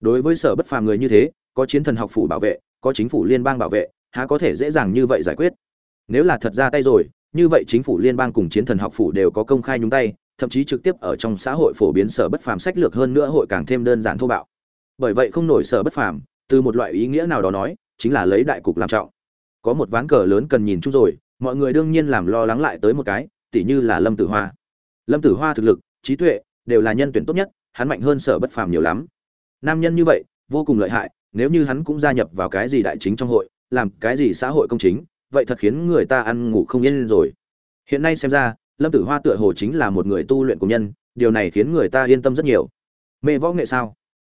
đối với sở bất phàm người như thế, có chiến thần học phủ bảo vệ, có chính phủ liên bang bảo vệ, há có thể dễ dàng như vậy giải quyết? Nếu là thật ra tay rồi, như vậy chính phủ liên bang cùng chiến thần học phủ đều có công khai nhúng tay, thậm chí trực tiếp ở trong xã hội phổ biến sở bất phàm sách lược hơn nữa hội càng thêm đơn giản thô bạo. Bởi vậy không nổi sở bất phàm, từ một loại ý nghĩa nào đó nói, chính là lấy đại cục làm trọng. Có một ván cờ lớn cần nhìn chung rồi, mọi người đương nhiên làm lo lắng lại tới một cái, tỉ như là lâm tử hoa. Lâm tử hoa thực lực, trí tuệ, đều là nhân tuyển tốt nhất, hắn mạnh hơn sở bất phàm nhiều lắm nam nhân như vậy, vô cùng lợi hại, nếu như hắn cũng gia nhập vào cái gì đại chính trong hội, làm cái gì xã hội công chính, vậy thật khiến người ta ăn ngủ không yên rồi. Hiện nay xem ra, lâm tử hoa tựa hồ chính là một người tu luyện của nhân, điều này khiến người ta yên tâm rất nhiều. Mê võ nghệ sao?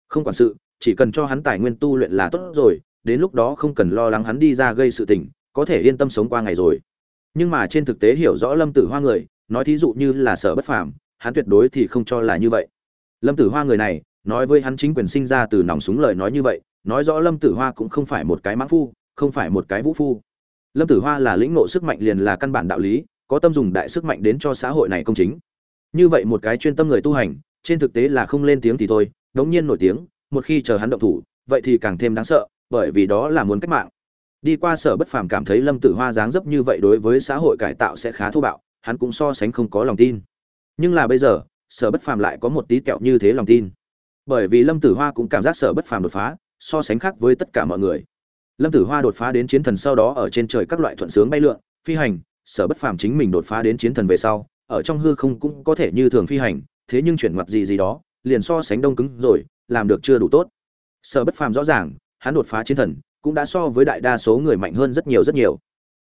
Không quản sự, chỉ cần cho hắn tài nguyên tu luyện là tốt rồi, đến lúc đó không cần lo lắng hắn đi ra gây sự tình, có thể yên tâm sống qua ngày rồi. Nhưng mà trên thực tế hiểu rõ lâm tử hoa người, nói thí dụ như là sở bất phàm, hắn tuyệt đối thì không cho là như vậy. Lâm tử hoa người này nói với hắn chính quyền sinh ra từ nòng súng lời nói như vậy, nói rõ lâm tử hoa cũng không phải một cái mãn phu, không phải một cái vũ phu. Lâm tử hoa là lĩnh ngộ sức mạnh liền là căn bản đạo lý, có tâm dùng đại sức mạnh đến cho xã hội này công chính. Như vậy một cái chuyên tâm người tu hành, trên thực tế là không lên tiếng thì thôi, đống nhiên nổi tiếng, một khi chờ hắn động thủ, vậy thì càng thêm đáng sợ, bởi vì đó là muốn cách mạng. Đi qua sở bất phàm cảm thấy lâm tử hoa dáng dấp như vậy đối với xã hội cải tạo sẽ khá thô bạo, hắn cũng so sánh không có lòng tin. Nhưng là bây giờ, sở bất phàm lại có một tí kẹo như thế lòng tin bởi vì lâm tử hoa cũng cảm giác sở bất phàm đột phá, so sánh khác với tất cả mọi người. Lâm tử hoa đột phá đến chiến thần sau đó ở trên trời các loại thuận sướng bay lượn, phi hành, sở bất phàm chính mình đột phá đến chiến thần về sau, ở trong hư không cũng có thể như thường phi hành, thế nhưng chuyển mặt gì gì đó, liền so sánh đông cứng rồi, làm được chưa đủ tốt. Sở bất phàm rõ ràng, hắn đột phá chiến thần, cũng đã so với đại đa số người mạnh hơn rất nhiều rất nhiều.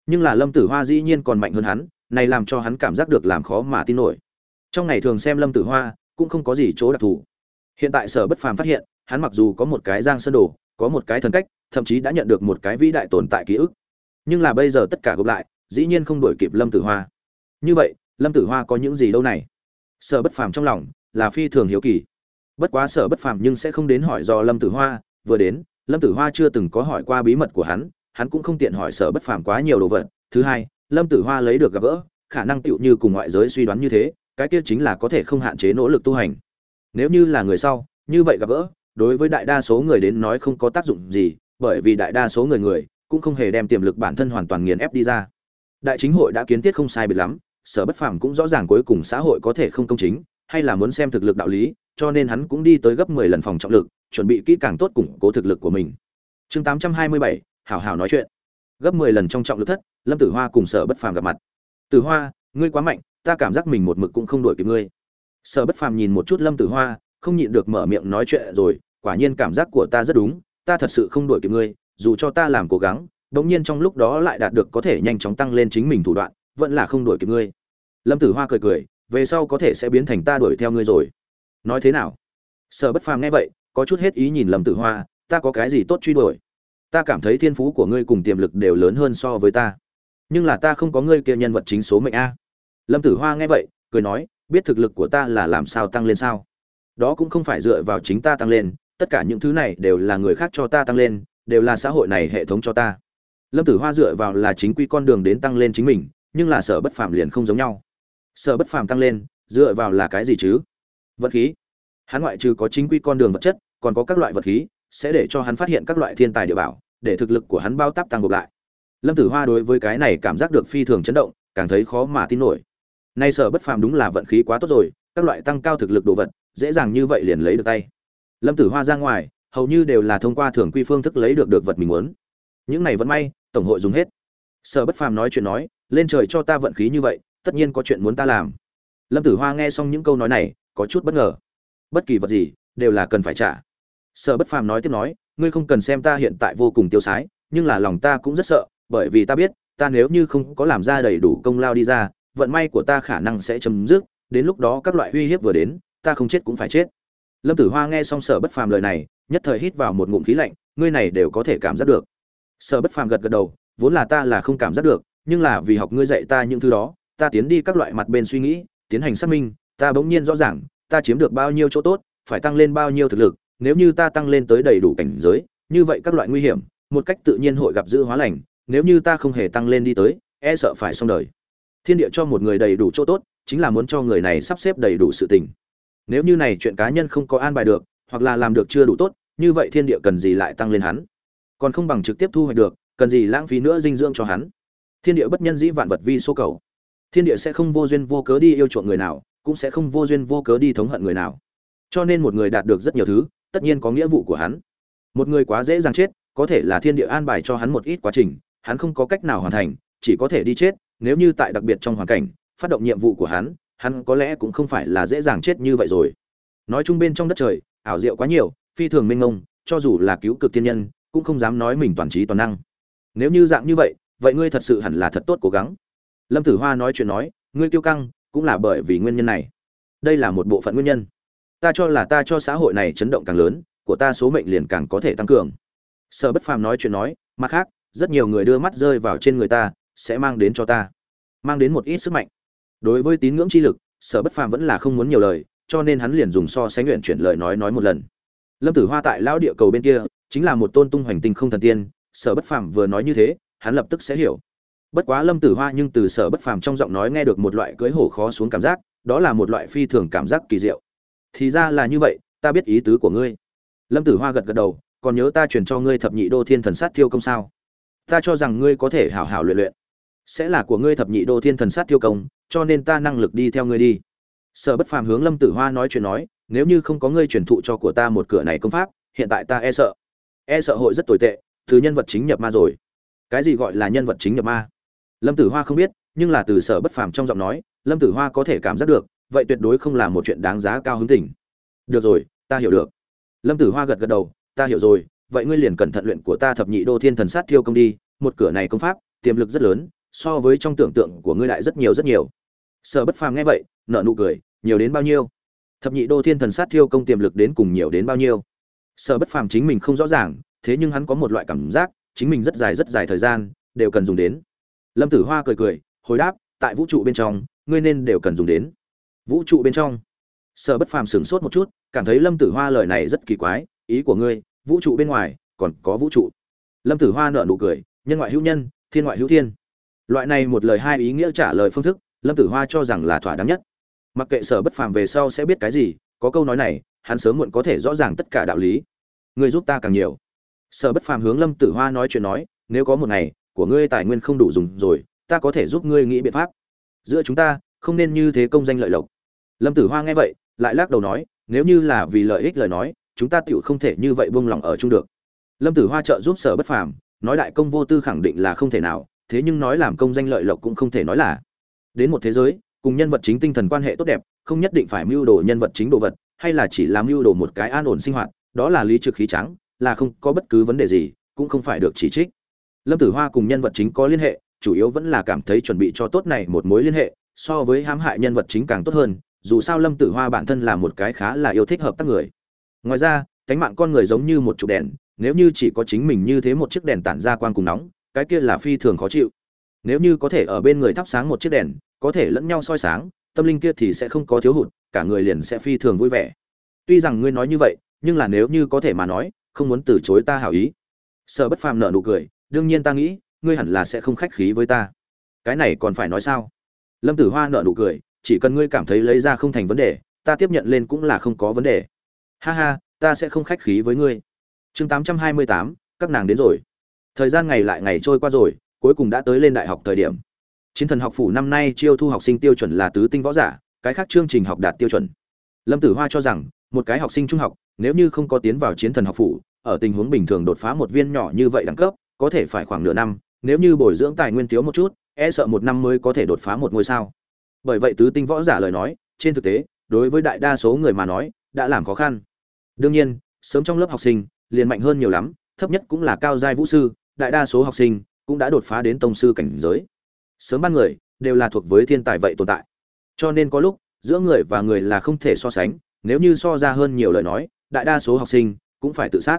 Nhưng là lâm tử hoa dĩ nhiên còn mạnh hơn hắn, này làm cho hắn cảm giác được làm khó mà tin nổi. Trong ngày thường xem lâm tử hoa, cũng không có gì chỗ đặc thù hiện tại sở bất phàm phát hiện, hắn mặc dù có một cái giang sơn đồ, có một cái thần cách, thậm chí đã nhận được một cái vĩ đại tồn tại ký ức. Nhưng là bây giờ tất cả gộp lại, dĩ nhiên không đổi kịp lâm tử hoa. Như vậy, lâm tử hoa có những gì đâu này? Sở bất phàm trong lòng là phi thường hiếu kỳ. Bất quá sở bất phàm nhưng sẽ không đến hỏi do lâm tử hoa, vừa đến, lâm tử hoa chưa từng có hỏi qua bí mật của hắn hắn cũng không tiện hỏi sở bất phàm quá nhiều đồ vật. Thứ hai, lâm tử hoa lấy được gặp gỡ, khả năng tựu như cùng ngoại giới suy đoán như thế, cái kia chính là có thể không hạn chế nỗ lực tu hành nếu như là người sau như vậy gặp gỡ đối với đại đa số người đến nói không có tác dụng gì bởi vì đại đa số người người cũng không hề đem tiềm lực bản thân hoàn toàn nghiền ép đi ra. Đại chính hội đã kiến thiết không sai biệt lắm sở bất phàm cũng rõ ràng cuối cùng xã hội có thể không công chính hay là muốn xem thực lực đạo lý cho nên hắn cũng đi tới gấp 10 lần phòng trọng lực chuẩn bị kỹ càng tốt củng cố thực lực của mình. Chương 827, hảo hảo nói chuyện. Gấp 10 lần trong trọng lực thất lâm tử hoa cùng sở bất phàm gặp mặt. Tử hoa ngươi quá mạnh ta cảm giác mình một mực cũng không đuổi kịp ngươi sở bất phàm nhìn một chút lâm tử hoa, không nhịn được mở miệng nói chuyện rồi, quả nhiên cảm giác của ta rất đúng, ta thật sự không đuổi kịp ngươi, dù cho ta làm cố gắng đống nhiên trong lúc đó lại đạt được có thể nhanh chóng tăng lên chính mình thủ đoạn, vẫn là không đuổi kịp ngươi. Lâm tử hoa cười cười, về sau có thể sẽ biến thành ta đuổi theo ngươi rồi. Nói thế nào? Sở bất phàm nghe vậy, có chút hết ý nhìn lâm tử hoa, ta có cái gì tốt truy đuổi? Ta cảm thấy thiên phú của ngươi cùng tiềm lực đều lớn hơn so với ta. Nhưng là ta không có ngươi kia nhân vật chính số mệnh a. Lâm tử hoa nghe vậy, cười nói biết thực lực của ta là làm sao tăng lên sao? Đó cũng không phải dựa vào chính ta tăng lên, tất cả những thứ này đều là người khác cho ta tăng lên, đều là xã hội này hệ thống cho ta. Lâm tử hoa dựa vào là chính quy con đường đến tăng lên chính mình, nhưng là sở bất phàm liền không giống nhau. Sở bất phàm tăng lên, dựa vào là cái gì chứ? Vật khí. Hắn ngoại trừ có chính quy con đường vật chất, còn có các loại vật khí, sẽ để cho hắn phát hiện các loại thiên tài địa bảo, để thực lực của hắn bao táp tăng gộp lại. Lâm tử hoa đối với cái này cảm giác được phi thường chấn động, càng thấy khó mà tin nổi nay sở bất phàm đúng là vận khí quá tốt rồi, các loại tăng cao thực lực đồ vật, dễ dàng như vậy liền lấy được tay. Lâm tử hoa ra ngoài, hầu như đều là thông qua thường quy phương thức lấy được được vật mình muốn. Những này vẫn may, tổng hội dùng hết. Sở bất phàm nói chuyện nói, lên trời cho ta vận khí như vậy, tất nhiên có chuyện muốn ta làm. Lâm tử hoa nghe xong những câu nói này, có chút bất ngờ. Bất kỳ vật gì, đều là cần phải trả. Sở bất phàm nói tiếp nói, ngươi không cần xem ta hiện tại vô cùng tiêu sái, nhưng là lòng ta cũng rất sợ, bởi vì ta biết, ta nếu như không có làm ra đầy đủ công lao đi ra vận may của ta khả năng sẽ chấm dứt, đến lúc đó các loại uy hiếp vừa đến, ta không chết cũng phải chết. Lâm tử hoa nghe xong sở bất phàm lời này, nhất thời hít vào một ngụm khí lạnh, ngươi này đều có thể cảm giác được. Sở bất phàm gật gật đầu, vốn là ta là không cảm giác được, nhưng là vì học ngươi dạy ta những thứ đó, ta tiến đi các loại mặt bên suy nghĩ, tiến hành xác minh, ta bỗng nhiên rõ ràng, ta chiếm được bao nhiêu chỗ tốt, phải tăng lên bao nhiêu thực lực, nếu như ta tăng lên tới đầy đủ cảnh giới, như vậy các loại nguy hiểm, một cách tự nhiên hội gặp dữ hóa lành, nếu như ta không hề tăng lên đi tới e sợ phải xong đời thiên địa cho một người đầy đủ chỗ tốt, chính là muốn cho người này sắp xếp đầy đủ sự tình. Nếu như này chuyện cá nhân không có an bài được, hoặc là làm được chưa đủ tốt, như vậy thiên địa cần gì lại tăng lên hắn? Còn không bằng trực tiếp thu hoạch được, cần gì lãng phí nữa dinh dưỡng cho hắn? Thiên địa bất nhân dĩ vạn vật vi số cầu. Thiên địa sẽ không vô duyên vô cớ đi yêu chuộng người nào, cũng sẽ không vô duyên vô cớ đi thống hận người nào. Cho nên một người đạt được rất nhiều thứ, tất nhiên có nghĩa vụ của hắn. Một người quá dễ dàng chết, có thể là thiên địa an bài cho hắn một ít quá trình, hắn không có cách nào hoàn thành, chỉ có thể đi chết nếu như tại đặc biệt trong hoàn cảnh, phát động nhiệm vụ của hắn hắn có lẽ cũng không phải là dễ dàng chết như vậy rồi. Nói chung bên trong đất trời, ảo diệu quá nhiều, phi thường minh ngông cho dù là cứu cực thiên nhân, cũng không dám nói mình toàn trí toàn năng. Nếu như dạng như vậy vậy ngươi thật sự hẳn là thật tốt cố gắng. Lâm tử hoa nói chuyện nói, ngươi kiêu căng, cũng là bởi vì nguyên nhân này. Đây là một bộ phận nguyên nhân. Ta cho là ta cho xã hội này chấn động càng lớn, của ta số mệnh liền càng có thể tăng cường. Sở bất phàm nói chuyện nói, mặt khác, rất nhiều người đưa mắt rơi vào trên người ta sẽ mang đến cho ta. Mang đến một ít sức mạnh. Đối với tín ngưỡng chi lực, sở bất phàm vẫn là không muốn nhiều lời, cho nên hắn liền dùng so sánh nguyện chuyển lời nói nói một lần. Lâm tử hoa tại lão địa cầu bên kia, chính là một tôn tung hoành tinh không thần tiên, sở bất phàm vừa nói như thế, hắn lập tức sẽ hiểu. Bất quá lâm tử hoa nhưng từ sở bất phàm trong giọng nói nghe được một loại cưỡi hổ khó xuống cảm giác, đó là một loại phi thường cảm giác kỳ diệu. Thì ra là như vậy, ta biết ý tứ của ngươi. Lâm tử hoa gật gật đầu, còn nhớ ta truyền cho ngươi thập nhị đô thiên thần sát thiêu công sao? Ta cho rằng ngươi có thể hảo hảo luyện luyện sẽ là của ngươi thập nhị đô thiên thần sát tiêu công, cho nên ta năng lực đi theo ngươi đi. Sở bất phàm hướng lâm tử hoa nói chuyện nói, nếu như không có ngươi truyền thụ cho của ta một cửa này công pháp, hiện tại ta e sợ e sợ hội rất tồi tệ từ nhân vật chính nhập ma rồi. Cái gì gọi là nhân vật chính nhập ma? Lâm tử hoa không biết, nhưng là từ sở bất phàm trong giọng nói, lâm tử hoa có thể cảm giác được, vậy tuyệt đối không là một chuyện đáng giá cao hứng tỉnh. được rồi, ta hiểu được. Lâm tử hoa gật gật đầu, ta hiểu rồi, vậy ngươi liền cẩn thận luyện của ta thập nhị đô thiên thần sát thiêu công đi, một cửa này công pháp, tiềm lực rất lớn so với trong tưởng tượng của ngươi lại rất nhiều rất nhiều. Sở bất phàm nghe vậy nợ nụ cười, nhiều đến bao nhiêu? Thập nhị đô thiên thần sát thiêu công tiềm lực đến cùng nhiều đến bao nhiêu? Sở bất phàm chính mình không rõ ràng, thế nhưng hắn có một loại cảm giác, chính mình rất dài rất dài thời gian, đều cần dùng đến. Lâm tử hoa cười cười, hồi đáp, tại vũ trụ bên trong, ngươi nên đều cần dùng đến. Vũ trụ bên trong. Sở bất phàm sửng sốt một chút, cảm thấy lâm tử hoa lời này rất kỳ quái, ý của ngươi, vũ trụ bên ngoài, còn có vũ trụ. Lâm tử hoa nợ nụ cười, nhân ngoại hữu nhân, thiên ngoại hữu thiên loại này một lời hai ý nghĩa trả lời phương thức, lâm tử hoa cho rằng là thỏa đáng nhất. Mặc kệ sở bất phàm về sau sẽ biết cái gì, có câu nói này, hắn sớm muộn có thể rõ ràng tất cả đạo lý. Ngươi giúp ta càng nhiều. Sở bất phàm hướng lâm tử hoa nói chuyện nói, nếu có một ngày, của ngươi tài nguyên không đủ dùng rồi, ta có thể giúp ngươi nghĩ biện pháp. Giữa chúng ta, không nên như thế công danh lợi lộc. Lâm tử hoa nghe vậy, lại lắc đầu nói, nếu như là vì lợi ích lời nói, chúng ta tựu không thể như vậy buông lỏng ở chung được. Lâm tử hoa trợ giúp sở bất phàm, nói đại công vô tư khẳng định là không thể nào thế nhưng nói làm công danh lợi lộc cũng không thể nói là. Đến một thế giới, cùng nhân vật chính tinh thần quan hệ tốt đẹp, không nhất định phải mưu đồ nhân vật chính đồ vật, hay là chỉ làm mưu đồ một cái an ổn sinh hoạt, đó là lý trực khí trắng, là không có bất cứ vấn đề gì, cũng không phải được chỉ trích. Lâm tử hoa cùng nhân vật chính có liên hệ, chủ yếu vẫn là cảm thấy chuẩn bị cho tốt này một mối liên hệ, so với hãm hại nhân vật chính càng tốt hơn, dù sao lâm tử hoa bản thân là một cái khá là yêu thích hợp tác người. Ngoài ra, cánh mạng con người giống như một trụ đèn, nếu như chỉ có chính mình như thế một chiếc đèn tản ra quang cùng nóng cái kia là phi thường khó chịu. Nếu như có thể ở bên người thắp sáng một chiếc đèn, có thể lẫn nhau soi sáng, tâm linh kia thì sẽ không có thiếu hụt, cả người liền sẽ phi thường vui vẻ. Tuy rằng ngươi nói như vậy, nhưng là nếu như có thể mà nói, không muốn từ chối ta hảo ý. Sở bất phàm nợ nụ cười, đương nhiên ta nghĩ, ngươi hẳn là sẽ không khách khí với ta. Cái này còn phải nói sao? Lâm tử hoa nợ nụ cười, chỉ cần ngươi cảm thấy lấy ra không thành vấn đề, ta tiếp nhận lên cũng là không có vấn đề. Ha ha, ta sẽ không khách khí với ngươi. Chương tám trăm hai mươi tám, các nàng đến rồi thời gian ngày lại ngày trôi qua rồi, cuối cùng đã tới lên đại học thời điểm. Chiến thần học phủ năm nay chiêu thu học sinh tiêu chuẩn là tứ tinh võ giả, cái khác chương trình học đạt tiêu chuẩn. Lâm tử hoa cho rằng, một cái học sinh trung học, nếu như không có tiến vào chiến thần học phủ, ở tình huống bình thường đột phá một viên nhỏ như vậy đẳng cấp, có thể phải khoảng nửa năm, nếu như bồi dưỡng tài nguyên thiếu một chút e sợ một năm mới có thể đột phá một ngôi sao. Bởi vậy tứ tinh võ giả lời nói, trên thực tế, đối với đại đa số người mà nói, đã làm khó khăn. Đương nhiên, sớm trong lớp học sinh, liền mạnh hơn nhiều lắm, thấp nhất cũng là cao giai vũ sư đại đa số học sinh cũng đã đột phá đến tông sư cảnh giới. Sớm ban người đều là thuộc với thiên tài vậy tồn tại. Cho nên có lúc, giữa người và người là không thể so sánh, nếu như so ra hơn nhiều lời nói, đại đa số học sinh cũng phải tự sát.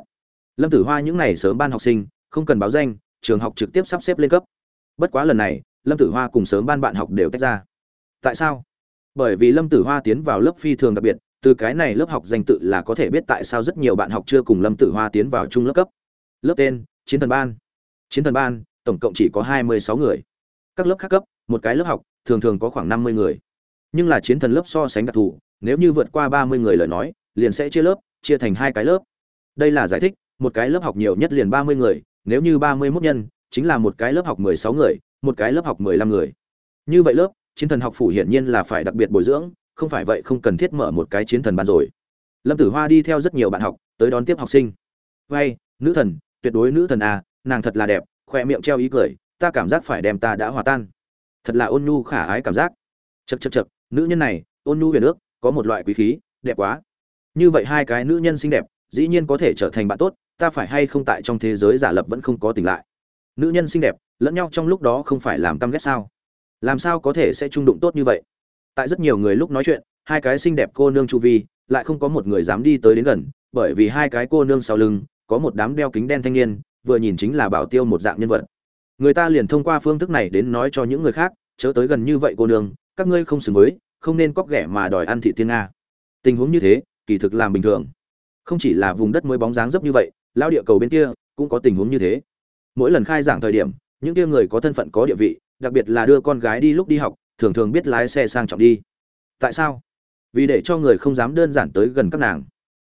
Lâm tử hoa những n à y sớm ban học sinh, không cần báo danh, trường học trực tiếp sắp xếp lên cấp. Bất quá lần này, lâm tử hoa cùng sớm ban bạn học đều tách ra. Tại sao? Bởi vì lâm tử hoa tiến vào lớp phi thường đặc biệt, từ cái này lớp học danh tự là có thể biết tại sao rất nhiều bạn học chưa cùng lâm tử hoa tiến vào chung lớp cấp. Lớp tên, chiến thần ban chiến thần ban, tổng cộng chỉ có hai mươi sáu người. Các lớp khác cấp, một cái lớp học, thường thường có khoảng năm mươi người. Nhưng là chiến thần lớp so sánh đặc thù, nếu như vượt qua ba mươi người lời nói, liền sẽ chia lớp, chia thành hai cái lớp. Đây là giải thích, một cái lớp học nhiều nhất liền ba mươi người, nếu như ba mươi mốt nhân, chính là một cái lớp học mười sáu người, một cái lớp học mười lăm người. Như vậy lớp, chiến thần học phủ hiển nhiên là phải đặc biệt bồi dưỡng, không phải vậy không cần thiết mở một cái chiến thần ban rồi. Lâm tử hoa đi theo rất nhiều bạn học, tới đón tiếp học sinh. Vay, nữ thần, tuyệt đối nữ thần à nàng thật là đẹp, khoe miệng treo ý cười, ta cảm giác phải đem ta đã hòa tan. Thật là ôn nhu khả ái cảm giác. Chật chật chật nữ nhân này, ôn nhu huyền nước có một loại quý khí, đẹp quá. Như vậy hai cái nữ nhân xinh đẹp, dĩ nhiên có thể trở thành bạn tốt, ta phải hay không tại trong thế giới giả lập vẫn không có tỉnh lại? Nữ nhân xinh đẹp, lẫn nhau trong lúc đó không phải làm căm ghét sao? Làm sao có thể sẽ trung đụng tốt như vậy? Tại rất nhiều người lúc nói chuyện, hai cái xinh đẹp cô nương chu vi, lại không có một người dám đi tới đến gần, bởi vì hai cái cô nương sau lưng, có một đám đeo kính đen thanh niên vừa nhìn chính là bảo tiêu một dạng nhân vật. Người ta liền thông qua phương thức này đến nói cho những người khác, chớ tới gần như vậy cô nương, các ngươi không xứng với, không nên cóc ghẻ mà đòi ăn thị tiên nga. Tình huống như thế, kỳ thực làm bình thường. Không chỉ là vùng đất mới bóng dáng dấp như vậy lao địa cầu bên kia cũng có tình huống như thế. Mỗi lần khai giảng thời điểm, những kia người có thân phận có địa vị, đặc biệt là đưa con gái đi lúc đi học, thường thường biết lái xe sang trọng đi. Tại sao? Vì để cho người không dám đơn giản tới gần các nàng.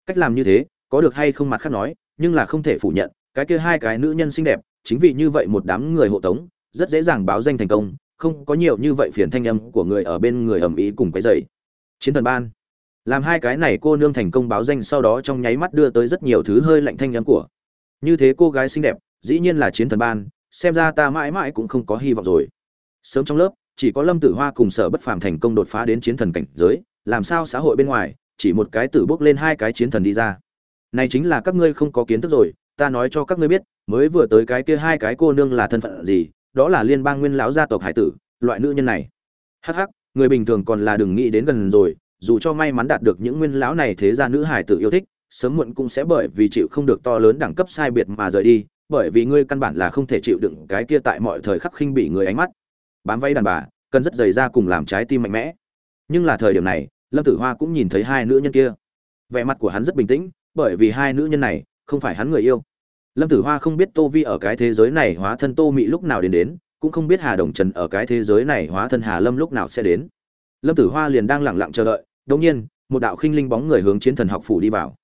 Cách làm như thế, có được hay không mặt khác nói, nhưng là không thể phủ nhận cái kia hai cái nữ nhân xinh đẹp, chính vì như vậy một đám người hộ tống, rất dễ dàng báo danh thành công, không có nhiều như vậy phiền thanh âm của người ở bên người ầm ĩ cùng cái dậy chiến thần ban. Làm hai cái này cô nương thành công báo danh sau đó trong nháy mắt đưa tới rất nhiều thứ hơi lạnh thanh âm của. Như thế cô gái xinh đẹp, dĩ nhiên là chiến thần ban, xem ra ta mãi mãi cũng không có hy vọng rồi. Sớm trong lớp, chỉ có lâm tử hoa cùng sở bất phàm thành công đột phá đến chiến thần cảnh giới, làm sao xã hội bên ngoài, chỉ một cái tử bước lên hai cái chiến thần đi ra. Này chính là các ngươi không có kiến thức rồi ta nói cho các ngươi biết, mới vừa tới cái kia hai cái cô nương là thân phận gì, đó là liên bang nguyên lão gia tộc hải tử, loại nữ nhân này. Hắc hắc, người bình thường còn là đừng nghĩ đến gần rồi, dù cho may mắn đạt được những nguyên lão này thế gia nữ hải tử yêu thích, sớm muộn cũng sẽ bởi vì chịu không được to lớn đẳng cấp sai biệt mà rời đi, bởi vì ngươi căn bản là không thể chịu đựng cái kia tại mọi thời khắc khinh bị người ánh mắt. Bám váy đàn bà, cần rất dày ra cùng làm trái tim mạnh mẽ. Nhưng là thời điểm này, lâm tử hoa cũng nhìn thấy hai nữ nhân kia. Vẻ mặt của hắn rất bình tĩnh, bởi vì hai nữ nhân này không phải hắn người yêu. Lâm tử hoa không biết tô vi ở cái thế giới này hóa thân tô mị lúc nào đến đến, cũng không biết hà đồng trần ở cái thế giới này hóa thân hà lâm lúc nào sẽ đến. Lâm tử hoa liền đang lẳng lặng chờ đợi đ ỗ n g nhiên, một đạo khinh linh bóng người hướng chiến thần học phủ đi vào.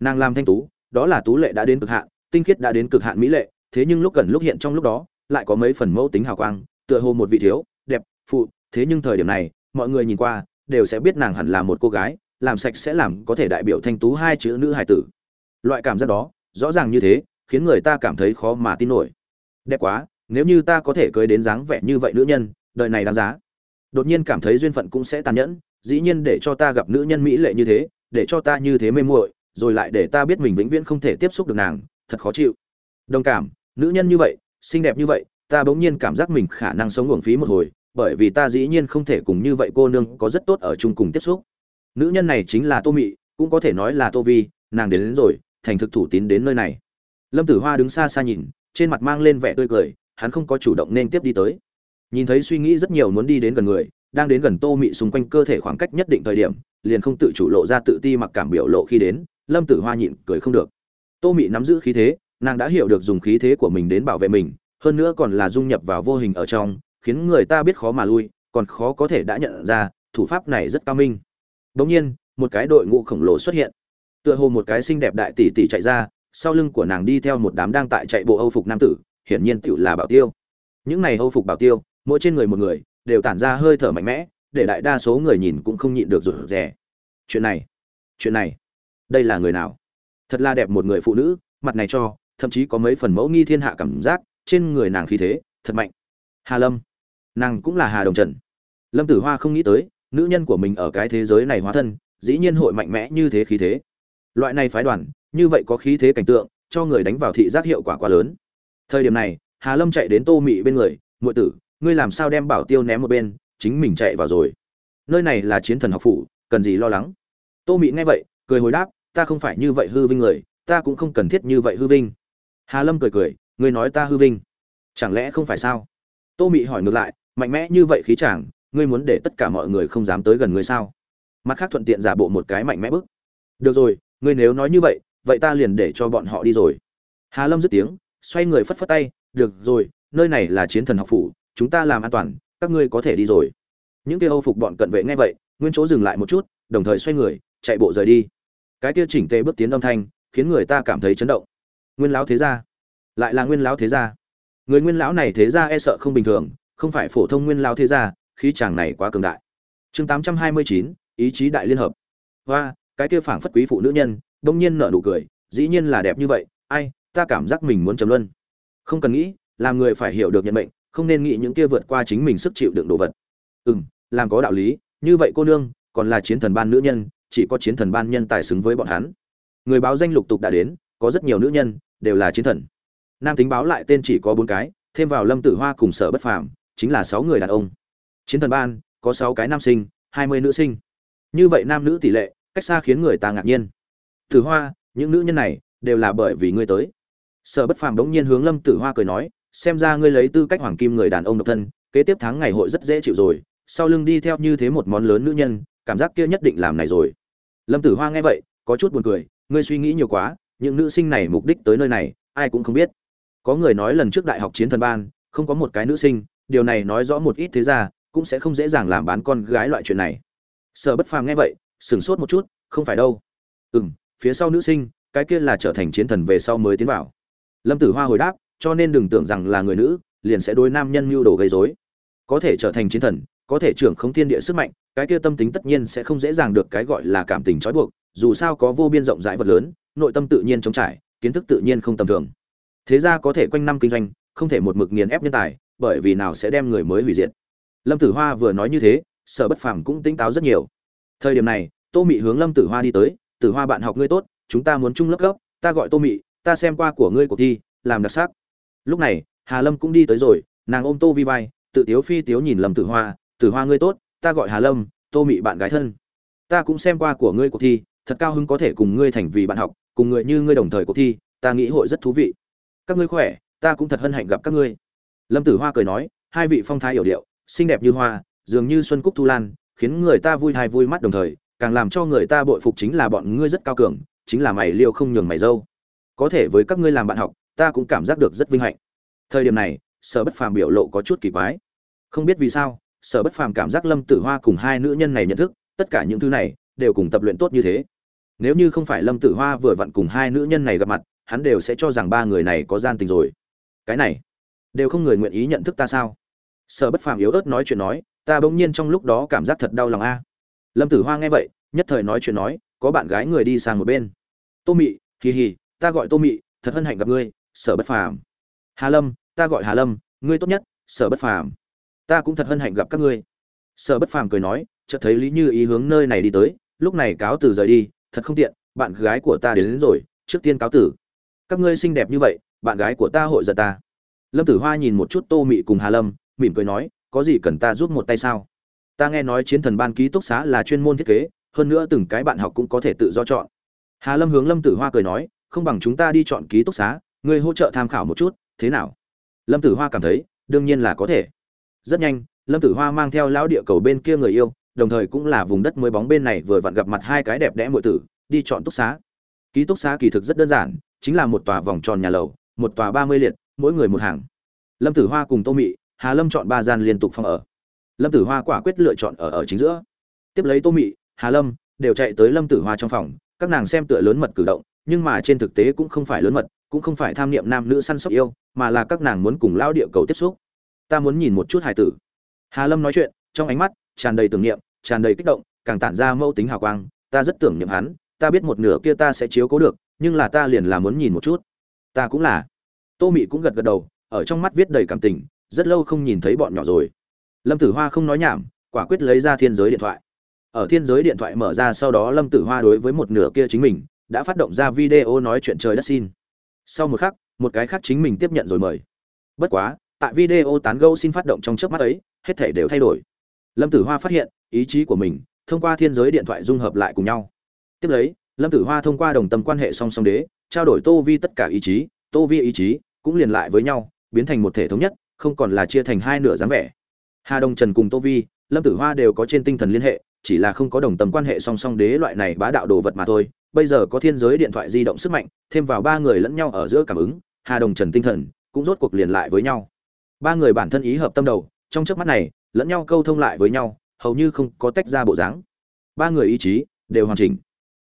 Nàng làm thanh tú, đó là tú lệ đã đến cực hạn, tinh khiết đã đến cực hạn mỹ lệ, thế nhưng lúc gần lúc hiện trong lúc đó, lại có mấy phần mẫu tính hào quang, tựa hồ một vị thiếu, đẹp, phụ, thế nhưng thời điểm này, mọi người nhìn qua, đều sẽ biết nàng hẳn là một cô gái, làm sạch sẽ làm có thể đại biểu thanh tú hai chữ nữ hài tử loại cảm giác đó rõ ràng như thế khiến người ta cảm thấy khó mà tin nổi. Đẹp quá nếu như ta có thể cưới đến dáng vẻ như vậy nữ nhân đời này đáng giá. Đột nhiên cảm thấy duyên phận cũng sẽ tàn nhẫn dĩ nhiên để cho ta gặp nữ nhân mỹ lệ như thế để cho ta như thế mê muội rồi lại để ta biết mình vĩnh viễn không thể tiếp xúc được nàng thật khó chịu. Đồng cảm nữ nhân như vậy xinh đẹp như vậy ta bỗng nhiên cảm giác mình khả năng sống uổng phí một hồi bởi vì ta dĩ nhiên không thể cùng như vậy cô nương có rất tốt ở chung cùng tiếp xúc. Nữ nhân này chính là tô mị cũng có thể nói là tô vi nàng đến, đến rồi thành thực thủ tín đến nơi này. Lâm tử hoa đứng xa xa nhìn, trên mặt mang lên vẻ tươi cười, hắn không có chủ động nên tiếp đi tới. Nhìn thấy suy nghĩ rất nhiều muốn đi đến gần người, đang đến gần tô mị xung quanh cơ thể khoảng cách nhất định thời điểm, liền không tự chủ lộ ra tự ti mặc cảm biểu lộ khi đến, lâm tử hoa nhịn cười không được. Tô mị nắm giữ khí thế, nàng đã hiểu được dùng khí thế của mình đến bảo vệ mình, hơn nữa còn là dung nhập vào vô hình ở trong, khiến người ta biết khó mà lui, còn khó có thể đã nhận ra, thủ pháp này rất cao minh. Đ nhiên, một cái đội ngũ khổng lồ xuất hiện tựa hồ một cái xinh đẹp đại tỷ tỷ chạy ra, sau lưng của nàng đi theo một đám đang tại chạy bộ âu phục nam tử, hiển nhiên tựu là bảo tiêu. Những này âu phục bảo tiêu, mỗi trên người một người, đều tản ra hơi thở mạnh mẽ, để đại đa số người nhìn cũng không nhịn được rụt rè. Chuyện này chuyện này, đây là người nào? Thật là đẹp một người phụ nữ, mặt này cho, thậm chí có mấy phần mẫu nghi thiên hạ cảm giác, trên người nàng khí thế, thật mạnh. Hà lâm, nàng cũng là hà đồng trần. Lâm tử hoa không nghĩ tới, nữ nhân của mình ở cái thế giới này hóa thân, dĩ nhiên hội mạnh mẽ như thế khí thế loại này phái đoàn, như vậy có khí thế cảnh tượng, cho người đánh vào thị giác hiệu quả quá lớn. Thời điểm này, hà lâm chạy đến tô mị bên người, muội tử, ngươi làm sao đem bảo tiêu ném một bên, chính mình chạy vào rồi. Nơi này là chiến thần học phủ, cần gì lo lắng? Tô mị nghe vậy, cười hồi đáp, ta không phải như vậy hư vinh người, ta cũng không cần thiết như vậy hư vinh. Hà lâm cười cười, ngươi nói ta hư vinh, chẳng lẽ không phải sao? Tô mị hỏi ngược lại, mạnh mẽ như vậy khí chàng, ngươi muốn để tất cả mọi người không dám tới gần ngươi sao? Mặt khác thuận tiện giả bộ một cái mạnh mẽ bức. Được rồi ngươi nếu nói như vậy vậy ta liền để cho bọn họ đi rồi. Hà lâm dứt tiếng, xoay người phất phất tay, được rồi, nơi này là chiến thần học phủ, chúng ta làm an toàn, các ngươi có thể đi rồi. Những kia âu phục bọn cận vệ nghe vậy, nguyên chỗ dừng lại một chút, đồng thời xoay người, chạy bộ rời đi. Cái kia chỉnh tề bước tiến âm thanh, khiến người ta cảm thấy chấn động. Nguyên lão thế gia. Lại là nguyên lão thế gia. Người nguyên lão này thế gia e sợ không bình thường, không phải phổ thông nguyên lão thế gia, khí chàng này quá cường đại. Chương tám trăm hai mươi chín, ý chí đại liên hợp. Hoa cái kia phảng phất quý phụ nữ nhân đông nhiên nở nụ cười, dĩ nhiên là đẹp như vậy, ai, ta cảm giác mình muốn trầm luân. Không cần nghĩ, làm người phải hiểu được nhận mệnh, không nên nghĩ những kia vượt qua chính mình sức chịu đựng đồ vật. Ừ m làm có đạo lý, như vậy cô nương, còn là chiến thần ban nữ nhân, chỉ có chiến thần ban nhân tài xứng với bọn hắn. Người báo danh lục tục đã đến, có rất nhiều nữ nhân, đều là chiến thần. Nam tính báo lại tên chỉ có bốn cái, thêm vào lâm tử hoa cùng sở bất phàm, chính là sáu người đàn ông. Chiến thần ban, có sáu cái nam sinh, hai mươi nữ sinh. Như vậy nam nữ tỷ lệ cách xa khiến người ta ngạc nhiên. Tử hoa, những nữ nhân này đều là bởi vì ngươi tới. Sở bất phàm đống nhiên hướng lâm tử hoa cười nói, xem ra ngươi lấy tư cách hoàng kim người đàn ông độc thân, kế tiếp tháng ngày hội rất dễ chịu rồi, sau lưng đi theo như thế một món lớn nữ nhân, cảm giác kia nhất định làm này rồi. Lâm tử hoa nghe vậy, có chút buồn cười, ngươi suy nghĩ nhiều quá, những nữ sinh này mục đích tới nơi này, ai cũng không biết. Có người nói lần trước đại học chiến thần ban, không có một cái nữ sinh, điều này nói rõ một ít thế ra, cũng sẽ không dễ dàng làm bán con gái loại chuyện này. Sở bất phàm nghe vậy sửng sốt một chút, không phải đâu. Ừ m phía sau nữ sinh, cái kia là trở thành chiến thần về sau mới tiến vào. Lâm tử hoa hồi đáp, cho nên đừng tưởng rằng là người nữ, liền sẽ đối nam nhân mưu đồ gây dối có thể trở thành chiến thần, có thể trưởng không thiên địa sức mạnh, cái kia tâm tính tất nhiên sẽ không dễ dàng được cái gọi là cảm tình trói buộc, dù sao có vô biên rộng rãi vật lớn, nội tâm tự nhiên chống trải, kiến thức tự nhiên không tầm thường. Thế ra có thể quanh năm kinh doanh, không thể một mực nghiền ép nhân tài, bởi vì nào sẽ đem người mới hủy diệt. Lâm tử hoa vừa nói như thế sở bất phàm cũng tỉnh táo rất nhiều thời điểm này tô mị hướng lâm tử hoa đi tới tử hoa bạn học ngươi tốt chúng ta muốn chung lớp gốc, ta gọi tô mị ta xem qua của ngươi cuộc thi làm đặc sắc. Lúc này hà lâm cũng đi tới rồi nàng ôm tô vi vai tự tiếu phi tiếu nhìn lâm tử hoa tử hoa ngươi tốt ta gọi hà lâm tô mị bạn gái thân. Ta cũng xem qua của ngươi cuộc thi thật cao hứng có thể cùng ngươi thành vì bạn học cùng người như ngươi đồng thời cuộc thi ta nghĩ hội rất thú vị. Các ngươi khỏe ta cũng thật hân hạnh gặp các ngươi. Lâm tử hoa cười nói hai vị phong thái hiểu điệu xinh đẹp như hoa dường như xuân cúc thu lan khiến người ta vui hay vui mắt đồng thời, càng làm cho người ta bội phục chính là bọn ngươi rất cao cường, chính là mày liêu không nhường mày dâu. Có thể với các ngươi làm bạn học, ta cũng cảm giác được rất vinh hạnh. Thời điểm này, sở bất phàm biểu lộ có chút kỳ quái. Không biết vì sao, sở bất phàm cảm giác lâm tử hoa cùng hai nữ nhân này nhận thức, tất cả những thứ này đều cùng tập luyện tốt như thế. Nếu như không phải lâm tử hoa vừa vặn cùng hai nữ nhân này gặp mặt, hắn đều sẽ cho rằng ba người này có gian tình rồi. Cái này, đều không người nguyện ý nhận thức ta sao? Sở bất phàm yếu ớt nói chuyện nói ta bỗng nhiên trong lúc đó cảm giác thật đau lòng a. Lâm tử hoa nghe vậy nhất thời nói chuyện nói có bạn gái người đi sang một bên. Tô mị hì hì ta gọi tô mị thật hân hạnh gặp ngươi sở bất phàm. Hà lâm ta gọi hà lâm ngươi tốt nhất sở bất phàm. Ta cũng thật hân hạnh gặp các ngươi. Sở bất phàm cười nói chợt thấy lý như ý hướng nơi này đi tới lúc này cáo từ rời đi thật không tiện bạn gái của ta đến, đến rồi trước tiên cáo tử các ngươi xinh đẹp như vậy bạn gái của ta hội giật ta. Lâm tử hoa nhìn một chút tô mị cùng hà lâm mỉm cười nói có gì cần ta giúp một tay sao? Ta nghe nói chiến thần ban ký túc xá là chuyên môn thiết kế, hơn nữa từng cái bạn học cũng có thể tự do chọn. Hà lâm hướng lâm tử hoa cười nói, không bằng chúng ta đi chọn ký túc xá, người hỗ trợ tham khảo một chút, thế nào? Lâm tử hoa cảm thấy, đương nhiên là có thể. Rất nhanh, lâm tử hoa mang theo lão địa cầu bên kia người yêu, đồng thời cũng là vùng đất mới bóng bên này vừa vặn gặp mặt hai cái đẹp đẽ muội tử, đi chọn túc xá. Ký túc xá kỳ thực rất đơn giản, chính là một tòa vòng tròn nhà lầu, một tòa ba mươi liệt, mỗi người một hàng. Lâm tử hoa cùng tô mị hà lâm chọn ba gian liên tục phòng ở. Lâm tử hoa quả quyết lựa chọn ở ở chính giữa. Tiếp lấy tô mị, hà lâm đều chạy tới lâm tử hoa trong phòng, các nàng xem tựa lớn mật cử động, nhưng mà trên thực tế cũng không phải lớn mật, cũng không phải tham niệm nam nữ săn sóc yêu, mà là các nàng muốn cùng lao địa cầu tiếp xúc. Ta muốn nhìn một chút hài tử. Hà lâm nói chuyện, trong ánh mắt tràn đầy tưởng niệm, tràn đầy kích động, càng tản ra mâu tính hào quang. Ta rất tưởng niệm hắn, ta biết một nửa kia ta sẽ chiếu cố được, nhưng là ta liền là muốn nhìn một chút. Ta cũng là. Tô mị cũng gật gật đầu, ở trong mắt viết đầy cảm tình rất lâu không nhìn thấy bọn nhỏ rồi. Lâm tử hoa không nói nhảm, quả quyết lấy ra thiên giới điện thoại. Ở thiên giới điện thoại mở ra sau đó lâm tử hoa đối với một nửa kia chính mình, đã phát động ra video nói chuyện trời đất xin. Sau một khắc, một cái khác chính mình tiếp nhận rồi mời. Bất quá, tại video tán gẫu xin phát động trong trước mắt ấy, hết thể đều thay đổi. Lâm tử hoa phát hiện, ý chí của mình, thông qua thiên giới điện thoại dung hợp lại cùng nhau. Tiếp lấy, lâm tử hoa thông qua đồng tâm quan hệ song song đế, trao đổi tô vi tất cả ý chí, tô vi ý chí, cũng liền lại với nhau, biến thành một thể thống nhất không còn là chia thành hai nửa dáng vẻ. Hà đông, trần cùng tô vi, lâm tử hoa đều có trên tinh thần liên hệ, chỉ là không có đồng tâm quan hệ song song đế loại này bá đạo đồ vật mà thôi. Bây giờ có thiên giới điện thoại di động sức mạnh, thêm vào ba người lẫn nhau ở giữa cảm ứng, hà đồng trần tinh thần cũng rốt cuộc liền lại với nhau. Ba người bản thân ý hợp tâm đầu, trong chớp mắt này, lẫn nhau câu thông lại với nhau, hầu như không có tách ra bộ dáng. Ba người ý chí đều hoàn chỉnh.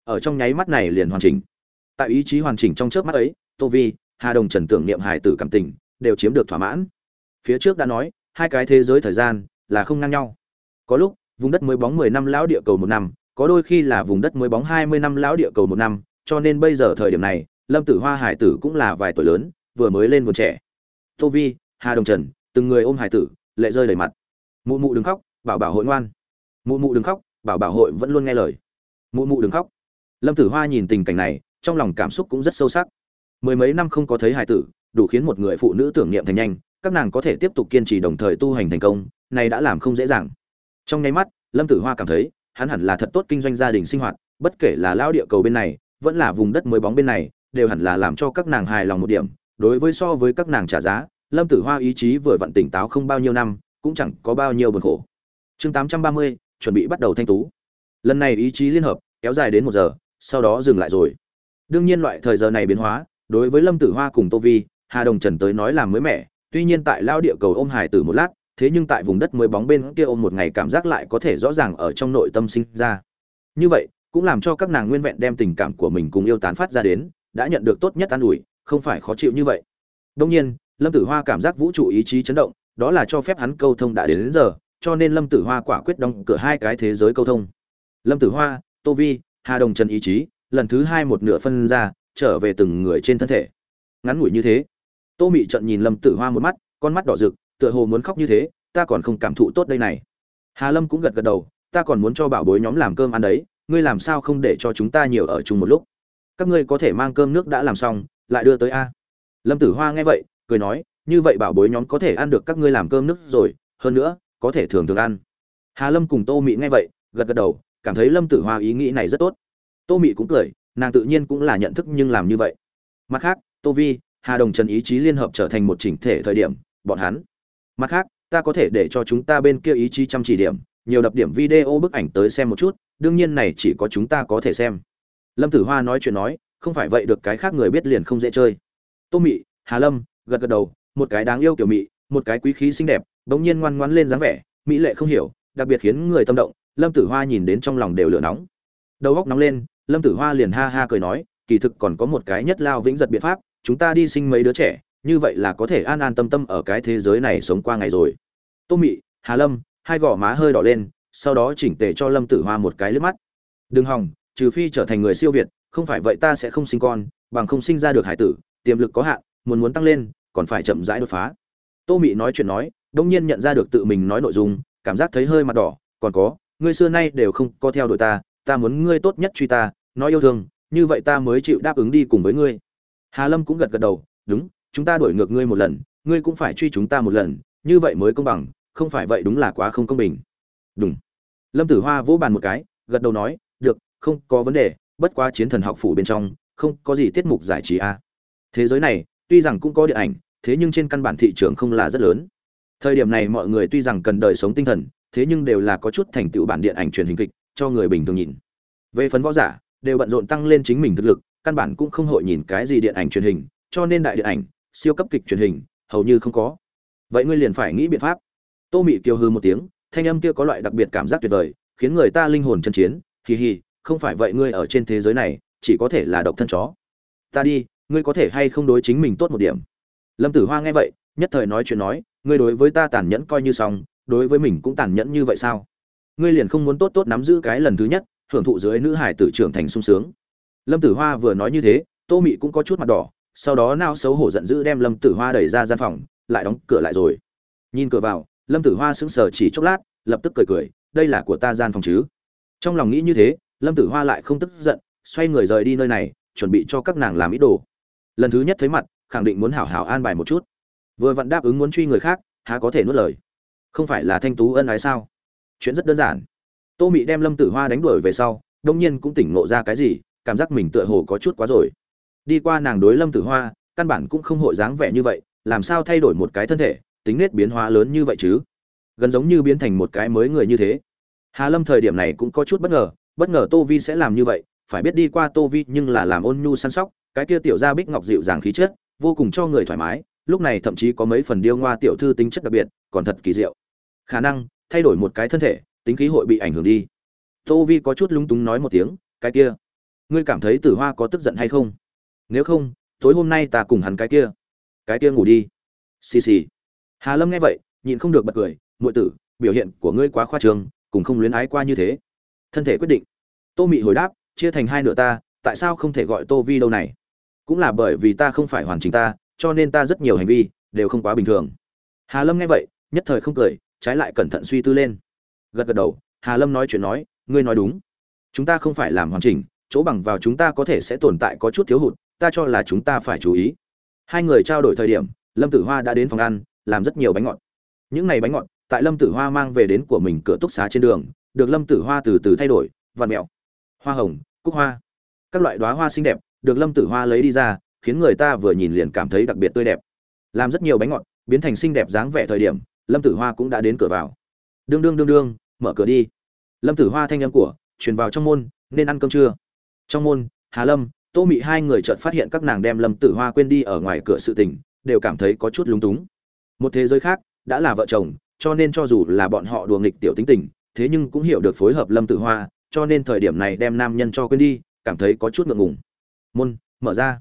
Ở trong nháy mắt này liền hoàn chỉnh. Tại ý chí hoàn chỉnh trong trước mắt ấy, tô vi, hà đồng trần tưởng niệm hải tử cảm tình, đều chiếm được thỏa mãn phía trước đã nói, hai cái thế giới thời gian là không ngang nhau. Có lúc, vùng đất mới bóng mười năm lão địa cầu một năm, có đôi khi là vùng đất mới bóng hai mươi năm lão địa cầu một năm, cho nên bây giờ thời điểm này, lâm tử hoa hải tử cũng là vài tuổi lớn, vừa mới lên vườn trẻ. Tô vi, hà đồng trần, từng người ôm hải tử, lệ rơi đầy mặt. Mụ mụ đừng khóc, bảo bảo hội ngoan. Mụ mụ đừng khóc, bảo bảo hội vẫn luôn nghe lời. Mụ mụ đừng khóc. Lâm tử hoa nhìn tình cảnh này, trong lòng cảm xúc cũng rất sâu sắc. Mười mấy năm không có thấy hải tử, đủ khiến một người phụ nữ tưởng niệm thành nhanh các nàng có thể tiếp tục kiên trì đồng thời tu hành thành công, này đã làm không dễ dàng. Trong nháy mắt, lâm tử hoa cảm thấy, hắn hẳn là thật tốt kinh doanh gia đình sinh hoạt, bất kể là lao địa cầu bên này, vẫn là vùng đất mới bóng bên này, đều hẳn là làm cho các nàng hài lòng một điểm. Đối với so với các nàng trả giá, lâm tử hoa ý chí vừa vặn tỉnh táo không bao nhiêu năm, cũng chẳng có bao nhiêu buồn khổ. Chương tám trăm ba mươi, chuẩn bị bắt đầu thanh tú. Lần này ý chí liên hợp, kéo dài đến một giờ, sau đó dừng lại rồi. Đương nhiên loại thời giờ này biến hóa, đối với lâm tử hoa cùng tô vi, hà đồng trần tới nói là mới mẻ tuy nhiên tại lao địa cầu ôm hải tử một lát thế nhưng tại vùng đất mới bóng bên kia ôm một ngày cảm giác lại có thể rõ ràng ở trong nội tâm sinh ra. Như vậy cũng làm cho các nàng nguyên vẹn đem tình cảm của mình cùng yêu tán phát ra đến đã nhận được tốt nhất an ủi không phải khó chịu như vậy. Đông nhiên lâm tử hoa cảm giác vũ trụ ý chí chấn động đó là cho phép hắn câu thông đã đến, đến giờ cho nên lâm tử hoa quả quyết đóng cửa hai cái thế giới câu thông. Lâm tử hoa tô vi hà đồng trần ý chí lần thứ hai một nửa phân ra trở về từng người trên thân thể. Ngắn ngủi như thế tô mị trận nhìn lâm tử hoa một mắt, con mắt đỏ rực, tựa hồ muốn khóc như thế, ta còn không cảm thụ tốt đây này. Hà lâm cũng gật gật đầu, ta còn muốn cho bảo bối nhóm làm cơm ăn đấy, ngươi làm sao không để cho chúng ta nhiều ở chung một lúc? Các ngươi có thể mang cơm nước đã làm xong, lại đưa tới a. Lâm tử hoa nghe vậy, cười nói, như vậy bảo bối nhóm có thể ăn được các ngươi làm cơm nước rồi, hơn nữa, có thể thường thường ăn. Hà lâm cùng tô mị nghe vậy, gật gật đầu, cảm thấy lâm tử hoa ý nghĩ này rất tốt. Tô mị cũng cười, nàng tự nhiên cũng là nhận thức nhưng làm như vậy. Mặt khác, tô vi hà đồng trần ý chí liên hợp trở thành một chỉnh thể thời điểm, bọn hắn. Mặt khác, ta có thể để cho chúng ta bên kia ý chí chăm chỉ điểm, nhiều đập điểm video bức ảnh tới xem một chút, đương nhiên này chỉ có chúng ta có thể xem. Lâm tử hoa nói chuyện nói, không phải vậy được cái khác người biết liền không dễ chơi. Tô mị, hà lâm, gật gật đầu, một cái đáng yêu kiểu mị, một cái quý khí xinh đẹp, bỗng nhiên ngoan ngoãn lên dáng vẻ mỹ lệ không hiểu, đặc biệt khiến người tâm động, lâm tử hoa nhìn đến trong lòng đều lửa nóng. Đầu óc nóng lên, lâm tử hoa liền ha ha cười nói, kỳ thực còn có một cái nhất lao vĩnh giật biện pháp chúng ta đi sinh mấy đứa trẻ, như vậy là có thể an an tâm tâm ở cái thế giới này sống qua ngày rồi. Tô mị, hà lâm, hai gò má hơi đỏ lên, sau đó chỉnh tề cho lâm tử hoa một cái lướt mắt. Đừng hòng trừ phi trở thành người siêu việt, không phải vậy ta sẽ không sinh con, bằng không sinh ra được hải tử, tiềm lực có hạn, muốn muốn tăng lên, còn phải chậm rãi đột phá. Tô mị nói chuyện nói, đông nhiên nhận ra được tự mình nói nội dung, cảm giác thấy hơi mặt đỏ, còn có, ngươi xưa nay đều không có theo đuổi ta ta muốn ngươi tốt nhất truy ta, nói yêu thương, như vậy ta mới chịu đáp ứng đi cùng với ngươi hà lâm cũng gật gật đầu, đúng, chúng ta đuổi ngược ngươi một lần, ngươi cũng phải truy chúng ta một lần, như vậy mới công bằng, không phải vậy đúng là quá không công bình. Đúng. Lâm tử hoa vỗ bàn một cái, gật đầu nói, được, không có vấn đề, bất quá chiến thần học phủ bên trong, không có gì tiết mục giải trí a. À. thế giới này, tuy rằng cũng có điện ảnh, thế nhưng trên căn bản thị trường không là rất lớn. Thời điểm này mọi người tuy rằng cần đời sống tinh thần, thế nhưng đều là có chút thành tựu bản điện ảnh truyền hình kịch, cho người bình thường nhìn. Về phần võ giả, đều bận rộn tăng lên chính mình thực lực căn bản cũng không hội nhìn cái gì điện ảnh truyền hình, cho nên đại điện ảnh, siêu cấp kịch truyền hình, hầu như không có. Vậy ngươi liền phải nghĩ biện pháp. Tô mị kiều hư một tiếng, thanh âm kia có loại đặc biệt cảm giác tuyệt vời, khiến người ta linh hồn chân chiến. Hì hì, không phải vậy ngươi ở trên thế giới này, chỉ có thể là độc thân chó. Ta đi, ngươi có thể hay không đối chính mình tốt một điểm? Lâm tử hoa nghe vậy, nhất thời nói chuyện nói, ngươi đối với ta tàn nhẫn coi như xong, đối với mình cũng tàn nhẫn như vậy sao? Ngươi liền không muốn tốt tốt nắm giữ cái lần thứ nhất, hưởng thụ dưới nữ hải tử trưởng thành sung sướng lâm tử hoa vừa nói như thế, tô mị cũng có chút mặt đỏ, sau đó nao xấu hổ giận dữ đem lâm tử hoa đẩy ra gian phòng, lại đóng cửa lại rồi. Nhìn cửa vào, lâm tử hoa sững sờ chỉ chốc lát, lập tức cười cười, đây là của ta gian phòng chứ? Trong lòng nghĩ như thế, lâm tử hoa lại không tức giận, xoay người rời đi nơi này, chuẩn bị cho các nàng làm ý đồ. Lần thứ nhất thấy mặt, khẳng định muốn hảo hảo an bài một chút. Vừa vặn đáp ứng muốn truy người khác, há có thể nuốt lời. Không phải là thanh tú ân ái sao? Chuyện rất đơn giản. Tô mị đem lâm tử hoa đánh đuổi về sau, đông nhiên cũng tỉnh ngộ ra cái gì cảm giác mình tựa hồ có chút quá rồi. Đi qua nàng đối lâm tử hoa, căn bản cũng không hội dáng vẻ như vậy, làm sao thay đổi một cái thân thể, tính nết biến hóa lớn như vậy chứ? Gần giống như biến thành một cái mới người như thế. Hà lâm thời điểm này cũng có chút bất ngờ bất ngờ tô vi sẽ làm như vậy, phải biết đi qua tô vi nhưng là làm ôn nhu săn sóc, cái kia tiểu gia bích ngọc dịu dàng khí chất, vô cùng cho người thoải mái, lúc này thậm chí có mấy phần điêu ngoa tiểu thư tính chất đặc biệt, còn thật kỳ diệu. Khả năng, thay đổi một cái thân thể, tính khí hội bị ảnh hưởng đi. Tô vi có chút lúng túng nói một tiếng, cái kia ngươi cảm thấy tử hoa có tức giận hay không? Nếu không, tối hôm nay ta cùng hắn cái kia. Cái kia ngủ đi. Xì xì. Hà lâm nghe vậy, nhịn không được bật cười, muội tử, biểu hiện của ngươi quá khoa trương, cùng không luyến ái qua như thế. Thân thể quyết định. Tô mị hồi đáp, chia thành hai nửa ta, tại sao không thể gọi tô vi đâu này? Cũng là bởi vì ta không phải hoàn chỉnh ta, cho nên ta rất nhiều hành vi đều không quá bình thường. Hà lâm nghe vậy, nhất thời không cười, trái lại cẩn thận suy tư lên. Gật gật đầu, hà lâm nói chuyện nói, ngươi nói đúng. Chúng ta không phải làm hoàn chỉnh chỗ bằng vào chúng ta có thể sẽ tồn tại có chút thiếu hụt, ta cho là chúng ta phải chú ý. Hai người trao đổi thời điểm, lâm tử hoa đã đến phòng ăn, làm rất nhiều bánh ngọt. Những ngày bánh ngọt, tại lâm tử hoa mang về đến của mình cửa túc xá trên đường, được lâm tử hoa từ từ thay đổi vằn mẹo. Hoa hồng, cúc hoa. Các loại đoá hoa xinh đẹp được lâm tử hoa lấy đi ra, khiến người ta vừa nhìn liền cảm thấy đặc biệt tươi đẹp. Làm rất nhiều bánh ngọt, biến thành xinh đẹp dáng vẻ thời điểm, lâm tử hoa cũng đã đến cửa vào. Đương đương đương đương, mở cửa đi. Lâm tử hoa thanh âm của, truyền vào trong môn, nên ăn cơm trưa trong môn, hà lâm, tô mị hai người chợt phát hiện các nàng đem lâm tử hoa quên đi ở ngoài cửa sự tình, đều cảm thấy có chút lúng túng. Một thế giới khác, đã là vợ chồng, cho nên cho dù là bọn họ đùa nghịch tiểu tính tình, thế nhưng cũng hiểu được phối hợp lâm tử hoa, cho nên thời điểm này đem nam nhân cho quên đi, cảm thấy có chút ngượng ngùng. Môn, mở ra.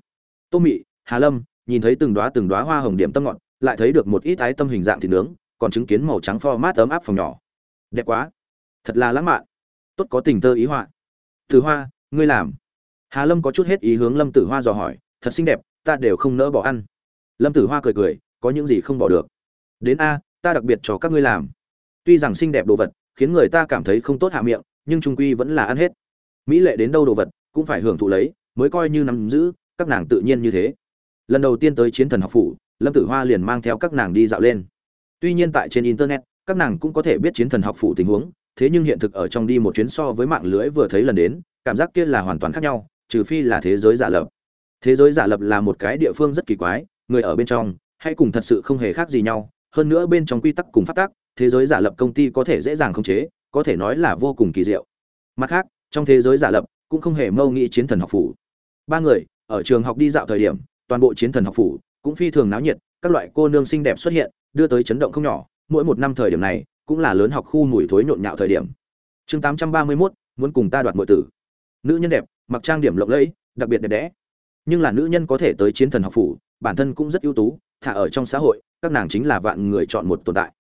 Tô mị, hà lâm, nhìn thấy từng đóa từng đóa hoa hồng điểm tâm ngọt, lại thấy được một ít ái tâm hình dạng thịt nướng, còn chứng kiến màu trắng pho mát ấm áp phòng nhỏ. Đẹp quá. Thật là lãng mạn. Tốt có tình tơ ý họa. Từ hoa ngươi làm. Hà lâm có chút hết ý hướng lâm tử hoa dò hỏi, thật xinh đẹp, ta đều không nỡ bỏ ăn. Lâm tử hoa cười cười, có những gì không bỏ được? Đến a, ta đặc biệt cho các ngươi làm. Tuy rằng xinh đẹp đồ vật, khiến người ta cảm thấy không tốt hạ miệng, nhưng trung quy vẫn là ăn hết. Mỹ lệ đến đâu đồ vật cũng phải hưởng thụ lấy, mới coi như nắm giữ, các nàng tự nhiên như thế. Lần đầu tiên tới chiến thần học phủ, lâm tử hoa liền mang theo các nàng đi dạo lên. Tuy nhiên tại trên internet, các nàng cũng có thể biết chiến thần học phủ tình huống, thế nhưng hiện thực ở trong đi một chuyến so với mạng lưới vừa thấy lần đến cảm giác kia là hoàn toàn khác nhau trừ phi là thế giới giả lập. Thế giới giả lập là một cái địa phương rất kỳ quái người ở bên trong hay cùng thật sự không hề khác gì nhau hơn nữa bên trong quy tắc cùng phát tác thế giới giả lập công ty có thể dễ dàng khống chế có thể nói là vô cùng kỳ diệu. Mặt khác trong thế giới giả lập cũng không hề mâu nghĩ chiến thần học phủ. Ba người ở trường học đi dạo thời điểm toàn bộ chiến thần học phủ cũng phi thường náo nhiệt các loại cô nương xinh đẹp xuất hiện đưa tới chấn động không nhỏ mỗi một năm thời điểm này cũng là lớn học khu mùi thối nhộn nhạo thời điểm. Chương tám trăm ba mươi 831, muốn cùng ta đoạt mọi tử nữ nhân đẹp, mặc trang điểm lộng lẫy, đặc biệt đẹp đẽ. Nhưng là nữ nhân có thể tới chiến thần học phủ, bản thân cũng rất ưu tú, thả ở trong xã hội, các nàng chính là vạn người chọn một tồn tại.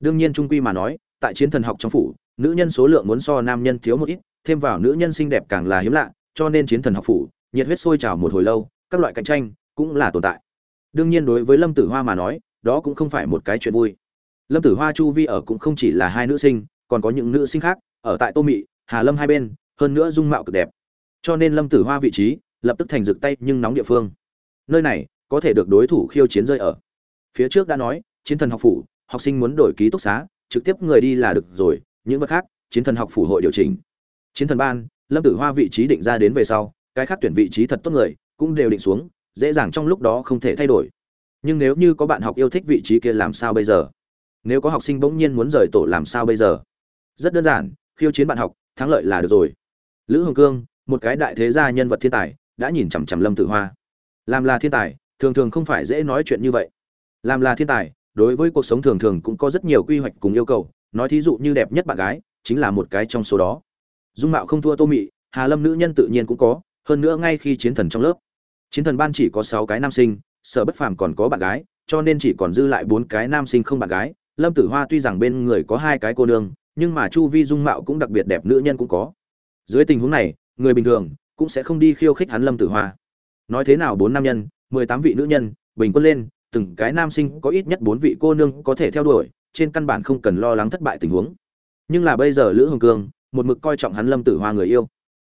Đương nhiên trung quy mà nói, tại chiến thần học trong phủ, nữ nhân số lượng muốn so nam nhân thiếu một ít, thêm vào nữ nhân xinh đẹp càng là hiếm lạ, cho nên chiến thần học phủ, nhiệt huyết sôi trào một hồi lâu, các loại cạnh tranh cũng là tồn tại. Đương nhiên đối với lâm tử hoa mà nói, đó cũng không phải một cái chuyện vui. Lâm tử hoa chu vi ở cũng không chỉ là hai nữ sinh, còn có những nữ sinh khác, ở tại tô mị, hà lâm hai bên hơn nữa dung mạo cực đẹp. Cho nên lâm tử hoa vị trí lập tức thành rực tay nhưng nóng địa phương. Nơi này có thể được đối thủ khiêu chiến rơi ở. Phía trước đã nói, chiến thần học phủ, học sinh muốn đổi ký túc xá, trực tiếp người đi là được rồi, những vật khác, chiến thần học phủ hội điều chỉnh. Chiến thần ban, lâm tử hoa vị trí định ra đến về sau, cái khác tuyển vị trí thật tốt người cũng đều định xuống, dễ dàng trong lúc đó không thể thay đổi. Nhưng nếu như có bạn học yêu thích vị trí kia làm sao bây giờ? Nếu có học sinh bỗng nhiên muốn rời tổ làm sao bây giờ? Rất đơn giản, khiêu chiến bạn học, thắng lợi là được rồi lữ hồng cương, một cái đại thế gia nhân vật thiên tài, đã nhìn chằm chằm lâm tử hoa. Làm là thiên tài, thường thường không phải dễ nói chuyện như vậy. Làm là thiên tài, đối với cuộc sống thường thường cũng có rất nhiều quy hoạch cùng yêu cầu, nói thí dụ như đẹp nhất bạn gái, chính là một cái trong số đó. Dung mạo không thua tô mị, hà lâm nữ nhân tự nhiên cũng có, hơn nữa ngay khi chiến thần trong lớp. Chiến thần ban chỉ có sáu cái nam sinh, sở bất phàm còn có bạn gái, cho nên chỉ còn dư lại bốn cái nam sinh không bạn gái. Lâm tử hoa tuy rằng bên người có hai cái cô nương, nhưng mà chu vi dung mạo cũng đặc biệt đẹp, nữ nhân cũng có dưới tình huống này, người bình thường cũng sẽ không đi khiêu khích hắn lâm tử hoa. Nói thế nào bốn nam nhân, mười tám vị nữ nhân, bình quân lên, từng cái nam sinh có ít nhất bốn vị cô nương có thể theo đuổi, trên căn bản không cần lo lắng thất bại tình huống. Nhưng là bây giờ lữ hồng cương một mực coi trọng hắn lâm tử hoa người yêu.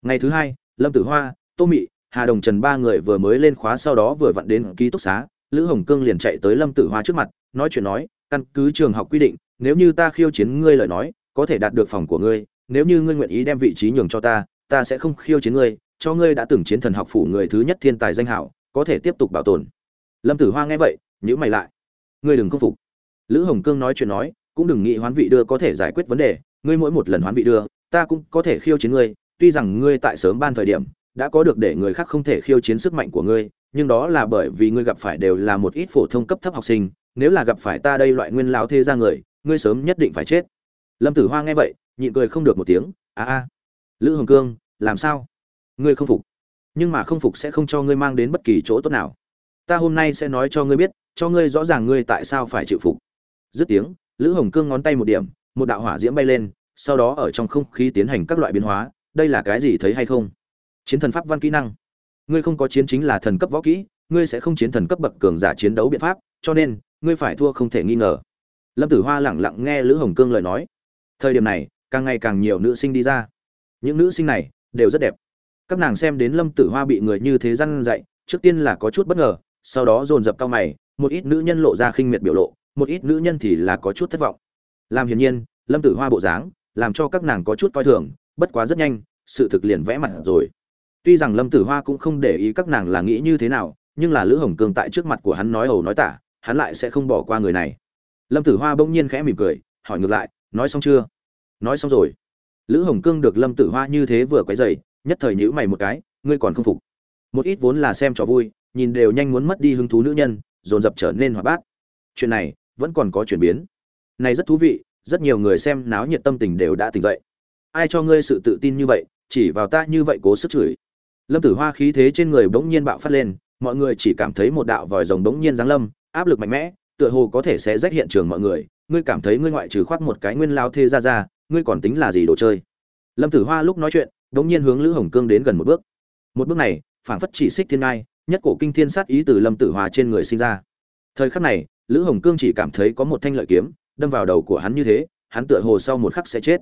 Ngày thứ hai, lâm tử hoa, tô mị, hà đồng trần ba người vừa mới lên khóa sau đó vừa vặn đến ký túc xá, lữ hồng cương liền chạy tới lâm tử hoa trước mặt, nói chuyện nói, căn cứ trường học quy định, nếu như ta khiêu chiến ngươi lời nói, có thể đạt được phòng của ngươi nếu như ngươi nguyện ý đem vị trí nhường cho ta ta sẽ không khiêu chiến ngươi, cho ngươi đã từng chiến thần học phủ người thứ nhất thiên tài danh hảo, có thể tiếp tục bảo tồn. Lâm tử hoa nghe vậy nhữ mày lại. Ngươi đừng không phục. Lữ hồng cương nói chuyện nói, cũng đừng nghĩ hoán vị đưa có thể giải quyết vấn đề, ngươi mỗi một lần hoán vị đưa, ta cũng có thể khiêu chiến ngươi, tuy rằng ngươi tại sớm ban thời điểm, đã có được để người khác không thể khiêu chiến sức mạnh của ngươi, nhưng đó là bởi vì ngươi gặp phải đều là một ít phổ thông cấp thấp học sinh, nếu là gặp phải ta đây loại nguyên lão thế ra người, ngươi sớm nhất định phải chết. Lâm tử hoa nghe vậy nhịn cười không được một tiếng, a a, lữ hồng cương, làm sao? Ngươi không phục. Nhưng mà không phục sẽ không cho ngươi mang đến bất kỳ chỗ tốt nào. Ta hôm nay sẽ nói cho ngươi biết, cho ngươi rõ ràng ngươi tại sao phải chịu phục. Dứt tiếng, lữ hồng cương ngón tay một điểm, một đạo hỏa diễm bay lên, sau đó ở trong không khí tiến hành các loại biến hóa, đây là cái gì, thấy hay không? Chiến thần pháp văn kỹ năng. Ngươi không có chiến chính là thần cấp võ kỹ, ngươi sẽ không chiến thần cấp bậc cường giả chiến đấu biện pháp, cho nên, ngươi phải thua không thể nghi ngờ. Lâm tử hoa lẳng lặng nghe lữ hồng cương lời nói. Thời điểm này càng ngày càng nhiều nữ sinh đi ra. Những nữ sinh này đều rất đẹp. Các nàng xem đến lâm tử hoa bị người như thế răn dạy, trước tiên là có chút bất ngờ, sau đó dồn dập cao mày, một ít nữ nhân lộ ra khinh miệt biểu lộ, một ít nữ nhân thì là có chút thất vọng. Làm hiển nhiên, lâm tử hoa bộ dáng làm cho các nàng có chút coi thường, bất quá rất nhanh, sự thực liền vẽ mặt rồi. Tuy rằng lâm tử hoa cũng không để ý các nàng là nghĩ như thế nào, nhưng là lữ hồng cương tại trước mặt của hắn nói ẩu nói tả, hắn lại sẽ không bỏ qua người này. Lâm tử hoa bỗng nhiên khẽ mỉm cười, hỏi ngược lại, nói xong chưa? Nói xong rồi. Lữ hồng cương được lâm tử hoa như thế vừa quấy dày nhất thời nhữ mày một cái, ngươi còn không phục. Một ít vốn là xem trò vui, nhìn đều nhanh muốn mất đi hứng thú nữ nhân, dồn dập trở nên hoạt bát. Chuyện này vẫn còn có chuyển biến. Này rất thú vị, rất nhiều người xem náo nhiệt tâm tình đều đã tỉnh dậy. Ai cho ngươi sự tự tin như vậy, chỉ vào ta như vậy cố sức chửi. Lâm tử hoa khí thế trên người bỗng nhiên bạo phát lên, mọi người chỉ cảm thấy một đạo vòi rồng bỗng nhiên giáng lâm, áp lực mạnh mẽ, tựa hồ có thể sẽ rách hiện trường mọi người. Ngươi cảm thấy ngươi ngoại trừ khoác một cái nguyên lao thê ra ra ngươi còn tính là gì đồ chơi? Lâm tử hoa lúc nói chuyện bỗng nhiên hướng lữ hồng cương đến gần một bước. Một bước này, phảng phất chỉ xích thiên ngai, nhất cổ kinh thiên sát ý từ lâm tử hoa trên người sinh ra. Thời khắc này, lữ hồng cương chỉ cảm thấy có một thanh lợi kiếm, đâm vào đầu của hắn như thế, hắn tựa hồ sau một khắc sẽ chết.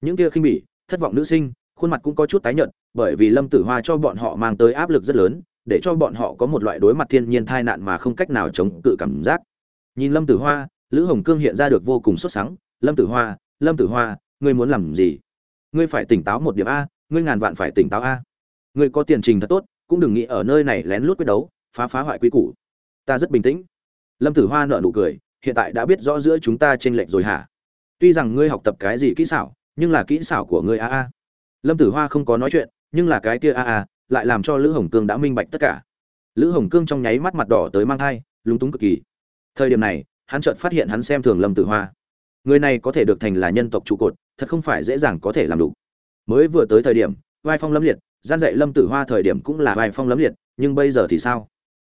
Những kia khinh bỉ, thất vọng nữ sinh, khuôn mặt cũng có chút tái nhợt, bởi vì lâm tử hoa cho bọn họ mang tới áp lực rất lớn, để cho bọn họ có một loại đối mặt thiên nhiên tai nạn mà không cách nào chống cự cảm giác. Nhìn lâm tử hoa, lữ hồng cương hiện ra được vô cùng xuất sắc lâm tử hoa lâm tử hoa, ngươi muốn làm gì? Ngươi phải tỉnh táo một điểm a, ngươi ngàn vạn phải tỉnh táo a. Ngươi có tiền trình thật tốt, cũng đừng nghĩ ở nơi này lén lút quyết đấu, phá phá hoại quy củ. Ta rất bình tĩnh. Lâm tử hoa nợ nụ cười, hiện tại đã biết rõ giữa chúng ta t r ê n lệch rồi hả? Tuy rằng ngươi học tập cái gì kỹ xảo, nhưng là kỹ xảo của ngươi a a. Lâm tử hoa không có nói chuyện, nhưng là cái kia a a lại làm cho lữ hồng cương đã minh bạch tất cả. Lữ hồng cương trong nháy mắt mặt đỏ tới mang thai, lúng túng cực kỳ. Thời điểm này, hắn chợt phát hiện hắn xem thường lâm tử hoa người này có thể được thành là nhân tộc trụ cột, thật không phải dễ dàng có thể làm đủ. Mới vừa tới thời điểm, vai phong lâm liệt, gian dạy lâm tử hoa thời điểm cũng là vai phong lâm liệt, nhưng bây giờ thì sao?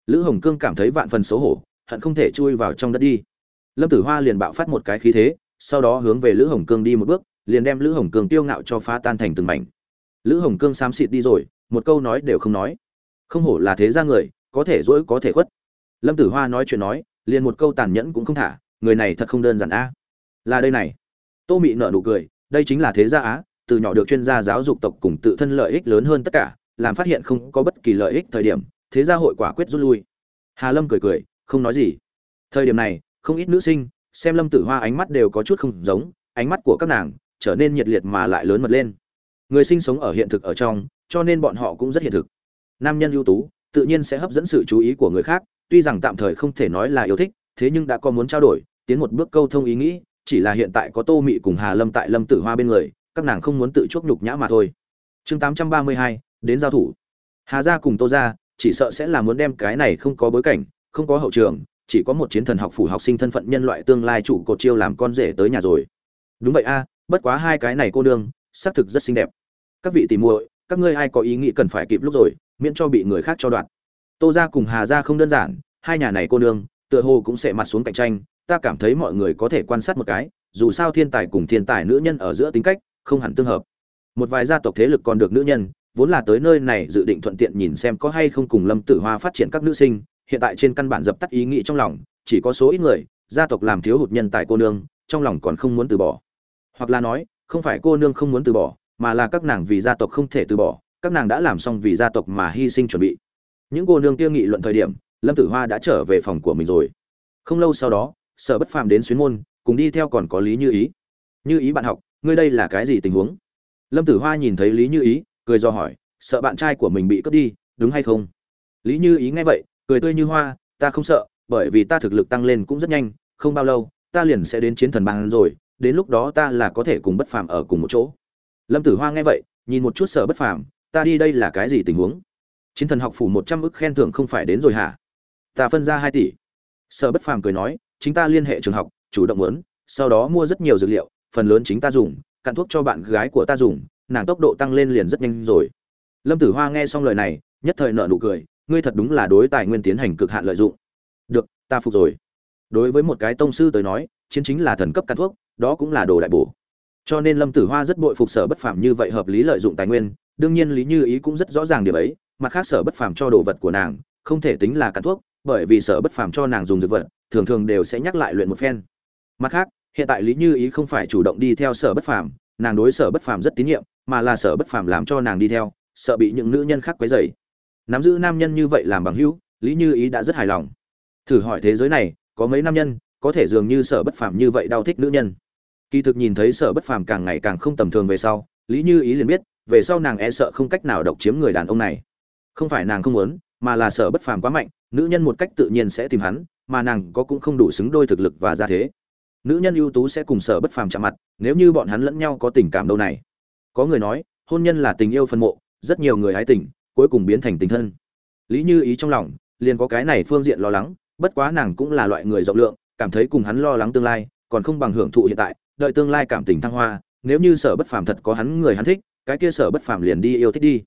Lữ hồng cương cảm thấy vạn phần xấu hổ, hận không thể chui vào trong đất đi. Lâm tử hoa liền bạo phát một cái khí thế, sau đó hướng về lữ hồng cương đi một bước, liền đem lữ hồng cương tiêu ngạo cho phá tan thành từng mảnh. Lữ hồng cương xám xịt đi rồi, một câu nói đều không nói. Không hổ là thế ra người, có thể dỗi có thể khuất. Lâm tử hoa nói chuyện nói, liền một câu tàn nhẫn cũng không thả, người này thật không đơn giản a là đây này. Tô mị nợ nụ cười, đây chính là thế gia á, từ nhỏ được chuyên gia giáo dục tộc cùng tự thân lợi ích lớn hơn tất cả, làm phát hiện không có bất kỳ lợi ích thời điểm, thế gia hội quả quyết rút lui. Hà lâm cười cười, không nói gì. Thời điểm này, không ít nữ sinh, xem lâm tử hoa ánh mắt đều có chút không giống, ánh mắt của các nàng trở nên nhiệt liệt mà lại lớn mật lên. Người sinh sống ở hiện thực ở trong, cho nên bọn họ cũng rất hiện thực. Nam nhân ưu tú, tự nhiên sẽ hấp dẫn sự chú ý của người khác, tuy rằng tạm thời không thể nói là yêu thích, thế nhưng đã có muốn trao đổi, tiến một bước câu thông ý nghĩ chỉ là hiện tại có tô mị cùng hà lâm tại lâm tử hoa bên người, các nàng không muốn tự chuốc nhục nhã mà thôi. Chương tám trăm ba mươi hai, đến giao thủ. Hà gia cùng tô gia, chỉ sợ sẽ là muốn đem cái này không có bối cảnh, không có hậu trường, chỉ có một chiến thần học phủ học sinh thân phận nhân loại tương lai chủ cột chiêu làm con rể tới nhà rồi. Đúng vậy a, bất quá hai cái này cô đương xác thực rất xinh đẹp. Các vị tìm muội, các ngươi ai có ý nghĩ cần phải kịp lúc rồi, miễn cho bị người khác cho đoạt. Tô gia cùng hà gia không đơn giản, hai nhà này cô nương, tựa hồ cũng sẽ mặt xuống cạnh tranh ta cảm thấy mọi người có thể quan sát một cái, dù sao thiên tài cùng thiên tài nữ nhân ở giữa tính cách, không hẳn tương hợp. Một vài gia tộc thế lực còn được nữ nhân, vốn là tới nơi này dự định thuận tiện nhìn xem có hay không cùng lâm tử hoa phát triển các nữ sinh, hiện tại trên căn bản dập tắt ý nghĩ trong lòng, chỉ có số ít người, gia tộc làm thiếu hụt nhân tài cô nương, trong lòng còn không muốn từ bỏ. Hoặc là nói, không phải cô nương không muốn từ bỏ, mà là các nàng vì gia tộc không thể từ bỏ, các nàng đã làm xong vì gia tộc mà hy sinh chuẩn bị. Những cô nương kia nghị luận thời điểm, lâm tử hoa đã trở về phòng của mình rồi. Không lâu sau đó sở bất phàm đến xuyến môn, cùng đi theo còn có lý như ý. Như ý bạn học, ngươi đây là cái gì tình huống? Lâm tử hoa nhìn thấy lý như ý, cười do hỏi, sợ bạn trai của mình bị cướp đi, đúng hay không? Lý như ý nghe vậy, cười tươi như hoa, ta không sợ, bởi vì ta thực lực tăng lên cũng rất nhanh, không bao lâu, ta liền sẽ đến chiến thần bang rồi, đến lúc đó ta là có thể cùng bất phàm ở cùng một chỗ. Lâm tử hoa nghe vậy, nhìn một chút sợ bất phàm, ta đi đây là cái gì tình huống? Chiến thần học phủ một trăm ức khen thưởng không phải đến rồi hả? Ta phân ra hai tỷ. Sợ bất phàm cười nói chính ta liên hệ trường học, chủ động muốn, sau đó mua rất nhiều dược liệu, phần lớn chính ta dùng cặn thuốc cho bạn gái của ta dùng, nàng tốc độ tăng lên liền rất nhanh rồi. Lâm tử hoa nghe xong lời này, nhất thời nợ nụ cười, ngươi thật đúng là đối tài nguyên tiến hành cực hạn lợi dụng. Được, ta phục rồi. Đối với một cái tông sư tới nói, chiến chính là thần cấp cắn thuốc, đó cũng là đồ đại bổ. Cho nên lâm tử hoa rất bội phục sở bất phàm như vậy hợp lý lợi dụng tài nguyên, đương nhiên lý như ý cũng rất rõ ràng điểm ấy, mặt khác sở bất phàm cho đồ vật của nàng, không thể tính là cắn thuốc bởi vì sở bất phàm cho nàng dùng dược vật, thường thường đều sẽ nhắc lại luyện một phen. Mặt khác, hiện tại lý như ý không phải chủ động đi theo sở bất phàm, nàng đối sở bất phàm rất tín nhiệm, mà là sở bất phàm làm cho nàng đi theo, sợ bị những nữ nhân khác quấy rầy. Nắm giữ nam nhân như vậy làm bằng hữu, lý như ý đã rất hài lòng. Thử hỏi thế giới này, có mấy nam nhân, có thể dường như sở bất phàm như vậy đau thích nữ nhân? Kỳ thực nhìn thấy sở bất phàm càng ngày càng không tầm thường về sau, lý như ý liền biết, về sau nàng e sợ không cách nào độc chiếm người đàn ông này. Không phải nàng không muốn mà là sở bất phàm quá mạnh, nữ nhân một cách tự nhiên sẽ tìm hắn, mà nàng có cũng không đủ xứng đôi thực lực và gia thế. Nữ nhân ưu tú sẽ cùng sở bất phàm chạm mặt, nếu như bọn hắn lẫn nhau có tình cảm đâu này. Có người nói, hôn nhân là tình yêu phân mộ, rất nhiều người hái tình, cuối cùng biến thành tình thân. Lý như ý trong lòng, liền có cái này phương diện lo lắng, bất quá nàng cũng là loại người rộng lượng, cảm thấy cùng hắn lo lắng tương lai, còn không bằng hưởng thụ hiện tại, đợi tương lai cảm tình thăng hoa, nếu như sở bất phàm thật có hắn người hắn thích, cái kia sở bất phàm liền đi yêu thích đi.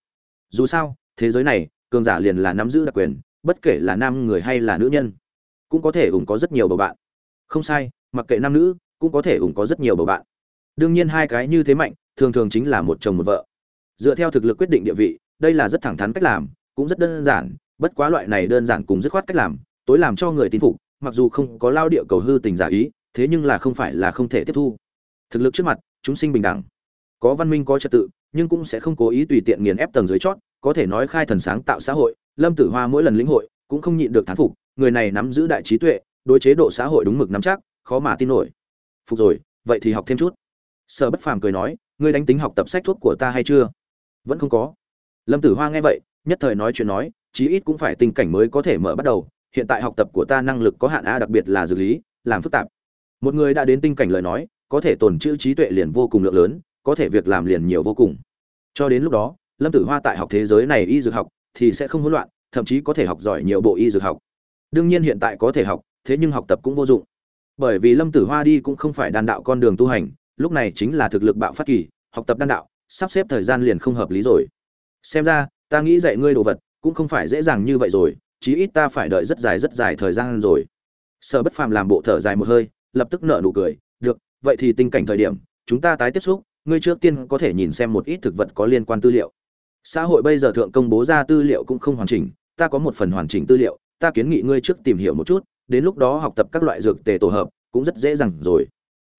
Dù sao, thế giới này cường giả liền là nắm giữ đặc quyền, bất kể là nam người hay là nữ nhân, cũng có thể ủng có rất nhiều bầu bạn. Không sai, mặc kệ nam nữ, cũng có thể ủng có rất nhiều bầu bạn. Đương nhiên hai cái như thế mạnh, thường thường chính là một chồng một vợ. Dựa theo thực lực quyết định địa vị, đây là rất thẳng thắn cách làm, cũng rất đơn giản, bất quá loại này đơn giản cùng dứt khoát cách làm, tối làm cho người tin phục, mặc dù không có lao địa cầu hư tình giả ý, thế nhưng là không phải là không thể tiếp thu. Thực lực trước mặt, chúng sinh bình đẳng. Có văn minh, có trật tự, nhưng cũng sẽ không cố ý tùy tiện nghiền ép tầng dưới chót có thể nói khai thần sáng tạo xã hội, lâm tử hoa mỗi lần lĩnh hội cũng không nhịn được thán phục, người này nắm giữ đại trí tuệ, đối chế độ xã hội đúng mực nắm chắc, khó mà tin nổi. Phục rồi, vậy thì học thêm chút. Sở bất phàm cười nói, ngươi đánh tính học tập sách thuốc của ta hay chưa? Vẫn không có. Lâm tử hoa nghe vậy, nhất thời nói chuyện nói, chí ít cũng phải tình cảnh mới có thể mở bắt đầu, hiện tại học tập của ta năng lực có hạn a, đặc biệt là dược lý, làm phức tạp. Một người đã đến tinh cảnh lời nói, có thể tồn chữ trí tuệ liền vô cùng lượng lớn, có thể việc làm liền nhiều vô cùng. Cho đến lúc đó lâm tử hoa tại học thế giới này y dược học thì sẽ không hỗn loạn, thậm chí có thể học giỏi nhiều bộ y dược học. Đương nhiên hiện tại có thể học, thế nhưng học tập cũng vô dụng. Bởi vì lâm tử hoa đi cũng không phải đan đạo con đường tu hành, lúc này chính là thực lực bạo phát kỳ, học tập đan đạo, sắp xếp thời gian liền không hợp lý rồi. Xem ra, ta nghĩ dạy ngươi đồ vật cũng không phải dễ dàng như vậy rồi, chí ít ta phải đợi rất dài rất dài thời gian rồi. Sở bất phàm làm bộ thở dài một hơi, lập tức nở nụ cười, được, vậy thì tình cảnh thời điểm, chúng ta tái tiếp xúc, ngươi trước tiên có thể nhìn xem một ít thực vật có liên quan tư liệu xã hội bây giờ thượng công bố ra tư liệu cũng không hoàn chỉnh, ta có một phần hoàn chỉnh tư liệu, ta kiến nghị ngươi trước tìm hiểu một chút, đến lúc đó học tập các loại dược tề tổ hợp, cũng rất dễ dàng rồi.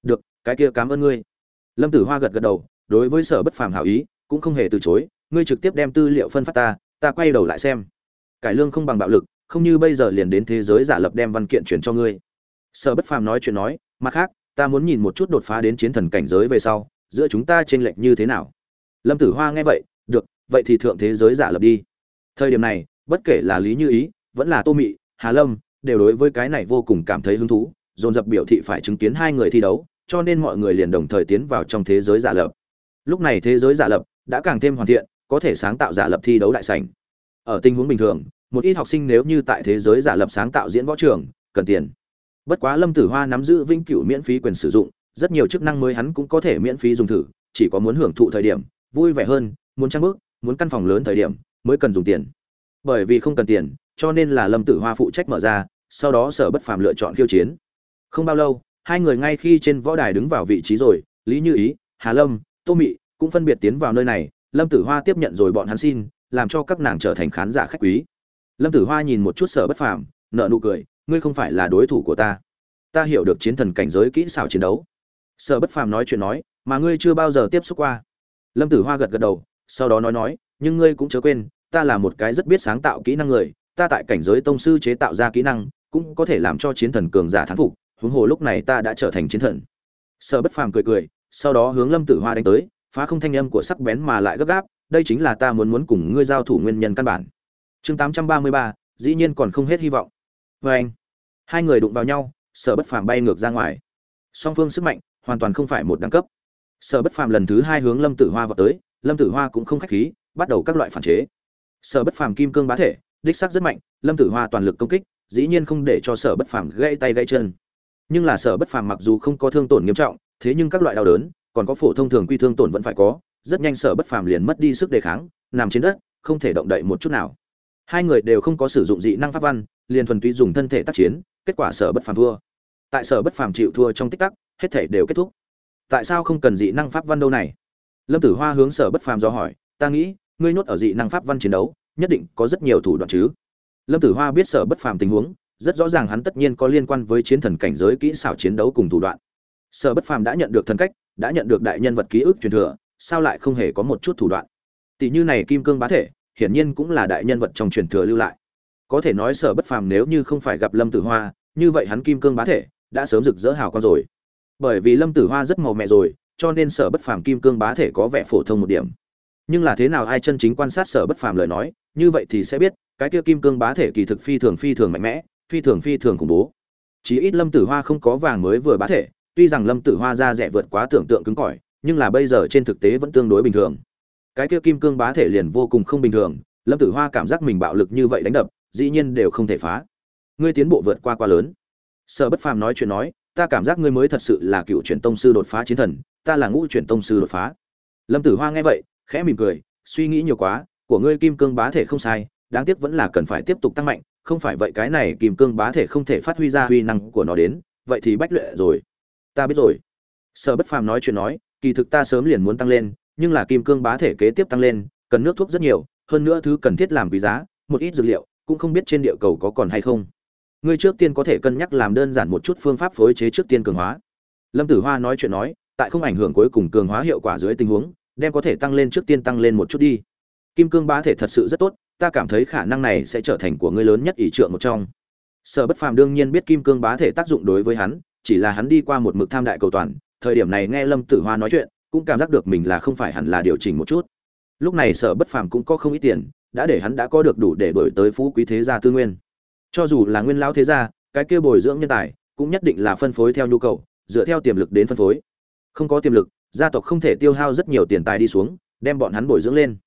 Được, cái kia cảm ơn ngươi. Lâm tử hoa gật gật đầu, đối với sở bất phàm hảo ý, cũng không hề từ chối, ngươi trực tiếp đem tư liệu phân phát ta ta quay đầu lại xem. Cải lương không bằng bạo lực, không như bây giờ liền đến thế giới giả lập đem văn kiện chuyển cho ngươi. Sở bất phàm nói chuyện nói, mặt khác, ta muốn nhìn một chút đột phá đến chiến thần cảnh giới về sau, giữa chúng ta chênh lệch như thế nào. Lâm tử hoa nghe vậy vậy thì thượng thế giới giả lập đi. Thời điểm này, bất kể là lý như ý, vẫn là tô mị, hà lâm, đều đối với cái này vô cùng cảm thấy hứng thú, dồn dập biểu thị phải chứng kiến hai người thi đấu, cho nên mọi người liền đồng thời tiến vào trong thế giới giả lập. Lúc này thế giới giả lập đã càng thêm hoàn thiện, có thể sáng tạo giả lập thi đấu đại sảnh. Ở tình huống bình thường, một ít học sinh nếu như tại thế giới giả lập sáng tạo diễn võ trường, cần tiền. Bất quá lâm tử hoa nắm giữ vĩnh cửu miễn phí quyền sử dụng, rất nhiều chức năng mới hắn cũng có thể miễn phí dùng thử, chỉ có muốn hưởng thụ thời điểm, vui vẻ hơn, muốn trang bước muốn căn phòng lớn thời điểm mới cần dùng tiền. Bởi vì không cần tiền, cho nên là lâm tử hoa phụ trách mở ra, sau đó sở bất phàm lựa chọn khiêu chiến. Không bao lâu, hai người ngay khi trên võ đài đứng vào vị trí rồi, lý như ý, hà lâm, tô mị cũng phân biệt tiến vào nơi này, lâm tử hoa tiếp nhận rồi bọn hắn xin, làm cho các nàng trở thành khán giả khách quý. Lâm tử hoa nhìn một chút sở bất phàm nợ nụ cười, ngươi không phải là đối thủ của ta. Ta hiểu được chiến thần cảnh giới kỹ xảo chiến đấu. Sở bất phàm nói chuyện nói, mà ngươi chưa bao giờ tiếp xúc qua. Lâm tử hoa gật gật đầu sau đó nói nói, nhưng ngươi cũng chớ quên, ta là một cái rất biết sáng tạo kỹ năng người, ta tại cảnh giới tông sư chế tạo ra kỹ năng, cũng có thể làm cho chiến thần cường giả thán phục, huống hồ lúc này ta đã trở thành chiến thần. Sở bất phàm cười cười, sau đó hướng lâm tử hoa đánh tới, phá không thanh âm của sắc bén mà lại gấp gáp, đây chính là ta muốn muốn cùng ngươi giao thủ nguyên nhân căn bản. Chương tám trăm ba mươi ba, dĩ nhiên còn không hết hy vọng. Vê anh, hai người đụng vào nhau, sở bất phàm bay ngược ra ngoài. Song phương sức mạnh hoàn toàn không phải một đẳng cấp. Sở bất phàm lần thứ hai hướng lâm tử hoa vào tới lâm tử hoa cũng không khách khí, bắt đầu các loại phản chế. Sở bất phàm kim cương bá thể, đích sắc rất mạnh, lâm tử hoa toàn lực công kích, dĩ nhiên không để cho sở bất phàm gãy tay gãy chân. Nhưng là sở bất phàm mặc dù không có thương tổn nghiêm trọng, thế nhưng các loại đau đớn, còn có phổ thông thường quy thương tổn vẫn phải có, rất nhanh sở bất phàm liền mất đi sức đề kháng, nằm trên đất, không thể động đậy một chút nào. Hai người đều không có sử dụng dị năng pháp văn, liền thuần túy dùng thân thể tác chiến, kết quả sở bất phàm thua. Tại sở bất phàm chịu thua trong tích tắc, hết thể đều kết thúc. Tại sao không cần dị năng pháp văn đâu này? Lâm tử hoa hướng sở bất phàm do hỏi, ta nghĩ, ngươi nhốt ở dị năng pháp văn chiến đấu, nhất định có rất nhiều thủ đoạn chứ? Lâm tử hoa biết sở bất phàm tình huống, rất rõ ràng hắn tất nhiên có liên quan với chiến thần cảnh giới kỹ xảo chiến đấu cùng thủ đoạn. Sở bất phàm đã nhận được thần cách, đã nhận được đại nhân vật ký ức truyền thừa, sao lại không hề có một chút thủ đoạn? Tỷ như này kim cương bá thể, hiển nhiên cũng là đại nhân vật trong truyền thừa lưu lại. Có thể nói sở bất phàm nếu như không phải gặp lâm tử hoa, như vậy hắn kim cương bá thể đã sớm rực rỡ hào con rồi. Bởi vì lâm tử hoa rất màu mẹ rồi cho nên sở bất phàm kim cương bá thể có vẻ phổ thông một điểm. Nhưng là thế nào ai chân chính quan sát sở bất phàm lời nói, như vậy thì sẽ biết, cái kia kim cương bá thể kỳ thực phi thường phi thường mạnh mẽ, phi thường phi thường khủng bố. Chí ít lâm tử hoa không có vàng mới vừa bá thể, tuy rằng lâm tử hoa ra rẻ vượt quá tưởng tượng cứng cỏi, nhưng là bây giờ trên thực tế vẫn tương đối bình thường. Cái kia kim cương bá thể liền vô cùng không bình thường, lâm tử hoa cảm giác mình bạo lực như vậy đánh đập, dĩ nhiên đều không thể phá. Ngươi tiến bộ vượt qua quá lớn. Sở bất phàm nói chuyện nói, ta cảm giác ngươi mới thật sự là cựu truyền tông sư đột phá chiến thần ta là ngũ chuyển tông sư đột phá. Lâm tử hoa nghe vậy, khẽ mỉm cười, suy nghĩ nhiều quá, của ngươi kim cương bá thể không sai, đáng tiếc vẫn là cần phải tiếp tục tăng mạnh, không phải vậy cái này kim cương bá thể không thể phát huy ra uy năng của nó đến, vậy thì bách luyện rồi. Ta biết rồi. Sở bất phàm nói chuyện nói, kỳ thực ta sớm liền muốn tăng lên, nhưng là kim cương bá thể kế tiếp tăng lên, cần nước thuốc rất nhiều, hơn nữa thứ cần thiết làm quý giá, một ít dược liệu, cũng không biết trên địa cầu có còn hay không. Ngươi trước tiên có thể cân nhắc làm đơn giản một chút phương pháp phối chế trước tiên cường hóa. Lâm tử hoa nói chuyện nói tại không ảnh hưởng cuối cùng cường hóa hiệu quả dưới tình huống, đem có thể tăng lên trước tiên tăng lên một chút đi. Kim cương bá thể thật sự rất tốt, ta cảm thấy khả năng này sẽ trở thành của ngươi lớn nhất ỷ trượng một trong. Sở bất phàm đương nhiên biết kim cương bá thể tác dụng đối với hắn, chỉ là hắn đi qua một mực tham đại cầu toàn, thời điểm này nghe lâm tử hoa nói chuyện, cũng cảm giác được mình là không phải hẳn là điều chỉnh một chút. Lúc này sở bất phàm cũng có không ít tiền, đã để hắn đã có được đủ để đổi tới phú quý thế gia tư nguyên. Cho dù là nguyên lão thế gia, cái kia bồi dưỡng nhân tài, cũng nhất định là phân phối theo nhu cầu, dựa theo tiềm lực đến phân phối không có tiềm lực, gia tộc không thể tiêu hao rất nhiều tiền tài đi xuống, đem bọn hắn bồi dưỡng lên.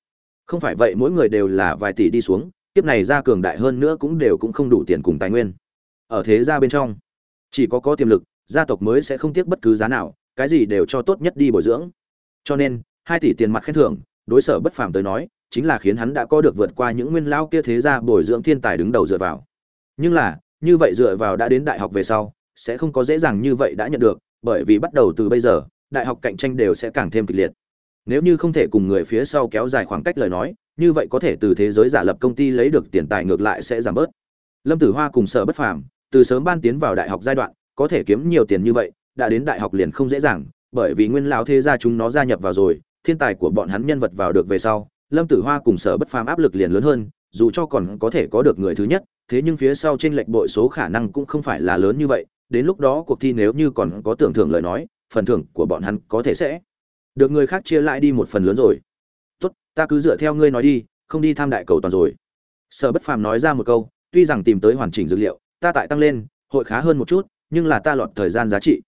Không phải vậy, mỗi người đều là vài tỷ đi xuống tiếp này gia cường đại hơn nữa cũng đều cũng không đủ tiền cùng tài nguyên. Ở thế gia bên trong, chỉ có có tiềm lực, gia tộc mới sẽ không tiếc bất cứ giá nào, cái gì đều cho tốt nhất đi bồi dưỡng. Cho nên, hai tỷ tiền mặt khen thưởng, đối sở bất phàm tới nói, chính là khiến hắn đã có được vượt qua những nguyên lao kia thế gia bồi dưỡng thiên tài đứng đầu dựa vào. Nhưng là, như vậy dựa vào đã đến đại học về sau, sẽ không có dễ dàng như vậy đã nhận được, bởi vì bắt đầu từ bây giờ đại học cạnh tranh đều sẽ càng thêm kịch liệt. Nếu như không thể cùng người phía sau kéo dài khoảng cách lời nói, như vậy có thể từ thế giới giả lập công ty lấy được tiền tài ngược lại sẽ giảm bớt. Lâm tử hoa cùng sở bất phàm, từ sớm ban tiến vào đại học giai đoạn, có thể kiếm nhiều tiền như vậy, đã đến đại học liền không dễ dàng, bởi vì nguyên lão thế gia chúng nó gia nhập vào rồi, thiên tài của bọn hắn nhân vật vào được về sau, lâm tử hoa cùng sở bất phàm áp lực liền lớn hơn, dù cho còn có thể có được người thứ nhất, thế nhưng phía sau trên lệnh bội số khả năng cũng không phải là lớn như vậy, đến lúc đó cuộc thi nếu như còn có tưởng thưởng lời nói phần thưởng của bọn hắn có thể sẽ được người khác chia lại đi một phần lớn rồi. Tốt, ta cứ dựa theo ngươi nói đi, không đi tham đại cầu toàn rồi. Sở bất phàm nói ra một câu, tuy rằng tìm tới hoàn chỉnh dữ liệu, ta tại tăng lên, hội khá hơn một chút, nhưng là ta lọt thời gian giá trị.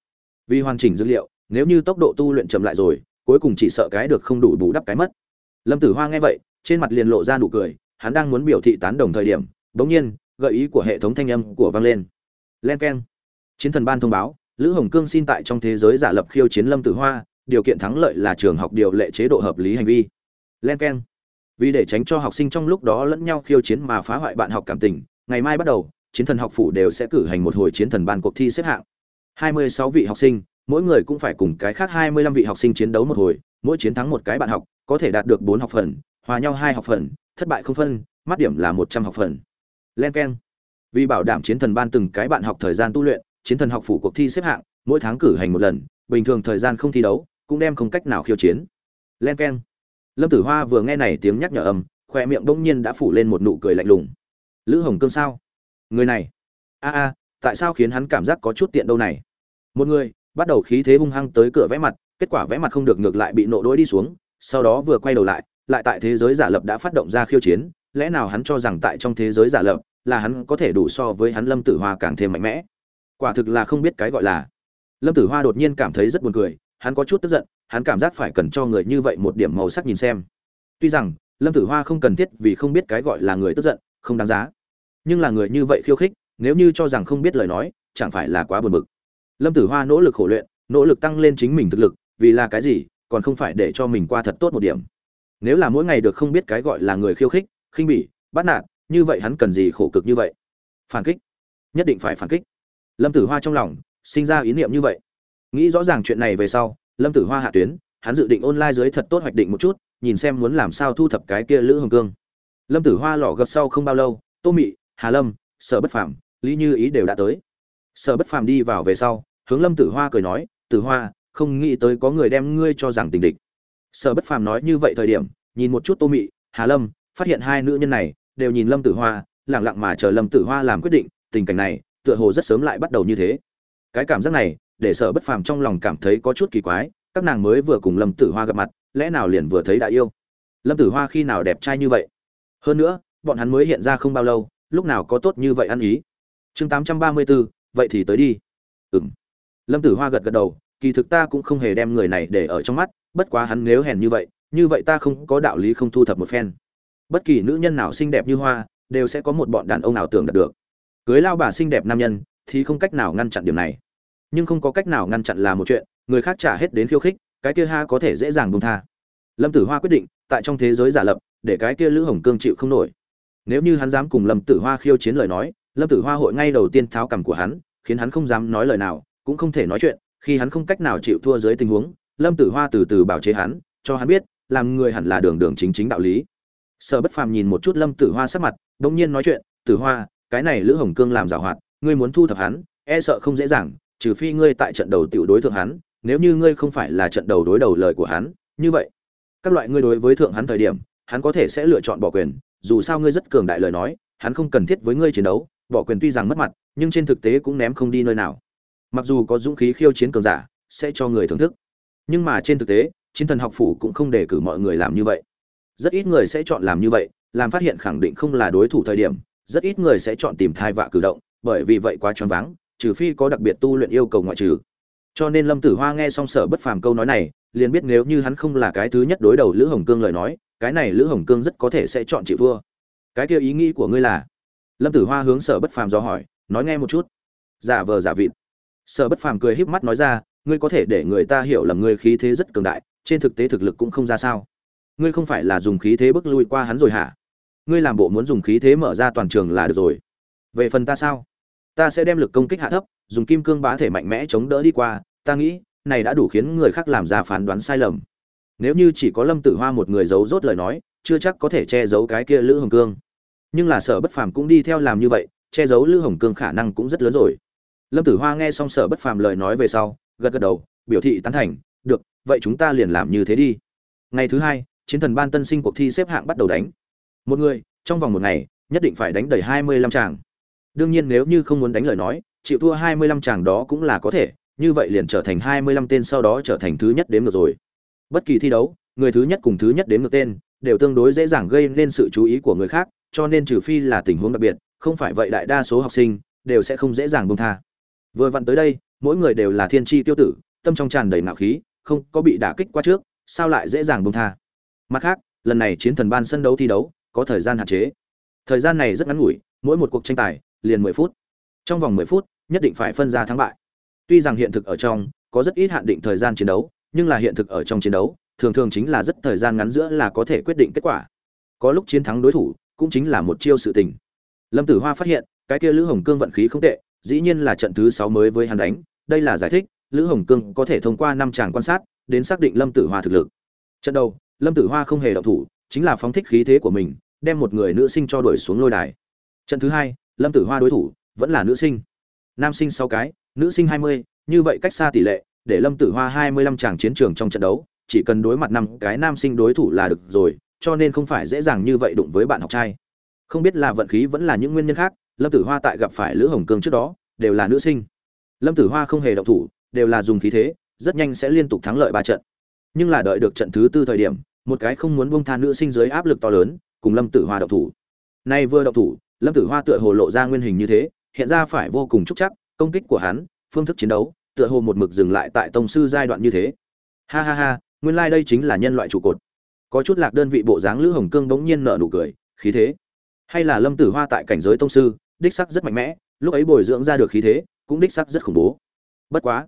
Vì hoàn chỉnh dữ liệu, nếu như tốc độ tu luyện chậm lại rồi, cuối cùng chỉ sợ cái được không đủ bù đắp cái mất. Lâm tử hoa nghe vậy, trên mặt liền lộ ra nụ cười, hắn đang muốn biểu thị tán đồng thời điểm, bỗng nhiên, gợi ý của hệ thống thanh âm của vang lên. Len keng, chiến thần ban thông báo lữ hồng cương xin tại trong thế giới giả lập khiêu chiến lâm tử hoa điều kiện thắng lợi là trường học điều lệ chế độ hợp lý hành vi. Lenken, vì để tránh cho học sinh trong lúc đó lẫn nhau khiêu chiến mà phá hoại bạn học cảm tình ngày mai bắt đầu chiến thần học phủ đều sẽ cử hành một hồi chiến thần ban cuộc thi xếp hạng. 26 vị học sinh mỗi người cũng phải cùng cái khác 25 vị học sinh chiến đấu một hồi mỗi chiến thắng một cái bạn học có thể đạt được 4 học phần hòa nhau hai học phần thất bại không phân mắt điểm là 100 học phần. Lenken, vì bảo đảm chiến thần ban từng cái bạn học thời gian tu luyện chiến thần học phủ cuộc thi xếp hạng, mỗi tháng cử hành một lần, bình thường thời gian không thi đấu, cũng đem không cách nào khiêu chiến. Len keng. Lâm tử hoa vừa nghe này tiếng nhắc nhở âm khoe miệng bỗng nhiên đã phủ lên một nụ cười lạnh lùng. Lữ hồng cương sao? Người này. A a, tại sao khiến hắn cảm giác có chút tiện đâu này? Một người, bắt đầu khí thế hung hăng tới cửa vẽ mặt, kết quả vẽ mặt không được ngược lại bị nộ đỗi đi xuống, sau đó vừa quay đầu lại lại tại thế giới giả lập đã phát động ra khiêu chiến, lẽ nào hắn cho rằng tại trong thế giới giả lập, là hắn có thể đủ so với hắn lâm tử hoa càng thêm mạnh mẽ? Quả thực là không biết cái gọi là. Lâm tử hoa đột nhiên cảm thấy rất buồn cười, hắn có chút tức giận, hắn cảm giác phải cần cho người như vậy một điểm màu sắc nhìn xem. Tuy rằng, lâm tử hoa không cần thiết vì không biết cái gọi là người tức giận, không đáng giá. Nhưng là người như vậy khiêu khích, nếu như cho rằng không biết lời nói, chẳng phải là quá buồn bực. Lâm tử hoa nỗ lực khổ luyện, nỗ lực tăng lên chính mình thực lực, vì là cái gì, còn không phải để cho mình qua thật tốt một điểm. Nếu là mỗi ngày được không biết cái gọi là người khiêu khích, khinh bỉ, bắt nạt, như vậy hắn cần gì khổ cực như vậy? Phản kích. Nhất định phải phản kích lâm tử hoa trong lòng sinh ra ý niệm như vậy. Nghĩ rõ ràng chuyện này về sau, lâm tử hoa hạ tuyến, hắn dự định online dưới thật tốt hoạch định một chút, nhìn xem muốn làm sao thu thập cái kia lữ hồng cương. Lâm tử hoa lọ gập sau không bao lâu, tô mị, hà lâm, sở bất phàm, lý như ý đều đã tới. Sở bất phàm đi vào về sau, hướng lâm tử hoa cười nói, tử hoa, không nghĩ tới có người đem ngươi cho rằng tình địch. Sở bất phàm nói như vậy thời điểm, nhìn một chút tô mị, hà lâm, phát hiện hai nữ nhân này đều nhìn lâm tử hoa lẳng lặng mà chờ lâm tử hoa làm quyết định, tình cảnh này tựa hồ rất sớm lại bắt đầu như thế. Cái cảm giác này, để sở bất phàm trong lòng cảm thấy có chút kỳ quái, các nàng mới vừa cùng lâm tử hoa gặp mặt, lẽ nào liền vừa thấy đã yêu? Lâm tử hoa khi nào đẹp trai như vậy? Hơn nữa, bọn hắn mới hiện ra không bao lâu, lúc nào có tốt như vậy ăn ý? Chương tám trăm ba mươi bốn vậy thì tới đi. Ừm. lâm tử hoa gật gật đầu, kỳ thực ta cũng không hề đem người này để ở trong mắt, bất quá hắn nếu hèn như vậy như vậy ta không có đạo lý không thu thập một phen. Bất kỳ nữ nhân nào xinh đẹp như hoa, đều sẽ có một bọn đàn ông nào tưởng đạt được cưới lao bà xinh đẹp nam nhân, thì không cách nào ngăn chặn điểm này. Nhưng không có cách nào ngăn chặn là một chuyện, người khác trả hết đến khiêu khích, cái kia ha có thể dễ dàng buông tha. Lâm tử hoa quyết định, tại trong thế giới giả lập, để cái kia lữ hồng cương chịu không nổi. Nếu như hắn dám cùng lâm tử hoa khiêu chiến lời nói, lâm tử hoa hội ngay đầu tiên tháo cằm của hắn, khiến hắn không dám nói lời nào, cũng không thể nói chuyện, khi hắn không cách nào chịu thua dưới tình huống, lâm tử hoa từ từ bảo chế hắn, cho hắn biết, làm người hẳn là đường đường chính chính đạo lý. Sở bất phàm nhìn một chút lâm tử hoa sắc mặt đ ỗ n g nhiên nói chuyện, tử hoa cái này lữ hồng cương làm giảo hoạt, ngươi muốn thu thập hắn e sợ không dễ dàng, trừ phi ngươi tại trận đầu tiểu đối thượng hắn, nếu như ngươi không phải là trận đầu đối đầu lời của hắn, như vậy, các loại ngươi đối với thượng hắn thời điểm, hắn có thể sẽ lựa chọn bỏ quyền, dù sao ngươi rất cường đại lời nói, hắn không cần thiết với ngươi chiến đấu, bỏ quyền tuy rằng mất mặt, nhưng trên thực tế cũng ném không đi nơi nào. Mặc dù có dũng khí khiêu chiến cường giả, sẽ cho người thưởng thức, nhưng mà trên thực tế, chiến thần học phủ cũng không để cử mọi người làm như vậy. Rất ít người sẽ chọn làm như vậy, làm phát hiện khẳng định không là đối thủ thời điểm rất ít người sẽ chọn tìm thai vạ cử động, bởi vì vậy quá choáng váng, trừ phi có đặc biệt tu luyện yêu cầu ngoại trừ. Cho nên lâm tử hoa nghe xong sở bất phàm câu nói này, liền biết nếu như hắn không là cái thứ nhất đối đầu lữ hồng cương lời nói, cái này lữ hồng cương rất có thể sẽ chọn chịu vua cái kia ý nghĩ của ngươi là? Lâm tử hoa hướng sở bất phàm do hỏi, nói nghe một chút. Giả vờ giả vịt. Sở bất phàm cười híp mắt nói ra, ngươi có thể để người ta hiểu lầm ngươi khí thế rất cường đại, trên thực tế thực lực cũng không ra sao. Ngươi không phải là dùng khí thế bước lui qua hắn rồi hả? Ngươi làm bộ muốn dùng khí thế mở ra toàn trường là được rồi. Về phần ta sao? Ta sẽ đem lực công kích hạ thấp, dùng kim cương bá thể mạnh mẽ chống đỡ đi qua. Ta nghĩ, này đã đủ khiến người khác làm ra phán đoán sai lầm. Nếu như chỉ có lâm tử hoa một người giấu rốt lời nói, chưa chắc có thể che giấu cái kia lữ hồng cương. Nhưng là sở bất phàm cũng đi theo làm như vậy, che giấu lữ hồng cương khả năng cũng rất lớn rồi. Lâm tử hoa nghe xong sở bất phàm lời nói về sau, gật gật đầu, biểu thị tán thành, được, vậy chúng ta liền làm như thế đi. Ngày thứ hai, chiến thần ban tân sinh cuộc thi xếp hạng bắt đầu đánh một người, trong vòng một ngày, nhất định phải đánh đầy hai mươi lăm tràng đương nhiên nếu như không muốn đánh lời nói, chịu thua hai mươi lăm tràng đó cũng là có thể, như vậy liền trở thành hai mươi lăm tên sau đó trở thành thứ nhất đếm ngược rồi. Bất kỳ thi đấu, người thứ nhất cùng thứ nhất đếm ngược tên, đều tương đối dễ dàng gây nên sự chú ý của người khác, cho nên trừ phi là tình huống đặc biệt, không phải vậy đại đa số học sinh, đều sẽ không dễ dàng buông tha. Vừa vặn tới đây, mỗi người đều là thiên tri tiêu tử, tâm trong tràn đầy nạo khí, không có bị đả kích qua trước, sao lại dễ dàng buông tha? Mặt khác, lần này chiến thần ban sân đấu thi đấu có thời gian hạn chế. Thời gian này rất ngắn ngủi, mỗi một cuộc tranh tài, liền mười phút. Trong vòng mười phút, nhất định phải phân ra thắng bại. Tuy rằng hiện thực ở trong, có rất ít hạn định thời gian chiến đấu, nhưng là hiện thực ở trong chiến đấu, thường thường chính là rất thời gian ngắn giữa là có thể quyết định kết quả. Có lúc chiến thắng đối thủ, cũng chính là một chiêu sự tình. Lâm tử hoa phát hiện, cái kia lữ hồng cương vận khí không tệ, dĩ nhiên là trận thứ sáu mới với hắn đánh, đây là giải thích, lữ hồng cương có thể thông qua năm tràng quan sát, đến xác định lâm tử hoa thực lực. Trận đầu, lâm tử hoa không hề động thủ, chính là phóng thích khí thế của mình đem một người nữ sinh cho đuổi xuống lôi đài. Trận thứ hai, lâm tử hoa đối thủ vẫn là nữ sinh. Nam sinh sáu cái, nữ sinh hai mươi, như vậy cách xa tỷ lệ, để lâm tử hoa hai mươi lăm tràng chiến trường trong trận đấu, chỉ cần đối mặt năm cái nam sinh đối thủ là được rồi, cho nên không phải dễ dàng như vậy đụng với bạn học trai. Không biết là vận khí vẫn là những nguyên nhân khác, lâm tử hoa tại gặp phải lữ hồng cương trước đó, đều là nữ sinh. Lâm tử hoa không hề động thủ, đều là dùng khí thế, rất nhanh sẽ liên tục thắng lợi ba trận. Nhưng là đợi được trận thứ tư thời điểm, một cái không muốn buông tha nữ sinh dưới áp lực to lớn cùng lâm tử hoa động thủ. Nay vừa động thủ, lâm tử hoa tựa hồ lộ ra nguyên hình như thế, hiện ra phải vô cùng trúc chắc, công kích của hắn, phương thức chiến đấu, tựa hồ một mực dừng lại tại tông sư giai đoạn như thế. Ha ha ha, nguyên lai đây chính là nhân loại trụ cột. Có chút lạc đơn vị bộ dáng lữ hồng cương bỗng nhiên nở nụ cười, khí thế. Hay là lâm tử hoa tại cảnh giới tông sư, đích sắc rất mạnh mẽ, lúc ấy bồi dưỡng ra được khí thế, cũng đích sắc rất khủng bố. Bất quá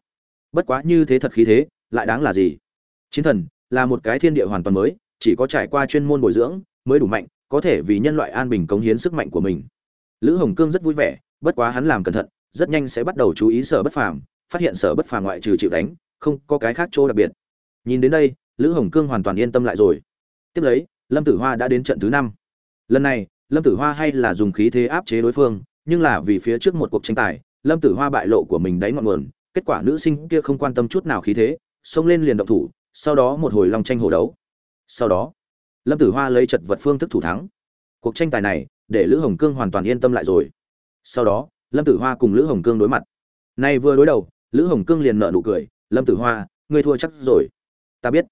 bất quá như thế thật khí thế, lại đáng là gì? Chiến thần là một cái thiên địa hoàn toàn mới, chỉ có trải qua chuyên môn bồi dưỡng mới đủ mạnh, có thể vì nhân loại an bình cống hiến sức mạnh của mình. Lữ hồng cương rất vui vẻ, bất quá hắn làm cẩn thận, rất nhanh sẽ bắt đầu chú ý sở bất phàm, phát hiện sở bất phàm ngoại trừ chịu đánh, không có cái khác chỗ đặc biệt. Nhìn đến đây, lữ hồng cương hoàn toàn yên tâm lại rồi. Tiếp lấy, lâm tử hoa đã đến trận thứ năm. Lần này, lâm tử hoa hay là dùng khí thế áp chế đối phương, nhưng là vì phía trước một cuộc tranh tài, lâm tử hoa bại lộ của mình đáy ngọn nguồn, kết quả nữ sinh kia không quan tâm chút nào khí thế, xông lên liền động thủ, sau đó một hồi long tranh hổ đấu. Sau đó lâm tử hoa lấy chật vật phương thức thủ thắng. Cuộc tranh tài này, để lữ hồng cương hoàn toàn yên tâm lại rồi. Sau đó, lâm tử hoa cùng lữ hồng cương đối mặt. Nay vừa đối đầu, lữ hồng cương liền nợ nụ cười, lâm tử hoa, ngươi thua chắc rồi. Ta biết.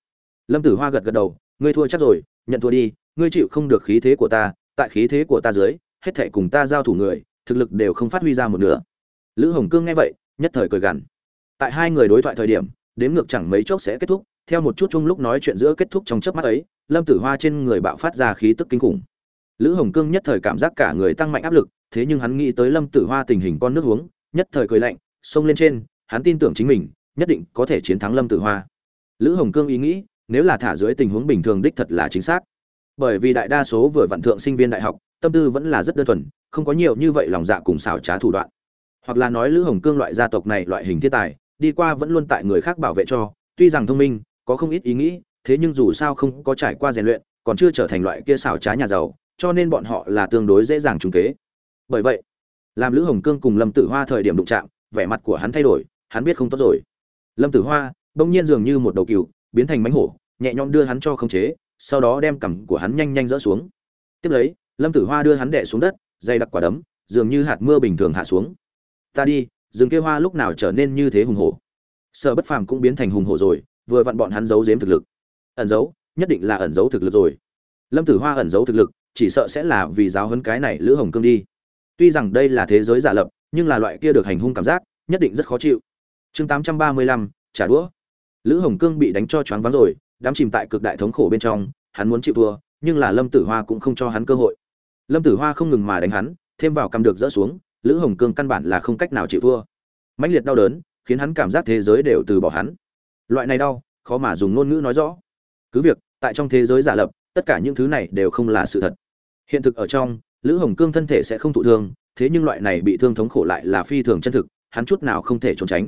Lâm tử hoa gật gật đầu, ngươi thua chắc rồi, nhận thua đi, ngươi chịu không được khí thế của ta, tại khí thế của ta dưới, hết thệ cùng ta giao thủ người, thực lực đều không phát huy ra một nửa. Lữ hồng cương nghe vậy, nhất thời cười gằn. Tại hai người đối thoại thời điểm, đếm ngược chẳng mấy chốc sẽ kết thúc, theo một chút chung lúc nói chuyện giữa kết thúc trong chớp mắt ấy lâm tử hoa trên người bạo phát ra khí tức kinh khủng. Lữ hồng cương nhất thời cảm giác cả người tăng mạnh áp lực, thế nhưng hắn nghĩ tới lâm tử hoa tình hình con nước uống, nhất thời cười lạnh, xông lên trên, hắn tin tưởng chính mình, nhất định có thể chiến thắng lâm tử hoa. Lữ hồng cương ý nghĩ, nếu là thả dưới tình huống bình thường đích thật là chính xác. Bởi vì đại đa số vừa vạn thượng sinh viên đại học, tâm tư vẫn là rất đơn thuần, không có nhiều như vậy lòng dạ cùng xảo trá thủ đoạn. Hoặc là nói lữ hồng cương loại gia tộc này loại hình thiên tài, đi qua vẫn luôn tại người khác bảo vệ cho, tuy rằng thông minh, có không ít ý nghĩ thế nhưng dù sao không có trải qua rèn luyện, còn chưa trở thành loại kia xảo trá nhà giàu, cho nên bọn họ là tương đối dễ dàng trúng kế. Bởi vậy, làm lữ hồng cương cùng lâm tử hoa thời điểm đụng chạm, vẻ mặt của hắn thay đổi, hắn biết không tốt rồi. Lâm tử hoa bỗng nhiên dường như một đầu cừu, biến thành mánh hổ, nhẹ nhõm đưa hắn cho khống chế, sau đó đem cằm của hắn nhanh nhanh rỡ xuống. Tiếp lấy, lâm tử hoa đưa hắn đẻ xuống đất, dày đặc quả đấm, dường như hạt mưa bình thường hạ xuống. Ta đi, rừng kia hoa lúc nào trở nên như thế hùng hổ? Sở bất phàm cũng biến thành hùng hổ rồi, vừa vặn bọn hắn giấu giếm thực lực ẩn giấu, nhất định là ẩn giấu thực lực rồi. Lâm tử hoa ẩn giấu thực lực, chỉ sợ sẽ là vì giáo hấn cái này lữ hồng cương đi. Tuy rằng đây là thế giới giả lập, nhưng là loại kia được hành hung cảm giác, nhất định rất khó chịu. Chương tám trăm ba mươi lăm, trả đũa. Lữ hồng cương bị đánh cho choáng váng rồi, đám chìm tại cực đại thống khổ bên trong, hắn muốn chịu thua, nhưng là lâm tử hoa cũng không cho hắn cơ hội. Lâm tử hoa không ngừng mà đánh hắn, thêm vào cầm được rỡ xuống, lữ hồng cương căn bản là không cách nào chịu thua. Mãnh liệt đau đớn, khiến hắn cảm giác thế giới đều từ bỏ hắn. Loại này đau, khó mà dùng ngôn ngữ nói rõ cứ việc, tại trong thế giới giả lập, tất cả những thứ này đều không là sự thật. Hiện thực ở trong, lữ hồng cương thân thể sẽ không thụ thương, thế nhưng loại này bị thương thống khổ lại là phi thường chân thực, hắn chút nào không thể trốn tránh.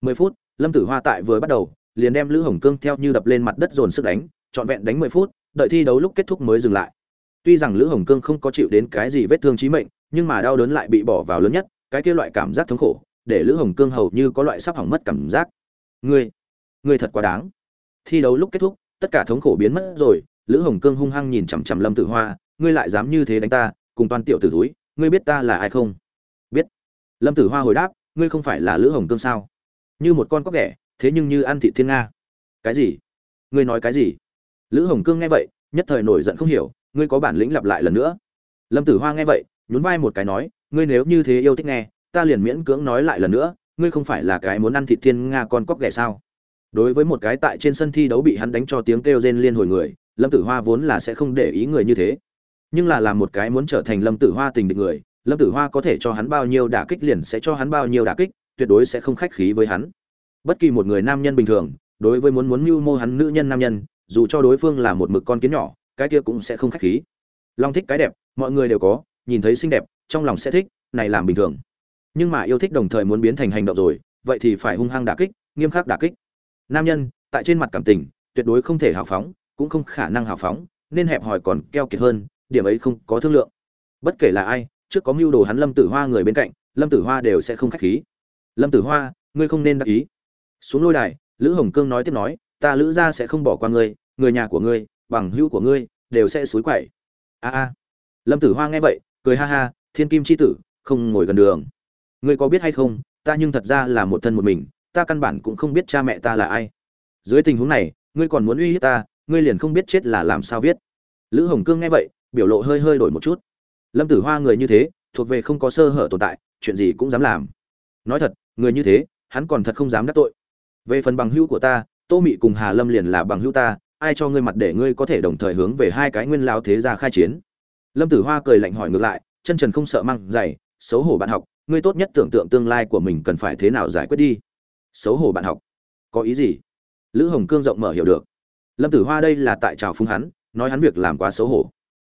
Mười phút, lâm tử hoa tại vừa bắt đầu, liền đem lữ hồng cương theo như đập lên mặt đất dồn sức đánh, trọn vẹn đánh mười phút, đợi thi đấu lúc kết thúc mới dừng lại. Tuy rằng lữ hồng cương không có chịu đến cái gì vết thương chí mệnh, nhưng mà đau đớn lại bị bỏ vào lớn nhất, cái kia loại cảm giác thống khổ, để lữ hồng cương hầu như có loại sắp hỏng mất cảm giác. Ngươi ngươi thật quá đáng. Thi đấu lúc kết thúc tất cả thống khổ biến mất rồi, lữ hồng cương hung hăng nhìn chằm chằm lâm tử hoa, ngươi lại dám như thế đánh ta, cùng toàn tiểu tử túi, ngươi biết ta là ai không? Biết. Lâm tử hoa hồi đáp, ngươi không phải là lữ hồng cương sao? Như một con cóc ghẻ, thế nhưng như ăn thị thiên nga. Cái gì? Ngươi nói cái gì? Lữ hồng cương nghe vậy, nhất thời nổi giận không hiểu, ngươi có bản lĩnh lặp lại lần nữa. Lâm tử hoa nghe vậy, nhún vai một cái nói, ngươi nếu như thế yêu thích nghe, ta liền miễn cưỡng nói lại lần nữa, ngươi không phải là cái muốn ăn Thị thiên nga con cóc ghẻ sao? Đối với một cái tại trên sân thi đấu bị hắn đánh cho tiếng kêu rên liên hồi người, lâm tử hoa vốn là sẽ không để ý người như thế. Nhưng là làm một cái muốn trở thành lâm tử hoa tình địch người, lâm tử hoa có thể cho hắn bao nhiêu đả kích liền sẽ cho hắn bao nhiêu đả kích, tuyệt đối sẽ không khách khí với hắn. Bất kỳ một người nam nhân bình thường, đối với muốn muốn mưu mô hắn nữ nhân nam nhân, dù cho đối phương là một mực con kiến nhỏ, cái kia cũng sẽ không khách khí. Long thích cái đẹp, mọi người đều có, nhìn thấy xinh đẹp, trong lòng sẽ thích, này làm bình thường. Nhưng mà yêu thích đồng thời muốn biến thành hành động rồi, vậy thì phải hung hăng đả kích, nghiêm khắc đả kích nam nhân, tại trên mặt cảm tình, tuyệt đối không thể hào phóng, cũng không khả năng hào phóng, nên hẹp hòi còn keo kiệt hơn, điểm ấy không có thương lượng. Bất kể là ai, trước có mưu đồ hắn lâm tử hoa người bên cạnh, lâm tử hoa đều sẽ không khách khí. Lâm tử hoa, ngươi không nên đắc ý. Xuống lôi đài, lữ hồng cương nói tiếp nói, ta lữ gia sẽ không bỏ qua ngươi, người nhà của ngươi, bằng hữu của ngươi, đều sẽ xúi quậy a a. Lâm tử hoa nghe vậy, cười ha ha, thiên kim c h i tử, không ngồi gần đường. Ngươi có biết hay không, ta nhưng thật ra là một thân một mình ta căn bản cũng không biết cha mẹ ta là ai. Dưới tình huống này, ngươi còn muốn uy hiếp ta, ngươi liền không biết chết là làm sao viết. Lữ hồng cương nghe vậy, biểu lộ hơi hơi đổi một chút. Lâm tử hoa người như thế, thuộc về không có sơ hở tồn tại, chuyện gì cũng dám làm. Nói thật, người như thế, hắn còn thật không dám đắc tội. Về phần bằng hữu của ta, tô mị cùng hà lâm liền là bằng hữu ta, ai cho ngươi mặt để ngươi có thể đồng thời hướng về hai cái nguyên lao thế gia khai chiến? Lâm tử hoa cười lạnh hỏi ngược lại, chân trần không sợ măng dày, xấu hổ bạn học, ngươi tốt nhất tưởng tượng tương lai của mình cần phải thế nào giải quyết đi xấu hổ bạn học. Có ý gì? Lữ hồng cương rộng mở hiểu được. Lâm tử hoa đây là tại trào phúng hắn, nói hắn việc làm quá xấu hổ.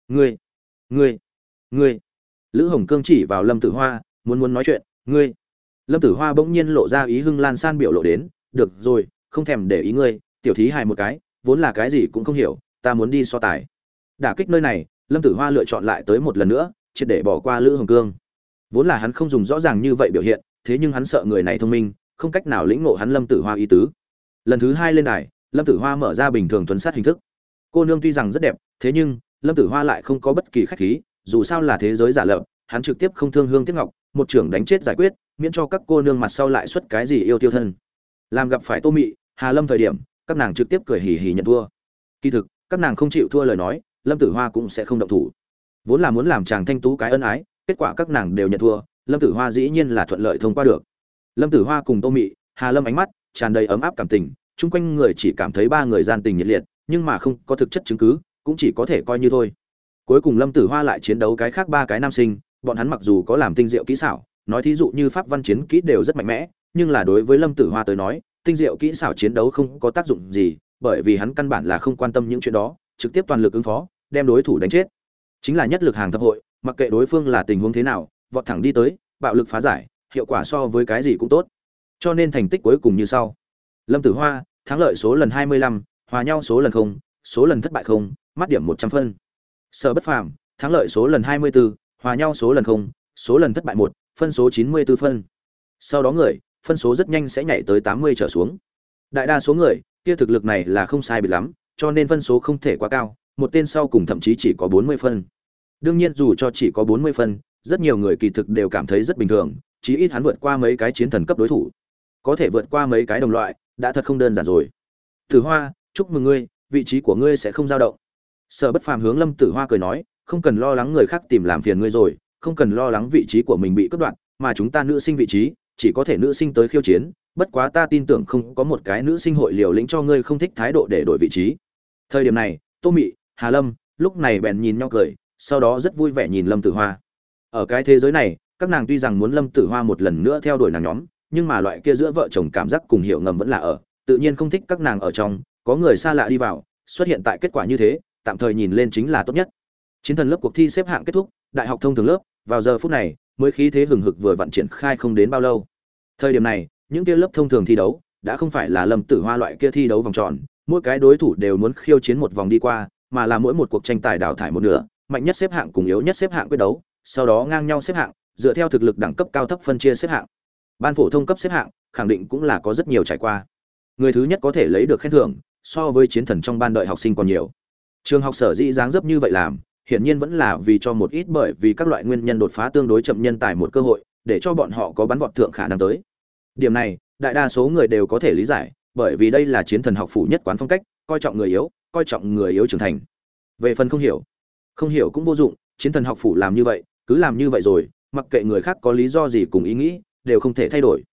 Ngươi ngươi ngươi. Lữ hồng cương chỉ vào lâm tử hoa, muốn muốn nói chuyện, ngươi. Lâm tử hoa bỗng nhiên lộ ra ý hưng lan san biểu lộ đến, được rồi, không thèm để ý ngươi, tiểu thí hài một cái, vốn là cái gì cũng không hiểu, ta muốn đi so tài. Đả kích nơi này, lâm tử hoa lựa chọn lại tới một lần nữa, triệt để bỏ qua lữ hồng cương. Vốn là hắn không dùng rõ ràng như vậy biểu hiện, thế nhưng hắn sợ người này thông minh không cách nào lĩnh ngộ hắn lâm tử hoa ý tứ. Lần thứ hai lên đài, lâm tử hoa mở ra bình thường tuấn sát hình thức. Cô nương tuy rằng rất đẹp, thế nhưng, lâm tử hoa lại không có bất kỳ khách khí, dù sao là thế giới giả lập, hắn trực tiếp không thương hương tiếc ngọc, một trưởng đánh chết giải quyết, miễn cho các cô nương mặt sau lại xuất cái gì yêu tiêu thân. Làm gặp phải tô mị, hà lâm thời điểm, các nàng trực tiếp cười hì hì nhận thua. Kỳ thực, các nàng không chịu thua lời nói, lâm tử hoa cũng sẽ không động thủ. Vốn là muốn làm chàng thanh tú cái ân ái, kết quả các nàng đều nhận thua, lâm tử hoa dĩ nhiên là thuận lợi thông qua được lâm tử hoa cùng tô mị, hà lâm ánh mắt tràn đầy ấm áp cảm tình, chung quanh người chỉ cảm thấy ba người gian tình nhiệt liệt, nhưng mà không có thực chất chứng cứ, cũng chỉ có thể coi như thôi. Cuối cùng lâm tử hoa lại chiến đấu cái khác ba cái nam sinh, bọn hắn mặc dù có làm tinh diệu kỹ xảo, nói thí dụ như pháp văn chiến kỹ đều rất mạnh mẽ, nhưng là đối với lâm tử hoa tới nói, tinh diệu kỹ xảo chiến đấu không có tác dụng gì, bởi vì hắn căn bản là không quan tâm những chuyện đó, trực tiếp toàn lực ứng phó, đem đối thủ đánh chết. Chính là nhất lực hàng thập hội, mặc kệ đối phương là tình huống thế nào, vọt thẳng đi tới, bạo lực phá giải hiệu quả so với cái gì cũng tốt. Cho nên thành tích cuối cùng như sau. Lâm tử hoa thắng lợi số lần hai mươi lăm hòa nhau số lần không số lần thất bại không mắt điểm một trăm phân. Sở bất phàm thắng lợi số lần hai mươi 24, hòa nhau số lần không số lần thất bại một phân số chín mươi 94 phân. Sau đó người phân số rất nhanh sẽ nhảy tới tám mươi trở xuống. Đại đa số người kia thực lực này là không sai biệt lắm cho nên phân số không thể quá cao một tên sau cùng thậm chí chỉ có bốn mươi phân. Đương nhiên dù cho chỉ có bốn mươi phân rất nhiều người kỳ thực đều cảm thấy rất bình thường chí ít hắn vượt qua mấy cái chiến thần cấp đối thủ. Có thể vượt qua mấy cái đồng loại, đã thật không đơn giản rồi. Tử hoa, chúc mừng ngươi, vị trí của ngươi sẽ không dao động. Sở bất phàm hướng lâm tử hoa cười nói, không cần lo lắng người khác tìm làm phiền ngươi rồi, không cần lo lắng vị trí của mình bị cướp đoạt, mà chúng ta nữ sinh vị trí, chỉ có thể nữ sinh tới khiêu chiến, bất quá ta tin tưởng không có một cái nữ sinh hội liều lĩnh cho ngươi không thích thái độ để đổi vị trí. Thời điểm này, tô mị, hà lâm, lúc này bèn nhìn nhau cười, sau đó rất vui vẻ nhìn lâm tử hoa. Ở cái thế giới này các nàng tuy rằng muốn lâm tử hoa một lần nữa theo đuổi nàng nhóm, nhưng mà loại kia giữa vợ chồng cảm giác cùng hiểu ngầm vẫn là ở, tự nhiên không thích các nàng ở trong, có người xa lạ đi vào, xuất hiện tại kết quả như thế, tạm thời nhìn lên chính là tốt nhất. Chiến thần lớp cuộc thi xếp hạng kết thúc, đại học thông thường lớp, vào giờ phút này, mới khí thế hừng hực vừa vận triển khai không đến bao lâu. Thời điểm này, những kia lớp thông thường thi đấu, đã không phải là lâm tử hoa loại kia thi đấu vòng tròn, mỗi cái đối thủ đều muốn khiêu chiến một vòng đi qua, mà là mỗi một cuộc tranh tài đào thải một nửa, mạnh nhất xếp hạng cùng yếu nhất xếp hạng quyết đấu, sau đó ngang nhau xếp hạng dựa theo thực lực đẳng cấp cao thấp phân chia xếp hạng. Ban phổ thông cấp xếp hạng, khẳng định cũng là có rất nhiều trải qua. Người thứ nhất có thể lấy được khen thưởng, so với chiến thần trong ban đợi học sinh còn nhiều. Trường học sở dĩ dáng dấp như vậy làm, hiển nhiên vẫn là vì cho một ít bởi vì các loại nguyên nhân đột phá tương đối chậm nhân tài một cơ hội, để cho bọn họ có bắn vọt thượng khả năng tới. Điểm này, đại đa số người đều có thể lý giải, bởi vì đây là chiến thần học phủ nhất quán phong cách, coi trọng người yếu, coi trọng người yếu trưởng thành. Về phần không hiểu không hiểu cũng vô dụng, chiến thần học phủ làm như vậy, cứ làm như vậy rồi mặc kệ người khác có lý do gì cùng ý nghĩ đều không thể thay đổi.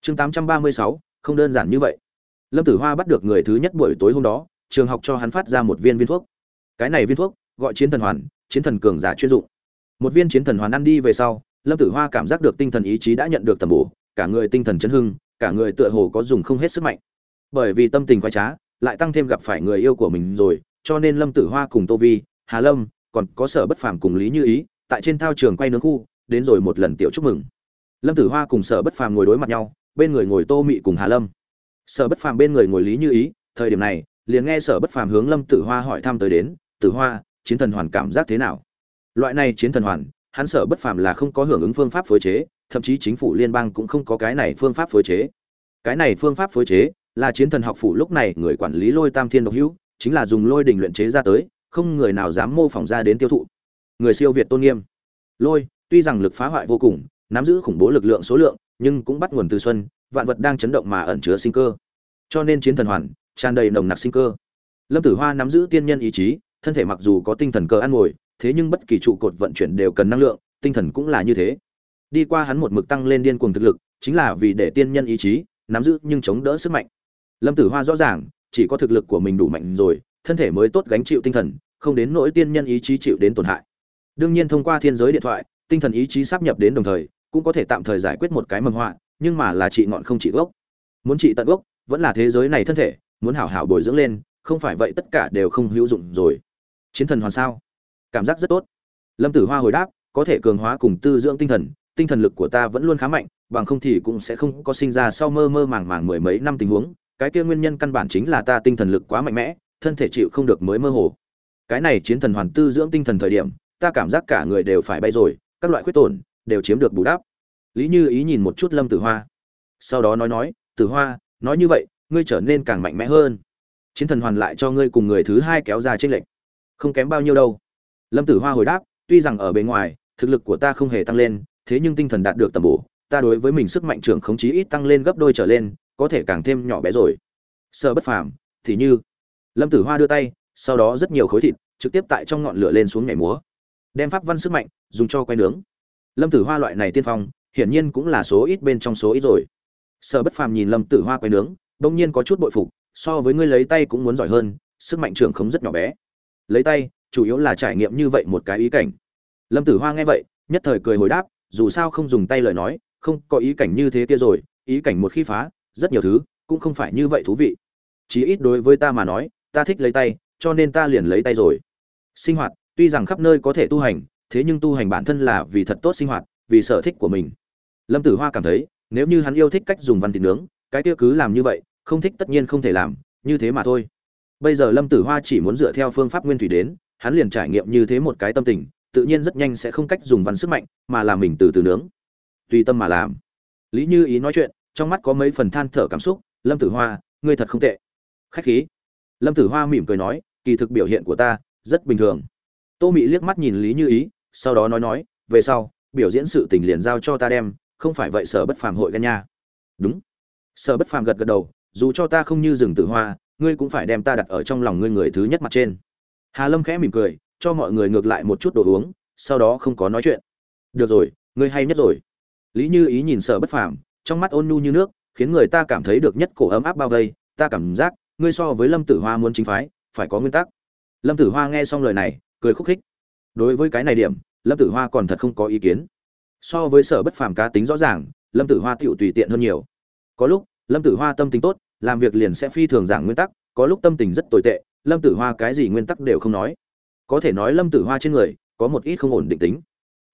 Chương 836, không đơn giản như vậy. Lâm tử hoa bắt được người thứ nhất buổi tối hôm đó trường học cho hắn phát ra một viên viên thuốc. Cái này viên thuốc gọi chiến thần hoàn chiến thần cường giả chuyên dụng. Một viên chiến thần hoàn ăn đi về sau lâm tử hoa cảm giác được tinh thần ý chí đã nhận được tầm bổ cả người tinh thần chấn hưng cả người tựa hồ có dùng không hết sức mạnh. Bởi vì tâm tình khoái trá lại tăng thêm gặp phải người yêu của mình rồi cho nên lâm tử hoa cùng tô vi hà lâm còn có sở bất phàm cùng lý như ý tại trên thao trường quay nướng khu đến rồi một lần tiểu chúc mừng. Lâm tử hoa cùng sở bất phàm ngồi đối mặt nhau, bên người ngồi tô mị cùng hà lâm. Sở bất phàm bên người ngồi lý như ý, thời điểm này, liền nghe sở bất phàm hướng lâm tử hoa hỏi thăm tới đến, tử hoa, chiến thần hoàn cảm giác thế nào? Loại này chiến thần hoàn, hắn sở bất phàm là không có hưởng ứng phương pháp phối chế, thậm chí chính phủ liên bang cũng không có cái này phương pháp phối chế. Cái này phương pháp phối chế là chiến thần học phủ lúc này người quản lý lôi tam thiên độc hữu, chính là dùng lôi đình luyện chế ra tới, không người nào dám mô phỏng ra đến tiêu thụ. Người siêu việt tôn nghiêm. Lôi tuy rằng lực phá hoại vô cùng, nắm giữ khủng bố lực lượng số lượng, nhưng cũng bắt nguồn từ xuân, vạn vật đang chấn động mà ẩn chứa sinh cơ. Cho nên chiến thần hoàn, tràn đầy nồng nặc sinh cơ. Lâm tử hoa nắm giữ tiên nhân ý chí, thân thể mặc dù có tinh thần cơ ăn ngồi, thế nhưng bất kỳ trụ cột vận chuyển đều cần năng lượng, tinh thần cũng là như thế. Đi qua hắn một mực tăng lên điên cuồng thực lực, chính là vì để tiên nhân ý chí nắm giữ nhưng chống đỡ sức mạnh. Lâm tử hoa rõ ràng, chỉ có thực lực của mình đủ mạnh rồi, thân thể mới tốt gánh chịu tinh thần, không đến nỗi tiên nhân ý chí chịu đến tổn hại. Đương nhiên thông qua thiên giới điện thoại tinh thần ý chí sắp nhập đến đồng thời, cũng có thể tạm thời giải quyết một cái mầm họa, nhưng mà là trị ngọn không trị gốc. Muốn trị tận gốc, vẫn là thế giới này thân thể, muốn hảo hảo bồi dưỡng lên, không phải vậy tất cả đều không hữu dụng rồi. Chiến thần hoàn sao? Cảm giác rất tốt. Lâm tử hoa hồi đáp, có thể cường hóa cùng tư dưỡng tinh thần tinh thần lực của ta vẫn luôn khá mạnh, bằng không thì cũng sẽ không có sinh ra sau mơ mơ màng màng mười mấy năm tình huống. Cái kia nguyên nhân căn bản chính là ta tinh thần lực quá mạnh mẽ, thân thể chịu không được mới mơ hồ. Cái này chiến thần hoàn tư dưỡng tinh thần thời điểm, ta cảm giác cả người đều phải bay rồi các loại khuyết tổn đều chiếm được bù đắp. Lý như ý nhìn một chút lâm tử hoa. Sau đó nói nói, tử hoa, nói như vậy, ngươi trở nên càng mạnh mẽ hơn. Chiến thần hoàn lại cho ngươi cùng người thứ hai kéo ra tranh lệch. Không kém bao nhiêu đâu. Lâm tử hoa hồi đáp, tuy rằng ở bề ngoài, thực lực của ta không hề tăng lên, thế nhưng tinh thần đạt được tầm bổ, ta đối với mình sức mạnh trưởng khống chí ít tăng lên gấp đôi trở lên, có thể càng thêm nhỏ bé rồi. Sợ bất phàm, thì như lâm tử hoa đưa tay, sau đó rất nhiều khối thịt trực tiếp tại trong ngọn lửa lên xuống nhảy múa đem pháp văn sức mạnh dùng cho quay nướng. Lâm tử hoa loại này tiên phong, hiển nhiên cũng là số ít bên trong số ít rồi. Sở bất phàm nhìn lâm tử hoa quay nướng, bỗng nhiên có chút bội phục, so với ngươi lấy tay cũng muốn giỏi hơn, sức mạnh trưởng khống rất nhỏ bé. Lấy tay, chủ yếu là trải nghiệm như vậy một cái ý cảnh. Lâm tử hoa nghe vậy, nhất thời cười hồi đáp, dù sao không dùng tay lời nói, không có ý cảnh như thế kia rồi, ý cảnh một khi phá, rất nhiều thứ cũng không phải như vậy thú vị. Chí ít đối với ta mà nói, ta thích lấy tay, cho nên ta liền lấy tay rồi. Sinh hoạt tuy rằng khắp nơi có thể tu hành, thế nhưng tu hành bản thân là vì thật tốt sinh hoạt, vì sở thích của mình. Lâm tử hoa cảm thấy, nếu như hắn yêu thích cách dùng văn thịt nướng, cái kia cứ làm như vậy, không thích tất nhiên không thể làm, như thế mà thôi. Bây giờ lâm tử hoa chỉ muốn dựa theo phương pháp nguyên thủy đến, hắn liền trải nghiệm như thế một cái tâm tình, tự nhiên rất nhanh sẽ không cách dùng văn sức mạnh, mà làm mình từ từ nướng. Tùy tâm mà làm. Lý như ý nói chuyện, trong mắt có mấy phần than thở cảm xúc, lâm tử hoa, ngươi thật không tệ. Khách khí. Lâm tử hoa mỉm cười nói, kỳ thực biểu hiện của ta rất bình thường tô mị liếc mắt nhìn lý như ý, sau đó nói nói, về sau, biểu diễn sự tình liền giao cho ta đem, không phải vậy sở bất phàm hội gan nha. Đúng. Sở bất phàm gật gật đầu, dù cho ta không như rừng tử hoa, ngươi cũng phải đem ta đặt ở trong lòng ngươi người thứ nhất mặt trên. Hà lâm khẽ mỉm cười, cho mọi người ngược lại một chút đồ uống, sau đó không có nói chuyện. Được rồi, ngươi hay nhất rồi. Lý như ý nhìn sở bất phàm, trong mắt ôn nhu như nước, khiến người ta cảm thấy được nhất cổ ấm áp bao vây, ta cảm giác, ngươi so với lâm tử hoa muốn chính phái, phải có nguyên tắc. Lâm tử hoa nghe xong lời này cười khúc khích. Đối với cái này điểm, lâm tử hoa còn thật không có ý kiến. So với sở bất phàm cá tính rõ ràng, lâm tử hoa tựu tùy tiện hơn nhiều. Có lúc, lâm tử hoa tâm tính tốt, làm việc liền sẽ phi thường giảng nguyên tắc, có lúc tâm tình rất tồi tệ, lâm tử hoa cái gì nguyên tắc đều không nói. Có thể nói lâm tử hoa trên người, có một ít không ổn định tính.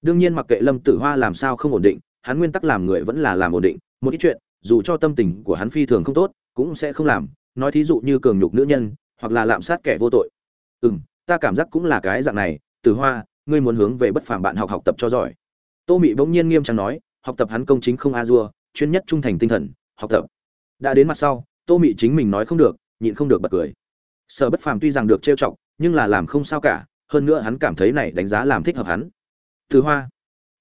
Đương nhiên mặc kệ lâm tử hoa làm sao không ổn định, hắn nguyên tắc làm người vẫn là làm ổn định, một ít chuyện, dù cho tâm tình của hắn phi thường không tốt, cũng sẽ không làm. Nói thí dụ như cường nhục nữ nhân, hoặc là lạm sát kẻ vô tội. Ừ m ta cảm giác cũng là cái dạng này, tử hoa, ngươi muốn hướng về bất phàm bạn học học tập cho giỏi. Tô mị bỗng nhiên nghiêm trang nói, học tập hắn công chính không a dua, chuyên nhất trung thành tinh thần, học tập. Đã đến mặt sau, tô mị chính mình nói không được, nhịn không được bật cười. Sở bất phàm tuy rằng được trêu chọc, nhưng là làm không sao cả, hơn nữa hắn cảm thấy này đánh giá làm thích hợp hắn. Từ hoa.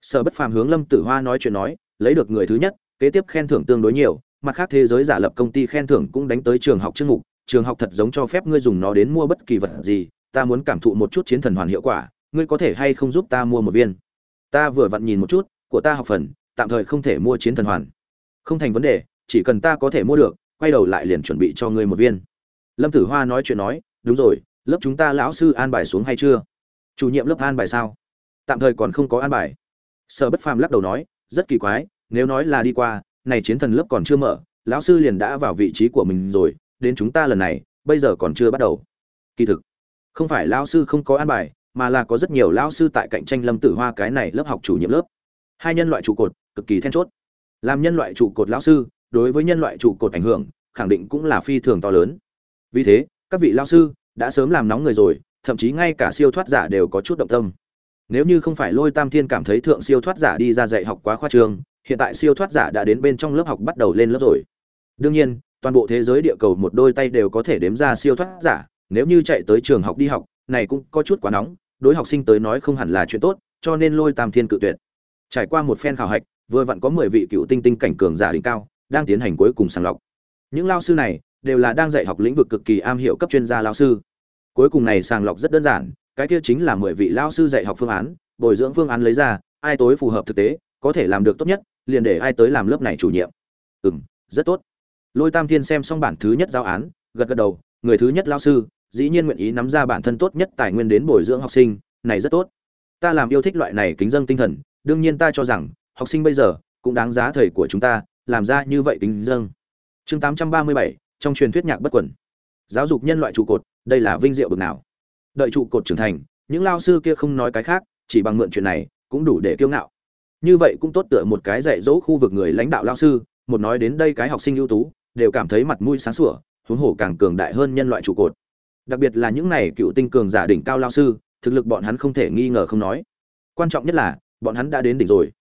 Sở bất phàm hướng lâm tử hoa nói chuyện nói, lấy được người thứ nhất, kế tiếp khen thưởng tương đối nhiều, mặt khác thế giới giả lập công ty khen thưởng cũng đánh tới trường học chương mục, trường học thật giống cho phép ngươi dùng nó đến mua bất kỳ vật gì ta muốn cảm thụ một chút chiến thần hoàn hiệu quả, ngươi có thể hay không giúp ta mua một viên? Ta vừa vặn nhìn một chút, của ta học phần, tạm thời không thể mua chiến thần hoàn. Không thành vấn đề, chỉ cần ta có thể mua được, quay đầu lại liền chuẩn bị cho ngươi một viên. Lâm tử hoa nói chuyện nói, đúng rồi, lớp chúng ta lão sư an bài xuống hay chưa? Chủ nhiệm lớp an bài sao? Tạm thời còn không có an bài. Sở bất phàm lắc đầu nói, rất kỳ quái, nếu nói là đi qua, này chiến thần lớp còn chưa mở, lão sư liền đã vào vị trí của mình rồi, đến chúng ta lần này, bây giờ còn chưa bắt đầu. Kỳ thực không phải lao sư không có an bài, mà là có rất nhiều lao sư tại cạnh tranh lâm tử hoa cái này lớp học chủ nhiệm lớp. Hai nhân loại trụ cột, cực kỳ then chốt. Làm nhân loại trụ cột lao sư, đối với nhân loại trụ cột ảnh hưởng, khẳng định cũng là phi thường to lớn. Vì thế, các vị lao sư đã sớm làm nóng người rồi, thậm chí ngay cả siêu thoát giả đều có chút động tâm. Nếu như không phải lôi tam thiên cảm thấy thượng siêu thoát giả đi ra dạy học quá khoa trương, hiện tại siêu thoát giả đã đến bên trong lớp học bắt đầu lên lớp rồi. Đương nhiên, toàn bộ thế giới địa cầu một đôi tay đều có thể đếm ra siêu thoát giả nếu như chạy tới trường học đi học, này cũng có chút quá nóng, đối học sinh tới nói không hẳn là chuyện tốt, cho nên lôi tam thiên cự tuyệt. Trải qua một phen khảo hạch, vừa vặn có mười vị cựu tinh tinh cảnh cường giả đỉnh cao, đang tiến hành cuối cùng sàng lọc. Những lao sư này đều là đang dạy học lĩnh vực cực kỳ am hiểu cấp chuyên gia lao sư. Cuối cùng này sàng lọc rất đơn giản, cái kia chính là mười vị lao sư dạy học phương án, bồi dưỡng phương án lấy ra, ai tối phù hợp thực tế, có thể làm được tốt nhất, liền để ai tới làm lớp này chủ nhiệm. Ừ m rất tốt. Lôi tam thiên xem xong bản thứ nhất giáo án, gật gật đầu, người thứ nhất lao sư dĩ nhiên nguyện ý nắm ra bản thân tốt nhất tài nguyên đến bồi dưỡng học sinh, này rất tốt. Ta làm yêu thích loại này kính dân tinh thần, đương nhiên ta cho rằng, học sinh bây giờ cũng đáng giá thầy của chúng ta làm ra như vậy kính dân chương tám trăm ba mươi bảy, trong truyền thuyết nhạc bất quẩn giáo dục nhân loại trụ cột, đây là vinh diệu bực nào. Đợi trụ cột trưởng thành, những lao sư kia không nói cái khác, chỉ bằng mượn chuyện này cũng đủ để kiêu ngạo. Như vậy cũng tốt tựa một cái dạy dỗ khu vực người lãnh đạo lao sư, một nói đến đây cái học sinh ưu tú, đều cảm thấy mặt mũi sáng sủa, huống hồ càng cường đại hơn nhân loại trụ cột đặc biệt là những này cựu tinh cường giả đỉnh cao lao sư, thực lực bọn hắn không thể nghi ngờ không nói. Quan trọng nhất là, bọn hắn đã đến đỉnh rồi.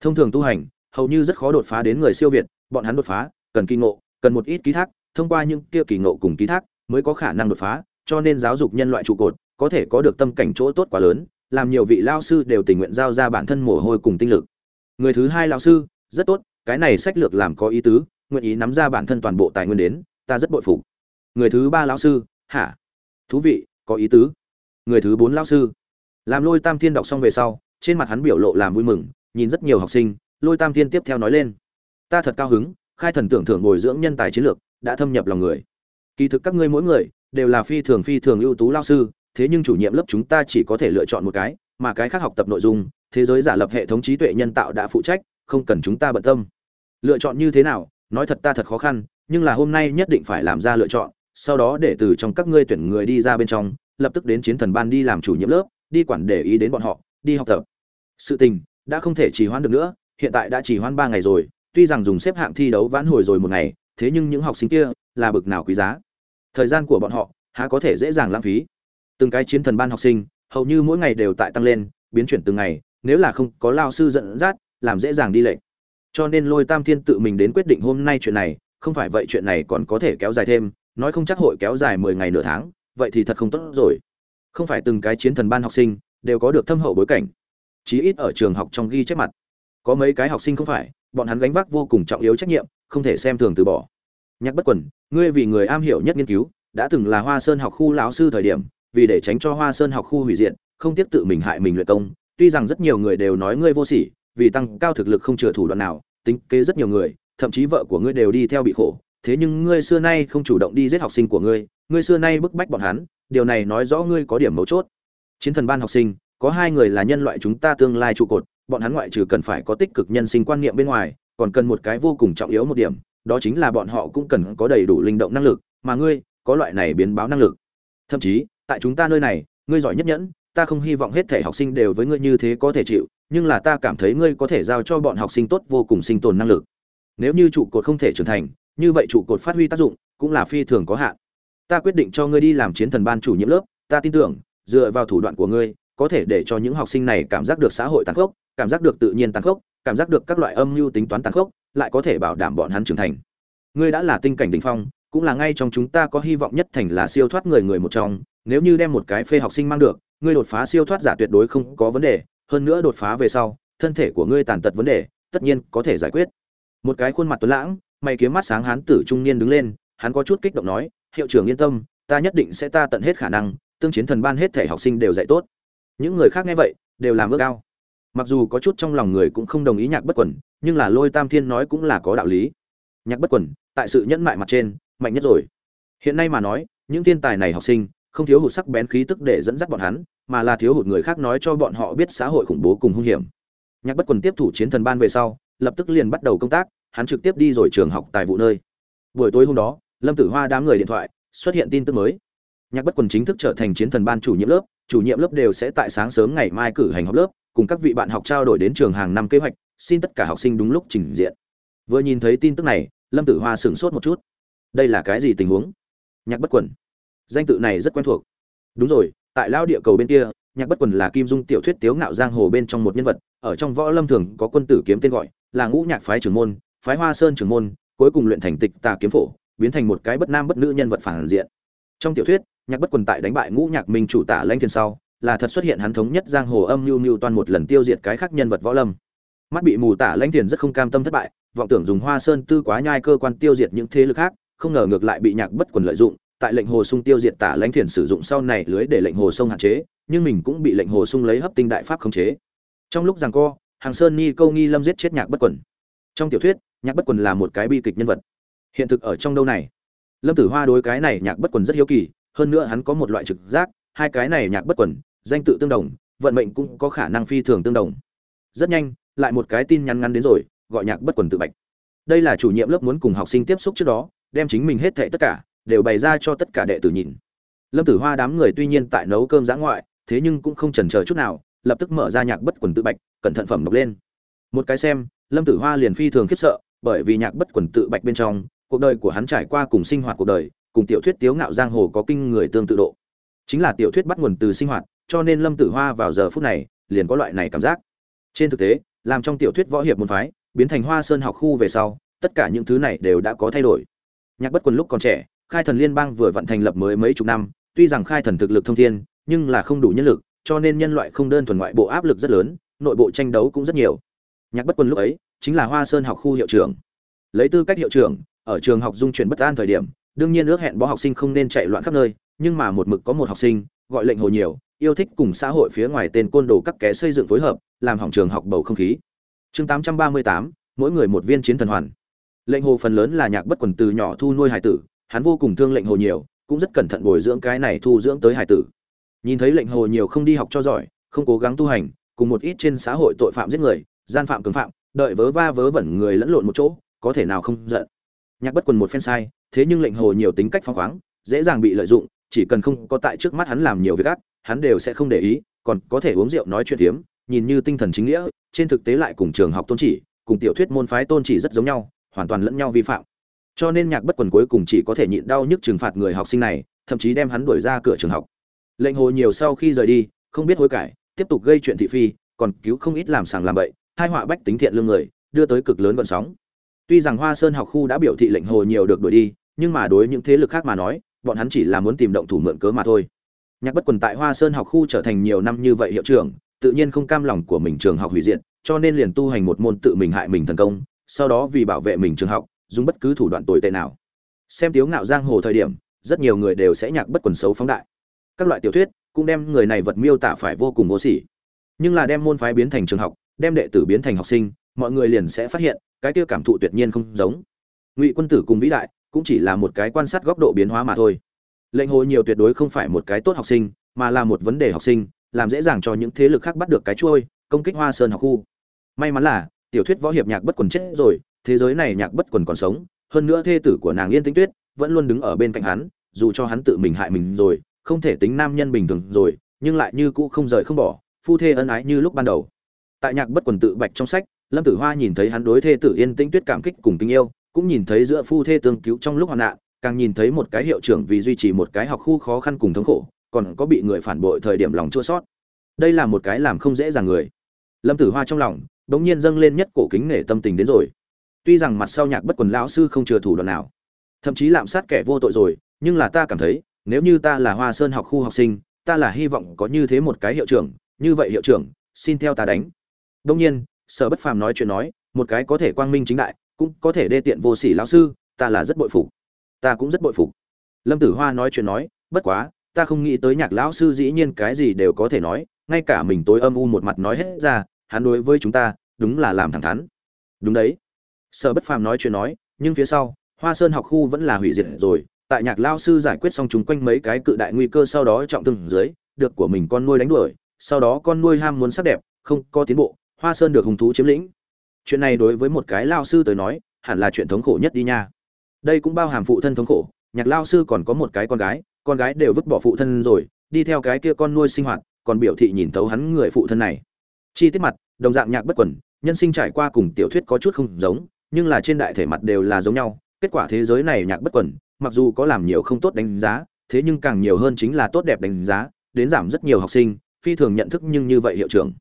Thông thường tu hành, hầu như rất khó đột phá đến người siêu việt, bọn hắn đột phá, cần kỳ ngộ, cần một ít ký thác, thông qua những kia kỳ ngộ cùng ký thác mới có khả năng đột phá, cho nên giáo dục nhân loại trụ cột, có thể có được tâm cảnh chỗ tốt quá lớn, làm nhiều vị lao sư đều tình nguyện giao ra bản thân mồ hôi cùng tinh lực. Người thứ hai lao sư, rất tốt, cái này sách lược làm có ý tứ, nguyện ý nắm ra bản thân toàn bộ tài nguyên đến, ta rất bội phục. Người thứ ba lao sư, hả? Thú vị, có ý tứ. Người thứ bốn lao sư. Làm lôi tam thiên đọc xong về sau, trên mặt hắn biểu lộ làm vui mừng, nhìn rất nhiều học sinh, lôi tam thiên tiếp theo nói lên. Ta thật cao hứng, khai thần tưởng thưởng bồi dưỡng nhân tài chiến lược, đã thâm nhập lòng người. Kỳ thực các ngươi mỗi người, đều là phi thường phi thường ưu tú lao sư, thế nhưng chủ nhiệm lớp chúng ta chỉ có thể lựa chọn một cái, mà cái khác học tập nội dung, thế giới giả lập hệ thống trí tuệ nhân tạo đã phụ trách, không cần chúng ta bận tâm. Lựa chọn như thế nào, nói thật ta thật khó khăn, nhưng là hôm nay nhất định phải làm ra lựa chọn sau đó để từ trong các ngươi tuyển người đi ra bên trong, lập tức đến chiến thần ban đi làm chủ nhiệm lớp, đi quản để ý đến bọn họ, đi học tập. Sự tình đã không thể trì hoãn được nữa, hiện tại đã trì hoãn ba ngày rồi, tuy rằng dùng xếp hạng thi đấu vãn hồi rồi một ngày, thế nhưng những học sinh kia là bực nào quý giá. Thời gian của bọn họ, há có thể dễ dàng lãng phí. Từng cái chiến thần ban học sinh, hầu như mỗi ngày đều tại tăng lên, biến chuyển từng ngày, nếu là không có lao sư dẫn dắt, làm dễ dàng đi lệnh cho nên lôi tam thiên tự mình đến quyết định hôm nay chuyện này, không phải vậy chuyện này còn có thể kéo dài thêm nói không chắc hội kéo dài mười ngày nửa tháng, vậy thì thật không tốt rồi. Không phải từng cái chiến thần ban học sinh đều có được thâm hậu bối cảnh, chí ít ở trường học trong ghi chép mặt. Có mấy cái học sinh không phải, bọn hắn gánh vác vô cùng trọng yếu trách nhiệm, không thể xem thường từ bỏ. Nhắc bất quần ngươi vì người am hiểu nhất nghiên cứu, đã từng là hoa sơn học khu lão sư thời điểm, vì để tránh cho hoa sơn học khu hủy diệt, không tiếp tự mình hại mình luyện công, tuy rằng rất nhiều người đều nói ngươi vô sỉ, vì tăng cao thực lực không chừa thủ đoạn nào, tính kế rất nhiều người, thậm chí vợ của ngươi đều đi theo bị khổ thế nhưng ngươi xưa nay không chủ động đi giết học sinh của ngươi ngươi xưa nay bức bách bọn hắn, điều này nói rõ ngươi có điểm mấu chốt. Chiến thần ban học sinh, có hai người là nhân loại chúng ta tương lai trụ cột, bọn hắn ngoại trừ cần phải có tích cực nhân sinh quan niệm bên ngoài, còn cần một cái vô cùng trọng yếu một điểm, đó chính là bọn họ cũng cần có đầy đủ linh động năng lực, mà ngươi, có loại này biến báo năng lực. Thậm chí, tại chúng ta nơi này, ngươi giỏi nhất nhẫn, ta không hy vọng hết thể học sinh đều với ngươi như thế có thể chịu, nhưng là ta cảm thấy ngươi có thể giao cho bọn học sinh tốt vô cùng sinh tồn năng lực. Nếu như trụ cột không thể trưởng thành như vậy trụ cột phát huy tác dụng cũng là phi thường có hạn. Ta quyết định cho ngươi đi làm chiến thần ban chủ nhiệm lớp, ta tin tưởng, dựa vào thủ đoạn của ngươi, có thể để cho những học sinh này cảm giác được xã hội tàn khốc, cảm giác được tự nhiên tàn khốc, cảm giác được các loại âm mưu tính toán tàn khốc, lại có thể bảo đảm bọn hắn trưởng thành. Ngươi đã là tinh cảnh đỉnh phong, cũng là ngay trong chúng ta có hy vọng nhất thành là siêu thoát người người một trong, nếu như đem một cái phê học sinh mang được, ngươi đột phá siêu thoát giả tuyệt đối không có vấn đề, hơn nữa đột phá về sau, thân thể của ngươi tàn tật vấn đề, tất nhiên có thể giải quyết. Một cái khuôn mặt tuấn lãng mày kiếm mắt sáng hán tử trung niên đứng lên, hắn có chút kích động nói, hiệu trưởng yên tâm, ta nhất định sẽ ta tận hết khả năng, tương chiến thần ban hết thể học sinh đều dạy tốt. Những người khác nghe vậy, đều làm ước ao. Mặc dù có chút trong lòng người cũng không đồng ý nhạc bất quần nhưng là lôi tam thiên nói cũng là có đạo lý. Nhạc bất quần tại sự nhẫn mại mặt trên, mạnh nhất rồi. Hiện nay mà nói, những thiên tài này học sinh, không thiếu hụt sắc bén khí tức để dẫn dắt bọn hắn, mà là thiếu hụt người khác nói cho bọn họ biết xã hội khủng bố cùng hung hiểm. Nhạc bất quần tiếp thủ chiến thần ban về sau, lập tức liền bắt đầu công tác hắn trực tiếp đi rồi trường học tại vụ nơi. Buổi tối hôm đó, lâm tử hoa đám người điện thoại, xuất hiện tin tức mới. Nhạc bất quần chính thức trở thành chiến thần ban chủ nhiệm lớp, chủ nhiệm lớp đều sẽ tại sáng sớm ngày mai cử hành học lớp, cùng các vị bạn học trao đổi đến trường hàng năm kế hoạch, xin tất cả học sinh đúng lúc trình diện. Vừa nhìn thấy tin tức này, lâm tử hoa sửng sốt một chút. Đây là cái gì tình huống? Nhạc bất quần. Danh tự này rất quen thuộc. Đúng rồi, tại lao địa cầu bên kia, nhạc bất quần là kim dung tiểu thuyết tiếu ngạo giang hồ bên trong một nhân vật, ở trong võ lâm thường có quân tử kiếm tên gọi, là ngũ nhạc phái trưởng môn phái hoa sơn trưởng môn, cuối cùng luyện thành tịch tà kiếm phổ, biến thành một cái bất nam bất nữ nhân vật phản diện. Trong tiểu thuyết, nhạc bất quần tại đánh bại ngũ nhạc minh chủ tả lãnh thiên sau, là thật xuất hiện hắn thống nhất giang hồ âm mưu mưu toàn một lần tiêu diệt cái khác nhân vật võ lâm. Mắt bị mù tả lãnh Thiên rất không cam tâm thất bại, vọng tưởng dùng hoa sơn tư quá nhai cơ quan tiêu diệt những thế lực khác, không ngờ ngược lại bị nhạc bất quần lợi dụng, tại lệnh hồ sung tiêu diệt tả lãnh Thiên sử dụng sau này lưới để lệnh hồ sung hạn chế, nhưng mình cũng bị lệnh hồ sung lấy hấp tinh đại pháp khống chế. Trong lúc giằng co, hàng sơn ni câu nghi lâm giết chết nhạc bất quần trong tiểu thuyết, nhạc bất quần là một cái bi kịch nhân vật. Hiện thực ở trong đâu này? Lâm tử hoa đối cái này nhạc bất quần rất hiếu kỳ, hơn nữa hắn có một loại trực giác, hai cái này nhạc bất quần, danh tự tương đồng, vận mệnh cũng có khả năng phi thường tương đồng. Rất nhanh, lại một cái tin nhắn ngắn đến rồi, gọi nhạc bất quần tự bạch. Đây là chủ nhiệm lớp muốn cùng học sinh tiếp xúc trước đó, đem chính mình hết thệ tất cả, đều bày ra cho tất cả đệ tử nhìn. Lâm tử hoa đám người tuy nhiên tại nấu cơm giã ngoại, thế nhưng cũng không chần chờ chút nào, lập tức mở ra nhạc bất quần tự bạch, cẩn thận phẩm đọc lên một cái xem, lâm tử hoa liền phi thường khiếp sợ, bởi vì nhạc bất quần tự bạch bên trong, cuộc đời của hắn trải qua cùng sinh hoạt cuộc đời, cùng tiểu thuyết tiếu ngạo giang hồ có kinh người tương tự độ. Chính là tiểu thuyết bắt nguồn từ sinh hoạt, cho nên lâm tử hoa vào giờ phút này, liền có loại này cảm giác. Trên thực tế, làm trong tiểu thuyết võ hiệp môn phái, biến thành hoa sơn học khu về sau, tất cả những thứ này đều đã có thay đổi. Nhạc bất quần lúc còn trẻ, khai thần liên bang vừa vận thành lập mới mấy chục năm, tuy rằng khai thần thực lực thông thiên, nhưng là không đủ nhân lực, cho nên nhân loại không đơn thuần ngoại bộ áp lực rất lớn, nội bộ tranh đấu cũng rất nhiều nhạc bất quân lúc ấy chính là hoa sơn học khu hiệu trưởng. Lấy tư cách hiệu trưởng ở trường học dung chuyển bất an thời điểm đương nhiên ước hẹn bó học sinh không nên chạy loạn khắp nơi nhưng mà một mực có một học sinh gọi lệnh hồ nhiều yêu thích cùng xã hội phía ngoài tên côn đồ các kẻ xây dựng phối hợp làm hỏng trường học bầu không khí. Chương 838, mỗi người một viên chiến thần hoàn. Lệnh hồ phần lớn là nhạc bất quần từ nhỏ thu nuôi hải tử hắn vô cùng thương lệnh hồ nhiều cũng rất cẩn thận bồi dưỡng cái này thu dưỡng tới hải tử. Nhìn thấy lệnh hồ nhiều không đi học cho giỏi không cố gắng tu hành cùng một ít trên xã hội tội phạm giết người gian phạm cường phạm, đợi vớ va vớ vẩn người lẫn lộn một chỗ, có thể nào không giận. Nhạc bất quần một phen sai, thế nhưng lệnh hồ nhiều tính cách phóng khoáng, dễ dàng bị lợi dụng, chỉ cần không có tại trước mắt hắn làm nhiều việc ác, hắn đều sẽ không để ý, còn có thể uống rượu nói chuyện hiếm, nhìn như tinh thần chính nghĩa, trên thực tế lại cùng trường học tôn chỉ, cùng tiểu thuyết môn phái tôn chỉ rất giống nhau, hoàn toàn lẫn nhau vi phạm. Cho nên nhạc bất quần cuối cùng chỉ có thể nhịn đau nhức trừng phạt người học sinh này, thậm chí đem hắn đuổi ra cửa trường học. Lệnh hồ nhiều sau khi rời đi, không biết hối cải, tiếp tục gây chuyện thị phi, còn cứu không ít làm sàng làm bậy hai họa bách tính thiện lương người, đưa tới cực lớn gọn sóng. Tuy rằng hoa sơn học khu đã biểu thị lệnh hồ nhiều được đuổi đi, nhưng mà đối những thế lực khác mà nói, bọn hắn chỉ là muốn tìm động thủ mượn cớ mà thôi. Nhạc bất quần tại hoa sơn học khu trở thành nhiều năm như vậy hiệu trưởng, tự nhiên không cam lòng của mình trường học hủy diện cho nên liền tu hành một môn tự mình hại mình thần công, sau đó vì bảo vệ mình trường học, dùng bất cứ thủ đoạn tồi tệ nào. Xem tiếu ngạo giang hồ thời điểm, rất nhiều người đều sẽ nhạc bất quần xấu phóng đại. Các loại tiểu thuyết cũng đem người này vật miêu tả phải vô cùng vô sỉ nhưng là đem môn phái biến thành trường học, đem đệ tử biến thành học sinh, mọi người liền sẽ phát hiện, cái kia cảm thụ tuyệt nhiên không giống. Ngụy quân tử cùng vĩ đại cũng chỉ là một cái quan sát góc độ biến hóa mà thôi. Lệnh hồ nhiều tuyệt đối không phải một cái tốt học sinh, mà là một vấn đề học sinh, làm dễ dàng cho những thế lực khác bắt được cái chuôi, công kích hoa sơn học khu. May mắn là, tiểu thuyết võ hiệp nhạc bất quần chết rồi, thế giới này nhạc bất quần còn sống, hơn nữa thê tử của nàng yên tĩnh tuyết vẫn luôn đứng ở bên cạnh hắn, dù cho hắn tự mình hại mình rồi, không thể tính nam nhân bình thường rồi, nhưng lại như cũ không rời không bỏ phu thê ân ái như lúc ban đầu. Tại nhạc bất quần tự bạch trong sách, lâm tử hoa nhìn thấy hắn đối thê tử yên tĩnh tuyết cảm kích cùng tình yêu, cũng nhìn thấy giữa phu thê tương cứu trong lúc hoạn nạn, càng nhìn thấy một cái hiệu trưởng vì duy trì một cái học khu khó khăn cùng thống khổ, còn có bị người phản bội thời điểm lòng chua sót. Đây là một cái làm không dễ dàng người. Lâm tử hoa trong lòng bỗng nhiên dâng lên nhất cổ kính nể tâm tình đến rồi. Tuy rằng mặt sau nhạc bất quần lão sư không chừa thủ đoạn nào, thậm chí lạm sát kẻ vô tội rồi, nhưng là ta cảm thấy, nếu như ta là hoa sơn học khu học sinh, ta là hy vọng có như thế một cái hiệu trưởng như vậy hiệu trưởng, xin theo ta đánh. Đông nhiên, sở bất phàm nói chuyện nói, một cái có thể quang minh chính đại, cũng có thể đê tiện vô sỉ lão sư, ta là rất bội phục. Ta cũng rất bội phục. Lâm tử hoa nói chuyện nói, bất quá, ta không nghĩ tới nhạc lão sư dĩ nhiên cái gì đều có thể nói, ngay cả mình tối âm u một mặt nói hết ra, hắn đối với chúng ta, đúng là làm thẳng thắn. Đúng đấy. Sở bất phàm nói chuyện nói, nhưng phía sau, hoa sơn học khu vẫn là hủy diệt rồi, tại nhạc lao sư giải quyết xong chúng quanh mấy cái cự đại nguy cơ sau đó trọng từng dưới, được của mình con nuôi đánh đuổi sau đó con nuôi ham muốn sắc đẹp, không có tiến bộ, hoa sơn được hùng thú chiếm lĩnh. Chuyện này đối với một cái lao sư tới nói, hẳn là chuyện thống khổ nhất đi nha. Đây cũng bao hàm phụ thân thống khổ, nhạc lao sư còn có một cái con gái con gái đều vứt bỏ phụ thân rồi, đi theo cái kia con nuôi sinh hoạt, còn biểu thị nhìn thấu hắn người phụ thân này. Chi tiết mặt, đồng dạng nhạc bất quần, nhân sinh trải qua cùng tiểu thuyết có chút không giống, nhưng là trên đại thể mặt đều là giống nhau, kết quả thế giới này nhạc bất quần, mặc dù có làm nhiều không tốt đánh giá, thế nhưng càng nhiều hơn chính là tốt đẹp đánh giá, đến giảm rất nhiều học sinh phi thường nhận thức nhưng như vậy hiệu trưởng.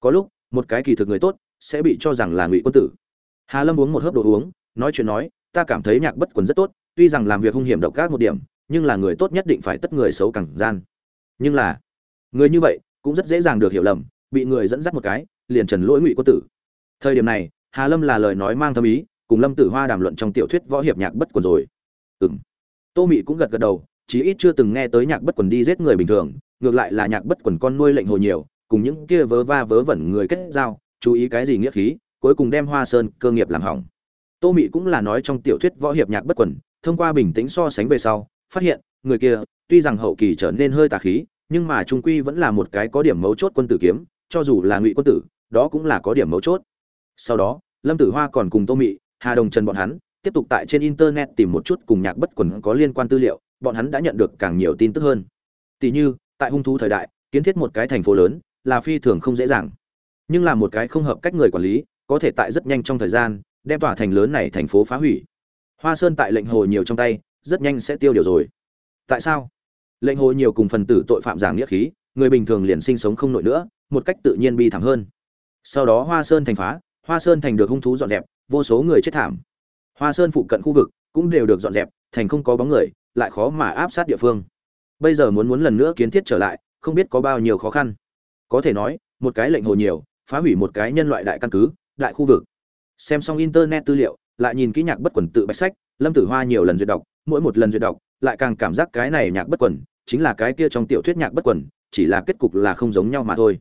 Có lúc, một cái kỳ thực người tốt sẽ bị cho rằng là ngụy quân tử. Hà lâm uống một hớp đồ uống, nói chuyện nói, ta cảm thấy nhạc bất quần rất tốt, tuy rằng làm việc hung hiểm độc ác một điểm, nhưng là người tốt nhất định phải tất người xấu càng gian. Nhưng là, người như vậy cũng rất dễ dàng được hiểu lầm, bị người dẫn dắt một cái, liền trần lỗi ngụy quân tử. Thời điểm này, hà lâm là lời nói mang thâm ý, cùng lâm tử hoa đàm luận trong tiểu thuyết võ hiệp nhạc bất quần rồi. Ừm. Tô mị cũng gật gật đầu, chí ít chưa từng nghe tới nhạc bất quần đi giết người bình thường ngược lại là nhạc bất quần con nuôi lệnh hồ nhiều, cùng những kia vớ va vớ vẩn người kết giao, chú ý cái gì nghĩa khí, cuối cùng đem hoa sơn cơ nghiệp làm hỏng. Tô mị cũng là nói trong tiểu thuyết võ hiệp nhạc bất quần, thông qua bình tĩnh so sánh về sau, phát hiện, người kia, tuy rằng hậu kỳ trở nên hơi tà khí, nhưng mà trung quy vẫn là một cái có điểm mấu chốt quân tử kiếm, cho dù là ngụy quân tử, đó cũng là có điểm mấu chốt. Sau đó, lâm tử hoa còn cùng tô mị, hà đồng trần bọn hắn, tiếp tục tại trên internet tìm một chút cùng nhạc bất quần có liên quan tư liệu, bọn hắn đã nhận được càng nhiều tin tức hơn. Tỷ như tại hung thú thời đại, kiến thiết một cái thành phố lớn là phi thường không dễ dàng. Nhưng là một cái không hợp cách người quản lý, có thể tại rất nhanh trong thời gian đem tòa thành lớn này thành phố phá hủy. Hoa sơn tại lệnh hồ nhiều trong tay, rất nhanh sẽ tiêu điều rồi. Tại sao? Lệnh hồ nhiều cùng phần tử tội phạm giảng nghĩa khí, người bình thường liền sinh sống không nổi nữa, một cách tự nhiên bi thảm hơn. Sau đó hoa sơn thành phá, hoa sơn thành được hung thú dọn dẹp, vô số người chết thảm. Hoa sơn phụ cận khu vực cũng đều được dọn dẹp, thành không có bóng người, lại khó mà áp sát địa phương bây giờ muốn muốn lần nữa kiến thiết trở lại, không biết có bao nhiêu khó khăn. Có thể nói, một cái lệnh hồ nhiều, phá hủy một cái nhân loại đại căn cứ, đại khu vực. Xem xong internet tư liệu, lại nhìn kỹ nhạc bất quần tự bạch sách, lâm tử hoa nhiều lần duyệt đọc, mỗi một lần duyệt đọc, lại càng cảm giác cái này nhạc bất quần, chính là cái kia trong tiểu thuyết nhạc bất quần, chỉ là kết cục là không giống nhau mà thôi.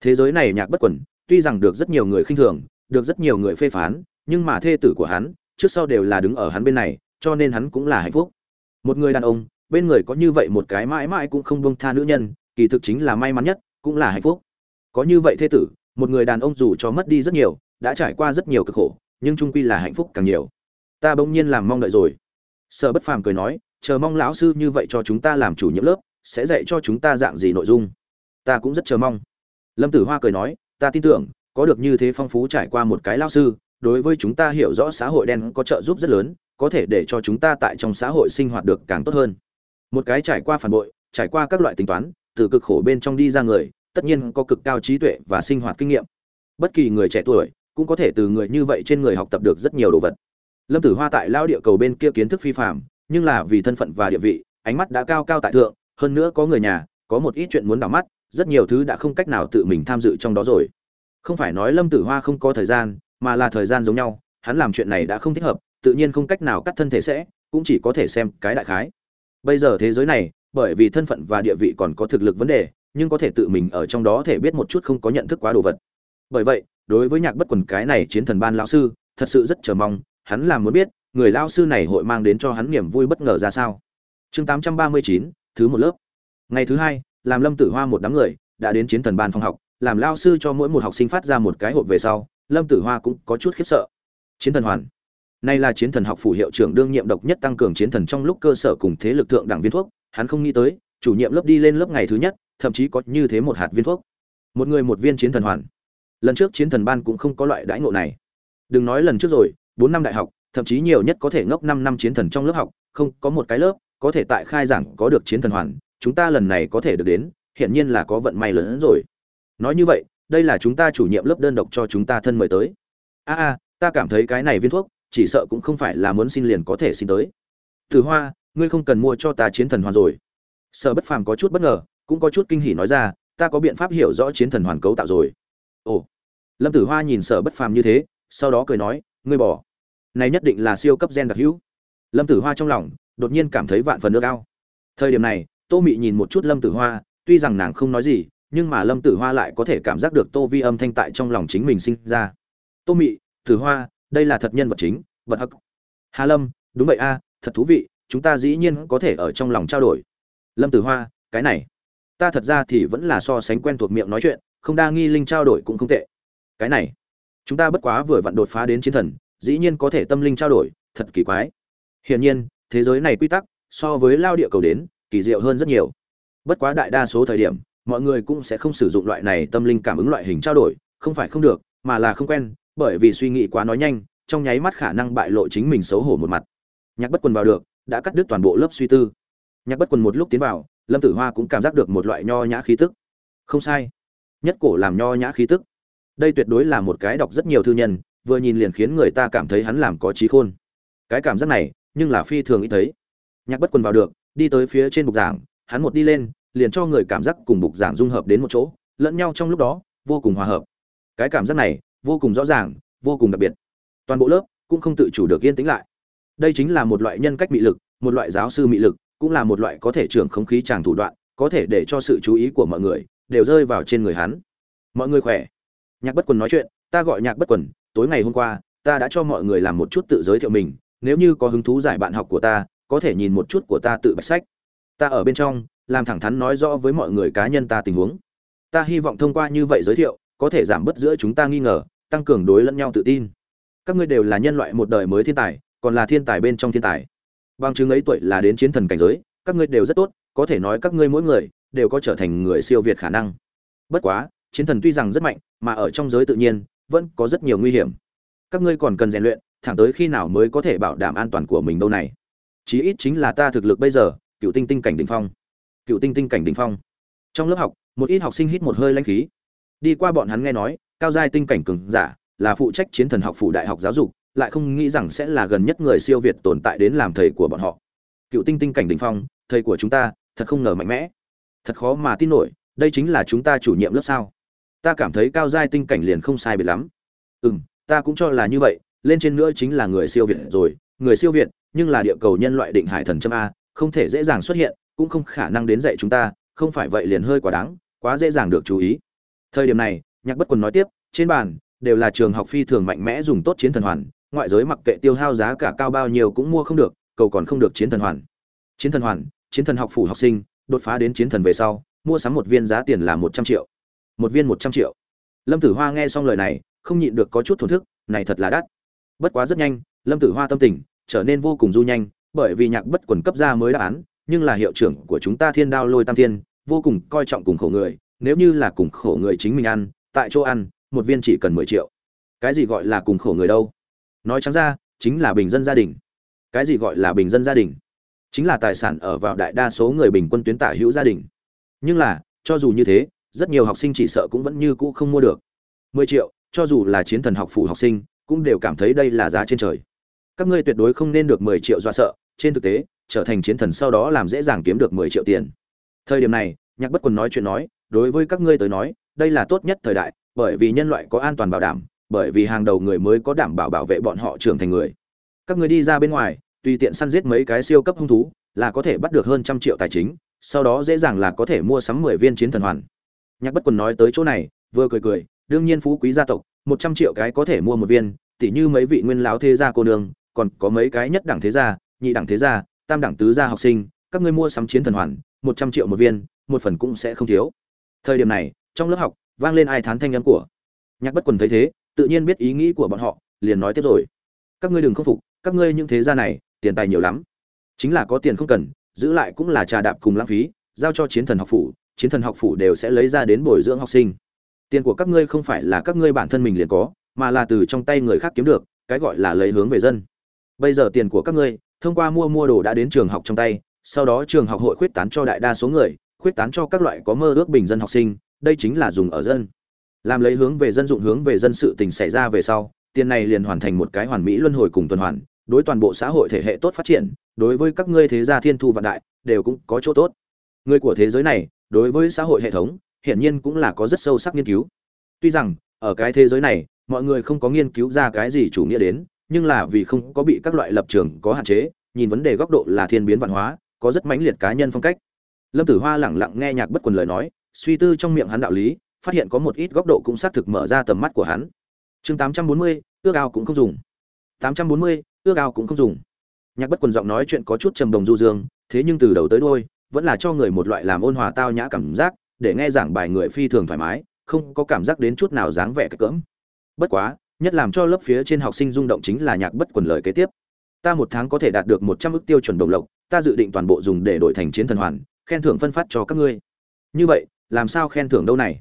Thế giới này nhạc bất quần, tuy rằng được rất nhiều người khinh thường, được rất nhiều người phê phán, nhưng mà thê tử của hắn, trước sau đều là đứng ở hắn bên này, cho nên hắn cũng là hạnh phúc. Một người đàn ông bên người có như vậy một cái mãi mãi cũng không buông tha nữ nhân, kỳ thực chính là may mắn nhất, cũng là hạnh phúc. Có như vậy thế tử, một người đàn ông dù cho mất đi rất nhiều, đã trải qua rất nhiều cực khổ, nhưng trung quy là hạnh phúc càng nhiều. Ta bỗng nhiên làm mong đợi rồi. Sở bất phàm cười nói, chờ mong lão sư như vậy cho chúng ta làm chủ nhiệm lớp, sẽ dạy cho chúng ta dạng gì nội dung. Ta cũng rất chờ mong. Lâm tử hoa cười nói, ta tin tưởng, có được như thế phong phú trải qua một cái lão sư, đối với chúng ta hiểu rõ xã hội đen có trợ giúp rất lớn, có thể để cho chúng ta tại trong xã hội sinh hoạt được càng tốt hơn một cái trải qua phản bội, trải qua các loại tính toán, từ cực khổ bên trong đi ra người, tất nhiên có cực cao trí tuệ và sinh hoạt kinh nghiệm. Bất kỳ người trẻ tuổi cũng có thể từ người như vậy trên người học tập được rất nhiều đồ vật. Lâm tử hoa tại lao địa cầu bên kia kiến thức phi phạm nhưng là vì thân phận và địa vị, ánh mắt đã cao cao tại thượng, hơn nữa có người nhà, có một ít chuyện muốn đảo mắt, rất nhiều thứ đã không cách nào tự mình tham dự trong đó rồi. Không phải nói lâm tử hoa không có thời gian, mà là thời gian giống nhau, hắn làm chuyện này đã không thích hợp, tự nhiên không cách nào cắt thân thể sẽ, cũng chỉ có thể xem cái đại khái bây giờ thế giới này bởi vì thân phận và địa vị còn có thực lực vấn đề nhưng có thể tự mình ở trong đó thể biết một chút không có nhận thức quá đồ vật. Bởi vậy đối với nhạc bất quần cái này chiến thần ban lão sư thật sự rất chờ mong hắn làm muốn biết người lao sư này hội mang đến cho hắn niềm vui bất ngờ ra sao. Chương 839, thứ một lớp. Ngày thứ hai làm lâm tử hoa một đám người đã đến chiến thần ban phòng học làm lao sư cho mỗi một học sinh phát ra một cái hộp về sau lâm tử hoa cũng có chút khiếp sợ. Chiến thần hoàn nay là chiến thần học phủ hiệu trưởng đương nhiệm độc nhất tăng cường chiến thần trong lúc cơ sở cùng thế lực thượng đẳng viên thuốc, hắn không nghĩ tới, chủ nhiệm lớp đi lên lớp ngày thứ nhất, thậm chí có như thế một hạt viên thuốc. Một người một viên chiến thần hoàn. Lần trước chiến thần ban cũng không có loại đãi ngộ này. Đừng nói lần trước rồi 4 năm đại học, thậm chí nhiều nhất có thể ngốc năm năm chiến thần trong lớp học, không, có một cái lớp, có thể tại khai giảng có được chiến thần hoàn, chúng ta lần này có thể được đến, hiển nhiên là có vận may lớn hơn rồi. Nói như vậy, đây là chúng ta chủ nhiệm lớp đơn độc cho chúng ta thân mời tới. A a, ta cảm thấy cái này viên thuốc chỉ sợ cũng không phải là muốn xin liền có thể xin tới. Từ hoa, ngươi không cần mua cho ta chiến thần hoàn rồi. Sợ bất phàm có chút bất ngờ, cũng có chút kinh hỉ nói ra, ta có biện pháp hiểu rõ chiến thần hoàn cấu tạo rồi. Ồ. Lâm tử hoa nhìn sở bất phàm như thế, sau đó cười nói, ngươi bỏ. Này nhất định là siêu cấp gen đặc hữu. Lâm tử hoa trong lòng, đột nhiên cảm thấy vạn phần nước ao. Thời điểm này, tô mị nhìn một chút lâm tử hoa, tuy rằng nàng không nói gì, nhưng mà lâm tử hoa lại có thể cảm giác được tô vi âm thanh tại trong lòng chính mình sinh ra. Tô mị, tử hoa đây là thật nhân vật chính vật hắc. Hà lâm, đúng vậy a à, thật thú vị, chúng ta dĩ nhiên có thể ở trong lòng trao đổi. Lâm tử hoa, cái này, ta thật ra thì vẫn là so sánh quen thuộc miệng nói chuyện, không đa nghi linh trao đổi cũng không tệ. Cái này, chúng ta bất quá vừa vặn đột phá đến chiến thần, dĩ nhiên có thể tâm linh trao đổi, thật kỳ quái. Hiển nhiên, thế giới này quy tắc, so với lao địa cầu đến, kỳ diệu hơn rất nhiều. Bất quá đại đa số thời điểm, mọi người cũng sẽ không sử dụng loại này tâm linh cảm ứng loại hình trao đổi, không phải không được, mà là không quen bởi vì suy nghĩ quá nói nhanh, trong nháy mắt khả năng bại lộ chính mình xấu hổ một mặt. Nhạc bất quần vào được, đã cắt đứt toàn bộ lớp suy tư. Nhạc bất quần một lúc tiến vào, lâm tử hoa cũng cảm giác được một loại nho nhã khí tức. Không sai. Nhất cổ làm nho nhã khí tức. Đây tuyệt đối là một cái đọc rất nhiều thư nhân, vừa nhìn liền khiến người ta cảm thấy hắn làm có trí khôn. Cái cảm giác này, nhưng là phi thường ít thấy. Nhạc bất quần vào được, đi tới phía trên bục giảng, hắn một đi lên, liền cho người cảm giác cùng bục giảng dung hợp đến một chỗ, lẫn nhau trong lúc đó, vô cùng hòa hợp. Cái cảm giác này vô cùng rõ ràng, vô cùng đặc biệt. Toàn bộ lớp cũng không tự chủ được yên tĩnh lại. Đây chính là một loại nhân cách mị lực, một loại giáo sư mị lực, cũng là một loại có thể trưởng không khí tràng thủ đoạn, có thể để cho sự chú ý của mọi người đều rơi vào trên người hắn. Mọi người khỏe? Nhạc bất quần nói chuyện, ta gọi nhạc bất quần, tối ngày hôm qua, ta đã cho mọi người làm một chút tự giới thiệu mình, nếu như có hứng thú giải bạn học của ta, có thể nhìn một chút của ta tự bạch sách. Ta ở bên trong, làm thẳng thắn nói rõ với mọi người cá nhân ta tình huống. Ta hy vọng thông qua như vậy giới thiệu, có thể giảm bớt giữa chúng ta nghi ngờ tăng cường đối lẫn nhau tự tin. Các ngươi đều là nhân loại một đời mới thiên tài, còn là thiên tài bên trong thiên tài. Bằng chứng ấy tuổi là đến chiến thần cảnh giới, các ngươi đều rất tốt, có thể nói các ngươi mỗi người đều có trở thành người siêu việt khả năng. Bất quá, chiến thần tuy rằng rất mạnh, mà ở trong giới tự nhiên, vẫn có rất nhiều nguy hiểm. Các ngươi còn cần rèn luyện, thẳng tới khi nào mới có thể bảo đảm an toàn của mình đâu này? Chí ít chính là ta thực lực bây giờ, cựu tinh tinh cảnh đỉnh phong. Cựu tinh tinh cảnh đỉnh phong. Trong lớp học, một ít học sinh hít một hơi lanh khí. Đi qua bọn hắn nghe nói cao giai tinh cảnh cường giả là phụ trách chiến thần học phủ đại học giáo dục lại không nghĩ rằng sẽ là gần nhất người siêu việt tồn tại đến làm thầy của bọn họ. Cựu tinh tinh cảnh đỉnh phong thầy của chúng ta thật không ngờ mạnh mẽ. Thật khó mà tin nổi đây chính là chúng ta chủ nhiệm lớp sao? Ta cảm thấy cao giai tinh cảnh liền không sai biệt lắm. Ừm, ta cũng cho là như vậy lên trên nữa chính là người siêu việt rồi. Người siêu việt nhưng là địa cầu nhân loại định hải thần châm a không thể dễ dàng xuất hiện cũng không khả năng đến dạy chúng ta không phải vậy liền hơi quá đáng quá dễ dàng được chú ý. Thời điểm này nhạc bất quần nói tiếp, trên bàn, đều là trường học phi thường mạnh mẽ dùng tốt chiến thần hoàn, ngoại giới mặc kệ tiêu hao giá cả cao bao nhiêu cũng mua không được, cầu còn không được chiến thần hoàn. Chiến thần hoàn, chiến thần học phủ học sinh, đột phá đến chiến thần về sau, mua sắm một viên giá tiền là một trăm triệu. Một viên một trăm triệu. Lâm tử hoa nghe xong lời này, không nhịn được có chút thổn thức, này thật là đắt. Bất quá rất nhanh, lâm tử hoa tâm tình trở nên vô cùng du nhanh, bởi vì nhạc bất quần cấp ra mới đáp án, nhưng là hiệu trưởng của chúng ta thiên đao lôi tam thiên, vô cùng coi trọng cùng khổ người, nếu như là cùng khổ người chính mình ăn tại chỗ ăn, một viên chỉ cần mười triệu. Cái gì gọi là cùng khổ người đâu? Nói trắng ra, chính là bình dân gia đình. Cái gì gọi là bình dân gia đình? Chính là tài sản ở vào đại đa số người bình quân tuyến tả hữu gia đình. Nhưng là, cho dù như thế, rất nhiều học sinh chỉ sợ cũng vẫn như cũ không mua được. Mười triệu, cho dù là chiến thần học phủ học sinh, cũng đều cảm thấy đây là giá trên trời. Các ngươi tuyệt đối không nên được mười triệu do sợ, trên thực tế, trở thành chiến thần sau đó làm dễ dàng kiếm được mười triệu tiền. Thời điểm này, nhạc bất quần nói chuyện nói, đối với các ngươi tới nói đây là tốt nhất thời đại, bởi vì nhân loại có an toàn bảo đảm, bởi vì hàng đầu người mới có đảm bảo bảo vệ bọn họ trưởng thành người. Các người đi ra bên ngoài, tùy tiện săn giết mấy cái siêu cấp hung thú, là có thể bắt được hơn trăm triệu tài chính, sau đó dễ dàng là có thể mua sắm mười viên chiến thần hoàn. Nhạc bất quần nói tới chỗ này, vừa cười cười, đương nhiên phú quý gia tộc, một trăm triệu cái có thể mua một viên, tỉ như mấy vị nguyên lão thế gia cô nương, còn có mấy cái nhất đẳng thế gia, nhị đẳng thế gia, tam đẳng tứ gia học sinh, các ngươi mua sắm chiến thần hoàn, một trăm triệu một viên, một phần cũng sẽ không thiếu. Thời điểm này trong lớp học, vang lên ai thán thanh âm của nhạc bất quần thấy thế, tự nhiên biết ý nghĩ của bọn họ, liền nói tiếp rồi. Các ngươi đừng không phục, các ngươi những thế gia này, tiền tài nhiều lắm. Chính là có tiền không cần, giữ lại cũng là trà đạp cùng lãng phí, giao cho chiến thần học phủ, chiến thần học phủ đều sẽ lấy ra đến bồi dưỡng học sinh. Tiền của các ngươi không phải là các ngươi bản thân mình liền có, mà là từ trong tay người khác kiếm được, cái gọi là lấy hướng về dân. Bây giờ tiền của các ngươi, thông qua mua mua đồ đã đến trường học trong tay, sau đó trường học hội khuyết tán cho đại đa số người, khuyết tán cho các loại có mơ ước bình dân học sinh đây chính là dùng ở dân. Làm lấy hướng về dân dụng hướng về dân sự tình xảy ra về sau, tiền này liền hoàn thành một cái hoàn mỹ luân hồi cùng tuần hoàn, đối toàn bộ xã hội thể hệ tốt phát triển, đối với các ngươi thế gia thiên thu vạn đại, đều cũng có chỗ tốt. Người của thế giới này, đối với xã hội hệ thống, hiển nhiên cũng là có rất sâu sắc nghiên cứu. Tuy rằng, ở cái thế giới này, mọi người không có nghiên cứu ra cái gì chủ nghĩa đến, nhưng là vì không có bị các loại lập trường có hạn chế, nhìn vấn đề góc độ là thiên biến văn hóa, có rất mãnh liệt cá nhân phong cách. Lâm tử hoa lẳng lặng nghe nhạc bất quần lời nói suy tư trong miệng hắn đạo lý phát hiện có một ít góc độ cũng xác thực mở ra tầm mắt của hắn. Chương 840, ước ao cũng không dùng. 840, ước ao cũng không dùng. Nhạc bất quần giọng nói chuyện có chút trầm đồng du dương thế nhưng từ đầu tới đuôi vẫn là cho người một loại làm ôn hòa tao nhã cảm giác để nghe giảng bài người phi thường thoải mái không có cảm giác đến chút nào dáng vẻ cỡm. Bất quá nhất làm cho lớp phía trên học sinh rung động chính là nhạc bất quần lời kế tiếp. Ta một tháng có thể đạt được một trăm ước tiêu chuẩn đồng lộc ta dự định toàn bộ dùng để đổi thành chiến thần hoàn khen thưởng phân phát cho các ngươi. Như vậy làm sao khen thưởng đâu này?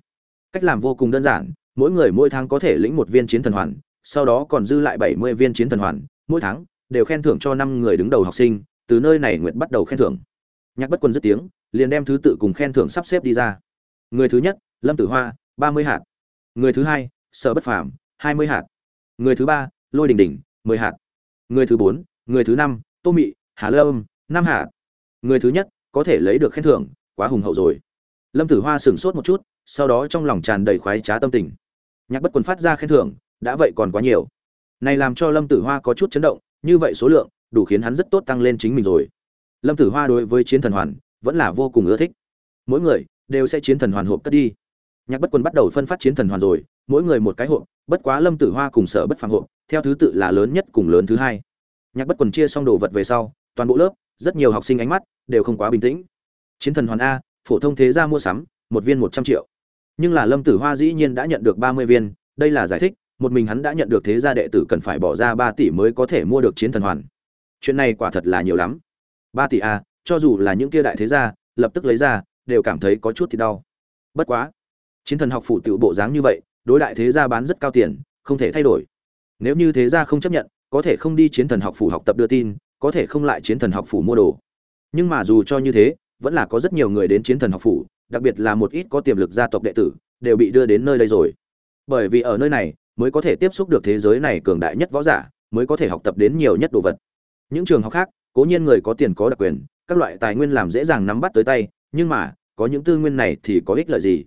Cách làm vô cùng đơn giản, mỗi người mỗi tháng có thể lĩnh một viên chiến thần hoàn, sau đó còn dư lại bảy mươi viên chiến thần hoàn, mỗi tháng đều khen thưởng cho năm người đứng đầu học sinh, từ nơi này Nguyệt bắt đầu khen thưởng. Nhạc bất quân dứt tiếng, liền đem thứ tự cùng khen thưởng sắp xếp đi ra. Người thứ nhất, lâm tử hoa, ba mươi hạt. Người thứ hai, sở bất phàm, hai mươi hạt. Người thứ ba, lôi đình đỉnh mười hạt. Người thứ bốn, người thứ năm, tô mị, hà lâm, năm hạt. Người thứ nhất, có thể lấy được khen thưởng, quá hùng hậu rồi lâm tử hoa sửng sốt một chút, sau đó trong lòng tràn đầy khoái trá tâm tình. Nhạc bất quần phát ra khen thưởng, đã vậy còn quá nhiều. Này làm cho lâm tử hoa có chút chấn động, như vậy số lượng, đủ khiến hắn rất tốt tăng lên chính mình rồi. Lâm tử hoa đối với chiến thần hoàn, vẫn là vô cùng ưa thích. Mỗi người, đều sẽ chiến thần hoàn hộp cất đi. Nhạc bất quần bắt đầu phân phát chiến thần hoàn rồi, mỗi người một cái hộp, bất quá lâm tử hoa cùng sở bất phàm hộp, theo thứ tự là lớn nhất cùng lớn thứ hai. Nhạc bất quần chia xong đồ vật về sau, toàn bộ lớp, rất nhiều học sinh ánh mắt, đều không quá bình tĩnh. Chiến thần hoàn a phổ thông thế gia mua sắm, một viên một trăm triệu. Nhưng là lâm tử hoa dĩ nhiên đã nhận được ba mươi viên, đây là giải thích, một mình hắn đã nhận được thế gia đệ tử cần phải bỏ ra ba tỷ mới có thể mua được chiến thần hoàn. Chuyện này quả thật là nhiều lắm. Ba tỷ a cho dù là những kia đại thế gia, lập tức lấy ra, đều cảm thấy có chút thì đau. Bất quá, chiến thần học phủ tiểu bộ dáng như vậy, đối đại thế gia bán rất cao tiền, không thể thay đổi. Nếu như thế gia không chấp nhận, có thể không đi chiến thần học phủ học tập đưa tin, có thể không lại chiến thần học phủ mua đồ. Nhưng mà dù cho như thế vẫn là có rất nhiều người đến chiến thần học phủ, đặc biệt là một ít có tiềm lực gia tộc đệ tử, đều bị đưa đến nơi đây rồi. Bởi vì ở nơi này mới có thể tiếp xúc được thế giới này cường đại nhất võ giả, mới có thể học tập đến nhiều nhất đồ vật. Những trường học khác, cố nhiên người có tiền có đặc quyền, các loại tài nguyên làm dễ dàng nắm bắt tới tay, nhưng mà, có những tư nguyên này thì có ích lợi gì?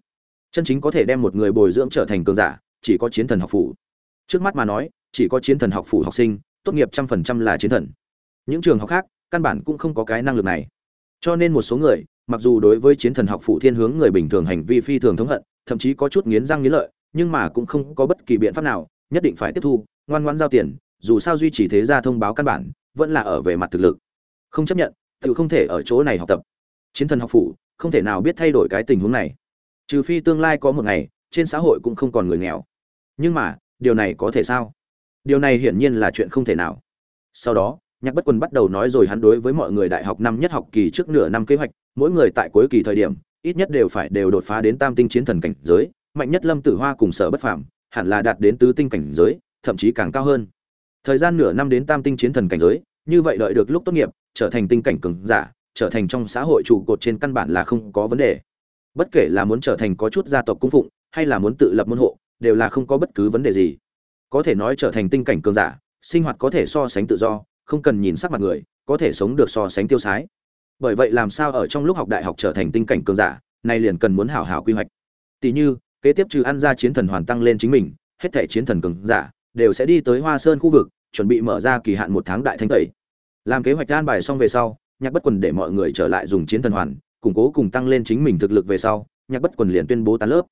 Chân chính có thể đem một người bồi dưỡng trở thành cường giả, chỉ có chiến thần học phủ. Trước mắt mà nói, chỉ có chiến thần học phủ học sinh, tốt nghiệp trăm phần trăm là chiến thần. Những trường học khác, căn bản cũng không có cái năng lực này cho nên một số người, mặc dù đối với chiến thần học phụ thiên hướng người bình thường hành vi phi thường thống hận, thậm chí có chút nghiến răng nghiến lợi, nhưng mà cũng không có bất kỳ biện pháp nào, nhất định phải tiếp thu, ngoan ngoãn giao tiền, dù sao duy trì thế gia thông báo căn bản, vẫn là ở về mặt thực lực. Không chấp nhận, tự không thể ở chỗ này học tập. Chiến thần học phụ không thể nào biết thay đổi cái tình huống này. Trừ phi tương lai có một ngày, trên xã hội cũng không còn người nghèo. Nhưng mà, điều này có thể sao? Điều này hiển nhiên là chuyện không thể nào. Sau đó nhạc bất quần bắt đầu nói rồi hắn đối với mọi người đại học năm nhất học kỳ trước nửa năm kế hoạch, mỗi người tại cuối kỳ thời điểm, ít nhất đều phải đều đột phá đến tam tinh chiến thần cảnh giới, mạnh nhất lâm tử hoa cùng sở bất phàm, hẳn là đạt đến tứ tinh cảnh giới, thậm chí càng cao hơn. Thời gian nửa năm đến tam tinh chiến thần cảnh giới, như vậy đợi được lúc tốt nghiệp, trở thành tinh cảnh cường giả, trở thành trong xã hội trụ cột trên căn bản là không có vấn đề. Bất kể là muốn trở thành có chút gia tộc cung phụng, hay là muốn tự lập môn hộ, đều là không có bất cứ vấn đề gì. Có thể nói trở thành tinh cảnh cường giả, sinh hoạt có thể so sánh tự do không cần nhìn sắc mặt người, có thể sống được so sánh tiêu sái. Bởi vậy làm sao ở trong lúc học đại học trở thành tinh cảnh cường giả, nay liền cần muốn hảo hảo quy hoạch. Tỷ như, kế tiếp trừ ăn ra chiến thần hoàn tăng lên chính mình, hết thể chiến thần cường giả, đều sẽ đi tới hoa sơn khu vực, chuẩn bị mở ra kỳ hạn một tháng đại thanh tẩy. Làm kế hoạch an bài xong về sau, nhạc bất quần để mọi người trở lại dùng chiến thần hoàn, củng cố cùng tăng lên chính mình thực lực về sau, nhạc bất quần liền tuyên bố tán lớp.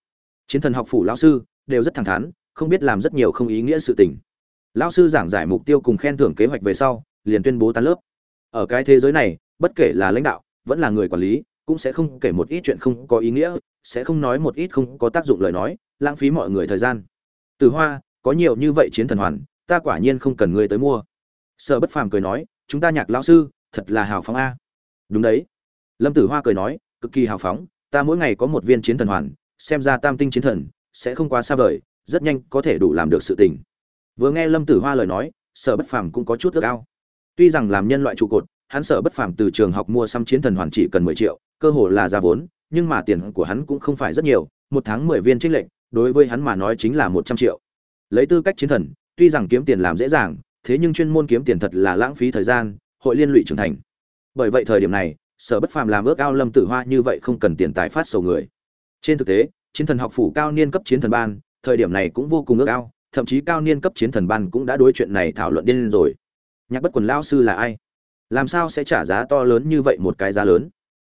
Chiến thần học phủ lão sư, đều rất thẳng thắn, không biết làm rất nhiều không ý nghĩa sự tình lão sư giảng giải mục tiêu cùng khen thưởng kế hoạch về sau, liền tuyên bố tan lớp. Ở cái thế giới này, bất kể là lãnh đạo, vẫn là người quản lý, cũng sẽ không kể một ít chuyện không có ý nghĩa, sẽ không nói một ít không có tác dụng lời nói, lãng phí mọi người thời gian. Từ hoa, có nhiều như vậy chiến thần hoàn, ta quả nhiên không cần ngươi tới mua. Sở bất phàm cười nói, chúng ta nhạc lão sư, thật là hào phóng a. Đúng đấy. Lâm tử hoa cười nói, cực kỳ hào phóng, ta mỗi ngày có một viên chiến thần hoàn, xem ra tam tinh chiến thần, sẽ không quá xa vời, rất nhanh có thể đủ làm được sự tình vừa nghe lâm tử hoa lời nói, sở bất phàm cũng có chút ước ao. Tuy rằng làm nhân loại trụ cột, hắn sở bất phàm từ trường học mua xăm chiến thần hoàn chỉ cần mười triệu, cơ hồ là ra vốn, nhưng mà tiền của hắn cũng không phải rất nhiều, một tháng mười viên trích lệnh đối với hắn mà nói chính là một trăm triệu. Lấy tư cách chiến thần, tuy rằng kiếm tiền làm dễ dàng, thế nhưng chuyên môn kiếm tiền thật là lãng phí thời gian, hội liên lụy trưởng thành. Bởi vậy thời điểm này, sở bất phàm làm ước ao lâm tử hoa như vậy không cần tiền tài phát sầu người. Trên thực tế, chiến thần học phủ cao niên cấp chiến thần ban, thời điểm này cũng vô cùng ước ao thậm chí cao niên cấp chiến thần ban cũng đã đối chuyện này thảo luận điên rồi. Nhạc bất quần lao sư là ai? Làm sao sẽ trả giá to lớn như vậy một cái giá lớn?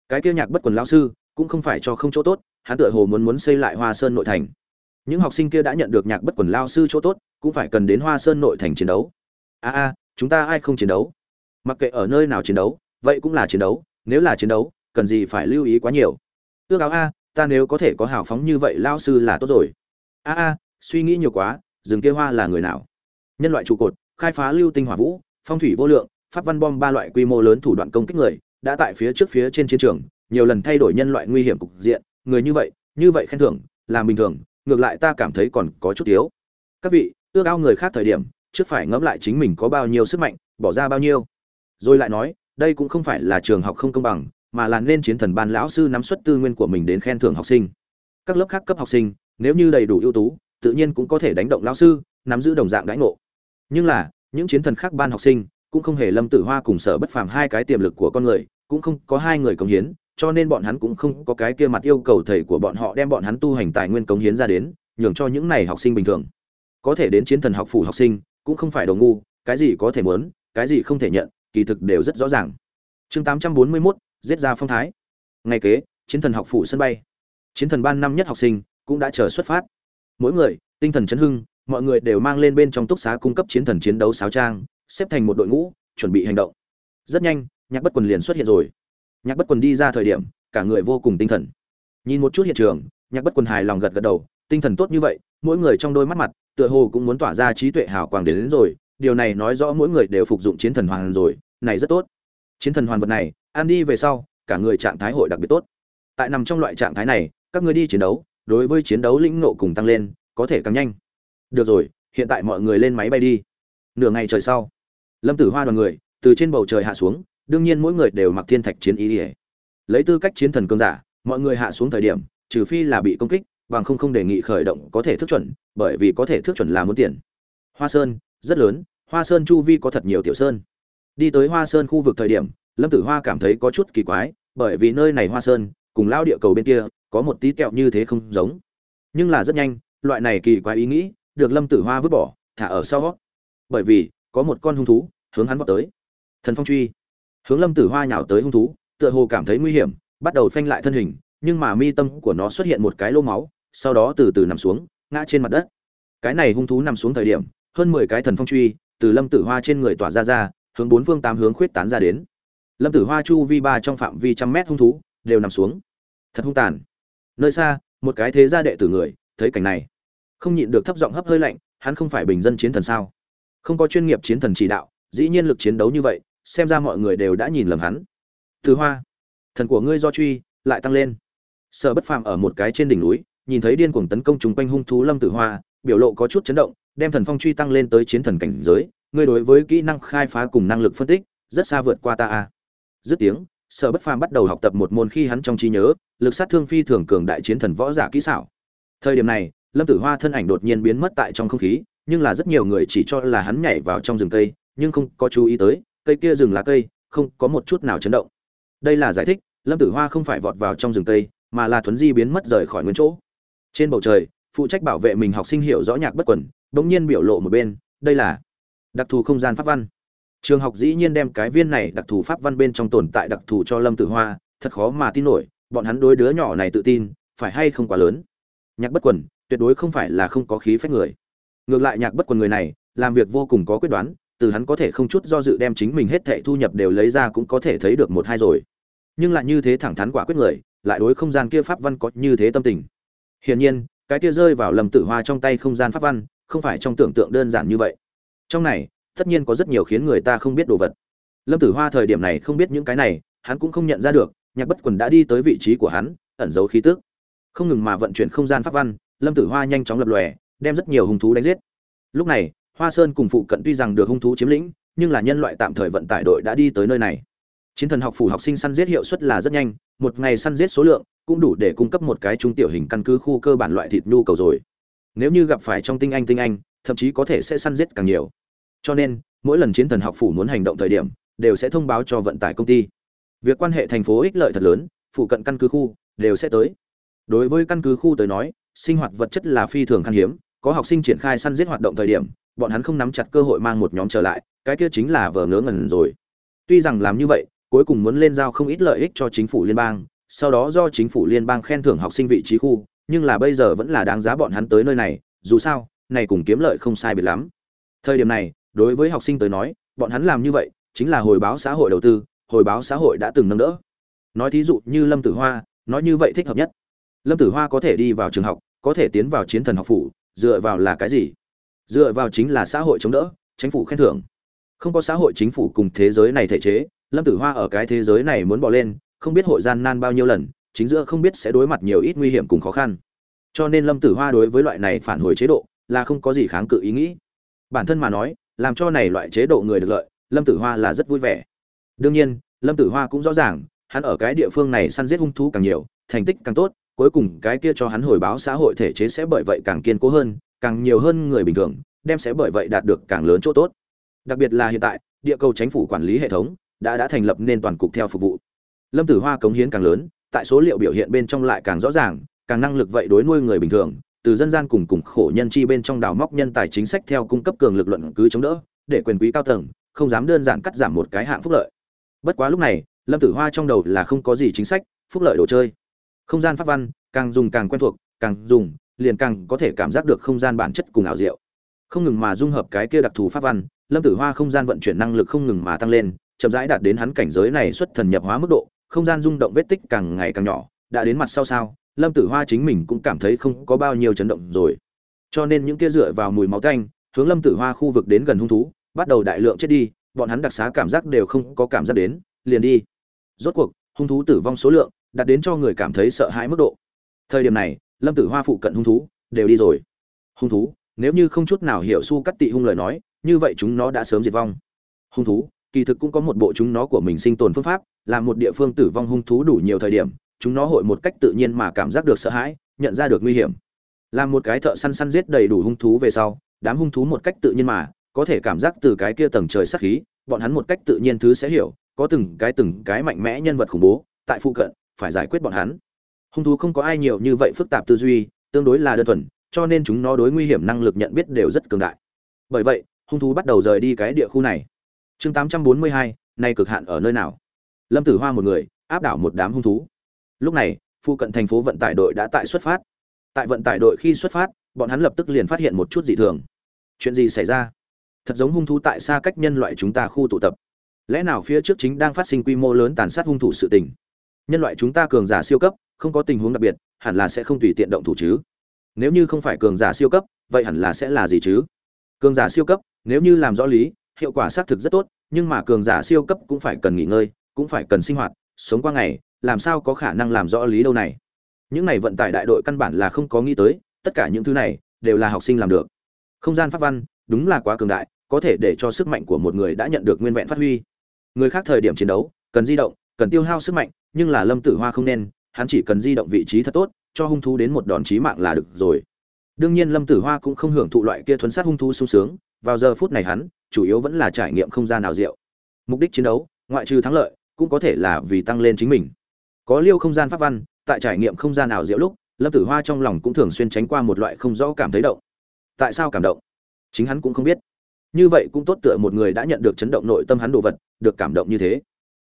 Cái kia nhạc bất quần lao sư cũng không phải cho không chỗ tốt, hắn tựa hồ muốn muốn xây lại hoa sơn nội thành. Những học sinh kia đã nhận được nhạc bất quần lao sư chỗ tốt, cũng phải cần đến hoa sơn nội thành chiến đấu. A a, chúng ta ai không chiến đấu? Mặc kệ ở nơi nào chiến đấu, vậy cũng là chiến đấu, nếu là chiến đấu, cần gì phải lưu ý quá nhiều. Ước áo a, ta nếu có thể có hào phóng như vậy lao sư là tốt rồi. A a, suy nghĩ nhiều quá rừng kia hoa là người nào? Nhân loại trụ cột, khai phá lưu tinh hỏa vũ, phong thủy vô lượng, pháp văn bom ba loại quy mô lớn thủ đoạn công kích người, đã tại phía trước phía trên chiến trường, nhiều lần thay đổi nhân loại nguy hiểm cục diện, người như vậy như vậy khen thưởng, làm bình thường, ngược lại ta cảm thấy còn có chút thiếu các vị, ước ao người khác thời điểm, trước phải ngẫm lại chính mình có bao nhiêu sức mạnh, bỏ ra bao nhiêu. Rồi lại nói, đây cũng không phải là trường học không công bằng, mà là nên chiến thần ban lão sư nắm suất tư nguyên của mình đến khen thưởng học sinh. Các lớp khác cấp học sinh, nếu như đầy đủ ưu tú tự nhiên cũng có thể đánh động lão sư nắm giữ đồng dạng đãi ngộ. Nhưng là những chiến thần khác ban học sinh cũng không hề lâm tử hoa cùng sở bất phàm hai cái tiềm lực của con người cũng không có hai người cống hiến cho nên bọn hắn cũng không có cái kia mặt yêu cầu thầy của bọn họ đem bọn hắn tu hành tài nguyên cống hiến ra đến nhường cho những này học sinh bình thường. Có thể đến chiến thần học phủ học sinh cũng không phải đồ ngu cái gì có thể muốn cái gì không thể nhận kỳ thực đều rất rõ ràng. Chương 841, giết ra phong thái. Ngày kế chiến thần học phủ sân bay. Chiến thần ban năm nhất học sinh cũng đã chờ xuất phát mỗi người tinh thần chấn hưng mọi người đều mang lên bên trong túc xá cung cấp chiến thần chiến đấu sáo trang xếp thành một đội ngũ chuẩn bị hành động. Rất nhanh nhạc bất quần liền xuất hiện rồi. Nhạc bất quần đi ra thời điểm cả người vô cùng tinh thần. Nhìn một chút hiện trường nhạc bất quần hài lòng gật gật đầu tinh thần tốt như vậy mỗi người trong đôi mắt mặt tựa hồ cũng muốn tỏa ra trí tuệ hào quang đến, đến rồi. Điều này nói rõ mỗi người đều phục dụng chiến thần hoàn rồi này rất tốt. Chiến thần hoàn vật này ăn đi về sau cả người trạng thái hội đặc biệt tốt. Tại nằm trong loại trạng thái này các người đi chiến đấu đối với chiến đấu lĩnh nộ cùng tăng lên, có thể càng nhanh. Được rồi, hiện tại mọi người lên máy bay đi. Nửa ngày trời sau, lâm tử hoa đoàn người từ trên bầu trời hạ xuống, đương nhiên mỗi người đều mặc thiên thạch chiến ý ỉa lấy tư cách chiến thần cương giả, mọi người hạ xuống thời điểm, trừ phi là bị công kích, bằng không không đề nghị khởi động có thể thức chuẩn, bởi vì có thể thức chuẩn là muốn tiền. Hoa sơn, rất lớn, hoa sơn chu vi có thật nhiều tiểu sơn. Đi tới hoa sơn khu vực thời điểm, lâm tử hoa cảm thấy có chút kỳ quái, bởi vì nơi này hoa sơn, cùng lao địa cầu bên kia có một tí kẹo như thế không giống. Nhưng là rất nhanh, loại này kỳ quái ý nghĩ được lâm tử hoa vứt bỏ, thả ở sau bởi vì, có một con hung thú hướng hắn vọt tới. Thần phong truy. Hướng lâm tử hoa nhào tới hung thú, tựa hồ cảm thấy nguy hiểm, bắt đầu phanh lại thân hình, nhưng mà mi tâm của nó xuất hiện một cái lô máu, sau đó từ từ nằm xuống, ngã trên mặt đất. Cái này hung thú nằm xuống thời điểm, hơn mười cái thần phong truy từ lâm tử hoa trên người tỏa ra ra, hướng bốn phương tám hướng khuyết tán ra đến. Lâm tử hoa chu vi ba trong phạm vi trăm mét hung thú đều nằm xuống. Thật hung tàn nơi xa, một cái thế gia đệ tử người, thấy cảnh này. Không nhịn được thấp giọng hấp hơi lạnh, hắn không phải bình dân chiến thần sao? Không có chuyên nghiệp chiến thần chỉ đạo, dĩ nhiên lực chiến đấu như vậy, xem ra mọi người đều đã nhìn lầm hắn. Từ hoa, thần của ngươi do truy, lại tăng lên. Sở bất phàm ở một cái trên đỉnh núi, nhìn thấy điên cuồng tấn công chúng quanh hung thú lâm tử hoa, biểu lộ có chút chấn động, đem thần phong truy tăng lên tới chiến thần cảnh giới, ngươi đối với kỹ năng khai phá cùng năng lực phân tích, rất xa vượt qua ta a. Dứt tiếng sở bất phàm bắt đầu học tập một môn khi hắn trong trí nhớ, lực sát thương phi thường cường đại chiến thần võ giả kỹ xảo. Thời điểm này, lâm tử hoa thân ảnh đột nhiên biến mất tại trong không khí, nhưng là rất nhiều người chỉ cho là hắn nhảy vào trong rừng cây, nhưng không có chú ý tới, cây kia rừng lá cây, không có một chút nào chấn động. Đây là giải thích, lâm tử hoa không phải vọt vào trong rừng cây, mà là thuấn di biến mất rời khỏi nguyên chỗ. Trên bầu trời, phụ trách bảo vệ mình học sinh hiểu rõ nhạc bất quẩn bỗng nhiên biểu lộ một bên, đây là đặc thù không gian pháp văn trường học dĩ nhiên đem cái viên này đặc thù pháp văn bên trong tồn tại đặc thù cho lâm tử hoa, thật khó mà tin nổi, bọn hắn đối đứa nhỏ này tự tin, phải hay không quá lớn. Nhạc bất quần, tuyệt đối không phải là không có khí phách người. Ngược lại nhạc bất quần người này, làm việc vô cùng có quyết đoán, từ hắn có thể không chút do dự đem chính mình hết thệ thu nhập đều lấy ra cũng có thể thấy được một hai rồi. Nhưng lại như thế thẳng thắn quả quyết người, lại đối không gian kia pháp văn có như thế tâm tình. Hiển nhiên, cái kia rơi vào lầm tử hoa trong tay không gian pháp văn, không phải trong tưởng tượng đơn giản như vậy. Trong này tất nhiên có rất nhiều khiến người ta không biết đồ vật. Lâm tử hoa thời điểm này không biết những cái này, hắn cũng không nhận ra được, nhạc bất quần đã đi tới vị trí của hắn, ẩn giấu khí tức. Không ngừng mà vận chuyển không gian pháp văn, lâm tử hoa nhanh chóng lập lòe, đem rất nhiều hung thú đánh giết. Lúc này, hoa sơn cùng phụ cận tuy rằng được hung thú chiếm lĩnh, nhưng là nhân loại tạm thời vận tải đội đã đi tới nơi này. Chiến thần học phủ học sinh săn giết hiệu suất là rất nhanh, một ngày săn giết số lượng cũng đủ để cung cấp một cái trung tiểu hình căn cứ khu cơ bản loại thịt nhu cầu rồi. Nếu như gặp phải trong tinh anh tinh anh, thậm chí có thể sẽ săn giết càng nhiều cho nên, mỗi lần chiến thần học phủ muốn hành động thời điểm, đều sẽ thông báo cho vận tải công ty. Việc quan hệ thành phố ích lợi thật lớn, phụ cận căn cứ khu, đều sẽ tới. Đối với căn cứ khu tới nói, sinh hoạt vật chất là phi thường khan hiếm, có học sinh triển khai săn giết hoạt động thời điểm, bọn hắn không nắm chặt cơ hội mang một nhóm trở lại, cái kia chính là vờ ngớ ngẩn rồi. Tuy rằng làm như vậy, cuối cùng muốn lên giao không ít lợi ích cho chính phủ liên bang, sau đó do chính phủ liên bang khen thưởng học sinh vị trí khu, nhưng là bây giờ vẫn là đáng giá bọn hắn tới nơi này, dù sao, này cùng kiếm lợi không sai biệt lắm. Thời điểm này đối với học sinh tới nói, bọn hắn làm như vậy chính là hồi báo xã hội đầu tư, hồi báo xã hội đã từng nâng đỡ. Nói thí dụ như lâm tử hoa, nói như vậy thích hợp nhất. Lâm tử hoa có thể đi vào trường học, có thể tiến vào chiến thần học phủ, dựa vào là cái gì? Dựa vào chính là xã hội chống đỡ, chính phủ khen thưởng. Không có xã hội chính phủ cùng thế giới này thể chế, lâm tử hoa ở cái thế giới này muốn bỏ lên, không biết hội gian nan bao nhiêu lần, chính giữa không biết sẽ đối mặt nhiều ít nguy hiểm cùng khó khăn. Cho nên lâm tử hoa đối với loại này phản hồi chế độ là không có gì kháng cự ý nghĩ. Bản thân mà nói làm cho này loại chế độ người được lợi, lâm tử hoa là rất vui vẻ. Đương nhiên, lâm tử hoa cũng rõ ràng, hắn ở cái địa phương này săn giết hung thú càng nhiều, thành tích càng tốt, cuối cùng cái kia cho hắn hồi báo xã hội thể chế sẽ bởi vậy càng kiên cố hơn, càng nhiều hơn người bình thường, đem sẽ bởi vậy đạt được càng lớn chỗ tốt. Đặc biệt là hiện tại, địa cầu chính phủ quản lý hệ thống đã đã thành lập nên toàn cục theo phục vụ. Lâm tử hoa cống hiến càng lớn, tại số liệu biểu hiện bên trong lại càng rõ ràng, càng năng lực vậy đối nuôi người bình thường từ dân gian cùng cùng khổ nhân chi bên trong đào móc nhân tài chính sách theo cung cấp cường lực luận cứ chống đỡ, để quyền quý cao tầng, không dám đơn giản cắt giảm một cái hạng phúc lợi. Bất quá lúc này, lâm tử hoa trong đầu là không có gì chính sách, phúc lợi đồ chơi. Không gian pháp văn, càng dùng càng quen thuộc, càng dùng, liền càng có thể cảm giác được không gian bản chất cùng ảo diệu. Không ngừng mà dung hợp cái kia đặc thù pháp văn, lâm tử hoa không gian vận chuyển năng lực không ngừng mà tăng lên, chậm rãi đạt đến hắn cảnh giới này xuất thần nhập hóa mức độ, không gian rung động vết tích càng ngày càng nhỏ, đã đến mặt sau sao lâm tử hoa chính mình cũng cảm thấy không có bao nhiêu chấn động rồi. Cho nên những kia dựa vào mùi máu tanh, hướng lâm tử hoa khu vực đến gần hung thú, bắt đầu đại lượng chết đi, bọn hắn đặc xá cảm giác đều không có cảm giác đến, liền đi. Rốt cuộc, hung thú tử vong số lượng đạt đến cho người cảm thấy sợ hãi mức độ. Thời điểm này, lâm tử hoa phụ cận hung thú đều đi rồi. Hung thú, nếu như không chút nào hiểu su cắt tị hung lời nói, như vậy chúng nó đã sớm diệt vong. Hung thú, kỳ thực cũng có một bộ chúng nó của mình sinh tồn phương pháp, là một địa phương tử vong hung thú đủ nhiều thời điểm chúng nó hội một cách tự nhiên mà cảm giác được sợ hãi nhận ra được nguy hiểm. Làm một cái thợ săn săn giết đầy đủ hung thú về sau đám hung thú một cách tự nhiên mà có thể cảm giác từ cái kia tầng trời sắc khí bọn hắn một cách tự nhiên thứ sẽ hiểu có từng cái từng cái mạnh mẽ nhân vật khủng bố tại phụ cận phải giải quyết bọn hắn. Hung thú không có ai nhiều như vậy phức tạp tư duy tương đối là đơn thuần cho nên chúng nó đối nguy hiểm năng lực nhận biết đều rất cường đại. Bởi vậy hung thú bắt đầu rời đi cái địa khu này. Chương 842, nay cực hạn ở nơi nào? Lâm tử hoa một người áp đảo một đám hung thú lúc này, phụ cận thành phố vận tải đội đã tại xuất phát. Tại vận tải đội khi xuất phát, bọn hắn lập tức liền phát hiện một chút dị thường. Chuyện gì xảy ra? Thật giống hung thú tại xa cách nhân loại chúng ta khu tụ tập. Lẽ nào phía trước chính đang phát sinh quy mô lớn tàn sát hung thủ sự tình? Nhân loại chúng ta cường giả siêu cấp, không có tình huống đặc biệt, hẳn là sẽ không tùy tiện động thủ chứ? Nếu như không phải cường giả siêu cấp, vậy hẳn là sẽ là gì chứ? Cường giả siêu cấp, nếu như làm rõ lý, hiệu quả xác thực rất tốt, nhưng mà cường giả siêu cấp cũng phải cần nghỉ ngơi, cũng phải cần sinh hoạt sống qua ngày, làm sao có khả năng làm rõ lý đâu này? Những này vận tải đại đội căn bản là không có nghĩ tới, tất cả những thứ này đều là học sinh làm được. Không gian pháp văn, đúng là quá cường đại, có thể để cho sức mạnh của một người đã nhận được nguyên vẹn phát huy. Người khác thời điểm chiến đấu, cần di động, cần tiêu hao sức mạnh, nhưng là lâm tử hoa không nên, hắn chỉ cần di động vị trí thật tốt, cho hung thú đến một đòn chí mạng là được rồi. Đương nhiên lâm tử hoa cũng không hưởng thụ loại kia thuấn sát hung thú sung sướng, vào giờ phút này hắn, chủ yếu vẫn là trải nghiệm không gian nào diệu. Mục đích chiến đấu, ngoại trừ thắng lợi cũng có thể là vì tăng lên chính mình. Có liêu không gian pháp văn, tại trải nghiệm không gian nào diệu lúc, lâm tử hoa trong lòng cũng thường xuyên tránh qua một loại không rõ cảm thấy động. Tại sao cảm động? Chính hắn cũng không biết. Như vậy cũng tốt tựa một người đã nhận được chấn động nội tâm hắn đồ vật, được cảm động như thế.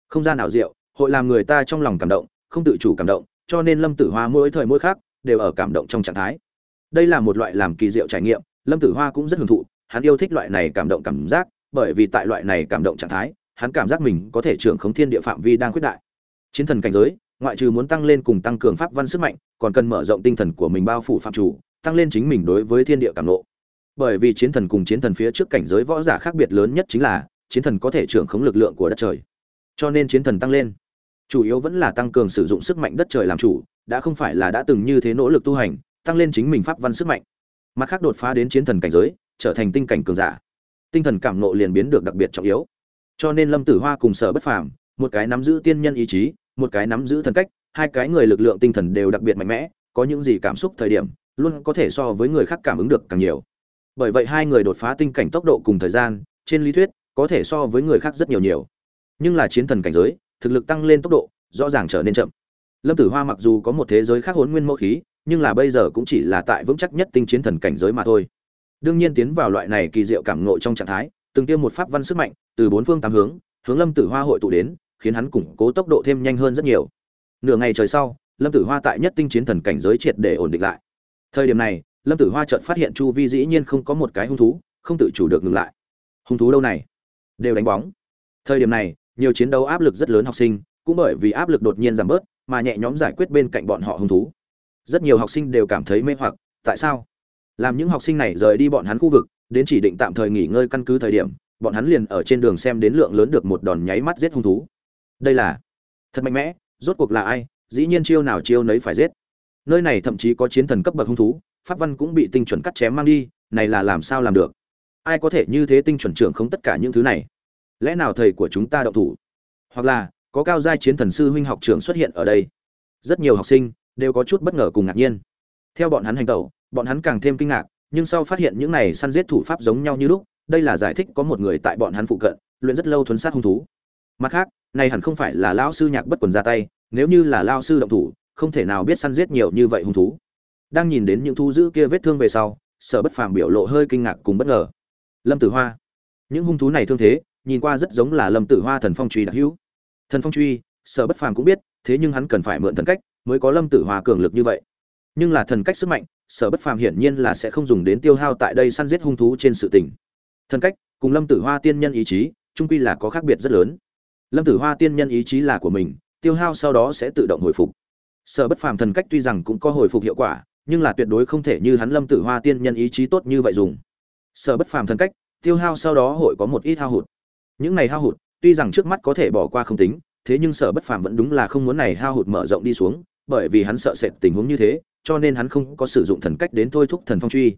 Không gian nào diệu, hội làm người ta trong lòng cảm động, không tự chủ cảm động, cho nên lâm tử hoa mỗi thời mỗi khác đều ở cảm động trong trạng thái. Đây là một loại làm kỳ diệu trải nghiệm, lâm tử hoa cũng rất hưởng thụ, hắn yêu thích loại này cảm động cảm giác, bởi vì tại loại này cảm động trạng thái hắn cảm giác mình có thể trưởng khống thiên địa phạm vi đang khuyết đại. Chiến thần cảnh giới, ngoại trừ muốn tăng lên cùng tăng cường pháp văn sức mạnh, còn cần mở rộng tinh thần của mình bao phủ phạm chủ, tăng lên chính mình đối với thiên địa cảm nộ bởi vì chiến thần cùng chiến thần phía trước cảnh giới võ giả khác biệt lớn nhất chính là, chiến thần có thể trưởng khống lực lượng của đất trời. Cho nên chiến thần tăng lên. Chủ yếu vẫn là tăng cường sử dụng sức mạnh đất trời làm chủ, đã không phải là đã từng như thế nỗ lực tu hành, tăng lên chính mình pháp văn sức mạnh. Mặt khác đột phá đến chiến thần cảnh giới, trở thành tinh cảnh cường giả. Tinh thần cảm nộ liền biến được đặc biệt trọng yếu cho nên lâm tử hoa cùng sở bất phàm, một cái nắm giữ tiên nhân ý chí, một cái nắm giữ thần cách, hai cái người lực lượng tinh thần đều đặc biệt mạnh mẽ, có những gì cảm xúc thời điểm, luôn có thể so với người khác cảm ứng được càng nhiều. Bởi vậy hai người đột phá tinh cảnh tốc độ cùng thời gian, trên lý thuyết, có thể so với người khác rất nhiều nhiều. Nhưng là chiến thần cảnh giới, thực lực tăng lên tốc độ, rõ ràng trở nên chậm. Lâm tử hoa mặc dù có một thế giới khác hốn nguyên mẫu khí, nhưng là bây giờ cũng chỉ là tại vững chắc nhất tinh chiến thần cảnh giới mà thôi. Đương nhiên tiến vào loại này kỳ diệu cảm ngộ trong trạng thái từng tiêm một pháp văn sức mạnh, từ bốn phương tám hướng hướng lâm tử hoa hội tụ đến, khiến hắn củng cố tốc độ thêm nhanh hơn rất nhiều. Nửa ngày trời sau, lâm tử hoa tại nhất tinh chiến thần cảnh giới triệt để ổn định lại. Thời điểm này, lâm tử hoa chợt phát hiện chu vi dĩ nhiên không có một cái hung thú, không tự chủ được ngừng lại. Hung thú đâu này? Đều đánh bóng. Thời điểm này, nhiều chiến đấu áp lực rất lớn học sinh, cũng bởi vì áp lực đột nhiên giảm bớt, mà nhẹ nhóm giải quyết bên cạnh bọn họ hung thú. Rất nhiều học sinh đều cảm thấy mê hoặc, tại sao? Làm những học sinh này rời đi bọn hắn khu vực đến chỉ định tạm thời nghỉ ngơi căn cứ thời điểm, bọn hắn liền ở trên đường xem đến lượng lớn được một đòn nháy mắt giết hung thú. Đây là thật mạnh mẽ, rốt cuộc là ai, dĩ nhiên chiêu nào chiêu nấy phải giết. Nơi này thậm chí có chiến thần cấp bậc hung thú, pháp văn cũng bị tinh chuẩn cắt chém mang đi, này là làm sao làm được? Ai có thể như thế tinh chuẩn trưởng không tất cả những thứ này? Lẽ nào thầy của chúng ta động thủ? Hoặc là, có cao giai chiến thần sư huynh học trưởng xuất hiện ở đây? Rất nhiều học sinh đều có chút bất ngờ cùng ngạc nhiên. Theo bọn hắn hành tẩu, bọn hắn càng thêm kinh ngạc nhưng sau phát hiện những này săn giết thủ pháp giống nhau như lúc, đây là giải thích có một người tại bọn hắn phụ cận, luyện rất lâu thuần sát hung thú. Mặt khác, này hẳn không phải là lão sư nhạc bất quần ra tay, nếu như là lão sư động thủ, không thể nào biết săn giết nhiều như vậy hung thú. Đang nhìn đến những thú dữ kia vết thương về sau, sở bất phàm biểu lộ hơi kinh ngạc cùng bất ngờ. Lâm tử hoa. Những hung thú này thương thế, nhìn qua rất giống là lâm tử hoa thần phong truy đặc hữu. Thần phong truy, sở bất phàm cũng biết, thế nhưng hắn cần phải mượn thần cách, mới có lâm tử hoa cường lực như vậy. Nhưng là thần cách sức mạnh sở bất phàm hiển nhiên là sẽ không dùng đến tiêu hao tại đây săn giết hung thú trên sự tình. Thần cách, cùng lâm tử hoa tiên nhân ý chí trung quy là có khác biệt rất lớn. Lâm tử hoa tiên nhân ý chí là của mình, tiêu hao sau đó sẽ tự động hồi phục. Sở bất phàm thần cách tuy rằng cũng có hồi phục hiệu quả, nhưng là tuyệt đối không thể như hắn lâm tử hoa tiên nhân ý chí tốt như vậy dùng. Sở bất phàm thần cách, tiêu hao sau đó hội có một ít hao hụt. Những này hao hụt, tuy rằng trước mắt có thể bỏ qua không tính, thế nhưng sở bất phàm vẫn đúng là không muốn này hao hụt mở rộng đi xuống, bởi vì hắn sợ sệt tình huống như thế cho nên hắn không có sử dụng thần cách đến thôi thúc thần phong truy.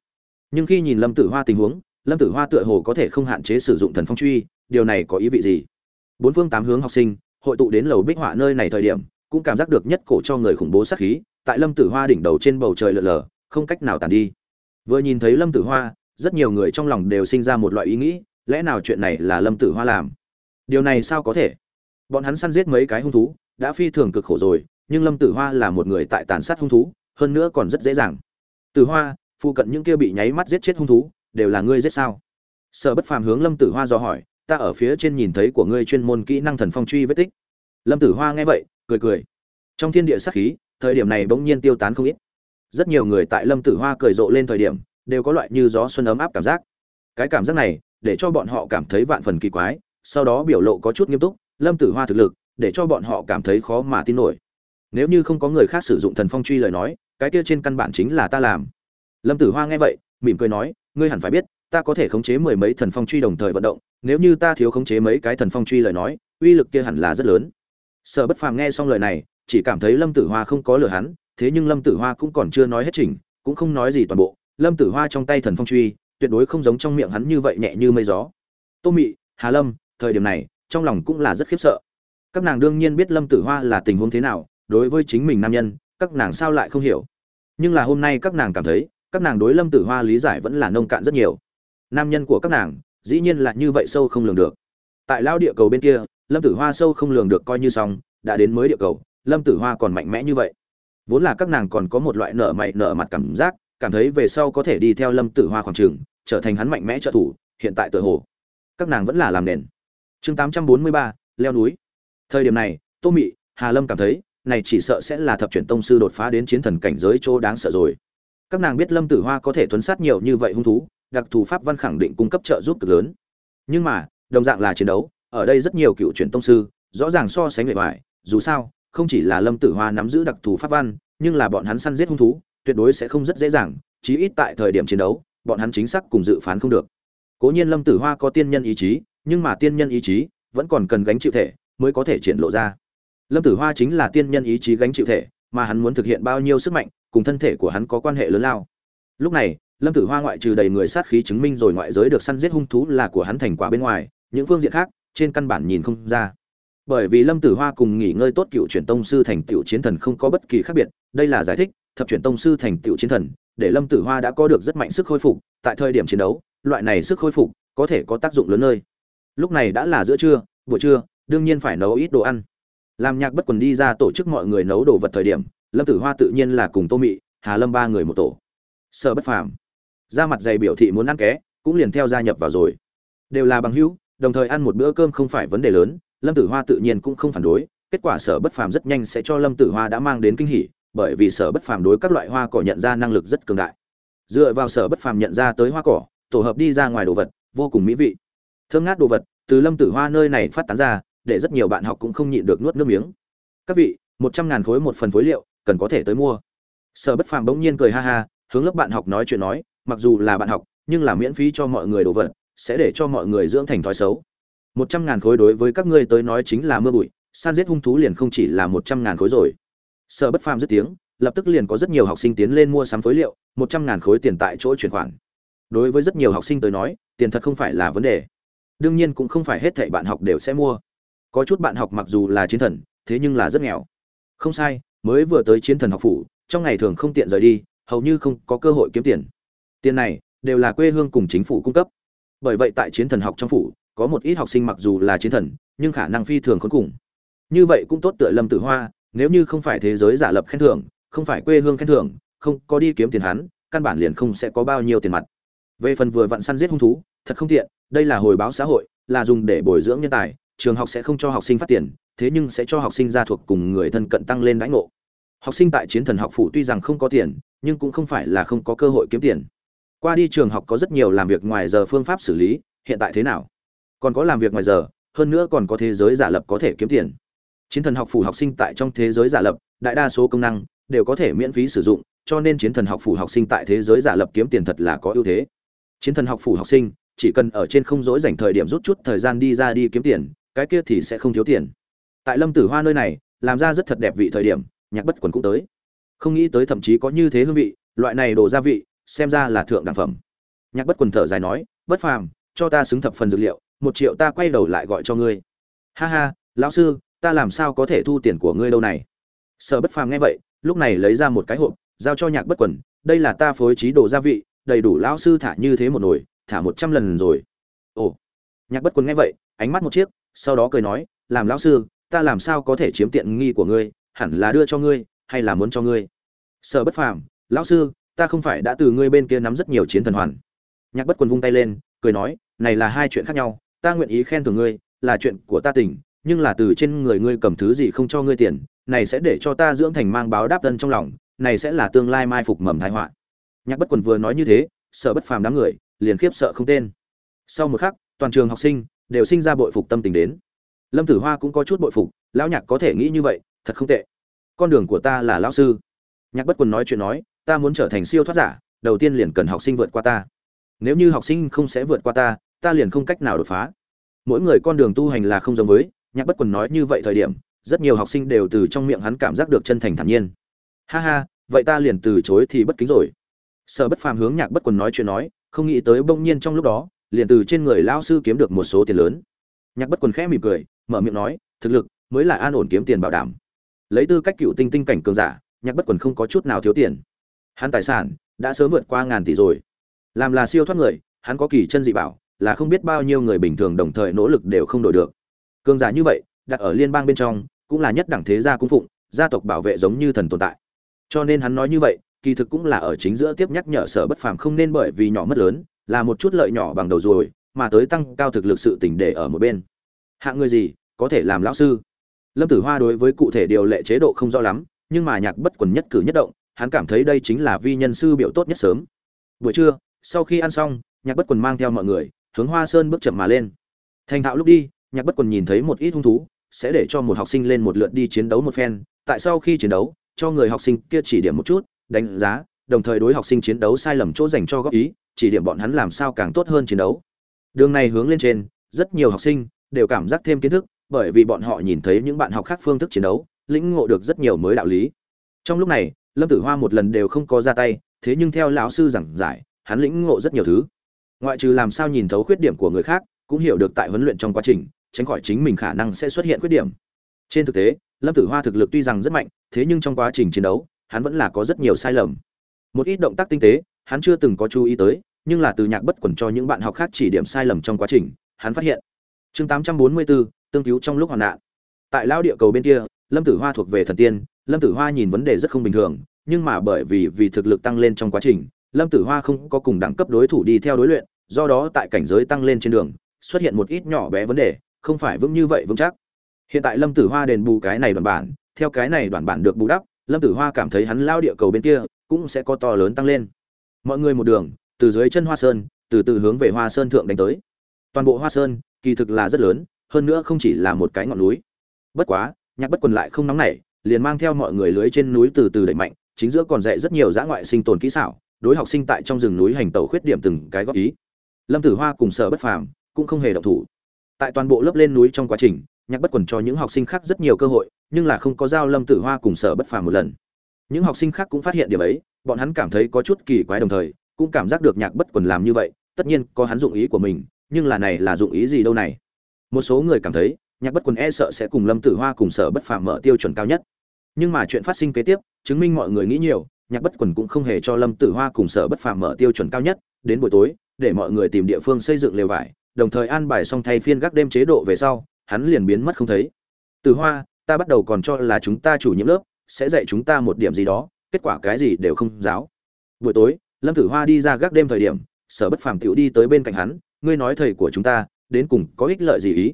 Nhưng khi nhìn lâm tử hoa tình huống, lâm tử hoa tựa hồ có thể không hạn chế sử dụng thần phong truy, điều này có ý vị gì? Bốn phương tám hướng học sinh, hội tụ đến lầu bích họa nơi này thời điểm, cũng cảm giác được nhất cổ cho người khủng bố sát khí, tại lâm tử hoa đỉnh đầu trên bầu trời lờ lờ không cách nào tàn đi. Vừa nhìn thấy lâm tử hoa, rất nhiều người trong lòng đều sinh ra một loại ý nghĩ, lẽ nào chuyện này là lâm tử hoa làm? Điều này sao có thể? Bọn hắn săn giết mấy cái hung thú, đã phi thường cực khổ rồi, nhưng lâm tử hoa là một người tại tàn sát hung thú hơn nữa còn rất dễ dàng. Tử hoa phụ cận những kia bị nháy mắt giết chết hung thú, đều là ngươi giết sao? Sở bất phàm hướng lâm tử hoa do hỏi, ta ở phía trên nhìn thấy của ngươi chuyên môn kỹ năng thần phong truy vết tích. Lâm tử hoa nghe vậy, cười cười. Trong thiên địa sát khí, thời điểm này bỗng nhiên tiêu tán không ít. Rất nhiều người tại lâm tử hoa cười rộ lên thời điểm, đều có loại như gió xuân ấm áp cảm giác. Cái cảm giác này, để cho bọn họ cảm thấy vạn phần kỳ quái, sau đó biểu lộ có chút nghiêm túc, lâm tử hoa thực lực, để cho bọn họ cảm thấy khó mà tin nổi. Nếu như không có người khác sử dụng thần phong truy lời nói cái kia trên căn bản chính là ta làm. Lâm tử hoa nghe vậy, mỉm cười nói, ngươi hẳn phải biết, ta có thể khống chế mười mấy thần phong truy đồng thời vận động, nếu như ta thiếu khống chế mấy cái thần phong truy lời nói, uy lực kia hẳn là rất lớn. Sở bất phàm nghe xong lời này, chỉ cảm thấy lâm tử hoa không có lừa hắn, thế nhưng lâm tử hoa cũng còn chưa nói hết trình cũng không nói gì toàn bộ. Lâm tử hoa trong tay thần phong truy, tuyệt đối không giống trong miệng hắn như vậy nhẹ như mây gió. Tô mị, hà lâm, thời điểm này, trong lòng cũng là rất khiếp sợ. Các nàng đương nhiên biết lâm tử hoa là tình huống thế nào, đối với chính mình nam nhân các nàng sao lại không hiểu. Nhưng là hôm nay các nàng cảm thấy, các nàng đối lâm tử hoa lý giải vẫn là nông cạn rất nhiều. Nam nhân của các nàng, dĩ nhiên là như vậy sâu không lường được. Tại lao địa cầu bên kia, lâm tử hoa sâu không lường được coi như xong, đã đến mới địa cầu, lâm tử hoa còn mạnh mẽ như vậy. Vốn là các nàng còn có một loại nở mày nở mặt cảm giác, cảm thấy về sau có thể đi theo lâm tử hoa khoảng trường, trở thành hắn mạnh mẽ trợ thủ, hiện tại tựa hồ, các nàng vẫn là làm nền. Chương tám trăm bốn mươi ba, leo núi. Thời điểm này, tô mị, hà lâm cảm thấy này chỉ sợ sẽ là thập chuyển tông sư đột phá đến chiến thần cảnh giới chỗ đáng sợ rồi. Các nàng biết lâm tử hoa có thể tuấn sát nhiều như vậy hung thú, đặc thù pháp văn khẳng định cung cấp trợ giúp cực lớn. Nhưng mà, đồng dạng là chiến đấu, ở đây rất nhiều cựu chuyển tông sư, rõ ràng so sánh bề ngoài, dù sao, không chỉ là lâm tử hoa nắm giữ đặc thù pháp văn, nhưng là bọn hắn săn giết hung thú, tuyệt đối sẽ không rất dễ dàng, chí ít tại thời điểm chiến đấu, bọn hắn chính xác cùng dự phán không được. Cố nhiên lâm tử hoa có tiên nhân ý chí, nhưng mà tiên nhân ý chí vẫn còn cần gánh chịu thể, mới có thể triển lộ ra lâm tử hoa chính là tiên nhân ý chí gánh chịu thể, mà hắn muốn thực hiện bao nhiêu sức mạnh, cùng thân thể của hắn có quan hệ lớn lao. Lúc này, lâm tử hoa ngoại trừ đầy người sát khí chứng minh rồi ngoại giới được săn giết hung thú là của hắn thành quả bên ngoài, những phương diện khác, trên căn bản nhìn không ra. Bởi vì lâm tử hoa cùng nghỉ ngơi tốt cựu truyền tông sư thành tựu chiến thần không có bất kỳ khác biệt, đây là giải thích, thập truyền tông sư thành tựu chiến thần, để lâm tử hoa đã có được rất mạnh sức khôi phục, tại thời điểm chiến đấu, loại này sức khôi phục có thể có tác dụng lớn nơi. Lúc này đã là giữa trưa, buổi trưa, đương nhiên phải nấu ít đồ ăn làm nhạc bất quần đi ra tổ chức mọi người nấu đồ vật thời điểm, lâm tử hoa tự nhiên là cùng tô mị, hà lâm ba người một tổ. Sợ bất phàm, ra mặt dày biểu thị muốn ăn ké, cũng liền theo gia nhập vào rồi. Đều là bằng hữu, đồng thời ăn một bữa cơm không phải vấn đề lớn, lâm tử hoa tự nhiên cũng không phản đối. Kết quả sở bất phàm rất nhanh sẽ cho lâm tử hoa đã mang đến kinh hỉ, bởi vì sở bất phàm đối các loại hoa cỏ nhận ra năng lực rất cường đại. Dựa vào sở bất phàm nhận ra tới hoa cỏ, tổ hợp đi ra ngoài đồ vật, vô cùng mỹ vị. Thơm ngát đồ vật, từ lâm tử hoa nơi này phát tán ra để rất nhiều bạn học cũng không nhịn được nuốt nước miếng. Các vị, một trăm ngàn khối một phần phối liệu, cần có thể tới mua. Sở bất phàm bỗng nhiên cười ha ha, hướng lớp bạn học nói chuyện nói, mặc dù là bạn học, nhưng là miễn phí cho mọi người đồ vật, sẽ để cho mọi người dưỡng thành thói xấu. Một trăm ngàn khối đối với các ngươi tới nói chính là mưa bụi, san giết hung thú liền không chỉ là một trăm ngàn khối rồi. Sở bất phàm dứt tiếng, lập tức liền có rất nhiều học sinh tiến lên mua sắm phối liệu, một trăm ngàn khối tiền tại chỗ chuyển khoản. Đối với rất nhiều học sinh tới nói, tiền thật không phải là vấn đề. Đương nhiên cũng không phải hết thảy bạn học đều sẽ mua có chút bạn học mặc dù là chiến thần, thế nhưng là rất nghèo. Không sai, mới vừa tới chiến thần học phủ, trong ngày thường không tiện rời đi, hầu như không có cơ hội kiếm tiền. Tiền này, đều là quê hương cùng chính phủ cung cấp. Bởi vậy tại chiến thần học trong phủ, có một ít học sinh mặc dù là chiến thần, nhưng khả năng phi thường khốn cùng. Như vậy cũng tốt tựa lâm tử hoa, nếu như không phải thế giới giả lập khen thưởng, không phải quê hương khen thưởng, không có đi kiếm tiền hắn, căn bản liền không sẽ có bao nhiêu tiền mặt. Về phần vừa vặn săn giết hung thú, thật không tiện, đây là hồi báo xã hội, là dùng để bồi dưỡng nhân tài trường học sẽ không cho học sinh phát tiền, thế nhưng sẽ cho học sinh gia thuộc cùng người thân cận tăng lên đãi ngộ. Học sinh tại chiến thần học phủ tuy rằng không có tiền, nhưng cũng không phải là không có cơ hội kiếm tiền. Qua đi trường học có rất nhiều làm việc ngoài giờ phương pháp xử lý, hiện tại thế nào? Còn có làm việc ngoài giờ, hơn nữa còn có thế giới giả lập có thể kiếm tiền. Chiến thần học phủ học sinh tại trong thế giới giả lập, đại đa số công năng đều có thể miễn phí sử dụng, cho nên chiến thần học phủ học sinh tại thế giới giả lập kiếm tiền thật là có ưu thế. Chiến thần học phủ học sinh chỉ cần ở trên không dối dành thời điểm rút chút thời gian đi ra đi kiếm tiền cái kia thì sẽ không thiếu tiền. Tại lâm tử hoa nơi này, làm ra rất thật đẹp vị thời điểm, nhạc bất quần cũng tới. Không nghĩ tới thậm chí có như thế hương vị, loại này đồ gia vị, xem ra là thượng đẳng phẩm. Nhạc bất quần thở dài nói, bất phàm, cho ta xứng thập phần dược liệu, một triệu ta quay đầu lại gọi cho ngươi. Ha ha, lão sư, ta làm sao có thể thu tiền của ngươi đâu này? Sở bất phàm nghe vậy, lúc này lấy ra một cái hộp, giao cho nhạc bất quần, đây là ta phối trí đồ gia vị, đầy đủ lão sư thả như thế một nồi, thả một trăm lần rồi. Ồ. Nhạc bất quần nghe vậy, ánh mắt một chiếc sau đó cười nói, làm lão sư, ta làm sao có thể chiếm tiện nghi của ngươi, hẳn là đưa cho ngươi, hay là muốn cho ngươi? Sở bất phàm, lão sư, ta không phải đã từ ngươi bên kia nắm rất nhiều chiến thần hoàn. Nhạc bất quần vung tay lên, cười nói, này là hai chuyện khác nhau, ta nguyện ý khen thưởng ngươi, là chuyện của ta tỉnh, nhưng là từ trên người ngươi cầm thứ gì không cho ngươi tiền, này sẽ để cho ta dưỡng thành mang báo đáp tân trong lòng, này sẽ là tương lai mai phục mầm thái họa. Nhạc bất quần vừa nói như thế sở bất phàm đám người, liền khiếp sợ không tên. Sau một khắc, toàn trường học sinh đều sinh ra bội phục tâm tình đến. Lâm tử hoa cũng có chút bội phục, lão nhạc có thể nghĩ như vậy, thật không tệ. Con đường của ta là lão sư. Nhạc bất quần nói chuyện nói, ta muốn trở thành siêu thoát giả, đầu tiên liền cần học sinh vượt qua ta. Nếu như học sinh không sẽ vượt qua ta ta liền không cách nào đột phá. Mỗi người con đường tu hành là không giống với, nhạc bất quần nói như vậy thời điểm, rất nhiều học sinh đều từ trong miệng hắn cảm giác được chân thành thản nhiên. Ha ha, vậy ta liền từ chối thì bất kính rồi. Sở bất phàm hướng nhạc bất quần nói chuyện nói, không nghĩ tới bỗng nhiên trong lúc đó liền từ trên người lao sư kiếm được một số tiền lớn. Nhạc bất quần khẽ mỉm cười, mở miệng nói, thực lực mới là an ổn kiếm tiền bảo đảm. Lấy tư cách cựu tinh tinh cảnh cường giả, nhạc bất quần không có chút nào thiếu tiền. Hắn tài sản đã sớm vượt qua ngàn tỷ rồi. Làm là siêu thoát người, hắn có kỳ chân dị bảo, là không biết bao nhiêu người bình thường đồng thời nỗ lực đều không đổi được. Cường giả như vậy, đặt ở liên bang bên trong, cũng là nhất đẳng thế gia cung phụng, gia tộc bảo vệ giống như thần tồn tại. Cho nên hắn nói như vậy, kỳ thực cũng là ở chính giữa tiếp nhắc nhở sở bất phàm không nên bởi vì nhỏ mất lớn là một chút lợi nhỏ bằng đầu rồi mà tới tăng cao thực lực sự tỉnh để ở một bên. Hạng người gì, có thể làm lão sư? Lâm tử hoa đối với cụ thể điều lệ chế độ không rõ lắm, nhưng mà nhạc bất quần nhất cử nhất động, hắn cảm thấy đây chính là vi nhân sư biểu tốt nhất sớm. Buổi trưa, sau khi ăn xong, nhạc bất quần mang theo mọi người, hướng hoa sơn bước chậm mà lên. Thành thạo lúc đi, nhạc bất quần nhìn thấy một ít hung thú, sẽ để cho một học sinh lên một lượt đi chiến đấu một phen, tại sau khi chiến đấu, cho người học sinh kia chỉ điểm một chút, đánh giá, đồng thời đối học sinh chiến đấu sai lầm chỗ dành cho góp ý chỉ điểm bọn hắn làm sao càng tốt hơn chiến đấu. Đường này hướng lên trên, rất nhiều học sinh đều cảm giác thêm kiến thức, bởi vì bọn họ nhìn thấy những bạn học khác phương thức chiến đấu, lĩnh ngộ được rất nhiều mới đạo lý. Trong lúc này, lâm tử hoa một lần đều không có ra tay, thế nhưng theo lão sư giảng giải, hắn lĩnh ngộ rất nhiều thứ. Ngoại trừ làm sao nhìn thấu khuyết điểm của người khác, cũng hiểu được tại huấn luyện trong quá trình, tránh khỏi chính mình khả năng sẽ xuất hiện khuyết điểm. Trên thực tế, lâm tử hoa thực lực tuy rằng rất mạnh, thế nhưng trong quá trình chiến đấu, hắn vẫn là có rất nhiều sai lầm. Một ít động tác tinh tế, hắn chưa từng có chú ý tới nhưng là từ nhạc bất quẩn cho những bạn học khác chỉ điểm sai lầm trong quá trình hắn phát hiện. Chương 844, tương cứu trong lúc hoạn nạn. Tại lao địa cầu bên kia lâm tử hoa thuộc về thần tiên lâm tử hoa nhìn vấn đề rất không bình thường nhưng mà bởi vì vì thực lực tăng lên trong quá trình lâm tử hoa không có cùng đẳng cấp đối thủ đi theo đối luyện do đó tại cảnh giới tăng lên trên đường xuất hiện một ít nhỏ bé vấn đề không phải vững như vậy vững chắc. Hiện tại lâm tử hoa đền bù cái này đoàn bản theo cái này đoàn bản được bù đắp lâm tử hoa cảm thấy hắn lao địa cầu bên kia cũng sẽ có to lớn tăng lên. Mọi người một đường từ dưới chân hoa sơn, từ từ hướng về hoa sơn thượng đánh tới. Toàn bộ hoa sơn, kỳ thực là rất lớn, hơn nữa không chỉ là một cái ngọn núi. Bất quá, nhạc bất quần lại không nóng nảy, liền mang theo mọi người lưới trên núi từ từ đẩy mạnh, chính giữa còn dạy rất nhiều dã ngoại sinh tồn kỹ xảo, đối học sinh tại trong rừng núi hành tẩu khuyết điểm từng cái góp ý. Lâm tử hoa cùng sở bất phàm cũng không hề động thủ. Tại toàn bộ lớp lên núi trong quá trình, nhạc bất quần cho những học sinh khác rất nhiều cơ hội, nhưng là không có giao lâm tử hoa cùng sở bất phàm một lần. Những học sinh khác cũng phát hiện điểm ấy, bọn hắn cảm thấy có chút kỳ quái đồng thời cũng cảm giác được nhạc bất quần làm như vậy, tất nhiên có hắn dụng ý của mình, nhưng là này là dụng ý gì đâu này? Một số người cảm thấy, nhạc bất quần e sợ sẽ cùng lâm tử hoa cùng sở bất phàm mở tiêu chuẩn cao nhất. Nhưng mà chuyện phát sinh kế tiếp, chứng minh mọi người nghĩ nhiều, nhạc bất quần cũng không hề cho lâm tử hoa cùng sở bất phàm mở tiêu chuẩn cao nhất, đến buổi tối, để mọi người tìm địa phương xây dựng lều vải, đồng thời an bài xong thay phiên gác đêm chế độ về sau, hắn liền biến mất không thấy. Tử hoa, ta bắt đầu còn cho là chúng ta chủ nhiệm lớp sẽ dạy chúng ta một điểm gì đó, kết quả cái gì đều không giáo. Buổi tối lâm tử hoa đi ra gác đêm thời điểm, sở bất phàm tiểu đi tới bên cạnh hắn, ngươi nói thầy của chúng ta, đến cùng có ích lợi gì ý?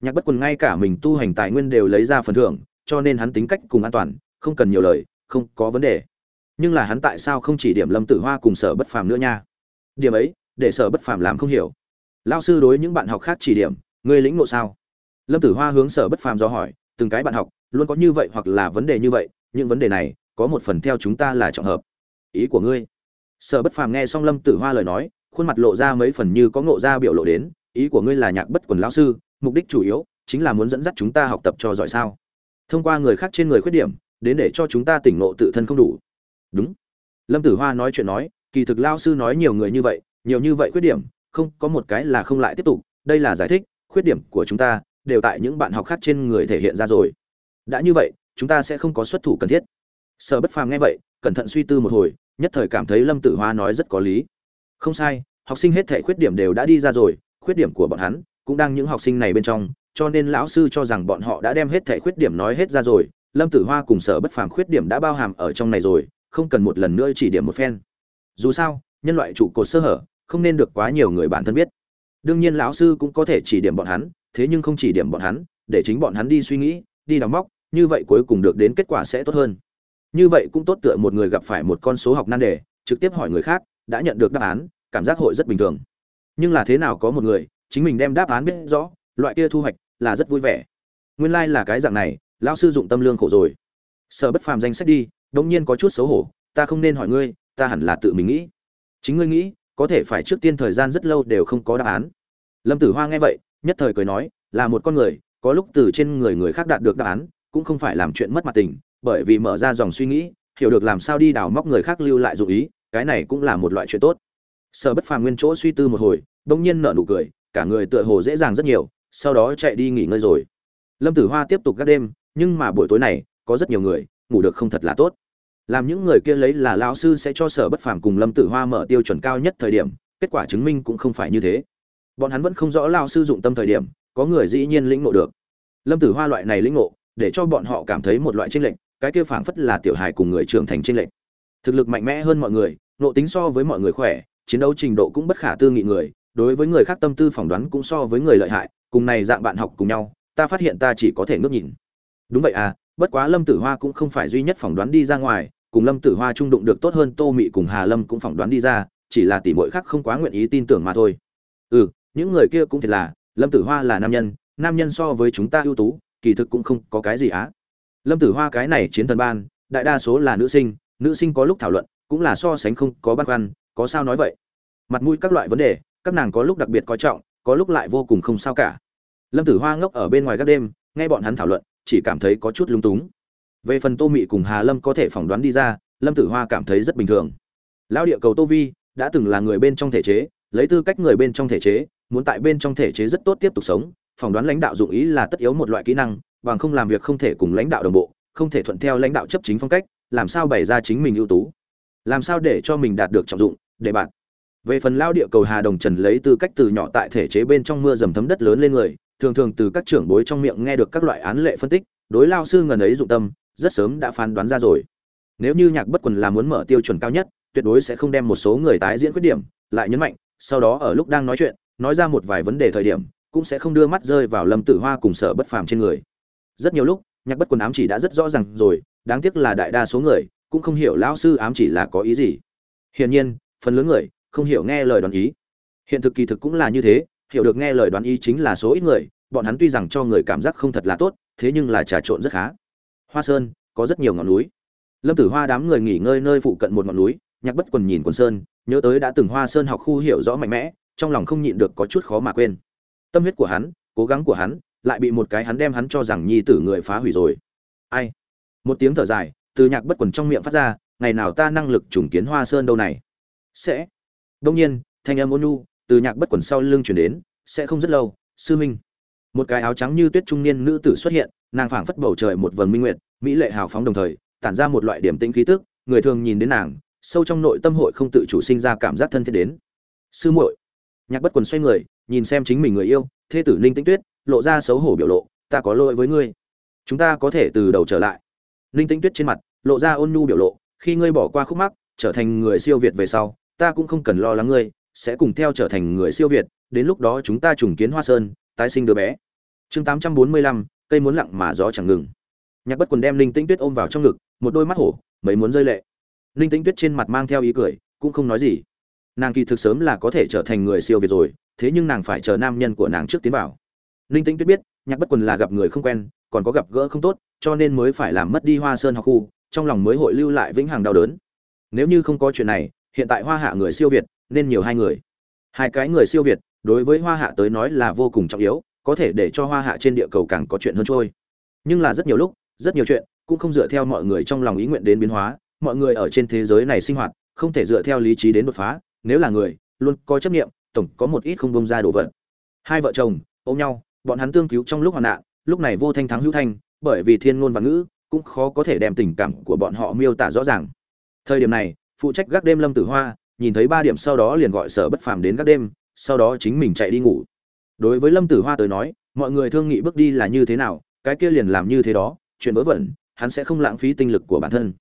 Nhạc bất quần ngay cả mình tu hành tài nguyên đều lấy ra phần thưởng, cho nên hắn tính cách cùng an toàn, không cần nhiều lời, không có vấn đề. Nhưng là hắn tại sao không chỉ điểm lâm tử hoa cùng sở bất phàm nữa nha? Điểm ấy, để sở bất phàm làm không hiểu. Lao sư đối những bạn học khác chỉ điểm, ngươi lĩnh ngộ sao? Lâm tử hoa hướng sở bất phàm do hỏi, từng cái bạn học, luôn có như vậy hoặc là vấn đề như vậy, những vấn đề này, có một phần theo chúng ta là trọng hợp. Ý của ngươi? Sở bất phàm nghe xong lâm tử hoa lời nói, khuôn mặt lộ ra mấy phần như có ngộ ra biểu lộ đến, ý của ngươi là nhạc bất quần lão sư, mục đích chủ yếu chính là muốn dẫn dắt chúng ta học tập cho giỏi sao? Thông qua người khác trên người khuyết điểm, đến để cho chúng ta tỉnh ngộ tự thân không đủ. Đúng. Lâm tử hoa nói chuyện nói, kỳ thực lao sư nói nhiều người như vậy, nhiều như vậy khuyết điểm, không, có một cái là không lại tiếp tục, đây là giải thích, khuyết điểm của chúng ta đều tại những bạn học khác trên người thể hiện ra rồi. Đã như vậy, chúng ta sẽ không có xuất thủ cần thiết. Sở bất phàm nghe vậy, cẩn thận suy tư một hồi nhất thời cảm thấy lâm tử hoa nói rất có lý. Không sai, học sinh hết thể khuyết điểm đều đã đi ra rồi, khuyết điểm của bọn hắn cũng đang những học sinh này bên trong, cho nên lão sư cho rằng bọn họ đã đem hết thể khuyết điểm nói hết ra rồi, lâm tử hoa cùng sở bất phàm khuyết điểm đã bao hàm ở trong này rồi, không cần một lần nữa chỉ điểm một phen. Dù sao, nhân loại trụ cột sơ hở, không nên được quá nhiều người bản thân biết. Đương nhiên lão sư cũng có thể chỉ điểm bọn hắn, thế nhưng không chỉ điểm bọn hắn, để chính bọn hắn đi suy nghĩ, đi đóng móc, như vậy cuối cùng được đến kết quả sẽ tốt hơn như vậy cũng tốt tựa một người gặp phải một con số học nan đề, trực tiếp hỏi người khác, đã nhận được đáp án, cảm giác hội rất bình thường. Nhưng là thế nào có một người, chính mình đem đáp án biết rõ, loại kia thu hoạch là rất vui vẻ. Nguyên lai、like、là cái dạng này, lão sư dụng tâm lương khổ rồi. Sở bất phàm danh sách đi, đống nhiên có chút xấu hổ, ta không nên hỏi ngươi, ta hẳn là tự mình nghĩ. Chính ngươi nghĩ, có thể phải trước tiên thời gian rất lâu đều không có đáp án. Lâm tử hoa nghe vậy, nhất thời cười nói, là một con người, có lúc từ trên người người khác đạt được đáp án, cũng không phải làm chuyện mất mặt tình bởi vì mở ra dòng suy nghĩ, hiểu được làm sao đi đào móc người khác lưu lại dụ ý, cái này cũng là một loại chuyện tốt. Sở bất phàm nguyên chỗ suy tư một hồi, bỗng nhiên nở nụ cười, cả người tựa hồ dễ dàng rất nhiều, sau đó chạy đi nghỉ ngơi rồi. Lâm tử hoa tiếp tục gác đêm, nhưng mà buổi tối này, có rất nhiều người, ngủ được không thật là tốt. Làm những người kia lấy là lão sư sẽ cho sở bất phàm cùng lâm tử hoa mở tiêu chuẩn cao nhất thời điểm, kết quả chứng minh cũng không phải như thế. Bọn hắn vẫn không rõ lao sư dụng tâm thời điểm, có người dĩ nhiên lĩnh ngộ được. Lâm tử hoa loại này lĩnh ngộ, để cho bọn họ cảm thấy một loại tranh lệch cái kia phảng phất là tiểu hài cùng người trưởng thành trên lệnh, thực lực mạnh mẽ hơn mọi người nộ tính so với mọi người khỏe chiến đấu trình độ cũng bất khả tư nghị người đối với người khác tâm tư phỏng đoán cũng so với người lợi hại cùng này dạng bạn học cùng nhau ta phát hiện ta chỉ có thể ngước nhìn. Đúng vậy à bất quá lâm tử hoa cũng không phải duy nhất phỏng đoán đi ra ngoài cùng lâm tử hoa trung đụng được tốt hơn tô mị cùng hà lâm cũng phỏng đoán đi ra chỉ là tỷ muội khác không quá nguyện ý tin tưởng mà thôi. Ừ những người kia cũng thật là lâm tử hoa là nam nhân nam nhân so với chúng ta ưu tú kỳ thực cũng không có cái gì á lâm tử hoa cái này chiến thần ban, đại đa số là nữ sinh nữ sinh có lúc thảo luận, cũng là so sánh không có băn khoăn, có sao nói vậy. Mặt mũi các loại vấn đề, các nàng có lúc đặc biệt coi trọng, có lúc lại vô cùng không sao cả. Lâm tử hoa ngốc ở bên ngoài các đêm, nghe bọn hắn thảo luận, chỉ cảm thấy có chút lung túng. Về phần tô mị cùng hà lâm có thể phỏng đoán đi ra, lâm tử hoa cảm thấy rất bình thường. Lao địa cầu tô vi đã từng là người bên trong thể chế, lấy tư cách người bên trong thể chế, muốn tại bên trong thể chế rất tốt tiếp tục sống, phỏng đoán lãnh đạo dụng ý là tất yếu một loại kỹ năng bằng không làm việc không thể cùng lãnh đạo đồng bộ, không thể thuận theo lãnh đạo chấp chính phong cách, làm sao bày ra chính mình ưu tú? Làm sao để cho mình đạt được trọng dụng? Để bạn. Về phần lao địa cầu hà đồng trần lấy tư cách từ nhỏ tại thể chế bên trong mưa dầm thấm đất lớn lên người, thường thường từ các trưởng bối trong miệng nghe được các loại án lệ phân tích, đối lao sư ngần ấy dụng tâm, rất sớm đã phán đoán ra rồi. Nếu như nhạc bất quần là muốn mở tiêu chuẩn cao nhất, tuyệt đối sẽ không đem một số người tái diễn khuyết điểm, lại nhấn mạnh, sau đó ở lúc đang nói chuyện, nói ra một vài vấn đề thời điểm, cũng sẽ không đưa mắt rơi vào lâm tử hoa cùng sợ bất phàm trên người rất nhiều lúc, nhạc bất quần ám chỉ đã rất rõ ràng rồi, đáng tiếc là đại đa số người cũng không hiểu lão sư ám chỉ là có ý gì. Hiển nhiên, phần lớn người không hiểu nghe lời đoán ý. Hiện thực kỳ thực cũng là như thế, hiểu được nghe lời đoán ý chính là số ít người, bọn hắn tuy rằng cho người cảm giác không thật là tốt, thế nhưng là trà trộn rất khá. Hoa sơn, có rất nhiều ngọn núi. Lâm tử hoa đám người nghỉ ngơi nơi phụ cận một ngọn núi, nhạc bất quần nhìn quần sơn, nhớ tới đã từng hoa sơn học khu hiểu rõ mạnh mẽ, trong lòng không nhịn được có chút khó mà quên. Tâm huyết của hắn, cố gắng của hắn lại bị một cái hắn đem hắn cho rằng nhi tử người phá hủy rồi. Ai? Một tiếng thở dài, từ nhạc bất quần trong miệng phát ra, ngày nào ta năng lực trùng kiến hoa sơn đâu này? Sẽ. Đông nhiên, thanh âm ôn nhu, từ nhạc bất quần sau lưng chuyển đến, sẽ không rất lâu, sư minh. Một cái áo trắng như tuyết trung niên nữ tử xuất hiện, nàng phảng phất bầu trời một vầng minh nguyệt, mỹ lệ hào phóng đồng thời, tản ra một loại điểm tĩnh khí tức, người thường nhìn đến nàng, sâu trong nội tâm hội không tự chủ sinh ra cảm giác thân thiết đến. Sư muội. Nhạc bất quần xoay người, nhìn xem chính mình người yêu, thê tử ninh tĩnh tuyết lộ ra xấu hổ biểu lộ, ta có lỗi với ngươi. Chúng ta có thể từ đầu trở lại. Ninh tĩnh tuyết trên mặt lộ ra ôn nhu biểu lộ, khi ngươi bỏ qua khúc mắc, trở thành người siêu việt về sau, ta cũng không cần lo lắng ngươi, sẽ cùng theo trở thành người siêu việt, đến lúc đó chúng ta trùng kiến hoa sơn, tái sinh đứa bé. Chương tám trăm bốn mươi lăm, cây muốn lặng mà gió chẳng ngừng. Nhạc bất quần đem linh tĩnh tuyết ôm vào trong ngực, một đôi mắt hổ, mấy muốn rơi lệ. Linh tĩnh tuyết trên mặt mang theo ý cười, cũng không nói gì. Nàng kỳ thực sớm là có thể trở thành người siêu việt rồi, thế nhưng nàng phải chờ nam nhân của nàng trước tiến vào linh tĩnh tuyết biết, nhạc bất quần là gặp người không quen, còn có gặp gỡ không tốt, cho nên mới phải làm mất đi hoa sơn học khu, trong lòng mới hội lưu lại vĩnh hằng đau đớn. Nếu như không có chuyện này, hiện tại hoa hạ người siêu việt, nên nhiều hai người. Hai cái người siêu việt, đối với hoa hạ tới nói là vô cùng trọng yếu, có thể để cho hoa hạ trên địa cầu càng có chuyện hơn trôi. Nhưng là rất nhiều lúc, rất nhiều chuyện, cũng không dựa theo mọi người trong lòng ý nguyện đến biến hóa, mọi người ở trên thế giới này sinh hoạt, không thể dựa theo lý trí đến đột phá, nếu là người, luôn có chấp nghiệm tổng có một ít không bông ra đồ vật. Hai vợ chồng, ôm nhau bọn hắn tương cứu trong lúc hoạn nạn, lúc này vô thanh thắng hữu thanh, bởi vì thiên ngôn và ngữ, cũng khó có thể đem tình cảm của bọn họ miêu tả rõ ràng. Thời điểm này, phụ trách gác đêm lâm tử hoa, nhìn thấy ba điểm sau đó liền gọi sở bất phàm đến gác đêm, sau đó chính mình chạy đi ngủ. Đối với lâm tử hoa tới nói, mọi người thương nghị bước đi là như thế nào, cái kia liền làm như thế đó, chuyện vớ vẩn, hắn sẽ không lãng phí tinh lực của bản thân.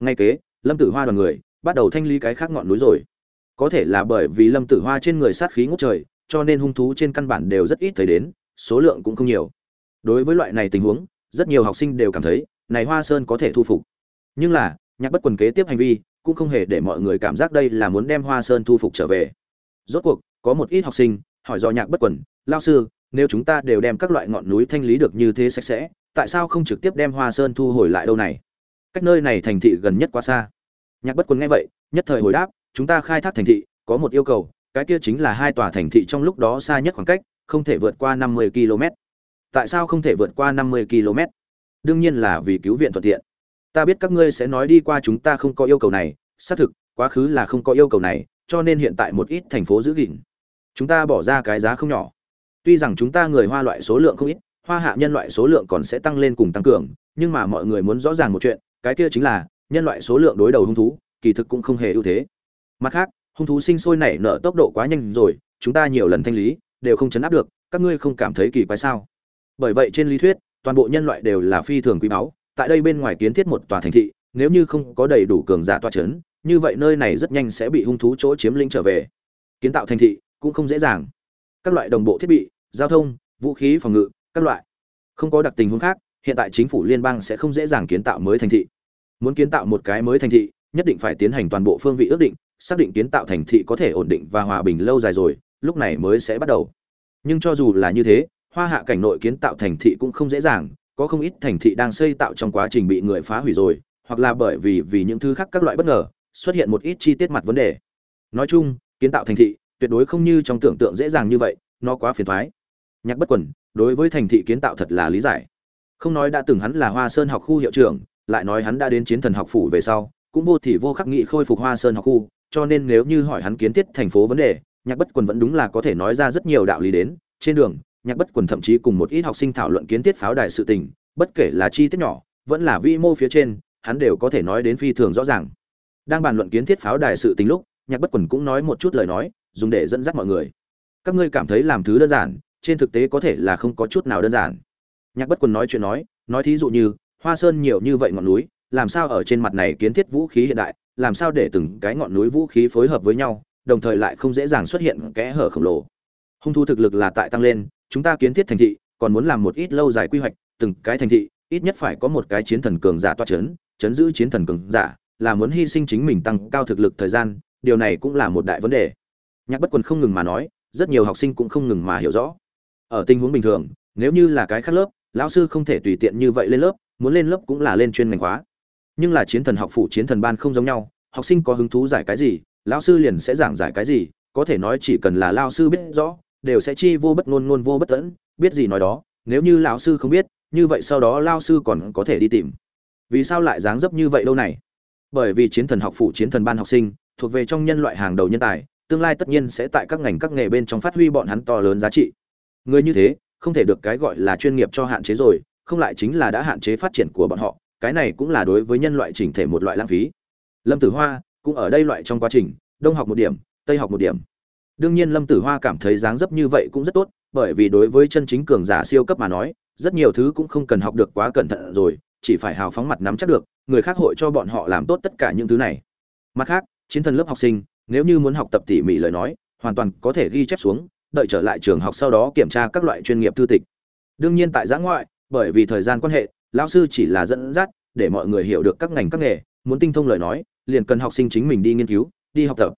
Ngay kế, lâm tử hoa đoàn người, bắt đầu thanh lý cái khác ngọn núi rồi. Có thể là bởi vì lâm tử hoa trên người sát khí ngút trời, cho nên hung thú trên căn bản đều rất ít thấy đến số lượng cũng không nhiều. Đối với loại này tình huống, rất nhiều học sinh đều cảm thấy, này hoa sơn có thể thu phục. Nhưng là, nhạc bất quần kế tiếp hành vi, cũng không hề để mọi người cảm giác đây là muốn đem hoa sơn thu phục trở về. Rốt cuộc, có một ít học sinh, hỏi do nhạc bất quần, lao sư, nếu chúng ta đều đem các loại ngọn núi thanh lý được như thế sạch sẽ, tại sao không trực tiếp đem hoa sơn thu hồi lại đâu này? Cách nơi này thành thị gần nhất quá xa. Nhạc bất quần nghe vậy, nhất thời hồi đáp, chúng ta khai thác thành thị, có một yêu cầu, cái kia chính là hai tòa thành thị trong lúc đó xa nhất khoảng cách không thể vượt qua năm mươi km. Tại sao không thể vượt qua năm mươi km? Đương nhiên là vì cứu viện thuận tiện. Ta biết các ngươi sẽ nói đi qua chúng ta không có yêu cầu này, xác thực, quá khứ là không có yêu cầu này, cho nên hiện tại một ít thành phố giữ gìn. Chúng ta bỏ ra cái giá không nhỏ. Tuy rằng chúng ta người hoa loại số lượng không ít, hoa hạ nhân loại số lượng còn sẽ tăng lên cùng tăng cường, nhưng mà mọi người muốn rõ ràng một chuyện, cái kia chính là, nhân loại số lượng đối đầu hung thú, kỳ thực cũng không hề ưu thế. Mặt khác, hung thú sinh sôi nảy nở tốc độ quá nhanh rồi, chúng ta nhiều lần thanh lý đều không chấn áp được, các ngươi không cảm thấy kỳ quái sao? Bởi vậy trên lý thuyết, toàn bộ nhân loại đều là phi thường quý báu, tại đây bên ngoài kiến thiết một tòa thành thị, nếu như không có đầy đủ cường giả tòa chấn, như vậy nơi này rất nhanh sẽ bị hung thú chỗ chiếm lĩnh trở về. Kiến tạo thành thị cũng không dễ dàng. Các loại đồng bộ thiết bị, giao thông, vũ khí, phòng ngự, các loại. Không có đặc tình huống khác, hiện tại chính phủ liên bang sẽ không dễ dàng kiến tạo mới thành thị. Muốn kiến tạo một cái mới thành thị, nhất định phải tiến hành toàn bộ phương vị ước định, xác định kiến tạo thành thị có thể ổn định và hòa bình lâu dài rồi lúc này mới sẽ bắt đầu. Nhưng cho dù là như thế, hoa hạ cảnh nội kiến tạo thành thị cũng không dễ dàng, có không ít thành thị đang xây tạo trong quá trình bị người phá hủy rồi, hoặc là bởi vì vì những thứ khác các loại bất ngờ, xuất hiện một ít chi tiết mặt vấn đề. Nói chung, kiến tạo thành thị, tuyệt đối không như trong tưởng tượng dễ dàng như vậy, nó quá phiền thoái. Nhạc bất quần đối với thành thị kiến tạo thật là lý giải. Không nói đã từng hắn là hoa sơn học khu hiệu trưởng, lại nói hắn đã đến chiến thần học phủ về sau, cũng vô thì vô khắc nghị khôi phục hoa sơn học khu, cho nên nếu như hỏi hắn kiến thiết thành phố vấn đề nhạc bất quần vẫn đúng là có thể nói ra rất nhiều đạo lý đến. Trên đường, nhạc bất quần thậm chí cùng một ít học sinh thảo luận kiến thiết pháo đài sự tình, bất kể là chi tiết nhỏ, vẫn là vi mô phía trên, hắn đều có thể nói đến phi thường rõ ràng. Đang bàn luận kiến thiết pháo đài sự tình lúc, nhạc bất quần cũng nói một chút lời nói, dùng để dẫn dắt mọi người. Các ngươi cảm thấy làm thứ đơn giản, trên thực tế có thể là không có chút nào đơn giản. Nhạc bất quần nói chuyện nói nói thí dụ như, hoa sơn nhiều như vậy ngọn núi, làm sao ở trên mặt này kiến thiết vũ khí hiện đại, làm sao để từng cái ngọn núi vũ khí phối hợp với nhau đồng thời lại không dễ dàng xuất hiện kẽ hở khổng lồ. Hung thu thực lực là tại tăng lên, chúng ta kiến thiết thành thị, còn muốn làm một ít lâu dài quy hoạch, từng cái thành thị, ít nhất phải có một cái chiến thần cường giả toa chấn chấn giữ chiến thần cường giả, là muốn hy sinh chính mình tăng cao thực lực thời gian, điều này cũng là một đại vấn đề. Nhạc bất quần không ngừng mà nói, rất nhiều học sinh cũng không ngừng mà hiểu rõ. Ở tình huống bình thường, nếu như là cái khác lớp, lão sư không thể tùy tiện như vậy lên lớp, muốn lên lớp cũng là lên chuyên ngành khóa. Nhưng là chiến thần học phủ, chiến thần ban không giống nhau, học sinh có hứng thú giải cái gì lão sư liền sẽ giảng giải cái gì, có thể nói chỉ cần là lao sư biết rõ, đều sẽ chi vô bất ngôn ngôn vô bất tẫn biết gì nói đó, nếu như lão sư không biết, như vậy sau đó lao sư còn có thể đi tìm. Vì sao lại dáng dấp như vậy đâu này? Bởi vì chiến thần học phụ chiến thần ban học sinh, thuộc về trong nhân loại hàng đầu nhân tài, tương lai tất nhiên sẽ tại các ngành, các nghề bên trong phát huy bọn hắn to lớn giá trị. Người như thế, không thể được cái gọi là chuyên nghiệp cho hạn chế rồi, không lại chính là đã hạn chế phát triển của bọn họ, cái này cũng là đối với nhân loại chỉnh thể một loại lãng phí. Lâm tử hoa cũng ở đây loại trong quá trình, đông học một điểm, tây học một điểm. Đương nhiên lâm tử hoa cảm thấy dáng dấp như vậy cũng rất tốt, bởi vì đối với chân chính cường giả siêu cấp mà nói, rất nhiều thứ cũng không cần học được quá cẩn thận rồi, chỉ phải hào phóng mặt nắm chắc được, người khác hội cho bọn họ làm tốt tất cả những thứ này. Mặt khác, chiến thần lớp học sinh, nếu như muốn học tập tỉ mỉ lời nói, hoàn toàn có thể ghi chép xuống, đợi trở lại trường học sau đó kiểm tra các loại chuyên nghiệp thư tịch. Đương nhiên tại giã ngoại, bởi vì thời gian quan hệ, lão sư chỉ là dẫn dắt, để mọi người hiểu được các ngành các nghề, muốn tinh thông lời nói liền cần học sinh chính mình đi nghiên cứu, đi học tập.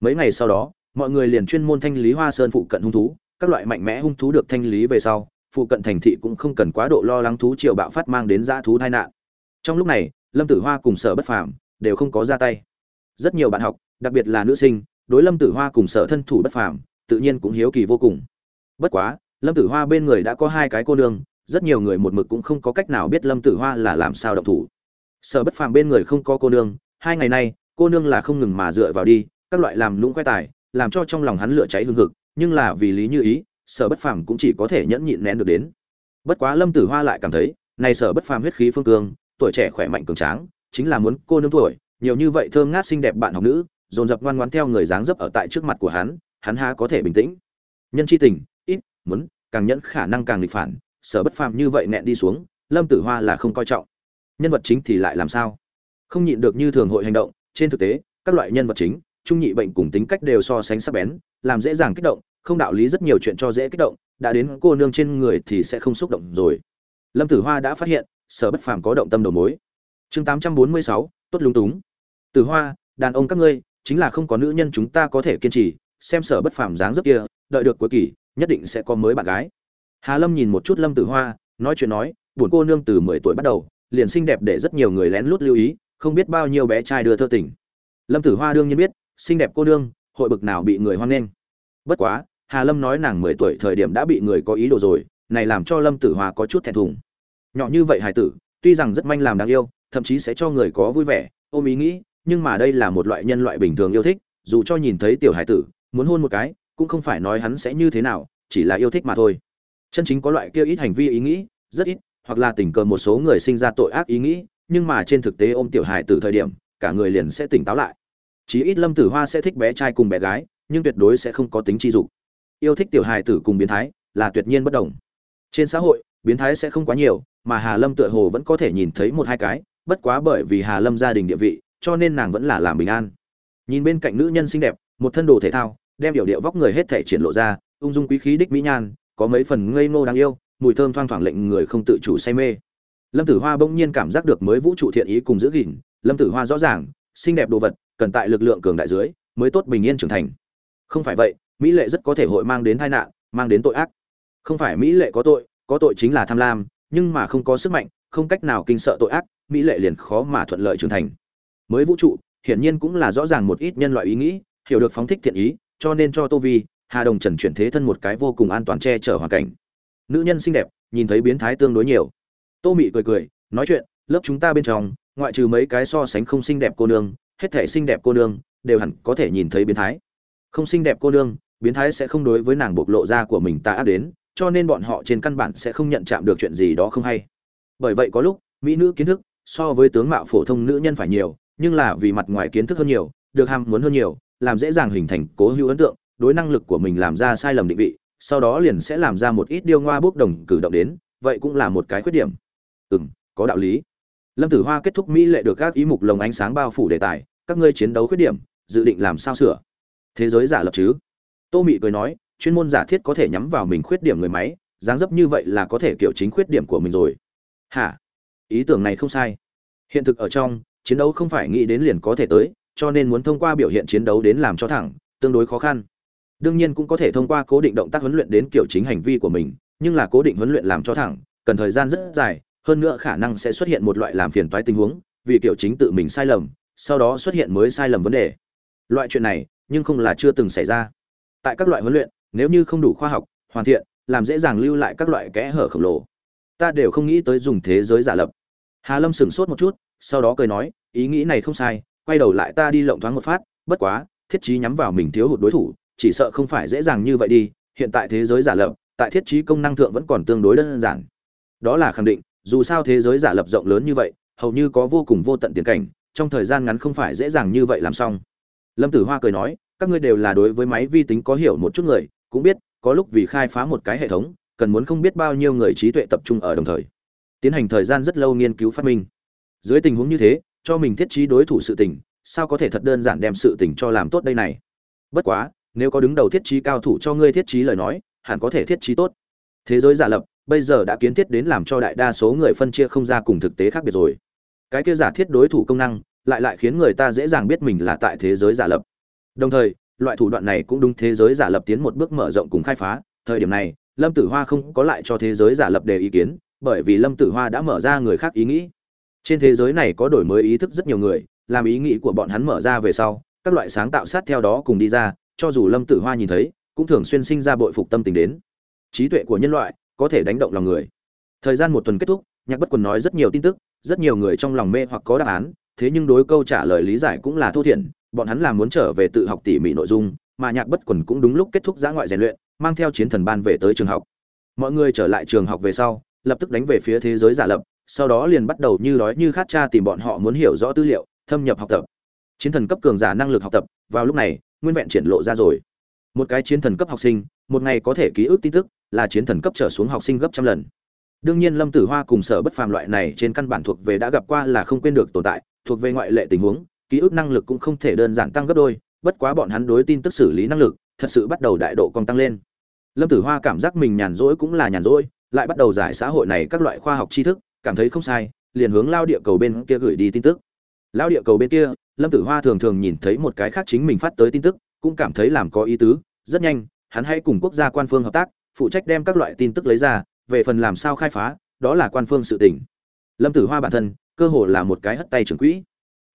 Mấy ngày sau đó, mọi người liền chuyên môn thanh lý hoa sơn phụ cận hung thú, các loại mạnh mẽ hung thú được thanh lý về sau, phụ cận thành thị cũng không cần quá độ lo lắng thú triều bạo phát mang đến dã thú tai nạn. Trong lúc này, lâm tử hoa cùng sở bất phàm đều không có ra tay. Rất nhiều bạn học, đặc biệt là nữ sinh, đối lâm tử hoa cùng sở thân thủ bất phàm, tự nhiên cũng hiếu kỳ vô cùng. Bất quá, lâm tử hoa bên người đã có hai cái cô nương, rất nhiều người một mực cũng không có cách nào biết lâm tử hoa là làm sao động thủ. Sở bất phàm bên người không có cô nương hai ngày nay, cô nương là không ngừng mà dựa vào đi, các loại làm lũng khoe tài, làm cho trong lòng hắn lửa cháy hương hực, nhưng là vì lý như ý, sở bất phàm cũng chỉ có thể nhẫn nhịn nén được đến. Bất quá lâm tử hoa lại cảm thấy, này sở bất phàm huyết khí phương cương, tuổi trẻ khỏe mạnh cường tráng, chính là muốn cô nương tuổi, nhiều như vậy thơm ngát xinh đẹp bạn học nữ, dồn dập ngoan ngoãn theo người dáng dấp ở tại trước mặt của hắn hắn há có thể bình tĩnh. Nhân chi tình, ít, muốn, càng nhẫn khả năng càng nghịch phản, sở bất phàm như vậy nẹn đi xuống, lâm tử hoa là không coi trọng. Nhân vật chính thì lại làm sao? Không nhịn được như thường hội hành động, trên thực tế, các loại nhân vật chính, trung nhị bệnh cùng tính cách đều so sánh sắc bén, làm dễ dàng kích động, không đạo lý rất nhiều chuyện cho dễ kích động, đã đến cô nương trên người thì sẽ không xúc động rồi. Lâm tử hoa đã phát hiện, sở bất phàm có động tâm đầu mối. Chương tám trăm bốn mươi sáu, tốt lúng túng. Tử hoa, đàn ông các ngươi, chính là không có nữ nhân chúng ta có thể kiên trì, xem sở bất phàm dáng dấp kia, đợi được cuối kỳ, nhất định sẽ có mới bạn gái. Hà lâm nhìn một chút lâm tử hoa, nói chuyện nói, buồn cô nương từ mười tuổi bắt đầu, liền xinh đẹp để rất nhiều người lén lút lưu ý không biết bao nhiêu bé trai đưa thơ tình. Lâm tử hoa đương nhiên biết, xinh đẹp cô nương, hội bực nào bị người hoan nghênh. Bất quá, hà lâm nói nàng mười tuổi thời điểm đã bị người có ý đồ rồi, này làm cho lâm tử hoa có chút thẹn thùng. Nhỏ như vậy hải tử, tuy rằng rất manh làm đáng yêu, thậm chí sẽ cho người có vui vẻ, ôm ý nghĩ, nhưng mà đây là một loại nhân loại bình thường yêu thích, dù cho nhìn thấy tiểu hải tử, muốn hôn một cái, cũng không phải nói hắn sẽ như thế nào, chỉ là yêu thích mà thôi. Chân chính có loại kia ít hành vi ý nghĩ, rất ít, hoặc là tình cờ một số người sinh ra tội ác ý nghĩ nhưng mà trên thực tế ôm tiểu hài từ thời điểm, cả người liền sẽ tỉnh táo lại. Chí ít lâm tử hoa sẽ thích bé trai cùng bé gái, nhưng tuyệt đối sẽ không có tính chi dục. Yêu thích tiểu hài tử cùng biến thái là tuyệt nhiên bất đồng. Trên xã hội, biến thái sẽ không quá nhiều, mà hà lâm tựa hồ vẫn có thể nhìn thấy một hai cái, bất quá bởi vì hà lâm gia đình địa vị, cho nên nàng vẫn là làm bình an. Nhìn bên cạnh nữ nhân xinh đẹp, một thân đồ thể thao, đem biểu điệu vóc người hết thể triển lộ ra, ung dung quý khí đích mỹ nhan, có mấy phần ngây ngô đáng yêu, mùi thơm thoang thoảng lệnh người không tự chủ say mê lâm tử hoa bỗng nhiên cảm giác được mới vũ trụ thiện ý cùng giữ gìn, lâm tử hoa rõ ràng, xinh đẹp đồ vật, cần tại lực lượng cường đại dưới, mới tốt bình yên trưởng thành. Không phải vậy, mỹ lệ rất có thể hội mang đến tai nạn, mang đến tội ác. Không phải mỹ lệ có tội có tội chính là tham lam, nhưng mà không có sức mạnh, không cách nào kinh sợ tội ác, mỹ lệ liền khó mà thuận lợi trưởng thành. Mới vũ trụ, hiển nhiên cũng là rõ ràng một ít nhân loại ý nghĩ, hiểu được phóng thích thiện ý, cho nên cho tô vi, hà đồng trần chuyển thế thân một cái vô cùng an toàn che chở hoàn cảnh. Nữ nhân xinh đẹp, nhìn thấy biến thái tương đối nhiều tô mị cười cười, nói chuyện, lớp chúng ta bên trong, ngoại trừ mấy cái so sánh không xinh đẹp cô nương, hết thể xinh đẹp cô nương, đều hẳn có thể nhìn thấy biến thái. Không xinh đẹp cô nương, biến thái sẽ không đối với nàng bộc lộ ra của mình ta áp đến, cho nên bọn họ trên căn bản sẽ không nhận chạm được chuyện gì đó không hay. Bởi vậy có lúc, mỹ nữ kiến thức, so với tướng mạo phổ thông nữ nhân phải nhiều, nhưng là vì mặt ngoài kiến thức hơn nhiều, được ham muốn hơn nhiều, làm dễ dàng hình thành cố hữu ấn tượng, đối năng lực của mình làm ra sai lầm định vị, sau đó liền sẽ làm ra một ít điêu ngoa bốc đồng cử động đến, vậy cũng là một cái khuyết điểm ừ m có đạo lý. Lâm tử hoa kết thúc mỹ lệ được các ý mục lồng ánh sáng bao phủ đề tài, các ngươi chiến đấu khuyết điểm, dự định làm sao sửa? Thế giới giả lập chứ? Tô mị cười nói, chuyên môn giả thiết có thể nhắm vào mình khuyết điểm người máy, dáng dấp như vậy là có thể kiểu chính khuyết điểm của mình rồi. Hả? Ý tưởng này không sai. Hiện thực ở trong, chiến đấu không phải nghĩ đến liền có thể tới, cho nên muốn thông qua biểu hiện chiến đấu đến làm cho thẳng, tương đối khó khăn. Đương nhiên cũng có thể thông qua cố định động tác huấn luyện đến kiểu chính hành vi của mình, nhưng là cố định huấn luyện làm cho thẳng, cần thời gian rất dài hơn nữa khả năng sẽ xuất hiện một loại làm phiền toái tình huống, vì kiểu chính tự mình sai lầm, sau đó xuất hiện mới sai lầm vấn đề. Loại chuyện này, nhưng không là chưa từng xảy ra. Tại các loại huấn luyện, nếu như không đủ khoa học, hoàn thiện, làm dễ dàng lưu lại các loại kẽ hở khổng lồ, ta đều không nghĩ tới dùng thế giới giả lập. Hà lâm sửng sốt một chút, sau đó cười nói, ý nghĩ này không sai, quay đầu lại ta đi lộng thoáng một phát, bất quá, thiết trí nhắm vào mình thiếu hụt đối thủ, chỉ sợ không phải dễ dàng như vậy đi, hiện tại thế giới giả lập, tại thiết trí công năng thượng vẫn còn tương đối đơn giản. Đó là khẳng định dù sao thế giới giả lập rộng lớn như vậy, hầu như có vô cùng vô tận tiền cảnh, trong thời gian ngắn không phải dễ dàng như vậy làm xong. Lâm tử hoa cười nói, các ngươi đều là đối với máy vi tính có hiểu một chút người, cũng biết, có lúc vì khai phá một cái hệ thống, cần muốn không biết bao nhiêu người trí tuệ tập trung ở đồng thời. Tiến hành thời gian rất lâu nghiên cứu phát minh. Dưới tình huống như thế, cho mình thiết trí đối thủ sự tình, sao có thể thật đơn giản đem sự tình cho làm tốt đây này? Bất quá, nếu có đứng đầu thiết trí cao thủ cho ngươi thiết trí lời nói, hẳn có thể thiết trí tốt. Thế giới giả lập bây giờ đã kiến thiết đến làm cho đại đa số người phân chia không ra cùng thực tế khác biệt rồi. Cái kia giả thiết đối thủ công năng, lại lại khiến người ta dễ dàng biết mình là tại thế giới giả lập. Đồng thời, loại thủ đoạn này cũng đúng thế giới giả lập tiến một bước mở rộng cùng khai phá. Thời điểm này, lâm tử hoa không có lại cho thế giới giả lập đề ý kiến, bởi vì lâm tử hoa đã mở ra người khác ý nghĩ. Trên thế giới này có đổi mới ý thức rất nhiều người, làm ý nghĩ của bọn hắn mở ra về sau, các loại sáng tạo sát theo đó cùng đi ra, cho dù lâm tử hoa nhìn thấy, cũng thường xuyên sinh ra bội phục tâm tình đến. Trí tuệ của nhân loại có thể đánh động lòng người. Thời gian một tuần kết thúc, nhạc bất quần nói rất nhiều tin tức, rất nhiều người trong lòng mê hoặc có đáp án, thế nhưng đối câu trả lời lý giải cũng là thô thiển, bọn hắn là muốn trở về tự học tỉ mỉ nội dung, mà nhạc bất quần cũng đúng lúc kết thúc giã ngoại rèn luyện, mang theo chiến thần ban về tới trường học. Mọi người trở lại trường học về sau, lập tức đánh về phía thế giới giả lập, sau đó liền bắt đầu như đói như khát cha tìm bọn họ muốn hiểu rõ tư liệu, thâm nhập học tập. Chiến thần cấp cường giả năng lực học tập, vào lúc này, nguyên vẹn triển lộ ra rồi. Một cái chiến thần cấp học sinh, một ngày có thể ký ức tin tức là chiến thần cấp trở xuống học sinh gấp trăm lần. Đương nhiên lâm tử hoa cùng sở bất phàm loại này trên căn bản thuộc về đã gặp qua là không quên được tồn tại, thuộc về ngoại lệ tình huống, ký ức năng lực cũng không thể đơn giản tăng gấp đôi, bất quá bọn hắn đối tin tức xử lý năng lực, thật sự bắt đầu đại độ còn tăng lên. Lâm tử hoa cảm giác mình nhàn rỗi cũng là nhàn rỗi, lại bắt đầu giải xã hội này các loại khoa học tri thức, cảm thấy không sai, liền hướng lao địa cầu bên kia gửi đi tin tức. Lao địa cầu bên kia, lâm tử hoa thường thường nhìn thấy một cái khác chính mình phát tới tin tức, cũng cảm thấy làm có ý tứ, rất nhanh, hắn hãy cùng quốc gia quan phương hợp tác phụ trách đem các loại tin tức lấy ra, về phần làm sao khai phá, đó là quan phương sự tỉnh lâm tử hoa bản thân, cơ hồ là một cái hất tay trưởng quỹ.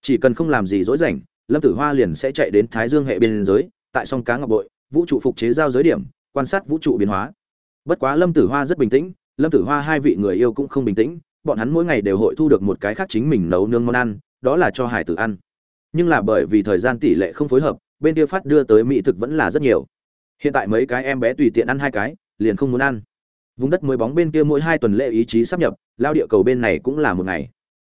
Chỉ cần không làm gì dối rảnh, lâm tử hoa liền sẽ chạy đến thái dương hệ biên giới, tại sông cá ngọc bội, vũ trụ phục chế giao giới điểm, quan sát vũ trụ biến hóa. Bất quá lâm tử hoa rất bình tĩnh, lâm tử hoa hai vị người yêu cũng không bình tĩnh, bọn hắn mỗi ngày đều hội thu được một cái khác chính mình nấu nương món ăn, đó là cho hải tử ăn. Nhưng là bởi vì thời gian tỷ lệ không phối hợp, bên kia phát đưa tới mỹ thực vẫn là rất nhiều. Hiện tại mấy cái em bé tùy tiện ăn hai cái liền không muốn ăn. Vùng đất mới bóng bên kia mỗi hai tuần lễ ý chí sắp nhập, lao địa cầu bên này cũng là một ngày.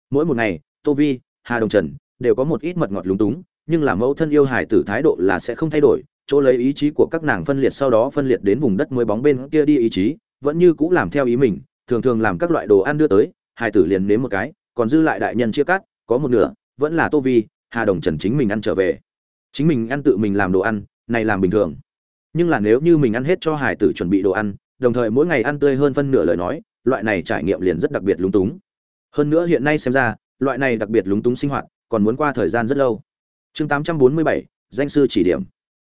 Mỗi một ngày, tô vi, hà đồng trần đều có một ít mật ngọt lúng túng, nhưng là mẫu thân yêu hải tử thái độ là sẽ không thay đổi, chỗ lấy ý chí của các nàng phân liệt sau đó phân liệt đến vùng đất mới bóng bên kia đi ý chí, vẫn như cũ làm theo ý mình, thường thường làm các loại đồ ăn đưa tới hải tử liền nếm một cái, còn dư lại đại nhân chia cắt, có một nửa, vẫn là tô vi, hà đồng trần chính mình ăn trở về. Chính mình ăn tự mình làm đồ ăn, này làm bình thường nhưng là nếu như mình ăn hết cho hải tử chuẩn bị đồ ăn đồng thời mỗi ngày ăn tươi hơn phân nửa lời nói loại này trải nghiệm liền rất đặc biệt lúng túng. Hơn nữa hiện nay xem ra loại này đặc biệt lúng túng sinh hoạt còn muốn qua thời gian rất lâu. Chương 847, danh sư chỉ điểm.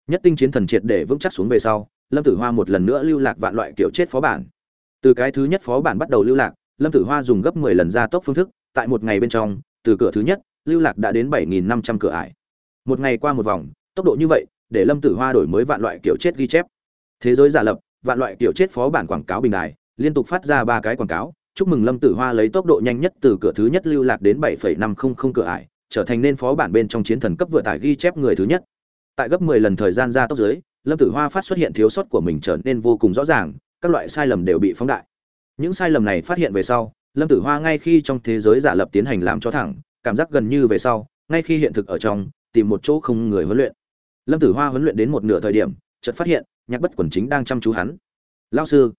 Nhất tinh chiến thần triệt để vững chắc xuống về sau lâm tử hoa một lần nữa lưu lạc vạn loại kiểu chết phó bản. Từ cái thứ nhất phó bản bắt đầu lưu lạc lâm tử hoa dùng gấp 10 lần gia tốc phương thức tại một ngày bên trong từ cửa thứ nhất lưu lạc đã đến 7.500 cửa ải. Một ngày qua một vòng tốc độ như vậy để lâm tử hoa đổi mới vạn loại kiểu chết ghi chép. Thế giới giả lập, vạn loại kiểu chết phó bản quảng cáo bình đài, liên tục phát ra ba cái quảng cáo. Chúc mừng lâm tử hoa lấy tốc độ nhanh nhất từ cửa thứ nhất lưu lạc đến 7.500 cửa ải, trở thành nên phó bản bên trong chiến thần cấp vừa tải ghi chép người thứ nhất. Tại gấp 10 lần thời gian ra tốc dưới, lâm tử hoa phát xuất hiện thiếu sót của mình trở nên vô cùng rõ ràng, các loại sai lầm đều bị phóng đại. Những sai lầm này phát hiện về sau, lâm tử hoa ngay khi trong thế giới giả lập tiến hành làm cho thẳng, cảm giác gần như về sau, ngay khi hiện thực ở trong, tìm một chỗ không người huấn luyện lâm tử hoa huấn luyện đến một nửa thời điểm, chợt phát hiện, nhạc bất quần chính đang chăm chú hắn. Lao sư.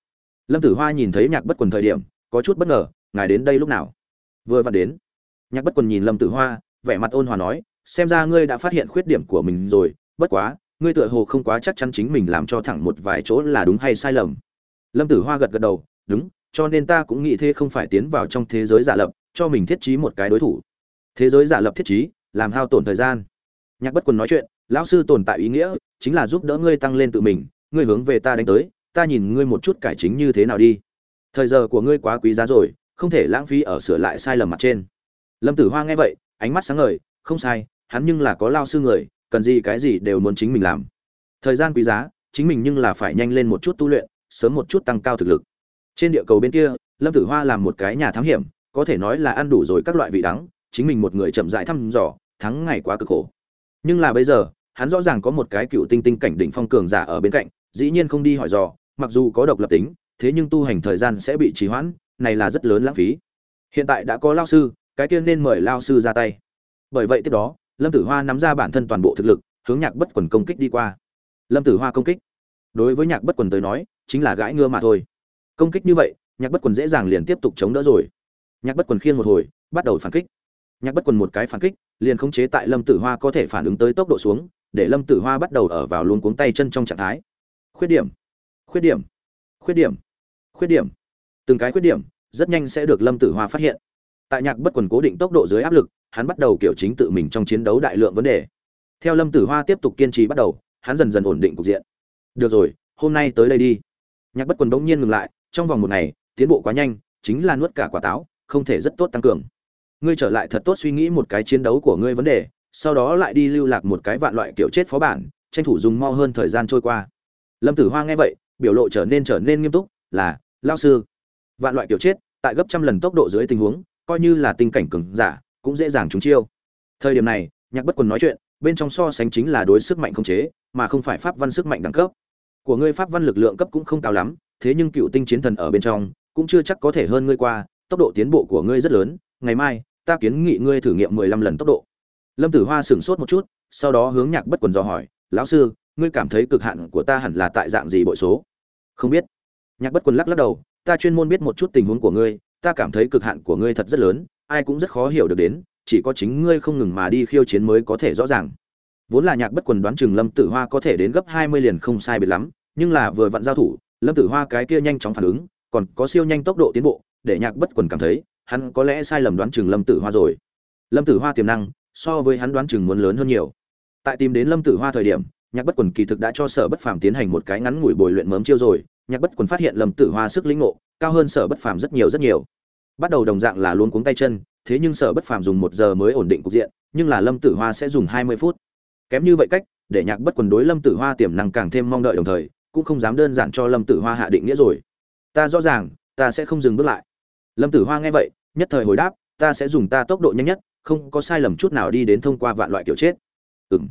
Lâm tử hoa nhìn thấy nhạc bất quần thời điểm, có chút bất ngờ, ngài đến đây lúc nào? Vừa vặn đến. Nhạc bất quần nhìn lâm tử hoa, vẻ mặt ôn hòa nói, xem ra ngươi đã phát hiện khuyết điểm của mình rồi, bất quá, ngươi tựa hồ không quá chắc chắn chính mình làm cho thẳng một vài chỗ là đúng hay sai lầm. Lâm tử hoa gật gật đầu, đúng, cho nên ta cũng nghĩ thế không phải tiến vào trong thế giới giả lập, cho mình thiết trí một cái đối thủ. Thế giới giả lập thiết trí, làm hao tổn thời gian. Nhạc bất quần nói chuyện lão sư tồn tại ý nghĩa, chính là giúp đỡ ngươi tăng lên tự mình, ngươi hướng về ta đánh tới, ta nhìn ngươi một chút cải chính như thế nào đi. Thời giờ của ngươi quá quý giá rồi, không thể lãng phí ở sửa lại sai lầm mặt trên. Lâm tử hoa nghe vậy, ánh mắt sáng ngời, không sai, hắn nhưng là có lao sư người, cần gì cái gì đều muốn chính mình làm. Thời gian quý giá, chính mình nhưng là phải nhanh lên một chút tu luyện, sớm một chút tăng cao thực lực. Trên địa cầu bên kia, lâm tử hoa làm một cái nhà thám hiểm, có thể nói là ăn đủ rồi các loại vị đắng, chính mình một người chậm rãi thăm dò, thắng ngày quá cực khổ nhưng là bây giờ, hắn rõ ràng có một cái cựu tinh tinh cảnh đỉnh phong cường giả ở bên cạnh, dĩ nhiên không đi hỏi dò, mặc dù có độc lập tính, thế nhưng tu hành thời gian sẽ bị trì hoãn, này là rất lớn lãng phí. Hiện tại đã có lao sư, cái kia nên mời lao sư ra tay. Bởi vậy tiếp đó, lâm tử hoa nắm ra bản thân toàn bộ thực lực, hướng nhạc bất quần công kích đi qua. Lâm tử hoa công kích. Đối với nhạc bất quần tới nói, chính là gãi ngưa mà thôi. Công kích như vậy, nhạc bất quần dễ dàng liền tiếp tục chống đỡ rồi. Nhạc bất quần khiên một hồi, bắt đầu phản kích nhạc bất quần một cái phản kích, liền khống chế tại lâm tử hoa có thể phản ứng tới tốc độ xuống, để lâm tử hoa bắt đầu ở vào luôn cuống tay chân trong trạng thái. Khuyết điểm khuyết điểm khuyết điểm khuyết điểm. Từng cái khuyết điểm rất nhanh sẽ được lâm tử hoa phát hiện. Tại nhạc bất quần cố định tốc độ dưới áp lực, hắn bắt đầu kiểu chính tự mình trong chiến đấu đại lượng vấn đề. Theo lâm tử hoa tiếp tục kiên trì bắt đầu, hắn dần dần ổn định cục diện. Được rồi, hôm nay tới đây đi. Nhạc bất quần bỗng nhiên ngừng lại, trong vòng một ngày, tiến bộ quá nhanh, chính là nuốt cả quả táo, không thể rất tốt tăng cường ngươi trở lại thật tốt suy nghĩ một cái chiến đấu của ngươi vấn đề, sau đó lại đi lưu lạc một cái vạn loại kiểu chết phó bản, tranh thủ dùng mo hơn thời gian trôi qua. Lâm tử hoa nghe vậy, biểu lộ trở nên trở nên nghiêm túc, là lao sư, vạn loại kiểu chết, tại gấp trăm lần tốc độ dưới tình huống, coi như là tình cảnh cường giả, cũng dễ dàng trúng chiêu. Thời điểm này, nhạc bất quần nói chuyện, bên trong so sánh chính là đối sức mạnh không chế, mà không phải pháp văn sức mạnh đẳng cấp. Của ngươi pháp văn lực lượng cấp cũng không cao lắm, thế nhưng cựu tinh chiến thần ở bên trong, cũng chưa chắc có thể hơn ngươi qua, tốc độ tiến bộ của ngươi rất lớn, ngày mai ta kiến nghị ngươi thử nghiệm mười lăm lần tốc độ. Lâm tử hoa sửng sốt một chút, sau đó hướng nhạc bất quần dò hỏi, lão sư, ngươi cảm thấy cực hạn của ta hẳn là tại dạng gì bội số? Không biết. Nhạc bất quần lắc lắc đầu, ta chuyên môn biết một chút tình huống của ngươi, ta cảm thấy cực hạn của ngươi thật rất lớn, ai cũng rất khó hiểu được đến, chỉ có chính ngươi không ngừng mà đi khiêu chiến mới có thể rõ ràng. Vốn là nhạc bất quần đoán chừng lâm tử hoa có thể đến gấp hai mươi liền không sai biệt lắm, nhưng là vừa vặn giao thủ, lâm tử hoa cái kia nhanh chóng phản ứng, còn có siêu nhanh tốc độ tiến bộ, để nhạc bất quần cảm thấy hắn có lẽ sai lầm đoán chừng lâm tử hoa rồi. Lâm tử hoa tiềm năng, so với hắn đoán chừng muốn lớn hơn nhiều. Tại tìm đến lâm tử hoa thời điểm, nhạc bất quần kỳ thực đã cho sở bất phàm tiến hành một cái ngắn ngủi bồi luyện mớm chiêu rồi. Nhạc bất quần phát hiện lâm tử hoa sức lĩnh ngộ, cao hơn sở bất phàm rất nhiều rất nhiều. Bắt đầu đồng dạng là luôn cuống tay chân, thế nhưng sở bất phàm dùng một giờ mới ổn định cục diện, nhưng là lâm tử hoa sẽ dùng hai mươi phút. Kém như vậy cách, để nhạc bất quần đối lâm tử hoa tiềm năng càng thêm mong đợi đồng thời, cũng không dám đơn giản cho lâm tử hoa hạ định nghĩa rồi. Ta rõ ràng, ta sẽ không dừng bước lại lâm tử hoa nghe vậy, nhất thời hồi đáp, ta sẽ dùng ta tốc độ nhanh nhất, không có sai lầm chút nào đi đến thông qua vạn loại kiểu chết. Ừ m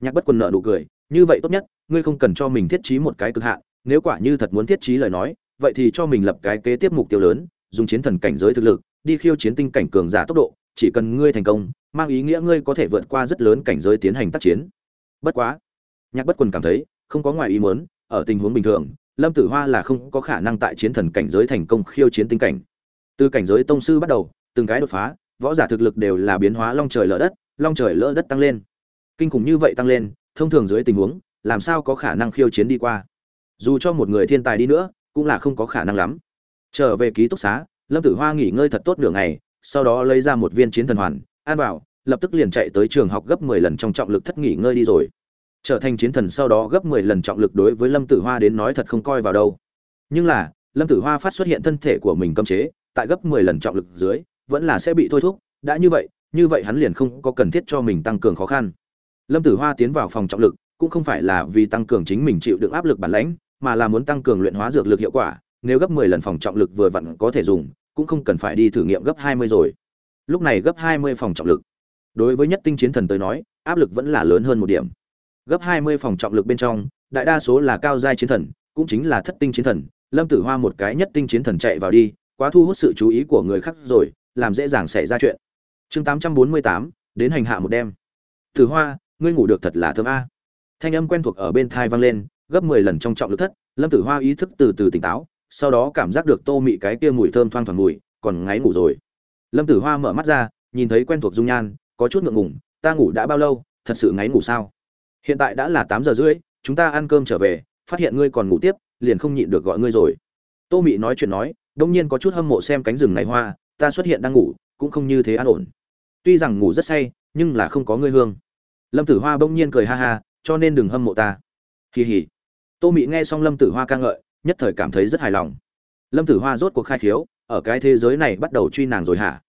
nhạc bất quần nợ nụ cười, như vậy tốt nhất, ngươi không cần cho mình thiết trí một cái cực hạn, nếu quả như thật muốn thiết trí lời nói, vậy thì cho mình lập cái kế tiếp mục tiêu lớn, dùng chiến thần cảnh giới thực lực, đi khiêu chiến tinh cảnh cường giả tốc độ, chỉ cần ngươi thành công, mang ý nghĩa ngươi có thể vượt qua rất lớn cảnh giới tiến hành tác chiến. Bất quá, nhạc bất quần cảm thấy, không có ngoài ý muốn, ở tình huống bình thường, lâm tử hoa là không có khả năng tại chiến thần cảnh giới thành công khiêu chiến tinh cảnh từ cảnh giới tông sư bắt đầu, từng cái đột phá, võ giả thực lực đều là biến hóa long trời lỡ đất, long trời lỡ đất tăng lên. Kinh khủng như vậy tăng lên, thông thường dưới tình huống, làm sao có khả năng khiêu chiến đi qua? Dù cho một người thiên tài đi nữa, cũng là không có khả năng lắm. Trở về ký túc xá, lâm tử hoa nghỉ ngơi thật tốt nửa ngày, sau đó lấy ra một viên chiến thần hoàn, an bảo, lập tức liền chạy tới trường học gấp mười lần trong trọng lực thất nghỉ ngơi đi rồi. Trở thành chiến thần sau đó gấp mười lần trọng lực đối với lâm tử hoa đến nói thật không coi vào đâu. Nhưng là, lâm tử hoa phát xuất hiện thân thể của mình cấm chế tại gấp mười lần trọng lực dưới, vẫn là sẽ bị thôi thúc. Đã như vậy như vậy hắn liền không có cần thiết cho mình tăng cường khó khăn. Lâm tử hoa tiến vào phòng trọng lực, cũng không phải là vì tăng cường chính mình chịu đựng áp lực bản lãnh, mà là muốn tăng cường luyện hóa dược lực hiệu quả. Nếu gấp mười lần phòng trọng lực vừa vặn có thể dùng, cũng không cần phải đi thử nghiệm gấp hai mươi rồi. Lúc này gấp hai mươi phòng trọng lực. Đối với nhất tinh chiến thần tới nói, áp lực vẫn là lớn hơn một điểm. Gấp hai mươi phòng trọng lực bên trong, đại đa số là cao giai chiến thần, cũng chính là thất tinh chiến thần. Lâm tử hoa một cái nhất tinh chiến thần chạy vào đi quá thu hút sự chú ý của người khác rồi, làm dễ dàng xảy ra chuyện. Chương tám trăm bốn mươi tám, đến hành hạ một đêm. Tử hoa, ngươi ngủ được thật là thơm a. Thanh âm quen thuộc ở bên thai vang lên, gấp mười lần trong trọng lực thất, lâm tử hoa ý thức từ từ tỉnh táo, sau đó cảm giác được tô mị cái kia mùi thơm thoang thoảng mùi, còn ngáy ngủ rồi. Lâm tử hoa mở mắt ra, nhìn thấy quen thuộc dung nhan, có chút ngượng ngùng, ta ngủ đã bao lâu, thật sự ngáy ngủ sao? Hiện tại đã là tám giờ rưỡi, chúng ta ăn cơm trở về, phát hiện ngươi còn ngủ tiếp, liền không nhịn được gọi ngươi rồi. Tô mị nói chuyện nói đông nhiên có chút hâm mộ xem cánh rừng này hoa, ta xuất hiện đang ngủ, cũng không như thế an ổn. Tuy rằng ngủ rất say, nhưng là không có ngươi hương. Lâm tử hoa bỗng nhiên cười ha ha, cho nên đừng hâm mộ ta. Kỳ hỉ tô mị nghe xong lâm tử hoa ca ngợi, nhất thời cảm thấy rất hài lòng. Lâm tử hoa rốt cuộc khai khiếu, ở cái thế giới này bắt đầu truy nàng rồi hả?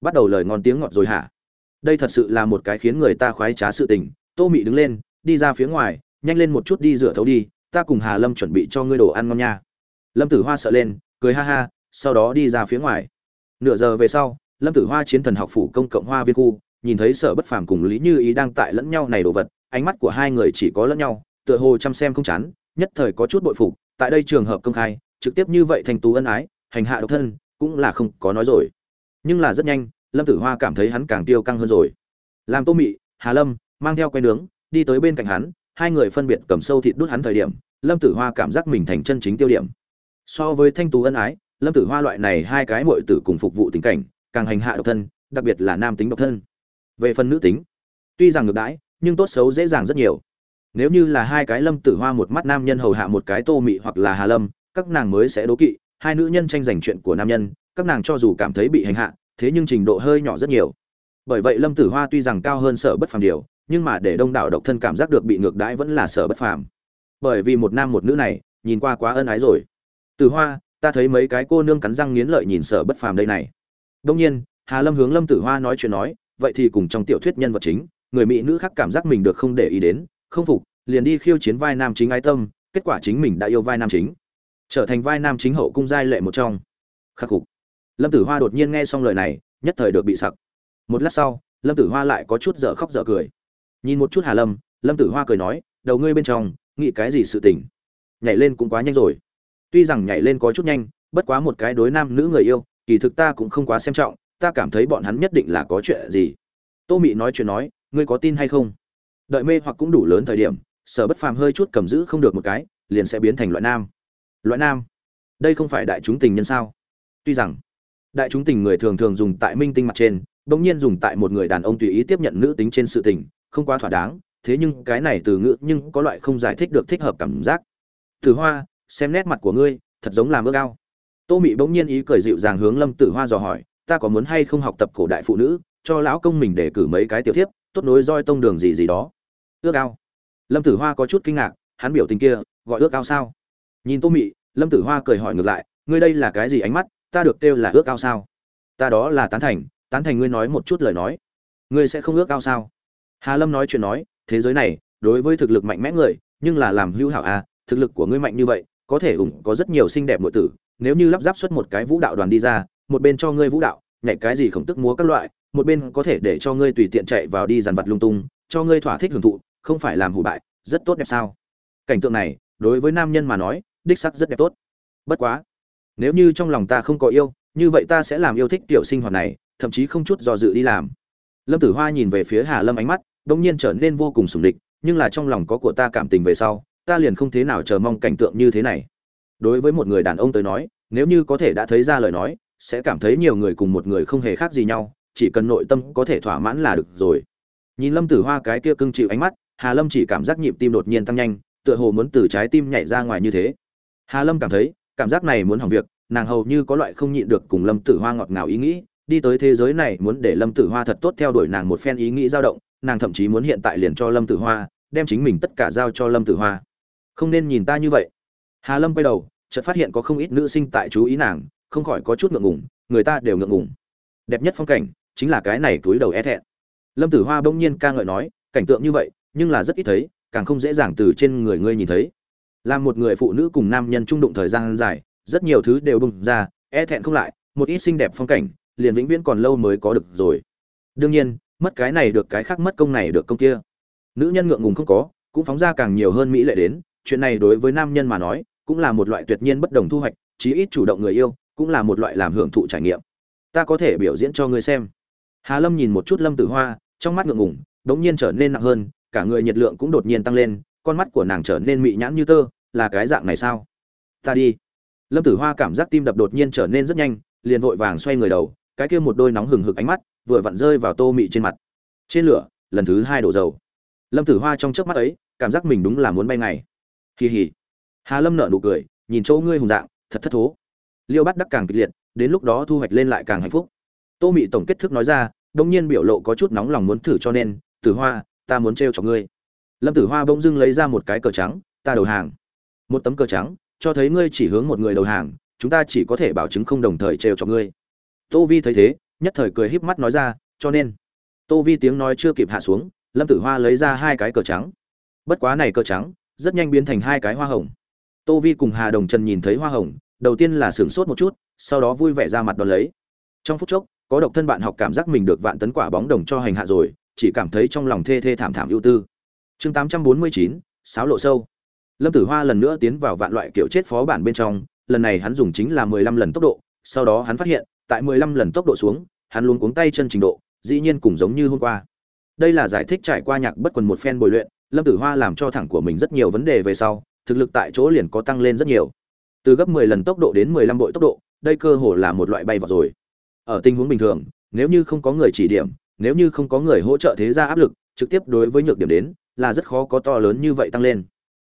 Bắt đầu lời ngon tiếng ngọt rồi hả? Đây thật sự là một cái khiến người ta khoái trá sự tình. Tô mị đứng lên, đi ra phía ngoài, nhanh lên một chút đi rửa thấu đi, ta cùng hà lâm chuẩn bị cho ngươi đồ ăn ngon nha. Lâm tử hoa sợ lên, cười ha ha sau đó đi ra phía ngoài. Nửa giờ về sau, lâm tử hoa chiến thần học phủ công cộng hoa viên khu, nhìn thấy sở bất phàm cùng lý như ý đang tại lẫn nhau này đồ vật, ánh mắt của hai người chỉ có lẫn nhau, tựa hồ chăm xem không chán, nhất thời có chút bội phục, tại đây trường hợp công khai, trực tiếp như vậy thành tú ân ái, hành hạ độc thân, cũng là không có nói rồi. Nhưng là rất nhanh, lâm tử hoa cảm thấy hắn càng tiêu căng hơn rồi. Làm tô mị, hà lâm, mang theo quay nướng, đi tới bên cạnh hắn, hai người phân biệt cầm sâu thịt đút hắn thời điểm, lâm tử hoa cảm giác mình thành chân chính tiêu điểm. So với thanh tú ân ái lâm tử hoa loại này hai cái muội tử cùng phục vụ tình cảnh, càng hành hạ độc thân, đặc biệt là nam tính độc thân. Về phần nữ tính, tuy rằng ngược đãi, nhưng tốt xấu dễ dàng rất nhiều. Nếu như là hai cái lâm tử hoa một mắt nam nhân hầu hạ một cái tô mị hoặc là hà lâm, các nàng mới sẽ đố kỵ, hai nữ nhân tranh giành chuyện của nam nhân, các nàng cho dù cảm thấy bị hành hạ, thế nhưng trình độ hơi nhỏ rất nhiều. Bởi vậy lâm tử hoa tuy rằng cao hơn sở bất phàm điều, nhưng mà để đông đảo độc thân cảm giác được bị ngược đãi vẫn là sở bất phàm. Bởi vì một nam một nữ này, nhìn qua quá ân ái rồi. Tử hoa ta thấy mấy cái cô nương cắn răng nghiến lợi nhìn sở bất phàm đây này. Đông nhiên, hà lâm hướng lâm tử hoa nói chuyện nói, vậy thì cùng trong tiểu thuyết nhân vật chính, người mỹ nữ khác cảm giác mình được không để ý đến, không phục, liền đi khiêu chiến vai nam chính ái tâm, kết quả chính mình đã yêu vai nam chính. Trở thành vai nam chính hậu cung giai lệ một trong. Khắc phục. Lâm tử hoa đột nhiên nghe xong lời này, nhất thời được bị sặc. Một lát sau, lâm tử hoa lại có chút dở khóc dở cười. Nhìn một chút hà lâm lâm tử hoa cười nói, đầu ngươi bên trong, nghĩ cái gì sự tình? Nhảy lên cũng quá nhanh rồi tuy rằng nhảy lên có chút nhanh, bất quá một cái đối nam nữ người yêu, kỳ thực ta cũng không quá xem trọng, ta cảm thấy bọn hắn nhất định là có chuyện gì. Tô mị nói chuyện nói, ngươi có tin hay không? Đợi mê hoặc cũng đủ lớn thời điểm, sở bất phàm hơi chút cầm giữ không được một cái, liền sẽ biến thành loại nam. Loại nam? Đây không phải đại chúng tình nhân sao? Tuy rằng, đại chúng tình người thường thường dùng tại minh tinh mặt trên, bỗng nhiên dùng tại một người đàn ông tùy ý tiếp nhận nữ tính trên sự tình, không quá thỏa đáng, thế nhưng cái này từ ngữ nhưng có loại không giải thích được thích hợp cảm giác. Tử hoa xem nét mặt của ngươi, thật giống làm ước ao. Tô mị bỗng nhiên ý cười dịu dàng hướng lâm tử hoa dò hỏi, ta có muốn hay không học tập cổ đại phụ nữ, cho lão công mình để cử mấy cái tiểu thiếp, tốt nối roi tông đường gì gì đó? Ước ao? Lâm tử hoa có chút kinh ngạc, hắn biểu tình kia, gọi ước ao sao? Nhìn tô mị, lâm tử hoa cười hỏi ngược lại, ngươi đây là cái gì ánh mắt, ta được kêu là ước ao sao? Ta đó là tán thành tán thành ngươi nói một chút lời nói. Ngươi sẽ không ước ao sao? Hà lâm nói chuyện nói, thế giới này, đối với thực lực mạnh mẽ người, nhưng là làm hữu hảo à thực lực của ngươi mạnh như vậy có thể ủng có rất nhiều xinh đẹp nội tử, nếu như lắp ráp xuất một cái vũ đạo đoàn đi ra, một bên cho ngươi vũ đạo, nhảy cái gì khổng tức múa các loại, một bên có thể để cho ngươi tùy tiện chạy vào đi dàn vật lung tung, cho ngươi thỏa thích hưởng thụ, không phải làm hủ bại, rất tốt đẹp sao? Cảnh tượng này, đối với nam nhân mà nói, đích sắc rất đẹp tốt. Bất quá, nếu như trong lòng ta không có yêu, như vậy ta sẽ làm yêu thích tiểu sinh hoạt này, thậm chí không chút do dự đi làm. Lâm tử hoa nhìn về phía hà lâm ánh mắt đ ỗ n g nhiên trở nên vô cùng sùng địch, nhưng là trong lòng có của ta cảm tình về sau ta liền không thế nào chờ mong cảnh tượng như thế này. Đối với một người đàn ông tới nói, nếu như có thể đã thấy ra lời nói, sẽ cảm thấy nhiều người cùng một người không hề khác gì nhau, chỉ cần nội tâm có thể thỏa mãn là được rồi. Nhìn lâm tử hoa cái kia cưng chịu ánh mắt, hà lâm chỉ cảm giác nhịp tim đột nhiên tăng nhanh, tựa hồ muốn từ trái tim nhảy ra ngoài như thế. Hà lâm cảm thấy, cảm giác này muốn hỏng việc, nàng hầu như có loại không nhịn được cùng lâm tử hoa ngọt ngào ý nghĩ, đi tới thế giới này muốn để lâm tử hoa thật tốt theo đuổi nàng một phen ý nghĩ dao động, nàng thậm chí muốn hiện tại liền cho lâm tử hoa, đem chính mình tất cả giao cho lâm tử hoa không nên nhìn ta như vậy. Hà lâm quay đầu, chợt phát hiện có không ít nữ sinh tại chú ý nàng, không khỏi có chút ngượng ngùng, người ta đều ngượng ngùng. Đẹp nhất phong cảnh, chính là cái này túi đầu é thẹn. Lâm tử hoa bỗng nhiên ca ngợi nói, cảnh tượng như vậy, nhưng là rất ít thấy, càng không dễ dàng từ trên người ngươi nhìn thấy. Là một người phụ nữ cùng nam nhân trung đụng thời gian dài, rất nhiều thứ đều bùng ra e thẹn không lại, một ít xinh đẹp phong cảnh, liền vĩnh viễn còn lâu mới có được rồi. Đương nhiên, mất cái này được cái khác mất công này được công kia. Nữ nhân ngượng ngùng không có, cũng phóng ra càng nhiều hơn mỹ lệ đến chuyện này đối với nam nhân mà nói, cũng là một loại tuyệt nhiên bất đồng thu hoạch, chí ít chủ động người yêu, cũng là một loại làm hưởng thụ trải nghiệm. Ta có thể biểu diễn cho ngươi xem. Hà lâm nhìn một chút lâm tử hoa, trong mắt ngượng ngùng, đống nhiên trở nên nặng hơn, cả người nhiệt lượng cũng đột nhiên tăng lên, con mắt của nàng trở nên mị nhãn như tơ, là cái dạng này sao? Ta đi. Lâm tử hoa cảm giác tim đập đột nhiên trở nên rất nhanh, liền vội vàng xoay người đầu, cái kia một đôi nóng hừng hực ánh mắt vừa vặn rơi vào tô mị trên mặt. Trên lửa, lần thứ hai đổ dầu. Lâm tử hoa trong trước mắt ấy, cảm giác mình đúng là muốn bay ngày kỳ hì, hà lâm nở nụ cười nhìn chỗ ngươi hùng dạng thật thất thố. Liêu bắt đắc càng kịch liệt đến lúc đó thu hoạch lên lại càng hạnh phúc. Tô mị tổng kết thức nói ra đông nhiên biểu lộ có chút nóng lòng muốn thử cho nên tử hoa ta muốn trêu cho ngươi. Lâm tử hoa bỗng dưng lấy ra một cái cờ trắng ta đầu hàng. Một tấm cờ trắng cho thấy ngươi chỉ hướng một người đầu hàng chúng ta chỉ có thể bảo chứng không đồng thời trêu cho ngươi. Tô vi thấy thế nhất thời cười híp mắt nói ra cho nên. Tô vi tiếng nói chưa kịp hạ xuống lâm tử hoa lấy ra hai cái cờ trắng. Bất quá này cờ trắng rất nhanh biến thành hai cái hoa hồng. Tô vi cùng hà đồng trần nhìn thấy hoa hồng, đầu tiên là sửng sốt một chút, sau đó vui vẻ ra mặt đón lấy. Trong phút chốc, có độc thân bạn học cảm giác mình được vạn tấn quả bóng đồng cho hành hạ rồi, chỉ cảm thấy trong lòng thê thê thảm thảm ưu tư. Chương tám trăm bốn mươi chín, sáo lộ sâu. Lâm tử hoa lần nữa tiến vào vạn loại kiểu chết phó bản bên trong, lần này hắn dùng chính là mười lăm lần tốc độ, sau đó hắn phát hiện, tại mười lăm lần tốc độ xuống, hắn luôn cuống tay chân trình độ, dĩ nhiên cũng giống như hôm qua. Đây là giải thích trải qua nhạc bất quần một phen bồi luyện lâm tử hoa làm cho thẳng của mình rất nhiều vấn đề về sau, thực lực tại chỗ liền có tăng lên rất nhiều. Từ gấp mười lần tốc độ đến mười lăm bội tốc độ, đây cơ hồ là một loại bay vào rồi. Ở tình huống bình thường, nếu như không có người chỉ điểm, nếu như không có người hỗ trợ thế ra áp lực, trực tiếp đối với nhược điểm đến, là rất khó có to lớn như vậy tăng lên.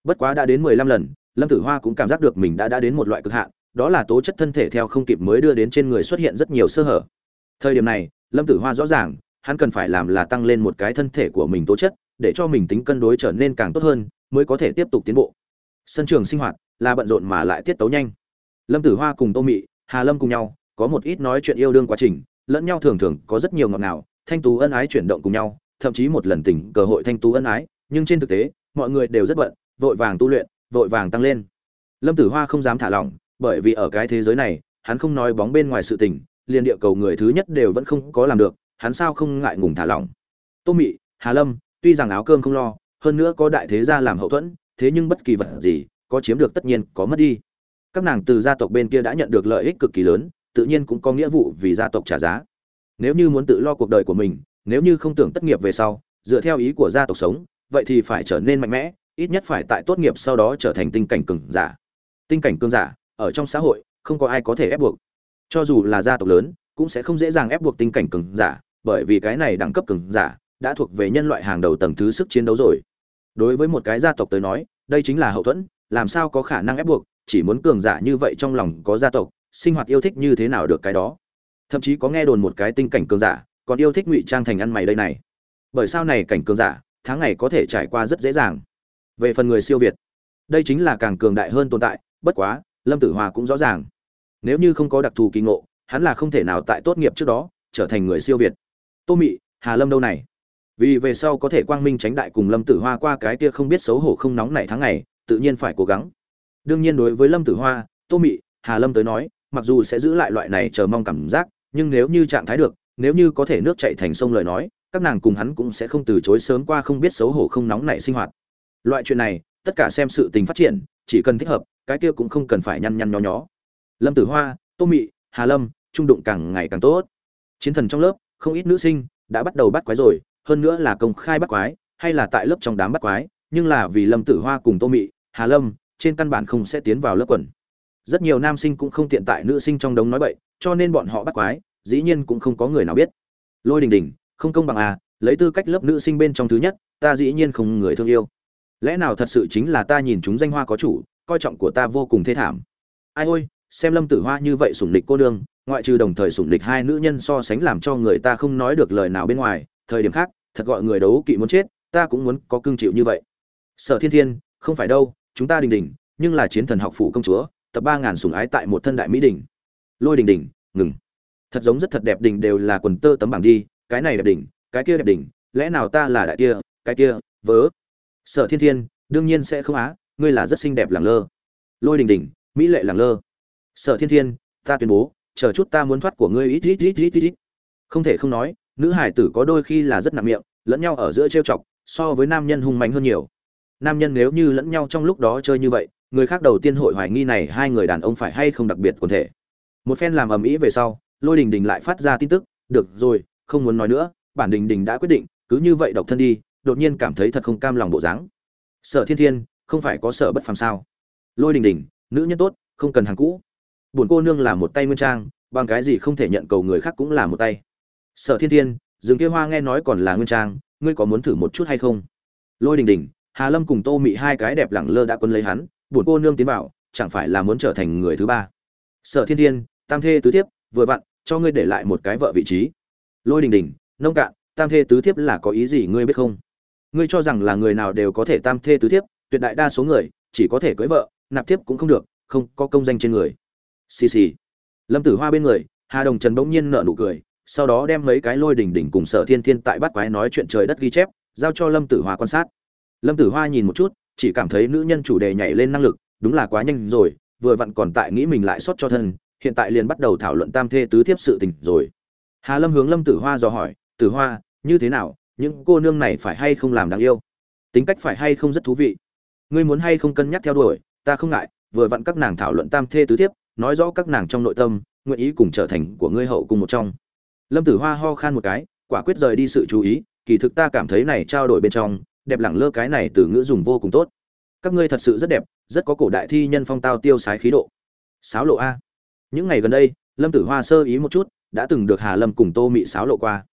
Bất quá đã đến mười lăm lần, lâm tử hoa cũng cảm giác được mình đã đã đến một loại cực hạn, đó là tố chất thân thể theo không kịp mới đưa đến trên người xuất hiện rất nhiều sơ hở. Thời điểm này, lâm tử hoa rõ ràng, hắn cần phải làm là tăng lên một cái thân thể của mình tố chất để cho mình tính cân đối trở nên càng tốt hơn, mới có thể tiếp tục tiến bộ. Sân trường sinh hoạt là bận rộn mà lại tiết tấu nhanh. Lâm tử hoa cùng tô mị, hà lâm cùng nhau, có một ít nói chuyện yêu đương quá trình, lẫn nhau thường thường có rất nhiều ngọt ngào, thanh tú ân ái chuyển động cùng nhau, thậm chí một lần tỉnh cơ hội thanh tú ân ái, nhưng trên thực tế, mọi người đều rất bận, vội vàng tu luyện, vội vàng tăng lên. Lâm tử hoa không dám thả lỏng, bởi vì ở cái thế giới này, hắn không nói bóng bên ngoài sự tình, liền địa cầu người thứ nhất đều vẫn không có làm được, hắn sao không ngại ngùng thả lỏng. Tô mị, hà lâm tuy rằng áo cơm không lo, hơn nữa có đại thế gia làm hậu thuẫn, thế nhưng bất kỳ vật gì có chiếm được tất nhiên có mất đi. Các nàng từ gia tộc bên kia đã nhận được lợi ích cực kỳ lớn, tự nhiên cũng có nghĩa vụ vì gia tộc trả giá. Nếu như muốn tự lo cuộc đời của mình, nếu như không tưởng tất nghiệp về sau, dựa theo ý của gia tộc sống, vậy thì phải trở nên mạnh mẽ, ít nhất phải tại tốt nghiệp sau đó trở thành tinh cảnh cường giả. Tinh cảnh cường giả, ở trong xã hội, không có ai có thể ép buộc. Cho dù là gia tộc lớn, cũng sẽ không dễ dàng ép buộc tinh cảnh cường giả, bởi vì cái này đẳng cấp cường giả đã thuộc về nhân loại hàng đầu tầng thứ sức chiến đấu rồi. Đối với một cái gia tộc tới nói, đây chính là hậu thuẫn, làm sao có khả năng ép buộc, chỉ muốn cường giả như vậy trong lòng có gia tộc, sinh hoạt yêu thích như thế nào được cái đó. Thậm chí có nghe đồn một cái tinh cảnh cường giả, còn yêu thích ngụy trang thành ăn mày đây này. Bởi sao này cảnh cường giả, tháng ngày có thể trải qua rất dễ dàng. Về phần người siêu việt, đây chính là càng cường đại hơn tồn tại, bất quá, lâm tử hòa cũng rõ ràng. Nếu như không có đặc thù kỳ ngộ, hắn là không thể nào tại tốt nghiệp trước đó, trở thành người siêu việt. Tô mị, hà lâm đâu này? Vì về sau có thể quang minh tránh đại cùng lâm tử hoa qua cái kia không biết xấu hổ không nóng nảy tháng ngày, tự nhiên phải cố gắng. Đương nhiên đối với lâm tử hoa, tô mị, hà lâm tới nói, mặc dù sẽ giữ lại loại này chờ mong cảm giác, nhưng nếu như trạng thái được, nếu như có thể nước chạy thành sông lời nói, các nàng cùng hắn cũng sẽ không từ chối sớm qua không biết xấu hổ không nóng nảy sinh hoạt. Loại chuyện này, tất cả xem sự tình phát triển, chỉ cần thích hợp, cái kia cũng không cần phải nhăn nhăn nhó nhó. Lâm tử hoa, tô mị, hà lâm, trung đụng càng ngày càng tốt. Chiến thần trong lớp, không ít nữ sinh đã bắt đầu bắt quái rồi hơn nữa là công khai bắt quái, hay là tại lớp trong đám bắt quái, nhưng là vì lâm tử hoa cùng tô mị, hà lâm, trên căn bản không sẽ tiến vào lớp quần. Rất nhiều nam sinh cũng không tiện tại nữ sinh trong đống nói bậy, cho nên bọn họ bắt quái, dĩ nhiên cũng không có người nào biết. Lôi đình đình, không công bằng à lấy tư cách lớp nữ sinh bên trong thứ nhất, ta dĩ nhiên không người thương yêu. Lẽ nào thật sự chính là ta nhìn chúng danh hoa có chủ, coi trọng của ta vô cùng thê thảm. Ai ôi, xem lâm tử hoa như vậy sủng địch cô nương, ngoại trừ đồng thời sủng địch hai nữ nhân so sánh làm cho người ta không nói được lời nào bên ngoài thời điểm khác, thật gọi người đấu kỵ muốn chết, ta cũng muốn có cương chịu như vậy. Sở thiên thiên, không phải đâu, chúng ta đình đình, nhưng là chiến thần học phủ công chúa, tập ba ngàn sủng ái tại một thân đại mỹ đình. Lôi đình đình, ngừng. Thật giống rất thật đẹp đình đều là quần tơ tấm bảng đi, cái này đẹp đình, cái kia đẹp đình, lẽ nào ta là đại kia, cái kia, vớ? Sở thiên thiên, đương nhiên sẽ không á, ngươi là rất xinh đẹp làng lơ. Lôi đình đình, mỹ lệ làng lơ. Sở thiên thiên, ta tuyên bố, chờ chút ta muốn thoát của ngươi ít ít ít ít ít. Không thể không nói nữ hải tử có đôi khi là rất nặng miệng, lẫn nhau ở giữa trêu chọc, so với nam nhân hung mạnh hơn nhiều. Nam nhân nếu như lẫn nhau trong lúc đó chơi như vậy, người khác đầu tiên hội hoài nghi này hai người đàn ông phải hay không đặc biệt quần thể. Một phen làm ầm ĩ về sau, lôi đình đình lại phát ra tin tức, được rồi, không muốn nói nữa, bản đình đình đã quyết định, cứ như vậy độc thân đi, đột nhiên cảm thấy thật không cam lòng bộ dáng. Sở thiên thiên, không phải có sở bất phàm sao? Lôi đình đình, nữ nhân tốt, không cần hàng cũ. Buồn cô nương là một tay nguyên trang, bằng cái gì không thể nhận cầu người khác cũng là một tay sở thiên thiên rừng kia hoa nghe nói còn là nguyên trang, ngươi có muốn thử một chút hay không? Lôi đình đình, hà lâm cùng tô mị hai cái đẹp lẳng lơ đã quân lấy hắn, buồn cô nương tiến vào, chẳng phải là muốn trở thành người thứ ba? Sở thiên thiên, tam thê tứ thiếp, vừa vặn, cho ngươi để lại một cái vợ vị trí. Lôi đình đình, nông cạn, tam thê tứ thiếp là có ý gì ngươi biết không? Ngươi cho rằng là người nào đều có thể tam thê tứ thiếp, tuyệt đại đa số người, chỉ có thể cưới vợ, nạp thiếp cũng không được, không có công danh trên người. Xì xì. Lâm tử hoa bên người, hà đồng trần bỗng nhiên nở nụ cười sau đó đem mấy cái lôi đỉnh đỉnh cùng sở thiên thiên tại bắt quái nói chuyện trời đất ghi chép, giao cho lâm tử hoa quan sát. Lâm tử hoa nhìn một chút, chỉ cảm thấy nữ nhân chủ đề nhảy lên năng lực, đúng là quá nhanh rồi, vừa vặn còn tại nghĩ mình lại sót cho thân, hiện tại liền bắt đầu thảo luận tam thê tứ thiếp sự tình rồi. Hà lâm hướng lâm tử hoa dò hỏi, tử hoa, như thế nào? Những cô nương này phải hay không làm đáng yêu? Tính cách phải hay không rất thú vị? Ngươi muốn hay không cân nhắc theo đuổi? Ta không ngại, vừa vặn các nàng thảo luận tam thê tứ thiếp, nói rõ các nàng trong nội tâm, nguyện ý cùng trở thành của ngươi hậu cùng một trong lâm tử hoa ho khan một cái, quả quyết rời đi sự chú ý, kỳ thực ta cảm thấy này trao đổi bên trong, đẹp lẳng lơ cái này từ ngữ dùng vô cùng tốt. Các ngươi thật sự rất đẹp, rất có cổ đại thi nhân phong tao tiêu sái khí độ. Sáo lộ a. Những ngày gần đây, lâm tử hoa sơ ý một chút, đã từng được hà lâm cùng tô mị sáo lộ qua.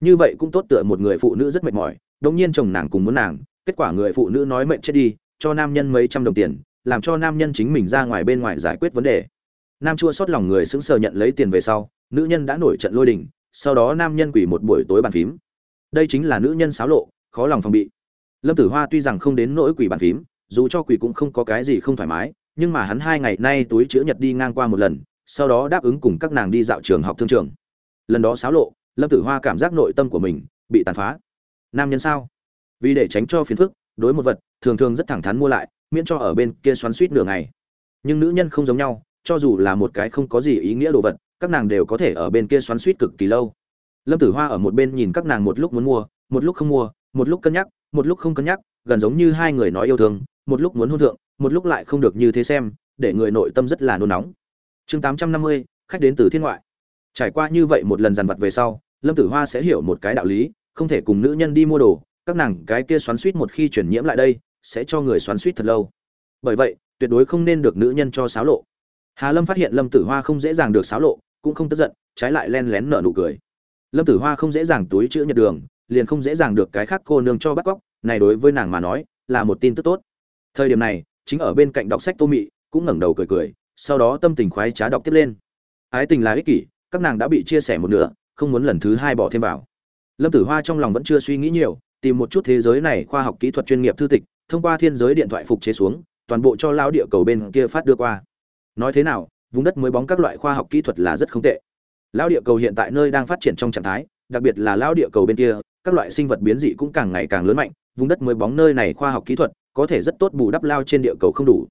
Như vậy cũng tốt tựa một người phụ nữ rất mệt mỏi đông nhiên chồng nàng cùng muốn nàng, kết quả người phụ nữ nói mệnh chết đi, cho nam nhân mấy trăm đồng tiền, làm cho nam nhân chính mình ra ngoài bên ngoài giải quyết vấn đề. Nam chua xót lòng người sững sờ nhận lấy tiền về sau, nữ nhân đã nổi trận lôi đình sau đó nam nhân quỷ một buổi tối bàn phím. Đây chính là nữ nhân xáo lộ, khó lòng phòng bị. Lâm tử hoa tuy rằng không đến nỗi quỷ bàn phím, dù cho quỷ cũng không có cái gì không thoải mái, nhưng mà hắn hai ngày nay túi chữ nhật đi ngang qua một lần, sau đó đáp ứng cùng các nàng đi dạo trường học thương trường. Lần đó xáo lộ, lâm tử hoa cảm giác nội tâm của mình bị tàn phá. Nam nhân sao? Vì để tránh cho phiền phức, đối một vật, thường thường rất thẳng thắn mua lại, miễn cho ở bên kia xoắn suýt nửa ngày. Nhưng nữ nhân không giống nhau, cho dù là một cái không có gì ý nghĩa đồ vật các nàng đều có thể ở bên kia xoắn suýt cực kỳ lâu. Lâm tử hoa ở một bên nhìn các nàng một lúc muốn mua, một lúc không mua, một lúc cân nhắc, một lúc không cân nhắc, gần giống như hai người nói yêu thương, một lúc muốn hôn thượng, một lúc lại không được như thế xem, để người nội tâm rất là nôn nóng. Chương tám trăm năm mươi, khách đến từ thiên ngoại. Trải qua như vậy một lần dằn vặt về sau, lâm tử hoa sẽ hiểu một cái đạo lý, không thể cùng nữ nhân đi mua đồ, các nàng cái kia xoắn suýt một khi chuyển nhiễm lại đây, sẽ cho người xoắn suýt thật lâu. Bởi vậy, tuyệt đối không nên được nữ nhân cho xáo lộ hà lâm phát hiện lâm tử hoa không dễ dàng được xáo lộ, cũng không tức giận, trái lại len lén nở nụ cười. Lâm tử hoa không dễ dàng túi chữ nhật đường, liền không dễ dàng được cái khác cô nương cho bắt cóc, này đối với nàng mà nói, là một tin tức tốt. Thời điểm này, chính ở bên cạnh đọc sách tô mị, cũng ngẩng đầu cười cười, sau đó tâm tình khoái trá đọc tiếp lên. Ái tình là ích kỷ, các nàng đã bị chia sẻ một nửa, không muốn lần thứ hai bỏ thêm vào. Lâm tử hoa trong lòng vẫn chưa suy nghĩ nhiều, tìm một chút thế giới này khoa học kỹ thuật chuyên nghiệp thư tịch, thông qua thiên giới điện thoại phục chế xuống, toàn bộ cho lao địa cầu bên kia phát đưa qua nói thế nào, vùng đất mới bóng các loại khoa học kỹ thuật là rất không tệ. Lao địa cầu hiện tại nơi đang phát triển trong trạng thái, đặc biệt là lao địa cầu bên kia, các loại sinh vật biến dị cũng càng ngày càng lớn mạnh, vùng đất mới bóng nơi này khoa học kỹ thuật có thể rất tốt bù đắp lao trên địa cầu không đủ.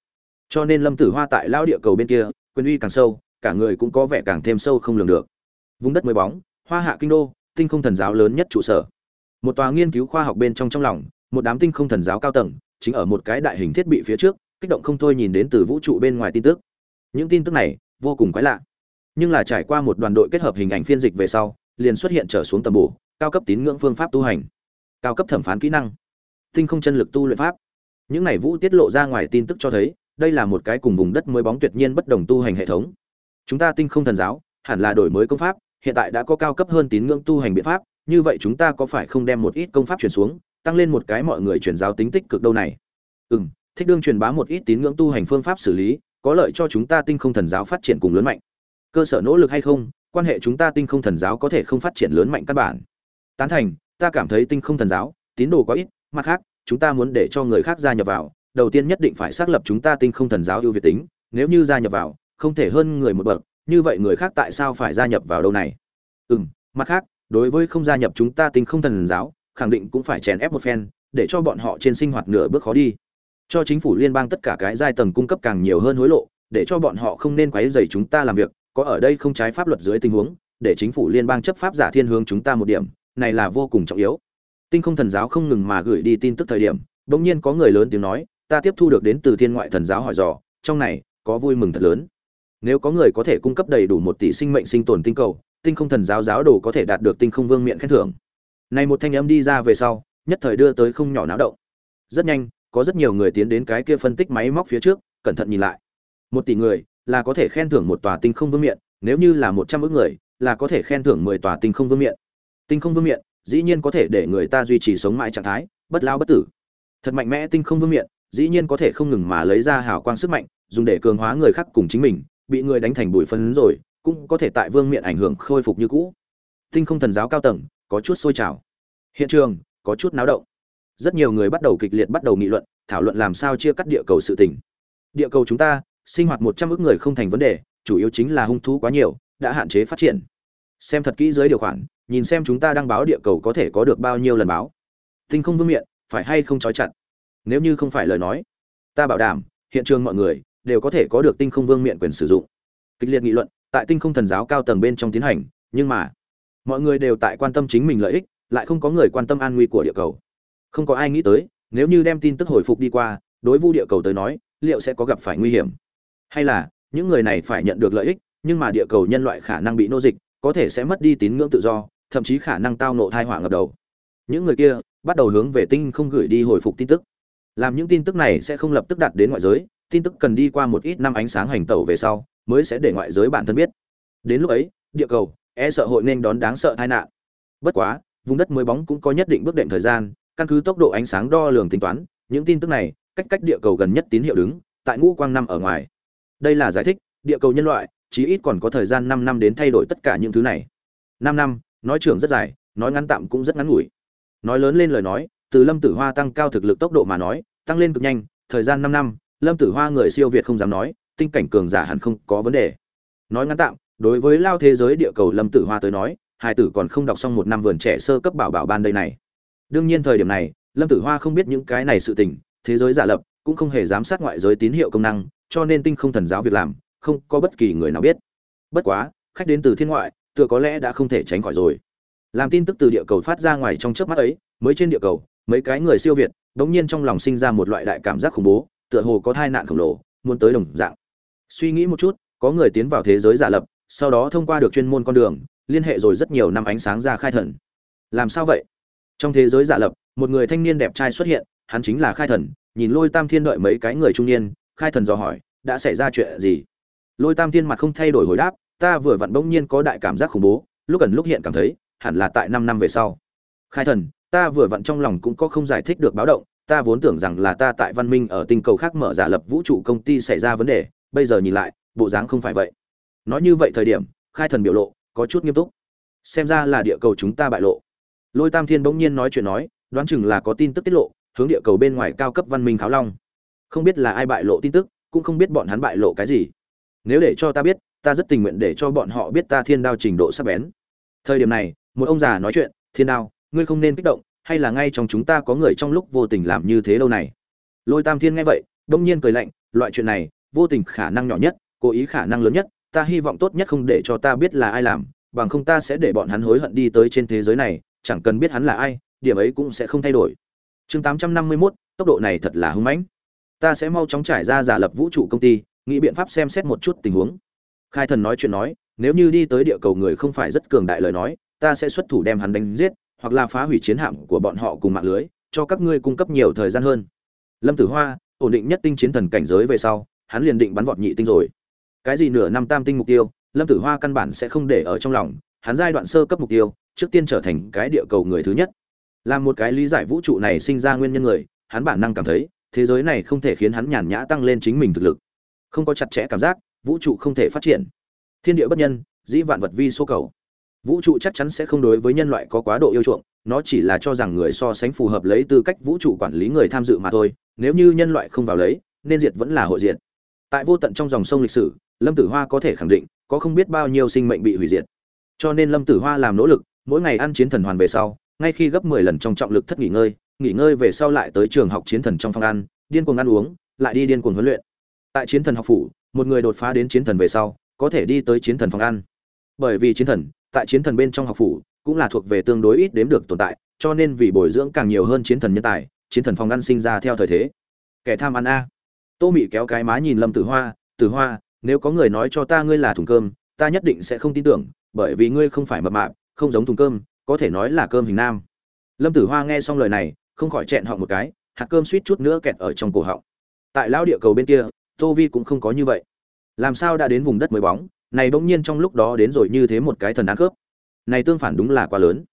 Cho nên lâm tử hoa tại lao địa cầu bên kia, quyền uy càng sâu, cả người cũng có vẻ càng thêm sâu không lường được. Vùng đất mới bóng, hoa hạ kinh đô, tinh không thần giáo lớn nhất trụ sở. Một tòa nghiên cứu khoa học bên trong trong lòng, một đám tinh không thần giáo cao tầng, chính ở một cái đại hình thiết bị phía trước, kích động không thôi nhìn đến từ vũ trụ bên ngoài tin tức những tin tức này vô cùng quái lạ. Nhưng là trải qua một đoàn đội kết hợp hình ảnh phiên dịch về sau, liền xuất hiện trở xuống tầm bổ, cao cấp tín ngưỡng phương pháp tu hành, cao cấp thẩm phán kỹ năng, tinh không chân lực tu luyện pháp. Những này vũ tiết lộ ra ngoài tin tức cho thấy, đây là một cái cùng vùng đất mới bóng tuyệt nhiên bất đồng tu hành hệ thống. Chúng ta tinh không thần giáo, hẳn là đổi mới công pháp, hiện tại đã có cao cấp hơn tín ngưỡng tu hành biện pháp, như vậy chúng ta có phải không đem một ít công pháp truyền xuống, tăng lên một cái mọi người truyền giáo tính tích cực đâu này? Ừ m thích đương truyền bá một ít tín ngưỡng tu hành phương pháp xử lý có lợi cho chúng ta tinh không thần giáo phát triển cùng lớn mạnh. Cơ sở nỗ lực hay không, quan hệ chúng ta tinh không thần giáo có thể không phát triển lớn mạnh căn bản. Tán thành, ta cảm thấy tinh không thần giáo, tín đồ quá ít, mặt khác, chúng ta muốn để cho người khác gia nhập vào, đầu tiên nhất định phải xác lập chúng ta tinh không thần giáo ưu việt tính, nếu như gia nhập vào, không thể hơn người một bậc, như vậy người khác tại sao phải gia nhập vào đâu này? Ừ m mặt khác, đối với không gia nhập chúng ta tinh không thần giáo, khẳng định cũng phải chèn ép một phen, để cho bọn họ trên sinh hoạt nửa bước khó đi cho chính phủ liên bang tất cả cái giai tầng cung cấp càng nhiều hơn hối lộ, để cho bọn họ không nên quấy rầy chúng ta làm việc, có ở đây không trái pháp luật dưới tình huống, để chính phủ liên bang chấp pháp giả thiên hướng chúng ta một điểm, này là vô cùng trọng yếu. Tinh không thần giáo không ngừng mà gửi đi tin tức thời điểm, bỗng nhiên có người lớn tiếng nói, ta tiếp thu được đến từ thiên ngoại thần giáo hỏi dò, trong này có vui mừng thật lớn. Nếu có người có thể cung cấp đầy đủ một tỷ sinh mệnh sinh tồn tinh cầu, tinh không thần giáo giáo đồ có thể đạt được tinh không vương miện khen thưởng. Này một thanh âm đi ra về sau, nhất thời đưa tới không nhỏ náo động. Rất nhanh có rất nhiều người tiến đến cái kia phân tích máy móc phía trước, cẩn thận nhìn lại. Một tỷ người, là có thể khen thưởng một tòa tinh không vương miện, nếu như là một trăm ước người, là có thể khen thưởng mười tòa tinh không vương miện. Tinh không vương miện, dĩ nhiên có thể để người ta duy trì sống mãi trạng thái, bất lao bất tử. Thật mạnh mẽ tinh không vương miện, dĩ nhiên có thể không ngừng mà lấy ra hào quang sức mạnh, dùng để cường hóa người khác cùng chính mình, bị người đánh thành bụi phân rồi, cũng có thể tại vương miện ảnh hưởng khôi phục như cũ. Tinh không thần giáo cao tầng, có chút sôi trào. Hiện trường, có chút náo động rất nhiều người bắt đầu kịch liệt bắt đầu nghị luận, thảo luận làm sao chia cắt địa cầu sự tỉnh địa cầu chúng ta, sinh hoạt một trăm ước người không thành vấn đề, chủ yếu chính là hung thú quá nhiều, đã hạn chế phát triển. Xem thật kỹ dưới điều khoản, nhìn xem chúng ta đăng báo địa cầu có thể có được bao nhiêu lần báo. Tinh không vương miện, phải hay không trói chặt? Nếu như không phải lời nói, ta bảo đảm, hiện trường mọi người đều có thể có được tinh không vương miện quyền sử dụng. Kịch liệt nghị luận, tại tinh không thần giáo cao tầng bên trong tiến hành, nhưng mà, mọi người đều tại quan tâm chính mình lợi ích, lại không có người quan tâm an nguy của địa cầu không có ai nghĩ tới, nếu như đem tin tức hồi phục đi qua, đối vu địa cầu tới nói, liệu sẽ có gặp phải nguy hiểm? Hay là, những người này phải nhận được lợi ích, nhưng mà địa cầu nhân loại khả năng bị nô dịch, có thể sẽ mất đi tín ngưỡng tự do, thậm chí khả năng tao nộ thai họa ngập đầu. Những người kia, bắt đầu hướng về tinh không gửi đi hồi phục tin tức. Làm những tin tức này sẽ không lập tức đạt đến ngoại giới, tin tức cần đi qua một ít năm ánh sáng hành tẩu về sau, mới sẽ để ngoại giới bản thân biết. Đến lúc ấy, địa cầu e sợ hội nên đón đáng sợ tai nạn. Bất quá, vùng đất mới bóng cũng có nhất định bước đệm thời gian căn cứ tốc độ ánh sáng đo lường tính toán, những tin tức này, cách cách địa cầu gần nhất tín hiệu đứng, tại ngũ quang năm ở ngoài. Đây là giải thích, địa cầu nhân loại, chí ít còn có thời gian 5 năm đến thay đổi tất cả những thứ này. 5 năm, nói trưởng rất dài, nói ngắn tạm cũng rất ngắn ngủi. Nói lớn lên lời nói, từ lâm tử hoa tăng cao thực lực tốc độ mà nói, tăng lên cực nhanh, thời gian 5 năm, lâm tử hoa người siêu việt không dám nói, tinh cảnh cường giả hẳn không có vấn đề. Nói ngắn tạm, đối với lao thế giới địa cầu lâm tử hoa tới nói, hai tử còn không đọc xong một năm vườn trẻ sơ cấp bảo bảo ban đây này đương nhiên thời điểm này, lâm tử hoa không biết những cái này sự tình, thế giới giả lập, cũng không hề giám sát ngoại giới tín hiệu công năng, cho nên tinh không thần giáo việc làm, không có bất kỳ người nào biết. Bất quá, khách đến từ thiên ngoại, tựa có lẽ đã không thể tránh khỏi rồi. Làm tin tức từ địa cầu phát ra ngoài trong chớp mắt ấy, mới trên địa cầu, mấy cái người siêu việt, đống nhiên trong lòng sinh ra một loại đại cảm giác khủng bố, tựa hồ có tai nạn khổng lồ, muốn tới đồng dạng. Suy nghĩ một chút, có người tiến vào thế giới giả lập, sau đó thông qua được chuyên môn con đường, liên hệ rồi rất nhiều năm ánh sáng ra khai thần. Làm sao vậy? Trong thế giới giả lập, một người thanh niên đẹp trai xuất hiện, hắn chính là khai thần, nhìn lôi tam thiên đợi mấy cái người trung niên, khai thần dò hỏi, đã xảy ra chuyện gì? Lôi tam thiên mặt không thay đổi hồi đáp, ta vừa vặn bỗng nhiên có đại cảm giác khủng bố, lúc gần lúc hiện cảm thấy, hẳn là tại năm năm về sau. Khai thần, ta vừa vặn trong lòng cũng có không giải thích được báo động, ta vốn tưởng rằng là ta tại văn minh ở tinh cầu khác mở giả lập vũ trụ công ty xảy ra vấn đề, bây giờ nhìn lại, bộ dáng không phải vậy. Nói như vậy thời điểm, khai thần biểu lộ có chút nghiêm túc. Xem ra là địa cầu chúng ta bại lộ lôi tam thiên bỗng nhiên nói chuyện nói, đoán chừng là có tin tức tiết lộ, hướng địa cầu bên ngoài cao cấp văn minh kháo long. Không biết là ai bại lộ tin tức, cũng không biết bọn hắn bại lộ cái gì. Nếu để cho ta biết, ta rất tình nguyện để cho bọn họ biết ta thiên đao trình độ sắc bén. Thời điểm này, một ông già nói chuyện, thiên đao, ngươi không nên kích động, hay là ngay trong chúng ta có người trong lúc vô tình làm như thế đâu này? Lôi tam thiên nghe vậy đông nhiên cười lạnh, loại chuyện này, vô tình khả năng nhỏ nhất, cố ý khả năng lớn nhất, ta hy vọng tốt nhất không để cho ta biết là ai làm, bằng không ta sẽ để bọn hắn hối hận đi tới trên thế giới này chẳng cần biết hắn là ai điểm ấy cũng sẽ không thay đổi. Chương tám trăm năm mươi 851, tốc độ này thật là hung mãnh. Ta sẽ mau chóng trải ra giả lập vũ trụ công ty nghĩ biện pháp xem xét một chút tình huống. Khai thần nói chuyện nói nếu như đi tới địa cầu người không phải rất cường đại lời nói ta sẽ xuất thủ đem hắn đánh giết hoặc là phá hủy chiến hạm của bọn họ cùng mạng lưới cho các ngươi cung cấp nhiều thời gian hơn. Lâm tử hoa ổn định nhất tinh chiến thần cảnh giới về sau hắn liền định bắn vọt nhị tinh rồi. Cái gì nửa năm tam tinh mục tiêu lâm tử hoa căn bản sẽ không để ở trong lòng hắn giai đoạn sơ cấp mục tiêu trước tiên trở thành cái địa cầu người thứ nhất. Làm một cái lý giải vũ trụ này sinh ra nguyên nhân người, hắn bản năng cảm thấy, thế giới này không thể khiến hắn nhàn nhã tăng lên chính mình thực lực. Không có chặt chẽ cảm giác, vũ trụ không thể phát triển. Thiên địa bất nhân, dĩ vạn vật vi số cầu. Vũ trụ chắc chắn sẽ không đối với nhân loại có quá độ yêu chuộng, nó chỉ là cho rằng người so sánh phù hợp lấy tư cách vũ trụ quản lý người tham dự mà thôi, nếu như nhân loại không vào lấy, nên diệt vẫn là hội diệt. Tại vô tận trong dòng sông lịch sử, lâm tử hoa có thể khẳng định, có không biết bao nhiêu sinh mệnh bị hủy diệt. Cho nên lâm tử hoa làm nỗ lực mỗi ngày ăn chiến thần hoàn về sau, ngay khi gấp mười lần trong trọng lực thất nghỉ ngơi nghỉ ngơi về sau lại tới trường học chiến thần trong phòng ăn, điên cuồng ăn uống, lại đi điên cuồng huấn luyện. Tại chiến thần học phủ, một người đột phá đến chiến thần về sau, có thể đi tới chiến thần phòng ăn. Bởi vì chiến thần, tại chiến thần bên trong học phủ, cũng là thuộc về tương đối ít đếm được tồn tại, cho nên vì bồi dưỡng càng nhiều hơn chiến thần nhân tài, chiến thần phòng ăn sinh ra theo thời thế. Kẻ tham ăn a. Tô mị kéo cái má nhìn lâm tử hoa tử hoa, nếu có người nói cho ta ngươi là thùng cơm, ta nhất định sẽ không tin tưởng, bởi vì ngươi không phải mập mạp không giống thùng cơm, có thể nói là cơm hình nam. Lâm tử hoa nghe xong lời này, không khỏi chẹn họng một cái, hạt cơm suýt chút nữa kẹt ở trong cổ họng. Tại lão địa cầu bên kia, tô vi cũng không có như vậy. Làm sao đã đến vùng đất mới bóng, này bỗng nhiên trong lúc đó đến rồi như thế một cái thần đáng khớp. Này tương phản đúng là quá lớn.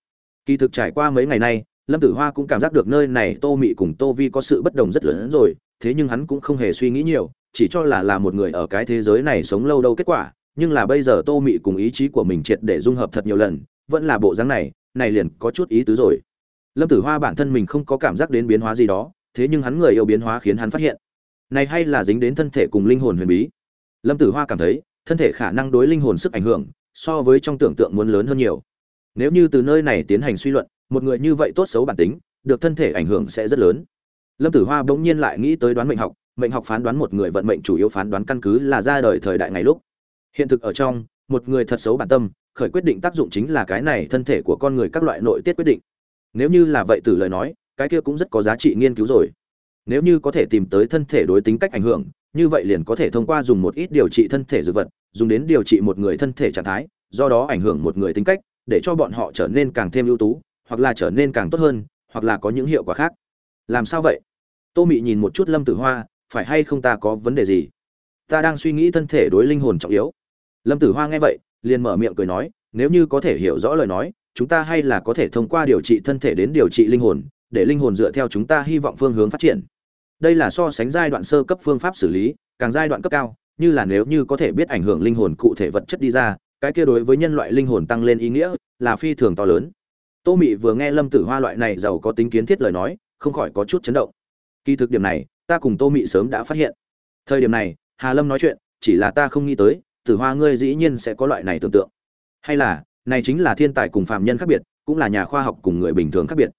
Kỳ thực trải qua mấy ngày nay, lâm tử hoa cũng cảm giác được nơi này tô mị cùng tô vi có sự bất đồng rất lớn hơn rồi, thế nhưng hắn cũng không hề suy nghĩ nhiều, chỉ cho là là một người ở cái thế giới này sống lâu đâu kết quả, nhưng là bây giờ tô mị cùng ý chí của mình triệt để dung hợp thật nhiều lần vẫn là bộ dáng này này liền có chút ý tứ rồi. Lâm tử hoa bản thân mình không có cảm giác đến biến hóa gì đó, thế nhưng hắn người yêu biến hóa khiến hắn phát hiện. Này hay là dính đến thân thể cùng linh hồn huyền bí. Lâm tử hoa cảm thấy, thân thể khả năng đối linh hồn sức ảnh hưởng, so với trong tưởng tượng muốn lớn hơn nhiều. Nếu như từ nơi này tiến hành suy luận, một người như vậy tốt xấu bản tính, được thân thể ảnh hưởng sẽ rất lớn. Lâm tử hoa bỗng nhiên lại nghĩ tới đoán mệnh học mệnh học phán đoán một người vận mệnh chủ yếu phán đoán căn cứ là ra đời thời đại ngày lúc. Hiện thực ở trong, một người thật xấu bản tâm khởi quyết định tác dụng chính là cái này thân thể của con người các loại nội tiết quyết định. Nếu như là vậy từ lời nói, cái kia cũng rất có giá trị nghiên cứu rồi. Nếu như có thể tìm tới thân thể đối tính cách ảnh hưởng, như vậy liền có thể thông qua dùng một ít điều trị thân thể dược vật, dùng đến điều trị một người thân thể trạng thái, do đó ảnh hưởng một người tính cách, để cho bọn họ trở nên càng thêm ưu tú, hoặc là trở nên càng tốt hơn, hoặc là có những hiệu quả khác. Làm sao vậy? Tô mị nhìn một chút lâm tử hoa, phải hay không ta có vấn đề gì? Ta đang suy nghĩ thân thể đối linh hồn trọng yếu. Lâm tử hoa nghe vậy liền mở miệng cười nói, nếu như có thể hiểu rõ lời nói, chúng ta hay là có thể thông qua điều trị thân thể đến điều trị linh hồn, để linh hồn dựa theo chúng ta hy vọng phương hướng phát triển. Đây là so sánh giai đoạn sơ cấp phương pháp xử lý, càng giai đoạn cấp cao, như là nếu như có thể biết ảnh hưởng linh hồn cụ thể vật chất đi ra, cái kia đối với nhân loại linh hồn tăng lên ý nghĩa là phi thường to lớn. Tô mị vừa nghe lâm tử hoa loại này giàu có tính kiến thiết lời nói, không khỏi có chút chấn động. Kỳ thực điểm này, ta cùng tô mị sớm đã phát hiện. Thời điểm này, hà lâm nói chuyện, chỉ là ta không nghĩ tới tử hoa ngươi dĩ nhiên sẽ có loại này tưởng tượng. Hay là này chính là thiên tài cùng phàm nhân khác biệt cũng là nhà khoa học cùng người bình thường khác biệt.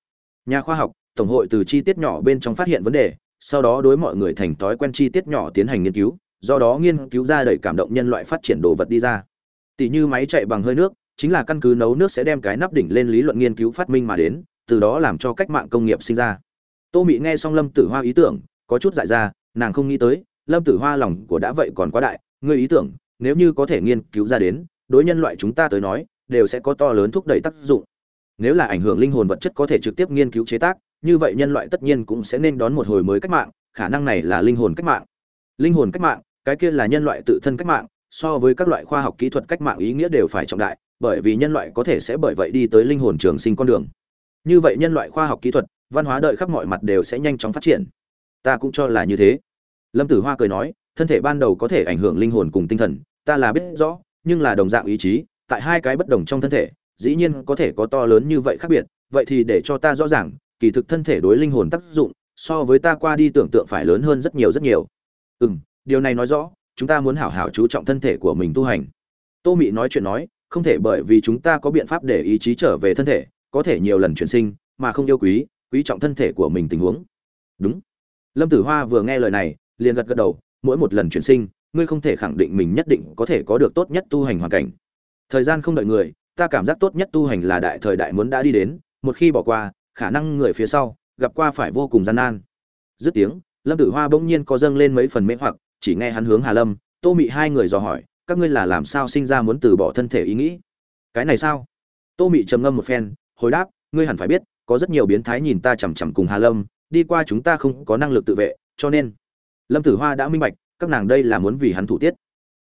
Nhà khoa học tổng hội từ chi tiết nhỏ bên trong phát hiện vấn đề sau đó đối mọi người thành thói quen chi tiết nhỏ tiến hành nghiên cứu do đó nghiên cứu ra đầy cảm động nhân loại phát triển đồ vật đi ra. Tỷ như máy chạy bằng hơi nước, chính là căn cứ nấu nước sẽ đem cái nắp đỉnh lên lý luận nghiên cứu phát minh mà đến, từ đó làm cho cách mạng công nghiệp sinh ra. Tô Mị nghe xong Lâm Tử Hoa ý tưởng, có chút dại ra, nàng không nghĩ tới, Lâm Tử Hoa lòng của đã vậy còn quá đại, ngươi ý tưởng, nếu như có thể nghiên cứu ra đến, đối nhân loại chúng ta tới nói, đều sẽ có to lớn thúc đẩy tác dụng. Nếu là ảnh hưởng linh hồn vật chất có thể trực tiếp nghiên cứu chế tác, như vậy nhân loại tất nhiên cũng sẽ nên đón một hồi mới cách mạng, khả năng này là linh hồn cách mạng. Linh hồn cách mạng, cái kia là nhân loại tự thân cách mạng, so với các loại khoa học kỹ thuật cách mạng ý nghĩa đều phải trọng đại, bởi vì nhân loại có thể sẽ bởi vậy đi tới linh hồn trường sinh con đường. Như vậy nhân loại khoa học kỹ thuật, văn hóa đợi khắp mọi mặt đều sẽ nhanh chóng phát triển. Ta cũng cho là như thế. Lâm Tử Hoa cười nói, thân thể ban đầu có thể ảnh hưởng linh hồn cùng tinh thần, ta là biết rõ, nhưng là đồng dạng ý chí, tại hai cái bất đồng trong thân thể, dĩ nhiên có thể có to lớn như vậy khác biệt, vậy thì để cho ta rõ ràng, kỳ thực thân thể đối linh hồn tác dụng, so với ta qua đi tưởng tượng phải lớn hơn rất nhiều rất nhiều. Ừm, điều này nói rõ, chúng ta muốn hảo hảo chú trọng thân thể của mình tu hành. Tô Mị nói chuyện nói, không thể bởi vì chúng ta có biện pháp để ý chí trở về thân thể, có thể nhiều lần chuyển sinh, mà không yêu quý, quý trọng thân thể của mình tình huống. Đúng. Lâm Tử Hoa vừa nghe lời này, liền gật gật đầu, mỗi một lần chuyển sinh, ngươi không thể khẳng định mình nhất định có thể có được tốt nhất tu hành hoàn cảnh. Thời gian không đợi người, ta cảm giác tốt nhất tu hành là đại thời đại muốn đã đi đến, một khi bỏ qua, khả năng người phía sau gặp qua phải vô cùng gian nan. Dứt tiếng, Lâm Tử Hoa bỗng nhiên có dâng lên mấy phần mê hoặc, chỉ nghe hắn hướng Hà Lâm, Tô Mị hai người dò hỏi, các ngươi là làm sao sinh ra muốn từ bỏ thân thể ý nghĩ? Cái này sao? Tô Mị trầm ngâm một phen, hồi đáp, ngươi hẳn phải biết, có rất nhiều biến thái nhìn ta chằm chằm cùng Hà Lâm, đi qua chúng ta không có năng lực tự vệ, cho nên Lâm Tử Hoa đã minh bạch, các nàng đây là muốn vì hắn thủ tiết.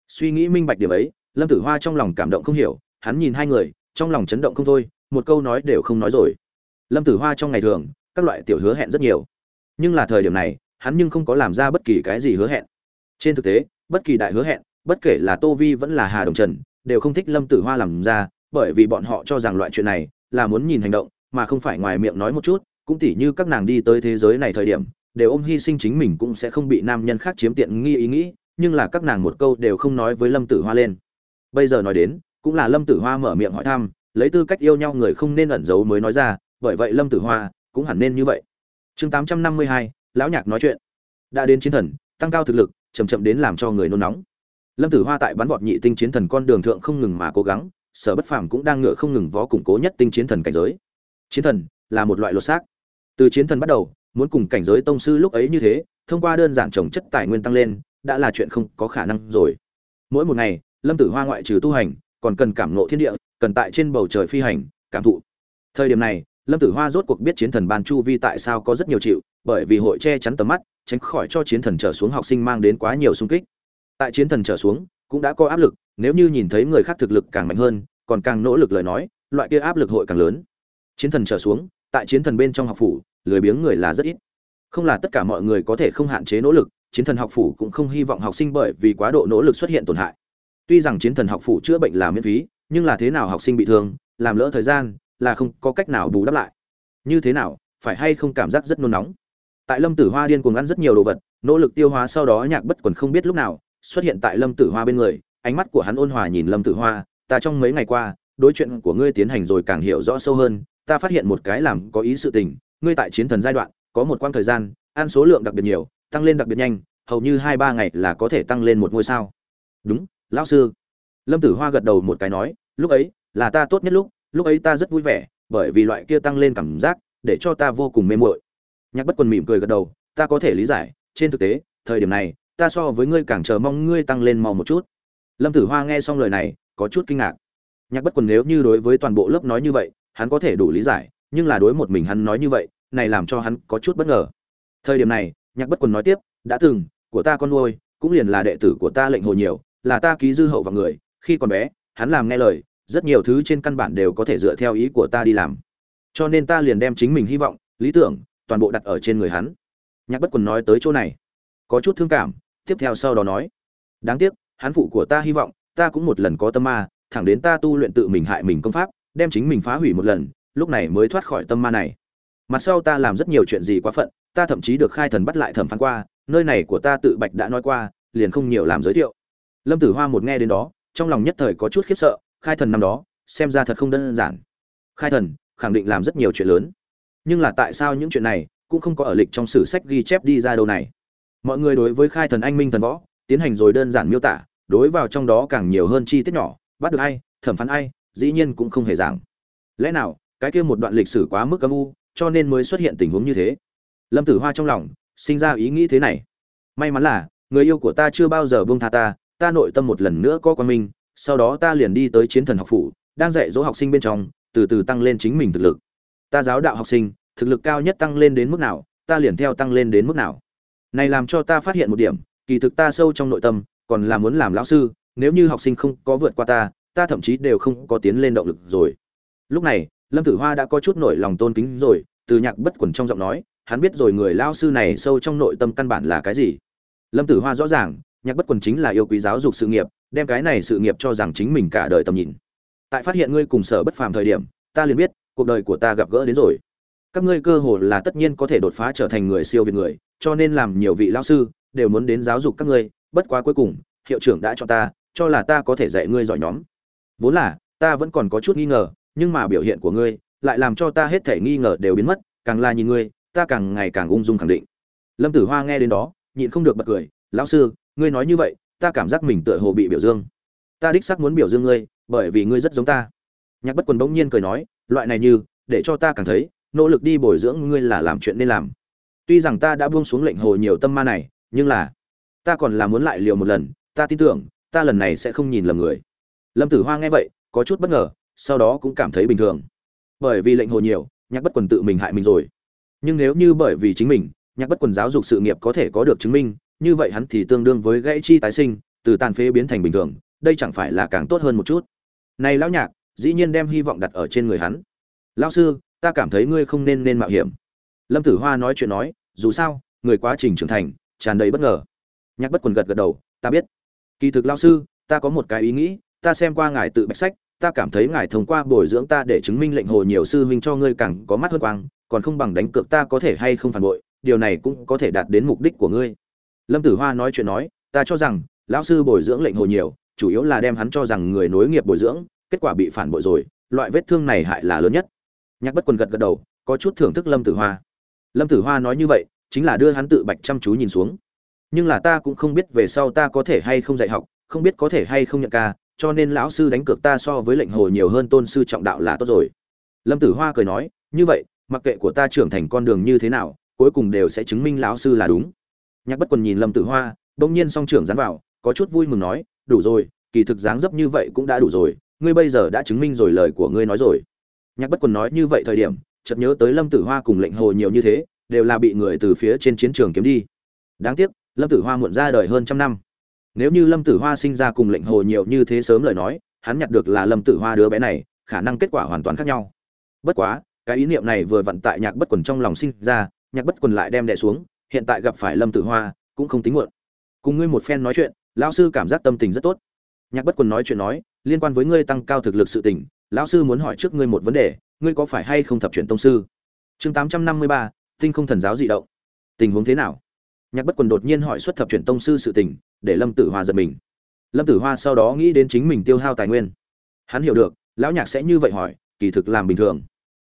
Suy nghĩ minh bạch điểm ấy, Lâm Tử Hoa trong lòng cảm động không hiểu, hắn nhìn hai người, trong lòng chấn động không thôi, một câu nói đều không nói rồi. Lâm Tử Hoa trong ngày thường, các loại tiểu hứa hẹn rất nhiều, nhưng là thời điểm này, hắn nhưng không có làm ra bất kỳ cái gì hứa hẹn. Trên thực tế, bất kỳ đại hứa hẹn, bất kể là Tô Vi vẫn là Hà Đồng Trần, đều không thích Lâm Tử Hoa làm ra, bởi vì bọn họ cho rằng loại chuyện này là muốn nhìn hành động, mà không phải ngoài miệng nói một chút, cũng tỉ như các nàng đi tới thế giới này thời điểm, đều ôm hy sinh chính mình cũng sẽ không bị nam nhân khác chiếm tiện nghi ý nghĩ, nhưng là các nàng một câu đều không nói với Lâm Tử Hoa lên. Bây giờ nói đến, cũng là Lâm Tử Hoa mở miệng hỏi thăm, lấy tư cách yêu nhau người không nên ẩn giấu mới nói ra, bởi vậy Lâm Tử Hoa cũng hẳn nên như vậy. Chương 852, lão nhạc nói chuyện. Đã đến chiến thần, tăng cao thực lực, chậm chậm đến làm cho người nôn nóng. Lâm Tử Hoa tại bắn vọt nhị tinh chiến thần con đường thượng không ngừng mà cố gắng, Sở Bất Phàm cũng đang ngựa không ngừng vó củng cố nhất tinh chiến thần cảnh giới. Chiến thần là một loại lột xác. Từ chiến thần bắt đầu, muốn cùng cảnh giới tông sư lúc ấy như thế, thông qua đơn giản trồng chất tài nguyên tăng lên, đã là chuyện không có khả năng rồi. Mỗi một ngày, Lâm Tử Hoa ngoại trừ tu hành, còn cần cảm ngộ thiên địa, cần tại trên bầu trời phi hành, cảm thụ. Thời điểm này, Lâm Tử Hoa rốt cuộc biết chiến thần ban chu vi tại sao có rất nhiều chịu, bởi vì hội che chắn tầm mắt, tránh khỏi cho chiến thần trở xuống học sinh mang đến quá nhiều sung kích. Tại chiến thần trở xuống, cũng đã có áp lực, nếu như nhìn thấy người khác thực lực càng mạnh hơn, còn càng nỗ lực lời nói, loại kia áp lực hội càng lớn. Chiến thần trở xuống, tại chiến thần bên trong học phủ, lười biếng người là rất ít. Không là tất cả mọi người có thể không hạn chế nỗ lực, chiến thần học phủ cũng không hy vọng học sinh bởi vì quá độ nỗ lực xuất hiện tổn hại. Tuy rằng chiến thần học phủ chữa bệnh là miễn phí, nhưng là thế nào học sinh bị thương, làm lỡ thời gian, là không có cách nào bù đắp lại. Như thế nào, phải hay không cảm giác rất nôn nóng. Tại lâm tử hoa điên cuồng ăn rất nhiều đồ vật, nỗ lực tiêu hóa sau đó nhạc bất quần không biết lúc nào, xuất hiện tại lâm tử hoa bên người, ánh mắt của hắn ôn hòa nhìn lâm tử hoa, ta trong mấy ngày qua, đối chuyện của ngươi tiến hành rồi càng hiểu rõ sâu hơn, ta phát hiện một cái làm có ý sự tình ngươi tại chiến thần giai đoạn, có một quãng thời gian, ăn số lượng đặc biệt nhiều, tăng lên đặc biệt nhanh, hầu như hai ba ngày là có thể tăng lên một ngôi sao. Đúng, lão sư. Lâm tử hoa gật đầu một cái nói, lúc ấy là ta tốt nhất lúc lúc ấy ta rất vui vẻ, bởi vì loại kia tăng lên cảm giác, để cho ta vô cùng mê mội nhạc bất quần mỉm cười gật đầu, ta có thể lý giải, trên thực tế, thời điểm này, ta so với ngươi càng chờ mong ngươi tăng lên mau một chút. Lâm tử hoa nghe xong lời này, có chút kinh ngạc. Nhạc bất quần nếu như đối với toàn bộ lớp nói như vậy, hắn có thể đủ lý giải nhưng là đối một mình hắn nói như vậy, này làm cho hắn có chút bất ngờ. Thời điểm này, nhạc bất quần nói tiếp, đã từng, của ta con nuôi, cũng liền là đệ tử của ta lệnh hồ nhiều, là ta ký dư hậu vào người, khi còn bé, hắn làm nghe lời, rất nhiều thứ trên căn bản đều có thể dựa theo ý của ta đi làm. Cho nên ta liền đem chính mình hy vọng, lý tưởng, toàn bộ đặt ở trên người hắn. Nhạc bất quần nói tới chỗ này, có chút thương cảm, tiếp theo sau đó nói, đáng tiếc, hắn phụ của ta hy vọng, ta cũng một lần có tâm ma, thẳng đến ta tu luyện tự mình hại mình công pháp, đem chính mình phá hủy một lần lúc này mới thoát khỏi tâm ma này. Mặt sau ta làm rất nhiều chuyện gì quá phận, ta thậm chí được khai thần bắt lại thẩm phán qua, nơi này của ta tự bạch đã nói qua, liền không nhiều làm giới thiệu. Lâm tử hoa một nghe đến đó, trong lòng nhất thời có chút khiếp sợ, khai thần năm đó, xem ra thật không đơn giản. Khai thần, khẳng định làm rất nhiều chuyện lớn. Nhưng là tại sao những chuyện này cũng không có ở lịch trong sử sách ghi chép đi ra đâu này? Mọi người đối với khai thần anh minh thần võ, tiến hành rồi đơn giản miêu tả, đối vào trong đó càng nhiều hơn chi tiết nhỏ, bắt được ai, thẩm phán ai, dĩ nhiên cũng không hề giảng. Lẽ nào cái kia một đoạn lịch sử quá mức âm u, cho nên mới xuất hiện tình huống như thế. Lâm tử hoa trong lòng sinh ra ý nghĩ thế này. May mắn là, người yêu của ta chưa bao giờ buông tha ta ta nội tâm một lần nữa có quan minh, sau đó ta liền đi tới chiến thần học phủ, đang dạy dỗ học sinh bên trong, từ từ tăng lên chính mình thực lực. Ta giáo đạo học sinh, thực lực cao nhất tăng lên đến mức nào, ta liền theo tăng lên đến mức nào. Này làm cho ta phát hiện một điểm, kỳ thực ta sâu trong nội tâm, còn là muốn làm lão sư, nếu như học sinh không có vượt qua ta ta thậm chí đều không có tiến lên động lực rồi. Lúc này lâm tử hoa đã có chút nổi lòng tôn kính rồi, từ nhạc bất quần trong giọng nói, hắn biết rồi người lao sư này sâu trong nội tâm căn bản là cái gì. Lâm tử hoa rõ ràng, nhạc bất quần chính là yêu quý giáo dục sự nghiệp, đem cái này sự nghiệp cho rằng chính mình cả đời tầm nhìn. Tại phát hiện ngươi cùng sở bất phàm thời điểm, ta liền biết, cuộc đời của ta gặp gỡ đến rồi. Các ngươi cơ hồ là tất nhiên có thể đột phá trở thành người siêu việt người, cho nên làm nhiều vị lao sư, đều muốn đến giáo dục các ngươi, bất quá cuối cùng, hiệu trưởng đã cho ta, cho là ta có thể dạy ngươi giỏi nhóm. Vốn là, ta vẫn còn có chút nghi ngờ nhưng mà biểu hiện của ngươi lại làm cho ta hết thể nghi ngờ đều biến mất, càng là nhìn ngươi, ta càng ngày càng ung dung khẳng định. Lâm tử hoa nghe đến đó, nhịn không được bật cười, lão sư, ngươi nói như vậy, ta cảm giác mình tựa hồ bị biểu dương. Ta đích xác muốn biểu dương ngươi, bởi vì ngươi rất giống ta. Nhạc bất quần bỗng nhiên cười nói, loại này như, để cho ta càng thấy, nỗ lực đi bồi dưỡng ngươi là làm chuyện nên làm. Tuy rằng ta đã buông xuống lệnh hồ nhiều tâm ma này, nhưng là, ta còn là muốn lại liều một lần, ta tin tưởng, ta lần này sẽ không nhìn lầm người. Lâm tử hoa nghe vậy, có chút bất ngờ sau đó cũng cảm thấy bình thường. Bởi vì lệnh hồ nhiều, nhạc bất quần tự mình hại mình rồi. Nhưng nếu như bởi vì chính mình, nhạc bất quần giáo dục sự nghiệp có thể có được chứng minh, như vậy hắn thì tương đương với gãy chi tái sinh, từ tàn phế biến thành bình thường, đây chẳng phải là càng tốt hơn một chút. Này lão nhạc, dĩ nhiên đem hy vọng đặt ở trên người hắn. Lão sư, ta cảm thấy ngươi không nên nên mạo hiểm. Lâm tử hoa nói chuyện nói, dù sao, người quá trình trưởng thành, tràn đầy bất ngờ. Nhạc bất quần gật gật đầu, ta biết. Kỳ thực lão sư, ta có một cái ý nghĩ, ta xem qua ngài tự bạch sách ta cảm thấy ngài thông qua bồi dưỡng ta để chứng minh lệnh hồ nhiều sư huynh cho ngươi càng có mắt hơn quang, còn không bằng đánh cược ta có thể hay không phản bội, điều này cũng có thể đạt đến mục đích của ngươi. Lâm tử hoa nói chuyện nói, ta cho rằng, lão sư bồi dưỡng lệnh hồ nhiều, chủ yếu là đem hắn cho rằng người nối nghiệp bồi dưỡng, kết quả bị phản bội rồi, loại vết thương này hại là lớn nhất. Nhạc bất quần gật gật đầu, có chút thưởng thức lâm tử hoa. Lâm tử hoa nói như vậy, chính là đưa hắn tự bạch chăm chú nhìn xuống. Nhưng là ta cũng không biết về sau ta có thể hay không dạy học, không biết có thể hay không nhận ca cho nên lão sư đánh cược ta so với lệnh hồ nhiều hơn, tôn sư trọng đạo là tốt rồi. Lâm tử hoa cười nói, như vậy, mặc kệ của ta trưởng thành con đường như thế nào, cuối cùng đều sẽ chứng minh lão sư là đúng. Nhạc bất quần nhìn lâm tử hoa, bỗng nhiên song trưởng dán vào, có chút vui mừng nói, đủ rồi, kỳ thực dáng dấp như vậy cũng đã đủ rồi, ngươi bây giờ đã chứng minh rồi lời của ngươi nói rồi. Nhạc bất quần nói như vậy thời điểm, chợt nhớ tới lâm tử hoa cùng lệnh hồ nhiều như thế, đều là bị người từ phía trên chiến trường kiếm đi. Đáng tiếc, lâm tử hoa muộn ra đời hơn trăm năm nếu như lâm tử hoa sinh ra cùng lệnh hồ nhiều như thế sớm lời nói, hắn nhặt được là lâm tử hoa đứa bé này, khả năng kết quả hoàn toàn khác nhau. Bất quá, cái ý niệm này vừa vặn tại nhạc bất quần trong lòng sinh ra, nhạc bất quần lại đem đẻ xuống, hiện tại gặp phải lâm tử hoa, cũng không tính muộn. Cùng ngươi một phen nói chuyện, lão sư cảm giác tâm tình rất tốt. Nhạc bất quần nói chuyện nói, liên quan với ngươi tăng cao thực lực sự tình, lão sư muốn hỏi trước ngươi một vấn đề, ngươi có phải hay không thập chuyển tông sư? Chương tám trăm năm mươi ba, tinh không thần giáo dị động. Tình huống thế nào? Nhạc bất quần đột nhiên hỏi xuất thập chuyển tông sư sự tình để lâm tử hoa giật mình. Lâm tử hoa sau đó nghĩ đến chính mình tiêu hao tài nguyên. Hắn hiểu được, lão nhạc sẽ như vậy hỏi, kỳ thực làm bình thường.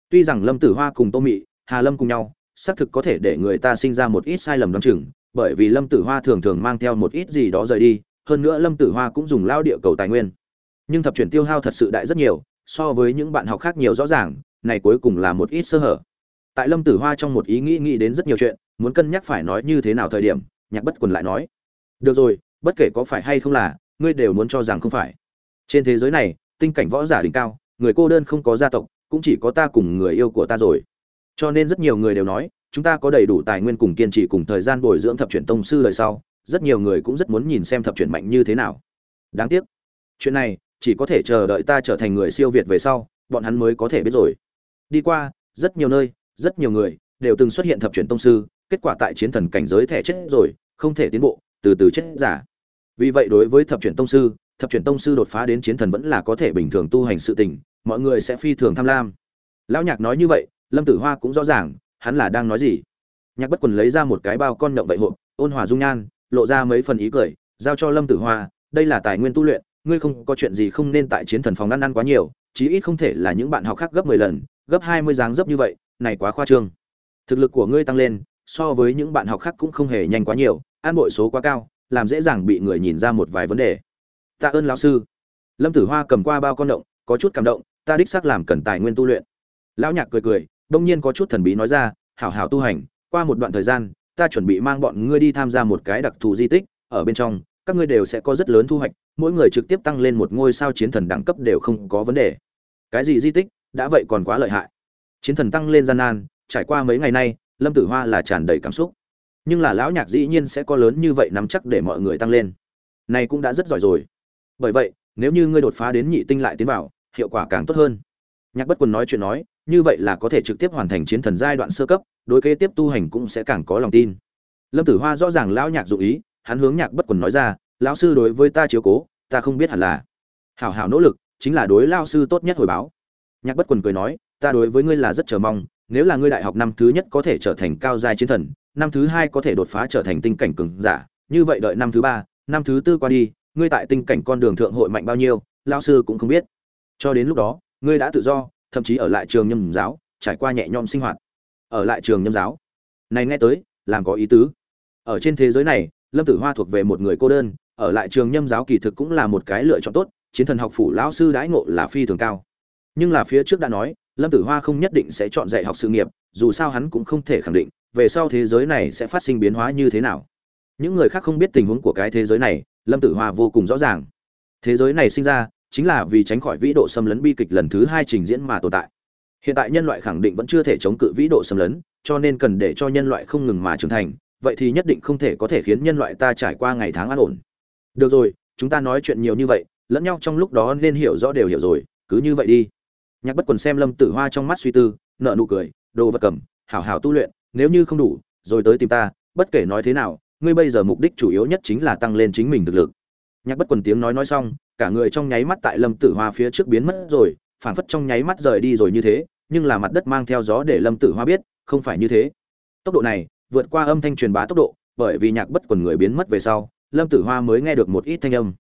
Tuy rằng lâm tử hoa cùng tô mị, hà lâm cùng nhau, xác thực có thể để người ta sinh ra một ít sai lầm đoán chừng, bởi vì lâm tử hoa thường thường mang theo một ít gì đó rời đi, hơn nữa lâm tử hoa cũng dùng lao địa cầu tài nguyên. Nhưng thập chuyển tiêu hao thật sự đại rất nhiều, so với những bạn học khác nhiều rõ ràng, này cuối cùng là một ít sơ hở. Tại lâm tử hoa trong một ý nghĩ nghĩ đến rất nhiều chuyện, muốn cân nhắc phải nói như thế nào thời điểm, nhạc bất quần lại nói được rồi, bất kể có phải hay không là, ngươi đều muốn cho rằng không phải. Trên thế giới này, tinh cảnh võ giả đỉnh cao, người cô đơn không có gia tộc, cũng chỉ có ta cùng người yêu của ta rồi. Cho nên rất nhiều người đều nói, chúng ta có đầy đủ tài nguyên cùng kiên trì cùng thời gian bồi dưỡng thập chuyển tông sư đời sau, rất nhiều người cũng rất muốn nhìn xem thập chuyển mạnh như thế nào. Đáng tiếc, chuyện này, chỉ có thể chờ đợi ta trở thành người siêu việt về sau, bọn hắn mới có thể biết rồi. Đi qua, rất nhiều nơi, rất nhiều người, đều từng xuất hiện thập chuyển tông sư, kết quả tại chiến thần cảnh giới thẻ chết rồi, không thể tiến bộ từ từ chết giả. Vì vậy đối với thập chuyển tông sư, thập chuyển tông sư đột phá đến chiến thần vẫn là có thể bình thường tu hành sự tình, mọi người sẽ phi thường tham lam. Lão nhạc nói như vậy, lâm tử hoa cũng rõ ràng, hắn là đang nói gì. Nhạc bất quần lấy ra một cái bao con nhộng vậy hộp, ôn hòa dung nhan, lộ ra mấy phần ý cười, giao cho lâm tử hoa, đây là tài nguyên tu luyện, ngươi không có chuyện gì không nên tại chiến thần phòng ăn ăn quá nhiều, chí ít không thể là những bạn học khác gấp mười lần, gấp hai mươi dáng dấp như vậy, này quá khoa trương. Thực lực của ngươi tăng lên, so với những bạn học khác cũng không hề nhanh quá nhiều an bội số quá cao, làm dễ dàng bị người nhìn ra một vài vấn đề. Tạ ơn lão sư. Lâm tử hoa cầm qua bao con động, có chút cảm động, ta đích xác làm cần tài nguyên tu luyện. Lão nhạc cười cười, đông nhiên có chút thần bí nói ra, hảo hảo tu hành, qua một đoạn thời gian, ta chuẩn bị mang bọn ngươi đi tham gia một cái đặc thù di tích, ở bên trong, các ngươi đều sẽ có rất lớn thu hoạch, mỗi người trực tiếp tăng lên một ngôi sao chiến thần đẳng cấp đều không có vấn đề. Cái gì di tích? Đã vậy còn quá lợi hại. Chiến thần tăng lên gian nan, trải qua mấy ngày nay, lâm tử hoa là tràn đầy cảm xúc nhưng là lão nhạc dĩ nhiên sẽ có lớn như vậy nắm chắc để mọi người tăng lên. Này cũng đã rất giỏi rồi. Bởi vậy, nếu như ngươi đột phá đến nhị tinh lại tiến vào, hiệu quả càng tốt hơn. Nhạc bất quần nói chuyện nói, như vậy là có thể trực tiếp hoàn thành chiến thần giai đoạn sơ cấp, đối kế tiếp tu hành cũng sẽ càng có lòng tin. Lâm tử hoa rõ ràng lão nhạc dụ ý, hắn hướng nhạc bất quần nói ra, lão sư đối với ta chiếu cố, ta không biết hẳn là hảo hảo nỗ lực, chính là đối lao sư tốt nhất hồi báo. Nhạc bất quần cười nói, ta đối với ngươi là rất chờ mong, nếu là ngươi đại học năm thứ nhất có thể trở thành cao giai chiến thần năm thứ hai có thể đột phá trở thành tinh cảnh cường giả, như vậy đợi năm thứ ba, năm thứ tư qua đi, ngươi tại tinh cảnh con đường thượng hội mạnh bao nhiêu lao sư cũng không biết. Cho đến lúc đó, ngươi đã tự do, thậm chí ở lại trường nhâm giáo, trải qua nhẹ nhõm sinh hoạt. Ở lại trường nhâm giáo. Này nghe tới, làm có ý tứ. Ở trên thế giới này, lâm tử hoa thuộc về một người cô đơn, ở lại trường nhâm giáo kỳ thực cũng là một cái lựa chọn tốt, chiến thần học phủ lão sư đãi ngộ là phi thường cao. Nhưng là phía trước đã nói, lâm tử hoa không nhất định sẽ chọn dạy học sự nghiệp, dù sao hắn cũng không thể khẳng định về sau thế giới này sẽ phát sinh biến hóa như thế nào? Những người khác không biết tình huống của cái thế giới này, lâm tử hoa vô cùng rõ ràng. Thế giới này sinh ra chính là vì tránh khỏi vĩ độ xâm lấn bi kịch lần thứ hai trình diễn mà tồn tại. Hiện tại nhân loại khẳng định vẫn chưa thể chống cự vĩ độ xâm lấn, cho nên cần để cho nhân loại không ngừng mà trưởng thành, vậy thì nhất định không thể có thể khiến nhân loại ta trải qua ngày tháng an ổn. Được rồi, chúng ta nói chuyện nhiều như vậy, lẫn nhau trong lúc đó nên hiểu rõ đều hiểu rồi, cứ như vậy đi. Nhạc bất quần xem lâm tử hoa trong mắt suy tư nợ nụ cười, đồ vật cầm, hảo hảo tu luyện nếu như không đủ, rồi tới tìm ta, bất kể nói thế nào, ngươi bây giờ mục đích chủ yếu nhất chính là tăng lên chính mình thực lực. Nhạc bất quần tiếng nói nói xong, cả người trong nháy mắt tại lâm tử hoa phía trước biến mất rồi phản phất trong nháy mắt rời đi rồi như thế, nhưng là mặt đất mang theo gió để lâm tử hoa biết, không phải như thế. Tốc độ này, vượt qua âm thanh truyền bá tốc độ, bởi vì nhạc bất quần người biến mất về sau, lâm tử hoa mới nghe được một ít thanh âm.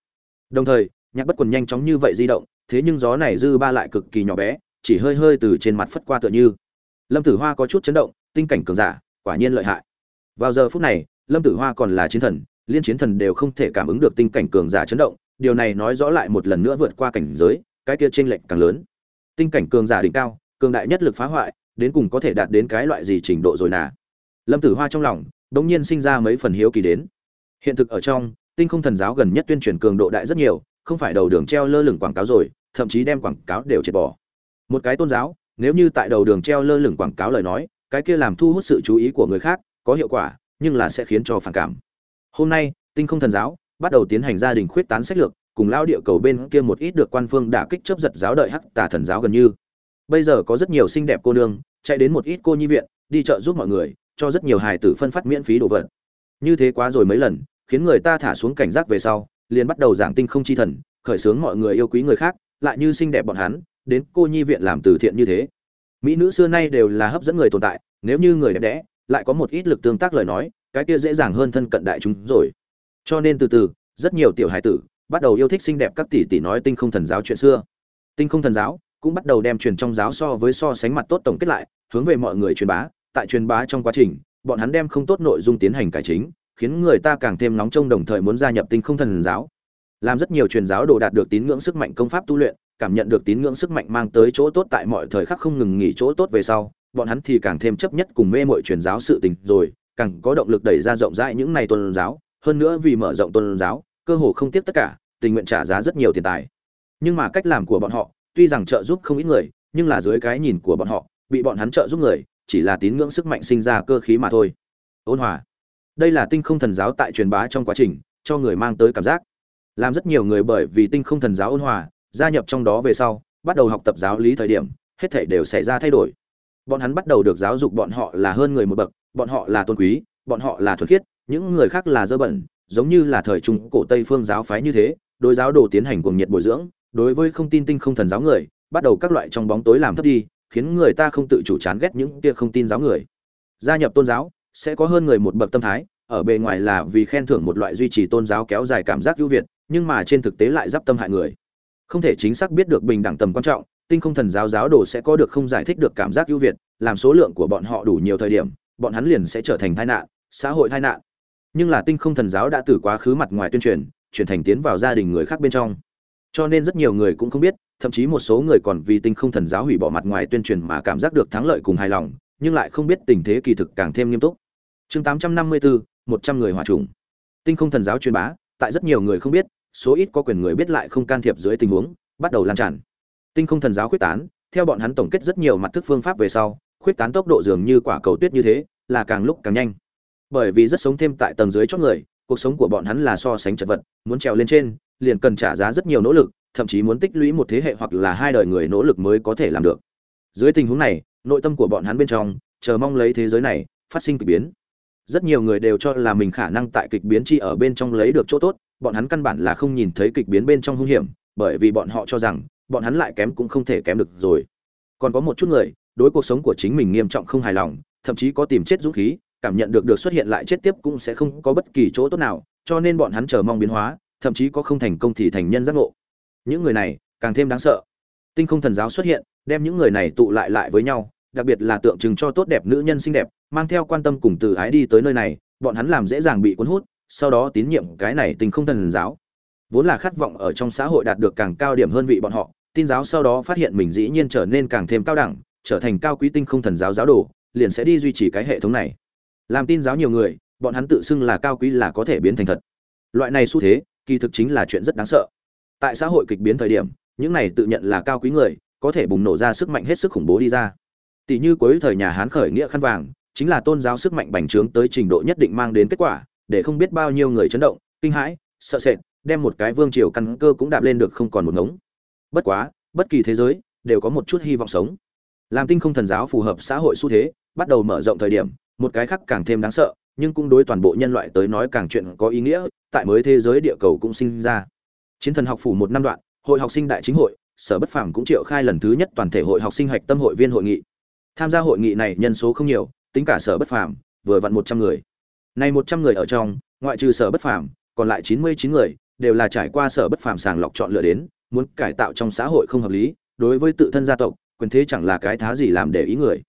Đồng thời, nhạc bất quần nhanh chóng như vậy di động, thế nhưng gió này dư ba lại cực kỳ nhỏ bé, chỉ hơi hơi từ trên mặt phất qua tựa như lâm tử hoa có chút chấn động, tinh cảnh cường giả, quả nhiên lợi hại. Vào giờ phút này, lâm tử hoa còn là chiến thần, liên chiến thần đều không thể cảm ứng được tinh cảnh cường giả chấn động, điều này nói rõ lại một lần nữa vượt qua cảnh giới, cái kia chênh lệch càng lớn. Tinh cảnh cường giả đỉnh cao, cường đại nhất lực phá hoại, đến cùng có thể đạt đến cái loại gì trình độ rồi nà? Lâm tử hoa trong lòng đống nhiên sinh ra mấy phần hiếu kỳ đến. Hiện thực ở trong, tinh không thần giáo gần nhất tuyên truyền cường độ đại rất nhiều, không phải đầu đường treo lơ lửng quảng cáo rồi, thậm chí đem quảng cáo đều triệt bỏ. Một cái tôn giáo nếu như tại đầu đường treo lơ lửng quảng cáo lời nói, cái kia làm thu hút sự chú ý của người khác, có hiệu quả, nhưng là sẽ khiến cho phản cảm. Hôm nay, tinh không thần giáo bắt đầu tiến hành gia đình khuyết tán sách lược, cùng lao địa cầu bên kia một ít được quan phương đả kích chấp giật giáo đợi hắc tà thần giáo gần như. Bây giờ có rất nhiều xinh đẹp cô nương, chạy đến một ít cô nhi viện, đi chợ giúp mọi người, cho rất nhiều hài tử phân phát miễn phí đồ vật. Như thế quá rồi mấy lần, khiến người ta thả xuống cảnh giác về sau, liền bắt đầu giảng tinh không chi thần, khởi sướng mọi người yêu quý người khác, lại như xinh đẹp bọn hắn đến cô nhi viện làm từ thiện như thế. Mỹ nữ xưa nay đều là hấp dẫn người tồn tại, nếu như người đẹp đẽ, lại có một ít lực tương tác lời nói, cái kia dễ dàng hơn thân cận đại chúng rồi. Cho nên từ từ, rất nhiều tiểu hải tử bắt đầu yêu thích xinh đẹp các tỷ tỷ nói tinh không thần giáo chuyện xưa. Tinh không thần giáo cũng bắt đầu đem truyền trong giáo so với so sánh mặt tốt tổng kết lại, hướng về mọi người truyền bá. Tại truyền bá trong quá trình, bọn hắn đem không tốt nội dung tiến hành cải chính, khiến người ta càng thêm nóng trông đồng thời muốn gia nhập tinh không thần giáo. Làm rất nhiều truyền giáo đồ đạt được tín ngưỡng sức mạnh công pháp tu luyện cảm nhận được tín ngưỡng sức mạnh mang tới chỗ tốt tại mọi thời khắc không ngừng nghỉ chỗ tốt về sau, bọn hắn thì càng thêm chấp nhất cùng mê mội truyền giáo sự tình rồi, càng có động lực đẩy ra rộng rãi những này tôn giáo. Hơn nữa vì mở rộng tôn giáo, cơ hồ không tiếc tất cả, tình nguyện trả giá rất nhiều tiền tài. Nhưng mà cách làm của bọn họ, tuy rằng trợ giúp không ít người, nhưng là dưới cái nhìn của bọn họ, bị bọn hắn trợ giúp người, chỉ là tín ngưỡng sức mạnh sinh ra cơ khí mà thôi. Ôn hòa. Đây là tinh không thần giáo tại truyền bá trong quá trình, cho người mang tới cảm giác. Làm rất nhiều người bởi vì tinh không thần giáo ôn hòa gia nhập trong đó về sau, bắt đầu học tập giáo lý thời điểm, hết thảy đều xảy ra thay đổi. Bọn hắn bắt đầu được giáo dục bọn họ là hơn người một bậc, bọn họ là tôn quý, bọn họ là thuần khiết, những người khác là dơ bẩn, giống như là thời trung cổ tây phương giáo phái như thế, đối giáo đồ tiến hành cuồng nhiệt bồi dưỡng, đối với không tin tinh không thần giáo người, bắt đầu các loại trong bóng tối làm thấp đi, khiến người ta không tự chủ chán ghét những kia không tin giáo người. Gia nhập tôn giáo, sẽ có hơn người một bậc tâm thái, ở bề ngoài là vì khen thưởng một loại duy trì tôn giáo kéo dài cảm giác ưu việt, nhưng mà trên thực tế lại d tâm hại người không thể chính xác biết được bình đẳng tầm quan trọng tinh không thần giáo giáo đồ sẽ có được không giải thích được cảm giác ưu việt làm số lượng của bọn họ đủ nhiều thời điểm bọn hắn liền sẽ trở thành tai nạn xã hội tai nạn. Nhưng là tinh không thần giáo đã từ quá khứ mặt ngoài tuyên truyền chuyển thành tiến vào gia đình người khác bên trong. Cho nên rất nhiều người cũng không biết thậm chí một số người còn vì tinh không thần giáo hủy bỏ mặt ngoài tuyên truyền mà cảm giác được thắng lợi cùng hài lòng nhưng lại không biết tình thế kỳ thực càng thêm nghiêm túc. Chương 854, 100 người hòa trùng. Tinh không thần giáo truyền bá tại rất nhiều người không biết số ít có quyền người biết lại không can thiệp dưới tình huống, bắt đầu lan tràn. Tinh không thần giáo khuyết tán, theo bọn hắn tổng kết rất nhiều mặt thức phương pháp về sau, khuyết tán tốc độ dường như quả cầu tuyết như thế, là càng lúc càng nhanh. Bởi vì rất sống thêm tại tầng dưới chót người, cuộc sống của bọn hắn là so sánh chật vật, muốn trèo lên trên, liền cần trả giá rất nhiều nỗ lực, thậm chí muốn tích lũy một thế hệ hoặc là hai đời người nỗ lực mới có thể làm được. Dưới tình huống này, nội tâm của bọn hắn bên trong, chờ mong lấy thế giới này, phát sinh kịch biến. Rất nhiều người đều cho là mình khả năng tại kịch biến chi ở bên trong lấy được chỗ tốt bọn hắn căn bản là không nhìn thấy kịch biến bên trong hung hiểm, bởi vì bọn họ cho rằng, bọn hắn lại kém cũng không thể kém được rồi. Còn có một chút người, đối cuộc sống của chính mình nghiêm trọng không hài lòng, thậm chí có tìm chết dũng khí, cảm nhận được được xuất hiện lại chết tiếp cũng sẽ không có bất kỳ chỗ tốt nào, cho nên bọn hắn chờ mong biến hóa, thậm chí có không thành công thì thành nhân giác ngộ. Những người này, càng thêm đáng sợ. Tinh không thần giáo xuất hiện, đem những người này tụ lại lại với nhau, đặc biệt là tượng trưng cho tốt đẹp nữ nhân xinh đẹp, mang theo quan tâm cùng từ ái đi tới nơi này, bọn hắn làm dễ dàng bị cuốn hút sau đó tín nhiệm cái này tình không thần giáo. Vốn là khát vọng ở trong xã hội đạt được càng cao điểm hơn vị bọn họ, tin giáo sau đó phát hiện mình dĩ nhiên trở nên càng thêm cao đẳng, trở thành cao quý tinh không thần giáo giáo đồ, liền sẽ đi duy trì cái hệ thống này. Làm tin giáo nhiều người, bọn hắn tự xưng là cao quý là có thể biến thành thật. Loại này xu thế, kỳ thực chính là chuyện rất đáng sợ. Tại xã hội kịch biến thời điểm, những này tự nhận là cao quý người, có thể bùng nổ ra sức mạnh hết sức khủng bố đi ra. Tỷ như cuối thời nhà hán khởi nghĩa khăn vàng, chính là tôn giáo sức mạnh bành trướng tới trình độ nhất định mang đến kết quả để không biết bao nhiêu người chấn động, kinh hãi, sợ sệt, đem một cái vương triều căn cơ cũng đạp lên được không còn một ngống. Bất quá, bất kỳ thế giới đều có một chút hy vọng sống. Làm tinh không thần giáo phù hợp xã hội xu thế, bắt đầu mở rộng thời điểm, một cái khác càng thêm đáng sợ, nhưng cũng đối toàn bộ nhân loại tới nói càng chuyện có ý nghĩa, tại mới thế giới địa cầu cũng sinh ra. Chiến thần học phủ một năm đoạn, hội học sinh đại chính hội, sở bất phàm cũng triệu khai lần thứ nhất toàn thể hội học sinh hạch tâm hội viên hội nghị. Tham gia hội nghị này nhân số không nhiều, tính cả sở bất phàm, vừa vặn một trăm người này một trăm người ở trong, ngoại trừ sở bất phàm, còn lại chín mươi chín người đều là trải qua sở bất phàm sàng lọc chọn lựa đến, muốn cải tạo trong xã hội không hợp lý, đối với tự thân gia tộc, quyền thế chẳng là cái thá gì làm để ý người.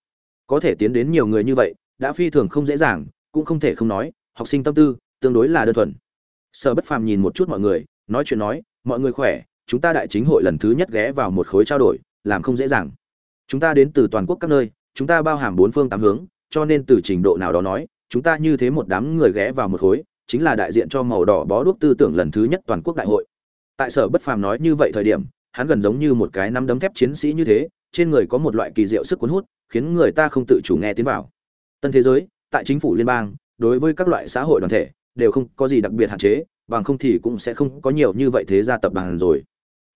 Có thể tiến đến nhiều người như vậy, đã phi thường không dễ dàng, cũng không thể không nói, học sinh tâm tư, tương đối là đơn thuần. Sở bất phàm nhìn một chút mọi người, nói chuyện nói, mọi người khỏe, chúng ta đại chính hội lần thứ nhất ghé vào một khối trao đổi, làm không dễ dàng. Chúng ta đến từ toàn quốc các nơi, chúng ta bao hàm bốn phương tám hướng, cho nên từ trình độ nào đó nói chúng ta như thế một đám người ghé vào một khối, chính là đại diện cho màu đỏ bó đuốc tư tưởng lần thứ nhất toàn quốc đại hội. Tại sở bất phàm nói như vậy thời điểm, hắn gần giống như một cái nắm đấm thép chiến sĩ như thế, trên người có một loại kỳ diệu sức cuốn hút, khiến người ta không tự chủ nghe tiến vào. Tân thế giới, tại chính phủ liên bang, đối với các loại xã hội đoàn thể, đều không có gì đặc biệt hạn chế, bằng không thì cũng sẽ không có nhiều như vậy thế gia tập đoàn rồi.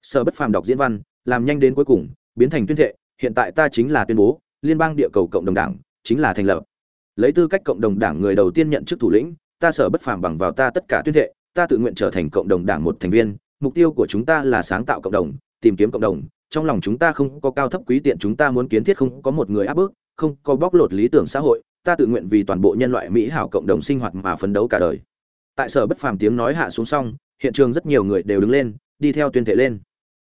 Sở bất phàm đọc diễn văn, làm nhanh đến cuối cùng, biến thành tuyên thệ, hiện tại ta chính là tuyên bố, liên bang địa cầu cộng đồng đảng, chính là thành lập lấy tư cách cộng đồng đảng người đầu tiên nhận chức thủ lĩnh, ta sở bất phàm bằng vào ta tất cả tuyên thệ, ta tự nguyện trở thành cộng đồng đảng một thành viên, mục tiêu của chúng ta là sáng tạo cộng đồng, tìm kiếm cộng đồng, trong lòng chúng ta không có cao thấp quý tiện chúng ta muốn kiến thiết không có một người áp bức, không có bóc lột lý tưởng xã hội, ta tự nguyện vì toàn bộ nhân loại mỹ hảo cộng đồng sinh hoạt mà phấn đấu cả đời. Tại sở bất phàm tiếng nói hạ xuống xong, hiện trường rất nhiều người đều đứng lên, đi theo tuyên thể lên.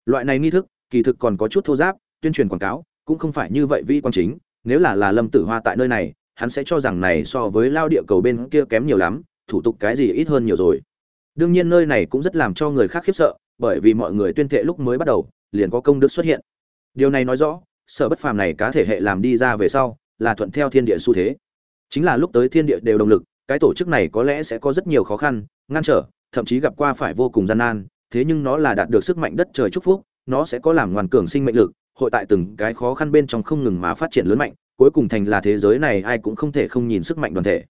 Loại này nghi thức, kỳ thực còn có chút thô giáp, tuyên truyền quảng cáo, cũng không phải như vậy vi quan chính, nếu là là lâm tử hoa tại nơi này hắn sẽ cho rằng này so với lao địa cầu bên kia kém nhiều lắm, thủ tục cái gì ít hơn nhiều rồi. Đương nhiên nơi này cũng rất làm cho người khác khiếp sợ, bởi vì mọi người tuyên thệ lúc mới bắt đầu, liền có công đức xuất hiện. Điều này nói rõ, sở bất phàm này cá thể hệ làm đi ra về sau, là thuận theo thiên địa xu thế. Chính là lúc tới thiên địa đều động lực, cái tổ chức này có lẽ sẽ có rất nhiều khó khăn, ngăn trở, thậm chí gặp qua phải vô cùng gian nan, thế nhưng nó là đạt được sức mạnh đất trời chúc phúc, nó sẽ có làm ngoan cường sinh mệnh lực, hội tại từng cái khó khăn bên trong không ngừng mà phát triển lớn mạnh cuối cùng thành là thế giới này ai cũng không thể không nhìn sức mạnh đoàn thể.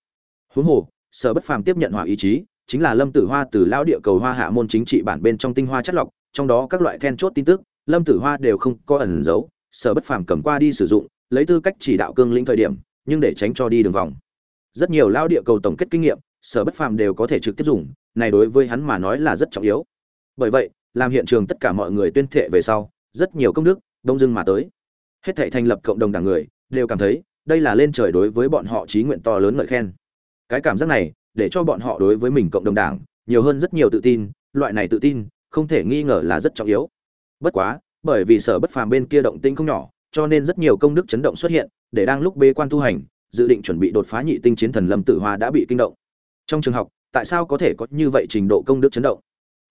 Huống hồ, sở bất phàm tiếp nhận hỏa ý chí, chính là lâm tử hoa từ lão địa cầu hoa hạ môn chính trị bản bên trong tinh hoa chất lọc, trong đó các loại then chốt tin tức, lâm tử hoa đều không có ẩn giấu, sở bất phàm cầm qua đi sử dụng, lấy tư cách chỉ đạo cương lĩnh thời điểm, nhưng để tránh cho đi đường vòng. Rất nhiều lao địa cầu tổng kết kinh nghiệm, sở bất phàm đều có thể trực tiếp dùng, này đối với hắn mà nói là rất trọng yếu. Bởi vậy, làm hiện trường tất cả mọi người tuyên thệ về sau, rất nhiều công đức, đông dưng mà tới. Hết thảy thành lập cộng đồng đảng người đều cảm thấy đây là lên trời đối với bọn họ trí nguyện to lớn ngợi khen. Cái cảm giác này để cho bọn họ đối với mình cộng đồng đảng nhiều hơn rất nhiều tự tin, loại này tự tin không thể nghi ngờ là rất trọng yếu. Bất quá, bởi vì sở bất phàm bên kia động tinh không nhỏ, cho nên rất nhiều công đức chấn động xuất hiện, để đang lúc bế quan tu hành, dự định chuẩn bị đột phá nhị tinh chiến thần lâm tử hoa đã bị kinh động. Trong trường học, tại sao có thể có như vậy trình độ công đức chấn động?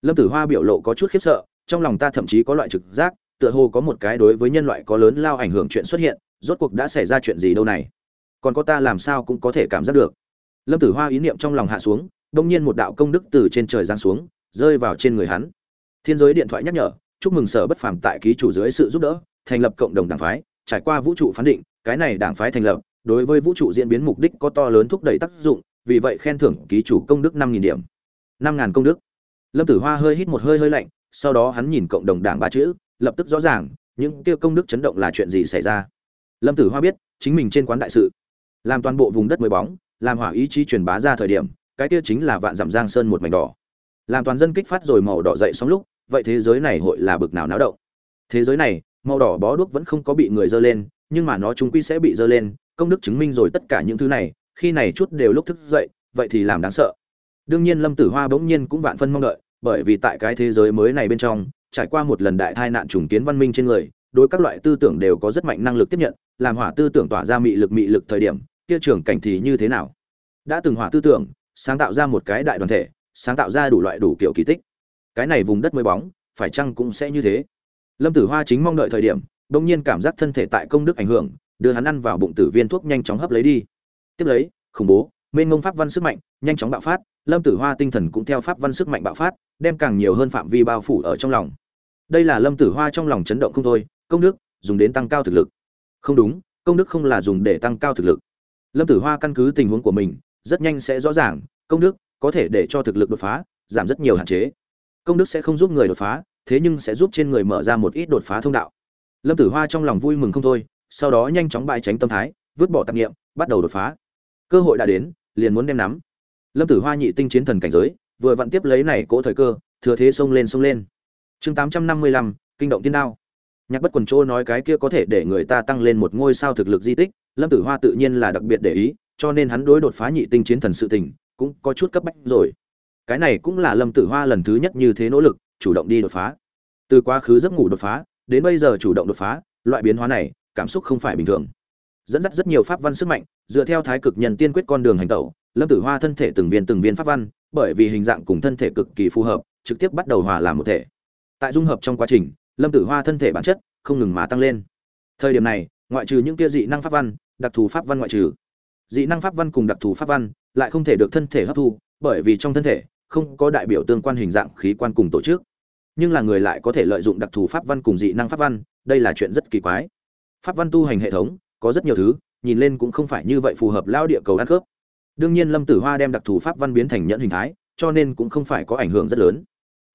Lâm tử hoa biểu lộ có chút khiếp sợ, trong lòng ta thậm chí có loại trực giác, tựa hồ có một cái đối với nhân loại có lớn lao ảnh hưởng chuyện xuất hiện rốt cuộc đã xảy ra chuyện gì đâu này? Còn có ta làm sao cũng có thể cảm giác được. Lâm tử hoa ý niệm trong lòng hạ xuống, đông nhiên một đạo công đức từ trên trời giáng xuống, rơi vào trên người hắn. Thiên giới điện thoại nhắc nhở, chúc mừng sở bất phàm tại ký chủ dưới sự giúp đỡ, thành lập cộng đồng đảng phái, trải qua vũ trụ phán định, cái này đảng phái thành lập, đối với vũ trụ diễn biến mục đích có to lớn thúc đẩy tác dụng, vì vậy khen thưởng ký chủ công đức năm nghìn điểm. năm ngàn công đức. Lâm tử hoa hơi hít một hơi hơi lạnh, sau đó hắn nhìn cộng đồng đảng ba chữ, lập tức rõ ràng, những kia công đức chấn động là chuyện gì xảy ra lâm tử hoa biết, chính mình trên quán đại sự. Làm toàn bộ vùng đất mới bóng, làm hỏa ý chí truyền bá ra thời điểm, cái kia chính là vạn dặm giang sơn một mảnh đỏ. Làm toàn dân kích phát rồi màu đỏ dậy sóng lúc, vậy thế giới này hội là bực nào náo động? Thế giới này, màu đỏ bó đuốc vẫn không có bị người dơ lên, nhưng mà nó chúng quy sẽ bị dơ lên, công đức chứng minh rồi tất cả những thứ này, khi này chút đều lúc thức dậy, vậy thì làm đáng sợ. Đương nhiên lâm tử hoa bỗng nhiên cũng vạn phân mong đợi, bởi vì tại cái thế giới mới này bên trong, trải qua một lần đại tai nạn trùng kiến văn minh trên người đối các loại tư tưởng đều có rất mạnh năng lực tiếp nhận, làm hỏa tư tưởng tỏa ra mị lực mị lực thời điểm, kia trường cảnh thì như thế nào? Đã từng hỏa tư tưởng, sáng tạo ra một cái đại đoàn thể, sáng tạo ra đủ loại đủ kiểu kỳ tích. Cái này vùng đất mới bóng, phải chăng cũng sẽ như thế? Lâm tử hoa chính mong đợi thời điểm bỗng nhiên cảm giác thân thể tại công đức ảnh hưởng, đưa hắn ăn vào bụng tử viên thuốc nhanh chóng hấp lấy đi. Tiếp lấy, khủng bố, mênh mông pháp văn sức mạnh, nhanh chóng bạo phát, lâm tử hoa tinh thần cũng theo pháp văn sức mạnh bạo phát, đem càng nhiều hơn phạm vi bao phủ ở trong lòng. Đây là lâm tử hoa trong lòng chấn động không thôi công đức dùng đến tăng cao thực lực. Không đúng, công đức không là dùng để tăng cao thực lực. Lâm tử hoa căn cứ tình huống của mình, rất nhanh sẽ rõ ràng, công đức có thể để cho thực lực đột phá, giảm rất nhiều hạn chế. Công đức sẽ không giúp người đột phá, thế nhưng sẽ giúp trên người mở ra một ít đột phá thông đạo. Lâm tử hoa trong lòng vui mừng không thôi, sau đó nhanh chóng bãi tránh tâm thái, vứt bỏ tạp nghiệm bắt đầu đột phá. Cơ hội đã đến, liền muốn đem nắm. Lâm tử hoa nhị tinh chiến thần cảnh giới, vừa vặn tiếp lấy này cỗ thời cơ, thừa thế xông lên xông lên. Chương tám trăm năm mươi lăm, kinh động tiên đao nhạc bất quần chỗ nói cái kia có thể để người ta tăng lên một ngôi sao thực lực di tích, lâm tử hoa tự nhiên là đặc biệt để ý, cho nên hắn đối đột phá nhị tinh chiến thần sự tình, cũng có chút cấp bách rồi. Cái này cũng là lâm tử hoa lần thứ nhất như thế nỗ lực, chủ động đi đột phá. Từ quá khứ giấc ngủ đột phá, đến bây giờ chủ động đột phá, loại biến hóa này, cảm xúc không phải bình thường. Dẫn dắt rất nhiều pháp văn sức mạnh, dựa theo thái cực nhân tiên quyết con đường hành tẩu, lâm tử hoa thân thể từng viên từng viên pháp văn, bởi vì hình dạng cùng thân thể cực kỳ phù hợp, trực tiếp bắt đầu hòa làm một thể. Tại dung hợp trong quá trình lâm tử hoa thân thể bản chất không ngừng mà tăng lên. Thời điểm này, ngoại trừ những kia dị năng pháp văn, đặc thù pháp văn ngoại trừ. Dị năng pháp văn cùng đặc thù pháp văn lại không thể được thân thể hấp thu, bởi vì trong thân thể không có đại biểu tương quan hình dạng khí quan cùng tổ chức. Nhưng là người lại có thể lợi dụng đặc thù pháp văn cùng dị năng pháp văn, đây là chuyện rất kỳ quái. Pháp văn tu hành hệ thống có rất nhiều thứ, nhìn lên cũng không phải như vậy phù hợp lao địa cầu ăn khớp. Đương nhiên lâm tử hoa đem đặc thù pháp văn biến thành nhẫn hình thái, cho nên cũng không phải có ảnh hưởng rất lớn.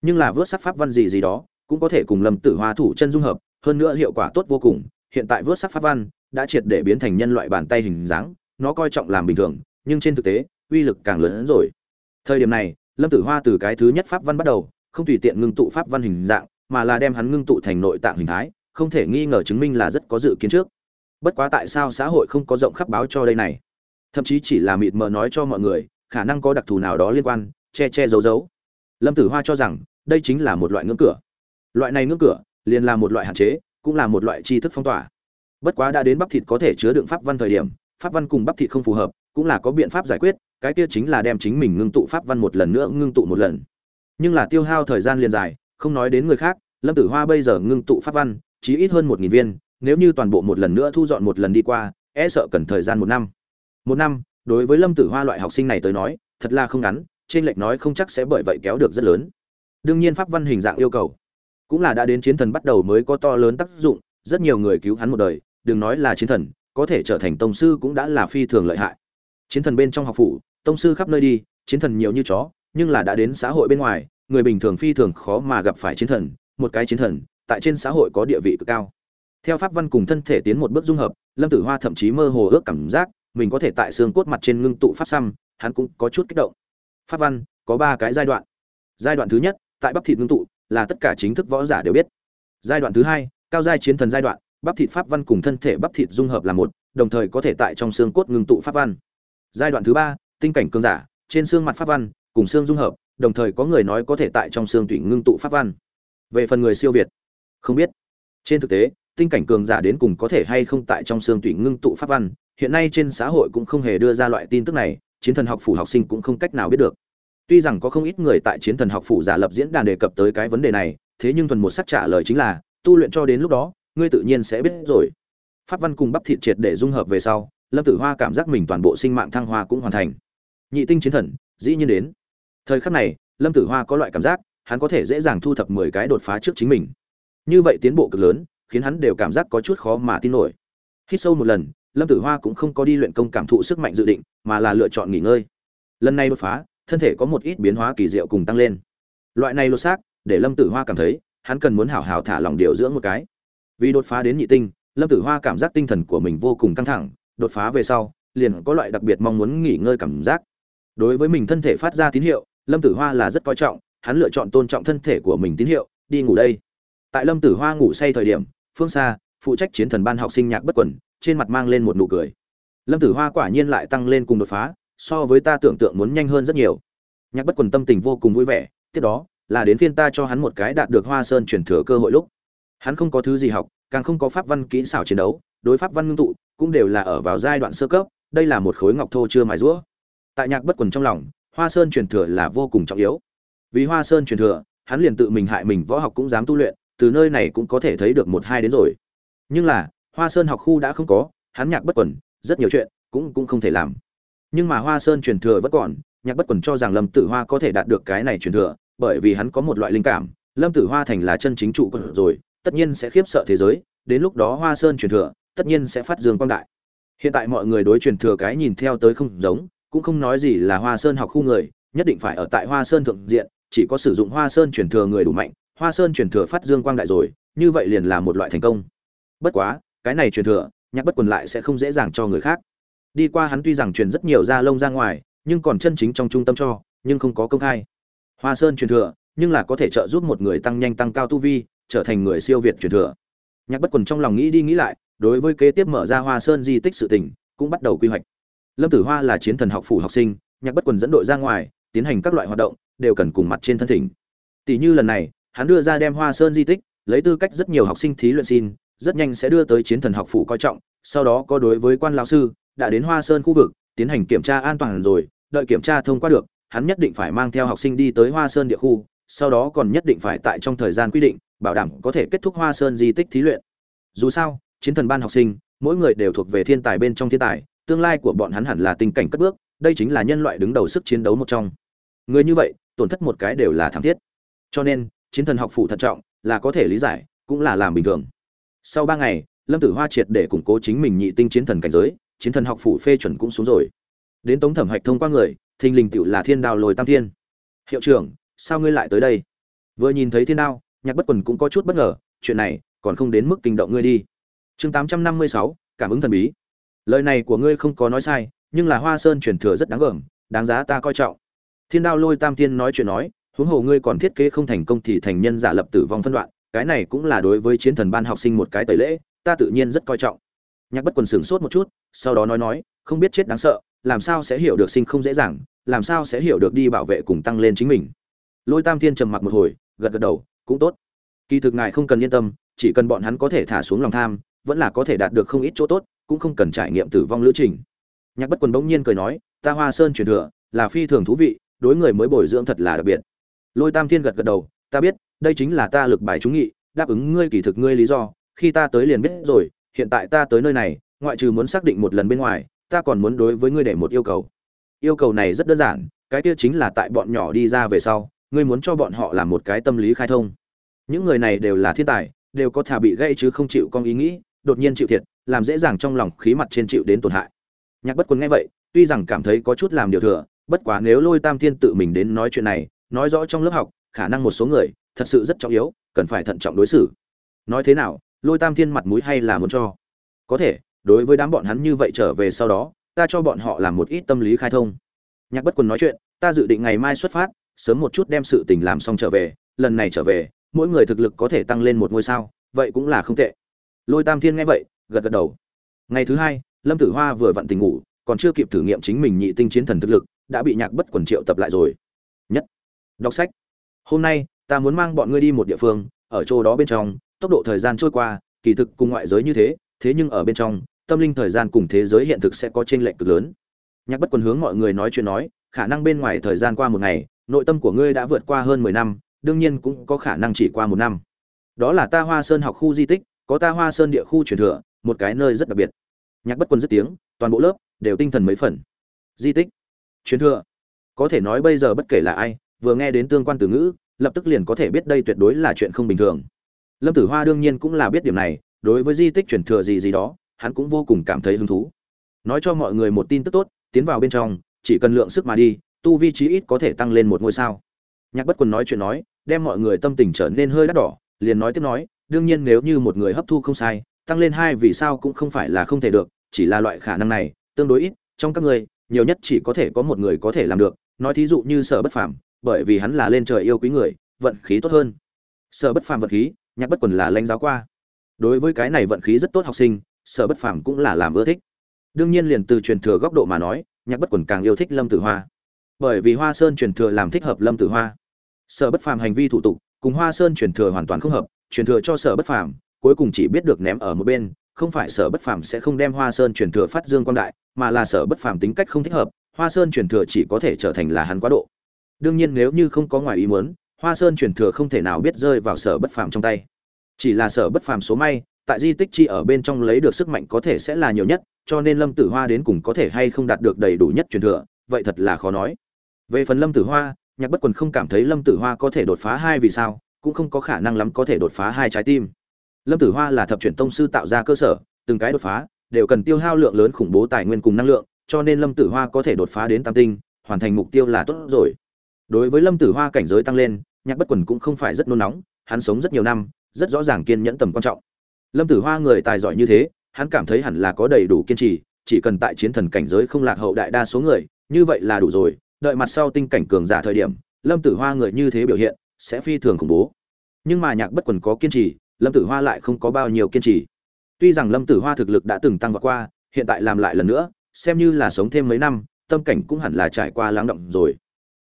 Nhưng là vớt sắc pháp văn gì gì đó cũng có thể cùng lâm tử hoa thủ chân dung hợp, hơn nữa hiệu quả tốt vô cùng, hiện tại vớt sắc pháp văn đã triệt để biến thành nhân loại bàn tay hình dáng, nó coi trọng làm bình thường, nhưng trên thực tế, uy lực càng lớn hơn rồi. Thời điểm này, lâm tử hoa từ cái thứ nhất pháp văn bắt đầu, không tùy tiện ngưng tụ pháp văn hình dạng, mà là đem hắn ngưng tụ thành nội tạng hình thái, không thể nghi ngờ chứng minh là rất có dự kiến trước. Bất quá tại sao xã hội không có rộng khắp báo cho đây này? Thậm chí chỉ là mịt mờ nói cho mọi người, khả năng có đặc thù nào đó liên quan, che che giấu giấu. Lâm tử hoa cho rằng, đây chính là một loại ngưỡng cửa loại này ngưỡng cửa, liền là một loại hạn chế, cũng là một loại tri thức phong tỏa. Bất quá đã đến bắp thịt có thể chứa đựng pháp văn thời điểm, pháp văn cùng bắp thịt không phù hợp, cũng là có biện pháp giải quyết, cái kia chính là đem chính mình ngưng tụ pháp văn một lần nữa ngưng tụ một lần. Nhưng là tiêu hao thời gian liền dài, không nói đến người khác, lâm tử hoa bây giờ ngưng tụ pháp văn chỉ ít hơn một nghìn viên, nếu như toàn bộ một lần nữa thu dọn một lần đi qua e sợ cần thời gian một năm. Một năm, đối với lâm tử hoa loại học sinh này tới nói, thật là không ngắn, trên lệch nói không chắc sẽ bởi vậy kéo được rất lớn. Đương nhiên pháp văn hình dạng yêu cầu cũng là đã đến chiến thần bắt đầu mới có to lớn tác dụng, rất nhiều người cứu hắn một đời, đừng nói là chiến thần, có thể trở thành tông sư cũng đã là phi thường lợi hại. Chiến thần bên trong học phủ, tông sư khắp nơi đi, chiến thần nhiều như chó, nhưng là đã đến xã hội bên ngoài, người bình thường phi thường khó mà gặp phải chiến thần, một cái chiến thần, tại trên xã hội có địa vị cực cao. Theo pháp văn cùng thân thể tiến một bước dung hợp, lâm tử hoa thậm chí mơ hồ ước cảm giác, mình có thể tại xương cốt mặt trên ngưng tụ pháp xăm, hắn cũng có chút kích động. Pháp văn, có ba cái giai đoạn. Giai đoạn thứ nhất, tại bắp thịt ngưng tụ là tất cả chính thức võ giả đều biết. Giai đoạn thứ hai, cao giai chiến thần giai đoạn, bắp thịt pháp văn cùng thân thể bắp thịt dung hợp là một, đồng thời có thể tại trong xương cốt ngưng tụ pháp văn. Giai đoạn thứ ba, tinh cảnh cương giả, trên xương mặt pháp văn cùng xương dung hợp, đồng thời có người nói có thể tại trong xương tủy ngưng tụ pháp văn. Về phần người siêu việt, không biết. Trên thực tế, tinh cảnh cường giả đến cùng có thể hay không tại trong xương tủy ngưng tụ pháp văn, hiện nay trên xã hội cũng không hề đưa ra loại tin tức này, chiến thần học phủ học sinh cũng không cách nào biết được tuy rằng có không ít người tại chiến thần học phủ giả lập diễn đàn đề cập tới cái vấn đề này, thế nhưng thuần một sắc trả lời chính là, tu luyện cho đến lúc đó, ngươi tự nhiên sẽ biết rồi. Pháp văn cùng bắp thịt triệt để dung hợp về sau, lâm tử hoa cảm giác mình toàn bộ sinh mạng thăng hoa cũng hoàn thành. Nhị tinh chiến thần, dĩ nhiên đến. Thời khắc này, lâm tử hoa có loại cảm giác, hắn có thể dễ dàng thu thập mười cái đột phá trước chính mình. Như vậy tiến bộ cực lớn, khiến hắn đều cảm giác có chút khó mà tin nổi. Hít sâu một lần, lâm tử hoa cũng không có đi luyện công cảm thụ sức mạnh dự định, mà là lựa chọn nghỉ ngơi. Lần này đột phá thân thể có một ít biến hóa kỳ diệu cùng tăng lên. Loại này lột xác, để lâm tử hoa cảm thấy, hắn cần muốn hảo hảo thả lòng điều dưỡng một cái. Vì đột phá đến nhị tinh, lâm tử hoa cảm giác tinh thần của mình vô cùng căng thẳng, đột phá về sau, liền có loại đặc biệt mong muốn nghỉ ngơi cảm giác. Đối với mình thân thể phát ra tín hiệu, lâm tử hoa là rất coi trọng, hắn lựa chọn tôn trọng thân thể của mình tín hiệu, đi ngủ đây. Tại lâm tử hoa ngủ say thời điểm, phương xa, phụ trách chiến thần ban học sinh nhạc bất quẩn trên mặt mang lên một nụ cười. Lâm tử hoa quả nhiên lại tăng lên cùng đột phá so với ta tưởng tượng muốn nhanh hơn rất nhiều. Nhạc bất quần tâm tình vô cùng vui vẻ, tiếp đó, là đến phiên ta cho hắn một cái đạt được hoa sơn chuyển thừa cơ hội lúc. Hắn không có thứ gì học, càng không có pháp văn kỹ xảo chiến đấu, đối pháp văn ngưng tụ, cũng đều là ở vào giai đoạn sơ cấp, đây là một khối ngọc thô chưa mài rũa. Tại nhạc bất quần trong lòng, hoa sơn truyền thừa là vô cùng trọng yếu. Vì hoa sơn truyền thừa, hắn liền tự mình hại mình võ học cũng dám tu luyện, từ nơi này cũng có thể thấy được một hai đến rồi. Nhưng là, hoa sơn học khu đã không có, hắn nhạc bất quần, rất nhiều chuyện cũng cũng không thể làm nhưng mà hoa sơn truyền thừa vẫn còn, nhạc bất quần cho rằng lâm tử hoa có thể đạt được cái này truyền thừa, bởi vì hắn có một loại linh cảm, lâm tử hoa thành là chân chính trụ quần rồi, tất nhiên sẽ khiếp sợ thế giới, đến lúc đó hoa sơn truyền thừa, tất nhiên sẽ phát dương quang đại. Hiện tại mọi người đối truyền thừa cái nhìn theo tới không giống, cũng không nói gì là hoa sơn học khu người, nhất định phải ở tại hoa sơn thượng diện, chỉ có sử dụng hoa sơn truyền thừa người đủ mạnh, hoa sơn truyền thừa phát dương quang đại rồi, như vậy liền là một loại thành công. Bất quá, cái này truyền thừa, nhạc bất quần lại sẽ không dễ dàng cho người khác đi qua hắn tuy rằng truyền rất nhiều da lông ra ngoài, nhưng còn chân chính trong trung tâm cho, nhưng không có công khai. Hoa sơn truyền thừa, nhưng là có thể trợ giúp một người tăng nhanh tăng cao tu vi, trở thành người siêu việt truyền thừa. Nhạc bất quần trong lòng nghĩ đi nghĩ lại, đối với kế tiếp mở ra hoa sơn di tích sự tình, cũng bắt đầu quy hoạch. Lâm tử hoa là chiến thần học phủ học sinh, nhạc bất quần dẫn đội ra ngoài, tiến hành các loại hoạt động, đều cần cùng mặt trên thân thỉnh. Tỷ như lần này, hắn đưa ra đem hoa sơn di tích, lấy tư cách rất nhiều học sinh thí luyện xin, rất nhanh sẽ đưa tới chiến thần học phủ coi trọng, sau đó có đối với quan lão sư đã đến hoa sơn khu vực, tiến hành kiểm tra an toàn rồi, đợi kiểm tra thông qua được, hắn nhất định phải mang theo học sinh đi tới hoa sơn địa khu, sau đó còn nhất định phải tại trong thời gian quy định, bảo đảm có thể kết thúc hoa sơn di tích thí luyện. Dù sao, chiến thần ban học sinh, mỗi người đều thuộc về thiên tài bên trong thiên tài, tương lai của bọn hắn hẳn là tình cảnh cất bước, đây chính là nhân loại đứng đầu sức chiến đấu một trong. Người như vậy, tổn thất một cái đều là thảm thiết. Cho nên, chiến thần học phụ thận trọng, là có thể lý giải, cũng là làm bình thường. Sau ba ngày, lâm tử hoa triệt để củng cố chính mình nhị tinh chiến thần cảnh giới chiến thần học phủ phê chuẩn cũng xuống rồi. Đến tống thẩm hạch thông qua người, thình lình tựu là thiên đao lồi tam thiên. Hiệu trưởng, sao ngươi lại tới đây? Vừa nhìn thấy thiên đao, nhạc bất quần cũng có chút bất ngờ, chuyện này còn không đến mức kinh động ngươi đi. Chương tám trăm năm mươi sáu, cảm ứng thần bí. Lời này của ngươi không có nói sai, nhưng là hoa sơn truyền thừa rất đáng gờm, đáng giá ta coi trọng. Thiên đao lôi tam thiên nói chuyện nói, huống hồ ngươi còn thiết kế không thành công thì thành nhân giả lập tử vong phân đoạn, cái này cũng là đối với chiến thần ban học sinh một cái tẩy lễ, ta tự nhiên rất coi trọng nhạc bất quần sửng sốt một chút, sau đó nói nói, không biết chết đáng sợ, làm sao sẽ hiểu được sinh không dễ dàng, làm sao sẽ hiểu được đi bảo vệ cùng tăng lên chính mình. Lôi tam thiên trầm mặc một hồi, gật gật đầu, cũng tốt. Kỳ thực ngài không cần yên tâm, chỉ cần bọn hắn có thể thả xuống lòng tham, vẫn là có thể đạt được không ít chỗ tốt, cũng không cần trải nghiệm tử vong lữ trình. Nhạc bất quần bỗng nhiên cười nói, ta hoa sơn truyền thừa, là phi thường thú vị, đối người mới bồi dưỡng thật là đặc biệt. Lôi tam thiên gật gật đầu, ta biết, đây chính là ta lực bài trúng nghị, đáp ứng ngươi kỳ thực ngươi lý do, khi ta tới liền biết rồi hiện tại ta tới nơi này, ngoại trừ muốn xác định một lần bên ngoài, ta còn muốn đối với ngươi để một yêu cầu. Yêu cầu này rất đơn giản, cái kia chính là tại bọn nhỏ đi ra về sau, ngươi muốn cho bọn họ làm một cái tâm lý khai thông. Những người này đều là thiên tài, đều có thà bị gây chứ không chịu con ý nghĩ, đột nhiên chịu thiệt, làm dễ dàng trong lòng khí mặt trên chịu đến tổn hại. Nhạc bất quân nghe vậy, tuy rằng cảm thấy có chút làm điều thừa, bất quá nếu lôi tam thiên tự mình đến nói chuyện này, nói rõ trong lớp học, khả năng một số người thật sự rất trọng yếu, cần phải thận trọng đối xử. Nói thế nào lôi tam thiên mặt mũi hay là muốn cho? Có thể, đối với đám bọn hắn như vậy trở về sau đó, ta cho bọn họ làm một ít tâm lý khai thông. Nhạc bất quần nói chuyện, ta dự định ngày mai xuất phát, sớm một chút đem sự tình làm xong trở về, lần này trở về, mỗi người thực lực có thể tăng lên một ngôi sao, vậy cũng là không tệ. Lôi tam thiên nghe vậy, gật gật đầu. Ngày thứ hai, lâm tử hoa vừa vặn tình ngủ, còn chưa kịp thử nghiệm chính mình nhị tinh chiến thần thực lực, đã bị nhạc bất quần triệu tập lại rồi. Nhất. Đọc sách. Hôm nay, ta muốn mang bọn ngươi đi một địa phương, ở chỗ đó bên trong tốc độ thời gian trôi qua, kỳ thực cùng ngoại giới như thế thế nhưng ở bên trong, tâm linh thời gian cùng thế giới hiện thực sẽ có chênh lệch cực lớn. Nhạc bất quần hướng mọi người nói chuyện nói, khả năng bên ngoài thời gian qua một ngày, nội tâm của ngươi đã vượt qua hơn mười năm, đương nhiên cũng có khả năng chỉ qua một năm. Đó là ta hoa sơn học khu di tích, có ta hoa sơn địa khu truyền thừa, một cái nơi rất đặc biệt. Nhạc bất quân dứt tiếng, toàn bộ lớp đều tinh thần mấy phần. Di tích, truyền thừa, có thể nói bây giờ bất kể là ai, vừa nghe đến tương quan từ ngữ, lập tức liền có thể biết đây tuyệt đối là chuyện không bình thường lâm tử hoa đương nhiên cũng là biết điểm này, đối với di tích truyền thừa gì gì đó, hắn cũng vô cùng cảm thấy hứng thú. Nói cho mọi người một tin tức tốt, tiến vào bên trong, chỉ cần lượng sức mà đi, tu vi trí ít có thể tăng lên một ngôi sao. Nhạc bất quần nói chuyện nói, đem mọi người tâm tình trở nên hơi đắt đỏ, liền nói tiếp nói, đương nhiên nếu như một người hấp thu không sai, tăng lên hai vì sao cũng không phải là không thể được, chỉ là loại khả năng này, tương đối ít, trong các người, nhiều nhất chỉ có thể có một người có thể làm được. Nói thí dụ như sở bất phàm, bởi vì hắn là lên trời yêu quý người, vận khí tốt hơn. Sở bất phàm vận khí nhạc bất quần là lãnh giáo qua. Đối với cái này vận khí rất tốt học sinh, sở bất phàm cũng là làm ưa thích. Đương nhiên liền từ truyền thừa góc độ mà nói, nhạc bất quần càng yêu thích lâm tử hoa. Bởi vì hoa sơn truyền thừa làm thích hợp lâm tử hoa. Sở bất phàm hành vi thủ tục cùng hoa sơn truyền thừa hoàn toàn không hợp, truyền thừa cho sở bất phàm, cuối cùng chỉ biết được ném ở một bên, không phải sở bất phàm sẽ không đem hoa sơn truyền thừa phát dương quan đại, mà là sở bất phàm tính cách không thích hợp, hoa sơn truyền thừa chỉ có thể trở thành là hắn quá độ. Đương nhiên nếu như không có ngoài ý muốn hoa sơn truyền thừa không thể nào biết rơi vào sở bất phàm trong tay. Chỉ là sở bất phàm số may, tại di tích chi ở bên trong lấy được sức mạnh có thể sẽ là nhiều nhất, cho nên lâm tử hoa đến cùng có thể hay không đạt được đầy đủ nhất truyền thừa, vậy thật là khó nói. Về phần lâm tử hoa, nhạc bất quần không cảm thấy lâm tử hoa có thể đột phá hai vì sao, cũng không có khả năng lắm có thể đột phá hai trái tim. Lâm tử hoa là thập truyền tông sư tạo ra cơ sở, từng cái đột phá, đều cần tiêu hao lượng lớn khủng bố tài nguyên cùng năng lượng, cho nên lâm tử hoa có thể đột phá đến tam tinh, hoàn thành mục tiêu là tốt rồi. Đối với lâm tử hoa cảnh giới tăng lên nhạc bất quần cũng không phải rất nôn nóng, hắn sống rất nhiều năm, rất rõ ràng kiên nhẫn tầm quan trọng. Lâm tử hoa người tài giỏi như thế, hắn cảm thấy hẳn là có đầy đủ kiên trì, chỉ cần tại chiến thần cảnh giới không lạc hậu đại đa số người, như vậy là đủ rồi, đợi mặt sau tinh cảnh cường giả thời điểm, lâm tử hoa người như thế biểu hiện, sẽ phi thường khủng bố. Nhưng mà nhạc bất quần có kiên trì, lâm tử hoa lại không có bao nhiêu kiên trì. Tuy rằng lâm tử hoa thực lực đã từng tăng vọt qua, hiện tại làm lại lần nữa, xem như là sống thêm mấy năm, tâm cảnh cũng hẳn là trải qua lắng động rồi.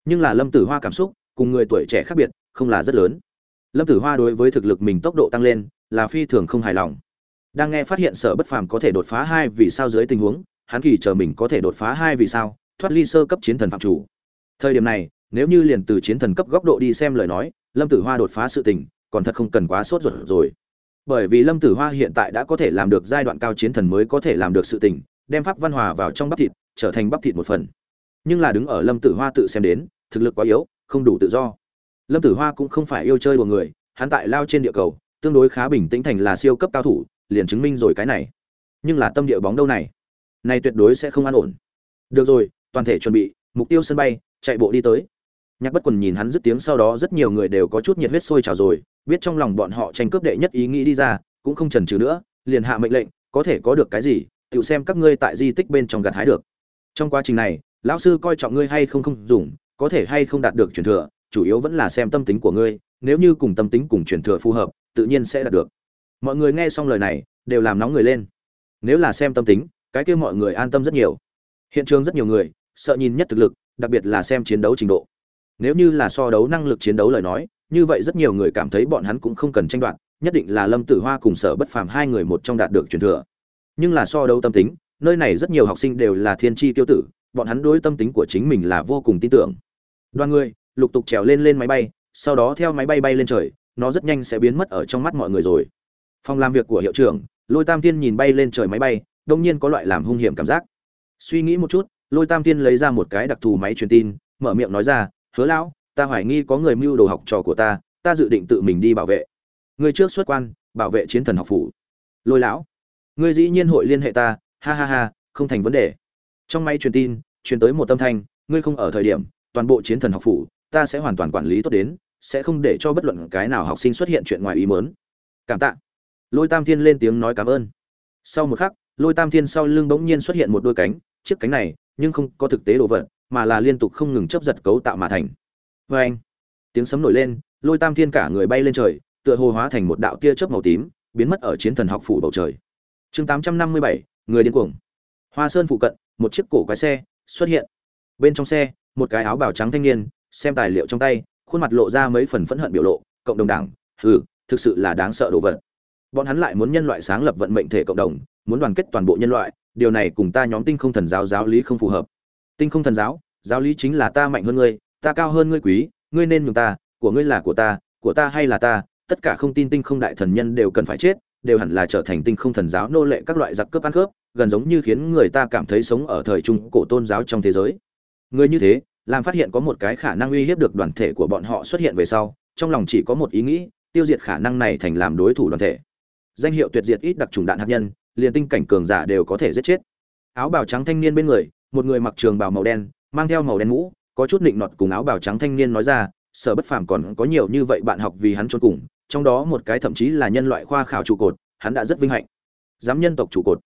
Nhưng là lâm tử hoa cảm xúc cùng người tuổi trẻ khác biệt, không là rất lớn. Lâm tử hoa đối với thực lực mình tốc độ tăng lên, là phi thường không hài lòng. Đang nghe phát hiện sở bất phàm có thể đột phá hai vì sao dưới tình huống, hắn kỳ chờ mình có thể đột phá hai vì sao, thoát ly sơ cấp chiến thần phạm chủ. Thời điểm này, nếu như liền từ chiến thần cấp góc độ đi xem lời nói, lâm tử hoa đột phá sự tình, còn thật không cần quá sốt ruột rồi. Bởi vì lâm tử hoa hiện tại đã có thể làm được giai đoạn cao chiến thần mới có thể làm được sự tình, đem pháp văn hòa vào trong bắp thịt, trở thành bắp thịt một phần. Nhưng là đứng ở lâm tử hoa tự xem đến, thực lực quá yếu không đủ tự do. Lâm tử hoa cũng không phải yêu chơi của người, hắn tại lao trên địa cầu, tương đối khá bình tĩnh thành là siêu cấp cao thủ, liền chứng minh rồi cái này. Nhưng là tâm địa bóng đâu này? Này tuyệt đối sẽ không an ổn. Được rồi, toàn thể chuẩn bị, mục tiêu sân bay, chạy bộ đi tới. Nhạc bất quần nhìn hắn dứt tiếng sau đó rất nhiều người đều có chút nhiệt huyết sôi trào rồi, biết trong lòng bọn họ tranh cướp đệ nhất ý nghĩ đi ra, cũng không chần chừ nữa, liền hạ mệnh lệnh, có thể có được cái gì, tự xem các ngươi tại di tích bên trong gặt hái được. Trong quá trình này, lão sư coi trọng ngươi hay không không dùng có thể hay không đạt được truyền thừa, chủ yếu vẫn là xem tâm tính của ngươi, nếu như cùng tâm tính cùng truyền thừa phù hợp, tự nhiên sẽ đạt được. Mọi người nghe xong lời này, đều làm nóng người lên. Nếu là xem tâm tính, cái kia mọi người an tâm rất nhiều. Hiện trường rất nhiều người, sợ nhìn nhất thực lực, đặc biệt là xem chiến đấu trình độ. Nếu như là so đấu năng lực chiến đấu lời nói, như vậy rất nhiều người cảm thấy bọn hắn cũng không cần tranh đoạt, nhất định là lâm tử hoa cùng sở bất phàm hai người một trong đạt được truyền thừa. Nhưng là so đấu tâm tính, nơi này rất nhiều học sinh đều là thiên tri tiêu tử, bọn hắn đối tâm tính của chính mình là vô cùng tin tưởng đoàn người, lục tục trèo lên lên máy bay, sau đó theo máy bay bay lên trời, nó rất nhanh sẽ biến mất ở trong mắt mọi người rồi. Phòng làm việc của hiệu trưởng, lôi tam thiên nhìn bay lên trời máy bay, đông nhiên có loại làm hung hiểm cảm giác. Suy nghĩ một chút, lôi tam thiên lấy ra một cái đặc thù máy truyền tin, mở miệng nói ra, hứa lão, ta hoài nghi có người mưu đồ học trò của ta ta dự định tự mình đi bảo vệ. Người trước xuất quan, bảo vệ chiến thần học phủ. Lôi lão, ngươi dĩ nhiên hội liên hệ ta, ha ha ha, không thành vấn đề. Trong máy truyền tin, truyền tới một tâm thanh, ngươi không ở thời điểm toàn bộ chiến thần học phủ, ta sẽ hoàn toàn quản lý tốt đến, sẽ không để cho bất luận cái nào học sinh xuất hiện chuyện ngoài ý mớn cảm tạ. Lôi tam thiên lên tiếng nói cảm ơn. Sau một khắc, lôi tam thiên sau lưng bỗng nhiên xuất hiện một đôi cánh, chiếc cánh này, nhưng không có thực tế đồ vật, mà là liên tục không ngừng chấp giật cấu tạo mà thành. Vê anh, tiếng sấm nổi lên, lôi tam thiên cả người bay lên trời, tựa hồ hóa thành một đạo tia chớp màu tím, biến mất ở chiến thần học phủ bầu trời. Chương tám trăm năm mươi bảy, người điên cuồng. Hoa sơn phụ cận, một chiếc cổ quái xe xuất hiện. Bên trong xe một cái áo bào trắng thanh niên, xem tài liệu trong tay, khuôn mặt lộ ra mấy phần phẫn hận biểu lộ, cộng đồng đảng, hừ, thực sự là đáng sợ đồ vật. Bọn hắn lại muốn nhân loại sáng lập vận mệnh thể cộng đồng, muốn đoàn kết toàn bộ nhân loại, điều này cùng ta nhóm tinh không thần giáo giáo lý không phù hợp. Tinh không thần giáo giáo lý chính là ta mạnh hơn ngươi, ta cao hơn ngươi quý, ngươi nên nhường ta, của ngươi là của ta của ta hay là ta, tất cả không tin tinh không đại thần nhân đều cần phải chết, đều hẳn là trở thành tinh không thần giáo nô lệ các loại giặc cướp ăn cướp, gần giống như khiến người ta cảm thấy sống ở thời trung cổ tôn giáo trong thế giới người như thế, làm phát hiện có một cái khả năng uy hiếp được đoàn thể của bọn họ xuất hiện về sau, trong lòng chỉ có một ý nghĩ, tiêu diệt khả năng này thành làm đối thủ đoàn thể. Danh hiệu tuyệt diệt ít đặc trùng đạn hạt nhân, liền tinh cảnh cường giả đều có thể giết chết. Áo bào trắng thanh niên bên người, một người mặc trường bào màu đen, mang theo màu đen mũ, có chút định nọt cùng áo bào trắng thanh niên nói ra, sở bất phàm còn có nhiều như vậy bạn học vì hắn chôn cùng, trong đó một cái thậm chí là nhân loại khoa khảo trụ cột, hắn đã rất vinh hạnh. Giám nhân tộc trụ cột.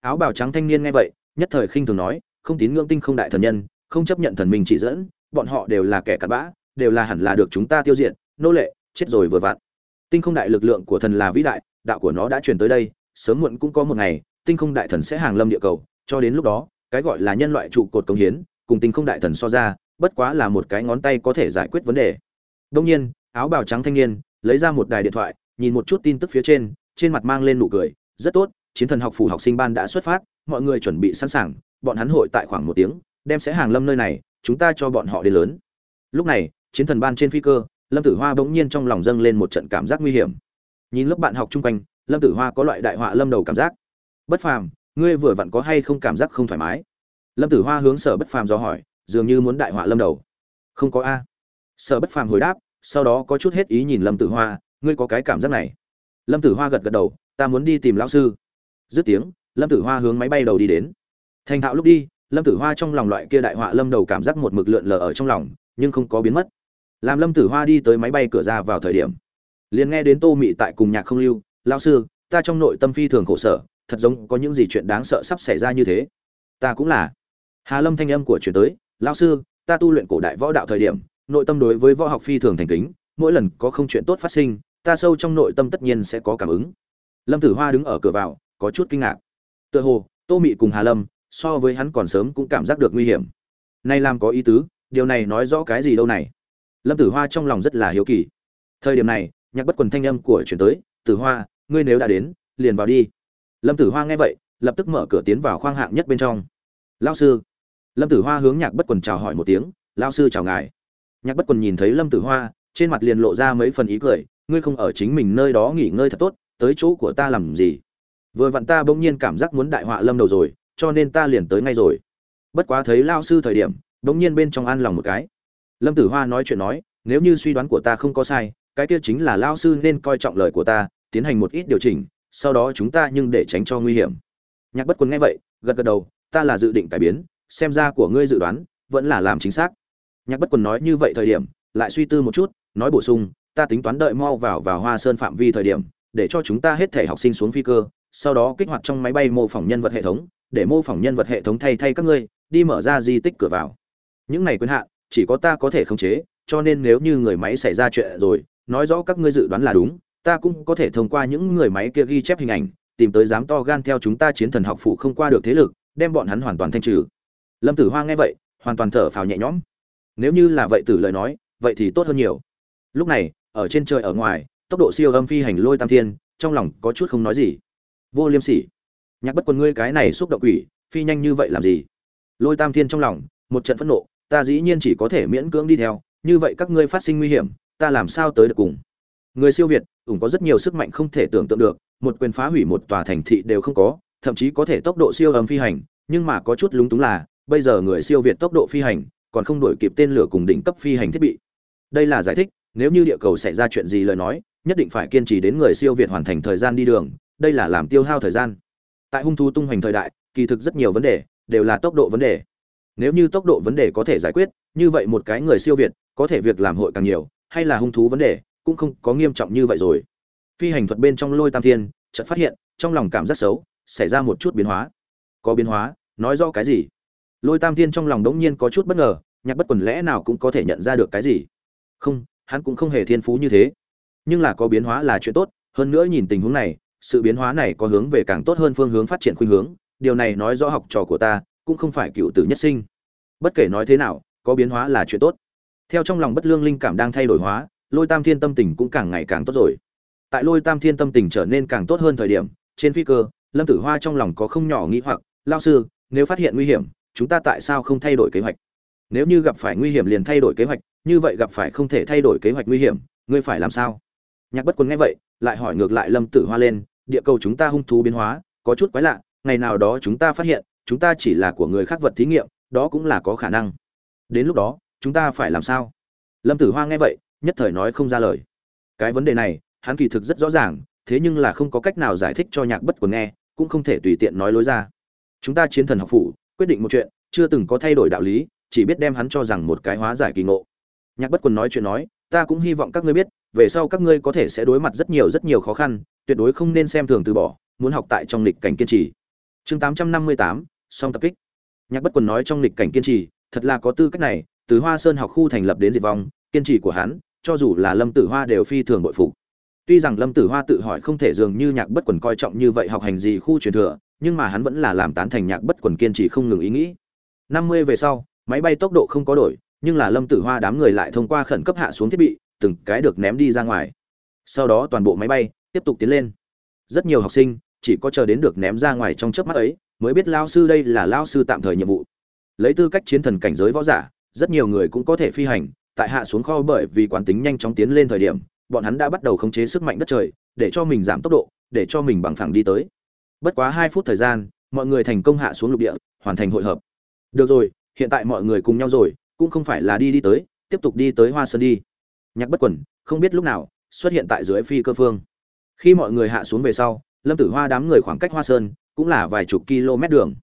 Áo bào trắng thanh niên nghe vậy, nhất thời khinh thường nói, không tín ngưỡng tinh không đại thần nhân không chấp nhận thần minh chỉ dẫn, bọn họ đều là kẻ cặn bã, đều là hẳn là được chúng ta tiêu diệt, nô lệ, chết rồi vừa vặn. Tinh không đại lực lượng của thần là vĩ đại, đạo của nó đã truyền tới đây, sớm muộn cũng có một ngày, tinh không đại thần sẽ hàng lâm địa cầu, cho đến lúc đó, cái gọi là nhân loại trụ cột công hiến, cùng tinh không đại thần so ra, bất quá là một cái ngón tay có thể giải quyết vấn đề. Đông nhiên, áo bào trắng thanh niên, lấy ra một đài điện thoại, nhìn một chút tin tức phía trên trên mặt mang lên nụ cười, rất tốt, chiến thần học phủ học sinh ban đã xuất phát, mọi người chuẩn bị sẵn sàng. Bọn hắn hội tại khoảng một tiếng đem sẽ hàng lâm nơi này, chúng ta cho bọn họ đến lớn. Lúc này, chiến thần ban trên phi cơ, lâm tử hoa bỗng nhiên trong lòng dâng lên một trận cảm giác nguy hiểm. Nhìn lớp bạn học chung quanh, lâm tử hoa có loại đại họa lâm đầu cảm giác. Bất phàm, ngươi vừa vặn có hay không cảm giác không thoải mái? Lâm tử hoa hướng sở bất phàm do hỏi, dường như muốn đại họa lâm đầu. Không có a. Sở bất phàm hồi đáp, sau đó có chút hết ý nhìn lâm tử hoa, ngươi có cái cảm giác này. Lâm tử hoa gật gật đầu, ta muốn đi tìm lão sư. Dứt tiếng, lâm tử hoa hướng máy bay đầu đi đến. Thành thạo lúc đi lâm tử hoa trong lòng loại kia đại họa lâm đầu cảm giác một mực lượn lờ ở trong lòng, nhưng không có biến mất. Làm lâm tử hoa đi tới máy bay cửa ra vào thời điểm, liền nghe đến tô mị tại cùng nhạc không lưu, lão sư, ta trong nội tâm phi thường khổ sở, thật giống có những gì chuyện đáng sợ sắp xảy ra như thế. Ta cũng là. Hà lâm thanh âm của chuyển tới, lão sư, ta tu luyện cổ đại võ đạo thời điểm, nội tâm đối với võ học phi thường thành kính, mỗi lần có không chuyện tốt phát sinh, ta sâu trong nội tâm tất nhiên sẽ có cảm ứng. Lâm tử hoa đứng ở cửa vào, có chút kinh ngạc. Tựa hồ, tô mị cùng hà lâm so với hắn còn sớm cũng cảm giác được nguy hiểm. Nay làm có ý tứ, điều này nói rõ cái gì đâu này? Lâm tử hoa trong lòng rất là hiếu kỳ. Thời điểm này, nhạc bất quần thanh âm của chuyển tới, tử hoa, ngươi nếu đã đến, liền vào đi. Lâm tử hoa nghe vậy, lập tức mở cửa tiến vào khoang hạng nhất bên trong. Lao sư. Lâm tử hoa hướng nhạc bất quần chào hỏi một tiếng lao sư chào ngài. Nhạc bất quần nhìn thấy lâm tử hoa, trên mặt liền lộ ra mấy phần ý cười, ngươi không ở chính mình nơi đó nghỉ ngơi thật tốt, tới chỗ của ta làm gì? Vừa vặn ta bỗng nhiên cảm giác muốn đại họa lâm đầu rồi cho nên ta liền tới ngay rồi. Bất quá thấy lao sư thời điểm, đống nhiên bên trong an lòng một cái. Lâm tử hoa nói chuyện nói, nếu như suy đoán của ta không có sai, cái kia chính là lao sư nên coi trọng lời của ta, tiến hành một ít điều chỉnh, sau đó chúng ta nhưng để tránh cho nguy hiểm. Nhạc bất quân nghe vậy, gật gật đầu, ta là dự định cải biến, xem ra của ngươi dự đoán, vẫn là làm chính xác. Nhạc bất quân nói như vậy thời điểm, lại suy tư một chút, nói bổ sung, ta tính toán đợi mau vào vào hoa sơn phạm vi thời điểm, để cho chúng ta hết thể học sinh xuống phi cơ, sau đó kích hoạt trong máy bay mô phỏng nhân vật hệ thống để mô phỏng nhân vật hệ thống thay thay các ngươi, đi mở ra di tích cửa vào. Những này quyền hạn, chỉ có ta có thể khống chế, cho nên nếu như người máy xảy ra chuyện rồi, nói rõ các ngươi dự đoán là đúng, ta cũng có thể thông qua những người máy kia ghi chép hình ảnh, tìm tới dám to gan theo chúng ta chiến thần học phụ không qua được thế lực, đem bọn hắn hoàn toàn thanh trừ. Lâm tử hoa nghe vậy, hoàn toàn thở phào nhẹ nhõm. Nếu như là vậy tử lời nói, vậy thì tốt hơn nhiều. Lúc này, ở trên trời ở ngoài, tốc độ siêu âm phi hành lôi tam thiên, trong lòng có chút không nói gì. Vô liêm sỉ nhạc bất quân ngươi cái này xúc động quỷ, phi nhanh như vậy làm gì? Lôi tam thiên trong lòng, một trận phẫn nộ, ta dĩ nhiên chỉ có thể miễn cưỡng đi theo, như vậy các ngươi phát sinh nguy hiểm, ta làm sao tới được cùng? Người siêu việt, ủng có rất nhiều sức mạnh không thể tưởng tượng được, một quyền phá hủy một tòa thành thị đều không có, thậm chí có thể tốc độ siêu âm phi hành, nhưng mà có chút lúng túng là, bây giờ người siêu việt tốc độ phi hành, còn không đổi kịp tên lửa cùng đỉnh cấp phi hành thiết bị. Đây là giải thích, nếu như địa cầu xảy ra chuyện gì lời nói, nhất định phải kiên trì đến người siêu việt hoàn thành thời gian đi đường, đây là làm tiêu hao thời gian tại hung thú tung hoành thời đại, kỳ thực rất nhiều vấn đề đều là tốc độ vấn đề. Nếu như tốc độ vấn đề có thể giải quyết, như vậy một cái người siêu việt có thể việc làm hội càng nhiều, hay là hung thú vấn đề cũng không có nghiêm trọng như vậy rồi. Phi hành thuật bên trong lôi tam thiên, chợt phát hiện, trong lòng cảm giác xấu, xảy ra một chút biến hóa. Có biến hóa, nói rõ cái gì? Lôi tam thiên trong lòng đống nhiên có chút bất ngờ, nhạc bất quần lẽ nào cũng có thể nhận ra được cái gì? Không, hắn cũng không hề thiên phú như thế. Nhưng là có biến hóa là chuyện tốt, hơn nữa nhìn tình huống này sự biến hóa này có hướng về càng tốt hơn phương hướng phát triển khuynh hướng, điều này nói rõ học trò của ta cũng không phải cựu tử nhất sinh. Bất kể nói thế nào, có biến hóa là chuyện tốt. Theo trong lòng bất lương linh cảm đang thay đổi hóa, lôi tam thiên tâm tình cũng càng ngày càng tốt rồi. Tại lôi tam thiên tâm tình trở nên càng tốt hơn thời điểm, trên phi cơ, lâm tử hoa trong lòng có không nhỏ nghĩ hoặc lao sư, nếu phát hiện nguy hiểm, chúng ta tại sao không thay đổi kế hoạch? Nếu như gặp phải nguy hiểm liền thay đổi kế hoạch, như vậy gặp phải không thể thay đổi kế hoạch nguy hiểm, ngươi phải làm sao? Nhạc bất quân nghe vậy, lại hỏi ngược lại lâm tử hoa lên địa cầu chúng ta hung thú biến hóa, có chút quái lạ, ngày nào đó chúng ta phát hiện, chúng ta chỉ là của người khác vật thí nghiệm, đó cũng là có khả năng. Đến lúc đó, chúng ta phải làm sao? Lâm tử hoa nghe vậy, nhất thời nói không ra lời. Cái vấn đề này, hắn kỳ thực rất rõ ràng, thế nhưng là không có cách nào giải thích cho nhạc bất quần nghe, cũng không thể tùy tiện nói lối ra. Chúng ta chiến thần học phủ, quyết định một chuyện, chưa từng có thay đổi đạo lý, chỉ biết đem hắn cho rằng một cái hóa giải kỳ ngộ. Nhạc bất quần nói chuyện nói, ta cũng hy vọng các ngươi biết về sau các ngươi có thể sẽ đối mặt rất nhiều rất nhiều khó khăn, tuyệt đối không nên xem thường từ bỏ, muốn học tại trong lịch cảnh kiên trì. Chương tám trăm năm mươi tám, song tập kích. Nhạc bất quần nói trong lịch cảnh kiên trì, thật là có tư cách này, từ hoa sơn học khu thành lập đến diệt vong, kiên trì của hắn, cho dù là lâm tử hoa đều phi thường bội phục. Tuy rằng lâm tử hoa tự hỏi không thể dường như nhạc bất quần coi trọng như vậy học hành gì khu truyền thừa, nhưng mà hắn vẫn là làm tán thành nhạc bất quần kiên trì không ngừng ý nghĩ. năm mươi về sau, máy bay tốc độ không có đổi, nhưng là lâm tử hoa đám người lại thông qua khẩn cấp hạ xuống thiết bị từng cái được ném đi ra ngoài. Sau đó toàn bộ máy bay tiếp tục tiến lên. Rất nhiều học sinh chỉ có chờ đến được ném ra ngoài trong chớp mắt ấy mới biết lao sư đây là lao sư tạm thời nhiệm vụ. Lấy tư cách chiến thần cảnh giới võ giả, rất nhiều người cũng có thể phi hành, tại hạ xuống kho bởi vì quán tính nhanh chóng tiến lên thời điểm, bọn hắn đã bắt đầu khống chế sức mạnh đất trời, để cho mình giảm tốc độ, để cho mình bằng phẳng đi tới. Bất quá hai phút thời gian, mọi người thành công hạ xuống lục địa, hoàn thành hội hợp. Được rồi, hiện tại mọi người cùng nhau rồi, cũng không phải là đi đi tới, tiếp tục đi tới hoa sơn đi nhạc bất quẩn không biết lúc nào, xuất hiện tại dưới phi cơ phương. Khi mọi người hạ xuống về sau, lâm tử hoa đám người khoảng cách hoa sơn cũng là vài chục km đường.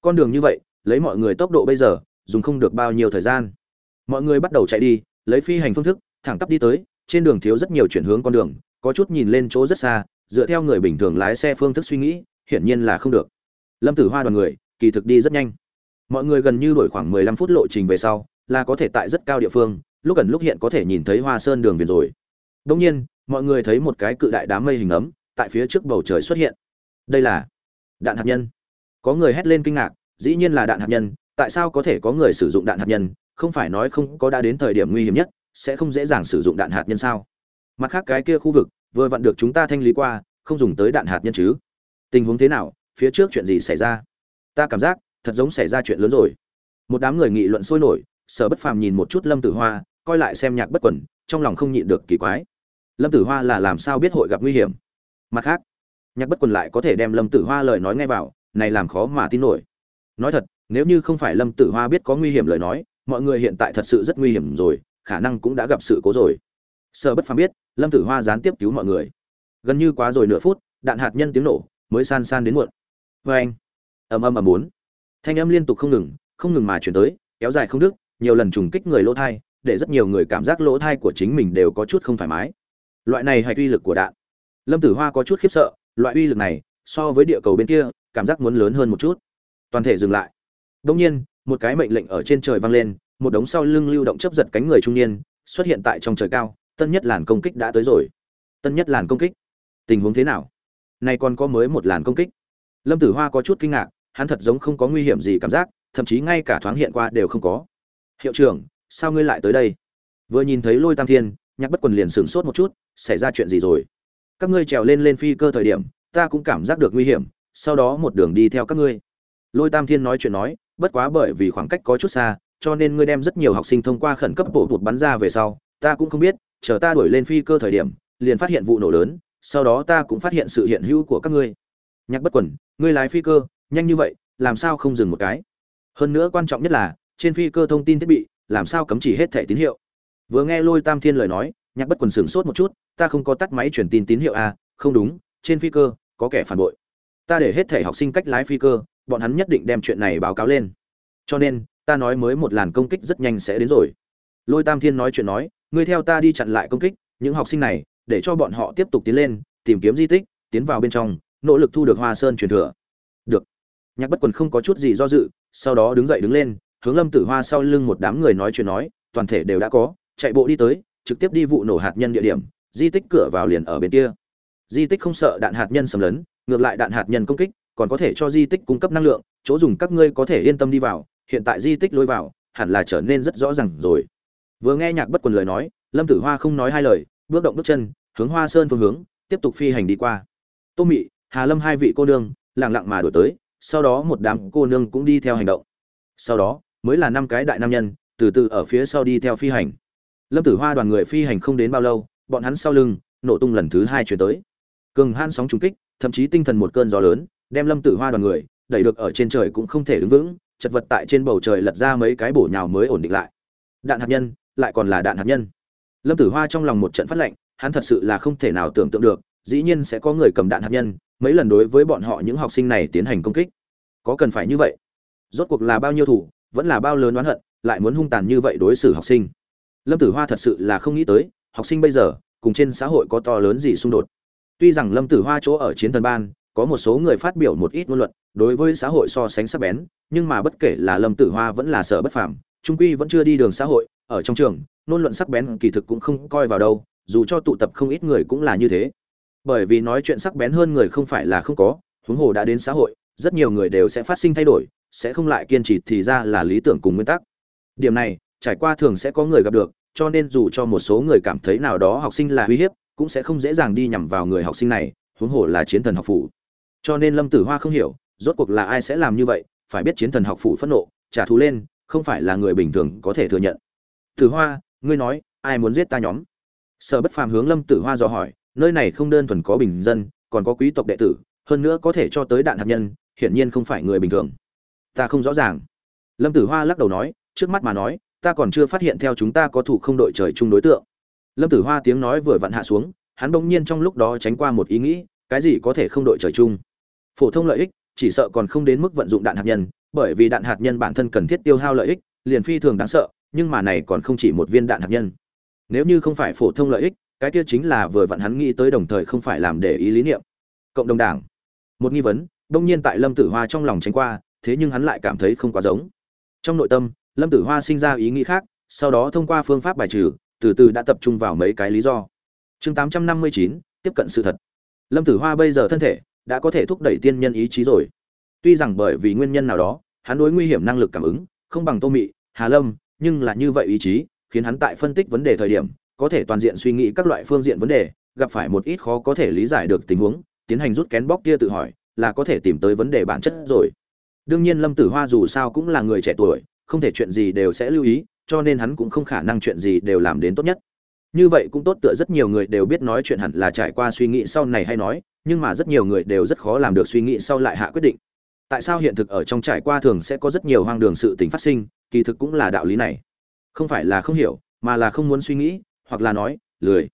Con đường như vậy, lấy mọi người tốc độ bây giờ, dùng không được bao nhiêu thời gian. Mọi người bắt đầu chạy đi, lấy phi hành phương thức, thẳng tắp đi tới, trên đường thiếu rất nhiều chuyển hướng con đường, có chút nhìn lên chỗ rất xa, dựa theo người bình thường lái xe phương thức suy nghĩ, hiển nhiên là không được. Lâm tử hoa đoàn người, kỳ thực đi rất nhanh. Mọi người gần như đổi khoảng 15 phút lộ trình về sau, là có thể tại rất cao địa phương lúc gần lúc hiện có thể nhìn thấy hoa sơn đường viền rồi. Đông nhiên, mọi người thấy một cái cự đại đám mây hình ấm tại phía trước bầu trời xuất hiện. Đây là đạn hạt nhân. Có người hét lên kinh ngạc, dĩ nhiên là đạn hạt nhân, tại sao có thể có người sử dụng đạn hạt nhân? Không phải nói không có đã đến thời điểm nguy hiểm nhất, sẽ không dễ dàng sử dụng đạn hạt nhân sao? Mặt khác cái kia khu vực, vừa vặn được chúng ta thanh lý qua, không dùng tới đạn hạt nhân chứ? Tình huống thế nào? Phía trước chuyện gì xảy ra? Ta cảm giác, thật giống xảy ra chuyện lớn rồi. Một đám người nghị luận sôi nổi, sở bất phàm nhìn một chút lâm tử hoa coi lại xem nhạc bất quẩn, trong lòng không nhịn được kỳ quái. Lâm tử hoa là làm sao biết hội gặp nguy hiểm? Mặt khác, nhạc bất quần lại có thể đem lâm tử hoa lời nói ngay vào, này làm khó mà tin nổi. Nói thật, nếu như không phải lâm tử hoa biết có nguy hiểm lời nói, mọi người hiện tại thật sự rất nguy hiểm rồi, khả năng cũng đã gặp sự cố rồi. Sở bất phàm biết, lâm tử hoa gián tiếp cứu mọi người. Gần như quá rồi nửa phút, đạn hạt nhân tiếng nổ, mới san san đến muộn. Vê anh, ầm ầm ầm bốn. Thanh âm liên tục không ngừng không ngừng mà chuyển tới, kéo dài không đứt, nhiều lần trùng kích người lỗ thai để rất nhiều người cảm giác lỗ thai của chính mình đều có chút không thoải mái. Loại này hay uy lực của đạn. Lâm tử hoa có chút khiếp sợ, loại uy lực này, so với địa cầu bên kia, cảm giác muốn lớn hơn một chút. Toàn thể dừng lại. Đông nhiên, một cái mệnh lệnh ở trên trời vang lên, một đống sau lưng lưu động chấp giật cánh người trung niên, xuất hiện tại trong trời cao, tân nhất làn công kích đã tới rồi. Tân nhất làn công kích. Tình huống thế nào? Nay còn có mới một làn công kích. Lâm tử hoa có chút kinh ngạc, hắn thật giống không có nguy hiểm gì cảm giác, thậm chí ngay cả thoáng hiện qua đều không có. Hiệu trưởng sao ngươi lại tới đây? Vừa nhìn thấy lôi tam thiên, nhạc bất quần liền sửng sốt một chút, xảy ra chuyện gì rồi? Các ngươi trèo lên lên phi cơ thời điểm, ta cũng cảm giác được nguy hiểm, sau đó một đường đi theo các ngươi. Lôi tam thiên nói chuyện nói, bất quá bởi vì khoảng cách có chút xa, cho nên ngươi đem rất nhiều học sinh thông qua khẩn cấp bộ vụt bắn ra về sau, ta cũng không biết, chờ ta đuổi lên phi cơ thời điểm, liền phát hiện vụ nổ lớn, sau đó ta cũng phát hiện sự hiện hữu của các ngươi. Nhạc bất quần, ngươi lái phi cơ, nhanh như vậy, làm sao không dừng một cái? Hơn nữa quan trọng nhất là, trên phi cơ thông tin thiết bị làm sao cấm chỉ hết thẻ tín hiệu? Vừa nghe lôi tam thiên lời nói, nhạc bất quần sửng sốt một chút, ta không có tắt máy truyền tin tín hiệu à? Không đúng, trên phi cơ, có kẻ phản bội. Ta để hết thẻ học sinh cách lái phi cơ, bọn hắn nhất định đem chuyện này báo cáo lên. Cho nên, ta nói mới một làn công kích rất nhanh sẽ đến rồi. Lôi tam thiên nói chuyện nói, ngươi theo ta đi chặn lại công kích, những học sinh này, để cho bọn họ tiếp tục tiến lên, tìm kiếm di tích, tiến vào bên trong, nỗ lực thu được hoa sơn truyền thừa. Được. Nhạc bất quần không có chút gì do dự, sau đó đứng dậy đứng lên hướng lâm tử hoa sau lưng một đám người nói chuyện nói, toàn thể đều đã có, chạy bộ đi tới, trực tiếp đi vụ nổ hạt nhân địa điểm, di tích cửa vào liền ở bên kia. Di tích không sợ đạn hạt nhân xâm lấn, ngược lại đạn hạt nhân công kích, còn có thể cho di tích cung cấp năng lượng, chỗ dùng các ngươi có thể yên tâm đi vào, hiện tại di tích lôi vào, hẳn là trở nên rất rõ ràng rồi. Vừa nghe nhạc bất quần lời nói, lâm tử hoa không nói hai lời, bước động bước chân, hướng hoa sơn phương hướng, tiếp tục phi hành đi qua. Tô mị, hà lâm hai vị cô nương, lặng lặng mà đổi tới, sau đó một đám cô nương cũng đi theo hành động. Sau đó mới là năm cái đại nam nhân, từ từ ở phía sau đi theo phi hành. Lâm tử hoa đoàn người phi hành không đến bao lâu, bọn hắn sau lưng, nổ tung lần thứ hai chuyển tới. Cường han sóng trùng kích, thậm chí tinh thần một cơn gió lớn, đem lâm tử hoa đoàn người, đẩy được ở trên trời cũng không thể đứng vững, chật vật tại trên bầu trời lật ra mấy cái bổ nhào mới ổn định lại. Đạn hạt nhân, lại còn là đạn hạt nhân. Lâm tử hoa trong lòng một trận phát lệnh, hắn thật sự là không thể nào tưởng tượng được, dĩ nhiên sẽ có người cầm đạn hạt nhân, mấy lần đối với bọn họ những học sinh này tiến hành công kích. Có cần phải như vậy? Rốt cuộc là bao nhiêu thủ vẫn là bao lớn oán hận, lại muốn hung tàn như vậy đối xử học sinh. Lâm tử hoa thật sự là không nghĩ tới, học sinh bây giờ, cùng trên xã hội có to lớn gì xung đột. Tuy rằng lâm tử hoa chỗ ở chiến thần ban, có một số người phát biểu một ít ngôn luận, đối với xã hội so sánh sắc bén, nhưng mà bất kể là lâm tử hoa vẫn là sở bất phàm, trung quy vẫn chưa đi đường xã hội, ở trong trường, ngôn luận sắc bén kỳ thực cũng không coi vào đâu, dù cho tụ tập không ít người cũng là như thế. Bởi vì nói chuyện sắc bén hơn người không phải là không có, huống hồ đã đến xã hội, rất nhiều người đều sẽ phát sinh thay đổi sẽ không lại kiên trì thì ra là lý tưởng cùng nguyên tắc. Điểm này, trải qua thường sẽ có người gặp được, cho nên dù cho một số người cảm thấy nào đó học sinh là uy hiếp, cũng sẽ không dễ dàng đi nhằm vào người học sinh này, huống hồ là chiến thần học phủ. Cho nên lâm tử hoa không hiểu, rốt cuộc là ai sẽ làm như vậy, phải biết chiến thần học phủ phẫn nộ, trả thù lên, không phải là người bình thường có thể thừa nhận. Tử hoa, ngươi nói, ai muốn giết ta nhóm? Sở bất phàm hướng lâm tử hoa dò hỏi, nơi này không đơn thuần có bình dân, còn có quý tộc đệ tử, hơn nữa có thể cho tới đạn hạt nhân, hiển nhiên không phải người bình thường ta không rõ ràng. Lâm tử hoa lắc đầu nói, trước mắt mà nói, ta còn chưa phát hiện theo chúng ta có thủ không đội trời chung đối tượng. Lâm tử hoa tiếng nói vừa vặn hạ xuống, hắn bỗng nhiên trong lúc đó tránh qua một ý nghĩ, cái gì có thể không đội trời chung? Phổ thông lợi ích, chỉ sợ còn không đến mức vận dụng đạn hạt nhân, bởi vì đạn hạt nhân bản thân cần thiết tiêu hao lợi ích, liền phi thường đáng sợ, nhưng mà này còn không chỉ một viên đạn hạt nhân. Nếu như không phải phổ thông lợi ích, cái kia chính là vừa vặn hắn nghĩ tới đồng thời không phải làm để ý lý niệm. Cộng đồng đảng. Một nghi vấn đông nhiên tại lâm tử hoa trong lòng tránh qua thế nhưng hắn lại cảm thấy không quá giống. Trong nội tâm, lâm tử hoa sinh ra ý nghĩ khác, sau đó thông qua phương pháp bài trừ, từ từ đã tập trung vào mấy cái lý do. Chương tám trăm năm mươi chín, tiếp cận sự thật. Lâm tử hoa bây giờ thân thể đã có thể thúc đẩy tiên nhân ý chí rồi. Tuy rằng bởi vì nguyên nhân nào đó, hắn đối nguy hiểm năng lực cảm ứng, không bằng tô mị, hà lâm, nhưng là như vậy ý chí, khiến hắn tại phân tích vấn đề thời điểm, có thể toàn diện suy nghĩ các loại phương diện vấn đề, gặp phải một ít khó có thể lý giải được tình huống, tiến hành rút kén bóc kia tự hỏi, là có thể tìm tới vấn đề bản chất rồi đương nhiên lâm tử hoa dù sao cũng là người trẻ tuổi, không thể chuyện gì đều sẽ lưu ý, cho nên hắn cũng không khả năng chuyện gì đều làm đến tốt nhất. Như vậy cũng tốt tựa rất nhiều người đều biết nói chuyện hẳn là trải qua suy nghĩ sau này hay nói, nhưng mà rất nhiều người đều rất khó làm được suy nghĩ sau lại hạ quyết định. Tại sao hiện thực ở trong trải qua thường sẽ có rất nhiều hoang đường sự tình phát sinh, kỳ thực cũng là đạo lý này. Không phải là không hiểu, mà là không muốn suy nghĩ, hoặc là nói, lười.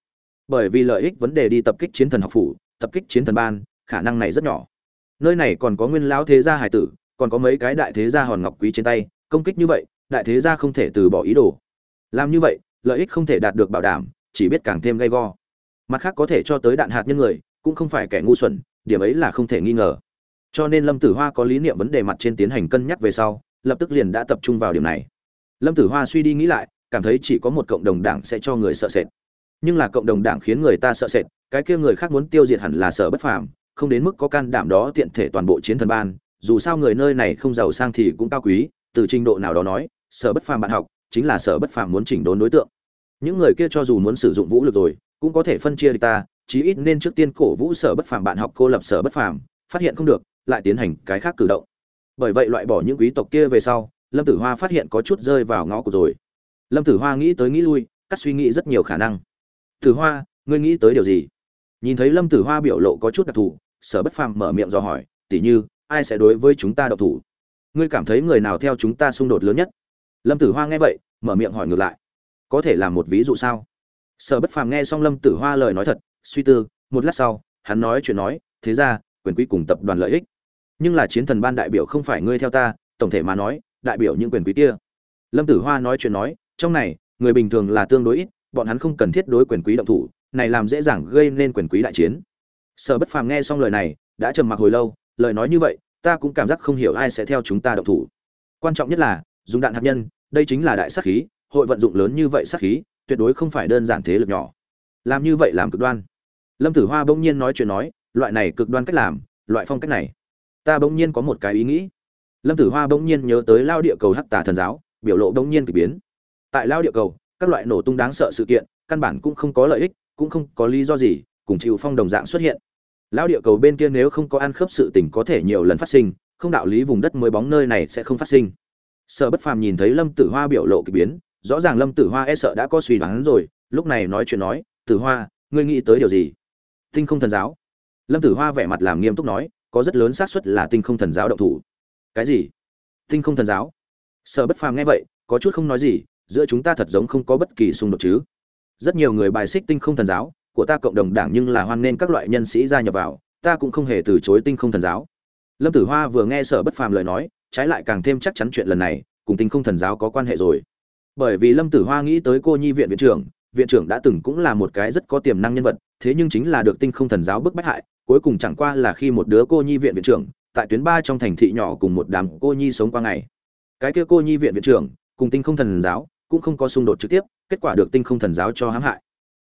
Bởi vì lợi ích vấn đề đi tập kích chiến thần học phủ, tập kích chiến thần ban, khả năng này rất nhỏ. Nơi này còn có nguyên lão thế gia hải tử còn có mấy cái đại thế gia hòn ngọc quý trên tay, công kích như vậy, đại thế gia không thể từ bỏ ý đồ. Làm như vậy, lợi ích không thể đạt được bảo đảm, chỉ biết càng thêm gay go. Mặt khác có thể cho tới đạn hạt nhân người, cũng không phải kẻ ngu xuẩn, điểm ấy là không thể nghi ngờ. Cho nên lâm tử hoa có lý niệm vấn đề mặt trên tiến hành cân nhắc về sau, lập tức liền đã tập trung vào điểm này. Lâm tử hoa suy đi nghĩ lại, cảm thấy chỉ có một cộng đồng đảng sẽ cho người sợ sệt. Nhưng là cộng đồng đảng khiến người ta sợ sệt, cái kia người khác muốn tiêu diệt hẳn là sợ bất phàm, không đến mức có can đảm đó tiện thể toàn bộ chiến thần ban dù sao người nơi này không giàu sang thì cũng cao quý, từ trình độ nào đó nói, sở bất phàm bạn học, chính là sở bất phàm muốn chỉnh đốn đối tượng. Những người kia cho dù muốn sử dụng vũ lực rồi, cũng có thể phân chia ta, chí ít nên trước tiên cổ vũ sở bất phàm bạn học cô lập sở bất phàm, phát hiện không được, lại tiến hành cái khác cử động. Bởi vậy loại bỏ những quý tộc kia về sau, lâm tử hoa phát hiện có chút rơi vào ngõ cụt rồi. Lâm tử hoa nghĩ tới nghĩ lui, cắt suy nghĩ rất nhiều khả năng. Tử hoa, ngươi nghĩ tới điều gì? Nhìn thấy lâm tử hoa biểu lộ có chút đặc thù, sở bất phàm mở miệng do hỏi, tỉ như ai sẽ đối với chúng ta độc thủ? Ngươi cảm thấy người nào theo chúng ta xung đột lớn nhất? Lâm tử hoa nghe vậy, mở miệng hỏi ngược lại. Có thể làm một ví dụ sao? Sở bất phàm nghe xong lâm tử hoa lời nói thật, suy tư, một lát sau, hắn nói chuyện nói, thế ra, quyền quý cùng tập đoàn lợi ích. Nhưng là chiến thần ban đại biểu không phải ngươi theo ta, tổng thể mà nói, đại biểu những quyền quý kia. Lâm tử hoa nói chuyện nói, trong này, người bình thường là tương đối ít, bọn hắn không cần thiết đối quyền quý động thủ, này làm dễ dàng gây nên quyền quý đại chiến. Sở bất phàm nghe xong lời này, đã trầm mặc hồi lâu lời nói như vậy, ta cũng cảm giác không hiểu ai sẽ theo chúng ta động thủ. Quan trọng nhất là, dùng đạn hạt nhân, đây chính là đại sát khí, hội vận dụng lớn như vậy sát khí, tuyệt đối không phải đơn giản thế lực nhỏ. Làm như vậy làm cực đoan. Lâm tử hoa bỗng nhiên nói chuyện nói, loại này cực đoan cách làm, loại phong cách này. Ta bỗng nhiên có một cái ý nghĩ. Lâm tử hoa bỗng nhiên nhớ tới lao địa cầu hắc tà thần giáo, biểu lộ bỗng nhiên k ỳ biến. Tại lao địa cầu, các loại nổ tung đáng sợ sự kiện, căn bản cũng không có lợi ích, cũng không có lý do gì, cùng chịu phong đồng dạng xuất hiện lao địa cầu bên kia nếu không có ăn khớp sự tình có thể nhiều lần phát sinh, không đạo lý vùng đất mới bóng nơi này sẽ không phát sinh. Sở bất phàm nhìn thấy lâm tử hoa biểu lộ k biến, rõ ràng lâm tử hoa e sợ đã có suy đoán rồi, lúc này nói chuyện nói, tử hoa, ngươi nghĩ tới điều gì? Tinh không thần giáo. Lâm tử hoa vẻ mặt làm nghiêm túc nói, có rất lớn xác suất là tinh không thần giáo động thủ. Cái gì? Tinh không thần giáo. Sở bất phàm nghe vậy, có chút không nói gì, giữa chúng ta thật giống không có bất kỳ xung đột chứ. Rất nhiều người bài xích tinh không thần giáo của ta cộng đồng đảng nhưng là hoan nghênh các loại nhân sĩ gia nhập vào, ta cũng không hề từ chối tinh không thần giáo. Lâm tử hoa vừa nghe sở bất phàm lời nói, trái lại càng thêm chắc chắn chuyện lần này, cùng tinh không thần giáo có quan hệ rồi. Bởi vì lâm tử hoa nghĩ tới cô nhi viện viện trưởng viện trưởng đã từng cũng là một cái rất có tiềm năng nhân vật, thế nhưng chính là được tinh không thần giáo bức bách hại, cuối cùng chẳng qua là khi một đứa cô nhi viện viện trưởng, tại tuyến ba trong thành thị nhỏ cùng một đám cô nhi sống qua ngày. Cái kia cô nhi viện viện trưởng, cùng tinh không thần giáo, cũng không có xung đột trực tiếp, kết quả được tinh không thần giáo cho hãm hại.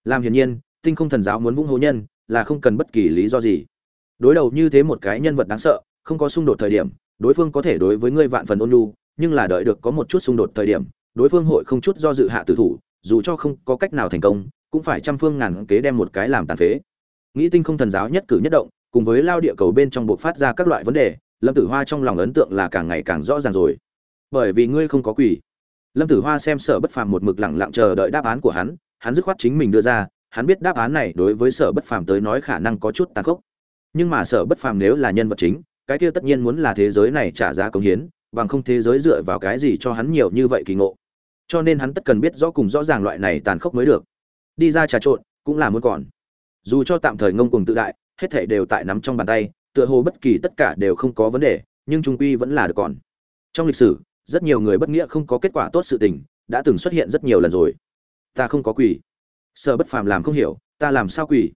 Làm hiển nhiên tinh không thần giáo muốn vung hố nhân, là không cần bất kỳ lý do gì. Đối đầu như thế một cái nhân vật đáng sợ, không có xung đột thời điểm, đối phương có thể đối với ngươi vạn phần ôn nhu, nhưng là đợi được có một chút xung đột thời điểm, đối phương hội không chút do dự hạ tử thủ, dù cho không có cách nào thành công, cũng phải trăm phương ngàn kế đem một cái làm tàn phế. Nghĩ tinh không thần giáo nhất cử nhất động, cùng với lao địa cầu bên trong buộc phát ra các loại vấn đề, lâm tử hoa trong lòng ấn tượng là càng ngày càng rõ ràng rồi. Bởi vì ngươi không có quỷ. Lâm tử hoa xem sở bất phàm một mực lẳng lặng chờ đợi đáp án của hắn hắn dứt khoát chính mình đưa ra hắn biết đáp án này đối với sở bất phàm tới nói khả năng có chút tàn khốc. Nhưng mà sở bất phàm nếu là nhân vật chính, cái kia tất nhiên muốn là thế giới này trả giá công hiến, bằng không thế giới dựa vào cái gì cho hắn nhiều như vậy kỳ ngộ. Cho nên hắn tất cần biết rõ cùng rõ ràng loại này tàn khốc mới được. Đi ra trà trộn, cũng là muốn còn. Dù cho tạm thời ngông cuồng tự đại, hết thảy đều tại nắm trong bàn tay, tựa hồ bất kỳ tất cả đều không có vấn đề, nhưng trung quy vẫn là được còn. Trong lịch sử, rất nhiều người bất nghĩa không có kết quả tốt sự tình, đã từng xuất hiện rất nhiều lần rồi. Ta không có quỷ sợ bất phàm làm không hiểu, ta làm sao quỷ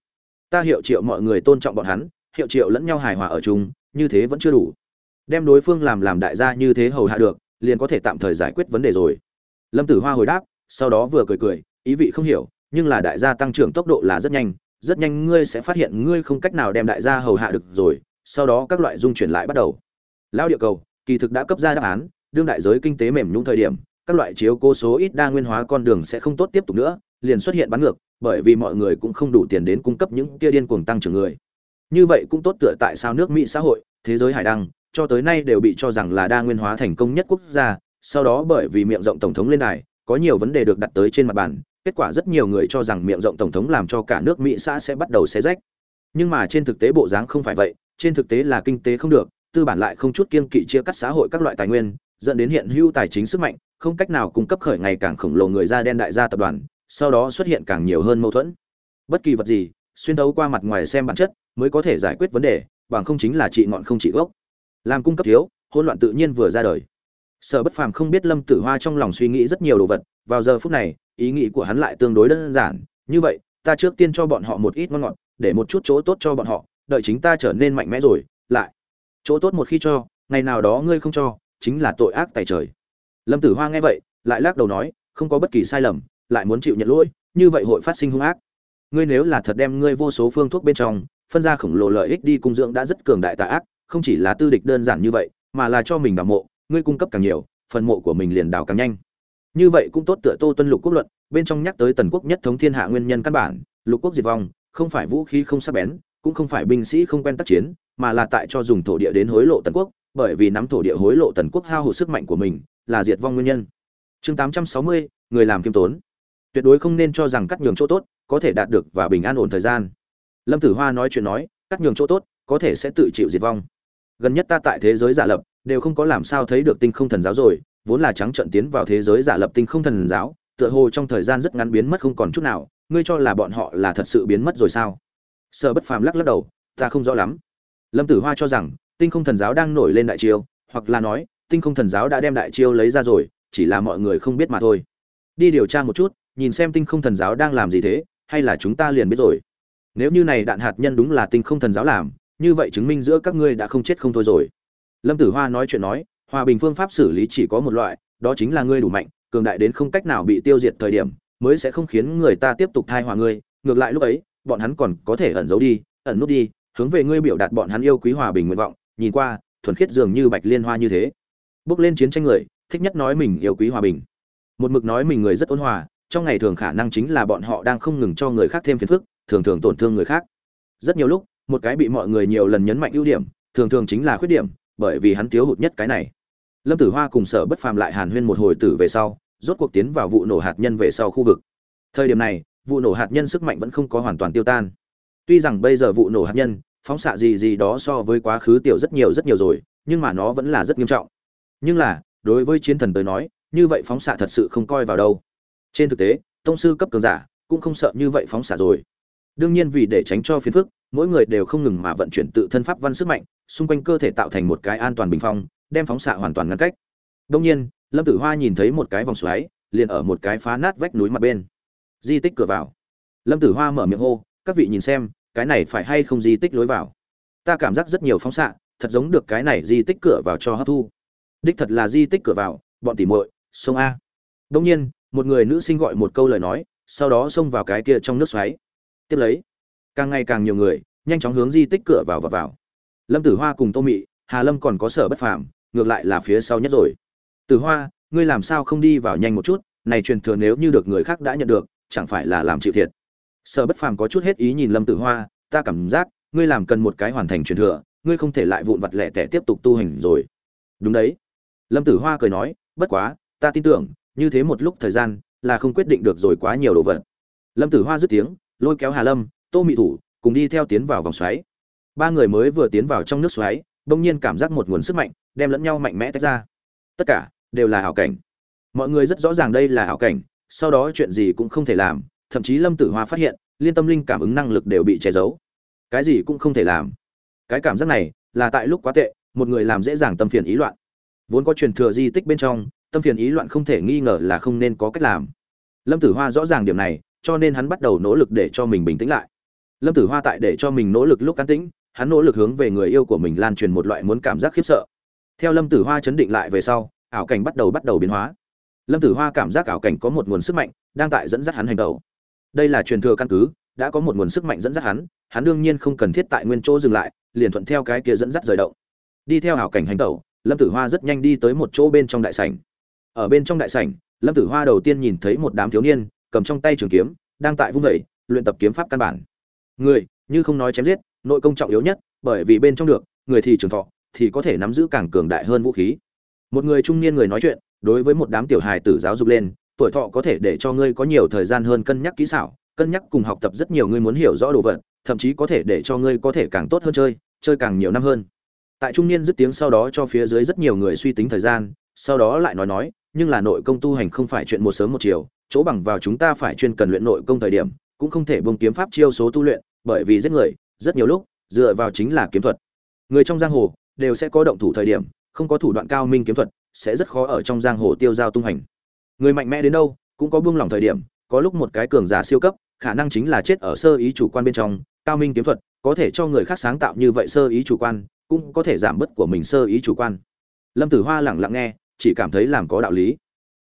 ta hiệu triệu mọi người tôn trọng bọn hắn, hiệu triệu lẫn nhau hài hòa ở chung, như thế vẫn chưa đủ. Đem đối phương làm làm đại gia như thế hầu hạ được, liền có thể tạm thời giải quyết vấn đề rồi. Lâm tử hoa hồi đáp, sau đó vừa cười cười, ý vị không hiểu, nhưng là đại gia tăng trưởng tốc độ là rất nhanh rất nhanh ngươi sẽ phát hiện ngươi không cách nào đem đại gia hầu hạ được rồi, sau đó các loại dung chuyển lại bắt đầu. Lão địa cầu, kỳ thực đã cấp ra đáp án, đương đại giới kinh tế mềm nhũng thời điểm, các loại chiếu cố số ít đa nguyên hóa con đường sẽ không tốt tiếp tục nữa liền xuất hiện bán ngược, bởi vì mọi người cũng không đủ tiền đến cung cấp những kia điên cuồng tăng trưởng người. Như vậy cũng tốt tựa tại sao nước mỹ xã hội, thế giới hải đăng, cho tới nay đều bị cho rằng là đa nguyên hóa thành công nhất quốc gia, sau đó bởi vì miệng rộng tổng thống lên đài, có nhiều vấn đề được đặt tới trên mặt bàn, kết quả rất nhiều người cho rằng miệng rộng tổng thống làm cho cả nước mỹ xã sẽ bắt đầu xé rách. Nhưng mà trên thực tế bộ dáng không phải vậy, trên thực tế là kinh tế không được, tư bản lại không chút kiên kỵ chia cắt xã hội các loại tài nguyên, dẫn đến hiện hữu tài chính sức mạnh, không cách nào cung cấp khởi ngày càng khổng lồ người da đen đại gia tập đoàn sau đó xuất hiện càng nhiều hơn mâu thuẫn. Bất kỳ vật gì, xuyên thấu qua mặt ngoài xem bản chất mới có thể giải quyết vấn đề, bằng không chính là trị ngọn không trị gốc. Làm cung cấp thiếu, hỗn loạn tự nhiên vừa ra đời. Sở bất phàm không biết lâm tử hoa trong lòng suy nghĩ rất nhiều đồ vật, vào giờ phút này, ý nghĩ của hắn lại tương đối đơn giản, như vậy, ta trước tiên cho bọn họ một ít ngon ngọt, để một chút chỗ tốt cho bọn họ, đợi chính ta trở nên mạnh mẽ rồi, lại. Chỗ tốt một khi cho, ngày nào đó ngươi không cho, chính là tội ác tại trời. Lâm tử hoa nghe vậy, lại lắc đầu nói, không có bất kỳ sai lầm lại muốn chịu nhận lỗi như vậy hội phát sinh hung ác. Ngươi nếu là thật đem ngươi vô số phương thuốc bên trong phân ra khổng lồ lợi ích đi cung dưỡng đã rất cường đại tà ác không chỉ là tư địch đơn giản như vậy mà là cho mình đào mộ ngươi cung cấp càng nhiều phần mộ của mình liền đào càng nhanh. Như vậy cũng tốt tựa tô tuân lục quốc luận bên trong nhắc tới tần quốc nhất thống thiên hạ nguyên nhân căn bản lục quốc diệt vong không phải vũ khí không sắc bén cũng không phải binh sĩ không quen tác chiến mà là tại cho dùng thổ địa đến hối lộ tần quốc bởi vì nắm thổ địa hối lộ tần quốc hao hụt sức mạnh của mình là diệt vong nguyên nhân. Chương 860, người làm kiêm tốn tuyệt đối không nên cho rằng cắt nhường chỗ tốt có thể đạt được và bình an ổn thời gian. Lâm tử hoa nói chuyện nói, cắt nhường chỗ tốt, có thể sẽ tự chịu diệt vong. Gần nhất ta tại thế giới giả lập, đều không có làm sao thấy được tinh không thần giáo rồi, vốn là trắng trận tiến vào thế giới giả lập tinh không thần giáo, tựa hồ trong thời gian rất ngắn biến mất không còn chút nào, ngươi cho là bọn họ là thật sự biến mất rồi sao? Sở bất phàm lắc lắc đầu, ta không rõ lắm. Lâm tử hoa cho rằng, tinh không thần giáo đang nổi lên đại chiêu, hoặc là nói, tinh không thần giáo đã đem đại chiêu lấy ra rồi, chỉ là mọi người không biết mà thôi. Đi điều tra một chút nhìn xem tinh không thần giáo đang làm gì thế, hay là chúng ta liền biết rồi. Nếu như này đạn hạt nhân đúng là tinh không thần giáo làm, như vậy chứng minh giữa các ngươi đã không chết không thôi rồi. Lâm tử hoa nói chuyện nói, hòa bình phương pháp xử lý chỉ có một loại, đó chính là ngươi đủ mạnh, cường đại đến không cách nào bị tiêu diệt thời điểm, mới sẽ không khiến người ta tiếp tục thai hòa ngươi. Ngược lại lúc ấy, bọn hắn còn có thể ẩn giấu đi, ẩn nút đi, hướng về ngươi biểu đạt bọn hắn yêu quý hòa bình nguyện vọng, nhìn qua, thuần khiết dường như bạch liên hoa như thế. Bước lên chiến tranh người, thích nhất nói mình yêu quý hòa bình. Một mực nói mình người rất ôn hòa trong ngày thường khả năng chính là bọn họ đang không ngừng cho người khác thêm phiền phức, thường thường tổn thương người khác. Rất nhiều lúc, một cái bị mọi người nhiều lần nhấn mạnh ưu điểm, thường thường chính là khuyết điểm, bởi vì hắn thiếu hụt nhất cái này. Lâm tử hoa cùng sở bất phàm lại hàn huyên một hồi tử về sau, rốt cuộc tiến vào vụ nổ hạt nhân về sau khu vực. Thời điểm này, vụ nổ hạt nhân sức mạnh vẫn không có hoàn toàn tiêu tan. Tuy rằng bây giờ vụ nổ hạt nhân, phóng xạ gì gì đó so với quá khứ tiểu rất nhiều rất nhiều rồi, nhưng mà nó vẫn là rất nghiêm trọng. Nhưng là, đối với chiến thần tới nói, như vậy phóng xạ thật sự không coi vào đâu trên thực tế, tông sư cấp cường giả cũng không sợ như vậy phóng xạ rồi. Đương nhiên vì để tránh cho phiền phức, mỗi người đều không ngừng mà vận chuyển tự thân pháp văn sức mạnh, xung quanh cơ thể tạo thành một cái an toàn bình phong, đem phóng xạ hoàn toàn ngăn cách. Đông nhiên, lâm tử hoa nhìn thấy một cái vòng xoáy, liền ở một cái phá nát vách núi mặt bên. Di tích cửa vào. Lâm tử hoa mở miệng hô, các vị nhìn xem, cái này phải hay không di tích lối vào? Ta cảm giác rất nhiều phóng xạ, thật giống được cái này di tích cửa vào cho hấp thu. Đích thật là di tích cửa vào, bọn tỉ muội, sông a. Đông nhiên một người nữ sinh gọi một câu lời nói, sau đó xông vào cái kia trong nước xoáy. Tiếp lấy, càng ngày càng nhiều người, nhanh chóng hướng di tích cửa vào và vào. Lâm tử hoa cùng tô mị, hà lâm còn có sở bất phàm, ngược lại là phía sau nhất rồi. Tử hoa, ngươi làm sao không đi vào nhanh một chút? Này truyền thừa nếu như được người khác đã nhận được, chẳng phải là làm chịu thiệt. Sở bất phàm có chút hết ý nhìn lâm tử hoa, ta cảm giác, ngươi làm cần một cái hoàn thành truyền thừa, ngươi không thể lại vụn vặt lẻ tẻ tiếp tục tu hành rồi. Đúng đấy. Lâm tử hoa cười nói, bất quá, ta tin tưởng như thế một lúc thời gian, là không quyết định được rồi quá nhiều đồ vật. Lâm tử hoa dứt tiếng, lôi kéo hà lâm, tô mị thủ, cùng đi theo tiến vào vòng xoáy. Ba người mới vừa tiến vào trong nước xoáy, bỗng nhiên cảm giác một nguồn sức mạnh đem lẫn nhau mạnh mẽ tách ra. Tất cả đều là hảo cảnh. Mọi người rất rõ ràng đây là hảo cảnh, sau đó chuyện gì cũng không thể làm, thậm chí lâm tử hoa phát hiện, liên tâm linh cảm ứng năng lực đều bị che giấu. Cái gì cũng không thể làm. Cái cảm giác này là tại lúc quá tệ, một người làm dễ dàng tâm phiền ý loạn. Vốn có truyền thừa di tích bên trong tâm phiền ý loạn không thể nghi ngờ là không nên có cách làm. Lâm tử hoa rõ ràng điểm này, cho nên hắn bắt đầu nỗ lực để cho mình bình tĩnh lại. Lâm tử hoa tại để cho mình nỗ lực lúc cán tĩnh, hắn nỗ lực hướng về người yêu của mình lan truyền một loại muốn cảm giác khiếp sợ. Theo lâm tử hoa chấn định lại về sau, ảo cảnh bắt đầu bắt đầu biến hóa. Lâm tử hoa cảm giác ảo cảnh có một nguồn sức mạnh đang tại dẫn dắt hắn hành động. Đây là truyền thừa căn cứ, đã có một nguồn sức mạnh dẫn dắt hắn hắn đương nhiên không cần thiết tại nguyên chỗ dừng lại, liền thuận theo cái kia dẫn dắt rời động. Đi theo ảo cảnh hành tẩu lâm tử hoa rất nhanh đi tới một chỗ bên trong đại sảnh ở bên trong đại sảnh, lâm tử hoa đầu tiên nhìn thấy một đám thiếu niên, cầm trong tay trường kiếm, đang tại vung vẩy luyện tập kiếm pháp căn bản. Người, như không nói chém giết, nội công trọng yếu nhất, bởi vì bên trong được, người thì trường thọ, thì có thể nắm giữ càng cường đại hơn vũ khí. Một người trung niên người nói chuyện, đối với một đám tiểu hài tử giáo dục lên, tuổi thọ có thể để cho ngươi có nhiều thời gian hơn cân nhắc kỹ xảo, cân nhắc cùng học tập rất nhiều ngươi muốn hiểu rõ đồ vật, thậm chí có thể để cho ngươi có thể càng tốt hơn chơi chơi càng nhiều năm hơn. Tại trung niên dứt tiếng sau đó cho phía dưới rất nhiều người suy tính thời gian, sau đó lại nói nói nhưng là nội công tu hành không phải chuyện một sớm một chiều, chỗ bằng vào chúng ta phải chuyên cần luyện nội công thời điểm, cũng không thể buông kiếm pháp chiêu số tu luyện, bởi vì giết người, rất nhiều lúc, dựa vào chính là kiếm thuật. Người trong giang hồ, đều sẽ có động thủ thời điểm, không có thủ đoạn cao minh kiếm thuật, sẽ rất khó ở trong giang hồ tiêu giao tung hành. Người mạnh mẽ đến đâu, cũng có buông lỏng thời điểm, có lúc một cái cường giả siêu cấp, khả năng chính là chết ở sơ ý chủ quan bên trong, cao minh kiếm thuật, có thể cho người khác sáng tạo như vậy sơ ý chủ quan, cũng có thể giảm bớt của mình sơ ý chủ quan. Lâm tử hoa lẳng lặng nghe chỉ cảm thấy làm có đạo lý.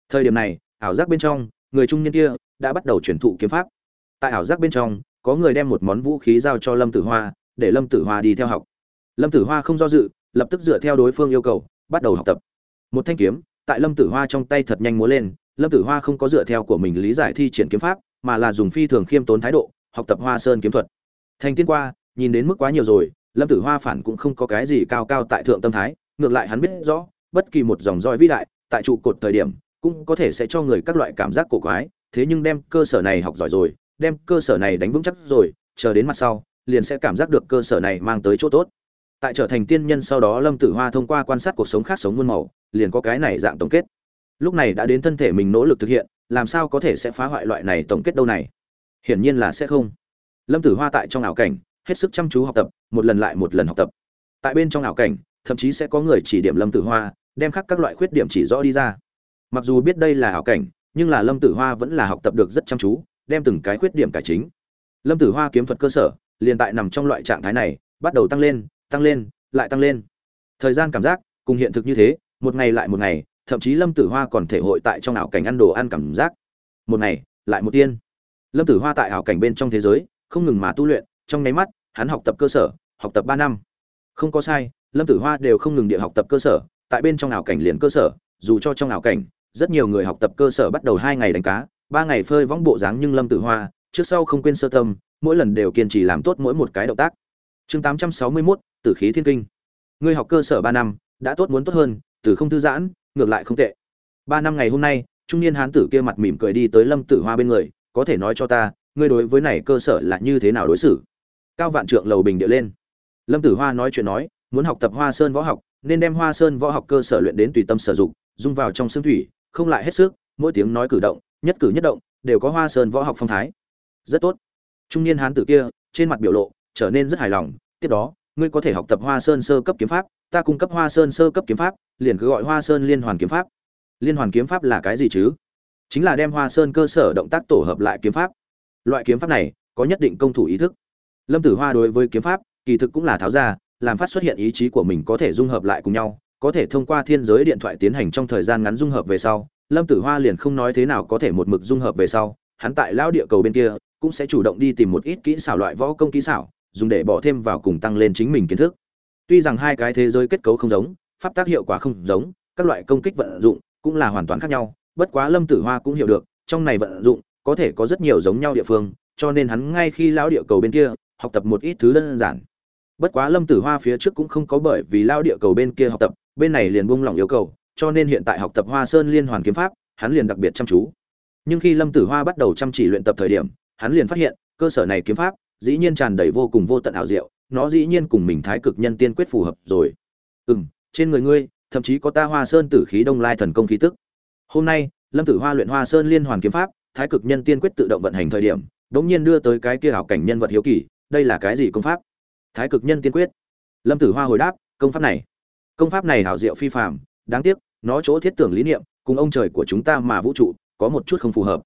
Thời điểm này, ảo giác bên trong, người trung niên kia đã bắt đầu truyền thụ kiếm pháp. Tại ảo giác bên trong, có người đem một món vũ khí giao cho lâm tử hoa, để lâm tử hoa đi theo học. Lâm tử hoa không do dự, lập tức dựa theo đối phương yêu cầu, bắt đầu học tập. Một thanh kiếm, tại lâm tử hoa trong tay thật nhanh múa lên, lâm tử hoa không có dựa theo của mình lý giải thi triển kiếm pháp, mà là dùng phi thường khiêm tốn thái độ, học tập hoa sơn kiếm thuật. Thành tiên qua, nhìn đến mức quá nhiều rồi, lâm tử hoa phản cũng không có cái gì cao cao tại thượng tâm thái, ngược lại hắn biết rõ bất kỳ một dòng roi vĩ đại, tại trụ cột thời điểm, cũng có thể sẽ cho người các loại cảm giác cổ quái. Thế nhưng đem cơ sở này học giỏi rồi, đem cơ sở này đánh vững chắc rồi, chờ đến mặt sau, liền sẽ cảm giác được cơ sở này mang tới chỗ tốt. Tại trở thành tiên nhân sau đó, lâm tử hoa thông qua quan sát cuộc sống khác sống muôn màu, liền có cái này dạng tổng kết. Lúc này đã đến thân thể mình nỗ lực thực hiện, làm sao có thể sẽ phá hoại loại này tổng kết đâu này? Hiển nhiên là sẽ không. Lâm tử hoa tại trong ảo cảnh, hết sức chăm chú học tập, một lần lại một lần học tập. Tại bên trong ảo cảnh thậm chí sẽ có người chỉ điểm lâm tử hoa, đem khắc các loại khuyết điểm chỉ rõ đi ra. Mặc dù biết đây là ảo cảnh, nhưng là lâm tử hoa vẫn là học tập được rất chăm chú, đem từng cái khuyết điểm cải chính. Lâm tử hoa kiếm thuật cơ sở, liền tại nằm trong loại trạng thái này, bắt đầu tăng lên tăng lên, lại tăng lên. Thời gian cảm giác, cùng hiện thực như thế, một ngày lại một ngày, thậm chí lâm tử hoa còn thể hội tại trong ảo cảnh ăn đồ ăn cảm giác. Một ngày, lại một tiên. Lâm tử hoa tại ảo cảnh bên trong thế giới, không ngừng mà tu luyện, trong nháy mắt, hắn học tập cơ sở, học tập ba năm. Không có sai lâm tử hoa đều không ngừng địa học tập cơ sở tại bên trong ảo cảnh liền cơ sở dù cho trong ảo cảnh rất nhiều người học tập cơ sở bắt đầu hai ngày đánh cá ba ngày phơi võng bộ dáng nhưng lâm tử hoa trước sau không quên sơ tâm mỗi lần đều kiên trì làm tốt mỗi một cái động tác. Chương tám trăm sáu mươi 861, tử khí thiên kinh. Ngươi học cơ sở ba năm đã tốt muốn tốt hơn từ không thư giãn ngược lại không tệ. Ba năm ngày hôm nay trung niên hán tử kia mặt mỉm cười đi tới lâm tử hoa bên người có thể nói cho ta ngươi đối với này cơ sở là như thế nào đối xử? Cao vạn trượng lầu bình địa lên. Lâm tử hoa nói chuyện nói muốn học tập hoa sơn võ học, nên đem hoa sơn võ học cơ sở luyện đến tùy tâm sử dụng, dung vào trong xương thủy, không lại hết sức, mỗi tiếng nói cử động, nhất cử nhất động, đều có hoa sơn võ học phong thái. Rất tốt. Trung niên hán tử kia, trên mặt biểu lộ, trở nên rất hài lòng, tiếp đó, ngươi có thể học tập hoa sơn sơ cấp kiếm pháp, ta cung cấp hoa sơn sơ cấp kiếm pháp, liền cứ gọi hoa sơn liên hoàn kiếm pháp. Liên hoàn kiếm pháp là cái gì chứ? Chính là đem hoa sơn cơ sở động tác tổ hợp lại kiếm pháp. Loại kiếm pháp này, có nhất định công thủ ý thức. Lâm tử hoa đối với kiếm pháp, kỳ thực cũng là tháo ra làm phát xuất hiện ý chí của mình có thể dung hợp lại cùng nhau, có thể thông qua thiên giới điện thoại tiến hành trong thời gian ngắn dung hợp về sau, lâm tử hoa liền không nói thế nào có thể một mực dung hợp về sau, hắn tại lao địa cầu bên kia cũng sẽ chủ động đi tìm một ít kỹ xảo loại võ công kỹ xảo, dùng để bỏ thêm vào cùng tăng lên chính mình kiến thức. Tuy rằng hai cái thế giới kết cấu không giống, pháp tác hiệu quả không giống, các loại công kích vận dụng cũng là hoàn toàn khác nhau, bất quá lâm tử hoa cũng hiểu được, trong này vận dụng có thể có rất nhiều giống nhau địa phương, cho nên hắn ngay khi lao địa cầu bên kia học tập một ít thứ đơn giản bất quá lâm tử hoa phía trước cũng không có bởi vì lao địa cầu bên kia học tập, bên này liền buông lỏng yêu cầu, cho nên hiện tại học tập hoa sơn liên hoàn kiếm pháp, hắn liền đặc biệt chăm chú. Nhưng khi lâm tử hoa bắt đầu chăm chỉ luyện tập thời điểm, hắn liền phát hiện, cơ sở này kiếm pháp, dĩ nhiên tràn đầy vô cùng vô tận ảo diệu, nó dĩ nhiên cùng mình thái cực nhân tiên quyết phù hợp rồi. Ừ m trên người ngươi, thậm chí có ta hoa sơn tử khí đông lai thần công khí tức. Hôm nay, lâm tử hoa luyện hoa sơn liên hoàn kiếm pháp, thái cực nhân tiên quyết tự động vận hành thời điểm đ ỗ n g nhiên đưa tới cái kia ảo cảnh nhân vật hiếu kỳ, đây là cái gì công pháp? Thái cực nhân tiên quyết. Lâm tử hoa hồi đáp, công pháp này, công pháp này hảo diệu phi phạm đáng tiếc, nó chỗ thiết tưởng lý niệm, cùng ông trời của chúng ta mà vũ trụ, có một chút không phù hợp.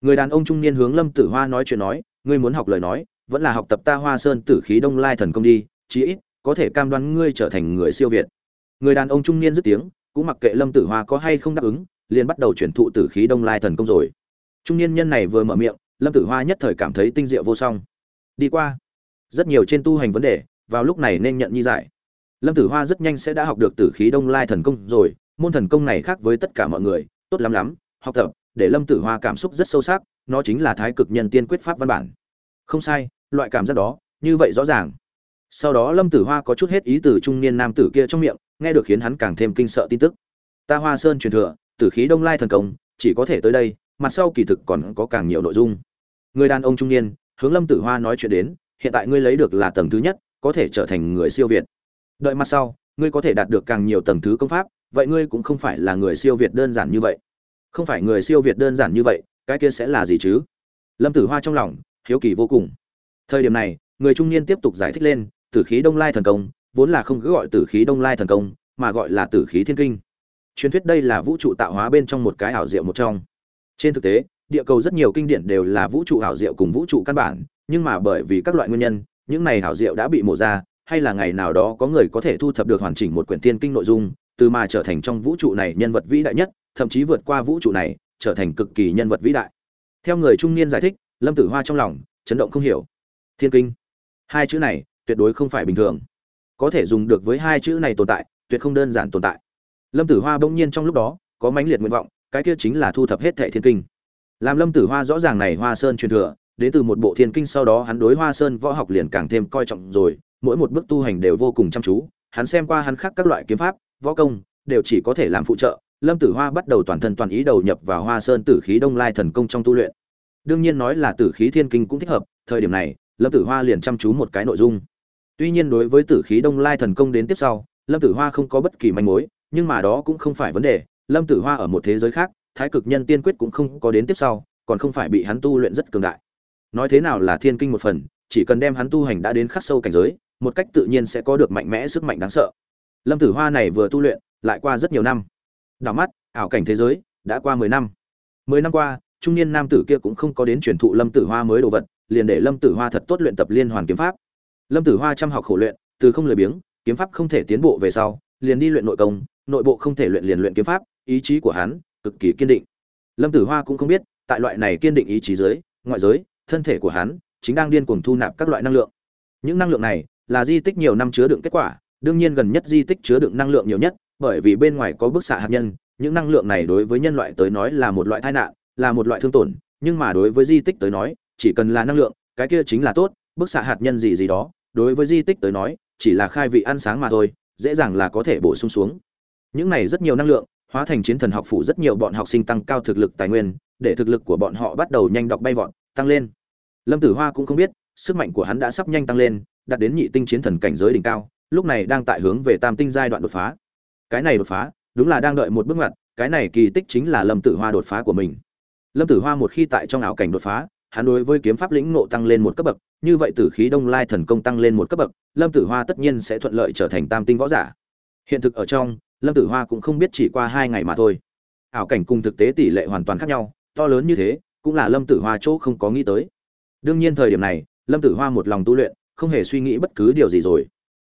Người đàn ông trung niên hướng lâm tử hoa nói chuyện nói, ngươi muốn học lời nói, vẫn là học tập ta hoa sơn tử khí đông lai thần công đi, chí ít, có thể cam đoan ngươi trở thành người siêu việt. Người đàn ông trung niên dứt tiếng, cũng mặc kệ lâm tử hoa có hay không đáp ứng, liền bắt đầu chuyển thụ tử khí đông lai thần công rồi. Trung niên nhân này vừa mở miệng, lâm tử hoa nhất thời cảm thấy tinh diệu vô song. Đi qua rất nhiều trên tu hành vấn đề, vào lúc này nên nhận nhi giải. Lâm tử hoa rất nhanh sẽ đã học được tử khí đông lai thần công rồi, môn thần công này khác với tất cả mọi người, tốt lắm lắm, học tập, để lâm tử hoa cảm xúc rất sâu sắc, nó chính là thái cực nhân tiên quyết pháp văn bản. Không sai, loại cảm giác đó, như vậy rõ ràng. Sau đó lâm tử hoa có chút hết ý từ trung niên nam tử kia trong miệng, nghe được khiến hắn càng thêm kinh sợ tin tức. Ta hoa sơn truyền thừa, tử khí đông lai thần công, chỉ có thể tới đây, mặt sau kỳ thực còn có càng nhiều nội dung. Người đàn ông trung niên, hướng lâm tử hoa nói chuyện đến hiện tại ngươi lấy được là tầng thứ nhất, có thể trở thành người siêu việt. Đợi mặt sau, ngươi có thể đạt được càng nhiều tầng thứ công pháp, vậy ngươi cũng không phải là người siêu việt đơn giản như vậy. Không phải người siêu việt đơn giản như vậy, cái kia sẽ là gì chứ? Lâm tử hoa trong lòng, hiếu kỳ vô cùng. Thời điểm này, người trung niên tiếp tục giải thích lên, tử khí đông lai thần công, vốn là không cứ gọi tử khí đông lai thần công, mà gọi là tử khí thiên kinh. Truyền thuyết đây là vũ trụ tạo hóa bên trong một cái ảo diệu một trong. Trên thực tế địa cầu rất nhiều kinh điển đều là vũ trụ hảo diệu cùng vũ trụ căn bản, nhưng mà bởi vì các loại nguyên nhân, những này hảo diệu đã bị mổ ra, hay là ngày nào đó có người có thể thu thập được hoàn chỉnh một quyển tiên kinh nội dung, từ mà trở thành trong vũ trụ này nhân vật vĩ đại nhất, thậm chí vượt qua vũ trụ này, trở thành cực kỳ nhân vật vĩ đại. Theo người trung niên giải thích, lâm tử hoa trong lòng, chấn động không hiểu. Thiên kinh. Hai chữ này, tuyệt đối không phải bình thường. Có thể dùng được với hai chữ này tồn tại, tuyệt không đơn giản tồn tại. Lâm tử hoa bỗng nhiên trong lúc đó, có mãnh liệt nguyện vọng, cái kia chính là thu thập hết thệ thiên kinh làm lâm tử hoa rõ ràng này hoa sơn truyền thừa, đến từ một bộ thiên kinh sau đó hắn đối hoa sơn võ học liền càng thêm coi trọng rồi, mỗi một bước tu hành đều vô cùng chăm chú, hắn xem qua hắn khác các loại kiếm pháp, võ công, đều chỉ có thể làm phụ trợ, lâm tử hoa bắt đầu toàn thân toàn ý đầu nhập vào hoa sơn tử khí đông lai thần công trong tu luyện. Đương nhiên nói là tử khí thiên kinh cũng thích hợp, thời điểm này, lâm tử hoa liền chăm chú một cái nội dung. Tuy nhiên đối với tử khí đông lai thần công đến tiếp sau, lâm tử hoa không có bất kỳ manh mối, nhưng mà đó cũng không phải vấn đề, lâm tử hoa ở một thế giới khác thái cực nhân tiên quyết cũng không có đến tiếp sau, còn không phải bị hắn tu luyện rất cường đại. Nói thế nào là thiên kinh một phần, chỉ cần đem hắn tu hành đã đến khắc sâu cảnh giới, một cách tự nhiên sẽ có được mạnh mẽ sức mạnh đáng sợ. Lâm tử hoa này vừa tu luyện, lại qua rất nhiều năm. Đảo mắt, ảo cảnh thế giới đã qua mười năm. Mười năm qua, trung niên nam tử kia cũng không có đến truyền thụ lâm tử hoa mới đồ vật, liền để lâm tử hoa thật tốt luyện tập liên hoàn kiếm pháp. Lâm tử hoa chăm học khổ luyện, từ không lười biếng, kiếm pháp không thể tiến bộ về sau, liền đi luyện nội công, nội bộ không thể luyện liền luyện kiếm pháp, ý chí của hắn cực kỳ kiên định lâm tử hoa cũng không biết tại loại này kiên định ý chí giới ngoại giới thân thể của hắn chính đang điên cuồng thu nạp các loại năng lượng. Những năng lượng này là di tích nhiều năm chứa đựng kết quả, đương nhiên gần nhất di tích chứa đựng năng lượng nhiều nhất, bởi vì bên ngoài có bức xạ hạt nhân, những năng lượng này đối với nhân loại tới nói là một loại tai nạn, là một loại thương tổn, nhưng mà đối với di tích tới nói, chỉ cần là năng lượng, cái kia chính là tốt, bức xạ hạt nhân gì gì đó, đối với di tích tới nói, chỉ là khai vị ăn sáng mà thôi, dễ dàng là có thể bổ sung xuống. những này rất nhiều năng lượng hóa thành chiến thần học phủ rất nhiều bọn học sinh tăng cao thực lực tài nguyên, để thực lực của bọn họ bắt đầu nhanh đọc bay vọt, tăng lên. Lâm tử hoa cũng không biết, sức mạnh của hắn đã sắp nhanh tăng lên, đạt đến nhị tinh chiến thần cảnh giới đỉnh cao, lúc này đang tại hướng về tam tinh giai đoạn đột phá. Cái này đột phá, đúng là đang đợi một bước ngoặt, cái này kỳ tích chính là lâm tử hoa đột phá của mình. Lâm tử hoa một khi tại trong ảo cảnh đột phá, hắn đối với kiếm pháp lĩnh ngộ tăng lên một cấp bậc, như vậy tử khí đông lai thần công tăng lên một cấp bậc, lâm tử hoa tất nhiên sẽ thuận lợi trở thành tam tinh võ giả. Hiện thực ở trong lâm tử hoa cũng không biết chỉ qua hai ngày mà thôi. Ảo cảnh cùng thực tế tỷ lệ hoàn toàn khác nhau, to lớn như thế, cũng là lâm tử hoa chỗ không có nghĩ tới. Đương nhiên thời điểm này, lâm tử hoa một lòng tu luyện, không hề suy nghĩ bất cứ điều gì rồi.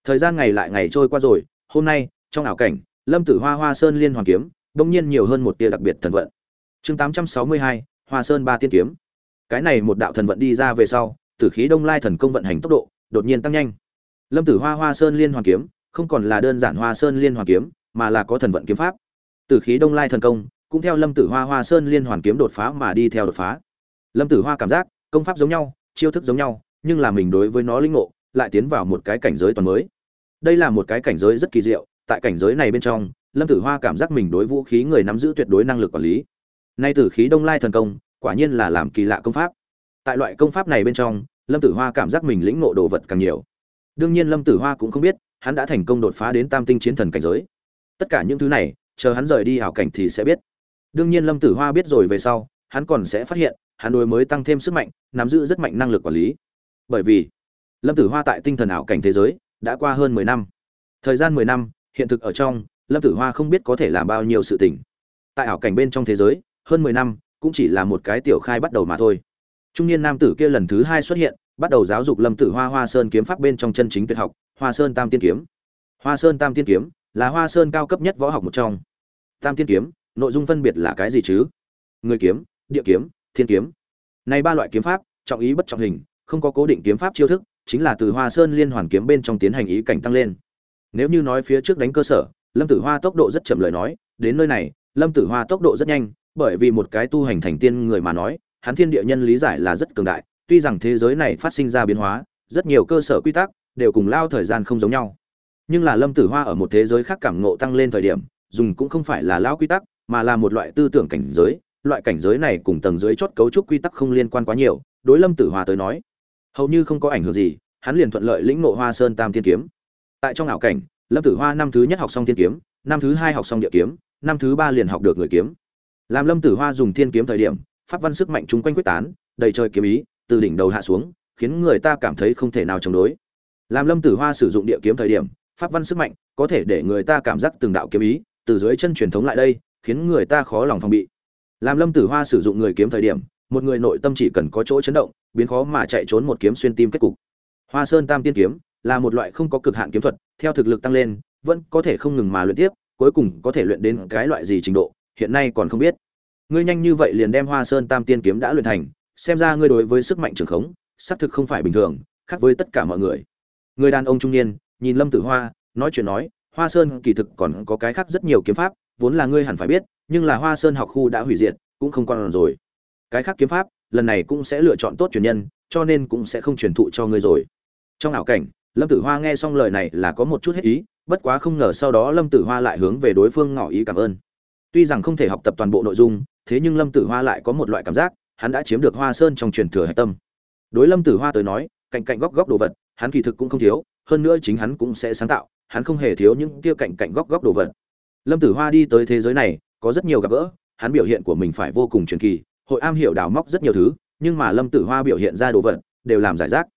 Thời gian ngày lại ngày trôi qua rồi, hôm nay, trong ảo cảnh, lâm tử hoa hoa sơn liên hoàn kiếm bỗng nhiên nhiều hơn một tia đặc biệt thần vận. Chương tám trăm sáu mươi hai, hoa sơn ba tiên kiếm. Cái này một đạo thần vận đi ra về sau, tử khí đông lai thần công vận hành tốc độ, đột nhiên tăng nhanh. Lâm tử hoa hoa sơn liên hoàn kiếm, không còn là đơn giản hoa sơn liên hoàn kiếm mà là có thần vận kiếm pháp. Tử khí đông lai thần công, cũng theo lâm tử hoa hoa sơn liên hoàn kiếm đột phá mà đi theo đột phá. Lâm tử hoa cảm giác, công pháp giống nhau, chiêu thức giống nhau, nhưng là mình đối với nó linh ngộ, lại tiến vào một cái cảnh giới toàn mới. Đây là một cái cảnh giới rất kỳ diệu, tại cảnh giới này bên trong, lâm tử hoa cảm giác mình đối vũ khí người nắm giữ tuyệt đối năng lực quản lý. Nay tử khí đông lai thần công, quả nhiên là làm kỳ lạ công pháp. Tại loại công pháp này bên trong, lâm tử hoa cảm giác mình lĩnh ngộ đồ vật càng nhiều. Đương nhiên lâm tử hoa cũng không biết, hắn đã thành công đột phá đến tam tinh chiến thần cảnh giới tất cả những thứ này, chờ hắn rời đi hảo cảnh thì sẽ biết. Đương nhiên lâm tử hoa biết rồi về sau, hắn còn sẽ phát hiện, hắn đối mới tăng thêm sức mạnh, nắm giữ rất mạnh năng lực quản lý. Bởi vì, lâm tử hoa tại tinh thần ảo cảnh thế giới, đã qua hơn mười năm. Thời gian mười năm, hiện thực ở trong, lâm tử hoa không biết có thể làm bao nhiêu sự tình. Tại ảo cảnh bên trong thế giới, hơn mười năm cũng chỉ là một cái tiểu khai bắt đầu mà thôi. Trung niên nam tử kia lần thứ hai xuất hiện, bắt đầu giáo dục lâm tử hoa hoa sơn kiếm pháp bên trong chân chính tuyệt học, hoa sơn tam tiên kiếm. Hoa sơn tam tiên kiếm là hoa sơn cao cấp nhất võ học một trong. Tam tiên kiếm, nội dung phân biệt là cái gì chứ? Người kiếm, địa kiếm, thiên kiếm. Này ba loại kiếm pháp, trọng ý bất trọng hình, không có cố định kiếm pháp chiêu thức, chính là từ hoa sơn liên hoàn kiếm bên trong tiến hành ý cảnh tăng lên. Nếu như nói phía trước đánh cơ sở, lâm tử hoa tốc độ rất chậm lời nói, đến nơi này, lâm tử hoa tốc độ rất nhanh, bởi vì một cái tu hành thành tiên người mà nói, hắn thiên địa nhân lý giải là rất cường đại, tuy rằng thế giới này phát sinh ra biến hóa, rất nhiều cơ sở quy tắc đều cùng lao thời gian không giống nhau nhưng là lâm tử hoa ở một thế giới khác cảm ngộ tăng lên thời điểm, dùng cũng không phải là lão quy tắc, mà là một loại tư tưởng cảnh giới. Loại cảnh giới này cùng tầng dưới chót cấu trúc quy tắc không liên quan quá nhiều, đối lâm tử hoa tới nói, hầu như không có ảnh hưởng gì, hắn liền thuận lợi lĩnh ngộ hoa sơn tam tiên kiếm. Tại trong ảo cảnh, lâm tử hoa năm thứ nhất học xong tiên kiếm, năm thứ hai học xong địa kiếm, năm thứ ba liền học được người kiếm. Làm lâm tử hoa dùng thiên kiếm thời điểm, pháp văn sức mạnh chung quanh quyết tán, đầy trời kiếm ý từ đỉnh đầu hạ xuống, khiến người ta cảm thấy không thể nào chống đối. Làm lâm tử hoa sử dụng địa kiếm thời điểm pháp văn sức mạnh, có thể để người ta cảm giác từng đạo kiếm ý từ dưới chân truyền thống lại đây, khiến người ta khó lòng phòng bị. Làm lâm tử hoa sử dụng người kiếm thời điểm, một người nội tâm chỉ cần có chỗ chấn động, biến khó mà chạy trốn một kiếm xuyên tim kết cục. Hoa sơn tam tiên kiếm là một loại không có cực hạn kiếm thuật, theo thực lực tăng lên, vẫn có thể không ngừng mà luyện tiếp, cuối cùng có thể luyện đến cái loại gì trình độ, hiện nay còn không biết. Ngươi nhanh như vậy liền đem hoa sơn tam tiên kiếm đã luyện thành, xem ra ngươi đối với sức mạnh trường khống, xác thực không phải bình thường, khác với tất cả mọi người. Người đàn ông trung niên nhìn lâm tử hoa, nói chuyện nói, hoa sơn kỳ thực còn có cái khác rất nhiều kiếm pháp, vốn là ngươi hẳn phải biết, nhưng là hoa sơn học khu đã hủy diệt, cũng không còn rồi. Cái khác kiếm pháp, lần này cũng sẽ lựa chọn tốt truyền nhân, cho nên cũng sẽ không truyền thụ cho ngươi rồi. Trong ảo cảnh, lâm tử hoa nghe xong lời này là có một chút hết ý, bất quá không ngờ sau đó lâm tử hoa lại hướng về đối phương ngỏ ý cảm ơn. Tuy rằng không thể học tập toàn bộ nội dung, thế nhưng lâm tử hoa lại có một loại cảm giác, hắn đã chiếm được hoa sơn trong truyền thừa hệ tâm. Đối lâm tử hoa tới nói, cạnh cạnh góc góc đồ vật, hắn kỳ thực cũng không thiếu hơn nữa chính hắn cũng sẽ sáng tạo, hắn không hề thiếu những kia cạnh cạnh góc góc đồ vật. Lâm tử hoa đi tới thế giới này, có rất nhiều gặp gỡ, hắn biểu hiện của mình phải vô cùng truyền kỳ, hội am hiểu đào móc rất nhiều thứ, nhưng mà lâm tử hoa biểu hiện ra đồ vật, đều làm giải rác.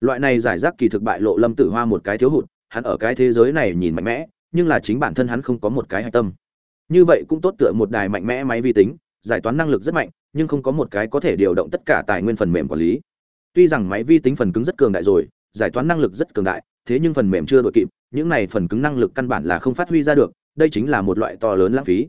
Loại này giải rác kỳ thực bại lộ lâm tử hoa một cái thiếu hụt, hắn ở cái thế giới này nhìn mạnh mẽ, nhưng là chính bản thân hắn không có một cái hạch tâm. Như vậy cũng tốt tựa một đài mạnh mẽ máy vi tính, giải toán năng lực rất mạnh, nhưng không có một cái có thể điều động tất cả tài nguyên phần mềm quản lý. Tuy rằng máy vi tính phần cứng rất cường đại rồi, giải toán năng lực rất cường đại thế nhưng phần mềm chưa đội kịp, những này phần cứng năng lực căn bản là không phát huy ra được, đây chính là một loại to lớn lãng phí.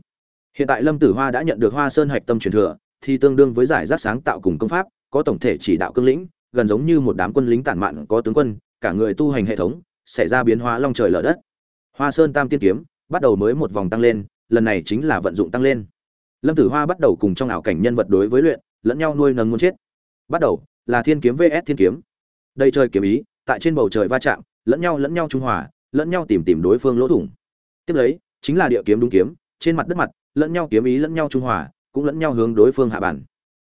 Hiện tại lâm tử hoa đã nhận được hoa sơn hạch tâm truyền thừa, thì tương đương với giải rác sáng tạo cùng công pháp, có tổng thể chỉ đạo cương lĩnh, gần giống như một đám quân lính tản mạn có tướng quân, cả người tu hành hệ thống, xảy ra biến hóa long trời lở đất. Hoa sơn tam tiên kiếm bắt đầu mới một vòng tăng lên, lần này chính là vận dụng tăng lên. Lâm tử hoa bắt đầu cùng trong ảo cảnh nhân vật đối với luyện, lẫn nhau nuôi nấng muốn chết. Bắt đầu là thiên kiếm vs thiên kiếm. Đây trời kiếm ý, tại trên bầu trời va chạm lẫn nhau lẫn nhau trung hòa, lẫn nhau tìm tìm đối phương lỗ thủng. Tiếp lấy, chính là địa kiếm đúng kiếm, trên mặt đất mặt, lẫn nhau kiếm ý lẫn nhau trung hòa, cũng lẫn nhau hướng đối phương hạ bản.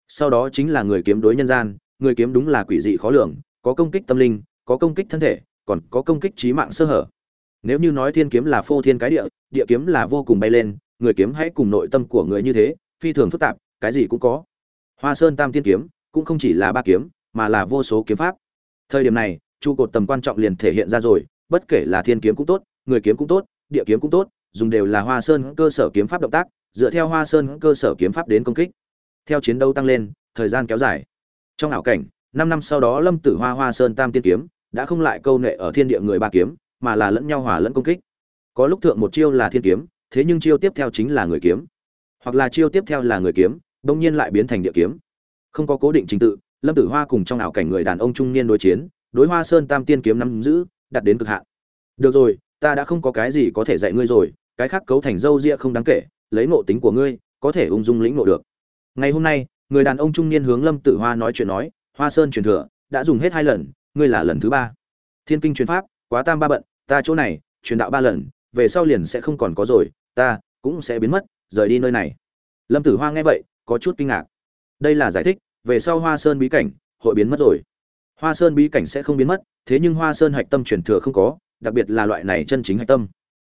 Sau đó chính là người kiếm đối nhân gian, người kiếm đúng là quỷ dị khó lường, có công kích tâm linh, có công kích thân thể, còn có công kích trí mạng sơ hở. Nếu như nói thiên kiếm là phô thiên cái địa địa kiếm là vô cùng bay lên, người kiếm hãy cùng nội tâm của người như thế, phi thường phức tạp, cái gì cũng có. Hoa sơn tam tiên kiếm, cũng không chỉ là ba kiếm, mà là vô số kiếm pháp. Thời điểm này trụ cột tầm quan trọng liền thể hiện ra rồi, bất kể là thiên kiếm cũng tốt, người kiếm cũng tốt, địa kiếm cũng tốt, dùng đều là hoa sơn cơ sở kiếm pháp động tác, dựa theo hoa sơn cơ sở kiếm pháp đến công kích. Theo chiến đấu tăng lên, thời gian kéo dài. Trong ảo cảnh, năm năm sau đó lâm tử hoa hoa sơn tam tiên kiếm đã không lại câu nệ ở thiên địa người ba kiếm, mà là lẫn nhau hòa lẫn công kích. Có lúc thượng một chiêu là thiên kiếm, thế nhưng chiêu tiếp theo chính là người kiếm. Hoặc là chiêu tiếp theo là người kiếm đông nhiên lại biến thành địa kiếm. Không có cố định trình tự, lâm tử hoa cùng trong ảo cảnh người đàn ông trung niên đối chiến đối hoa sơn tam tiên kiếm nắm giữ đặt đến cực hạn. Được rồi, ta đã không có cái gì có thể dạy ngươi rồi, cái khác cấu thành dâu ria không đáng kể, lấy ngộ tính của ngươi, có thể ung dung lĩnh ngộ được. Ngày hôm nay, người đàn ông trung niên hướng lâm tử hoa nói chuyện nói, hoa sơn truyền thừa, đã dùng hết hai lần, ngươi là lần thứ ba. Thiên kinh truyền pháp, quá tam ba bận, ta chỗ này, truyền đạo ba lần, về sau liền sẽ không còn có rồi, ta cũng sẽ biến mất, rời đi nơi này. Lâm tử hoa nghe vậy, có chút kinh ngạc. Đây là giải thích, về sau hoa sơn bí cảnh, hội biến mất rồi hoa sơn bí cảnh sẽ không biến mất, thế nhưng hoa sơn hạch tâm truyền thừa không có, đặc biệt là loại này chân chính hạch tâm.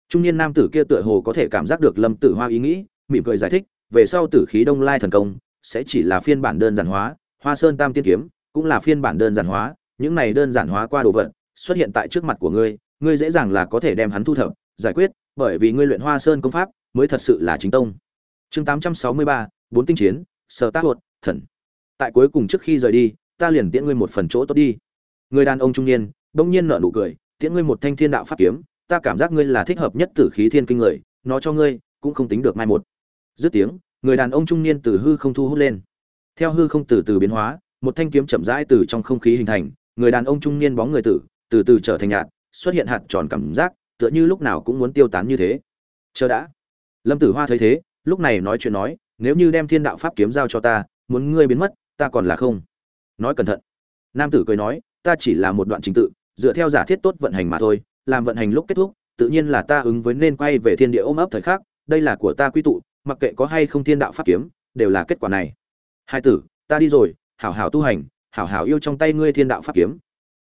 Trung niên nam tử kia tựa hồ có thể cảm giác được lâm tử hoa ý nghĩ, mỉm cười giải thích, về sau tử khí đông lai thần công, sẽ chỉ là phiên bản đơn giản hóa, hoa sơn tam tiên kiếm, cũng là phiên bản đơn giản hóa, những này đơn giản hóa qua đồ vật, xuất hiện tại trước mặt của ngươi ngươi dễ dàng là có thể đem hắn thu thập, giải quyết, bởi vì ngươi luyện hoa sơn công pháp, mới thật sự là chính tông. Chương tám trăm sáu mươi ba, bốn tinh chiến, sở tác hột, thần. Tại cuối cùng trước khi rời đi ta liền tiễn ngươi một phần chỗ tốt đi. Người đàn ông trung niên bỗng nhiên nở nụ cười, tiễn ngươi một thanh thiên đạo pháp kiếm, ta cảm giác ngươi là thích hợp nhất tử khí thiên kinh người, nó cho ngươi, cũng không tính được mai một. Dứt tiếng, người đàn ông trung niên từ hư không thu hút lên. Theo hư không từ từ biến hóa, một thanh kiếm chậm rãi từ trong không khí hình thành, người đàn ông trung niên bóng người tử, từ từ trở thành nhạt, xuất hiện hạt tròn cảm giác, tựa như lúc nào cũng muốn tiêu tán như thế. Chờ đã. Lâm tử hoa thấy thế, lúc này nói chuyện nói, nếu như đem thiên đạo pháp kiếm giao cho ta, muốn ngươi biến mất, ta còn là không nói cẩn thận. Nam tử cười nói, ta chỉ là một đoạn trình tự, dựa theo giả thiết tốt vận hành mà thôi, làm vận hành lúc kết thúc, tự nhiên là ta ứng với nên quay về thiên địa ôm ấp thời khắc, đây là của ta quy tụ, mặc kệ có hay không thiên đạo pháp kiếm, đều là kết quả này. Hai tử, ta đi rồi, hảo hảo tu hành, hảo hảo yêu trong tay ngươi thiên đạo pháp kiếm.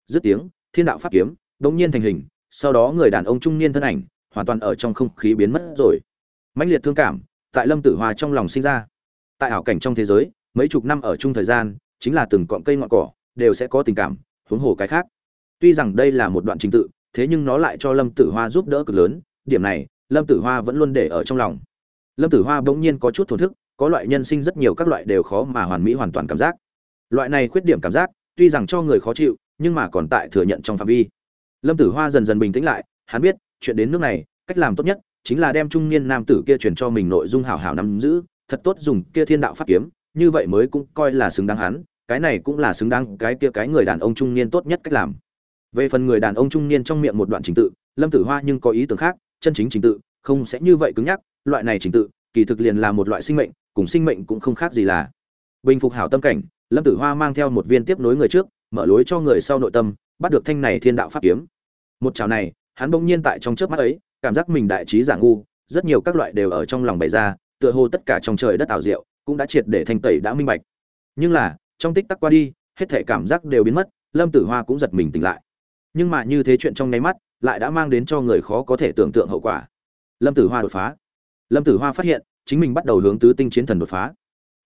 Dứt tiếng, thiên đạo pháp kiếm đống nhiên thành hình, sau đó người đàn ông trung niên thân ảnh hoàn toàn ở trong không khí biến mất rồi. Mãnh liệt thương cảm tại lâm tử hoa trong lòng sinh ra. Tại ảo cảnh trong thế giới, mấy chục năm ở chung thời gian chính là từng cọng cây ngọn cỏ, đều sẽ có tình cảm, huống hồ cái khác. Tuy rằng đây là một đoạn trình tự, thế nhưng nó lại cho lâm tử hoa giúp đỡ cực lớn, điểm này, lâm tử hoa vẫn luôn để ở trong lòng. Lâm tử hoa bỗng nhiên có chút thổn thức, có loại nhân sinh rất nhiều các loại đều khó mà hoàn mỹ hoàn toàn cảm giác. Loại này khuyết điểm cảm giác, tuy rằng cho người khó chịu, nhưng mà còn tại thừa nhận trong phạm vi. Lâm tử hoa dần dần bình tĩnh lại, hắn biết, chuyện đến nước này, cách làm tốt nhất chính là đem trung niên nam tử kia truyền cho mình nội dung hảo hảo nắm giữ, thật tốt dùng kia thiên đạo pháp kiếm, như vậy mới cũng coi là xứng đáng hắn cái này cũng là xứng đáng cái kia cái người đàn ông trung niên tốt nhất cách làm. Về phần người đàn ông trung niên trong miệng một đoạn trình tự, lâm tử hoa nhưng có ý tưởng khác, chân chính trình tự, không sẽ như vậy cứng nhắc, loại này trình tự, kỳ thực liền là một loại sinh mệnh, cùng sinh mệnh cũng không khác gì là. Bình phục hảo tâm cảnh, lâm tử hoa mang theo một viên tiếp nối người trước, mở lối cho người sau nội tâm, bắt được thanh này thiên đạo pháp kiếm. Một chảo này, hắn bỗng nhiên tại trong chớp mắt ấy, cảm giác mình đại trí giả ngu, rất nhiều các loại đều ở trong lòng bày ra, tựa hồ tất cả trong trời đất ảo diệu, cũng đã triệt để thanh tẩy đã minh bạch. Nhưng là trong tích tắc qua đi, hết thể cảm giác đều biến mất, lâm tử hoa cũng giật mình tỉnh lại. Nhưng mà như thế chuyện trong nháy mắt, lại đã mang đến cho người khó có thể tưởng tượng hậu quả. Lâm tử hoa đột phá. Lâm tử hoa phát hiện, chính mình bắt đầu hướng tứ tinh chiến thần đột phá.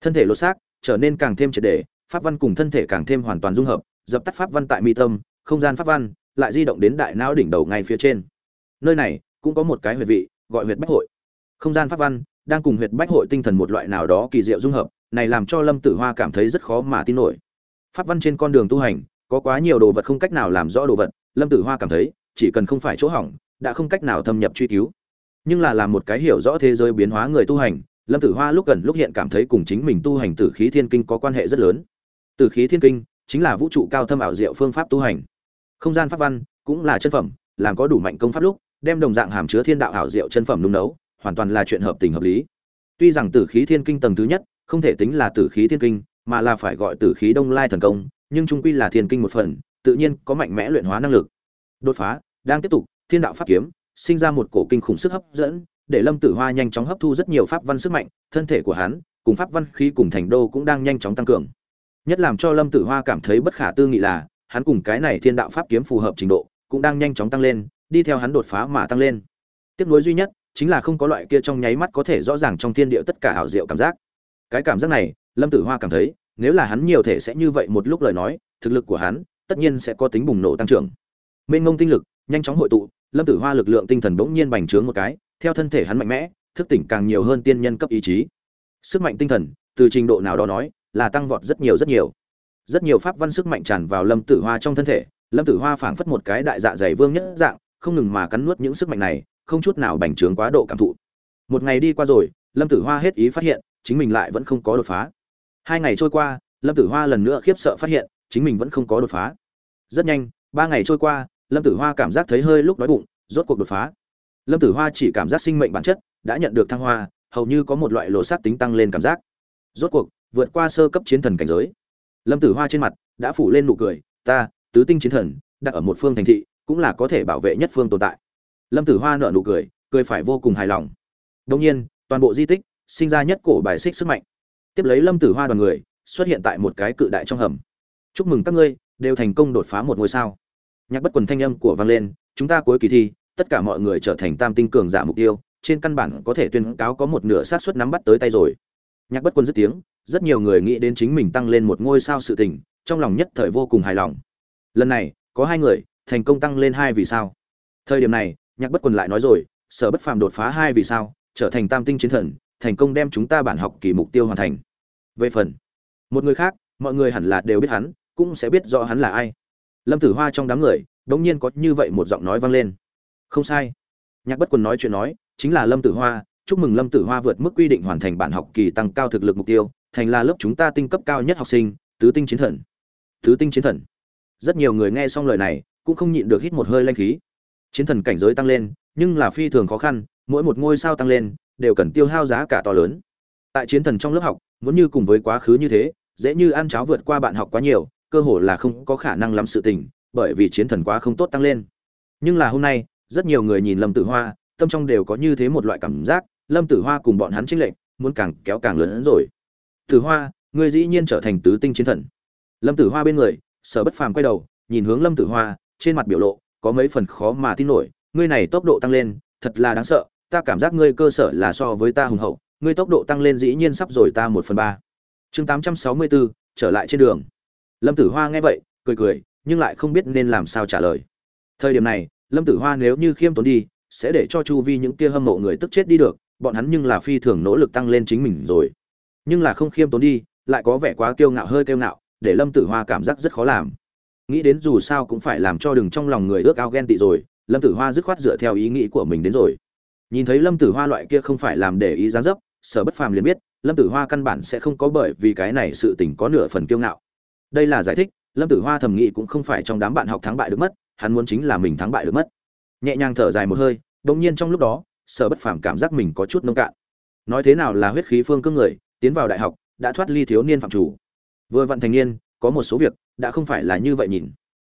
Thân thể lột xác, trở nên càng thêm triệt để, pháp văn cùng thân thể càng thêm hoàn toàn dung hợp, dập tắt pháp văn tại mi tâm, không gian pháp văn lại di động đến đại não đỉnh đầu ngay phía trên. Nơi này, cũng có một cái huyệt vị, gọi huyệt bách hội. Không gian pháp văn đang cùng huyệt bách hội tinh thần một loại nào đó kỳ diệu dung hợp này làm cho lâm tử hoa cảm thấy rất khó mà tin nổi. Pháp văn trên con đường tu hành, có quá nhiều đồ vật không cách nào làm rõ đồ vật, lâm tử hoa cảm thấy, chỉ cần không phải chỗ hỏng, đã không cách nào thâm nhập truy cứu. Nhưng là làm một cái hiểu rõ thế giới biến hóa người tu hành, lâm tử hoa lúc gần lúc hiện cảm thấy cùng chính mình tu hành tử khí thiên kinh có quan hệ rất lớn. Tử khí thiên kinh chính là vũ trụ cao thâm ảo diệu phương pháp tu hành. Không gian pháp văn cũng là chân phẩm, làm có đủ mạnh công pháp lúc, đem đồng dạng hàm chứa thiên đạo ảo diệu chân phẩm nung nấu, hoàn toàn là chuyện hợp tình hợp lý. Tuy rằng tử khí thiên kinh tầng thứ nhất không thể tính là tử khí thiên kinh, mà là phải gọi tử khí đông lai thần công, nhưng trung quy là thiên kinh một phần, tự nhiên có mạnh mẽ luyện hóa năng lực. Đột phá, đang tiếp tục, thiên đạo pháp kiếm, sinh ra một cổ kinh khủng sức hấp dẫn, để lâm tử hoa nhanh chóng hấp thu rất nhiều pháp văn sức mạnh, thân thể của hắn, cùng pháp văn khí cùng thành đô cũng đang nhanh chóng tăng cường. Nhất làm cho lâm tử hoa cảm thấy bất khả tư nghị là, hắn cùng cái này thiên đạo pháp kiếm phù hợp trình độ, cũng đang nhanh chóng tăng lên, đi theo hắn đột phá mà tăng lên. Tiếc nuối duy nhất, chính là không có loại kia trong nháy mắt có thể rõ ràng trong thiên địa tất cả hảo diệu cảm giác cái cảm giác này, lâm tử hoa cảm thấy, nếu là hắn nhiều thể sẽ như vậy một lúc lời nói, thực lực của hắn, tất nhiên sẽ có tính bùng nổ tăng trưởng. Mênh ngông tinh lực, nhanh chóng hội tụ, lâm tử hoa lực lượng tinh thần bỗng nhiên bành trướng một cái, theo thân thể hắn mạnh mẽ, thức tỉnh càng nhiều hơn tiên nhân cấp ý chí. Sức mạnh tinh thần, từ trình độ nào đó nói, là tăng vọt rất nhiều rất nhiều. Rất nhiều pháp văn sức mạnh tràn vào lâm tử hoa trong thân thể, lâm tử hoa phảng phất một cái đại dạ dày vương nhất dạng, không ngừng mà cắn nuốt những sức mạnh này, không chút nào bành trướng quá độ cảm thụ. Một ngày đi qua rồi, lâm tử hoa hết ý phát hiện chính mình lại vẫn không có đột phá. Hai ngày trôi qua, lâm tử hoa lần nữa khiếp sợ phát hiện, chính mình vẫn không có đột phá. Rất nhanh, ba ngày trôi qua, lâm tử hoa cảm giác thấy hơi lúc đói bụng, rốt cuộc đột phá. Lâm tử hoa chỉ cảm giác sinh mệnh bản chất đã nhận được thăng hoa, hầu như có một loại lộ sát tính tăng lên cảm giác. Rốt cuộc, vượt qua sơ cấp chiến thần cảnh giới. Lâm tử hoa trên mặt đã phủ lên nụ cười, ta, tứ tinh chiến thần, đặt ở một phương thành thị, cũng là có thể bảo vệ nhất phương tồn tại. Lâm tử hoa nở nụ cười cười phải vô cùng hài lòng. Đông nhiên, toàn bộ di tích sinh ra nhất cổ bài xích sức mạnh. Tiếp lấy lâm tử hoa đoàn người xuất hiện tại một cái cự đại trong hầm. Chúc mừng các ngươi, đều thành công đột phá một ngôi sao. Nhạc bất quần thanh âm của vang lên, chúng ta cuối kỳ thi, tất cả mọi người trở thành tam tinh cường giả mục tiêu, trên căn bản có thể tuyên cáo có một nửa xác suất nắm bắt tới tay rồi. Nhạc bất quân dứt tiếng, rất nhiều người nghĩ đến chính mình tăng lên một ngôi sao sự tình, trong lòng nhất thời vô cùng hài lòng. Lần này, có hai người, thành công tăng lên hai vì sao. Thời điểm này, nhạc bất quần lại nói rồi, sở bất phàm đột phá hai vì sao, trở thành tam tinh chiến thần thành công đem chúng ta bản học kỳ mục tiêu hoàn thành. Về phần, một người khác, mọi người hẳn là đều biết hắn, cũng sẽ biết rõ hắn là ai. Lâm tử hoa trong đám người đ ỗ n g nhiên có như vậy một giọng nói vang lên. Không sai. Nhạc bất quần nói chuyện nói, chính là lâm tử hoa, chúc mừng lâm tử hoa vượt mức quy định hoàn thành bản học kỳ tăng cao thực lực mục tiêu, thành là lớp chúng ta tinh cấp cao nhất học sinh, tứ tinh chiến thần. Tứ tinh chiến thần. Rất nhiều người nghe xong lời này, cũng không nhịn được hít một hơi lanh khí. Chiến thần cảnh giới tăng lên, nhưng là phi thường khó khăn, mỗi một ngôi sao tăng lên đều cần tiêu hao giá cả to lớn. Tại chiến thần trong lớp học, muốn như cùng với quá khứ như thế, dễ như ăn cháo vượt qua bạn học quá nhiều, cơ hồ là không có khả năng lắm sự tình, bởi vì chiến thần quá không tốt tăng lên. Nhưng là hôm nay, rất nhiều người nhìn lâm tử hoa, tâm trong đều có như thế một loại cảm giác, lâm tử hoa cùng bọn hắn trinh lệnh muốn càng kéo càng lớn hơn rồi. Tử hoa người dĩ nhiên trở thành tứ tinh chiến thần. Lâm tử hoa bên người, sở bất phàm quay đầu, nhìn hướng lâm tử hoa, trên mặt biểu lộ có mấy phần khó mà tin nổi, ngươi này tốc độ tăng lên, thật là đáng sợ ta cảm giác ngươi cơ sở là so với ta hùng hậu, ngươi tốc độ tăng lên dĩ nhiên sắp rồi ta một phần ba. Chương tám trăm sáu mươi bốn trở lại trên đường. Lâm tử hoa nghe vậy, cười cười, nhưng lại không biết nên làm sao trả lời. Thời điểm này, lâm tử hoa nếu như khiêm tốn đi, sẽ để cho chu vi những kia hâm mộ người tức chết đi được, bọn hắn nhưng là phi thường nỗ lực tăng lên chính mình rồi. Nhưng là không khiêm tốn đi, lại có vẻ quá kiêu ngạo hơi kiêu ngạo, để lâm tử hoa cảm giác rất khó làm. Nghĩ đến dù sao cũng phải làm cho đừng trong lòng người ước ao ghen tị rồi, lâm tử hoa dứt khoát dựa theo ý nghĩ của mình đến rồi nhìn thấy lâm tử hoa loại kia không phải làm để ý dáng dấp, sở bất phàm liền biết, lâm tử hoa căn bản sẽ không có bởi vì cái này sự tình có nửa phần kiêu ngạo. Đây là giải thích, lâm tử hoa thầm nghĩ cũng không phải trong đám bạn học thắng bại được mất, hắn muốn chính là mình thắng bại được mất. Nhẹ nhàng thở dài một hơi đ ỗ n g nhiên trong lúc đó, sở bất phàm cảm giác mình có chút nông cạn. Nói thế nào là huyết khí phương cương người, tiến vào đại học, đã thoát ly thiếu niên phạm chủ. Vừa vặn thành niên, có một số việc, đã không phải là như vậy nhìn.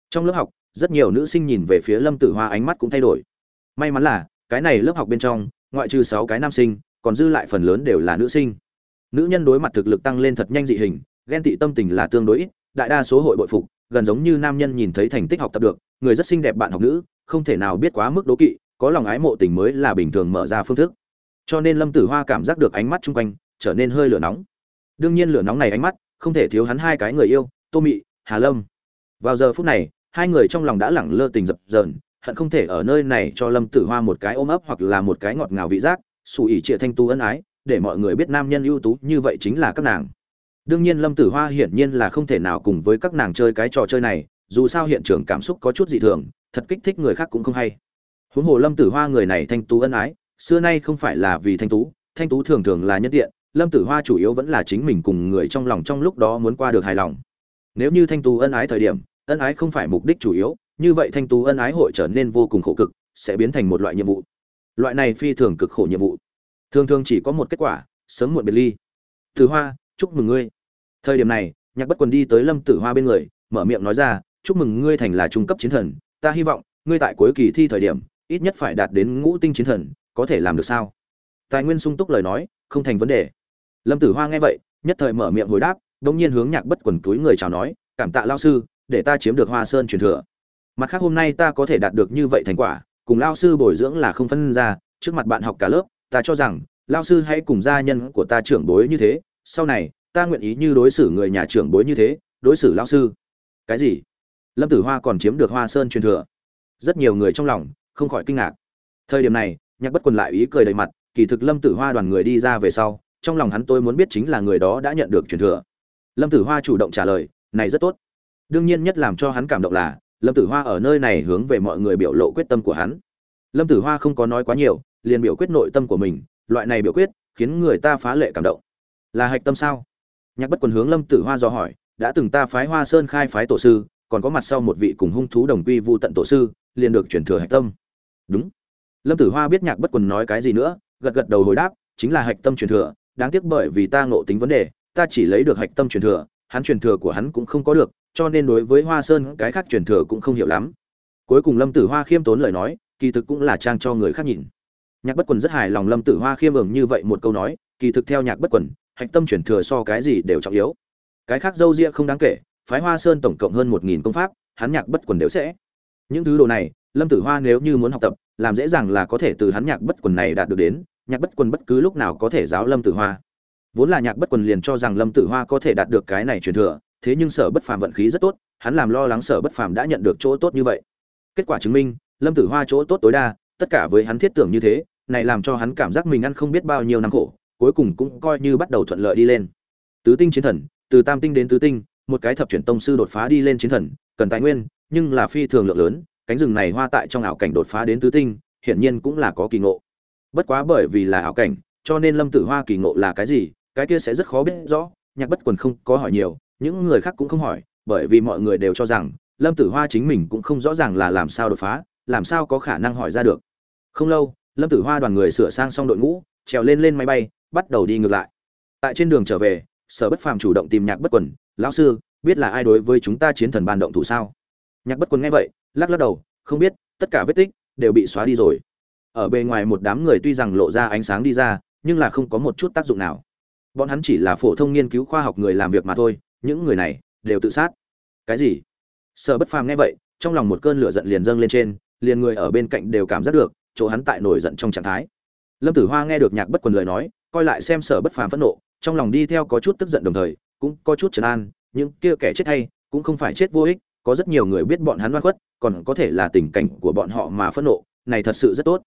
Trong lớp học, rất nhiều nữ sinh nhìn về phía lâm tử hoa ánh mắt cũng thay đổi. May mắn là cái này lớp học bên trong, ngoại trừ sáu cái nam sinh, còn dư lại phần lớn đều là nữ sinh. Nữ nhân đối mặt thực lực tăng lên thật nhanh dị hình, ghen tị tâm tình là tương đối ít, đại đa số hội bội phục, gần giống như nam nhân nhìn thấy thành tích học tập được, người rất xinh đẹp bạn học nữ, không thể nào biết quá mức đố kỵ, có lòng ái mộ tình mới là bình thường mở ra phương thức. Cho nên lâm tử hoa cảm giác được ánh mắt chung quanh, trở nên hơi lửa nóng. Đương nhiên lửa nóng này ánh mắt, không thể thiếu hắn hai cái người yêu, tô mị, hà lâm. Vào giờ phút này, hai người trong lòng đã lẳng lơ tình dập dờn hận không thể ở nơi này cho lâm tử hoa một cái ôm ấp hoặc là một cái ngọt ngào vị giác, xù ỉ trịa thanh tu ân ái, để mọi người biết nam nhân ưu tú như vậy chính là các nàng. Đương nhiên lâm tử hoa hiển nhiên là không thể nào cùng với các nàng chơi cái trò chơi này, dù sao hiện trường cảm xúc có chút dị thường, thật kích thích người khác cũng không hay. Huống hồ lâm tử hoa người này thanh tú ân ái, xưa nay không phải là vì thanh tú thanh tú thường thường là nhân tiện, lâm tử hoa chủ yếu vẫn là chính mình cùng người trong lòng trong lúc đó muốn qua được hài lòng. Nếu như thanh tú ân ái thời điểm, ân ái không phải mục đích chủ yếu như vậy thanh tú ân ái hội trở nên vô cùng khổ cực, sẽ biến thành một loại nhiệm vụ. Loại này phi thường cực khổ nhiệm vụ. Thường thường chỉ có một kết quả, sớm muộn biệt ly. Từ hoa, chúc mừng ngươi. Thời điểm này, nhạc bất quần đi tới lâm tử hoa bên người, mở miệng nói ra, chúc mừng ngươi thành là trung cấp chiến thần, ta hy vọng, ngươi tại cuối kỳ thi thời điểm, ít nhất phải đạt đến ngũ tinh chiến thần, có thể làm được sao? Tài nguyên sung túc lời nói, không thành vấn đề. Lâm tử hoa nghe vậy, nhất thời mở miệng hồi đáp, đống nhiên hướng nhạc bất quần túi người chào nói, cảm tạ lao sư, để ta chiếm được hoa sơn truyền thừa mặt khác hôm nay ta có thể đạt được như vậy thành quả, cùng lao sư bồi dưỡng là không phân ra, trước mặt bạn học cả lớp, ta cho rằng, lao sư hãy cùng gia nhân của ta trưởng bối như thế, sau này, ta nguyện ý như đối xử người nhà trưởng bối như thế, đối xử lao sư. Cái gì? Lâm tử hoa còn chiếm được hoa sơn truyền thừa. Rất nhiều người trong lòng, không khỏi kinh ngạc. Thời điểm này, nhạc bất quần lại ý cười đầy mặt, kỳ thực lâm tử hoa đoàn người đi ra về sau, trong lòng hắn tôi muốn biết chính là người đó đã nhận được truyền thừa. Lâm tử hoa chủ động trả lời, này rất tốt. Đương nhiên nhất làm cho hắn cảm động là lâm tử hoa ở nơi này hướng về mọi người biểu lộ quyết tâm của hắn. Lâm tử hoa không có nói quá nhiều, liền biểu quyết nội tâm của mình, loại này biểu quyết khiến người ta phá lệ cảm động. Là hạch tâm sao? Nhạc bất quần hướng lâm tử hoa do hỏi, đã từng ta phái hoa sơn khai phái tổ sư, còn có mặt sau một vị cùng hung thú đồng quy vu tận tổ sư, liền được chuyển thừa hạch tâm. Đúng. Lâm tử hoa biết nhạc bất quần nói cái gì nữa, gật gật đầu hồi đáp, chính là hạch tâm truyền thừa, đáng tiếc bởi vì ta ngộ tính vấn đề, ta chỉ lấy được hạch tâm truyền thừa, hắn truyền thừa của hắn cũng không có được cho nên đối với hoa sơn cái khác truyền thừa cũng không hiểu lắm. Cuối cùng lâm tử hoa khiêm tốn lời nói, kỳ thực cũng là trang cho người khác nhìn. Nhạc bất quần rất hài lòng lâm tử hoa khiêm ưởng như vậy một câu nói, kỳ thực theo nhạc bất quần, hạch tâm truyền thừa so cái gì đều trọng yếu. Cái khác dâu ria không đáng kể, phái hoa sơn tổng cộng hơn một nghìn công pháp, hắn nhạc bất quần đều sẽ. Những thứ đồ này, lâm tử hoa nếu như muốn học tập, làm dễ dàng là có thể từ hắn nhạc bất quần này đạt được đến, nhạc bất quần bất cứ lúc nào có thể giáo lâm tử hoa. Vốn là nhạc bất quần liền cho rằng lâm tử hoa có thể đạt được cái này truyền thừa thế nhưng sở bất phàm vận khí rất tốt, hắn làm lo lắng sở bất phàm đã nhận được chỗ tốt như vậy. Kết quả chứng minh, lâm tử hoa chỗ tốt tối đa, tất cả với hắn thiết tưởng như thế, này làm cho hắn cảm giác mình ăn không biết bao nhiêu năm khổ, cuối cùng cũng coi như bắt đầu thuận lợi đi lên. Tứ tinh chiến thần, từ tam tinh đến tứ tinh, một cái thập chuyển tông sư đột phá đi lên chiến thần, cần tài nguyên, nhưng là phi thường lượng lớn, cánh rừng này hoa tại trong ảo cảnh đột phá đến tứ tinh, hiển nhiên cũng là có kỳ ngộ. Bất quá bởi vì là ảo cảnh, cho nên lâm tử hoa kỳ ngộ là cái gì, cái kia sẽ rất khó biết rõ, nhạc bất quần không có hỏi nhiều những người khác cũng không hỏi, bởi vì mọi người đều cho rằng, lâm tử hoa chính mình cũng không rõ ràng là làm sao đột phá, làm sao có khả năng hỏi ra được. Không lâu, lâm tử hoa đoàn người sửa sang xong đội ngũ, trèo lên lên máy bay, bắt đầu đi ngược lại. Tại trên đường trở về, sở bất phàm chủ động tìm nhạc bất quần, lão sư, biết là ai đối với chúng ta chiến thần ban động thủ sao? Nhạc bất quần nghe vậy, lắc lắc đầu, không biết, tất cả vết tích đều bị xóa đi rồi. Ở bề ngoài một đám người tuy rằng lộ ra ánh sáng đi ra, nhưng là không có một chút tác dụng nào. Bọn hắn chỉ là phổ thông nghiên cứu khoa học người làm việc mà thôi những người này đều tự sát. Cái gì? Sở bất phàm nghe vậy, trong lòng một cơn lửa giận liền dâng lên trên, liền người ở bên cạnh đều cảm giác được, chỗ hắn tại nổi giận trong trạng thái. Lâm tử hoa nghe được nhạc bất quần lời nói, coi lại xem sở bất phàm phẫn nộ, trong lòng đi theo có chút tức giận đồng thời, cũng có chút trấn an, những kia kẻ chết hay, cũng không phải chết vô ích, có rất nhiều người biết bọn hắn oan khuất, còn có thể là tình cảnh của bọn họ mà phẫn nộ, này thật sự rất tốt.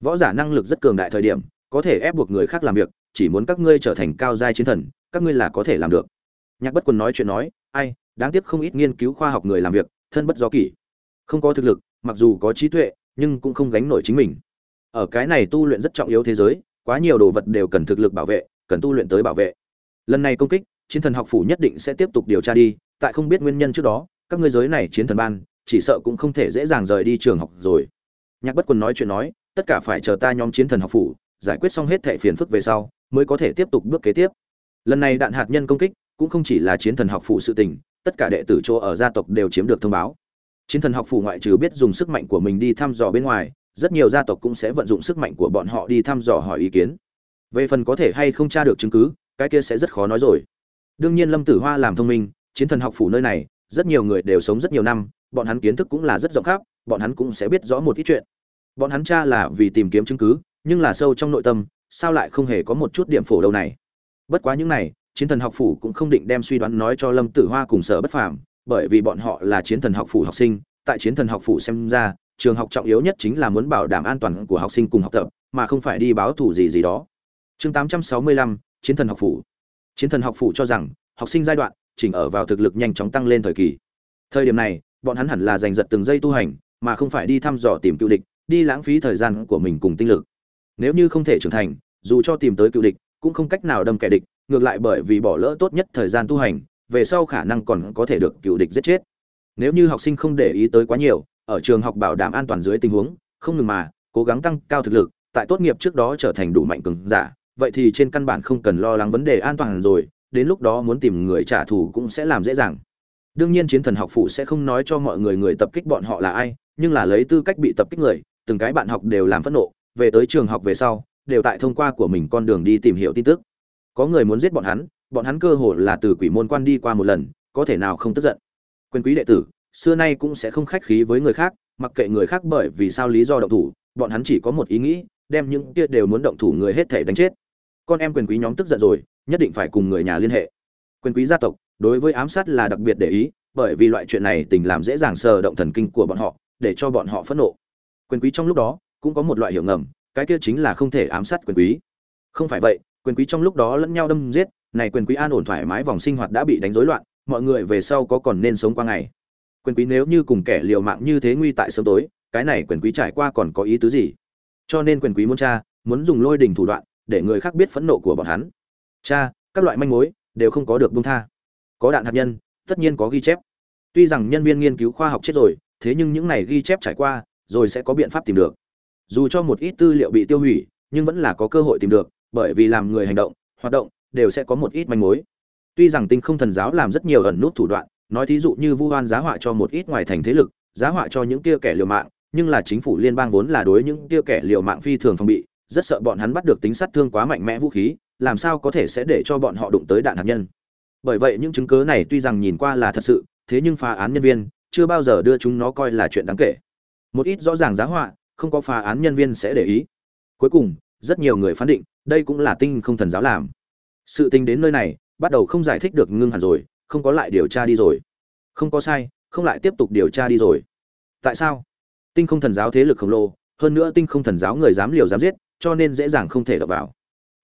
Võ giả năng lực rất cường đại thời điểm, có thể ép buộc người khác làm việc, chỉ muốn các ngươi trở thành cao giai chiến thần, các ngươi là có thể làm được nhạc bất quần nói chuyện nói, ai, đáng tiếc không ít nghiên cứu khoa học người làm việc, thân bất do kỷ. Không có thực lực, mặc dù có trí tuệ, nhưng cũng không gánh nổi chính mình. Ở cái này tu luyện rất trọng yếu thế giới, quá nhiều đồ vật đều cần thực lực bảo vệ, cần tu luyện tới bảo vệ. Lần này công kích, chiến thần học phủ nhất định sẽ tiếp tục điều tra đi, tại không biết nguyên nhân trước đó, các ngươi giới này chiến thần ban, chỉ sợ cũng không thể dễ dàng rời đi trường học rồi. Nhạc bất quần nói chuyện nói, tất cả phải chờ ta nhóm chiến thần học phủ, giải quyết xong hết thệ phiền phức về sau, mới có thể tiếp tục bước kế tiếp. Lần này đạn hạt nhân công kích cũng không chỉ là chiến thần học phủ sự tình, tất cả đệ tử chỗ ở gia tộc đều chiếm được thông báo. Chiến thần học phủ ngoại trừ biết dùng sức mạnh của mình đi thăm dò bên ngoài, rất nhiều gia tộc cũng sẽ vận dụng sức mạnh của bọn họ đi thăm dò hỏi ý kiến. Về phần có thể hay không tra được chứng cứ, cái kia sẽ rất khó nói rồi. Đương nhiên lâm tử hoa làm thông minh, chiến thần học phủ nơi này, rất nhiều người đều sống rất nhiều năm, bọn hắn kiến thức cũng là rất rộng khắp, bọn hắn cũng sẽ biết rõ một ít chuyện. Bọn hắn cha là vì tìm kiếm chứng cứ, nhưng là sâu trong nội tâm, sao lại không hề có một chút điểm phổ đâu này? Bất quá những này chiến thần học phủ cũng không định đem suy đoán nói cho lâm tử hoa cùng sở bất phàm bởi vì bọn họ là chiến thần học phủ học sinh tại chiến thần học phủ xem ra trường học trọng yếu nhất chính là muốn bảo đảm an toàn của học sinh cùng học tập mà không phải đi báo thủ gì gì đó. Chương 865, chiến thần học phủ. Chiến thần học phủ cho rằng học sinh giai đoạn chỉnh ở vào thực lực nhanh chóng tăng lên thời kỳ. Thời điểm này bọn hắn hẳn là giành giật từng giây tu hành mà không phải đi thăm dò tìm cựu địch đi lãng phí thời gian của mình cùng tinh lực. Nếu như không thể trưởng thành dù cho tìm tới cựu địch cũng không cách nào đâm kẻ địch ngược lại bởi vì bỏ lỡ tốt nhất thời gian tu hành, về sau khả năng còn có thể được cựu địch giết chết. Nếu như học sinh không để ý tới quá nhiều, ở trường học bảo đảm an toàn dưới tình huống, không ngừng mà, cố gắng tăng cao thực lực, tại tốt nghiệp trước đó trở thành đủ mạnh cường giả, vậy thì trên căn bản không cần lo lắng vấn đề an toàn rồi, đến lúc đó muốn tìm người trả thù cũng sẽ làm dễ dàng. Đương nhiên chiến thần học phụ sẽ không nói cho mọi người người tập kích bọn họ là ai, nhưng là lấy tư cách bị tập kích người, từng cái bạn học đều làm phẫn nộ, về tới trường học về sau, đều tại thông qua của mình con đường đi tìm hiểu tin tức có người muốn giết bọn hắn bọn hắn cơ hồ là từ quỷ môn quan đi qua một lần, có thể nào không tức giận. Quyền quý đệ tử, xưa nay cũng sẽ không khách khí với người khác, mặc kệ người khác bởi vì sao lý do động thủ, bọn hắn chỉ có một ý nghĩ, đem những kia đều muốn động thủ người hết thể đánh chết. Con em quyền quý nhóm tức giận rồi, nhất định phải cùng người nhà liên hệ. Quyền quý gia tộc, đối với ám sát là đặc biệt để ý, bởi vì loại chuyện này tình làm dễ dàng sờ động thần kinh của bọn họ, để cho bọn họ phẫn nộ. Quyền quý trong lúc đó, cũng có một loại hiểu ngầm, cái kia chính là không thể ám sát quyền quý. Không phải vậy quyền quý trong lúc đó lẫn nhau đâm giết, này quyền quý an ổn thoải mái, vòng sinh hoạt đã bị đánh rối loạn, mọi người về sau có còn nên sống qua ngày. Quyền quý nếu như cùng kẻ liều mạng như thế nguy tại sớm tối, cái này quyền quý trải qua còn có ý tứ gì? Cho nên quyền quý muốn cha, muốn dùng lôi đình thủ đoạn, để người khác biết phẫn nộ của bọn hắn. Cha, các loại manh mối, đều không có được bung tha. Có đạn hạt nhân, tất nhiên có ghi chép. Tuy rằng nhân viên nghiên cứu khoa học chết rồi, thế nhưng những này ghi chép trải qua, rồi sẽ có biện pháp tìm được. Dù cho một ít tư liệu bị tiêu hủy, nhưng vẫn là có cơ hội tìm được bởi vì làm người hành động, hoạt động đều sẽ có một ít manh mối. Tuy rằng tinh không thần giáo làm rất nhiều ẩn nút thủ đoạn, nói thí dụ như vu oan giá họa cho một ít ngoài thành thế lực, giá họa cho những kia kẻ liều mạng, nhưng là chính phủ liên bang vốn là đối những kia kẻ liều mạng phi thường phòng bị, rất sợ bọn hắn bắt được tính sát thương quá mạnh mẽ vũ khí, làm sao có thể sẽ để cho bọn họ đụng tới đạn hạt nhân. Bởi vậy những chứng cứ này tuy rằng nhìn qua là thật sự, thế nhưng phá án nhân viên chưa bao giờ đưa chúng nó coi là chuyện đáng kể. Một ít rõ ràng giá họa, không có phá án nhân viên sẽ để ý. Cuối cùng rất nhiều người phán định, đây cũng là tinh không thần giáo làm. Sự tình đến nơi này, bắt đầu không giải thích được ngưng hẳn rồi, không có lại điều tra đi rồi. Không có sai, không lại tiếp tục điều tra đi rồi. Tại sao? Tinh không thần giáo thế lực khổng lồ, hơn nữa tinh không thần giáo người dám liều dám giết, cho nên dễ dàng không thể đọc vào.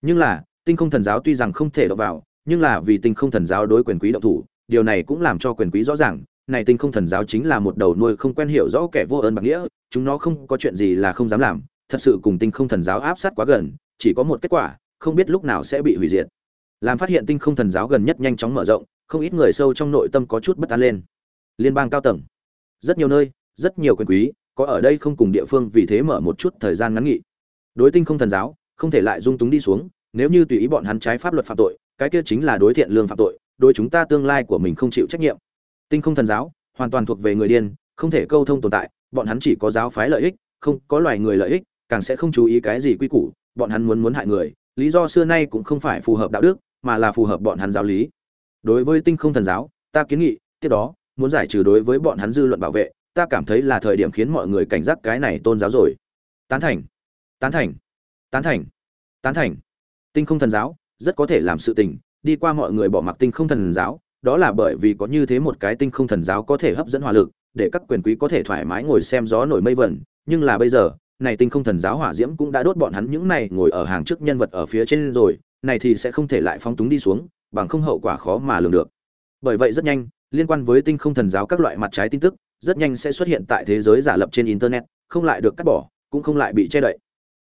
Nhưng là, tinh không thần giáo tuy rằng không thể đọc vào, nhưng là vì tinh không thần giáo đối quyền quý động thủ, điều này cũng làm cho quyền quý rõ ràng, này tinh không thần giáo chính là một đầu nuôi không quen hiểu rõ kẻ vô ơn bạc nghĩa, chúng nó không có chuyện gì là không dám làm thật sự cùng tinh không thần giáo áp sát quá gần, chỉ có một kết quả, không biết lúc nào sẽ bị hủy diệt. Làm phát hiện tinh không thần giáo gần nhất nhanh chóng mở rộng, không ít người sâu trong nội tâm có chút bất an lên. Liên bang cao tầng. Rất nhiều nơi, rất nhiều quyền quý, có ở đây không cùng địa phương vì thế mở một chút thời gian ngắn nghị đối tinh không thần giáo, không thể lại dung túng đi xuống, nếu như tùy ý bọn hắn trái pháp luật phạm tội, cái kia chính là đối thiện lương phạm tội, đối chúng ta tương lai của mình không chịu trách nhiệm. Tinh không thần giáo, hoàn toàn thuộc về người điên, không thể câu thông tồn tại, bọn hắn chỉ có giáo phái lợi ích, không có loài người lợi ích càng sẽ không chú ý cái gì quy củ, bọn hắn muốn muốn hại người, lý do xưa nay cũng không phải phù hợp đạo đức, mà là phù hợp bọn hắn giáo lý. Đối với tinh không thần giáo, ta kiến nghị, tiếp đó, muốn giải trừ đối với bọn hắn dư luận bảo vệ, ta cảm thấy là thời điểm khiến mọi người cảnh giác cái này tôn giáo rồi. Tán thành tán thành tán thành tán thành. Tinh không thần giáo, rất có thể làm sự tình, đi qua mọi người bỏ mặc tinh không thần giáo, đó là bởi vì có như thế một cái tinh không thần giáo có thể hấp dẫn hỏa lực, để các quyền quý có thể thoải mái ngồi xem gió nổi mây vẩn nhưng là bây giờ này tinh không thần giáo hỏa diễm cũng đã đốt bọn hắn những này ngồi ở hàng trước nhân vật ở phía trên rồi, này thì sẽ không thể lại phóng túng đi xuống, bằng không hậu quả khó mà lường được. Bởi vậy rất nhanh, liên quan với tinh không thần giáo các loại mặt trái tin tức, rất nhanh sẽ xuất hiện tại thế giới giả lập trên internet, không lại được cắt bỏ, cũng không lại bị che đậy.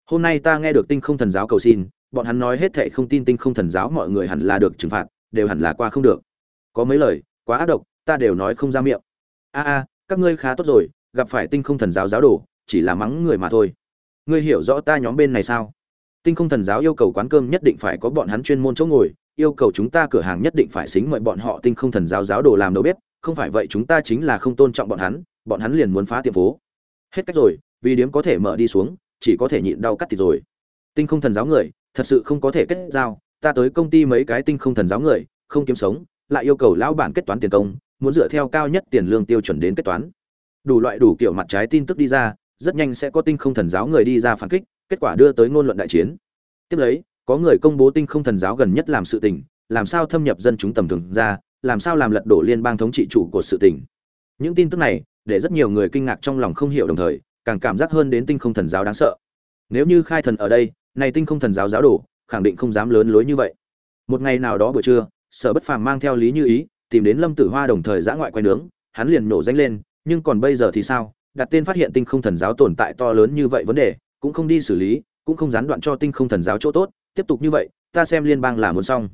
Hôm nay ta nghe được tinh không thần giáo cầu xin, bọn hắn nói hết thệ không tin tinh không thần giáo mọi người hẳn là được trừng phạt, đều hẳn là qua không được. Có mấy lời, quá ác độc, ta đều nói không ra miệng. A a, các ngươi khá tốt rồi, gặp phải tinh không thần giáo giáo đồ chỉ là mắng người mà thôi. Ngươi hiểu rõ ta nhóm bên này sao? Tinh không thần giáo yêu cầu quán cơm nhất định phải có bọn hắn chuyên môn chỗ ngồi, yêu cầu chúng ta cửa hàng nhất định phải xính mời bọn họ tinh không thần giáo giáo đồ làm đầu bếp, không phải vậy chúng ta chính là không tôn trọng bọn hắn bọn hắn liền muốn phá tiệm phố. Hết cách rồi, vì điếm có thể mở đi xuống, chỉ có thể nhịn đau cắt thịt rồi. Tinh không thần giáo người, thật sự không có thể kết giao, ta tới công ty mấy cái tinh không thần giáo người, không kiếm sống, lại yêu cầu lão bản kết toán tiền công, muốn dựa theo cao nhất tiền lương tiêu chuẩn đến kết toán. Đủ loại đủ kiểu mặt trái tin tức đi ra rất nhanh sẽ có tinh không thần giáo người đi ra phản kích, kết quả đưa tới ngôn luận đại chiến. Tiếp lấy, có người công bố tinh không thần giáo gần nhất làm sự tình, làm sao thâm nhập dân chúng tầm thường ra, làm sao làm lật đổ liên bang thống trị chủ của sự tình. Những tin tức này, để rất nhiều người kinh ngạc trong lòng không hiểu đồng thời, càng cảm giác hơn đến tinh không thần giáo đáng sợ. Nếu như khai thần ở đây, này tinh không thần giáo giáo đồ, khẳng định không dám lớn lối như vậy. Một ngày nào đó buổi trưa, sở bất phàm mang theo lý như ý, tìm đến lâm tử hoa đồng thời giã ngoại quay nướng, hắn liền nổ danh lên, nhưng còn bây giờ thì sao? Đặt tên phát hiện tinh không thần giáo tồn tại to lớn như vậy vấn đề, cũng không đi xử lý, cũng không gián đoạn cho tinh không thần giáo chỗ tốt, tiếp tục như vậy, ta xem liên bang là muốn xong.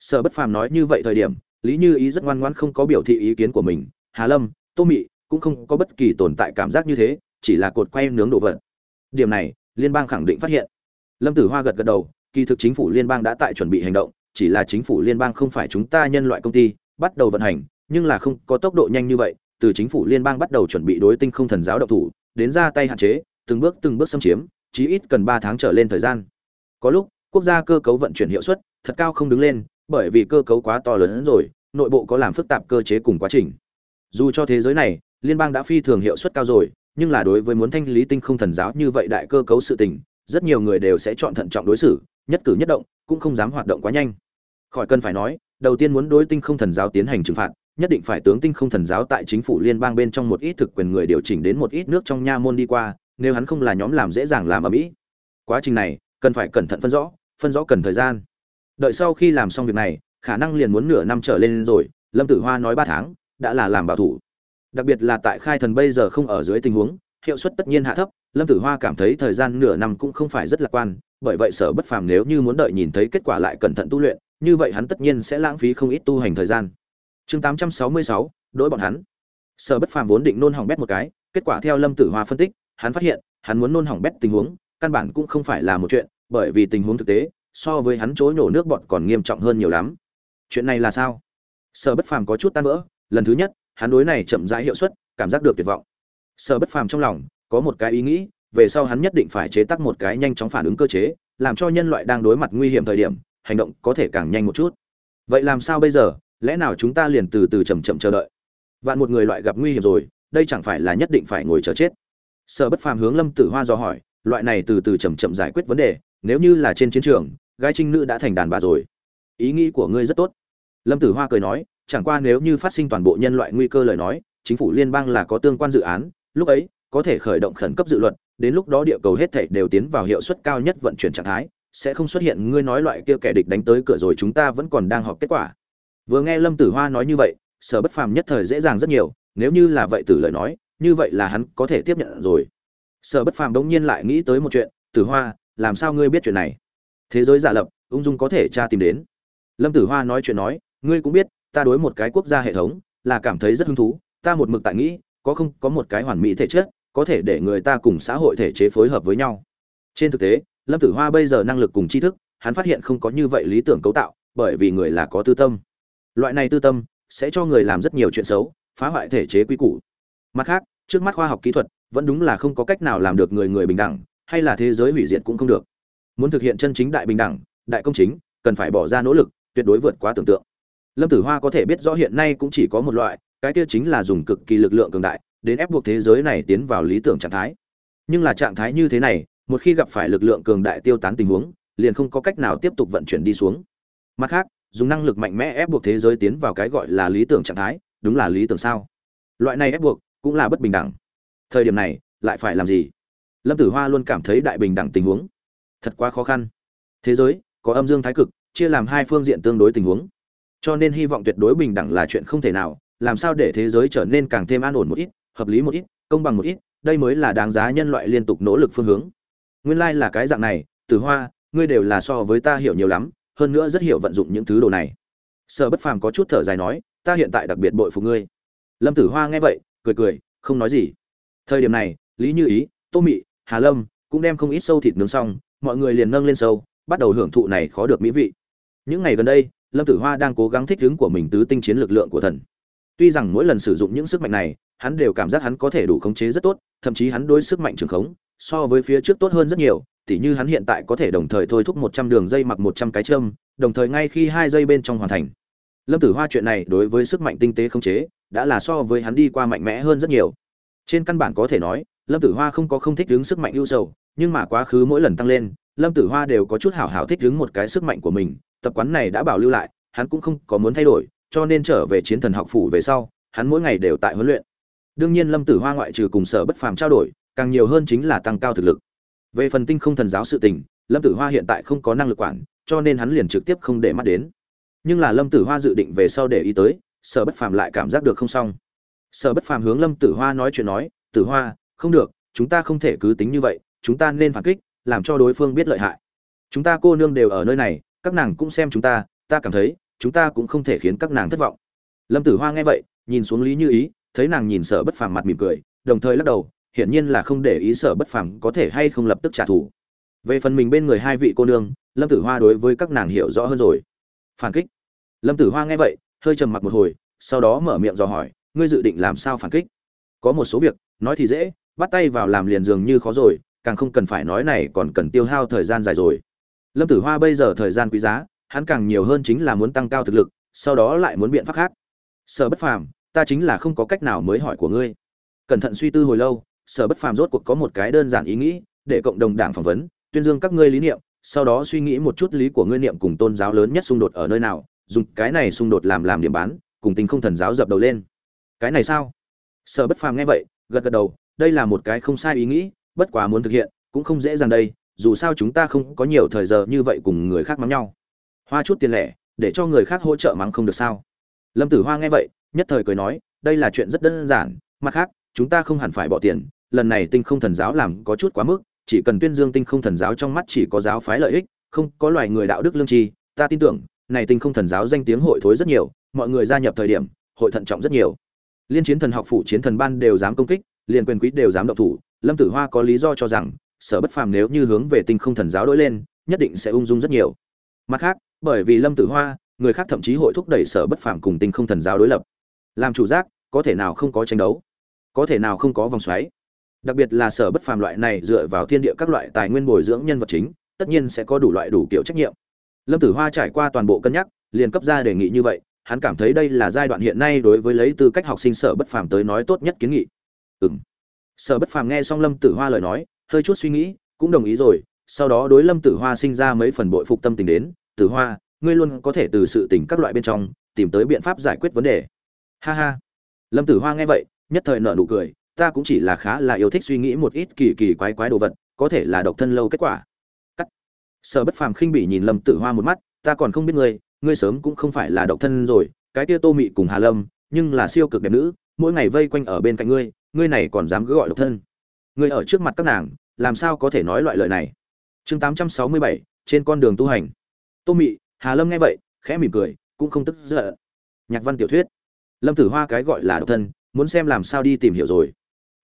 Sở bất phàm nói như vậy thời điểm, lý như ý rất ngoan ngoãn không có biểu thị ý kiến của mình. Hà lâm, tô mị cũng không có bất kỳ tồn tại cảm giác như thế, chỉ là cột quay nướng đồ vật. Điểm này, liên bang khẳng định phát hiện. Lâm tử hoa gật gật đầu, kỳ thực chính phủ liên bang đã tại chuẩn bị hành động, chỉ là chính phủ liên bang không phải chúng ta nhân loại công ty, bắt đầu vận hành, nhưng là không có tốc độ nhanh như vậy từ chính phủ liên bang bắt đầu chuẩn bị đối tinh không thần giáo độc thủ, đến ra tay hạn chế, từng bước từng bước xâm chiếm, chí ít cần ba tháng trở lên thời gian. Có lúc, quốc gia cơ cấu vận chuyển hiệu suất thật cao không đứng lên, bởi vì cơ cấu quá to lớn hơn rồi, nội bộ có làm phức tạp cơ chế cùng quá trình. Dù cho thế giới này, liên bang đã phi thường hiệu suất cao rồi, nhưng là đối với muốn thanh lý tinh không thần giáo như vậy đại cơ cấu sự tình, rất nhiều người đều sẽ chọn thận trọng đối xử, nhất cử nhất động, cũng không dám hoạt động quá nhanh. Khỏi cần phải nói, đầu tiên muốn đối tinh không thần giáo tiến hành trừng phạt nhất định phải tướng tinh không thần giáo tại chính phủ liên bang bên trong một ít thực quyền người điều chỉnh đến một ít nước trong nha môn đi qua, nếu hắn không là nhóm làm dễ dàng làm ở mỹ. Quá trình này, cần phải cẩn thận phân rõ phân rõ cần thời gian. Đợi sau khi làm xong việc này, khả năng liền muốn nửa năm trở lên rồi, lâm tử hoa nói ba tháng, đã là làm bảo thủ. Đặc biệt là tại khai thần bây giờ không ở dưới tình huống, hiệu suất tất nhiên hạ thấp, lâm tử hoa cảm thấy thời gian nửa năm cũng không phải rất lạc quan, bởi vậy sở bất phàm nếu như muốn đợi nhìn thấy kết quả lại cẩn thận tu luyện, như vậy hắn tất nhiên sẽ lãng phí không ít tu hành thời gian chương 866, đối bọn hắn. Sở bất phàm vốn định nôn hỏng bét một cái kết quả theo lâm tử hoa phân tích hắn phát hiện hắn muốn nôn hỏng bét tình huống căn bản cũng không phải là một chuyện bởi vì tình huống thực tế so với hắn chối nổ nước bọn còn nghiêm trọng hơn nhiều lắm. Chuyện này là sao? Sở bất phàm có chút tan vỡ lần thứ nhất hắn đối này chậm rãi hiệu suất cảm giác được tuyệt vọng. Sở bất phàm trong lòng có một cái ý nghĩ về sau hắn nhất định phải chế tác một cái nhanh chóng phản ứng cơ chế làm cho nhân loại đang đối mặt nguy hiểm thời điểm hành động có thể càng nhanh một chút. Vậy làm sao bây giờ? Lẽ nào chúng ta liền từ từ chậm chậm chờ đợi? Vạn một người loại gặp nguy hiểm rồi, đây chẳng phải là nhất định phải ngồi chờ chết? Sở bất phàm hướng lâm tử hoa do hỏi, loại này từ từ chậm chậm giải quyết vấn đề, nếu như là trên chiến trường, gái trinh nữ đã thành đàn bà rồi. Ý nghĩ của ngươi rất tốt. Lâm tử hoa cười nói, chẳng qua nếu như phát sinh toàn bộ nhân loại nguy cơ lời nói, chính phủ liên bang là có tương quan dự án, lúc ấy, có thể khởi động khẩn cấp dự luật, đến lúc đó địa cầu hết thảy đều tiến vào hiệu suất cao nhất vận chuyển trạng thái, sẽ không xuất hiện, ngươi nói loại kia kẻ địch đánh tới cửa rồi chúng ta vẫn còn đang họp kết quả vừa nghe lâm tử hoa nói như vậy, sở bất phàm nhất thời dễ dàng rất nhiều, nếu như là vậy tử lời nói, như vậy là hắn có thể tiếp nhận rồi. Sở bất phàm đống nhiên lại nghĩ tới một chuyện, tử hoa, làm sao ngươi biết chuyện này? Thế giới giả lập, ung dung có thể tra tìm đến. Lâm tử hoa nói chuyện nói, ngươi cũng biết, ta đối một cái quốc gia hệ thống, là cảm thấy rất hứng thú, ta một mực tại nghĩ, có không, có một cái hoàn mỹ thể chất, có thể để người ta cùng xã hội thể chế phối hợp với nhau. Trên thực tế, lâm tử hoa bây giờ năng lực cùng tri thức, hắn phát hiện không có như vậy lý tưởng cấu tạo, bởi vì người là có tư tâm loại này tư tâm sẽ cho người làm rất nhiều chuyện xấu, phá hoại thể chế quy củ. Mặt khác, trước mắt khoa học kỹ thuật vẫn đúng là không có cách nào làm được người người bình đẳng, hay là thế giới hủy diệt cũng không được. Muốn thực hiện chân chính đại bình đẳng, đại công chính, cần phải bỏ ra nỗ lực, tuyệt đối vượt quá tưởng tượng. Lâm tử hoa có thể biết rõ hiện nay cũng chỉ có một loại, cái kia chính là dùng cực kỳ lực lượng cường đại, đến ép buộc thế giới này tiến vào lý tưởng trạng thái. Nhưng là trạng thái như thế này, một khi gặp phải lực lượng cường đại tiêu tán tình huống, liền không có cách nào tiếp tục vận chuyển đi xuống. Mặt khác dùng năng lực mạnh mẽ ép buộc thế giới tiến vào cái gọi là lý tưởng trạng thái, đúng là lý tưởng sao? Loại này ép buộc cũng là bất bình đẳng. Thời điểm này, lại phải làm gì? Lâm tử hoa luôn cảm thấy đại bình đẳng tình huống thật quá khó khăn. Thế giới có âm dương thái cực, chia làm hai phương diện tương đối tình huống. Cho nên hy vọng tuyệt đối bình đẳng là chuyện không thể nào, làm sao để thế giới trở nên càng thêm an ổn một ít, hợp lý một ít, công bằng một ít, đây mới là đáng giá nhân loại liên tục nỗ lực phương hướng. Nguyên lai là cái dạng này, Tử hoa, ngươi đều là so với ta hiểu nhiều lắm hơn nữa rất hiểu vận dụng những thứ đồ này. Sở bất phàm có chút thở dài nói, ta hiện tại đặc biệt bội phục ngươi. Lâm tử hoa nghe vậy, cười cười, không nói gì. Thời điểm này, lý như ý, tô mị, hà lâm cũng đem không ít sâu thịt nướng xong, mọi người liền nâng lên sâu, bắt đầu hưởng thụ này khó được mỹ vị. Những ngày gần đây, lâm tử hoa đang cố gắng thích ứng của mình tứ tinh chiến lực lượng của thần. Tuy rằng mỗi lần sử dụng những sức mạnh này, hắn đều cảm giác hắn có thể đủ khống chế rất tốt, thậm chí hắn đối sức mạnh trường khống so với phía trước tốt hơn rất nhiều tỉ như hắn hiện tại có thể đồng thời thôi thúc một trăm đường dây mặc một trăm cái châm, đồng thời ngay khi hai dây bên trong hoàn thành. Lâm tử hoa chuyện này đối với sức mạnh tinh tế khống chế, đã là so với hắn đi qua mạnh mẽ hơn rất nhiều. Trên căn bản có thể nói, lâm tử hoa không có không thích ứng sức mạnh ưu sầu, nhưng mà quá khứ mỗi lần tăng lên, lâm tử hoa đều có chút hảo hảo thích ứng một cái sức mạnh của mình, tập quán này đã bảo lưu lại, hắn cũng không có muốn thay đổi, cho nên trở về chiến thần học phủ về sau, hắn mỗi ngày đều tại huấn luyện. Đương nhiên lâm tử hoa ngoại trừ cùng sở bất phàm trao đổi, càng nhiều hơn chính là tăng cao thực lực về phần tinh không thần giáo sự tình, lâm tử hoa hiện tại không có năng lực quản, cho nên hắn liền trực tiếp không để mắt đến. Nhưng là lâm tử hoa dự định về sau để ý tới, sở bất phàm lại cảm giác được không xong. Sở bất phàm hướng lâm tử hoa nói chuyện nói, tử hoa, không được, chúng ta không thể cứ tính như vậy, chúng ta nên phản kích, làm cho đối phương biết lợi hại. Chúng ta cô nương đều ở nơi này, các nàng cũng xem chúng ta ta cảm thấy, chúng ta cũng không thể khiến các nàng thất vọng. Lâm tử hoa nghe vậy, nhìn xuống lý như ý, thấy nàng nhìn sở bất phàm mặt mỉm cười, đồng thời lắc đầu hiển nhiên là không để ý sở bất phàm có thể hay không lập tức trả thù. Về phần mình bên người hai vị cô nương, lâm tử hoa đối với các nàng hiểu rõ hơn rồi. Phản kích. Lâm tử hoa nghe vậy, hơi trầm mặc một hồi, sau đó mở miệng dò hỏi, ngươi dự định làm sao phản kích? Có một số việc, nói thì dễ, bắt tay vào làm liền dường như khó rồi, càng không cần phải nói này còn cần tiêu hao thời gian dài rồi. Lâm tử hoa bây giờ thời gian quý giá, hắn càng nhiều hơn chính là muốn tăng cao thực lực, sau đó lại muốn biện pháp khác. Sở bất phàm, ta chính là không có cách nào mới hỏi của ngươi. Cẩn thận suy tư hồi lâu sở bất phàm rốt cuộc có một cái đơn giản ý nghĩ, để cộng đồng đảng phỏng vấn, tuyên dương các ngươi lý niệm, sau đó suy nghĩ một chút lý của ngươi niệm cùng tôn giáo lớn nhất xung đột ở nơi nào, dùng cái này xung đột làm làm điểm bán, cùng tình không thần giáo dập đầu lên. Cái này sao? Sở bất phàm nghe vậy, gật gật đầu, đây là một cái không sai ý nghĩ, bất quá muốn thực hiện, cũng không dễ dàng đây, dù sao chúng ta không có nhiều thời giờ như vậy cùng người khác mắng nhau. Hoa chút tiền lẻ, để cho người khác hỗ trợ mắng không được sao? Lâm tử hoa nghe vậy, nhất thời cười nói, đây là chuyện rất đơn giản, mặt khác chúng ta không hẳn phải bỏ tiền, lần này tinh không thần giáo làm có chút quá mức, chỉ cần tuyên dương tinh không thần giáo trong mắt chỉ có giáo phái lợi ích, không có loài người đạo đức lương tri, ta tin tưởng, này tinh không thần giáo danh tiếng hội thối rất nhiều, mọi người gia nhập thời điểm, hội thận trọng rất nhiều. Liên chiến thần học phủ chiến thần ban đều dám công kích, liền quyền quý đều dám động thủ, lâm tử hoa có lý do cho rằng, sở bất phàm nếu như hướng về tinh không thần giáo đổi lên, nhất định sẽ ung dung rất nhiều. Mặt khác, bởi vì lâm tử hoa, người khác thậm chí hội thúc đẩy sở bất phàm cùng tinh không thần giáo đối lập. Làm chủ giác, có thể nào không có tranh đấu? Có thể nào không có vòng xoáy. Đặc biệt là sở bất phàm loại này dựa vào thiên địa các loại tài nguyên bồi dưỡng nhân vật chính, tất nhiên sẽ có đủ loại đủ kiểu trách nhiệm. Lâm tử hoa trải qua toàn bộ cân nhắc, liền cấp ra đề nghị như vậy, hắn cảm thấy đây là giai đoạn hiện nay đối với lấy tư cách học sinh sở bất phàm tới nói tốt nhất kiến nghị. Ừng sở bất phàm nghe xong lâm tử hoa lời nói, hơi chút suy nghĩ, cũng đồng ý rồi, sau đó đối lâm tử hoa sinh ra mấy phần bội phục tâm tình đến, tử hoa, ngươi luôn có thể từ sự tình các loại bên trong, tìm tới biện pháp giải quyết vấn đề. Ha ha. Lâm tử hoa nghe vậy nhất thời nợ nụ cười, ta cũng chỉ là khá là yêu thích suy nghĩ một ít kỳ kỳ quái quái đồ vật, có thể là độc thân lâu kết quả. Cắt. Sở bất phàm khinh bỉ nhìn lâm tử hoa một mắt, ta còn không biết ngươi ngươi sớm cũng không phải là độc thân rồi, cái kia tô mị cùng hà lâm, nhưng là siêu cực đẹp nữ, mỗi ngày vây quanh ở bên cạnh ngươi ngươi này còn dám cứ gọi độc thân. Ngươi ở trước mặt các nàng, làm sao có thể nói loại lời này? Chương tám trăm sáu mươi bảy, trên con đường tu hành. Tô mị, hà lâm nghe vậy, khẽ mỉm cười, cũng không tức giận. Nhạc văn tiểu thuyết. Lâm tử hoa cái gọi là độc thân muốn xem làm sao đi tìm hiểu rồi.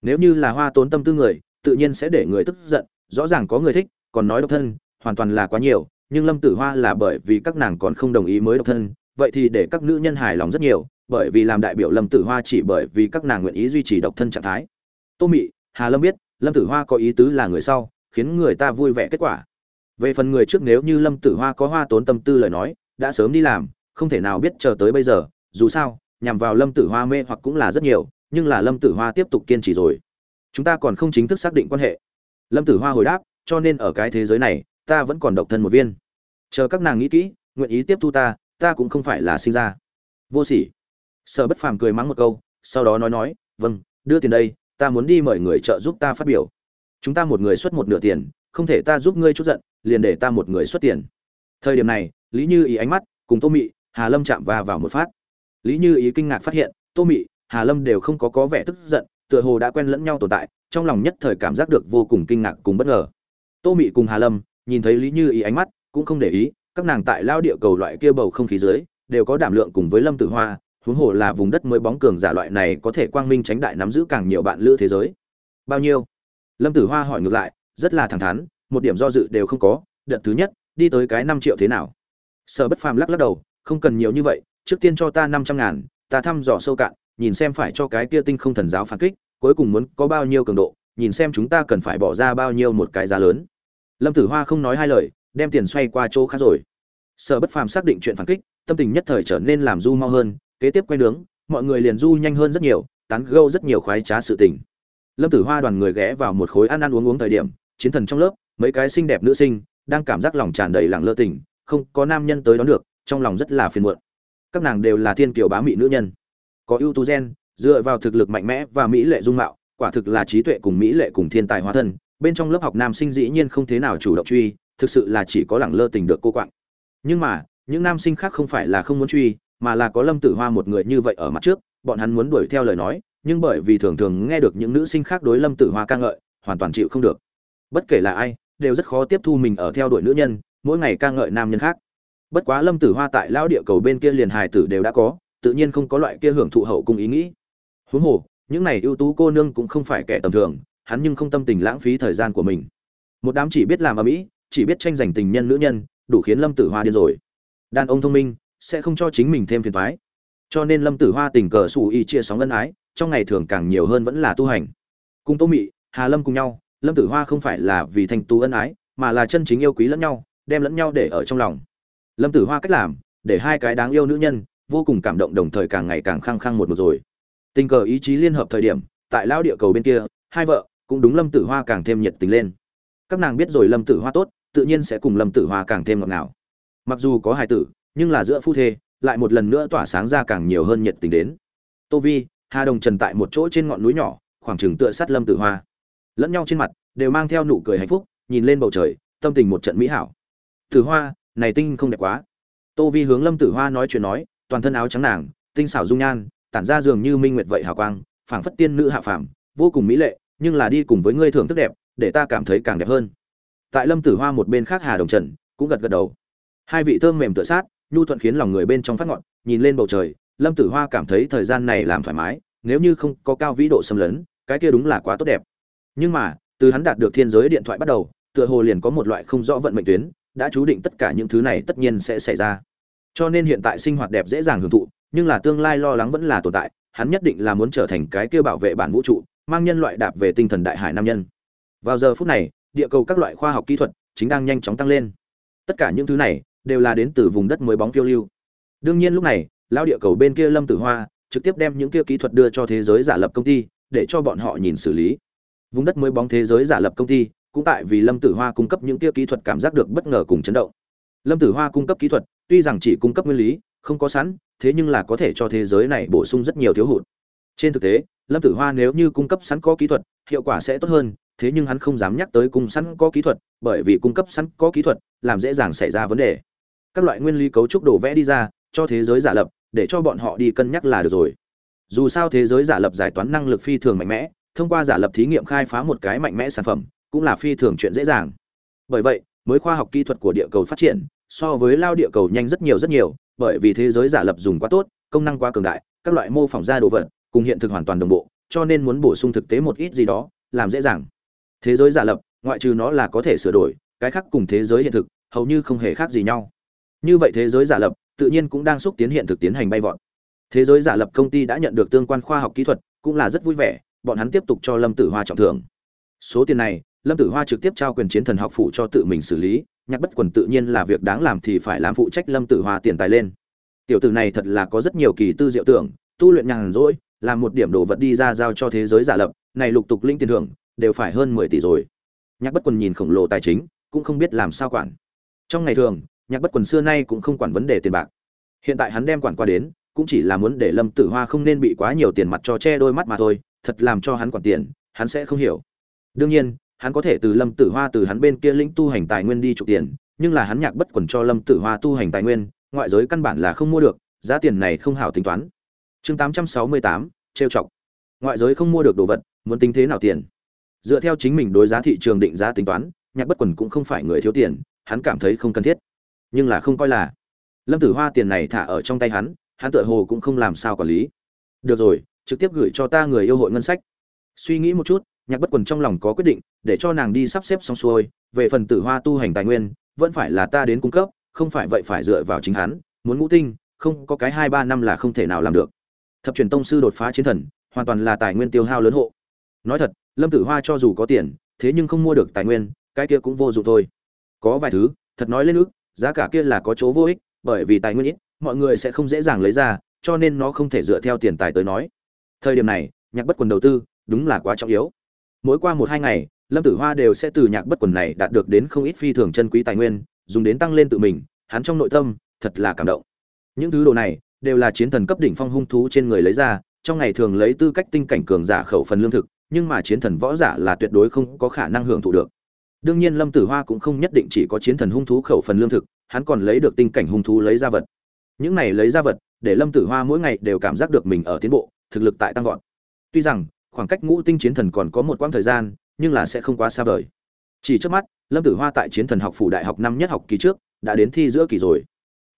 Nếu như là hoa tốn tâm tư người, tự nhiên sẽ để người tức giận, rõ ràng có người thích, còn nói độc thân, hoàn toàn là quá nhiều, nhưng lâm tử hoa là bởi vì các nàng còn không đồng ý mới độc thân, vậy thì để các nữ nhân hài lòng rất nhiều, bởi vì làm đại biểu lâm tử hoa chỉ bởi vì các nàng nguyện ý duy trì độc thân trạng thái. Tô mị, hà lâm biết, lâm tử hoa có ý tứ là người sau, khiến người ta vui vẻ kết quả. Về phần người trước nếu như lâm tử hoa có hoa tốn tâm tư lời nói, đã sớm đi làm, không thể nào biết chờ tới bây giờ, dù sao nhằm vào lâm tử hoa mê hoặc cũng là rất nhiều, nhưng là lâm tử hoa tiếp tục kiên trì rồi. Chúng ta còn không chính thức xác định quan hệ. Lâm tử hoa hồi đáp, cho nên ở cái thế giới này, ta vẫn còn độc thân một viên. Chờ các nàng nghĩ kỹ, nguyện ý tiếp thu ta ta cũng không phải là sinh ra. Vô sỉ. Sở bất phàm cười mắng một câu, sau đó nói nói vâng đưa tiền đây, ta muốn đi mời người trợ giúp ta phát biểu. Chúng ta một người xuất một nửa tiền, không thể ta giúp ngươi chút giận, liền để ta một người xuất tiền. Thời điểm này, lý như ý ánh mắt cùng tô mị, hà lâm chạm va vào một phát lý như ý kinh ngạc phát hiện, tô mị, hà lâm đều không có có vẻ tức giận, tựa hồ đã quen lẫn nhau tồn tại, trong lòng nhất thời cảm giác được vô cùng kinh ngạc cùng bất ngờ. Tô mị cùng hà lâm, nhìn thấy lý như ý ánh mắt, cũng không để ý, các nàng tại lao địa cầu loại kia bầu không khí dưới, đều có đảm lượng cùng với lâm tử hoa, huống hồ là vùng đất mới bóng cường giả loại này có thể quang minh tránh đại nắm giữ càng nhiều bạn lữ thế giới. Bao nhiêu? Lâm tử hoa hỏi ngược lại, rất là thẳng thắn, một điểm do dự đều không có, đợt thứ nhất, đi tới cái năm triệu thế nào? Sở bất phàm lắc lắc đầu, không cần nhiều như vậy trước tiên cho ta năm trăm ngàn, ta thăm dò sâu cạn, nhìn xem phải cho cái kia tinh không thần giáo phản kích, cuối cùng muốn có bao nhiêu cường độ, nhìn xem chúng ta cần phải bỏ ra bao nhiêu một cái giá lớn. Lâm tử hoa không nói hai lời, đem tiền xoay qua chỗ khác rồi. Sở bất phàm xác định chuyện phản kích, tâm tình nhất thời trở nên làm du mau hơn, kế tiếp quay nướng, mọi người liền du nhanh hơn rất nhiều, tán gâu rất nhiều khoái trá sự tình. Lâm tử hoa đoàn người ghé vào một khối ăn ăn uống uống thời điểm, chiến thần trong lớp, mấy cái xinh đẹp nữ sinh, đang cảm giác lòng tràn đầy lẳng lơ tình, không có nam nhân tới đón được, trong lòng rất là phiền muộn các nàng đều là thiên kiều bá mỹ nữ nhân. Có ưu tú gen, dựa vào thực lực mạnh mẽ và mỹ lệ dung mạo, quả thực là trí tuệ cùng mỹ lệ cùng thiên tài hóa thân. Bên trong lớp học nam sinh dĩ nhiên không thế nào chủ động truy, thực sự là chỉ có lẳng lơ tình được cô quạng. Nhưng mà, những nam sinh khác không phải là không muốn truy, mà là có lâm tử hoa một người như vậy ở mặt trước, bọn hắn muốn đuổi theo lời nói, nhưng bởi vì thường thường nghe được những nữ sinh khác đối lâm tử hoa ca ngợi, hoàn toàn chịu không được. Bất kể là ai, đều rất khó tiếp thu mình ở theo đuổi nữ nhân, mỗi ngày ca ngợi nam nhân khác bất quá lâm tử hoa tại lao địa cầu bên kia liền hài tử đều đã có, tự nhiên không có loại kia hưởng thụ hậu cung ý nghĩ. Huống hồ, những này ưu tú cô nương cũng không phải kẻ tầm thường, hắn nhưng không tâm tình lãng phí thời gian của mình. Một đám chỉ biết làm ở mỹ chỉ biết tranh giành tình nhân nữ nhân, đủ khiến lâm tử hoa điên rồi. Đàn ông thông minh, sẽ không cho chính mình thêm phiền toái. Cho nên lâm tử hoa tình cờ xù y chia sóng ân ái, trong ngày thường càng nhiều hơn vẫn là tu hành. Cùng tô mị, hà lâm cùng nhau, lâm tử hoa không phải là vì thành tu ân ái, mà là chân chính yêu quý lẫn nhau, đem lẫn nhau để ở trong lòng lâm tử hoa cách làm, để hai cái đáng yêu nữ nhân vô cùng cảm động đồng thời càng ngày càng khăng khăng một một rồi. Tình cờ ý chí liên hợp thời điểm, tại lao địa cầu bên kia, hai vợ cũng đúng lâm tử hoa càng thêm nhiệt tình lên. Các nàng biết rồi lâm tử hoa tốt, tự nhiên sẽ cùng lâm tử hoa càng thêm ngọt ngào. Mặc dù có hài tử, nhưng là giữa phu thê, lại một lần nữa tỏa sáng ra càng nhiều hơn nhiệt tình đến. Tô vi, hà đồng trần tại một chỗ trên ngọn núi nhỏ, khoảng chừng tựa sát lâm tử hoa. Lẫn nhau trên mặt, đều mang theo nụ cười hạnh phúc, nhìn lên bầu trời, tâm tình một trận mỹ hảo. Tử hoa này tinh không đẹp quá. Tô vi hướng lâm tử hoa nói chuyện nói, toàn thân áo trắng nàng, tinh xảo dung nhan, tản ra dường như minh nguyệt vậy hào quang, phảng phất tiên nữ hạ phàm, vô cùng mỹ lệ, nhưng là đi cùng với ngươi thưởng thức đẹp, để ta cảm thấy càng đẹp hơn. Tại lâm tử hoa một bên khác hà đồng trần, cũng gật gật đầu. Hai vị thơm mềm tựa sát, nhu thuận khiến lòng người bên trong phát ngọn, nhìn lên bầu trời, lâm tử hoa cảm thấy thời gian này làm thoải mái, nếu như không có cao vĩ độ xâm lấn, cái kia đúng là quá tốt đẹp. Nhưng mà, từ hắn đạt được thiên giới điện thoại bắt đầu, tựa hồ liền có một loại không rõ vận mệnh tuyến đã chú định tất cả những thứ này tất nhiên sẽ xảy ra. Cho nên hiện tại sinh hoạt đẹp dễ dàng hưởng thụ, nhưng là tương lai lo lắng vẫn là tồn tại, hắn nhất định là muốn trở thành cái kia bảo vệ bản vũ trụ, mang nhân loại đạp về tinh thần đại hải nam nhân. Vào giờ phút này, địa cầu các loại khoa học kỹ thuật chính đang nhanh chóng tăng lên. Tất cả những thứ này đều là đến từ vùng đất mới bóng phiêu lưu. Đương nhiên lúc này lao địa cầu bên kia lâm tử hoa trực tiếp đem những kia kỹ thuật đưa cho thế giới giả lập công ty, để cho bọn họ nhìn xử lý. Vùng đất mới bóng thế giới giả lập công ty cũng tại vì lâm tử hoa cung cấp những kia kỹ thuật cảm giác được bất ngờ cùng chấn động. Lâm tử hoa cung cấp kỹ thuật, tuy rằng chỉ cung cấp nguyên lý, không có sẵn, thế nhưng là có thể cho thế giới này bổ sung rất nhiều thiếu hụt. Trên thực tế, lâm tử hoa nếu như cung cấp sẵn có kỹ thuật, hiệu quả sẽ tốt hơn, thế nhưng hắn không dám nhắc tới cung sẵn có kỹ thuật, bởi vì cung cấp sẵn có kỹ thuật, làm dễ dàng xảy ra vấn đề. Các loại nguyên lý cấu trúc đổ vẽ đi ra, cho thế giới giả lập, để cho bọn họ đi cân nhắc là được rồi. Dù sao thế giới giả lập giải toán năng lực phi thường mạnh mẽ, thông qua giả lập thí nghiệm khai phá một cái mạnh mẽ sản phẩm cũng là phi thường chuyện dễ dàng. Bởi vậy, mới khoa học kỹ thuật của địa cầu phát triển, so với lao địa cầu nhanh rất nhiều rất nhiều, bởi vì thế giới giả lập dùng quá tốt, công năng quá cường đại, các loại mô phỏng ra đồ vật, cùng hiện thực hoàn toàn đồng bộ, cho nên muốn bổ sung thực tế một ít gì đó, làm dễ dàng. Thế giới giả lập, ngoại trừ nó là có thể sửa đổi, cái khác cùng thế giới hiện thực, hầu như không hề khác gì nhau. Như vậy thế giới giả lập, tự nhiên cũng đang xúc tiến hiện thực tiến hành bay vọt. Thế giới giả lập công ty đã nhận được tương quan khoa học kỹ thuật, cũng là rất vui vẻ, bọn hắn tiếp tục cho lâm tử hoa trọng thưởng. Số tiền này lâm tử hoa trực tiếp trao quyền chiến thần học phụ cho tự mình xử lý, nhạc bất quần tự nhiên là việc đáng làm thì phải làm phụ trách lâm tử hoa tiền tài lên. Tiểu tử này thật là có rất nhiều kỳ tư diệu tưởng, tu luyện nhàn rỗi, làm một điểm đồ vật đi ra giao cho thế giới giả lập, này lục tục linh tiền thưởng, đều phải hơn mười tỷ rồi. Nhạc bất quần nhìn khổng lồ tài chính, cũng không biết làm sao quản. Trong ngày thường, nhạc bất quần xưa nay cũng không quản vấn đề tiền bạc. Hiện tại hắn đem quản qua đến, cũng chỉ là muốn để lâm tử hoa không nên bị quá nhiều tiền mặt cho che đôi mắt mà thôi, thật làm cho hắn quản tiền, hắn sẽ không hiểu. Đương nhiên hắn có thể từ lâm tử hoa từ hắn bên kia lĩnh tu hành tài nguyên đi chụp tiền, nhưng là hắn nhạc bất quần cho lâm tử hoa tu hành tài nguyên, ngoại giới căn bản là không mua được, giá tiền này không hảo tính toán. Chương tám trăm sáu mươi tám, trêu chọc. Ngoại giới không mua được đồ vật, muốn tính thế nào tiền? Dựa theo chính mình đối giá thị trường định giá tính toán, nhạc bất quần cũng không phải người thiếu tiền, hắn cảm thấy không cần thiết. Nhưng là không coi là. Lâm tử hoa tiền này thả ở trong tay hắn hắn tựa hồ cũng không làm sao quản lý. Được rồi, trực tiếp gửi cho ta người yêu hội ngân sách. Suy nghĩ một chút nhạc bất quần trong lòng có quyết định, để cho nàng đi sắp xếp xong xuôi, về phần tử hoa tu hành tài nguyên, vẫn phải là ta đến cung cấp, không phải vậy phải dựa vào chính hắn, muốn ngũ tinh, không có cái hai ba năm là không thể nào làm được. Thập truyền tông sư đột phá chiến thần, hoàn toàn là tài nguyên tiêu hao lớn hộ. Nói thật, lâm tử hoa cho dù có tiền, thế nhưng không mua được tài nguyên, cái kia cũng vô dụng thôi. Có vài thứ, thật nói lên ước, giá cả kia là có chỗ vô ích, bởi vì tài nguyên ít, mọi người sẽ không dễ dàng lấy ra, cho nên nó không thể dựa theo tiền tài tới nói. Thời điểm này, nhạc bất quần đầu tư, đúng là quá trọng yếu mỗi qua một hai ngày, lâm tử hoa đều sẽ từ nhạc bất quần này đạt được đến không ít phi thường chân quý tài nguyên, dùng đến tăng lên tự mình, hắn trong nội tâm, thật là cảm động. Những thứ đồ này, đều là chiến thần cấp đỉnh phong hung thú trên người lấy ra, trong ngày thường lấy tư cách tinh cảnh cường giả khẩu phần lương thực, nhưng mà chiến thần võ giả là tuyệt đối không có khả năng hưởng thụ được. Đương nhiên lâm tử hoa cũng không nhất định chỉ có chiến thần hung thú khẩu phần lương thực, hắn còn lấy được tinh cảnh hung thú lấy ra vật. Những này lấy ra vật, để lâm tử hoa mỗi ngày đều cảm giác được mình ở tiến bộ, thực lực tại tăng vọt. Tuy rằng khoảng cách ngũ tinh chiến thần còn có một quãng thời gian, nhưng là sẽ không quá xa vời. Chỉ trước mắt, lâm tử hoa tại chiến thần học phủ đại học năm nhất học kỳ trước, đã đến thi giữa kỳ rồi.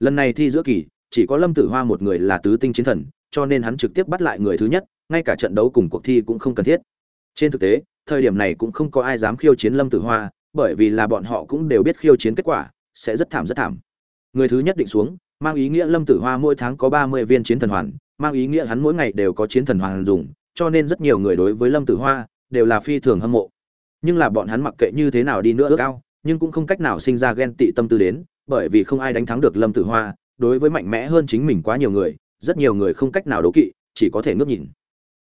Lần này thi giữa kỳ, chỉ có lâm tử hoa một người là tứ tinh chiến thần, cho nên hắn trực tiếp bắt lại người thứ nhất, ngay cả trận đấu cùng cuộc thi cũng không cần thiết. Trên thực tế, thời điểm này cũng không có ai dám khiêu chiến lâm tử hoa, bởi vì là bọn họ cũng đều biết khiêu chiến kết quả, sẽ rất thảm rất thảm. Người thứ nhất định xuống, mang ý nghĩa lâm tử hoa mỗi tháng có ba mươi viên chiến thần hoàn, mang ý nghĩa hắn mỗi ngày đều có chiến thần hoàn dùng cho nên rất nhiều người đối với lâm tử hoa đều là phi thường hâm mộ. Nhưng là bọn hắn mặc kệ như thế nào đi nữa ước ao nhưng cũng không cách nào sinh ra ghen tị tâm tư đến bởi vì không ai đánh thắng được lâm tử hoa đối với mạnh mẽ hơn chính mình quá nhiều người rất nhiều người không cách nào đố kỵ chỉ có thể ngước nhìn.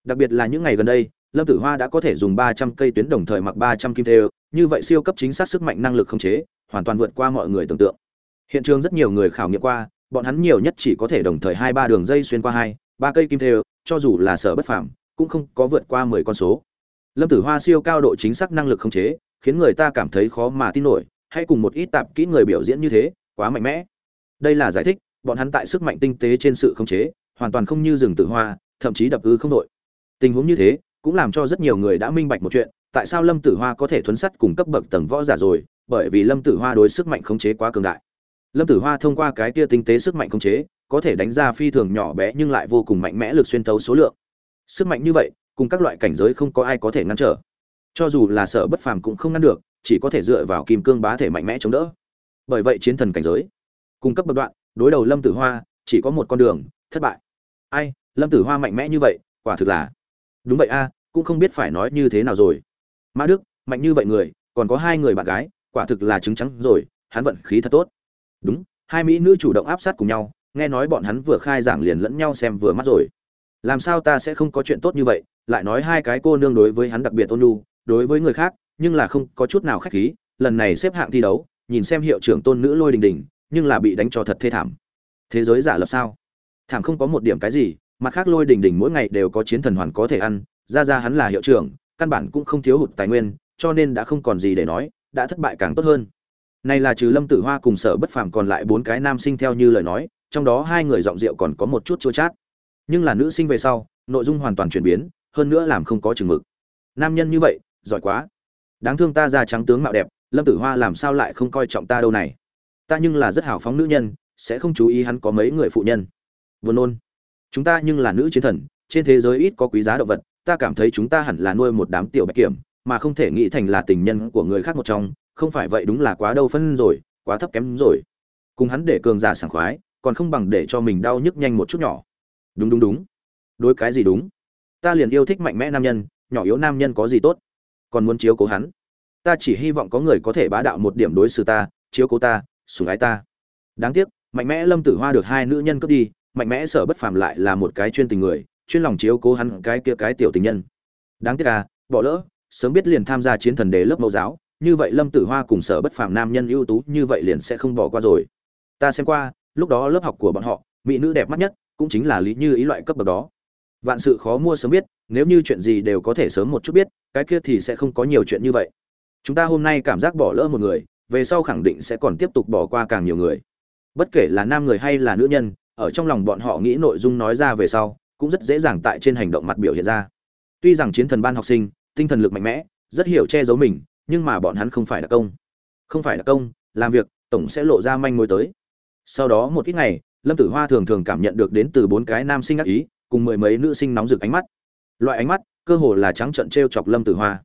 Đặc biệt là những ngày gần đây lâm tử hoa đã có thể dùng ba trăm cây tuyến đồng thời mặc ba trăm kim thêu, như vậy siêu cấp chính xác sức mạnh năng lực không chế hoàn toàn vượt qua mọi người tưởng tượng. Hiện trường rất nhiều người khảo nghiệm qua bọn hắn nhiều nhất chỉ có thể đồng thời hai ba đường dây xuyên qua hai ba cây kim thêu, cho dù là sở bất phàm cũng không có vượt qua mười con số. Lâm tử hoa siêu cao độ chính xác năng lực không chế, khiến người ta cảm thấy khó mà tin nổi, hay cùng một ít tạp kỹ người biểu diễn như thế, quá mạnh mẽ. Đây là giải thích, bọn hắn tại sức mạnh tinh tế trên sự không chế, hoàn toàn không như rừng tử hoa, thậm chí đập ư không đội. Tình huống như thế, cũng làm cho rất nhiều người đã minh bạch một chuyện, tại sao lâm tử hoa có thể thuấn sắt cùng cấp bậc tầng võ giả rồi, bởi vì lâm tử hoa đối sức mạnh khống chế quá cường đại. Lâm tử hoa thông qua cái kia tinh tế sức mạnh khống chế, có thể đánh ra phi thường nhỏ bé nhưng lại vô cùng mạnh mẽ lực xuyên tấu số lượng sức mạnh như vậy, cùng các loại cảnh giới không có ai có thể ngăn trở. Cho dù là sở bất phàm cũng không ngăn được, chỉ có thể dựa vào kim cương bá thể mạnh mẽ chống đỡ. Bởi vậy chiến thần cảnh giới, cung cấp bậc đoạn, đối đầu lâm tử hoa, chỉ có một con đường, thất bại. Ai, lâm tử hoa mạnh mẽ như vậy, quả thực là. Đúng vậy a, cũng không biết phải nói như thế nào rồi. Mã đức, mạnh như vậy người, còn có hai người bạn gái, quả thực là trứng trắng rồi, hắn vận khí thật tốt. Đúng, hai mỹ nữ chủ động áp sát cùng nhau, nghe nói bọn hắn vừa khai giảng liền lẫn nhau xem vừa mắt rồi làm sao ta sẽ không có chuyện tốt như vậy, lại nói hai cái cô nương đối với hắn đặc biệt ôn nhu, đối với người khác, nhưng là không có chút nào khách khí, lần này xếp hạng thi đấu, nhìn xem hiệu trưởng tôn nữ lôi đình đình, nhưng là bị đánh cho thật thê thảm. Thế giới giả lập sao? Thảm không có một điểm cái gì, mặt khác lôi đình đình mỗi ngày đều có chiến thần hoàn có thể ăn, ra ra hắn là hiệu trưởng, căn bản cũng không thiếu hụt tài nguyên, cho nên đã không còn gì để nói, đã thất bại càng tốt hơn. Này là trừ lâm tử hoa cùng sở bất phàm còn lại bốn cái nam sinh theo như lời nói, trong đó hai người giọng rượu còn có một chút chua chát nhưng là nữ sinh về sau, nội dung hoàn toàn chuyển biến, hơn nữa làm không có chừng mực. Nam nhân như vậy, giỏi quá. Đáng thương ta ra trắng tướng mạo đẹp, lâm tử hoa làm sao lại không coi trọng ta đâu này. Ta nhưng là rất hào phóng nữ nhân, sẽ không chú ý hắn có mấy người phụ nhân. Vừa nôn. Chúng ta nhưng là nữ chiến thần, trên thế giới ít có quý giá động vật, ta cảm thấy chúng ta hẳn là nuôi một đám tiểu bạch kiểm, mà không thể nghĩ thành là tình nhân của người khác một trong, không phải vậy đúng là quá đâu phân rồi, quá thấp kém rồi. Cùng hắn để cường giả sảng khoái, còn không bằng để cho mình đau nhức nhanh một chút nhỏ đúng đúng đúng. Đối cái gì đúng? Ta liền yêu thích mạnh mẽ nam nhân, nhỏ yếu nam nhân có gì tốt? Còn muốn chiếu cố hắn? Ta chỉ hy vọng có người có thể bá đạo một điểm đối xử ta, chiếu cố ta, sủng ái ta. Đáng tiếc, mạnh mẽ lâm tử hoa được hai nữ nhân cướp đi, mạnh mẽ sở bất phàm lại là một cái chuyên tình người, chuyên lòng chiếu cố hắn cái kia cái tiểu tình nhân. Đáng tiếc à bỏ lỡ, sớm biết liền tham gia chiến thần đế lớp mẫu giáo, như vậy lâm tử hoa cùng sở bất phàm nam nhân ưu tú như vậy liền sẽ không bỏ qua rồi. Ta xem qua, lúc đó lớp học của bọn họ, mỹ nữ đẹp mắt nhất cũng chính là lý như ý loại cấp bậc đó. Vạn sự khó mua sớm biết, nếu như chuyện gì đều có thể sớm một chút biết, cái kia thì sẽ không có nhiều chuyện như vậy. Chúng ta hôm nay cảm giác bỏ lỡ một người, về sau khẳng định sẽ còn tiếp tục bỏ qua càng nhiều người. Bất kể là nam người hay là nữ nhân, ở trong lòng bọn họ nghĩ nội dung nói ra về sau, cũng rất dễ dàng tại trên hành động mặt biểu hiện ra. Tuy rằng chiến thần ban học sinh, tinh thần lực mạnh mẽ, rất hiểu che giấu mình, nhưng mà bọn hắn không phải là công. Không phải là công, làm việc, tổng sẽ lộ ra manh mối tới. Sau đó một ít ngày lâm tử hoa thường thường cảm nhận được đến từ bốn cái nam sinh ác ý, cùng mười mấy nữ sinh nóng rực ánh mắt. Loại ánh mắt, cơ hồ là trắng trợn t chọc lâm tử hoa.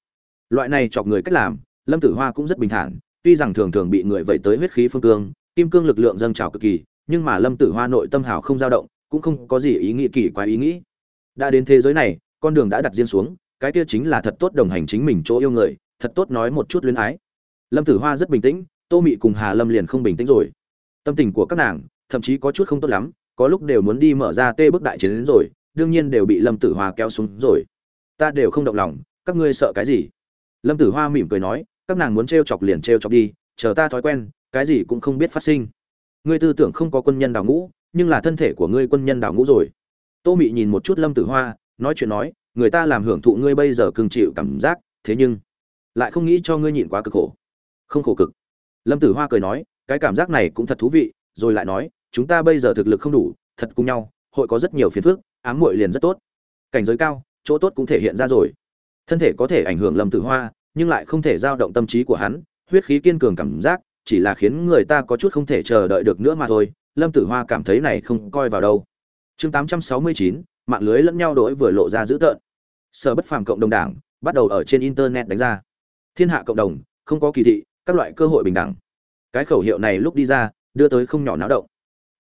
Loại này chọc người cách làm, lâm tử hoa cũng rất bình thản, tuy rằng thường thường bị người vẩy tới huyết khí phương cương, kim cương lực lượng dâng trào cực kỳ, nhưng mà lâm tử hoa nội tâm hào không dao động, cũng không có gì ý nghĩ kỳ quá ý nghĩ. Đã đến thế giới này, con đường đã đặt riêng xuống, cái kia chính là thật tốt đồng hành chính mình chỗ yêu người, thật tốt nói một chút luyến ái. Lâm tử hoa rất bình tĩnh, tô mị cùng hà lâm liền không bình tĩnh rồi. Tâm tình của các nàng thậm chí có chút không tốt lắm, có lúc đều muốn đi mở ra tê bước đại chiến đến rồi, đương nhiên đều bị lâm tử hoa kéo xuống rồi. Ta đều không động lòng, các ngươi sợ cái gì? Lâm tử hoa mỉm cười nói, các nàng muốn t chọc liền t chọc đi, chờ ta thói quen, cái gì cũng không biết phát sinh. Ngươi tư tưởng không có quân nhân đào ngũ, nhưng là thân thể của ngươi quân nhân đào ngũ rồi. Tô mị nhìn một chút lâm tử hoa, nói chuyện nói, người ta làm hưởng thụ ngươi bây giờ cưng chịu cảm giác, thế nhưng lại không nghĩ cho ngươi nhịn quá cực khổ. Không khổ cực. Lâm tử hoa cười nói, cái cảm giác này cũng thật thú vị, rồi lại nói chúng ta bây giờ thực lực không đủ, thật cùng nhau, hội có rất nhiều phiền phức, ám muội liền rất tốt. Cảnh giới cao, chỗ tốt cũng thể hiện ra rồi. Thân thể có thể ảnh hưởng lâm tử hoa, nhưng lại không thể giao động tâm trí của hắn, huyết khí kiên cường cảm giác, chỉ là khiến người ta có chút không thể chờ đợi được nữa mà thôi, lâm tử hoa cảm thấy này không coi vào đâu. Chương tám trăm sáu mươi chín, mạng lưới lẫn nhau đổi vừa lộ ra dữ tợn. Sở bất phàm cộng đồng đảng, bắt đầu ở trên internet đánh ra. Thiên hạ cộng đồng, không có kỳ thị, các loại cơ hội bình đẳng. Cái khẩu hiệu này lúc đi ra, đưa tới không nhỏ náo động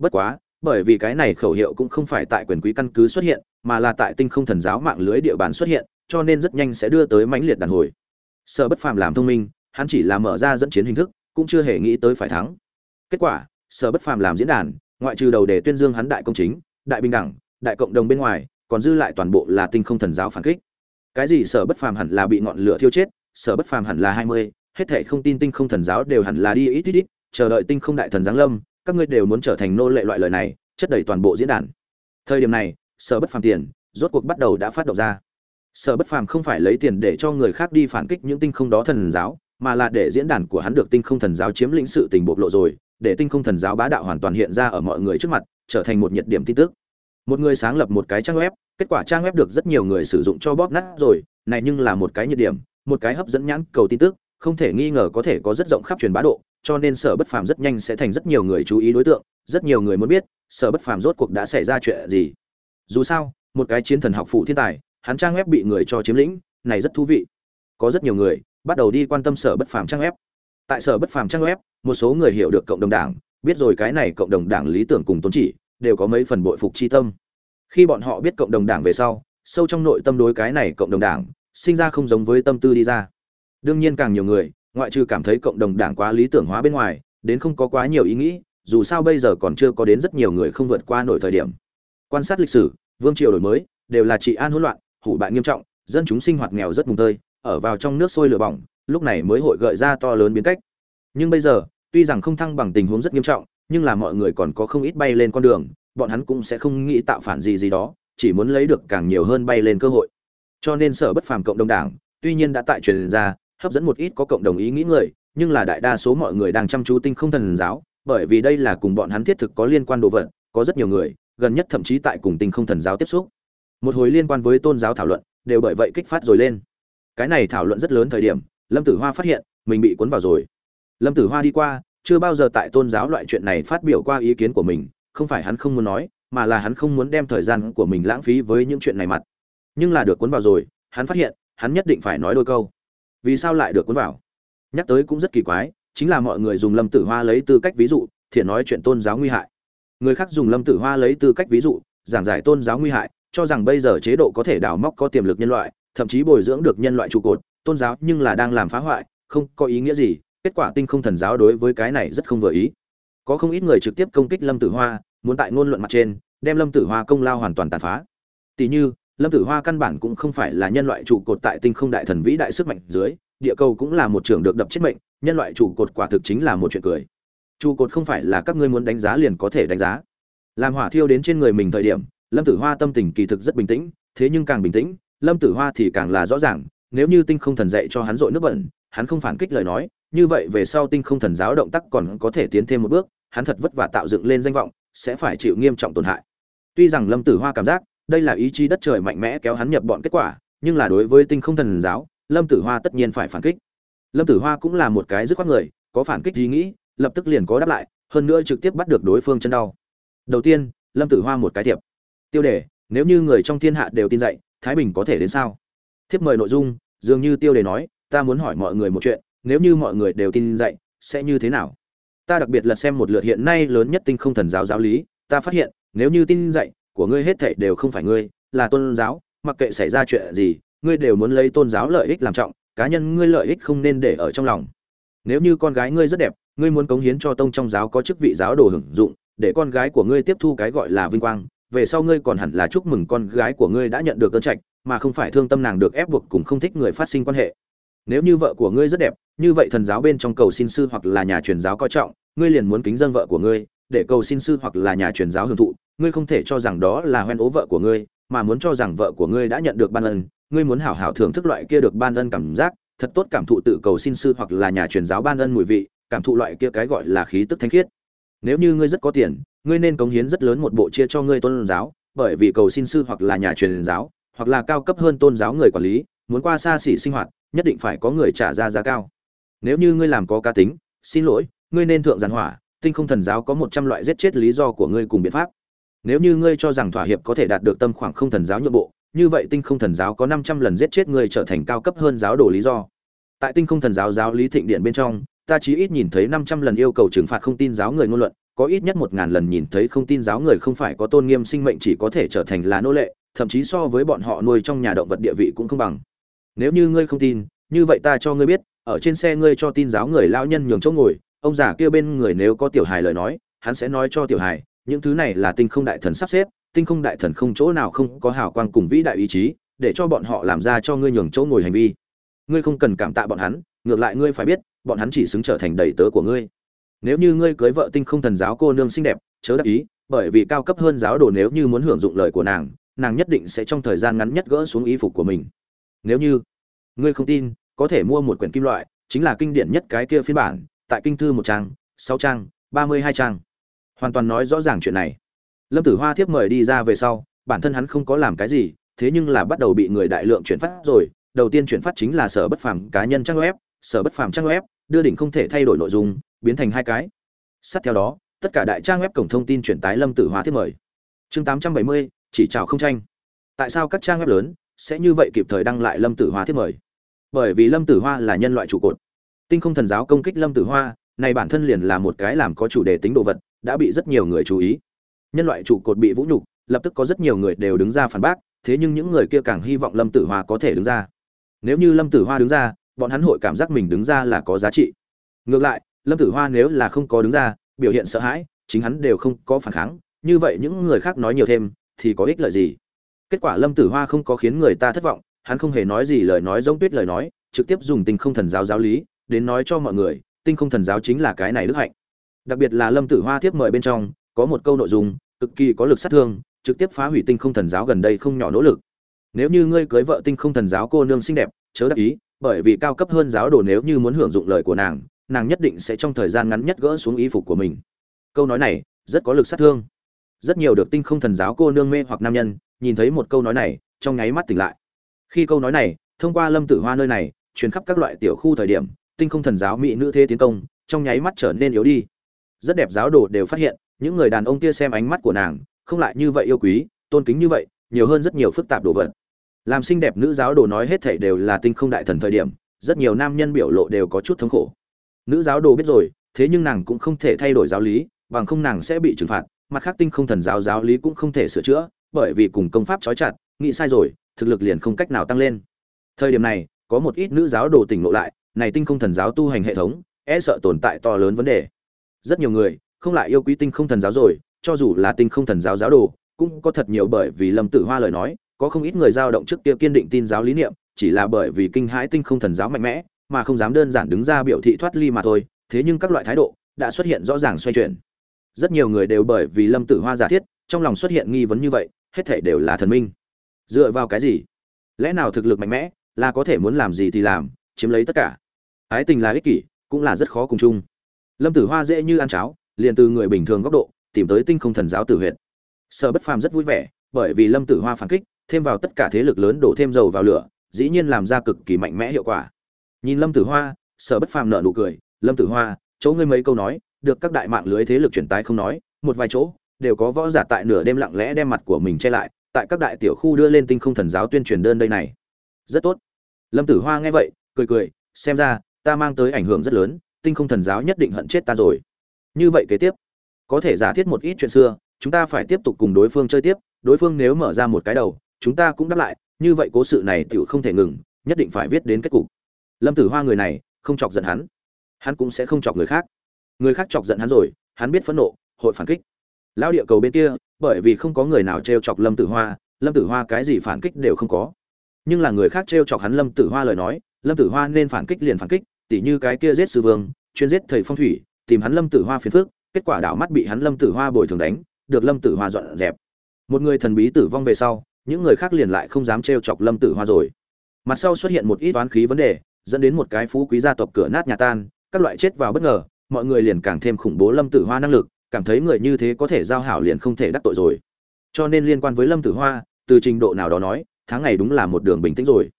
bất quá, bởi vì cái này khẩu hiệu cũng không phải tại quyền quý căn cứ xuất hiện, mà là tại tinh không thần giáo mạng lưới địa bàn xuất hiện, cho nên rất nhanh sẽ đưa tới mãnh liệt đàn hồi. Sở bất phàm làm thông minh, hắn chỉ là mở ra dẫn chiến hình thức, cũng chưa hề nghĩ tới phải thắng. Kết quả, sở bất phàm làm diễn đàn, ngoại trừ đầu đề tuyên dương hắn đại công chính, đại bình đẳng, đại cộng đồng bên ngoài, còn dư lại toàn bộ là tinh không thần giáo phản kích. Cái gì sở bất phàm hẳn là bị ngọn lửa thiêu chết, sở bất phàm hẳn là hai mươi, hết thể không tin tinh không thần giáo đều hẳn là đi ít ít ít, chờ đợi tinh không đại thần giáng lâm các ngươi đều muốn trở thành nô lệ loại lời này, chất đầy toàn bộ diễn đàn. Thời điểm này, sở bất phàm tiền, rốt cuộc bắt đầu đã phát động ra. Sở bất phàm không phải lấy tiền để cho người khác đi phản kích những tinh không đó thần giáo, mà là để diễn đàn của hắn được tinh không thần giáo chiếm lĩnh sự tình bộc lộ rồi, để tinh không thần giáo bá đạo hoàn toàn hiện ra ở mọi người trước mặt, trở thành một nhiệt điểm tin tức. Một người sáng lập một cái trang web, kết quả trang web được rất nhiều người sử dụng cho bóp nát rồi, này nhưng là một cái nhiệt điểm, một cái hấp dẫn nhãn cầu tin tức, không thể nghi ngờ có thể có rất rộng khắp truyền bá độ cho nên sở bất phàm rất nhanh sẽ thành rất nhiều người chú ý đối tượng, rất nhiều người muốn biết sở bất phàm rốt cuộc đã xảy ra chuyện gì. Dù sao, một cái chiến thần học phụ thiên tài, hắn trang web bị người cho chiếm lĩnh, này rất thú vị. Có rất nhiều người bắt đầu đi quan tâm sở bất phàm trang web. Tại sở bất phàm trang web, một số người hiểu được cộng đồng đảng, biết rồi cái này cộng đồng đảng lý tưởng cùng tôn chỉ, đều có mấy phần bội phục chi tâm. Khi bọn họ biết cộng đồng đảng về sau, sâu trong nội tâm đối cái này cộng đồng đảng, sinh ra không giống với tâm tư đi ra. Đương nhiên càng nhiều người ngoại trừ cảm thấy cộng đồng đảng quá lý tưởng hóa bên ngoài, đến không có quá nhiều ý nghĩ, dù sao bây giờ còn chưa có đến rất nhiều người không vượt qua nổi thời điểm. Quan sát lịch sử, vương triều đổi mới, đều là trị an hỗn loạn, hủ bại nghiêm trọng, dân chúng sinh hoạt nghèo rất mùng tơi, ở vào trong nước sôi lửa bỏng, lúc này mới hội gợi ra to lớn biến cách. Nhưng bây giờ, tuy rằng không thăng bằng tình huống rất nghiêm trọng, nhưng là mọi người còn có không ít bay lên con đường, bọn hắn cũng sẽ không nghĩ tạo phản gì gì đó, chỉ muốn lấy được càng nhiều hơn bay lên cơ hội. Cho nên sở bất phàm cộng đồng đảng, tuy nhiên đã tại truyền ra hấp dẫn một ít có cộng đồng ý nghĩ người, nhưng là đại đa số mọi người đang chăm chú tinh không thần giáo, bởi vì đây là cùng bọn hắn thiết thực có liên quan đồ vật, có rất nhiều người, gần nhất thậm chí tại cùng tinh không thần giáo tiếp xúc. Một hồi liên quan với tôn giáo thảo luận, đều bởi vậy kích phát rồi lên. Cái này thảo luận rất lớn thời điểm, lâm tử hoa phát hiện, mình bị cuốn vào rồi. Lâm tử hoa đi qua, chưa bao giờ tại tôn giáo loại chuyện này phát biểu qua ý kiến của mình, không phải hắn không muốn nói, mà là hắn không muốn đem thời gian của mình lãng phí với những chuyện này mặt. Nhưng là được cuốn vào rồi, hắn phát hiện, hắn nhất định phải nói đôi câu vì sao lại được cuốn vào? Nhắc tới cũng rất kỳ quái, chính là mọi người dùng lâm tử hoa lấy tư cách ví dụ, thiện nói chuyện tôn giáo nguy hại. Người khác dùng lâm tử hoa lấy tư cách ví dụ, giảng giải tôn giáo nguy hại, cho rằng bây giờ chế độ có thể đào móc có tiềm lực nhân loại, thậm chí bồi dưỡng được nhân loại trụ cột, tôn giáo nhưng là đang làm phá hoại, không có ý nghĩa gì, kết quả tinh không thần giáo đối với cái này rất không vừa ý. Có không ít người trực tiếp công kích lâm tử hoa, muốn tại ngôn luận mặt trên, đem lâm tử hoa công lao hoàn toàn tàn phá. Tỷ như lâm tử hoa căn bản cũng không phải là nhân loại trụ cột tại tinh không đại thần vĩ đại sức mạnh dưới, địa cầu cũng là một trường được đập chết mệnh, nhân loại trụ cột quả thực chính là một chuyện cười. Trụ cột không phải là các ngươi muốn đánh giá liền có thể đánh giá. Làm hỏa thiêu đến trên người mình thời điểm, lâm tử hoa tâm tình kỳ thực rất bình tĩnh, thế nhưng càng bình tĩnh, lâm tử hoa thì càng là rõ ràng, nếu như tinh không thần dạy cho hắn dội nước bẩn, hắn không phản kích lời nói, như vậy về sau tinh không thần giáo động tác còn có thể tiến thêm một bước, hắn thật vất vả tạo dựng lên danh vọng, sẽ phải chịu nghiêm trọng tổn hại. Tuy rằng lâm tử hoa cảm giác đây là ý chí đất trời mạnh mẽ kéo hắn nhập bọn kết quả, nhưng là đối với tinh không thần giáo, lâm tử hoa tất nhiên phải phản kích. Lâm tử hoa cũng là một cái dứt khoát người, có phản kích ý nghĩ, lập tức liền có đáp lại, hơn nữa trực tiếp bắt được đối phương chân đau. Đầu tiên, lâm tử hoa một cái thiệp. Tiêu đề, nếu như người trong thiên hạ đều tin dạy thái bình có thể đến sao? Thiếp mời nội dung, dường như tiêu đề nói, ta muốn hỏi mọi người một chuyện, nếu như mọi người đều tin dạy sẽ như thế nào? Ta đặc biệt lật xem một lượt hiện nay lớn nhất tinh không thần giáo giáo lý, ta phát hiện, nếu như tin dạy của ngươi hết thảy đều không phải ngươi, là tôn giáo, mặc kệ xảy ra chuyện gì, ngươi đều muốn lấy tôn giáo lợi ích làm trọng, cá nhân ngươi lợi ích không nên để ở trong lòng. Nếu như con gái ngươi rất đẹp, ngươi muốn cống hiến cho tông trong giáo có chức vị giáo đồ hưởng dụng, để con gái của ngươi tiếp thu cái gọi là vinh quang, về sau ngươi còn hẳn là chúc mừng con gái của ngươi đã nhận được ơn trạch, mà không phải thương tâm nàng được ép buộc cùng không thích người phát sinh quan hệ. Nếu như vợ của ngươi rất đẹp, như vậy thần giáo bên trong cầu xin sư hoặc là nhà truyền giáo coi trọng, ngươi liền muốn kính dân vợ của ngươi để cầu xin sư hoặc là nhà truyền giáo hưởng thụ, ngươi không thể cho rằng đó là hoen ố vợ của ngươi, mà muốn cho rằng vợ của ngươi đã nhận được ban ân, ngươi muốn hảo hảo thưởng thức loại kia được ban ân cảm giác, thật tốt cảm thụ tự cầu xin sư hoặc là nhà truyền giáo ban ân mùi vị, cảm thụ loại kia cái gọi là khí tức thanh khiết. Nếu như ngươi rất có tiền, ngươi nên cống hiến rất lớn một bộ chia cho ngươi tôn giáo, bởi vì cầu xin sư hoặc là nhà truyền giáo, hoặc là cao cấp hơn tôn giáo người quản lý, muốn qua xa xỉ sinh hoạt, nhất định phải có người trả ra giá cao. Nếu như ngươi làm có cá tính, xin lỗi, ngươi nên thượng giàn hỏa tinh không thần giáo có một trăm loại giết chết lý do của ngươi cùng biện pháp. Nếu như ngươi cho rằng thỏa hiệp có thể đạt được tâm khoảng không thần giáo nhượng bộ, như vậy tinh không thần giáo có năm trăm lần giết chết ngươi trở thành cao cấp hơn giáo đồ lý do. Tại tinh không thần giáo giáo lý thịnh điện bên trong, ta chí ít nhìn thấy năm trăm lần yêu cầu trừng phạt không tin giáo người ngôn luận, có ít nhất một ngàn lần nhìn thấy không tin giáo người không phải có tôn nghiêm sinh mệnh chỉ có thể trở thành là nô lệ, thậm chí so với bọn họ nuôi trong nhà động vật địa vị cũng không bằng. Nếu như ngươi không tin, như vậy ta cho ngươi biết, ở trên xe ngươi cho tin giáo người lão nhân nhường chỗ ngồi ông già kia bên người nếu có tiểu hài lời nói, hắn sẽ nói cho tiểu hài, những thứ này là tinh không đại thần sắp xếp, tinh không đại thần không chỗ nào không có hào quang cùng vĩ đại ý chí, để cho bọn họ làm ra cho ngươi nhường chỗ ngồi hành vi. Ngươi không cần cảm tạ bọn hắn, ngược lại ngươi phải biết, bọn hắn chỉ xứng trở thành đầy tớ của ngươi. Nếu như ngươi cưới vợ tinh không thần giáo cô nương xinh đẹp, chớ đắc ý, bởi vì cao cấp hơn giáo đồ nếu như muốn hưởng dụng lời của nàng nàng nhất định sẽ trong thời gian ngắn nhất gỡ xuống y phục của mình. Nếu như, ngươi không tin, có thể mua một quyển kim loại, chính là kinh điển nhất cái kia phiên bản tại kinh thư một trang, sáu trang, ba mươi hai trang. Hoàn toàn nói rõ ràng chuyện này. Lâm tử hoa thiếp mời đi ra về sau, bản thân hắn không có làm cái gì, thế nhưng là bắt đầu bị người đại lượng chuyển phát rồi. Đầu tiên chuyển phát chính là sở bất phàm cá nhân trang web, sở bất phàm trang web, đưa đỉnh không thể thay đổi nội dung, biến thành hai cái. Sát theo đó, tất cả đại trang web cổng thông tin chuyển tái lâm tử hoa thiếp mời. Chương tám trăm bảy mươi, chỉ chào không tranh. Tại sao các trang web lớn sẽ như vậy kịp thời đăng lại lâm tử hoa thiếp mời? Bởi vì lâm tử hoa là nhân loại trụ cột tinh không thần giáo công kích lâm tử hoa, này bản thân liền là một cái làm có chủ đề tính đồ vật, đã bị rất nhiều người chú ý. Nhân loại trụ cột bị vũ nhục, lập tức có rất nhiều người đều đứng ra phản bác, thế nhưng những người kia càng hy vọng lâm tử hoa có thể đứng ra. Nếu như lâm tử hoa đứng ra, bọn hắn hội cảm giác mình đứng ra là có giá trị. Ngược lại, lâm tử hoa nếu là không có đứng ra, biểu hiện sợ hãi, chính hắn đều không có phản kháng, như vậy những người khác nói nhiều thêm, thì có ích lợi gì? Kết quả lâm tử hoa không có khiến người ta thất vọng, hắn không hề nói gì lời nói giống tuyết lời nói, trực tiếp dùng tinh không thần giáo giáo lý đến nói cho mọi người, tinh không thần giáo chính là cái này đức hạnh. Đặc biệt là lâm tử hoa thiếp mời bên trong, có một câu nội dung, cực kỳ có lực sát thương, trực tiếp phá hủy tinh không thần giáo gần đây không nhỏ nỗ lực. Nếu như ngươi cưới vợ tinh không thần giáo cô nương xinh đẹp, chớ đắc ý, bởi vì cao cấp hơn giáo đồ nếu như muốn hưởng dụng lời của nàng nàng nhất định sẽ trong thời gian ngắn nhất gỡ xuống y phục của mình. Câu nói này, rất có lực sát thương. Rất nhiều được tinh không thần giáo cô nương mê hoặc nam nhân, nhìn thấy một câu nói này, trong nháy mắt tỉnh lại. Khi câu nói này, thông qua lâm tử hoa nơi này, truyền khắp các loại tiểu khu thời điểm tinh không thần giáo mỹ nữ thế tiến công, trong nháy mắt trở nên yếu đi. Rất đẹp giáo đồ đều phát hiện, những người đàn ông kia xem ánh mắt của nàng, không lại như vậy yêu quý, tôn kính như vậy, nhiều hơn rất nhiều phức tạp đồ vật. Làm xinh đẹp nữ giáo đồ nói hết thảy đều là tinh không đại thần thời điểm, rất nhiều nam nhân biểu lộ đều có chút thống khổ. Nữ giáo đồ biết rồi, thế nhưng nàng cũng không thể thay đổi giáo lý, bằng không nàng sẽ bị trừng phạt, mặt khác tinh không thần giáo giáo lý cũng không thể sửa chữa, bởi vì cùng công pháp trói chặt, nghĩ sai rồi, thực lực liền không cách nào tăng lên. Thời điểm này, có một ít nữ giáo đồ tỉnh ngộ lại này tinh không thần giáo tu hành hệ thống e sợ tồn tại to lớn vấn đề. Rất nhiều người không lại yêu quý tinh không thần giáo rồi, cho dù là tinh không thần giáo giáo đồ, cũng có thật nhiều bởi vì lâm tử hoa lời nói, có không ít người dao động trước kia kiên định tin giáo lý niệm, chỉ là bởi vì kinh hãi tinh không thần giáo mạnh mẽ, mà không dám đơn giản đứng ra biểu thị thoát ly mà thôi, thế nhưng các loại thái độ đã xuất hiện rõ ràng xoay chuyển. Rất nhiều người đều bởi vì lâm tử hoa giả thiết, trong lòng xuất hiện nghi vấn như vậy, hết thể đều là thần minh. Dựa vào cái gì? Lẽ nào thực lực mạnh mẽ là có thể muốn làm gì thì làm, chiếm lấy tất cả? Ái tình là ích kỷ, cũng là rất khó cùng chung. Lâm tử hoa dễ như ăn cháo, liền từ người bình thường góc độ, tìm tới tinh không thần giáo tử huyệt. Sở bất phàm rất vui vẻ, bởi vì lâm tử hoa phản kích, thêm vào tất cả thế lực lớn đổ thêm dầu vào lửa, dĩ nhiên làm ra cực kỳ mạnh mẽ hiệu quả. Nhìn lâm tử hoa, sở bất phàm nợ nụ cười, lâm tử hoa, chỗ ngươi mấy câu nói, được các đại mạng lưới thế lực truyền tái không nói, một vài chỗ, đều có võ giả tại nửa đêm lặng lẽ đem mặt của mình che lại, tại các đại tiểu khu đưa lên tinh không thần giáo tuyên truyền đơn đây này. Rất tốt. Lâm tử hoa nghe vậy, cười cười, xem ra ta mang tới ảnh hưởng rất lớn, tinh không thần giáo nhất định hận chết ta rồi. Như vậy kế tiếp, có thể giả thiết một ít chuyện xưa, chúng ta phải tiếp tục cùng đối phương chơi tiếp, đối phương nếu mở ra một cái đầu, chúng ta cũng đáp lại, như vậy cố sự này tựu không thể ngừng, nhất định phải viết đến kết cục. Lâm tử hoa người này, không chọc giận hắn. Hắn cũng sẽ không chọc người khác. Người khác chọc giận hắn rồi, hắn biết phẫn nộ, hội phản kích. Lão địa cầu bên kia, bởi vì không có người nào t r e o chọc lâm tử hoa, lâm tử hoa cái gì phản kích đều không có. Nhưng là người khác t r e o chọc hắn lâm tử hoa lời nói, lâm tử hoa nên phản kích liền phản kích tỉ như cái kia giết sư vương chuyên giết thầy phong thủy tìm hắn lâm tử hoa phiền phức, kết quả đảo mắt bị hắn lâm tử hoa bồi thường đánh được lâm tử hoa dọn dẹp. Một người thần bí tử vong về sau những người khác liền lại không dám trêu chọc lâm tử hoa rồi. Mặt sau xuất hiện một ít toán khí vấn đề dẫn đến một cái phú quý gia tộc cửa nát nhà tan các loại chết vào bất ngờ mọi người liền càng thêm khủng bố lâm tử hoa năng lực cảm thấy người như thế có thể giao hảo liền không thể đắc tội rồi. Cho nên liên quan với lâm tử hoa từ trình độ nào đó nói tháng ngày đúng là một đường bình tĩnh rồi.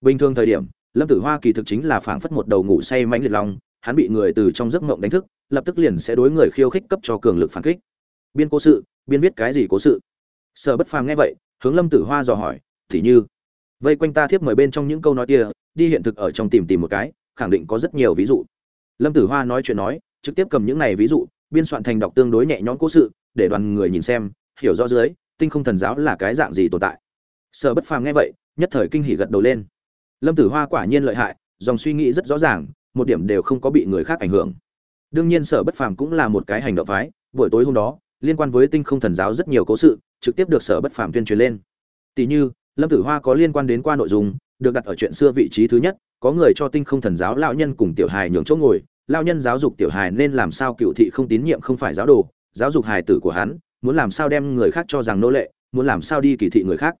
Bình thường thời điểm lâm tử hoa kỳ thực chính là phảng phất một đầu ngủ say mãnh liệt lòng hắn bị người từ trong giấc mộng đánh thức, lập tức liền sẽ đối người khiêu khích cấp cho cường lực phản kích. Biên cố sự, biên viết cái gì cố sự? Sở bất phàm nghe vậy, hướng lâm tử hoa dò hỏi, thì như, vây quanh ta thiếp mời bên trong những câu nói kia, đi hiện thực ở trong tìm tìm một cái, khẳng định có rất nhiều ví dụ. Lâm tử hoa nói chuyện nói, trực tiếp cầm những này ví dụ, biên soạn thành đọc tương đối nhẹ nhõm cố sự, để đoàn người nhìn xem, hiểu rõ dưới, tinh không thần giáo là cái dạng gì tồn tại. Sở bất phàm nghe vậy, nhất thời kinh hỉ gật đầu lên lâm tử hoa quả nhiên lợi hại, dòng suy nghĩ rất rõ ràng, một điểm đều không có bị người khác ảnh hưởng. Đương nhiên sở bất phàm cũng là một cái hành động phái, buổi tối hôm đó, liên quan với tinh không thần giáo rất nhiều cố sự, trực tiếp được sở bất phàm tuyên truyền lên. Tỷ như, lâm tử hoa có liên quan đến qua nội dung, được đặt ở chuyện xưa vị trí thứ nhất, có người cho tinh không thần giáo lão nhân cùng tiểu hài nhường chỗ ngồi, lão nhân giáo dục tiểu hài nên làm sao cựu thị không tín nhiệm không phải giáo đồ, giáo dục hài tử của hắn, muốn làm sao đem người khác cho rằng nô lệ, muốn làm sao đi kỳ thị người khác.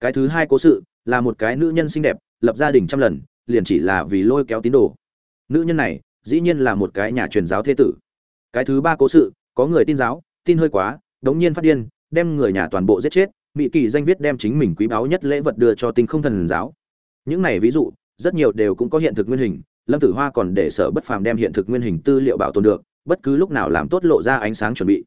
Cái thứ hai cố sự, là một cái nữ nhân xinh đẹp lập gia đình trăm lần, liền chỉ là vì lôi kéo tín đồ. Nữ nhân này, dĩ nhiên là một cái nhà truyền giáo thế tử. Cái thứ ba cố sự, có người tin giáo, tin hơi quá, đống nhiên phát điên, đem người nhà toàn bộ giết chết mỹ kỳ danh viết đem chính mình quý báu nhất lễ vật đưa cho tinh không thần giáo. Những này ví dụ, rất nhiều đều cũng có hiện thực nguyên hình, lâm tử hoa còn để sở bất phàm đem hiện thực nguyên hình tư liệu bảo tồn được, bất cứ lúc nào làm tốt lộ ra ánh sáng chuẩn bị.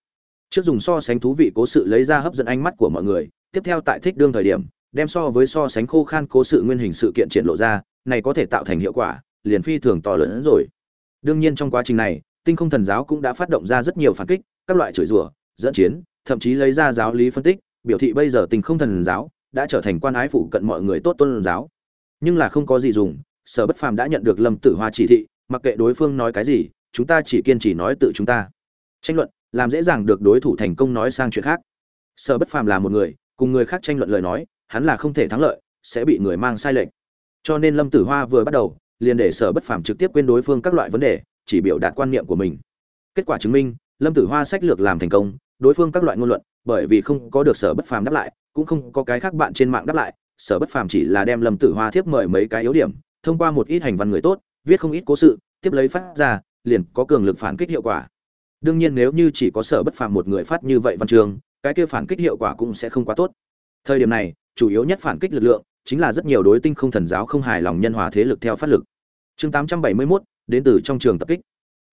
Trước dùng so sánh thú vị cố sự lấy ra hấp dẫn ánh mắt của mọi người, tiếp theo tại thích đương thời điểm đem so với so sánh khô khan cố sự nguyên hình sự kiện triển lộ ra, này có thể tạo thành hiệu quả, liền phi thường to lớn hơn rồi. Đương nhiên trong quá trình này, tinh không thần giáo cũng đã phát động ra rất nhiều phản kích, các loại chửi rủa, dẫn chiến, thậm chí lấy ra giáo lý phân tích, biểu thị bây giờ tinh không thần giáo đã trở thành quan ái phụ cận mọi người tốt tôn giáo. Nhưng là không có gì dùng, sở bất phàm đã nhận được lâm tử hoa chỉ thị, mặc kệ đối phương nói cái gì, chúng ta chỉ kiên trì nói tự chúng ta. Tranh luận, làm dễ dàng được đối thủ thành công nói sang chuyện khác. Sở bất phàm là một người, cùng người khác tranh luận lời nói hắn là không thể thắng lợi, sẽ bị người mang sai lệch. Cho nên lâm tử hoa vừa bắt đầu, liền để sở bất phàm trực tiếp quên đối phương các loại vấn đề, chỉ biểu đạt quan niệm của mình. Kết quả chứng minh, lâm tử hoa sách lược làm thành công, đối phương các loại ngôn luận, bởi vì không có được sở bất phàm đáp lại, cũng không có cái khác bạn trên mạng đáp lại, sở bất phàm chỉ là đem lâm tử hoa thiếp mời mấy cái yếu điểm, thông qua một ít hành văn người tốt, viết không ít cố sự, tiếp lấy phát ra, liền có cường lực phản kích hiệu quả. Đương nhiên nếu như chỉ có sở bất phàm một người phát như vậy văn trường cái kia phản kích hiệu quả cũng sẽ không quá tốt. Thời điểm này chủ yếu nhất phản kích lực lượng chính là rất nhiều đối tinh không thần giáo không hài lòng nhân hòa thế lực theo phát lực. Chương 871, đến từ trong trường tập kích.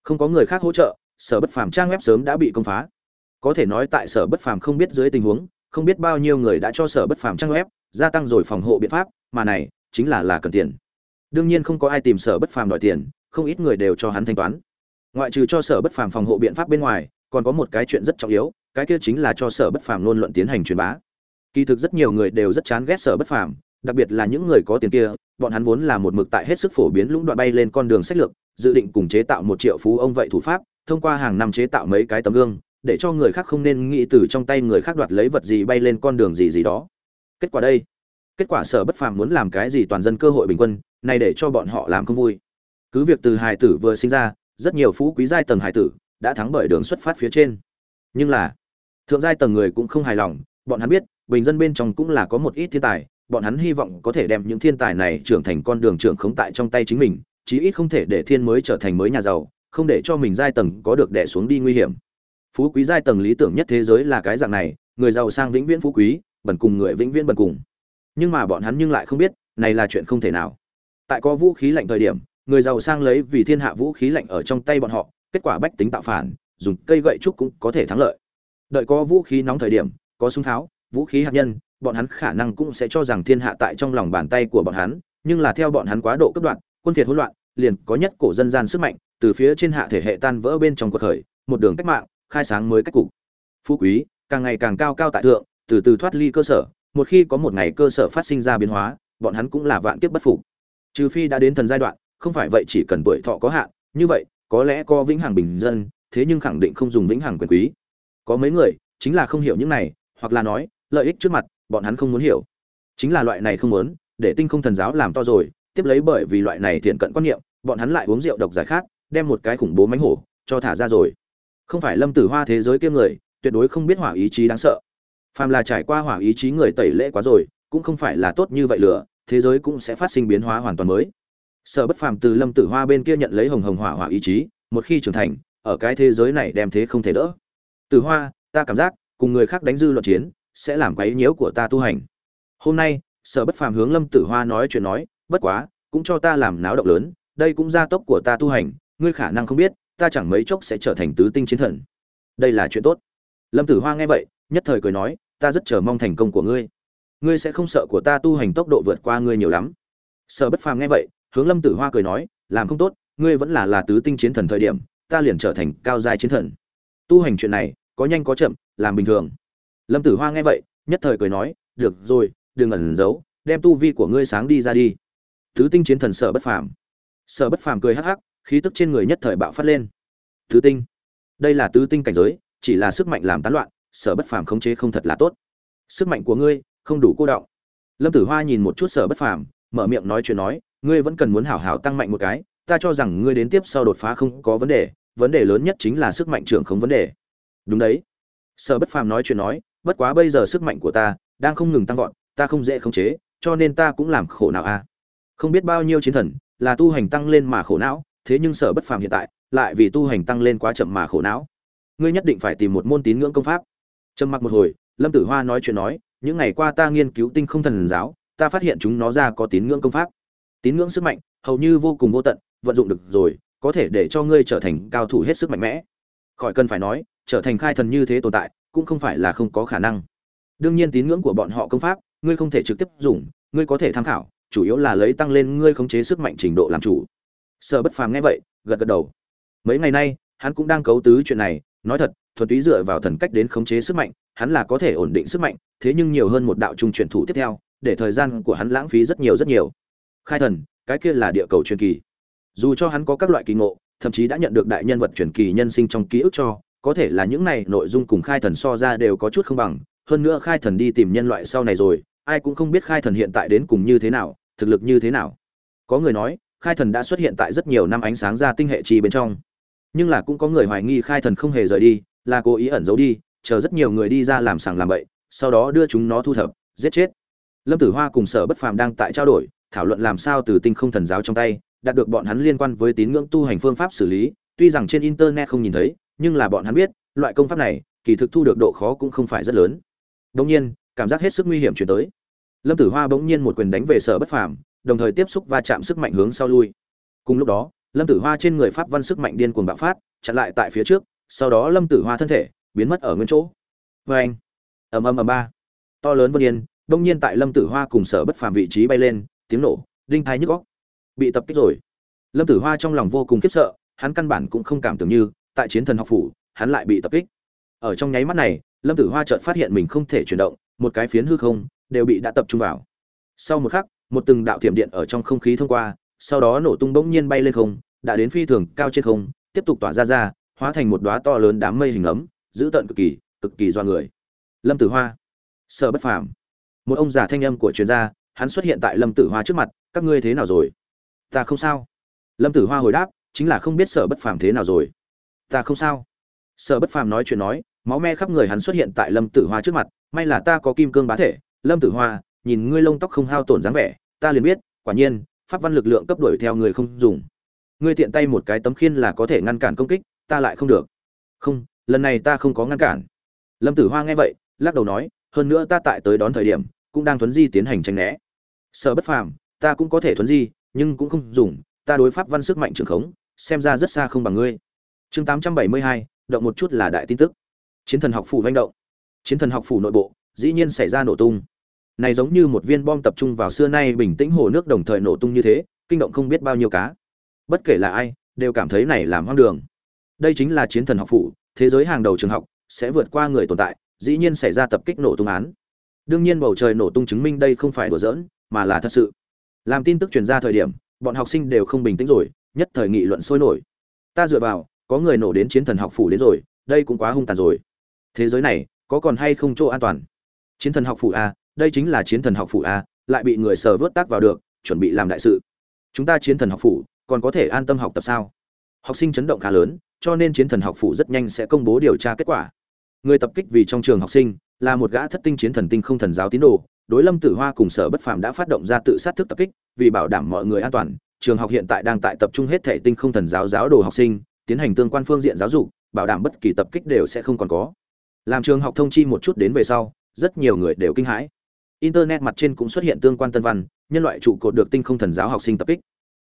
Không có người khác hỗ trợ sở bất phàm trang web sớm đã bị công phá. Có thể nói tại sở bất phàm không biết dưới tình huống không biết bao nhiêu người đã cho sở bất phàm trang web gia tăng rồi phòng hộ biện pháp mà này chính là là cần tiền. Đương nhiên không có ai tìm sở bất phàm đòi tiền không ít người đều cho hắn thanh toán. Ngoại trừ cho sở bất phàm phòng hộ biện pháp bên ngoài còn có một cái chuyện rất trọng yếu cái kia chính là cho sở bất phàm luôn luận tiến hành truyền bá kỳ thực rất nhiều người đều rất chán ghét sở bất phàm, đặc biệt là những người có tiền kia, bọn hắn vốn là một mực tại hết sức phổ biến lũng đoạn bay lên con đường sách lược, dự định cùng chế tạo một triệu phú ông vậy thủ pháp, thông qua hàng năm chế tạo mấy cái tấm gương, để cho người khác không nên nghĩ từ trong tay người khác đoạt lấy vật gì bay lên con đường gì gì đó. Kết quả đây, kết quả sở bất phàm muốn làm cái gì toàn dân cơ hội bình quân này để cho bọn họ làm không vui. Cứ việc từ hài tử vừa sinh ra, rất nhiều phú quý giai tầng hài tử đã thắng bởi đường xuất phát phía trên. Nhưng là, thượng giai tầng người cũng không hài lòng, bọn hắn biết bình dân bên trong cũng là có một ít thiên tài, bọn hắn hy vọng có thể đem những thiên tài này trưởng thành con đường trưởng khống tại trong tay chính mình, chí ít không thể để thiên mới trở thành mới nhà giàu, không để cho mình giai tầng có được đẻ xuống đi nguy hiểm. Phú quý giai tầng lý tưởng nhất thế giới là cái dạng này, người giàu sang vĩnh viễn phú quý, bần cùng người vĩnh viễn bần cùng. Nhưng mà bọn hắn nhưng lại không biết, này là chuyện không thể nào. Tại có vũ khí lạnh thời điểm, người giàu sang lấy vì thiên hạ vũ khí lạnh ở trong tay bọn họ, kết quả bách tính tạo phản, dùng cây gậy trúc cũng có thể thắng lợi. Đợi có vũ khí nóng thời điểm, có súng tháo vũ khí hạt nhân, bọn hắn khả năng cũng sẽ cho rằng thiên hạ tại trong lòng bàn tay của bọn hắn, nhưng là theo bọn hắn quá độ cấp đoạn, quân phiệt hỗn loạn, liền có nhất cổ dân gian sức mạnh, từ phía trên hạ thể hệ tan vỡ bên trong cuộc khởi, một đường cách mạng, khai sáng mới cách cục. Phú quý, càng ngày càng cao cao tại thượng, từ từ thoát ly cơ sở, một khi có một ngày cơ sở phát sinh ra biến hóa, bọn hắn cũng là vạn kiếp bất phục. Trừ phi đã đến thần giai đoạn, không phải vậy chỉ cần tuổi thọ có hạn, như vậy, có lẽ có vĩnh hằng bình dân, thế nhưng khẳng định không dùng vĩnh hằng quyền quý. Có mấy người, chính là không hiểu những này, hoặc là nói lợi ích trước mặt, bọn hắn không muốn hiểu. Chính là loại này không muốn, để tinh không thần giáo làm to rồi, tiếp lấy bởi vì loại này thiện cận quan niệm, bọn hắn lại uống rượu độc giải khát, đem một cái khủng bố mánh hổ cho thả ra rồi. Không phải lâm tử hoa thế giới kia người, tuyệt đối không biết hỏa ý chí đáng sợ. Phàm là trải qua hỏa ý chí người tẩy lễ quá rồi, cũng không phải là tốt như vậy lửa, thế giới cũng sẽ phát sinh biến hóa hoàn toàn mới. Sở bất phàm từ lâm tử hoa bên kia nhận lấy hồng hồng hỏa hỏa ý chí, một khi trưởng thành, ở cái thế giới này đem thế không thể đỡ. Tử hoa, ta cảm giác, cùng người khác đánh dư luận chiến sẽ làm quấy nhiễu của ta tu hành. Hôm nay, sở bất phàm hướng lâm tử hoa nói chuyện nói, bất quá, cũng cho ta làm náo động lớn, đây cũng gia tốc của ta tu hành, ngươi khả năng không biết, ta chẳng mấy chốc sẽ trở thành tứ tinh chiến thần. Đây là chuyện tốt. Lâm tử hoa nghe vậy, nhất thời cười nói, ta rất chờ mong thành công của ngươi. Ngươi sẽ không sợ của ta tu hành tốc độ vượt qua ngươi nhiều lắm. Sở bất phàm nghe vậy, hướng lâm tử hoa cười nói, làm không tốt, ngươi vẫn là là tứ tinh chiến thần thời điểm, ta liền trở thành cao giai chiến thần. Tu hành chuyện này, có nhanh có chậm, làm bình thường lâm tử hoa nghe vậy, nhất thời cười nói, được rồi, đừng ẩn giấu, đem tu vi của ngươi sáng đi ra đi. Tứ tinh chiến thần sở bất phàm. Sở bất phàm cười hắc hắc, khí tức trên người nhất thời bạo phát lên. Tứ tinh, đây là tứ tinh cảnh giới, chỉ là sức mạnh làm tán loạn, sở bất phàm khống chế không thật là tốt. Sức mạnh của ngươi không đủ cô đọng. Lâm tử hoa nhìn một chút sở bất phàm, mở miệng nói chuyện nói, ngươi vẫn cần muốn hảo hảo tăng mạnh một cái, ta cho rằng ngươi đến tiếp sau đột phá không có vấn đề vấn đề lớn nhất chính là sức mạnh trưởng không vấn đề. Đúng đấy. Sở bất phàm nói chuyện nói bất quá bây giờ sức mạnh của ta đang không ngừng tăng vọt, ta không dễ khống chế, cho nên ta cũng làm khổ não a. Không biết bao nhiêu chiến thần là tu hành tăng lên mà khổ não, thế nhưng sở bất phàm hiện tại lại vì tu hành tăng lên quá chậm mà khổ não. Ngươi nhất định phải tìm một môn tín ngưỡng công pháp. Trầm mặc một hồi, lâm tử hoa nói chuyện nói, những ngày qua ta nghiên cứu tinh không thần giáo, ta phát hiện chúng nó ra có tín ngưỡng công pháp. Tín ngưỡng sức mạnh hầu như vô cùng vô tận, vận dụng được rồi, có thể để cho ngươi trở thành cao thủ hết sức mạnh mẽ khỏi cần phải nói, trở thành khai thần như thế tồn tại, cũng không phải là không có khả năng. Đương nhiên tín ngưỡng của bọn họ công pháp, ngươi không thể trực tiếp dùng, ngươi có thể tham khảo, chủ yếu là lấy tăng lên ngươi khống chế sức mạnh trình độ làm chủ. Sở bất phàm nghe vậy, gật gật đầu. Mấy ngày nay, hắn cũng đang cấu tứ chuyện này, nói thật, thuần túy dựa vào thần cách đến khống chế sức mạnh, hắn là có thể ổn định sức mạnh, thế nhưng nhiều hơn một đạo trung truyền thủ tiếp theo, để thời gian của hắn lãng phí rất nhiều rất nhiều. Khai thần, cái kia là địa cầu truyền kỳ. Dù cho hắn có các loại kỳ ngộ thậm chí đã nhận được đại nhân vật truyền kỳ nhân sinh trong ký ức cho, có thể là những này nội dung cùng khai thần so ra đều có chút không bằng, hơn nữa khai thần đi tìm nhân loại sau này rồi, ai cũng không biết khai thần hiện tại đến cùng như thế nào, thực lực như thế nào. Có người nói, khai thần đã xuất hiện tại rất nhiều năm ánh sáng ra tinh hệ chi bên trong. Nhưng là cũng có người hoài nghi khai thần không hề rời đi, là cố ý ẩn giấu đi, chờ rất nhiều người đi ra làm sàng làm bậy, sau đó đưa chúng nó thu thập, giết chết. Lâm tử hoa cùng sở bất phàm đang tại trao đổi, thảo luận làm sao từ tinh không thần giáo trong tay đạt được bọn hắn liên quan với tín ngưỡng tu hành phương pháp xử lý tuy rằng trên internet không nhìn thấy nhưng là bọn hắn biết loại công pháp này kỳ thực thu được độ khó cũng không phải rất lớn. Đương nhiên cảm giác hết sức nguy hiểm chuyển tới. Lâm tử hoa bỗng nhiên một quyền đánh về sở bất phàm đồng thời tiếp xúc va chạm sức mạnh hướng sau lui. Cùng lúc đó lâm tử hoa trên người pháp văn sức mạnh điên cuồng bạo phát chặn lại tại phía trước sau đó lâm tử hoa thân thể biến mất ở nguyên chỗ. Oeng, ầm ầm ầm ba. To lớn vân yên đông nhiên tại lâm tử hoa cùng sở bất phàm vị trí bay lên tiếng nổ đinh tai nhức óc bị tập kích rồi. Lâm tử hoa trong lòng vô cùng khiếp sợ, hắn căn bản cũng không cảm tưởng như, tại chiến thần học phủ, hắn lại bị tập kích. Ở trong nháy mắt này, lâm tử hoa chợt phát hiện mình không thể chuyển động, một cái phiến hư không đều bị đã tập trung vào. Sau một khắc, một từng đạo thiểm điện ở trong không khí thông qua, sau đó nổ tung bỗng nhiên bay lên không, đã đến phi thường cao trên không, tiếp tục tỏa ra ra, hóa thành một đóa to lớn đám mây hình ấm giữ tận cực kỳ cực kỳ do người. Lâm tử hoa, sợ bất phàm. Một ông già thanh âm của chuyên gia, hắn xuất hiện tại lâm tử hoa trước mặt, các ngươi thế nào rồi? Ta không sao. Lâm tử hoa hồi đáp, chính là không biết sợ bất phàm thế nào rồi. Ta không sao. Sợ bất phàm nói chuyện nói, máu me khắp người hắn xuất hiện tại lâm tử hoa trước mặt, may là ta có kim cương bá thể. Lâm tử hoa, nhìn ngươi lông tóc không hao tổn dáng vẻ, ta liền biết, quả nhiên, pháp văn lực lượng cấp đuổi theo người không dùng. Ngươi tiện tay một cái tấm khiên là có thể ngăn cản công kích, ta lại không được. Không, lần này ta không có ngăn cản. Lâm tử hoa nghe vậy, lắc đầu nói, hơn nữa ta tại tới đón thời điểm, cũng đang thuấn di tiến hành tranh né. Sợ bất phàm, ta cũng có thể thuấn di nhưng cũng không dùng, ta đối pháp văn sức mạnh trường khống, xem ra rất xa không bằng ngươi. Chương tám trăm bảy mươi hai, động một chút là đại tin tức. Chiến thần học phủ manh động. Chiến thần học phủ nội bộ, dĩ nhiên xảy ra nổ tung. Này giống như một viên bom tập trung vào xưa nay bình tĩnh hồ nước đồng thời nổ tung như thế, kinh động không biết bao nhiêu cá. Bất kể là ai, đều cảm thấy này làm hoang đường. Đây chính là chiến thần học phủ, thế giới hàng đầu trường học, sẽ vượt qua người tồn tại, dĩ nhiên xảy ra tập kích nổ tung án. Đương nhiên bầu trời nổ tung chứng minh đây không phải đùa giỡn, mà là thật sự làm tin tức truyền ra thời điểm, bọn học sinh đều không bình tĩnh rồi, nhất thời nghị luận sôi nổi. Ta dựa vào, có người nổ đến chiến thần học phủ đến rồi, đây cũng quá hung tàn rồi. Thế giới này, có còn hay không chỗ an toàn? Chiến thần học phủ a, đây chính là chiến thần học phủ a, lại bị người sờ vớt tác vào được, chuẩn bị làm đại sự. Chúng ta chiến thần học phủ, còn có thể an tâm học tập sao? Học sinh chấn động khá lớn, cho nên chiến thần học phủ rất nhanh sẽ công bố điều tra kết quả. Người tập kích vì trong trường học sinh, là một gã thất tinh chiến thần tinh không thần giáo tín đồ đối lâm tử hoa cùng sở bất phàm đã phát động ra tự sát thức tập kích, vì bảo đảm mọi người an toàn, trường học hiện tại đang tại tập trung hết thể tinh không thần giáo giáo đồ học sinh, tiến hành tương quan phương diện giáo dục, bảo đảm bất kỳ tập kích đều sẽ không còn có. Làm trường học thông chi một chút đến về sau, rất nhiều người đều kinh hãi. Internet mặt trên cũng xuất hiện tương quan tân văn, nhân loại trụ cột được tinh không thần giáo học sinh tập kích.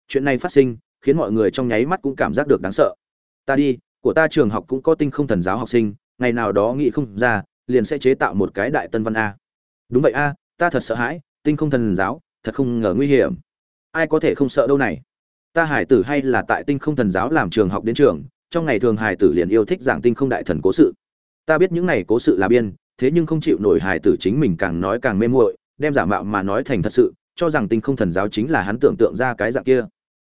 Chuyện này phát sinh, khiến mọi người trong nháy mắt cũng cảm giác được đáng sợ. Ta đi, của ta trường học cũng có tinh không thần giáo học sinh, ngày nào đó nghĩ không ra, liền sẽ chế tạo một cái đại tân văn a. Đúng vậy a ta thật sợ hãi, tinh không thần giáo, thật không ngờ nguy hiểm. Ai có thể không sợ đâu này? Ta hải tử hay là tại tinh không thần giáo làm trường học đến trường, trong ngày thường hải tử liền yêu thích giảng tinh không đại thần cố sự. Ta biết những này cố sự là biên, thế nhưng không chịu nổi hải tử chính mình càng nói càng mê muội, đem giả mạo mà nói thành thật sự, cho rằng tinh không thần giáo chính là hắn tưởng tượng ra cái dạng kia.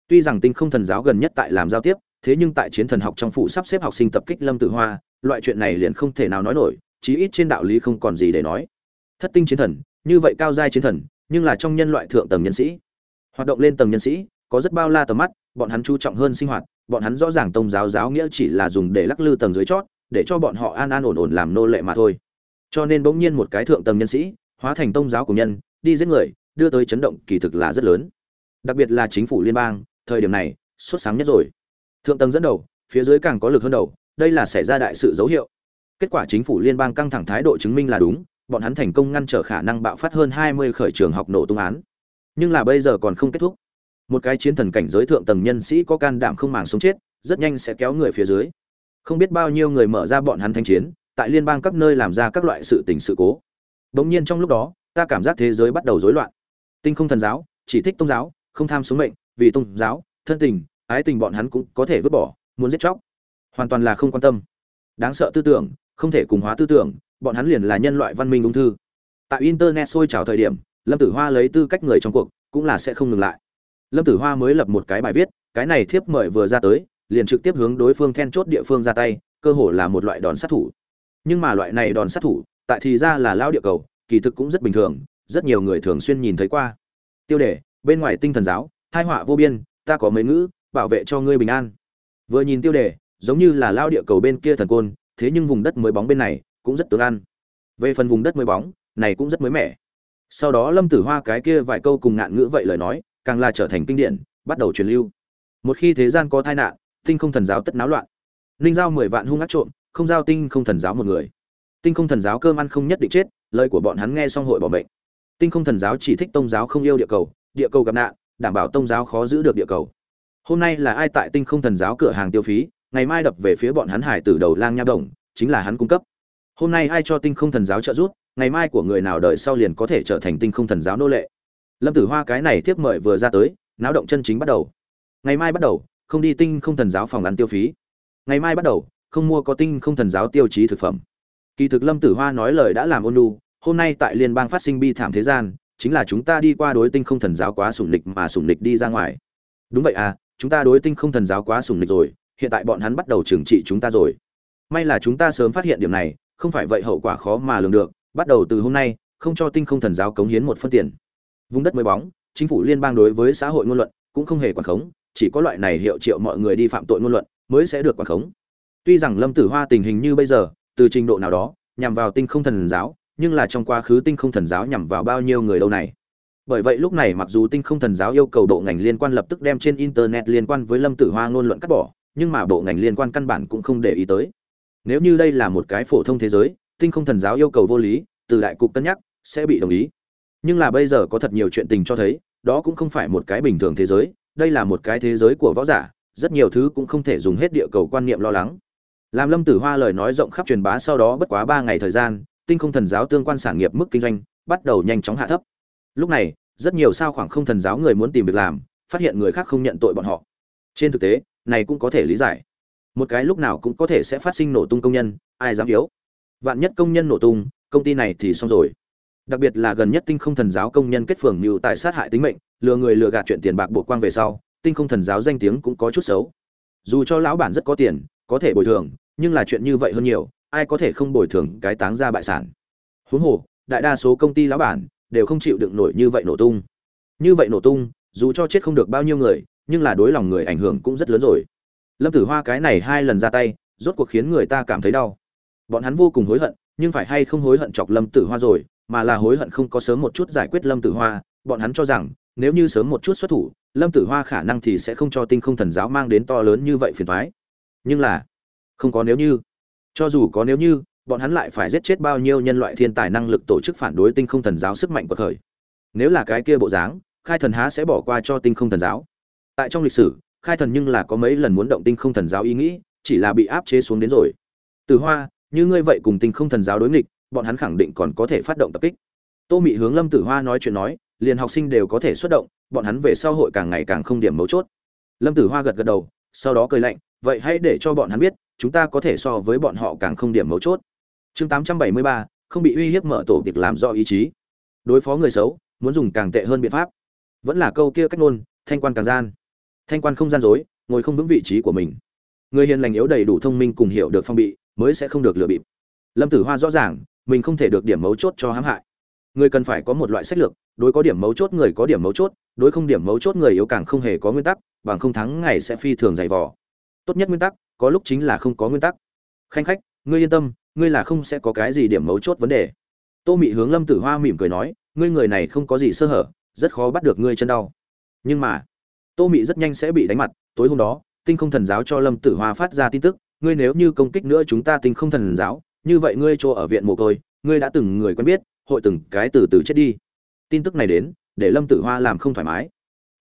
Tuy rằng tinh không thần giáo gần nhất tại làm giao tiếp, thế nhưng tại chiến thần học trong phụ sắp xếp học sinh tập kích lâm tử hoa, loại chuyện này liền không thể nào nói nổi, chí ít trên đạo lý không còn gì để nói. Thất tinh chiến thần như vậy cao giai chiến thần, nhưng là trong nhân loại thượng tầng nhân sĩ. Hoạt động lên tầng nhân sĩ, có rất bao la tầm mắt, bọn hắn chú trọng hơn sinh hoạt, bọn hắn rõ ràng tông giáo giáo nghĩa chỉ là dùng để lắc lư tầng dưới chót, để cho bọn họ an an ổn ổn làm nô lệ mà thôi. Cho nên bỗng nhiên một cái thượng tầng nhân sĩ, hóa thành tông giáo của nhân, đi giết người, đưa tới chấn động kỳ thực là rất lớn. Đặc biệt là chính phủ liên bang, thời điểm này xuất sáng nhất rồi. Thượng tầng dẫn đầu, phía dưới càng có lực hơn đầu, đây là xảy ra đại sự dấu hiệu. Kết quả chính phủ liên bang căng thẳng thái độ chứng minh là đúng bọn hắn thành công ngăn trở khả năng bạo phát hơn 20 khởi trường học nổ tung án. Nhưng là bây giờ còn không kết thúc. Một cái chiến thần cảnh giới thượng tầng nhân sĩ có can đảm không màng sống chết, rất nhanh sẽ kéo người phía dưới. Không biết bao nhiêu người mở ra bọn hắn thanh chiến, tại liên bang các nơi làm ra các loại sự tình sự cố. Bỗng nhiên trong lúc đó, ta cảm giác thế giới bắt đầu rối loạn. Tinh không thần giáo, chỉ thích tôn giáo, không tham sống mệnh, vì tôn giáo, thân tình, ái tình bọn hắn cũng có thể vứt bỏ, muốn giết chóc. Hoàn toàn là không quan tâm. Đáng sợ tư tưởng, không thể cùng hóa tư tưởng bọn hắn liền là nhân loại văn minh ung thư. Tại internet sôi trào thời điểm, lâm tử hoa lấy tư cách người trong cuộc, cũng là sẽ không ngừng lại. Lâm tử hoa mới lập một cái bài viết, cái này thiếp mời vừa ra tới, liền trực tiếp hướng đối phương then chốt địa phương ra tay, cơ hồ là một loại đòn sát thủ. Nhưng mà loại này đòn sát thủ, tại thì ra là lao địa cầu, kỳ thực cũng rất bình thường, rất nhiều người thường xuyên nhìn thấy qua. Tiêu đề, bên ngoài tinh thần giáo, hai họa vô biên, ta có mấy ngữ, bảo vệ cho ngươi bình an. Vừa nhìn tiêu đề, giống như là lao địa cầu bên kia thần côn, thế nhưng vùng đất mới bóng bên này cũng rất tương ăn. Về phần vùng đất mới bóng, này cũng rất mới mẻ. Sau đó lâm tử hoa cái kia vài câu cùng ngạn ngữ vậy lời nói, càng là trở thành kinh điển, bắt đầu truyền lưu. Một khi thế gian có tai nạn, tinh không thần giáo tất náo loạn. Ninh giao mười vạn hung ác trộm, không giao tinh không thần giáo một người. Tinh không thần giáo cơm ăn không nhất định chết, lời của bọn hắn nghe xong hội bỏ mệnh. Tinh không thần giáo chỉ thích tông giáo không yêu địa cầu địa cầu gặp nạn, đảm bảo tông giáo khó giữ được địa cầu. Hôm nay là ai tại tinh không thần giáo cửa hàng tiêu phí, ngày mai đập về phía bọn hắn hải từ đầu lang nha đồng, chính là hắn cung cấp hôm nay ai cho tinh không thần giáo trợ giúp, ngày mai của người nào đợi sau liền có thể trở thành tinh không thần giáo nô lệ. Lâm tử hoa cái này tiếp mời vừa ra tới, náo động chân chính bắt đầu. Ngày mai bắt đầu, không đi tinh không thần giáo phòng ăn tiêu phí. Ngày mai bắt đầu, không mua có tinh không thần giáo tiêu chí thực phẩm. Kỳ thực lâm tử hoa nói lời đã làm ôn lu hôm nay tại liên bang phát sinh bi thảm thế gian, chính là chúng ta đi qua đối tinh không thần giáo quá sủng lịch mà sủng lịch đi ra ngoài. Đúng vậy à chúng ta đối tinh không thần giáo quá sủng lịch rồi, hiện tại bọn hắn bắt đầu trừng trị chúng ta rồi. May là chúng ta sớm phát hiện điểm này không phải vậy hậu quả khó mà lường được, bắt đầu từ hôm nay, không cho tinh không thần giáo cống hiến một phân tiền. Vùng đất mới bóng, chính phủ liên bang đối với xã hội ngôn luận cũng không hề quản khống, chỉ có loại này hiệu triệu mọi người đi phạm tội ngôn luận mới sẽ được quản khống. Tuy rằng lâm tử hoa tình hình như bây giờ, từ trình độ nào đó, nhằm vào tinh không thần giáo, nhưng là trong quá khứ tinh không thần giáo nhằm vào bao nhiêu người đâu này. Bởi vậy lúc này mặc dù tinh không thần giáo yêu cầu bộ ngành liên quan lập tức đem trên internet liên quan với lâm tử hoa ngôn luận cắt bỏ, nhưng mà bộ ngành liên quan căn bản cũng không để ý tới nếu như đây là một cái phổ thông thế giới, tinh không thần giáo yêu cầu vô lý, từ đại cục cân nhắc, sẽ bị đồng ý. Nhưng là bây giờ có thật nhiều chuyện tình cho thấy, đó cũng không phải một cái bình thường thế giới, đây là một cái thế giới của võ giả, rất nhiều thứ cũng không thể dùng hết địa cầu quan niệm lo lắng. Làm lâm tử hoa lời nói rộng khắp truyền bá sau đó bất quá ba ngày thời gian, tinh không thần giáo tương quan sản nghiệp mức kinh doanh bắt đầu nhanh chóng hạ thấp. Lúc này, rất nhiều sao khoảng không thần giáo người muốn tìm việc làm, phát hiện người khác không nhận tội bọn họ. Trên thực tế, này cũng có thể lý giải một cái lúc nào cũng có thể sẽ phát sinh nổ tung công nhân, ai dám yếu? Vạn nhất công nhân nổ tung, công ty này thì xong rồi. Đặc biệt là gần nhất tinh không thần giáo công nhân kết phường mưu tại sát hại tính mệnh, lừa người lừa gạt chuyện tiền bạc bộ quang về sau, tinh không thần giáo danh tiếng cũng có chút xấu. Dù cho lão bản rất có tiền, có thể bồi thường, nhưng là chuyện như vậy hơn nhiều, ai có thể không bồi thường cái táng ra bại sản? Huống hồ, đại đa số công ty lão bản đều không chịu đựng nổi như vậy nổ tung. Như vậy nổ tung, dù cho chết không được bao nhiêu người, nhưng là đối lòng người ảnh hưởng cũng rất lớn rồi lâm tử hoa cái này hai lần ra tay, rốt cuộc khiến người ta cảm thấy đau. Bọn hắn vô cùng hối hận, nhưng phải hay không hối hận chọc lâm tử hoa rồi, mà là hối hận không có sớm một chút giải quyết lâm tử hoa, bọn hắn cho rằng, nếu như sớm một chút xuất thủ, lâm tử hoa khả năng thì sẽ không cho tinh không thần giáo mang đến to lớn như vậy phiền thoái nhưng là, không có nếu như. Cho dù có nếu như, bọn hắn lại phải giết chết bao nhiêu nhân loại thiên tài năng lực tổ chức phản đối tinh không thần giáo sức mạnh của thời. Nếu là cái kia bộ dáng, khai thần há sẽ bỏ qua cho tinh không thần giáo. Tại trong lịch sử khai thần nhưng là có mấy lần muốn động tinh không thần giáo ý nghĩ, chỉ là bị áp chế xuống đến rồi. Từ hoa, như ngươi vậy cùng tinh không thần giáo đối nghịch, bọn hắn khẳng định còn có thể phát động tập kích. Tô mị hướng lâm tử hoa nói chuyện nói, liền học sinh đều có thể xuất động, bọn hắn về sau hội càng ngày càng không điểm mấu chốt. Lâm tử hoa gật gật đầu, sau đó cười lạnh, vậy hãy để cho bọn hắn biết, chúng ta có thể so với bọn họ càng không điểm mấu chốt. Chương tám trăm bảy mươi ba, không bị uy hiếp mở tổ việc làm do ý chí. Đối phó người xấu, muốn dùng càng tệ hơn biện pháp. Vẫn là câu kia cách ngôn, thanh quan càng gian thanh quan không gian dối, ngồi không vững vị trí của mình. Người hiền lành yếu đầy đủ thông minh cùng hiểu được phong bị, mới sẽ không được lừa bịp. Lâm tử hoa rõ ràng, mình không thể được điểm mấu chốt cho hãm hại. Người cần phải có một loại sách lược, đối có điểm mấu chốt người có điểm mấu chốt, đối không điểm mấu chốt người yếu càng không hề có nguyên tắc, bằng không thắng ngày sẽ phi thường dày vò. Tốt nhất nguyên tắc, có lúc chính là không có nguyên tắc. Khanh khách, ngươi yên tâm, ngươi là không sẽ có cái gì điểm mấu chốt vấn đề. Tô mị hướng lâm tử hoa mỉm cười nói, ngươi người này không có gì sơ hở, rất khó bắt được ngươi chân đau. Nhưng mà tô mị rất nhanh sẽ bị đánh mặt, tối hôm đó, tinh không thần giáo cho lâm tử hoa phát ra tin tức, ngươi nếu như công kích nữa chúng ta tinh không thần giáo, như vậy ngươi chỗ ở viện mồ côi, ngươi đã từng người quen biết, hội từng cái từ từ chết đi. Tin tức này đến, để lâm tử hoa làm không thoải mái.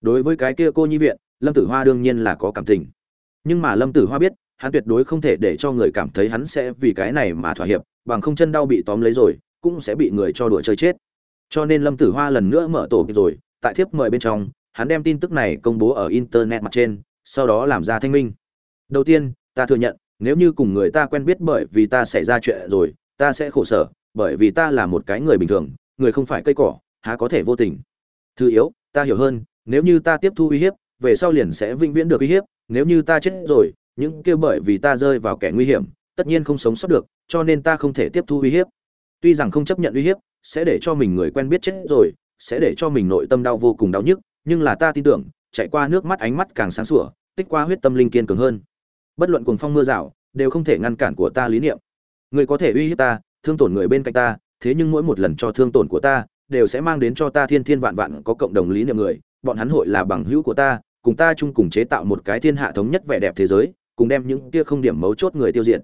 Đối với cái kia cô nhi viện, lâm tử hoa đương nhiên là có cảm tình. Nhưng mà lâm tử hoa biết, hắn tuyệt đối không thể để cho người cảm thấy hắn sẽ vì cái này mà thỏa hiệp, bằng không chân đau bị tóm lấy rồi, cũng sẽ bị người cho đùa chơi chết. Cho nên lâm tử hoa lần nữa mở tổ rồi, tại thiếp mời bên trong hắn đem tin tức này công bố ở internet mặt trên, sau đó làm ra thanh minh. Đầu tiên, ta thừa nhận, nếu như cùng người ta quen biết bởi vì ta xảy ra chuyện rồi, ta sẽ khổ sở, bởi vì ta là một cái người bình thường, người không phải cây cỏ, há có thể vô tình. Thứ yếu, ta hiểu hơn, nếu như ta tiếp thu uy hiếp, về sau liền sẽ vĩnh viễn được uy hiếp, nếu như ta chết rồi, những kêu bởi vì ta rơi vào kẻ nguy hiểm, tất nhiên không sống sót được, cho nên ta không thể tiếp thu uy hiếp. Tuy rằng không chấp nhận uy hiếp, sẽ để cho mình người quen biết chết rồi, sẽ để cho mình nội tâm đau vô cùng đau nhức nhưng là ta tin tưởng, chạy qua nước mắt ánh mắt càng sáng sủa, tích qua huyết tâm linh kiên cường hơn. Bất luận cuồng phong mưa rào, đều không thể ngăn cản của ta lý niệm. Người có thể uy hiếp ta, thương tổn người bên cạnh ta, thế nhưng mỗi một lần cho thương tổn của ta, đều sẽ mang đến cho ta thiên thiên vạn vạn có cộng đồng lý niệm người. Bọn hắn hội là bằng hữu của ta, cùng ta chung cùng chế tạo một cái thiên hạ thống nhất vẻ đẹp thế giới, cùng đem những kia không điểm mấu chốt người tiêu diệt.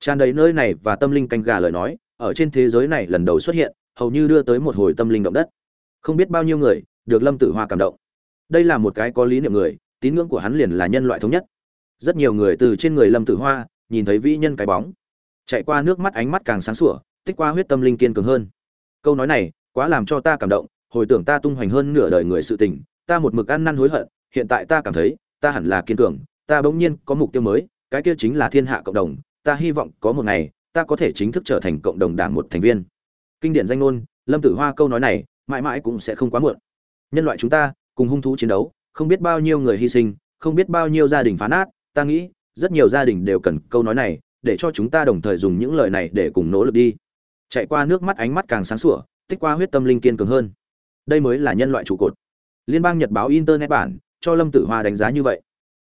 Tràn đầy nơi này và tâm linh canh gà lời nói, ở trên thế giới này lần đầu xuất hiện, hầu như đưa tới một hồi tâm linh động đất. Không biết bao nhiêu người được lâm tử hoa cảm động. Đây là một cái có lý niệm người, tín ngưỡng của hắn liền là nhân loại thống nhất. Rất nhiều người từ trên người lâm tử hoa nhìn thấy vĩ nhân cái bóng, chạy qua nước mắt ánh mắt càng sáng sủa, tích qua huyết tâm linh kiên cường hơn. Câu nói này quá làm cho ta cảm động, hồi tưởng ta tung hoành hơn nửa đời người sự tình, ta một mực ăn năn hối hận, hiện tại ta cảm thấy, ta hẳn là kiên cường, ta bỗng nhiên có mục tiêu mới, cái kia chính là thiên hạ cộng đồng, ta hy vọng có một ngày, ta có thể chính thức trở thành cộng đồng đảng một thành viên. Kinh điển danh ngôn, lâm tử hoa câu nói này mãi mãi cũng sẽ không quá muộn nhân loại chúng ta, cùng hung thú chiến đấu, không biết bao nhiêu người hy sinh, không biết bao nhiêu gia đình phá nát, ta nghĩ, rất nhiều gia đình đều cần câu nói này, để cho chúng ta đồng thời dùng những lời này để cùng nỗ lực đi. Chạy qua nước mắt ánh mắt càng sáng sủa, tích qua huyết tâm linh kiên cường hơn. Đây mới là nhân loại trụ cột. Liên bang nhật báo internet bản, cho lâm tử hoa đánh giá như vậy.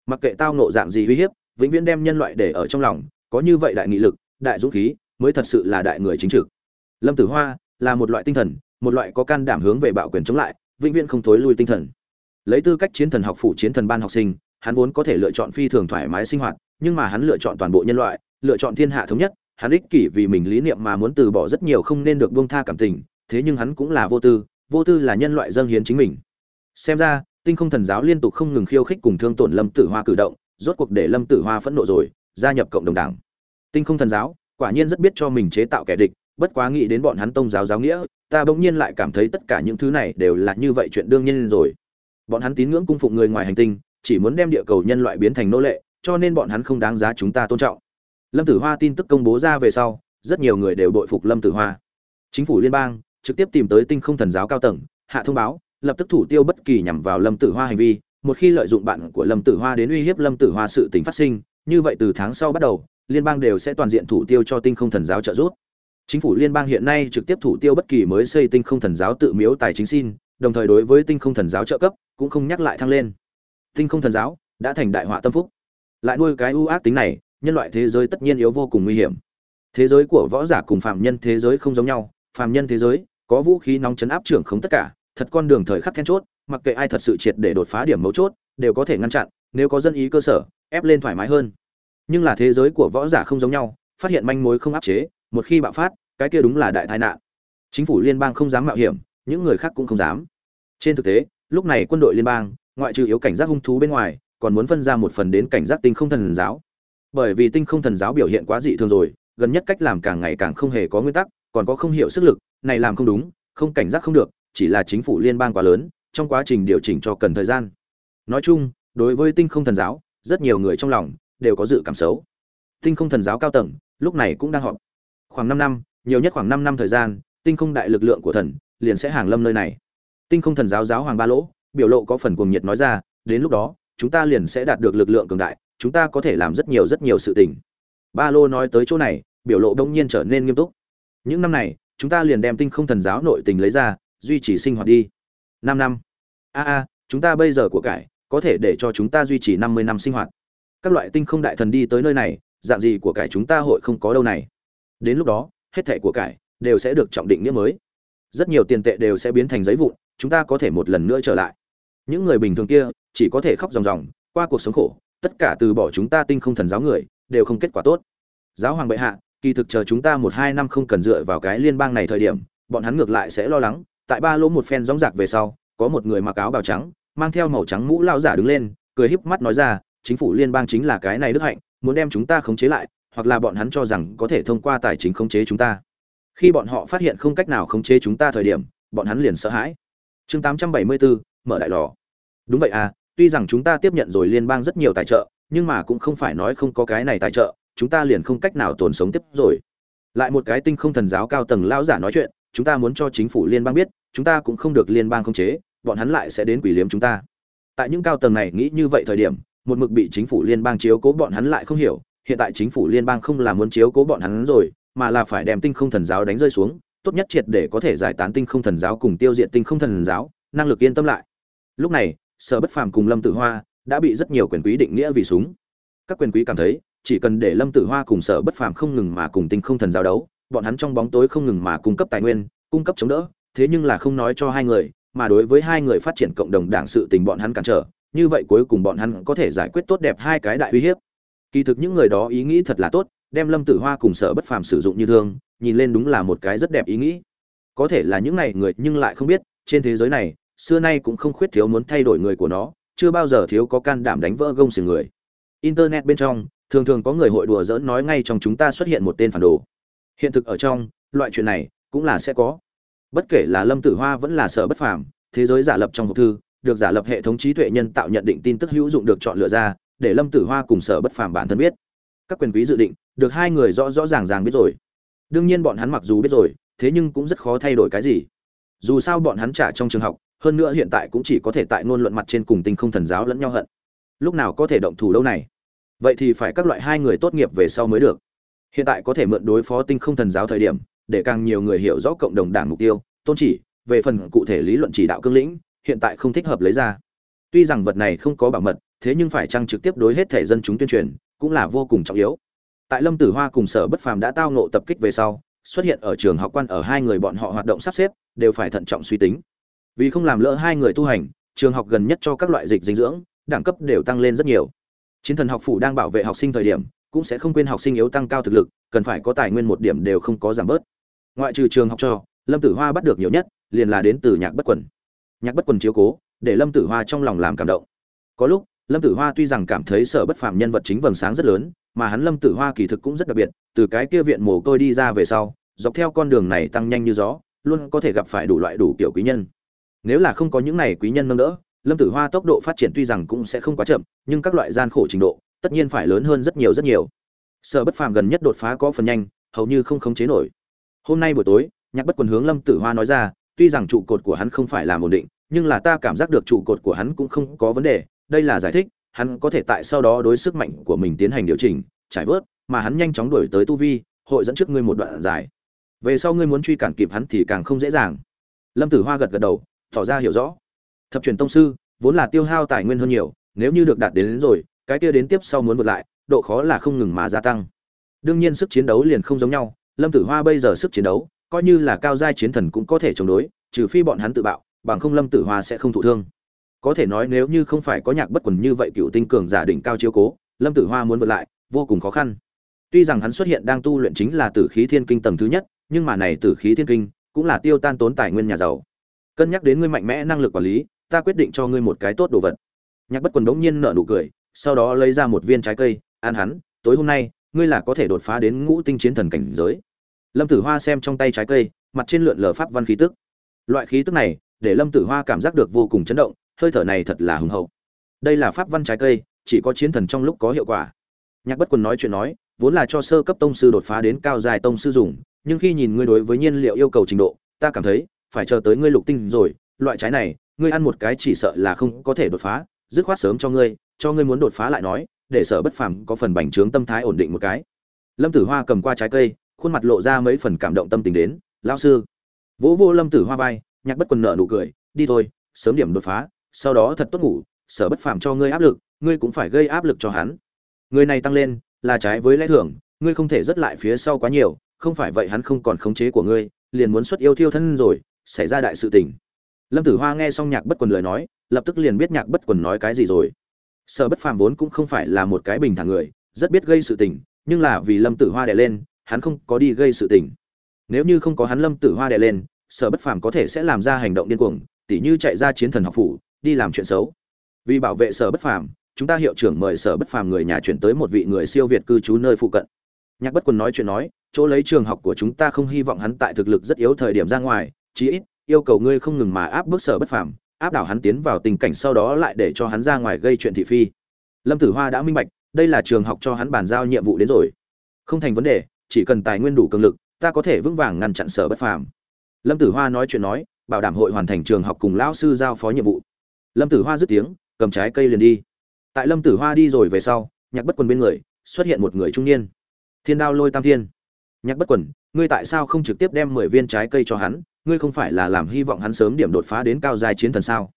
Mặc kệ tao nộ dạng gì uy hiếp, vĩnh viễn đem nhân loại để ở trong lòng, có như vậy đại nghị lực, đại dũng khí, mới thật sự là đại người chính trực. Lâm tử hoa là một loại tinh thần, một loại có can đảm hướng về bạo quyền chống lại vĩnh viễn không thối lui tinh thần. Lấy tư cách chiến thần học phủ chiến thần ban học sinh, hắn vốn có thể lựa chọn phi thường thoải mái sinh hoạt, nhưng mà hắn lựa chọn toàn bộ nhân loại, lựa chọn thiên hạ thống nhất, hắn ích kỷ vì mình lý niệm mà muốn từ bỏ rất nhiều không nên được buông tha cảm tình, thế nhưng hắn cũng là vô tư vô tư là nhân loại dâng hiến chính mình. Xem ra, tinh không thần giáo liên tục không ngừng khiêu khích cùng thương tổn lâm tử hoa cử động, rốt cuộc để lâm tử hoa phẫn nộ rồi, gia nhập cộng đồng đảng. Tinh không thần giáo, quả nhiên rất biết cho mình chế tạo kẻ địch bất quá nghĩ đến bọn hắn tông giáo giáo nghĩa, ta bỗng nhiên lại cảm thấy tất cả những thứ này đều là như vậy chuyện đương nhiên rồi. Bọn hắn tín ngưỡng cung phụng người ngoài hành tinh, chỉ muốn đem địa cầu nhân loại biến thành nô lệ, cho nên bọn hắn không đáng giá chúng ta tôn trọng. Lâm tử hoa tin tức công bố ra về sau, rất nhiều người đều đội phục lâm tử hoa. Chính phủ liên bang trực tiếp tìm tới tinh không thần giáo cao tầng, hạ thông báo, lập tức thủ tiêu bất kỳ nhằm vào lâm tử hoa hành vi, một khi lợi dụng bạn của lâm tử hoa đến uy hiếp lâm tử hoa sự tình phát sinh, như vậy từ tháng sau bắt đầu, liên bang đều sẽ toàn diện thủ tiêu cho tinh không thần giáo trợ giúp chính phủ liên bang hiện nay trực tiếp thủ tiêu bất kỳ mới xây tinh không thần giáo tự miếu tài chính xin, đồng thời đối với tinh không thần giáo trợ cấp, cũng không nhắc lại thăng lên. Tinh không thần giáo đã thành đại họa tâm phúc. Lại nuôi cái ưu ác tính này, nhân loại thế giới tất nhiên yếu vô cùng nguy hiểm. Thế giới của võ giả cùng phạm nhân thế giới không giống nhau phạm nhân thế giới có vũ khí nóng chấn áp trưởng không tất cả, thật con đường thời khắc then chốt, mặc kệ ai thật sự triệt để đột phá điểm mấu chốt, đều có thể ngăn chặn, nếu có dân ý cơ sở, ép lên thoải mái hơn. Nhưng là thế giới của võ giả không giống nhau, phát hiện manh mối không áp chế một khi bạo phát, cái kia đúng là đại tai nạn. Chính phủ liên bang không dám mạo hiểm, những người khác cũng không dám. Trên thực tế, lúc này quân đội liên bang, ngoại trừ yếu cảnh giác hung thú bên ngoài, còn muốn phân ra một phần đến cảnh giác tinh không thần giáo. Bởi vì tinh không thần giáo biểu hiện quá dị thường rồi, gần nhất cách làm càng ngày càng không hề có nguyên tắc, còn có không hiểu sức lực, này làm không đúng, không cảnh giác không được, chỉ là chính phủ liên bang quá lớn, trong quá trình điều chỉnh cho cần thời gian. Nói chung, đối với tinh không thần giáo, rất nhiều người trong lòng đều có dự cảm xấu. Tinh không thần giáo cao tầng, lúc này cũng đang họp khoảng năm năm, nhiều nhất khoảng năm năm thời gian, tinh không đại lực lượng của thần liền sẽ hàng lâm nơi này. Tinh không thần giáo giáo hoàng ba lỗ, biểu lộ có phần cuồng nhiệt nói ra, đến lúc đó, chúng ta liền sẽ đạt được lực lượng cường đại, chúng ta có thể làm rất nhiều rất nhiều sự tình. Ba lô nói tới chỗ này, biểu lộ đông nhiên trở nên nghiêm túc. Những năm này, chúng ta liền đem tinh không thần giáo nội tình lấy ra, duy trì sinh hoạt đi. Năm năm. A a, chúng ta bây giờ của cải, có thể để cho chúng ta duy trì năm mươi năm sinh hoạt. Các loại tinh không đại thần đi tới nơi này, dạng gì của cải chúng ta hội không có đâu này đến lúc đó, hết thẻ của cải đều sẽ được trọng định nghĩa mới. Rất nhiều tiền tệ đều sẽ biến thành giấy vụn, chúng ta có thể một lần nữa trở lại. Những người bình thường kia chỉ có thể khóc ròng ròng, qua cuộc sống khổ, tất cả từ bỏ chúng ta tinh không thần giáo người, đều không kết quả tốt. Giáo hoàng bệ hạ, kỳ thực chờ chúng ta một hai năm không cần dựa vào cái liên bang này thời điểm, bọn hắn ngược lại sẽ lo lắng. Tại ba lỗ một phen gióng giạc về sau, có một người mặc áo bào trắng, mang theo màu trắng mũ lao giả đứng lên, cười híp mắt nói ra, chính phủ liên bang chính là cái này đức hạnh, muốn đem chúng ta khống chế lại hoặc là bọn hắn cho rằng có thể thông qua tài chính khống chế chúng ta. Khi bọn họ phát hiện không cách nào khống chế chúng ta thời điểm bọn hắn liền sợ hãi. Chương 874, mở đại lò. Đúng vậy à tuy rằng chúng ta tiếp nhận rồi liên bang rất nhiều tài trợ nhưng mà cũng không phải nói không có cái này tài trợ chúng ta liền không cách nào tồn sống tiếp rồi. Lại một cái tinh không thần giáo cao tầng lão giả nói chuyện chúng ta muốn cho chính phủ liên bang biết chúng ta cũng không được liên bang khống chế bọn hắn lại sẽ đến quỷ liếm chúng ta. Tại những cao tầng này nghĩ như vậy thời điểm một mực bị chính phủ liên bang chiếu cố bọn hắn lại không hiểu hiện tại chính phủ liên bang không là muốn chiếu cố bọn hắn rồi, mà là phải đem tinh không thần giáo đánh rơi xuống, tốt nhất triệt để có thể giải tán tinh không thần giáo cùng tiêu diệt tinh không thần giáo, năng lực yên tâm lại. Lúc này, sở bất phàm cùng lâm tử hoa đã bị rất nhiều quyền quý định nghĩa vì súng. Các quyền quý cảm thấy, chỉ cần để lâm tử hoa cùng sở bất phàm không ngừng mà cùng tinh không thần giáo đấu, bọn hắn trong bóng tối không ngừng mà cung cấp tài nguyên, cung cấp chống đỡ, thế nhưng là không nói cho hai người, mà đối với hai người phát triển cộng đồng đảng sự tình bọn hắn cản trở, như vậy cuối cùng bọn hắn có thể giải quyết tốt đẹp hai cái đại uy hiếp kỳ thực những người đó ý nghĩ thật là tốt, đem lâm tử hoa cùng sở bất phàm sử dụng như thương, nhìn lên đúng là một cái rất đẹp ý nghĩ. Có thể là những này người nhưng lại không biết, trên thế giới này, xưa nay cũng không khuyết thiếu muốn thay đổi người của nó, chưa bao giờ thiếu có can đảm đánh vỡ gông xiềng người. Internet bên trong, thường thường có người hội đùa dỡn nói ngay trong chúng ta xuất hiện một tên phản đồ. Hiện thực ở trong, loại chuyện này cũng là sẽ có. Bất kể là lâm tử hoa vẫn là sở bất phàm, thế giới giả lập trong hộp thư, được giả lập hệ thống trí tuệ nhân tạo nhận định tin tức hữu dụng được chọn lựa ra để lâm tử hoa cùng sở bất phàm bản thân biết. Các quyền quý dự định, được hai người rõ rõ ràng ràng biết rồi. Đương nhiên bọn hắn mặc dù biết rồi, thế nhưng cũng rất khó thay đổi cái gì. Dù sao bọn hắn trả trong trường học, hơn nữa hiện tại cũng chỉ có thể tại ngôn luận mặt trên cùng tinh không thần giáo lẫn nhau hận. Lúc nào có thể động thủ đâu này? Vậy thì phải các loại hai người tốt nghiệp về sau mới được. Hiện tại có thể mượn đối phó tinh không thần giáo thời điểm, để càng nhiều người hiểu rõ cộng đồng đảng mục tiêu, tôn chỉ, về phần cụ thể lý luận chỉ đạo cương lĩnh, hiện tại không thích hợp lấy ra. Tuy rằng vật này không có bảo mật thế nhưng phải chăng trực tiếp đối hết thể dân chúng tuyên truyền cũng là vô cùng trọng yếu. Tại lâm tử hoa cùng sở bất phàm đã tao nộ tập kích về sau, xuất hiện ở trường học quan ở hai người bọn họ hoạt động sắp xếp, đều phải thận trọng suy tính. Vì không làm lỡ hai người tu hành, trường học gần nhất cho các loại dịch dinh dưỡng, đẳng cấp đều tăng lên rất nhiều. Chiến thần học phủ đang bảo vệ học sinh thời điểm, cũng sẽ không quên học sinh yếu tăng cao thực lực, cần phải có tài nguyên một điểm đều không có giảm bớt. Ngoại trừ trường học cho, lâm tử hoa bắt được nhiều nhất, liền là đến từ nhạc bất quần. Nhạc bất quần chiếu cố, để lâm tử hoa trong lòng làm cảm động. Có lúc lâm tử hoa tuy rằng cảm thấy sở bất phàm nhân vật chính vầng sáng rất lớn, mà hắn lâm tử hoa kỳ thực cũng rất đặc biệt, từ cái kia viện mồ côi đi ra về sau, dọc theo con đường này tăng nhanh như gió, luôn có thể gặp phải đủ loại đủ kiểu quý nhân. Nếu là không có những này quý nhân nâng đỡ, lâm tử hoa tốc độ phát triển tuy rằng cũng sẽ không quá chậm, nhưng các loại gian khổ trình độ, tất nhiên phải lớn hơn rất nhiều rất nhiều. Sở bất phàm gần nhất đột phá có phần nhanh, hầu như không khống chế nổi. Hôm nay buổi tối, nhạc bất quần hướng lâm tử hoa nói ra, tuy rằng trụ cột của hắn không phải là ổn định, nhưng là ta cảm giác được trụ cột của hắn cũng không có vấn đề đây là giải thích hắn có thể tại sau đó đối sức mạnh của mình tiến hành điều chỉnh trải vớt mà hắn nhanh chóng đuổi tới tu vi hội dẫn trước ngươi một đoạn dài. Về sau ngươi muốn truy cản kịp hắn thì càng không dễ dàng. Lâm tử hoa gật gật đầu tỏ ra hiểu rõ. Thập truyền tông sư vốn là tiêu hao tài nguyên hơn nhiều nếu như được đạt đến, đến rồi cái kia đến tiếp sau muốn vượt lại độ khó là không ngừng mà gia tăng. Đương nhiên sức chiến đấu liền không giống nhau lâm tử hoa bây giờ sức chiến đấu coi như là cao giai chiến thần cũng có thể chống đối trừ phi bọn hắn tự bạo bằng không lâm tử hoa sẽ không thụ thương có thể nói nếu như không phải có nhạc bất quần như vậy cựu tinh cường giả đỉnh cao chiếu cố, lâm tử hoa muốn vượt lại, vô cùng khó khăn. Tuy rằng hắn xuất hiện đang tu luyện chính là tử khí thiên kinh tầng thứ nhất, nhưng mà này tử khí thiên kinh cũng là tiêu tan tốn tài nguyên nhà giàu. Cân nhắc đến ngươi mạnh mẽ năng lực quản lý, ta quyết định cho ngươi một cái tốt đồ vật. Nhạc bất quần đống nhiên nở nụ cười, sau đó lấy ra một viên trái cây ăn hắn, tối hôm nay, ngươi là có thể đột phá đến ngũ tinh chiến thần cảnh giới. Lâm tử hoa xem trong tay trái cây, mặt trên lượn lờ pháp văn khí tức. Loại khí tức này để lâm tử hoa cảm giác được vô cùng chấn động hơi thở này thật là hùng hậu. Đây là pháp văn trái cây, chỉ có chiến thần trong lúc có hiệu quả. Nhạc bất quần nói chuyện nói, vốn là cho sơ cấp tông sư đột phá đến cao dài tông sư dùng, nhưng khi nhìn ngươi đối với nhiên liệu yêu cầu trình độ, ta cảm thấy, phải chờ tới ngươi lục tinh rồi, loại trái này, ngươi ăn một cái chỉ sợ là không có thể đột phá, dứt khoát sớm cho ngươi cho ngươi muốn đột phá lại nói, để sở bất phàm có phần bành trướng tâm thái ổn định một cái. Lâm tử hoa cầm qua trái cây, khuôn mặt lộ ra mấy phần cảm động tâm tình đến, lão sư. Vỗ vô lâm tử hoa vai, nhạc bất quần nợ nụ cười, đi thôi, sớm điểm đột phá sau đó thật tốt ngủ, sở bất phàm cho ngươi áp lực, ngươi cũng phải gây áp lực cho hắn. Người này tăng lên, là trái với lẽ thường, ngươi không thể dứt lại phía sau quá nhiều, không phải vậy hắn không còn khống chế của ngươi, liền muốn xuất yêu thiêu thân rồi, xảy ra đại sự tình. Lâm tử hoa nghe xong nhạc bất quần lời nói, lập tức liền biết nhạc bất quần nói cái gì rồi. Sở bất phàm vốn cũng không phải là một cái bình thản người, rất biết gây sự tình, nhưng là vì lâm tử hoa đè lên, hắn không có đi gây sự tình. Nếu như không có hắn lâm tử hoa đè lên, sở bất phàm có thể sẽ làm ra hành động điên cuồng, tỉ như chạy ra chiến thần học phủ đi làm chuyện xấu. Vì bảo vệ sở bất phàm, chúng ta hiệu trưởng mời sở bất phàm người nhà chuyển tới một vị người siêu việt cư trú nơi phụ cận. Nhạc bất quần nói chuyện nói, chỗ lấy trường học của chúng ta không hy vọng hắn tại thực lực rất yếu thời điểm ra ngoài, chí ít, yêu cầu ngươi không ngừng mà áp bức sở bất phàm, áp đảo hắn tiến vào tình cảnh sau đó lại để cho hắn ra ngoài gây chuyện thị phi. Lâm tử hoa đã minh bạch, đây là trường học cho hắn bàn giao nhiệm vụ đến rồi. Không thành vấn đề, chỉ cần tài nguyên đủ cường lực, ta có thể vững vàng ngăn chặn sở bất phàm. Lâm tử hoa nói chuyện nói, bảo đảm hội hoàn thành trường học cùng lão sư giao phó nhiệm vụ lâm tử hoa dứt tiếng, cầm trái cây liền đi. Tại lâm tử hoa đi rồi về sau, nhạc bất quần bên người, xuất hiện một người trung niên. Thiên đao lôi tam thiên. Nhạc bất quần, ngươi tại sao không trực tiếp đem mười viên trái cây cho hắn? Ngươi không phải là làm hy vọng hắn sớm điểm đột phá đến cao giai chiến thần sao?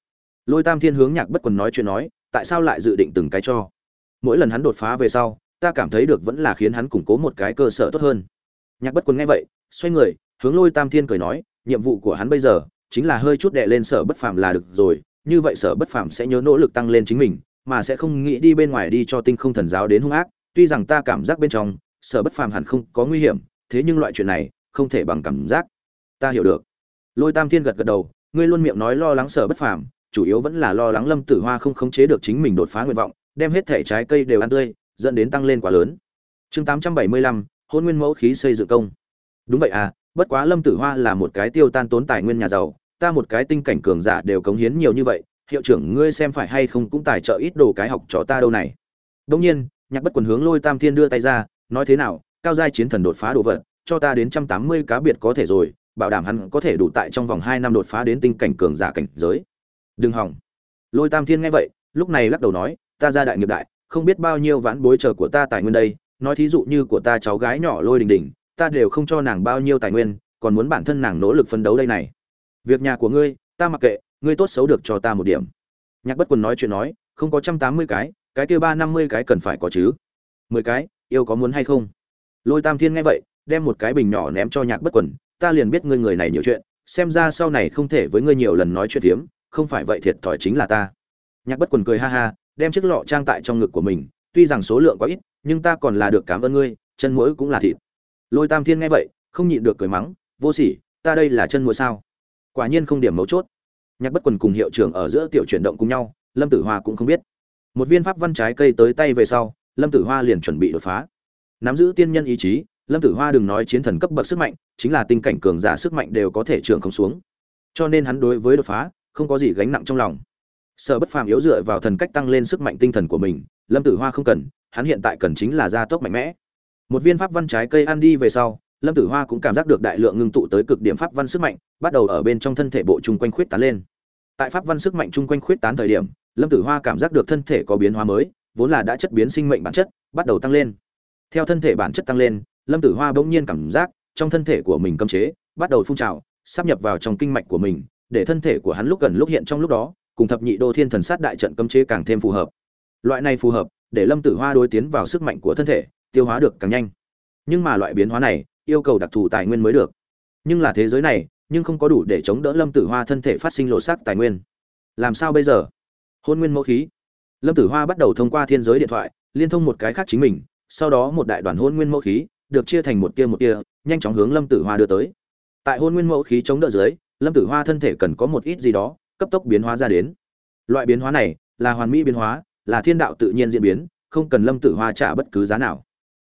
Lôi tam thiên hướng nhạc bất quần nói chuyện nói, tại sao lại dự định từng cái cho? Mỗi lần hắn đột phá về sau, ta cảm thấy được vẫn là khiến hắn củng cố một cái cơ sở tốt hơn. Nhạc bất quần nghe vậy, xoay người, hướng lôi tam thiên cười nói, nhiệm vụ của hắn bây giờ, chính là hơi chút đệ lên sở bất phàm là được rồi như vậy sở bất phàm sẽ nhớ nỗ lực tăng lên chính mình, mà sẽ không nghĩ đi bên ngoài đi cho tinh không thần giáo đến hung ác. Tuy rằng ta cảm giác bên trong, sở bất phàm hẳn không có nguy hiểm, thế nhưng loại chuyện này, không thể bằng cảm giác. Ta hiểu được. Lôi tam thiên gật gật đầu, ngươi luôn miệng nói lo lắng sở bất phàm, chủ yếu vẫn là lo lắng lâm tử hoa không khống chế được chính mình đột phá nguyện vọng, đem hết thể trái cây đều ăn tươi, dẫn đến tăng lên quá lớn. Chương tám trăm bảy mươi lăm, hôn nguyên mẫu khí xây dựng công. Đúng vậy à bất quá lâm tử hoa là một cái tiêu tan tốn tài nguyên nhà giàu ta một cái tinh cảnh cường giả đều cống hiến nhiều như vậy, hiệu trưởng ngươi xem phải hay không cũng tài trợ ít đồ cái học trò ta đâu này. Đương nhiên, nhạc bất quần hướng lôi tam thiên đưa tay ra, nói thế nào, cao giai chiến thần đột phá đồ vật, cho ta đến trăm tám mươi cá biệt có thể rồi, bảo đảm hắn có thể đủ tại trong vòng hai năm đột phá đến tinh cảnh cường giả cảnh giới. Đừng hỏng. Lôi tam thiên nghe vậy, lúc này lắc đầu nói, ta ra đại nghiệp đại, không biết bao nhiêu vãn bối chờ của ta tài nguyên đây, nói thí dụ như của ta cháu gái nhỏ lôi đình đình, ta đều không cho nàng bao nhiêu tài nguyên, còn muốn bản thân nàng nỗ lực phấn đấu đây này việc nhà của ngươi, ta mặc kệ, ngươi tốt xấu được cho ta một điểm. Nhạc bất quần nói chuyện nói, không có trăm tám mươi cái cái kia ba năm mươi cái cần phải có chứ. Mười cái, yêu có muốn hay không? Lôi tam thiên nghe vậy, đem một cái bình nhỏ ném cho nhạc bất quần, ta liền biết ngươi người này nhiều chuyện, xem ra sau này không thể với ngươi nhiều lần nói chuyện phiếm, không phải vậy thiệt thòi chính là ta. Nhạc bất quần cười ha ha, đem chiếc lọ trang tại trong ngực của mình, tuy rằng số lượng quá ít, nhưng ta còn là được cảm ơn ngươi, chân mũi cũng là thịt. Lôi tam thiên nghe vậy, không nhịn được cười mắng, vô sỉ, ta đây là chân mũi sao? Quả nhiên không điểm mấu chốt. Nhạc bất quần cùng hiệu trưởng ở giữa tiểu chuyển động cùng nhau, lâm tử hoa cũng không biết. Một viên pháp văn trái cây tới tay về sau, lâm tử hoa liền chuẩn bị đột phá. Nắm giữ tiên nhân ý chí, lâm tử hoa đừng nói chiến thần cấp bậc sức mạnh, chính là tinh cảnh cường giả sức mạnh đều có thể trường không xuống. Cho nên hắn đối với đột phá, không có gì gánh nặng trong lòng. Sở bất phàm yếu dựa vào thần cách tăng lên sức mạnh tinh thần của mình, lâm tử hoa không cần, hắn hiện tại cần chính là gia tốc mạnh mẽ. Một viên pháp văn trái cây ăn đi về sau lâm tử hoa cũng cảm giác được đại lượng ngưng tụ tới cực điểm pháp văn sức mạnh, bắt đầu ở bên trong thân thể bộ chung quanh khuyết tán lên. Tại pháp văn sức mạnh chung quanh khuyết tán thời điểm, lâm tử hoa cảm giác được thân thể có biến hóa mới, vốn là đã chất biến sinh mệnh bản chất, bắt đầu tăng lên. Theo thân thể bản chất tăng lên, lâm tử hoa bỗng nhiên cảm giác trong thân thể của mình cấm chế, bắt đầu phun trào sắp nhập vào trong kinh mạch của mình, để thân thể của hắn lúc gần lúc hiện trong lúc đó, cùng thập nhị đô thiên thần sát đại trận cấm chế càng thêm phù hợp. Loại này phù hợp, để lâm tử hoa đối tiến vào sức mạnh của thân thể, tiêu hóa được càng nhanh. Nhưng mà loại biến hóa này yêu cầu đặc thù tài nguyên mới được. Nhưng là thế giới này, nhưng không có đủ để chống đỡ lâm tử hoa thân thể phát sinh lộ sắc tài nguyên. Làm sao bây giờ? Hôn nguyên mẫu khí. Lâm tử hoa bắt đầu thông qua thiên giới điện thoại, liên thông một cái khác chính mình, sau đó một đại đoàn hôn nguyên mẫu khí, được chia thành một tia một tia, nhanh chóng hướng lâm tử hoa đưa tới. Tại hôn nguyên mẫu khí chống đỡ dưới, lâm tử hoa thân thể cần có một ít gì đó, cấp tốc biến hóa ra đến. Loại biến hóa này là hoàn mỹ biến hóa, là thiên đạo tự nhiên diễn biến, không cần lâm tử hoa trả bất cứ giá nào.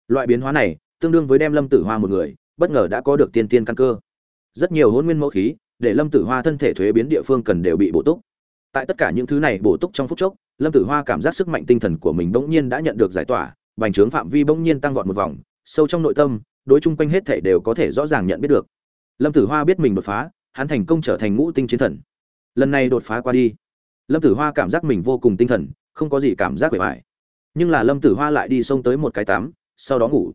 Loại biến hóa này tương đương với đem lâm tử hoa một người, bất ngờ đã có được tiên tiên căn cơ. Rất nhiều hôn nguyên mẫu khí, để lâm tử hoa thân thể thuế biến địa phương cần đều bị bổ túc. Tại tất cả những thứ này bổ túc trong phút chốc, lâm tử hoa cảm giác sức mạnh tinh thần của mình bỗng nhiên đã nhận được giải tỏa, bành trướng phạm vi bỗng nhiên tăng vọt một vòng, sâu trong nội tâm, đối chung quanh hết thể đều có thể rõ ràng nhận biết được. Lâm tử hoa biết mình đột phá, hắn thành công trở thành ngũ tinh chiến thần. Lần này đột phá qua đi, lâm tử hoa cảm giác mình vô cùng tinh thần, không có gì cảm giác bề bài nhưng là lâm tử hoa lại đi xông tới một cái tắm, sau đó ngủ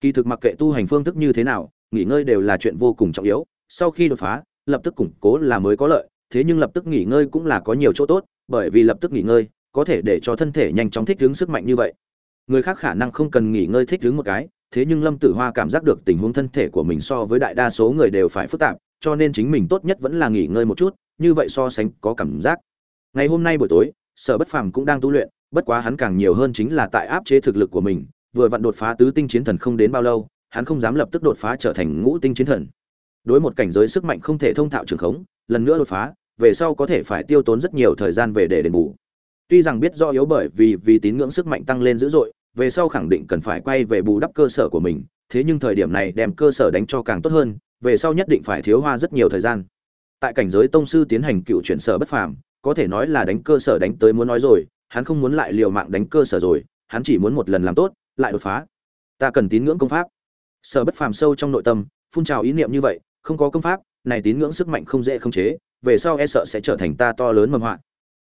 kỳ thực mặc kệ tu hành phương thức như thế nào, nghỉ ngơi đều là chuyện vô cùng trọng yếu. Sau khi đột phá, lập tức củng cố là mới có lợi, thế nhưng lập tức nghỉ ngơi cũng là có nhiều chỗ tốt, bởi vì lập tức nghỉ ngơi có thể để cho thân thể nhanh chóng thích ứng sức mạnh như vậy. Người khác khả năng không cần nghỉ ngơi thích ứng một cái, thế nhưng lâm tử hoa cảm giác được tình huống thân thể của mình so với đại đa số người đều phải phức tạp, cho nên chính mình tốt nhất vẫn là nghỉ ngơi một chút, như vậy so sánh có cảm giác. Ngày hôm nay buổi tối, sở bất phàm cũng đang tu luyện, bất quá hắn càng nhiều hơn chính là tại áp chế thực lực của mình vừa vặn đột phá tứ tinh chiến thần không đến bao lâu, hắn không dám lập tức đột phá trở thành ngũ tinh chiến thần. Đối một cảnh giới sức mạnh không thể thông thạo trường khống, lần nữa đột phá, về sau có thể phải tiêu tốn rất nhiều thời gian về để đền bù. Tuy rằng biết do yếu bởi vì vì tín ngưỡng sức mạnh tăng lên dữ dội, về sau khẳng định cần phải quay về bù đắp cơ sở của mình, thế nhưng thời điểm này đem cơ sở đánh cho càng tốt hơn, về sau nhất định phải thiếu hoa rất nhiều thời gian. Tại cảnh giới tông sư tiến hành cựu chuyển sở bất phàm, có thể nói là đánh cơ sở đánh tới muốn nói rồi, hắn không muốn lại liều mạng đánh cơ sở rồi, hắn chỉ muốn một lần làm tốt lại đột phá. Ta cần tín ngưỡng công pháp. Sở bất phàm sâu trong nội tâm, phun trào ý niệm như vậy, không có công pháp, này tín ngưỡng sức mạnh không dễ không chế, về sau e sợ sẽ trở thành ta to lớn mầm họa.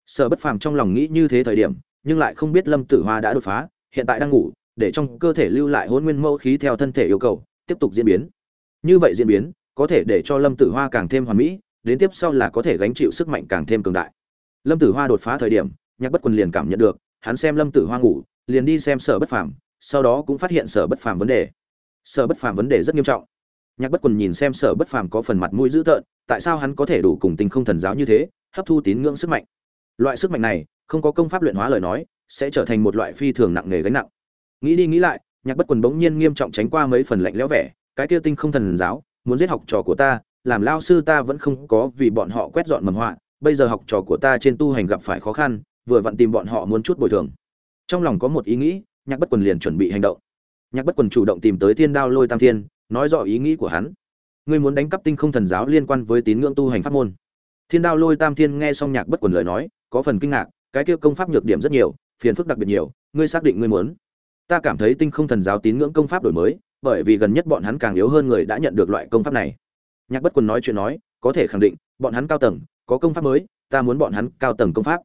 Sở bất phàm trong lòng nghĩ như thế thời điểm, nhưng lại không biết lâm tử hoa đã đột phá, hiện tại đang ngủ, để trong cơ thể lưu lại hôn nguyên mẫu khí theo thân thể yêu cầu, tiếp tục diễn biến. Như vậy diễn biến, có thể để cho lâm tử hoa càng thêm hoàn mỹ, đến tiếp sau là có thể gánh chịu sức mạnh càng thêm cường đại. Lâm tử hoa đột phá thời điểm, nhạc bất quần liền cảm nhận được, hắn xem lâm tử hoa ngủ, liền đi xem sở bất phàm sau đó cũng phát hiện sở bất phàm vấn đề. Sở bất phàm vấn đề rất nghiêm trọng. Nhạc bất quần nhìn xem sở bất phàm có phần mặt mũi dữ tợn, tại sao hắn có thể đủ cùng tình không thần giáo như thế, hấp thu tín ngưỡng sức mạnh? Loại sức mạnh này, không có công pháp luyện hóa lời nói, sẽ trở thành một loại phi thường nặng nề gánh nặng. Nghĩ đi nghĩ lại, nhạc bất quần bỗng nhiên nghiêm trọng tránh qua mấy phần lạnh lẽo vẻ, cái kia tinh không thần giáo, muốn giết học trò của ta, làm lao sư ta vẫn không có vì bọn họ quét dọn mầm họa, bây giờ học trò của ta trên tu hành gặp phải khó khăn, vừa vặn tìm bọn họ muốn chút bồi thường. Trong lòng có một ý nghĩ nhạc bất quần liền chuẩn bị hành động. Nhạc bất quần chủ động tìm tới thiên đao lôi tam thiên, nói rõ ý nghĩ của hắn. Ngươi muốn đánh cắp tinh không thần giáo liên quan với tín ngưỡng tu hành pháp môn. Thiên đao lôi tam thiên nghe xong nhạc bất quần lời nói, có phần kinh ngạc, cái kia công pháp nhược điểm rất nhiều, phiền phức đặc biệt nhiều, ngươi xác định ngươi muốn. Ta cảm thấy tinh không thần giáo tín ngưỡng công pháp đổi mới, bởi vì gần nhất bọn hắn càng yếu hơn người đã nhận được loại công pháp này. Nhạc bất quần nói chuyện nói, có thể khẳng định, bọn hắn cao tầng, có công pháp mới, ta muốn bọn hắn cao tầng công pháp.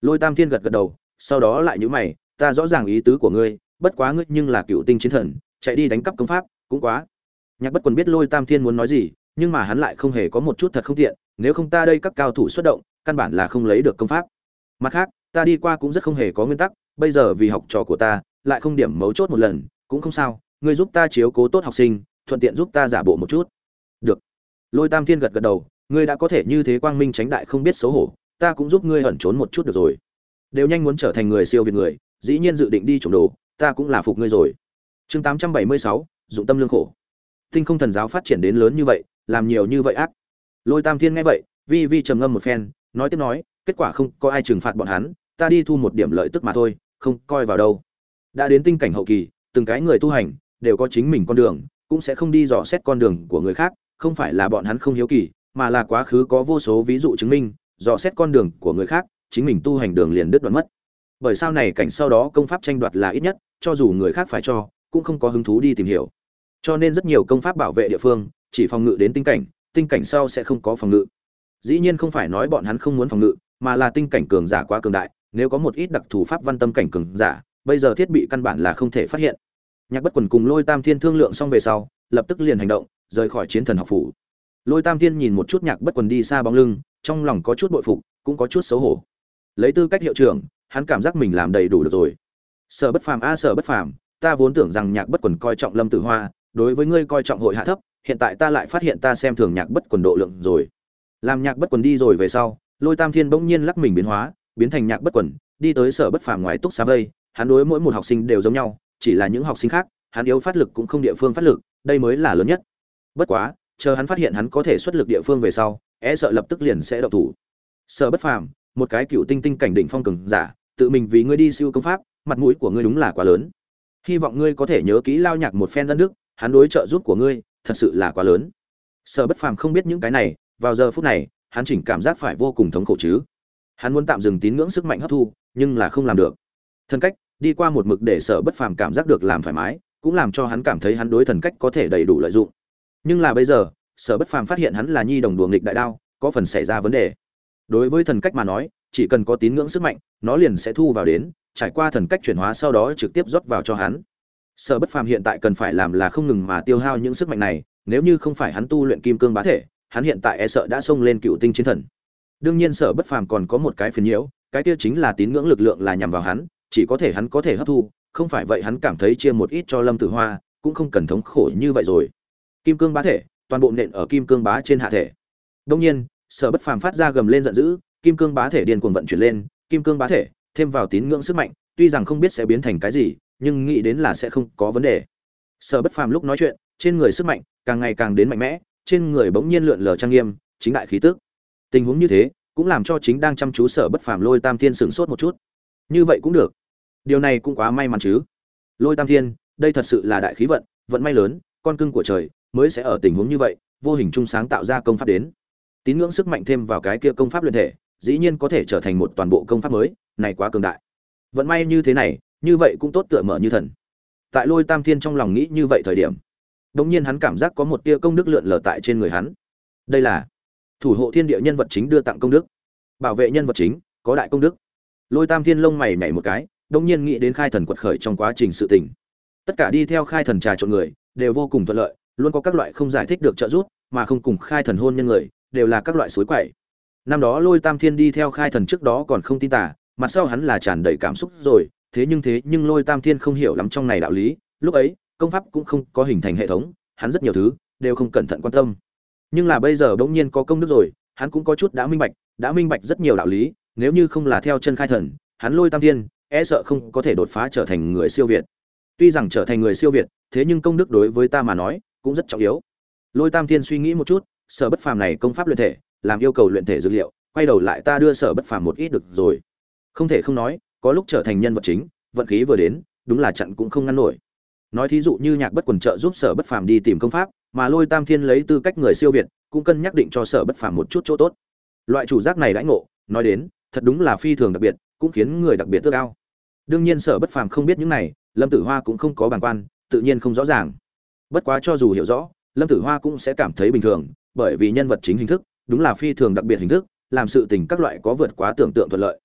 Lôi tam thiên gật gật đầu, sau đó lại nhữ mày ta rõ ràng ý tứ của ngươi, bất quá ngươi nhưng là cựu tinh chiến thần, chạy đi đánh cắp công pháp, cũng quá. Nhạc bất quần biết lôi tam thiên muốn nói gì, nhưng mà hắn lại không hề có một chút thật không tiện, nếu không ta đây các cao thủ xuất động, căn bản là không lấy được công pháp. Mặt khác, ta đi qua cũng rất không hề có nguyên tắc, bây giờ vì học trò của ta, lại không điểm mấu chốt một lần, cũng không sao, ngươi giúp ta chiếu cố tốt học sinh, thuận tiện giúp ta giả bộ một chút. Được. Lôi tam thiên gật gật đầu, ngươi đã có thể như thế quang minh tránh đại không biết xấu hổ, ta cũng giúp ngươi ẩn trốn một chút được rồi. Đều nhanh muốn trở thành người siêu việt người dĩ nhiên dự định đi trộm đồ, ta cũng là phục ngươi rồi. Chương tám trăm bảy mươi sáu, dụng tâm lương khổ. Tinh không thần giáo phát triển đến lớn như vậy, làm nhiều như vậy ác. Lôi tam thiên nghe vậy, vi vi trầm ngâm một phen, nói tiếp nói, kết quả không có ai trừng phạt bọn hắn, ta đi thu một điểm lợi tức mà thôi, không coi vào đâu. Đã đến tinh cảnh hậu kỳ, từng cái người tu hành đều có chính mình con đường, cũng sẽ không đi dò xét con đường của người khác, không phải là bọn hắn không hiếu kỳ, mà là quá khứ có vô số ví dụ chứng minh, dò xét con đường của người khác, chính mình tu hành đường liền đứt đoạn mất bởi sao này cảnh sau đó công pháp tranh đoạt là ít nhất, cho dù người khác phải cho, cũng không có hứng thú đi tìm hiểu. Cho nên rất nhiều công pháp bảo vệ địa phương, chỉ phòng ngự đến tinh cảnh tinh cảnh sau sẽ không có phòng ngự. Dĩ nhiên không phải nói bọn hắn không muốn phòng ngự, mà là tinh cảnh cường giả quá cường đại, nếu có một ít đặc thù pháp văn tâm cảnh cường giả, bây giờ thiết bị căn bản là không thể phát hiện. Nhạc bất quần cùng lôi tam thiên thương lượng xong về sau, lập tức liền hành động, rời khỏi chiến thần học phủ. Lôi tam thiên nhìn một chút nhạc bất quần đi xa bóng lưng, trong lòng có chút bội phục, cũng có chút xấu hổ. Lấy tư cách hiệu trưởng hắn cảm giác mình làm đầy đủ được rồi. Sở bất phàm a, sở bất phàm, ta vốn tưởng rằng nhạc bất quần coi trọng lâm tử hoa, đối với ngươi coi trọng hội hạ thấp, hiện tại ta lại phát hiện ta xem thường nhạc bất quần độ lượng rồi. Làm nhạc bất quần đi rồi về sau, lôi tam thiên bỗng nhiên lắc mình biến hóa, biến thành nhạc bất quần, đi tới sở bất phàm ngoài túc xá vây, hắn đối mỗi một học sinh đều giống nhau, chỉ là những học sinh khác, hắn yếu phát lực cũng không địa phương phát lực, đây mới là lớn nhất. Bất quá, chờ hắn phát hiện hắn có thể xuất lực địa phương về sau e sợ lập tức liền sẽ đậu thủ. Sở bất phàm, một cái cựu tinh tinh cảnh đỉnh phong cường giả tự mình vì ngươi đi siêu công pháp, mặt mũi của ngươi đúng là quá lớn. Hy vọng ngươi có thể nhớ kỹ lao nhạc một phen đất nước, hắn đối trợ giúp của ngươi, thật sự là quá lớn. Sở bất phàm không biết những cái này, vào giờ phút này, hắn chỉnh cảm giác phải vô cùng thống khổ chứ. Hắn muốn tạm dừng tín ngưỡng sức mạnh hấp thu, nhưng là không làm được. Thân cách, đi qua một mực để sở bất phàm cảm giác được làm thoải mái, cũng làm cho hắn cảm thấy hắn đối thần cách có thể đầy đủ lợi dụng. Nhưng là bây giờ, sở bất phàm phát hiện hắn là nhi đồng đùa nghịch đại đao, có phần xảy ra vấn đề. Đối với thần cách mà nói chỉ cần có tín ngưỡng sức mạnh, nó liền sẽ thu vào đến, trải qua thần cách chuyển hóa sau đó trực tiếp rót vào cho hắn. Sở bất phàm hiện tại cần phải làm là không ngừng mà tiêu hao những sức mạnh này, nếu như không phải hắn tu luyện kim cương bá thể, hắn hiện tại e sợ đã xông lên cựu tinh chiến thần. Đương nhiên sở bất phàm còn có một cái phiền nhiễu, cái kia chính là tín ngưỡng lực lượng là nhằm vào hắn, chỉ có thể hắn có thể hấp thu, không phải vậy hắn cảm thấy chia một ít cho lâm tử hoa, cũng không cần thống khổ như vậy rồi. Kim cương bá thể, toàn bộ nện ở kim cương bá trên hạ thể. Đương nhiên, sở bất phàm phát ra gầm lên giận dữ kim cương bá thể điên cuồng vận chuyển lên, kim cương bá thể, thêm vào tín ngưỡng sức mạnh, tuy rằng không biết sẽ biến thành cái gì, nhưng nghĩ đến là sẽ không có vấn đề. Sở bất phàm lúc nói chuyện, trên người sức mạnh càng ngày càng đến mạnh mẽ, trên người bỗng nhiên lượn lờ trang nghiêm, chính đại khí tức. Tình huống như thế, cũng làm cho chính đang chăm chú sở bất phàm lôi tam thiên sửng sốt một chút. Như vậy cũng được. Điều này cũng quá may mắn chứ. Lôi tam thiên, đây thật sự là đại khí vận vận may lớn, con cưng của trời, mới sẽ ở tình huống như vậy, vô hình trung sáng tạo ra công pháp đến. Tín ngưỡng sức mạnh thêm vào cái kia công pháp luyện thể dĩ nhiên có thể trở thành một toàn bộ công pháp mới, này quá cường đại. Vận may như thế này, như vậy cũng tốt tựa mở như thần. Tại lôi tam thiên trong lòng nghĩ như vậy thời điểm, đống nhiên hắn cảm giác có một tia công đức lượn lờ tại trên người hắn. Đây là thủ hộ thiên địa nhân vật chính đưa tặng công đức, bảo vệ nhân vật chính, có đại công đức. Lôi tam thiên lông mày nhảy một cái, đống nhiên nghĩ đến khai thần quật khởi trong quá trình sự tình. Tất cả đi theo khai thần trà trộn người, đều vô cùng thuận lợi, luôn có các loại không giải thích được trợ giúp, mà không cùng khai thần hôn nhân người, đều là các loại suối quậy năm đó lôi tam thiên đi theo khai thần trước đó còn không tin tả mặt sau hắn là tràn đầy cảm xúc rồi, thế nhưng thế nhưng lôi tam thiên không hiểu lắm trong này đạo lý, lúc ấy, công pháp cũng không có hình thành hệ thống, hắn rất nhiều thứ, đều không cẩn thận quan tâm. Nhưng là bây giờ bỗng nhiên có công đức rồi, hắn cũng có chút đã minh bạch, đã minh bạch rất nhiều đạo lý, nếu như không là theo chân khai thần, hắn lôi tam thiên e sợ không có thể đột phá trở thành người siêu việt. Tuy rằng trở thành người siêu việt, thế nhưng công đức đối với ta mà nói, cũng rất trọng yếu. Lôi tam thiên suy nghĩ một chút, sở bất phàm này công pháp luyện thể làm yêu cầu luyện thể dữ liệu, quay đầu lại ta đưa sở bất phàm một ít được rồi. Không thể không nói, có lúc trở thành nhân vật chính, vận khí vừa đến, đúng là chặn cũng không ngăn nổi. Nói thí dụ như nhạc bất quần trợ giúp sở bất phàm đi tìm công pháp, mà lôi tam thiên lấy tư cách người siêu việt, cũng cân nhắc định cho sở bất phàm một chút chỗ tốt. Loại chủ giác này đãi ngộ, nói đến, thật đúng là phi thường đặc biệt, cũng khiến người đặc biệt tước cao đương nhiên sở bất phàm không biết những này, lâm tử hoa cũng không có bàn quan, tự nhiên không rõ ràng. Bất quá cho dù hiểu rõ, lâm tử hoa cũng sẽ cảm thấy bình thường, bởi vì nhân vật chính hình thức đúng là phi thường đặc biệt hình thức, làm sự tình các loại có vượt quá tưởng tượng thuận lợi.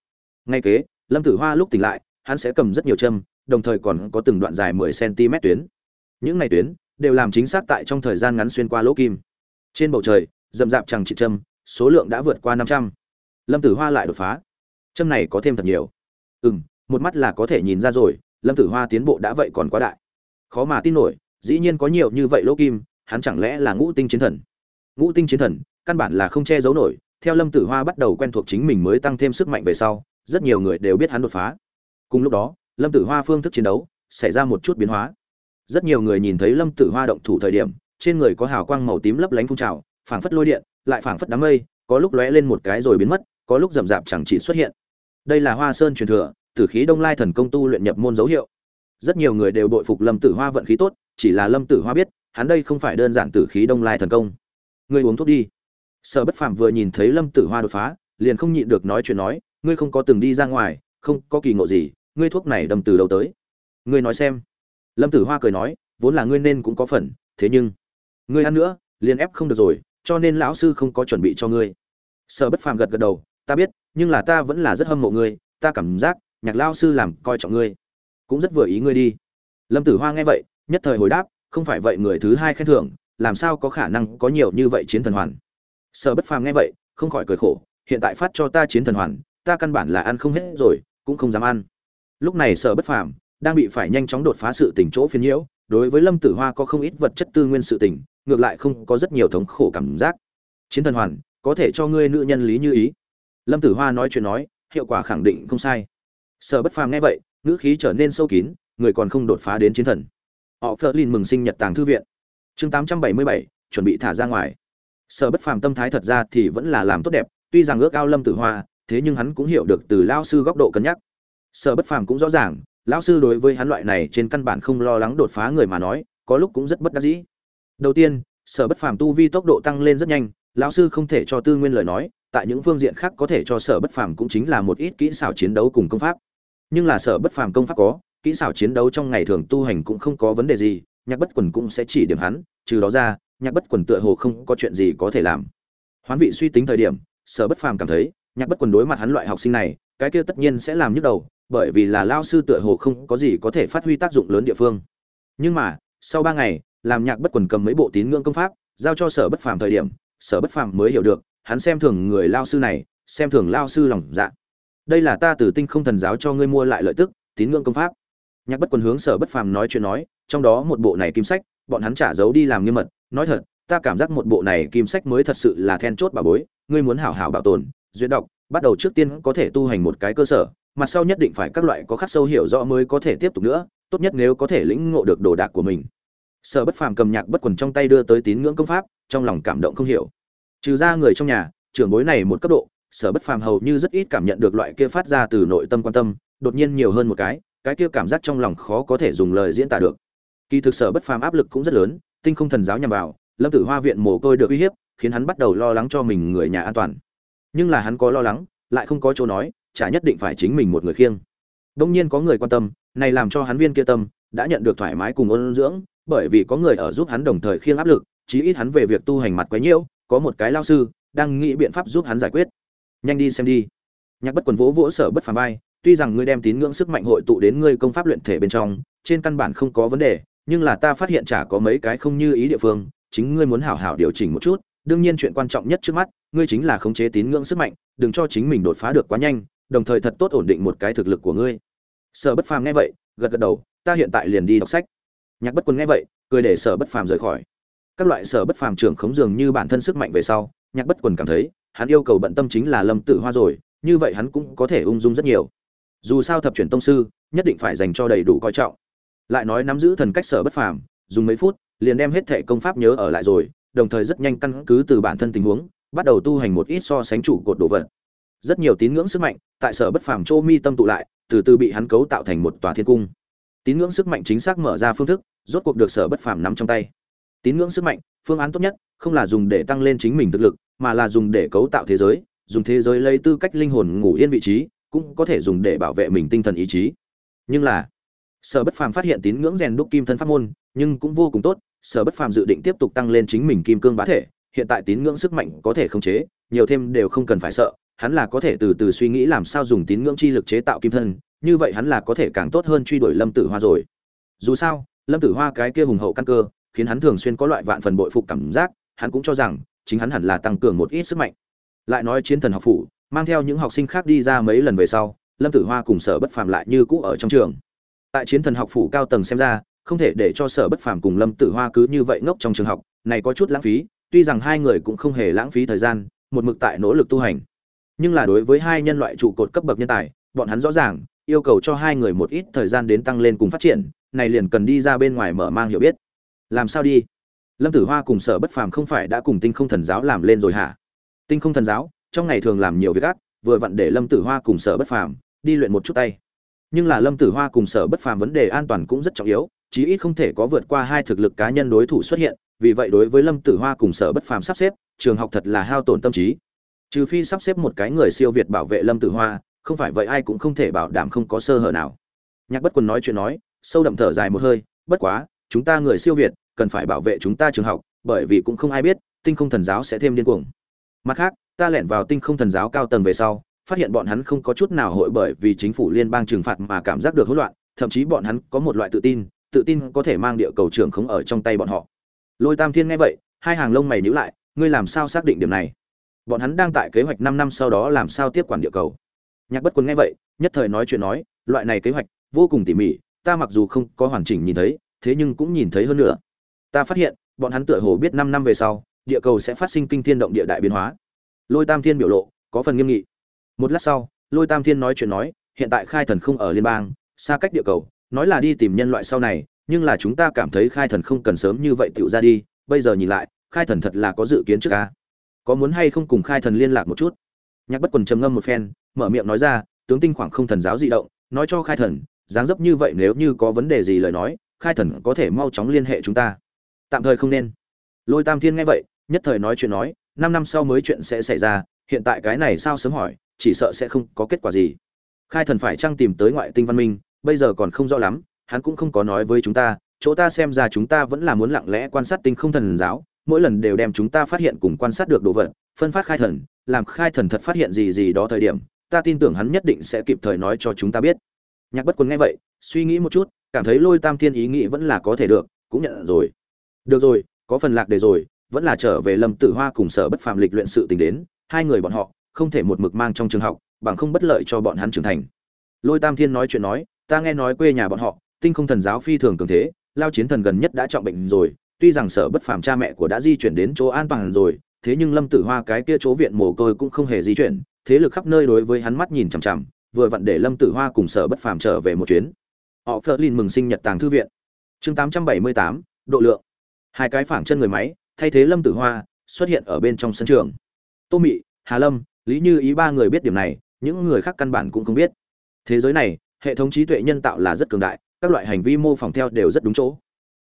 Ngay kế, lâm tử hoa lúc tỉnh lại, hắn sẽ cầm rất nhiều châm, đồng thời còn có từng đoạn dài 10 cm tuyến. Những này tuyến đều làm chính xác tại trong thời gian ngắn xuyên qua lỗ kim. Trên bầu trời, rậm rạp chẳng trị châm, số lượng đã vượt qua 500. lâm tử hoa lại đột phá. Châm này có thêm thật nhiều. Ừ một mắt là có thể nhìn ra rồi, lâm tử hoa tiến bộ đã vậy còn quá đại. Khó mà tin nổi, dĩ nhiên có nhiều như vậy lỗ kim, hắn chẳng lẽ là ngũ tinh chiến thần? Ngũ tinh chiến thần căn bản là không che giấu nổi, theo lâm tử hoa bắt đầu quen thuộc chính mình mới tăng thêm sức mạnh về sau, rất nhiều người đều biết hắn đột phá. Cùng lúc đó, lâm tử hoa phương thức chiến đấu xảy ra một chút biến hóa. Rất nhiều người nhìn thấy lâm tử hoa động thủ thời điểm, trên người có hào quang màu tím lấp lánh phun trào, phảng phất lôi điện, lại phảng phất đám mây, có lúc lóe lên một cái rồi biến mất, có lúc rậm rạp chẳng chỉ xuất hiện. Đây là hoa sơn truyền thừa tử khí đông lai thần công tu luyện nhập môn dấu hiệu. Rất nhiều người đều bội phục lâm tử hoa vận khí tốt, chỉ là lâm tử hoa biết, hắn đây không phải đơn giản tử khí đông lai thần công. Ngươi uống thuốc đi sở bất phàm vừa nhìn thấy lâm tử hoa đột phá, liền không nhịn được nói chuyện nói, ngươi không có từng đi ra ngoài, không có kỳ ngộ gì, ngươi thuốc này đâm từ đầu tới? Ngươi nói xem. Lâm tử hoa cười nói, vốn là ngươi nên cũng có phần, thế nhưng, ngươi ăn nữa, liền ép không được rồi, cho nên lão sư không có chuẩn bị cho ngươi. Sở bất phàm gật gật đầu, ta biết, nhưng là ta vẫn là rất hâm mộ ngươi, ta cảm giác nhạc lao sư làm coi trọng ngươi, cũng rất vừa ý ngươi đi. Lâm tử hoa nghe vậy, nhất thời hồi đáp, không phải vậy người thứ hai khen thưởng, làm sao có khả năng có nhiều như vậy chiến thần hoàn? Sở bất phàm nghe vậy, không khỏi cười khổ, hiện tại phát cho ta chiến thần hoàn, ta căn bản là ăn không hết rồi, cũng không dám ăn. Lúc này sở bất phàm đang bị phải nhanh chóng đột phá sự tình chỗ phiền nhiễu, đối với lâm tử hoa có không ít vật chất tư nguyên sự tình, ngược lại không có rất nhiều thống khổ cảm giác. Chiến thần hoàn, có thể cho ngươi nữ nhân lý như ý. Lâm tử hoa nói chuyện nói, hiệu quả khẳng định không sai. Sở bất phàm nghe vậy, ngữ khí trở nên sâu kín, người còn không đột phá đến chiến thần. Họ phớt lên mừng sinh nhật tàng thư viện. Chương tám trăm bảy mươi bảy, chuẩn bị thả ra ngoài sở bất phàm tâm thái thật ra thì vẫn là làm tốt đẹp, tuy rằng ước ao lâm tử hoa, thế nhưng hắn cũng hiểu được từ lao sư góc độ cân nhắc. Sở bất phàm cũng rõ ràng, lão sư đối với hắn loại này trên căn bản không lo lắng đột phá người mà nói, có lúc cũng rất bất đắc dĩ. Đầu tiên, sở bất phàm tu vi tốc độ tăng lên rất nhanh, lão sư không thể cho tư nguyên lời nói, tại những phương diện khác có thể cho sở bất phàm cũng chính là một ít kỹ xảo chiến đấu cùng công pháp. Nhưng là sở bất phàm công pháp có, kỹ xảo chiến đấu trong ngày thường tu hành cũng không có vấn đề gì, nhạc bất quần cũng sẽ chỉ điểm hắn, trừ đó ra nhạc bất quần tựa hồ không có chuyện gì có thể làm. Hoán vị suy tính thời điểm, sở bất phàm cảm thấy, nhạc bất quần đối mặt hắn loại học sinh này, cái kia tất nhiên sẽ làm nhức đầu, bởi vì là lao sư tựa hồ không có gì có thể phát huy tác dụng lớn địa phương. Nhưng mà, sau ba ngày, làm nhạc bất quần cầm mấy bộ tín ngưỡng công pháp, giao cho sở bất phàm thời điểm, sở bất phàm mới hiểu được, hắn xem thường người lao sư này, xem thường lao sư lòng dạ. Đây là ta từ tinh không thần giáo cho ngươi mua lại lợi tức, tín ngưỡng công pháp. Nhạc bất quần hướng sở bất phàm nói chuyện nói, trong đó một bộ này kim sách bọn hắn trả giấu đi làm nghiêm mật, nói thật, ta cảm giác một bộ này kim sách mới thật sự là then chốt bà bối, ngươi muốn hảo hảo bảo tồn, duyệt đọc, bắt đầu trước tiên có thể tu hành một cái cơ sở mặt sau nhất định phải các loại có khắc sâu hiểu rõ mới có thể tiếp tục nữa, tốt nhất nếu có thể lĩnh ngộ được đồ đạc của mình. Sở bất phàm cầm nhạc bất quần trong tay đưa tới tín ngưỡng công pháp, trong lòng cảm động không hiểu. Trừ ra người trong nhà, trưởng bối này một cấp độ, sở bất phàm hầu như rất ít cảm nhận được loại kia phát ra từ nội tâm quan tâm, đột nhiên nhiều hơn một cái cái kia cảm giác trong lòng khó có thể dùng lời diễn tả được kỳ thực sở bất phàm áp lực cũng rất lớn, tinh không thần giáo nhằm vào, lâm tử hoa viện mồ côi được uy hiếp, khiến hắn bắt đầu lo lắng cho mình người nhà an toàn. Nhưng là hắn có lo lắng, lại không có chỗ nói, chả nhất định phải chính mình một người khiêng. Đông nhiên có người quan tâm, này làm cho hắn viên kia tâm, đã nhận được thoải mái cùng ôn dưỡng, bởi vì có người ở giúp hắn đồng thời khiêng áp lực, chí ít hắn về việc tu hành mặt quấy nhiễu, có một cái lao sư, đang nghĩ biện pháp giúp hắn giải quyết. Nhanh đi xem đi. Nhạc bất quần vỗ vỗ sở bất phàm vai, tuy rằng ngươi đem tín ngưỡng sức mạnh hội tụ đến ngươi công pháp luyện thể bên trong, trên căn bản không có vấn đề nhưng là ta phát hiện chả có mấy cái không như ý địa phương, chính ngươi muốn hảo hảo điều chỉnh một chút, đương nhiên chuyện quan trọng nhất trước mắt, ngươi chính là khống chế tín ngưỡng sức mạnh, đừng cho chính mình đột phá được quá nhanh, đồng thời thật tốt ổn định một cái thực lực của ngươi. Sở bất phàm nghe vậy, gật gật đầu, ta hiện tại liền đi đọc sách. Nhạc bất quân nghe vậy, cười để sở bất phàm rời khỏi. Các loại sở bất phàm trưởng khống dường như bản thân sức mạnh về sau, nhạc bất quần cảm thấy, hắn yêu cầu bận tâm chính là lâm tử hoa rồi, như vậy hắn cũng có thể ung dung rất nhiều. Dù sao thập chuyển tông sư, nhất định phải dành cho đầy đủ coi trọng lại nói nắm giữ thần cách sở bất phàm, dùng mấy phút, liền đem hết thệ công pháp nhớ ở lại rồi, đồng thời rất nhanh căn cứ từ bản thân tình huống, bắt đầu tu hành một ít so sánh chủ cột đồ vật. Rất nhiều tín ngưỡng sức mạnh, tại sở bất phàm châu mi tâm tụ lại, từ từ bị hắn cấu tạo thành một tòa thiên cung. Tín ngưỡng sức mạnh chính xác mở ra phương thức, rốt cuộc được sở bất phàm nắm trong tay. Tín ngưỡng sức mạnh, phương án tốt nhất, không là dùng để tăng lên chính mình thực lực, mà là dùng để cấu tạo thế giới, dùng thế giới lấy tư cách linh hồn ngủ yên vị trí, cũng có thể dùng để bảo vệ mình tinh thần ý chí. Nhưng là sở bất phàm phát hiện tín ngưỡng rèn đúc kim thân pháp môn, nhưng cũng vô cùng tốt, sở bất phàm dự định tiếp tục tăng lên chính mình kim cương bá thể, hiện tại tín ngưỡng sức mạnh có thể khống chế, nhiều thêm đều không cần phải sợ, hắn là có thể từ từ suy nghĩ làm sao dùng tín ngưỡng chi lực chế tạo kim thân, như vậy hắn là có thể càng tốt hơn truy đuổi lâm tử hoa rồi. Dù sao, lâm tử hoa cái kia hùng hậu căn cơ, khiến hắn thường xuyên có loại vạn phần bội phục cảm giác, hắn cũng cho rằng, chính hắn hẳn là tăng cường một ít sức mạnh. Lại nói chiến thần học phủ, mang theo những học sinh khác đi ra mấy lần về sau, lâm tử hoa cùng sở bất phàm lại như cũ ở trong trường tại chiến thần học phủ cao tầng xem ra, không thể để cho sở bất phàm cùng lâm tử hoa cứ như vậy ngốc trong trường học, này có chút lãng phí, tuy rằng hai người cũng không hề lãng phí thời gian, một mực tại nỗ lực tu hành. Nhưng là đối với hai nhân loại trụ cột cấp bậc nhân tài, bọn hắn rõ ràng, yêu cầu cho hai người một ít thời gian đến tăng lên cùng phát triển, này liền cần đi ra bên ngoài mở mang hiểu biết. Làm sao đi? Lâm tử hoa cùng sở bất phàm không phải đã cùng tinh không thần giáo làm lên rồi hả? Tinh không thần giáo, trong ngày thường làm nhiều việc ác, vừa vặn để lâm tử hoa cùng sở bất phàm đi luyện một chút tay nhưng là lâm tử hoa cùng sở bất phàm vấn đề an toàn cũng rất trọng yếu, chí ít không thể có vượt qua hai thực lực cá nhân đối thủ xuất hiện. Vì vậy đối với lâm tử hoa cùng sở bất phàm sắp xếp, trường học thật là hao tổn tâm trí. Trừ phi sắp xếp một cái người siêu việt bảo vệ lâm tử hoa, không phải vậy ai cũng không thể bảo đảm không có sơ hở nào. Nhạc bất quần nói chuyện nói, sâu đậm thở dài một hơi, bất quá, chúng ta người siêu việt, cần phải bảo vệ chúng ta trường học, bởi vì cũng không ai biết, tinh không thần giáo sẽ thêm điên cuồng. Mặt khác, ta lẻn vào tinh không thần giáo cao tầng về sau phát hiện bọn hắn không có chút nào hội bởi vì chính phủ liên bang trừng phạt mà cảm giác được hỗn loạn, thậm chí bọn hắn có một loại tự tin tự tin có thể mang địa cầu trưởng không ở trong tay bọn họ. Lôi tam thiên nghe vậy, hai hàng lông mày nhíu lại, ngươi làm sao xác định điểm này? Bọn hắn đang tại kế hoạch năm năm sau đó làm sao tiếp quản địa cầu. Nhạc bất quân nghe vậy, nhất thời nói chuyện nói, loại này kế hoạch vô cùng tỉ mỉ, ta mặc dù không có hoàn chỉnh nhìn thấy, thế nhưng cũng nhìn thấy hơn nữa. Ta phát hiện, bọn hắn tựa hồ biết năm năm về sau, địa cầu sẽ phát sinh kinh thiên động địa đại biến hóa. Lôi tam thiên biểu lộ, có phần nghiêm nghị một lát sau, lôi tam thiên nói chuyện nói, hiện tại khai thần không ở liên bang, xa cách địa cầu, nói là đi tìm nhân loại sau này, nhưng là chúng ta cảm thấy khai thần không cần sớm như vậy tựu ra đi, bây giờ nhìn lại, khai thần thật là có dự kiến trước ca. Có muốn hay không cùng khai thần liên lạc một chút? Nhạc bất quần trầm ngâm một phen, mở miệng nói ra, tướng tinh khoảng không thần giáo di động, nói cho khai thần, dáng dấp như vậy nếu như có vấn đề gì lời nói, khai thần có thể mau chóng liên hệ chúng ta. Tạm thời không nên. Lôi tam thiên nghe vậy, nhất thời nói chuyện nói, năm năm sau mới chuyện sẽ xảy ra, hiện tại cái này sao sớm hỏi chỉ sợ sẽ không có kết quả gì. Khai thần phải chăng tìm tới ngoại tinh văn minh, bây giờ còn không rõ lắm, hắn cũng không có nói với chúng ta, chỗ ta xem ra chúng ta vẫn là muốn lặng lẽ quan sát tinh không thần giáo, mỗi lần đều đem chúng ta phát hiện cùng quan sát được đồ vật, phân phát khai thần, làm khai thần thật phát hiện gì gì đó thời điểm, ta tin tưởng hắn nhất định sẽ kịp thời nói cho chúng ta biết. Nhạc bất quần nghe vậy, suy nghĩ một chút, cảm thấy lôi tam thiên ý nghĩ vẫn là có thể được, cũng nhận rồi. Được rồi, có phần lạc đề rồi, vẫn là trở về lâm tử hoa cùng sở bất phàm lịch luyện sự tình đến, hai người bọn họ không thể một mực mang trong trường học bằng không bất lợi cho bọn hắn trưởng thành. Lôi tam thiên nói chuyện nói ta nghe nói quê nhà bọn họ tinh không thần giáo phi thường cường thế lao chiến thần gần nhất đã trọng bệnh rồi tuy rằng sở bất phàm cha mẹ của đã di chuyển đến chỗ an toàn rồi thế nhưng lâm tử hoa cái kia chỗ viện mồ côi cũng không hề di chuyển thế lực khắp nơi đối với hắn mắt nhìn chằm chằm vừa vặn để lâm tử hoa cùng sở bất phàm trở về một chuyến. Họ phớt lên mừng sinh nhật tàng thư viện. Chương 878, độ lượng. Hai cái phảng chân người máy thay thế lâm tử hoa xuất hiện ở bên trong sân trường. Tô mị hà lâm lý như ý ba người biết điểm này, những người khác căn bản cũng không biết. Thế giới này, hệ thống trí tuệ nhân tạo là rất cường đại, các loại hành vi mô phỏng theo đều rất đúng chỗ.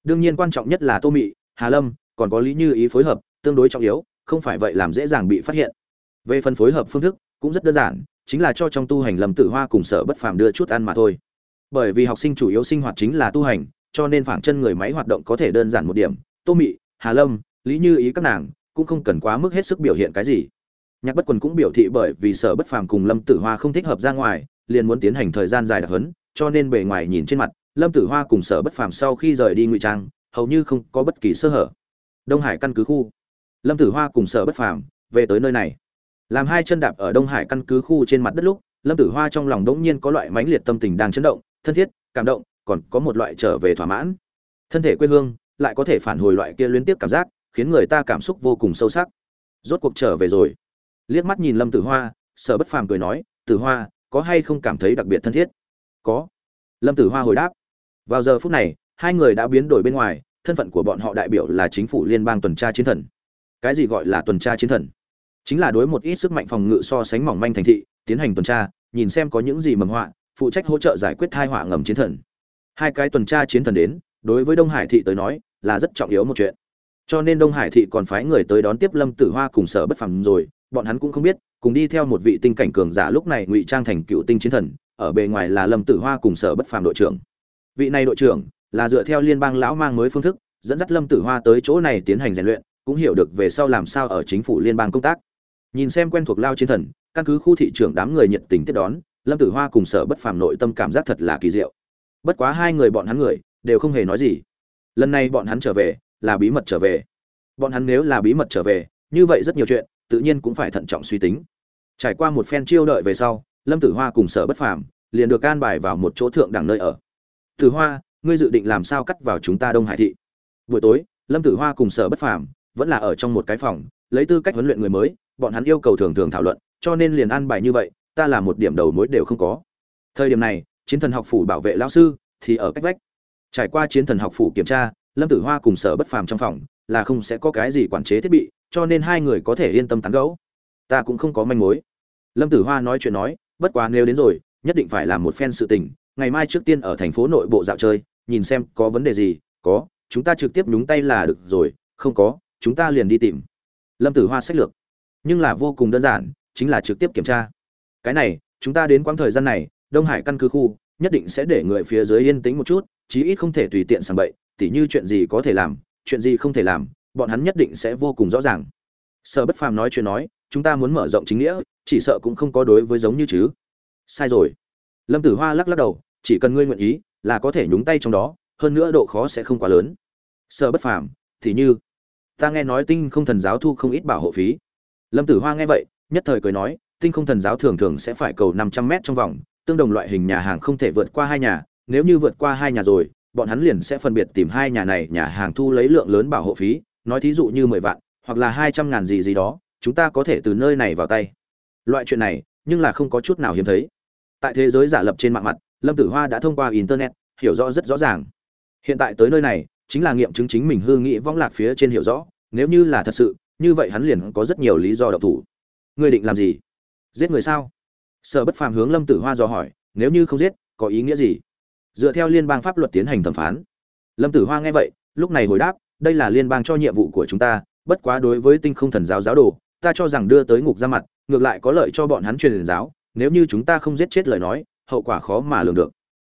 Đương nhiên quan trọng nhất là tô mị, hà lâm, còn có lý như ý phối hợp, tương đối trọng yếu, không phải vậy làm dễ dàng bị phát hiện. Về phần phối hợp phương thức, cũng rất đơn giản, chính là cho trong tu hành lâm tử hoa cùng sở bất phàm đưa chút ăn mà thôi. Bởi vì học sinh chủ yếu sinh hoạt chính là tu hành, cho nên phảng chân người máy hoạt động có thể đơn giản một điểm, tô mị, hà lâm, lý như ý các nàng, cũng không cần quá mức hết sức biểu hiện cái gì nhạc bất quần cũng biểu thị bởi vì sở bất phàm cùng lâm tử hoa không thích hợp ra ngoài, liền muốn tiến hành thời gian dài đặc hấn cho nên bề ngoài nhìn trên mặt, lâm tử hoa cùng sở bất phàm sau khi rời đi ngụy trang, hầu như không có bất kỳ sơ hở. Đông hải căn cứ khu. Lâm tử hoa cùng sở bất phàm về tới nơi này. Làm hai chân đạp ở đông hải căn cứ khu trên mặt đất lúc, lâm tử hoa trong lòng đống nhiên có loại mãnh liệt tâm tình đang chấn động, thân thiết, cảm động, còn có một loại trở về thỏa mãn. Thân thể quê hương lại có thể phản hồi loại kia liên tiếp cảm giác, khiến người ta cảm xúc vô cùng sâu sắc. Rốt cuộc trở về rồi liếc mắt nhìn lâm tử hoa, sở bất phàm cười nói, tử hoa, có hay không cảm thấy đặc biệt thân thiết? Có. Lâm tử hoa hồi đáp, vào giờ phút này, hai người đã biến đổi bên ngoài, thân phận của bọn họ đại biểu là chính phủ liên bang tuần tra chiến thần. Cái gì gọi là tuần tra chiến thần? Chính là đối một ít sức mạnh phòng ngự so sánh mỏng manh thành thị, tiến hành tuần tra, nhìn xem có những gì mầm họa, phụ trách hỗ trợ giải quyết thai họa ngầm chiến thần. Hai cái tuần tra chiến thần đến, đối với đông hải thị tới nói, là rất trọng yếu một chuyện. Cho nên đông hải thị còn phái người tới đón tiếp lâm tử hoa cùng sở bất phẳng rồi bọn hắn cũng không biết, cùng đi theo một vị tinh cảnh cường giả lúc này ngụy trang thành cựu tinh chiến thần, ở bề ngoài là lâm tử hoa cùng sở bất phàm đội trưởng. Vị này đội trưởng là dựa theo liên bang lão mang mới phương thức, dẫn dắt lâm tử hoa tới chỗ này tiến hành rèn luyện, cũng hiểu được về sau làm sao ở chính phủ liên bang công tác. Nhìn xem quen thuộc lao chiến thần, căn cứ khu thị trưởng đám người nhiệt tình tiếp đón, lâm tử hoa cùng sở bất phàm nội tâm cảm giác thật là kỳ diệu. Bất quá hai người bọn hắn người, đều không hề nói gì. Lần này bọn hắn trở về, là bí mật trở về. Bọn hắn nếu là bí mật trở về, như vậy rất nhiều chuyện tự nhiên cũng phải thận trọng suy tính. Trải qua một phen chiêu đợi về sau, lâm tử hoa cùng sở bất phàm liền được can bài vào một chỗ thượng đẳng nơi ở. Tử hoa, ngươi dự định làm sao cắt vào chúng ta đông hải thị? Buổi tối, lâm tử hoa cùng sở bất phàm vẫn là ở trong một cái phòng, lấy tư cách huấn luyện người mới, bọn hắn yêu cầu thường thường thảo luận, cho nên liền an bài như vậy, ta là một điểm đầu mối đều không có. Thời điểm này, chiến thần học phủ bảo vệ lão sư thì ở cách vách. Trải qua chiến thần học phủ kiểm tra, lâm tử hoa cùng sở bất phàm trong phòng là không sẽ có cái gì quản chế thiết bị cho nên hai người có thể yên tâm tán gẫu. Ta cũng không có manh mối. Lâm tử hoa nói chuyện nói, bất quá nếu đến rồi, nhất định phải làm một phen sự tình. Ngày mai trước tiên ở thành phố nội bộ dạo chơi, nhìn xem có vấn đề gì. Có, chúng ta trực tiếp nhúng tay là được rồi. Không có, chúng ta liền đi tìm. Lâm tử hoa sách lược. Nhưng là vô cùng đơn giản, chính là trực tiếp kiểm tra. Cái này, chúng ta đến quãng thời gian này, đông hải căn cứ khu, nhất định sẽ để người phía dưới yên tĩnh một chút, chí ít không thể tùy tiện sàng bậy. Tỉ như chuyện gì có thể làm, chuyện gì không thể làm bọn hắn nhất định sẽ vô cùng rõ ràng. Sở bất phàm nói chuyện nói, chúng ta muốn mở rộng chính nghĩa, chỉ sợ cũng không có đối với giống như chứ. Sai rồi. Lâm tử hoa lắc lắc đầu, chỉ cần ngươi nguyện ý, là có thể nhúng tay trong đó, hơn nữa độ khó sẽ không quá lớn. Sở bất phàm, thì như, ta nghe nói tinh không thần giáo thu không ít bảo hộ phí. Lâm tử hoa nghe vậy, nhất thời cười nói, tinh không thần giáo thường thường sẽ phải cầu năm trăm mét trong vòng, tương đồng loại hình nhà hàng không thể vượt qua hai nhà, nếu như vượt qua hai nhà rồi, bọn hắn liền sẽ phân biệt tìm hai nhà này, nhà hàng thu lấy lượng lớn bảo hộ phí nói thí dụ như mười vạn, hoặc là hai trăm ngàn gì gì đó, chúng ta có thể từ nơi này vào tay. Loại chuyện này, nhưng là không có chút nào hiếm thấy. Tại thế giới giả lập trên mạng mặt, lâm tử hoa đã thông qua internet, hiểu rõ rất rõ ràng. Hiện tại tới nơi này, chính là nghiệm chứng chính mình hư nghĩ vong lạc phía trên hiểu rõ, nếu như là thật sự, như vậy hắn liền có rất nhiều lý do độc thủ. Ngươi định làm gì? Giết người sao? Sở bất phàm hướng lâm tử hoa dò hỏi, nếu như không giết, có ý nghĩa gì? Dựa theo liên bang pháp luật tiến hành thẩm phán. Lâm tử hoa nghe vậy, lúc này hồi đáp đây là liên bang cho nhiệm vụ của chúng ta, bất quá đối với tinh không thần giáo giáo đồ, ta cho rằng đưa tới ngục ra mặt, ngược lại có lợi cho bọn hắn truyền giáo, nếu như chúng ta không giết chết lời nói, hậu quả khó mà lường được.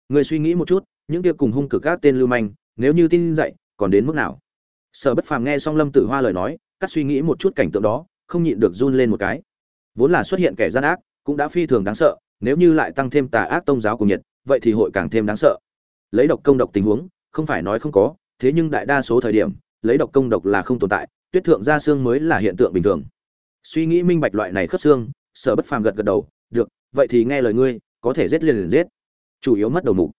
Người suy nghĩ một chút, những kia cùng hung cực các tên lưu manh, nếu như tin dậy, còn đến mức nào? Sở bất phàm nghe xong lâm tử hoa lời nói, cắt suy nghĩ một chút cảnh tượng đó, không nhịn được run lên một cái. Vốn là xuất hiện kẻ gian ác, cũng đã phi thường đáng sợ, nếu như lại tăng thêm tà ác tôn giáo của nhiệt vậy thì hội càng thêm đáng sợ. Lấy độc công độc tình huống, không phải nói không có thế nhưng đại đa số thời điểm, lấy độc công độc là không tồn tại, tuyết thượng ra xương mới là hiện tượng bình thường. Suy nghĩ minh bạch loại này khớp xương, sở bất phàm gật gật đầu, được, vậy thì nghe lời ngươi, có thể giết liền liền giết. Chủ yếu mất đầu mục.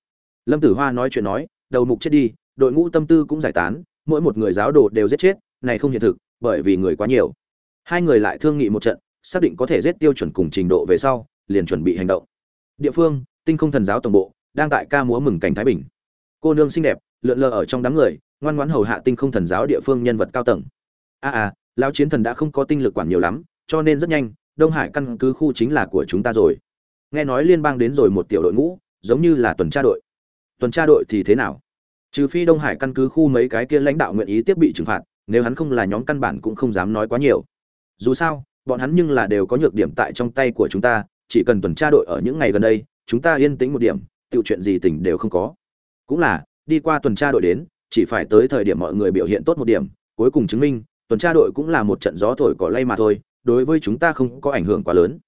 Lâm tử hoa nói chuyện nói, đầu mục chết đi, đội ngũ tâm tư cũng giải tán, mỗi một người giáo đồ đều giết chết, này không hiện thực, bởi vì người quá nhiều. Hai người lại thương nghị một trận, xác định có thể giết tiêu chuẩn cùng trình độ về sau, liền chuẩn bị hành động. Địa phương, tinh không thần giáo tổng bộ, đang tại ca múa mừng cảnh thái bình cô nương xinh đẹp lượn lờ ở trong đám người ngoan ngoãn hầu hạ tinh không thần giáo địa phương nhân vật cao tầng. A à, à lão chiến thần đã không có tinh lực quản nhiều lắm cho nên rất nhanh đông hải căn cứ khu chính là của chúng ta rồi. Nghe nói liên bang đến rồi một tiểu đội ngũ giống như là tuần tra đội. Tuần tra đội thì thế nào? Trừ phi đông hải căn cứ khu mấy cái kia lãnh đạo nguyện ý tiếp bị trừng phạt nếu hắn không là nhóm căn bản cũng không dám nói quá nhiều. Dù sao bọn hắn nhưng là đều có nhược điểm tại trong tay của chúng ta chỉ cần tuần tra đội ở những ngày gần đây chúng ta yên tĩnh một điểm tự chuyện gì tỉnh đều không có cũng là, đi qua tuần tra đội đến, chỉ phải tới thời điểm mọi người biểu hiện tốt một điểm, cuối cùng chứng minh, tuần tra đội cũng là một trận gió thổi cỏ lay mà thôi, đối với chúng ta không có ảnh hưởng quá lớn.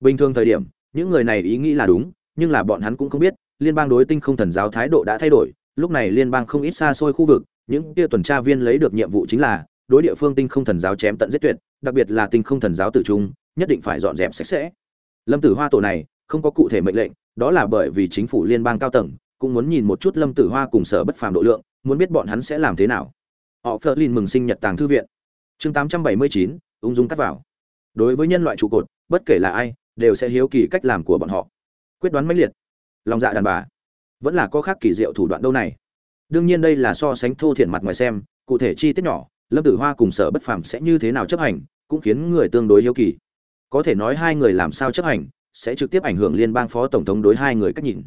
Bình thường thời điểm, những người này ý nghĩ là đúng, nhưng là bọn hắn cũng không biết, liên bang đối tinh không thần giáo thái độ đã thay đổi, lúc này liên bang không ít xa xôi khu vực, những kia tuần tra viên lấy được nhiệm vụ chính là, đối địa phương tinh không thần giáo chém tận giết tuyệt, đặc biệt là tinh không thần giáo tự trung, nhất định phải dọn dẹp sạch sẽ. Lâm tử hoa tổ này, không có cụ thể mệnh lệnh, đó là bởi vì chính phủ liên bang cao tầng cũng muốn nhìn một chút lâm tử hoa cùng sở bất phàm độ lượng muốn biết bọn hắn sẽ làm thế nào. Họ Flerlin mừng sinh nhật tàng thư viện. Chương 879, ung dung cắt vào. Đối với nhân loại trụ cột bất kể là ai đều sẽ hiếu kỳ cách làm của bọn họ. Quyết đoán mãnh liệt. Lòng dạ đàn bà. Vẫn là có khác kỳ diệu thủ đoạn đâu này. Đương nhiên đây là so sánh thô thiển mặt ngoài xem cụ thể chi tiết nhỏ lâm tử hoa cùng sở bất phàm sẽ như thế nào chấp hành cũng khiến người tương đối hiếu kỳ. Có thể nói hai người làm sao chấp hành sẽ trực tiếp ảnh hưởng liên bang phó tổng thống đối hai người cách nhìn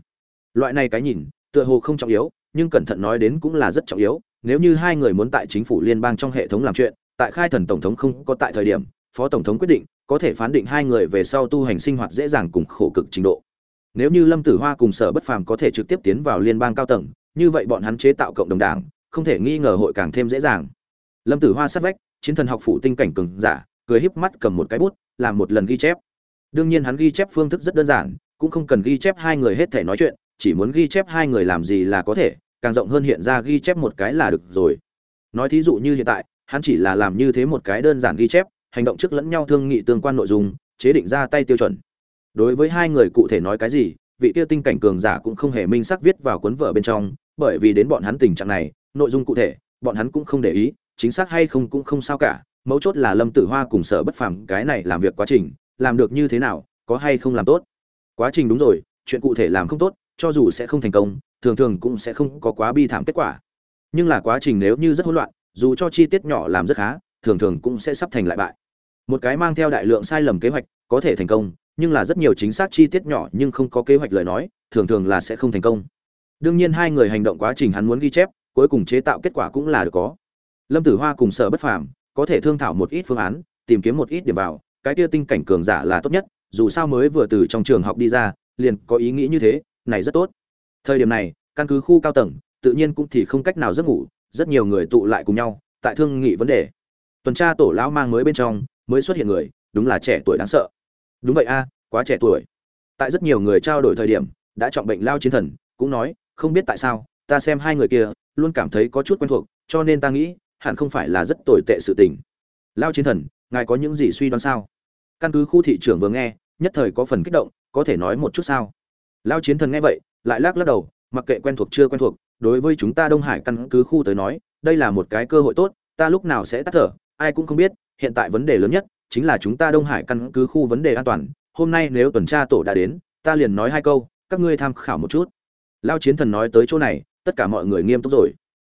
loại này cái nhìn, tựa hồ không trọng yếu, nhưng cẩn thận nói đến cũng là rất trọng yếu. Nếu như hai người muốn tại chính phủ liên bang trong hệ thống làm chuyện, tại khai thần tổng thống không có tại thời điểm, phó tổng thống quyết định, có thể phán định hai người về sau tu hành sinh hoạt dễ dàng cùng khổ cực trình độ. Nếu như lâm tử hoa cùng sở bất phàm có thể trực tiếp tiến vào liên bang cao tầng, như vậy bọn hắn chế tạo cộng đồng đảng, không thể nghi ngờ hội càng thêm dễ dàng. Lâm tử hoa sát vách, chiến thần học phủ tinh cảnh cường giả, cười híp mắt cầm một cái bút, làm một lần ghi chép. Đương nhiên hắn ghi chép phương thức rất đơn giản, cũng không cần ghi chép hai người hết thể nói chuyện chỉ muốn ghi chép hai người làm gì là có thể, càng rộng hơn hiện ra ghi chép một cái là được rồi. Nói thí dụ như hiện tại, hắn chỉ là làm như thế một cái đơn giản ghi chép, hành động trước lẫn nhau thương nghị tương quan nội dung, chế định ra tay tiêu chuẩn. Đối với hai người cụ thể nói cái gì, vị tiêu tinh cảnh cường giả cũng không hề minh xác viết vào cuốn vở bên trong, bởi vì đến bọn hắn tình trạng này, nội dung cụ thể, bọn hắn cũng không để ý, chính xác hay không cũng không sao cả, mấu chốt là lâm tử hoa cùng sở bất phàm cái này làm việc quá trình, làm được như thế nào, có hay không làm tốt. Quá trình đúng rồi, chuyện cụ thể làm không tốt cho dù sẽ không thành công, thường thường cũng sẽ không có quá bi thảm kết quả. Nhưng là quá trình nếu như rất hỗn loạn, dù cho chi tiết nhỏ làm rất khá, thường thường cũng sẽ sắp thành lại bại. Một cái mang theo đại lượng sai lầm kế hoạch có thể thành công, nhưng là rất nhiều chính xác chi tiết nhỏ nhưng không có kế hoạch lời nói, thường thường là sẽ không thành công. Đương nhiên hai người hành động quá trình hắn muốn ghi chép, cuối cùng chế tạo kết quả cũng là được có. Lâm tử hoa cùng sở bất phàm có thể thương thảo một ít phương án, tìm kiếm một ít điểm vào, cái kia tinh cảnh cường giả là tốt nhất, dù sao mới vừa từ trong trường học đi ra, liền có ý nghĩ như thế này rất tốt. Thời điểm này, căn cứ khu cao tầng, tự nhiên cũng thì không cách nào giấc ngủ, rất nhiều người tụ lại cùng nhau, tại thương nghị vấn đề. Tuần tra tổ lão mang mới bên trong, mới xuất hiện người, đúng là trẻ tuổi đáng sợ. Đúng vậy a, quá trẻ tuổi. Tại rất nhiều người trao đổi thời điểm, đã trọng bệnh lao chiến thần, cũng nói, không biết tại sao, ta xem hai người kia, luôn cảm thấy có chút quen thuộc, cho nên ta nghĩ, hẳn không phải là rất tồi tệ sự tình. Lao chiến thần, ngài có những gì suy đoán sao? Căn cứ khu thị trưởng vừa nghe, nhất thời có phần kích động, có thể nói một chút sao? Lao chiến thần nghe vậy, lại lắc lắc đầu, mặc kệ quen thuộc chưa quen thuộc, đối với chúng ta đông hải căn cứ khu tới nói, đây là một cái cơ hội tốt, ta lúc nào sẽ tắt thở, ai cũng không biết, hiện tại vấn đề lớn nhất chính là chúng ta đông hải căn cứ khu vấn đề an toàn, hôm nay nếu tuần tra tổ đã đến, ta liền nói hai câu, các ngươi tham khảo một chút. Lao chiến thần nói tới chỗ này, tất cả mọi người nghiêm túc rồi.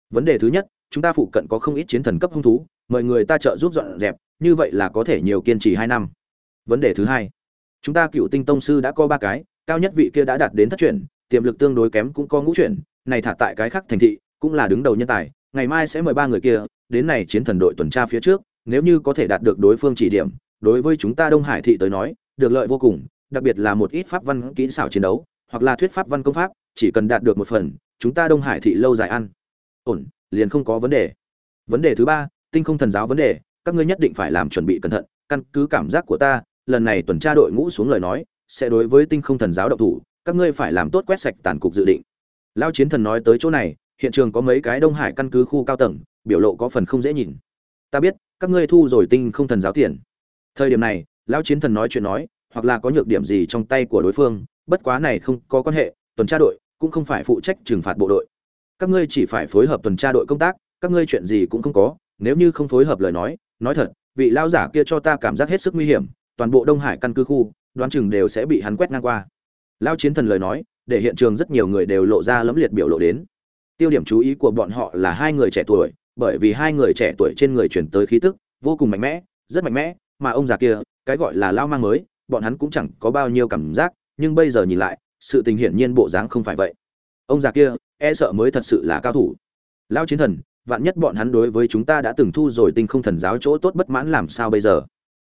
Vấn đề thứ nhất, chúng ta phụ cận có không ít chiến thần cấp hung thú, mời người ta trợ giúp dọn dẹp, như vậy là có thể nhiều kiên trì hai năm. Vấn đề thứ hai, chúng ta cựu tinh tông sư đã có ba cái cao nhất vị kia đã đạt đến thất chuyển, tiềm lực tương đối kém cũng có ngũ chuyển, này thả tại cái khác thành thị, cũng là đứng đầu nhân tài, ngày mai sẽ mời ba người kia, đến này chiến thần đội tuần tra phía trước, nếu như có thể đạt được đối phương chỉ điểm, đối với chúng ta đông hải thị tới nói, được lợi vô cùng, đặc biệt là một ít pháp văn kỹ xảo chiến đấu, hoặc là thuyết pháp văn công pháp, chỉ cần đạt được một phần, chúng ta đông hải thị lâu dài ăn. Ổn, liền không có vấn đề. Vấn đề thứ ba, tinh không thần giáo vấn đề, các ngươi nhất định phải làm chuẩn bị cẩn thận, căn cứ cảm giác của ta, lần này tuần tra đội ngũ xuống lời nói sẽ đối với tinh không thần giáo động thủ, các ngươi phải làm tốt quét sạch tàn cục dự định. Lao chiến thần nói tới chỗ này, hiện trường có mấy cái đông hải căn cứ khu cao tầng, biểu lộ có phần không dễ nhìn. Ta biết, các ngươi thu rồi tinh không thần giáo tiền. Thời điểm này, lao chiến thần nói chuyện nói, hoặc là có nhược điểm gì trong tay của đối phương, bất quá này không có quan hệ, tuần tra đội cũng không phải phụ trách trừng phạt bộ đội. Các ngươi chỉ phải phối hợp tuần tra đội công tác, các ngươi chuyện gì cũng không có, nếu như không phối hợp lời nói nói thật, vị lao giả kia cho ta cảm giác hết sức nguy hiểm, toàn bộ đông hải căn cứ khu đoán chừng đều sẽ bị hắn quét ngang qua. Lao chiến thần lời nói, để hiện trường rất nhiều người đều lộ ra lẫm liệt biểu lộ đến. Tiêu điểm chú ý của bọn họ là hai người trẻ tuổi, bởi vì hai người trẻ tuổi trên người chuyển tới khí tức vô cùng mạnh mẽ, rất mạnh mẽ, mà ông già kia, cái gọi là lao mang mới, bọn hắn cũng chẳng có bao nhiêu cảm giác, nhưng bây giờ nhìn lại, sự tình hiển nhiên bộ dáng không phải vậy. Ông già kia e sợ mới thật sự là cao thủ. Lao chiến thần, vạn nhất bọn hắn đối với chúng ta đã từng thu rồi tinh không thần giáo chỗ tốt bất mãn làm sao bây giờ?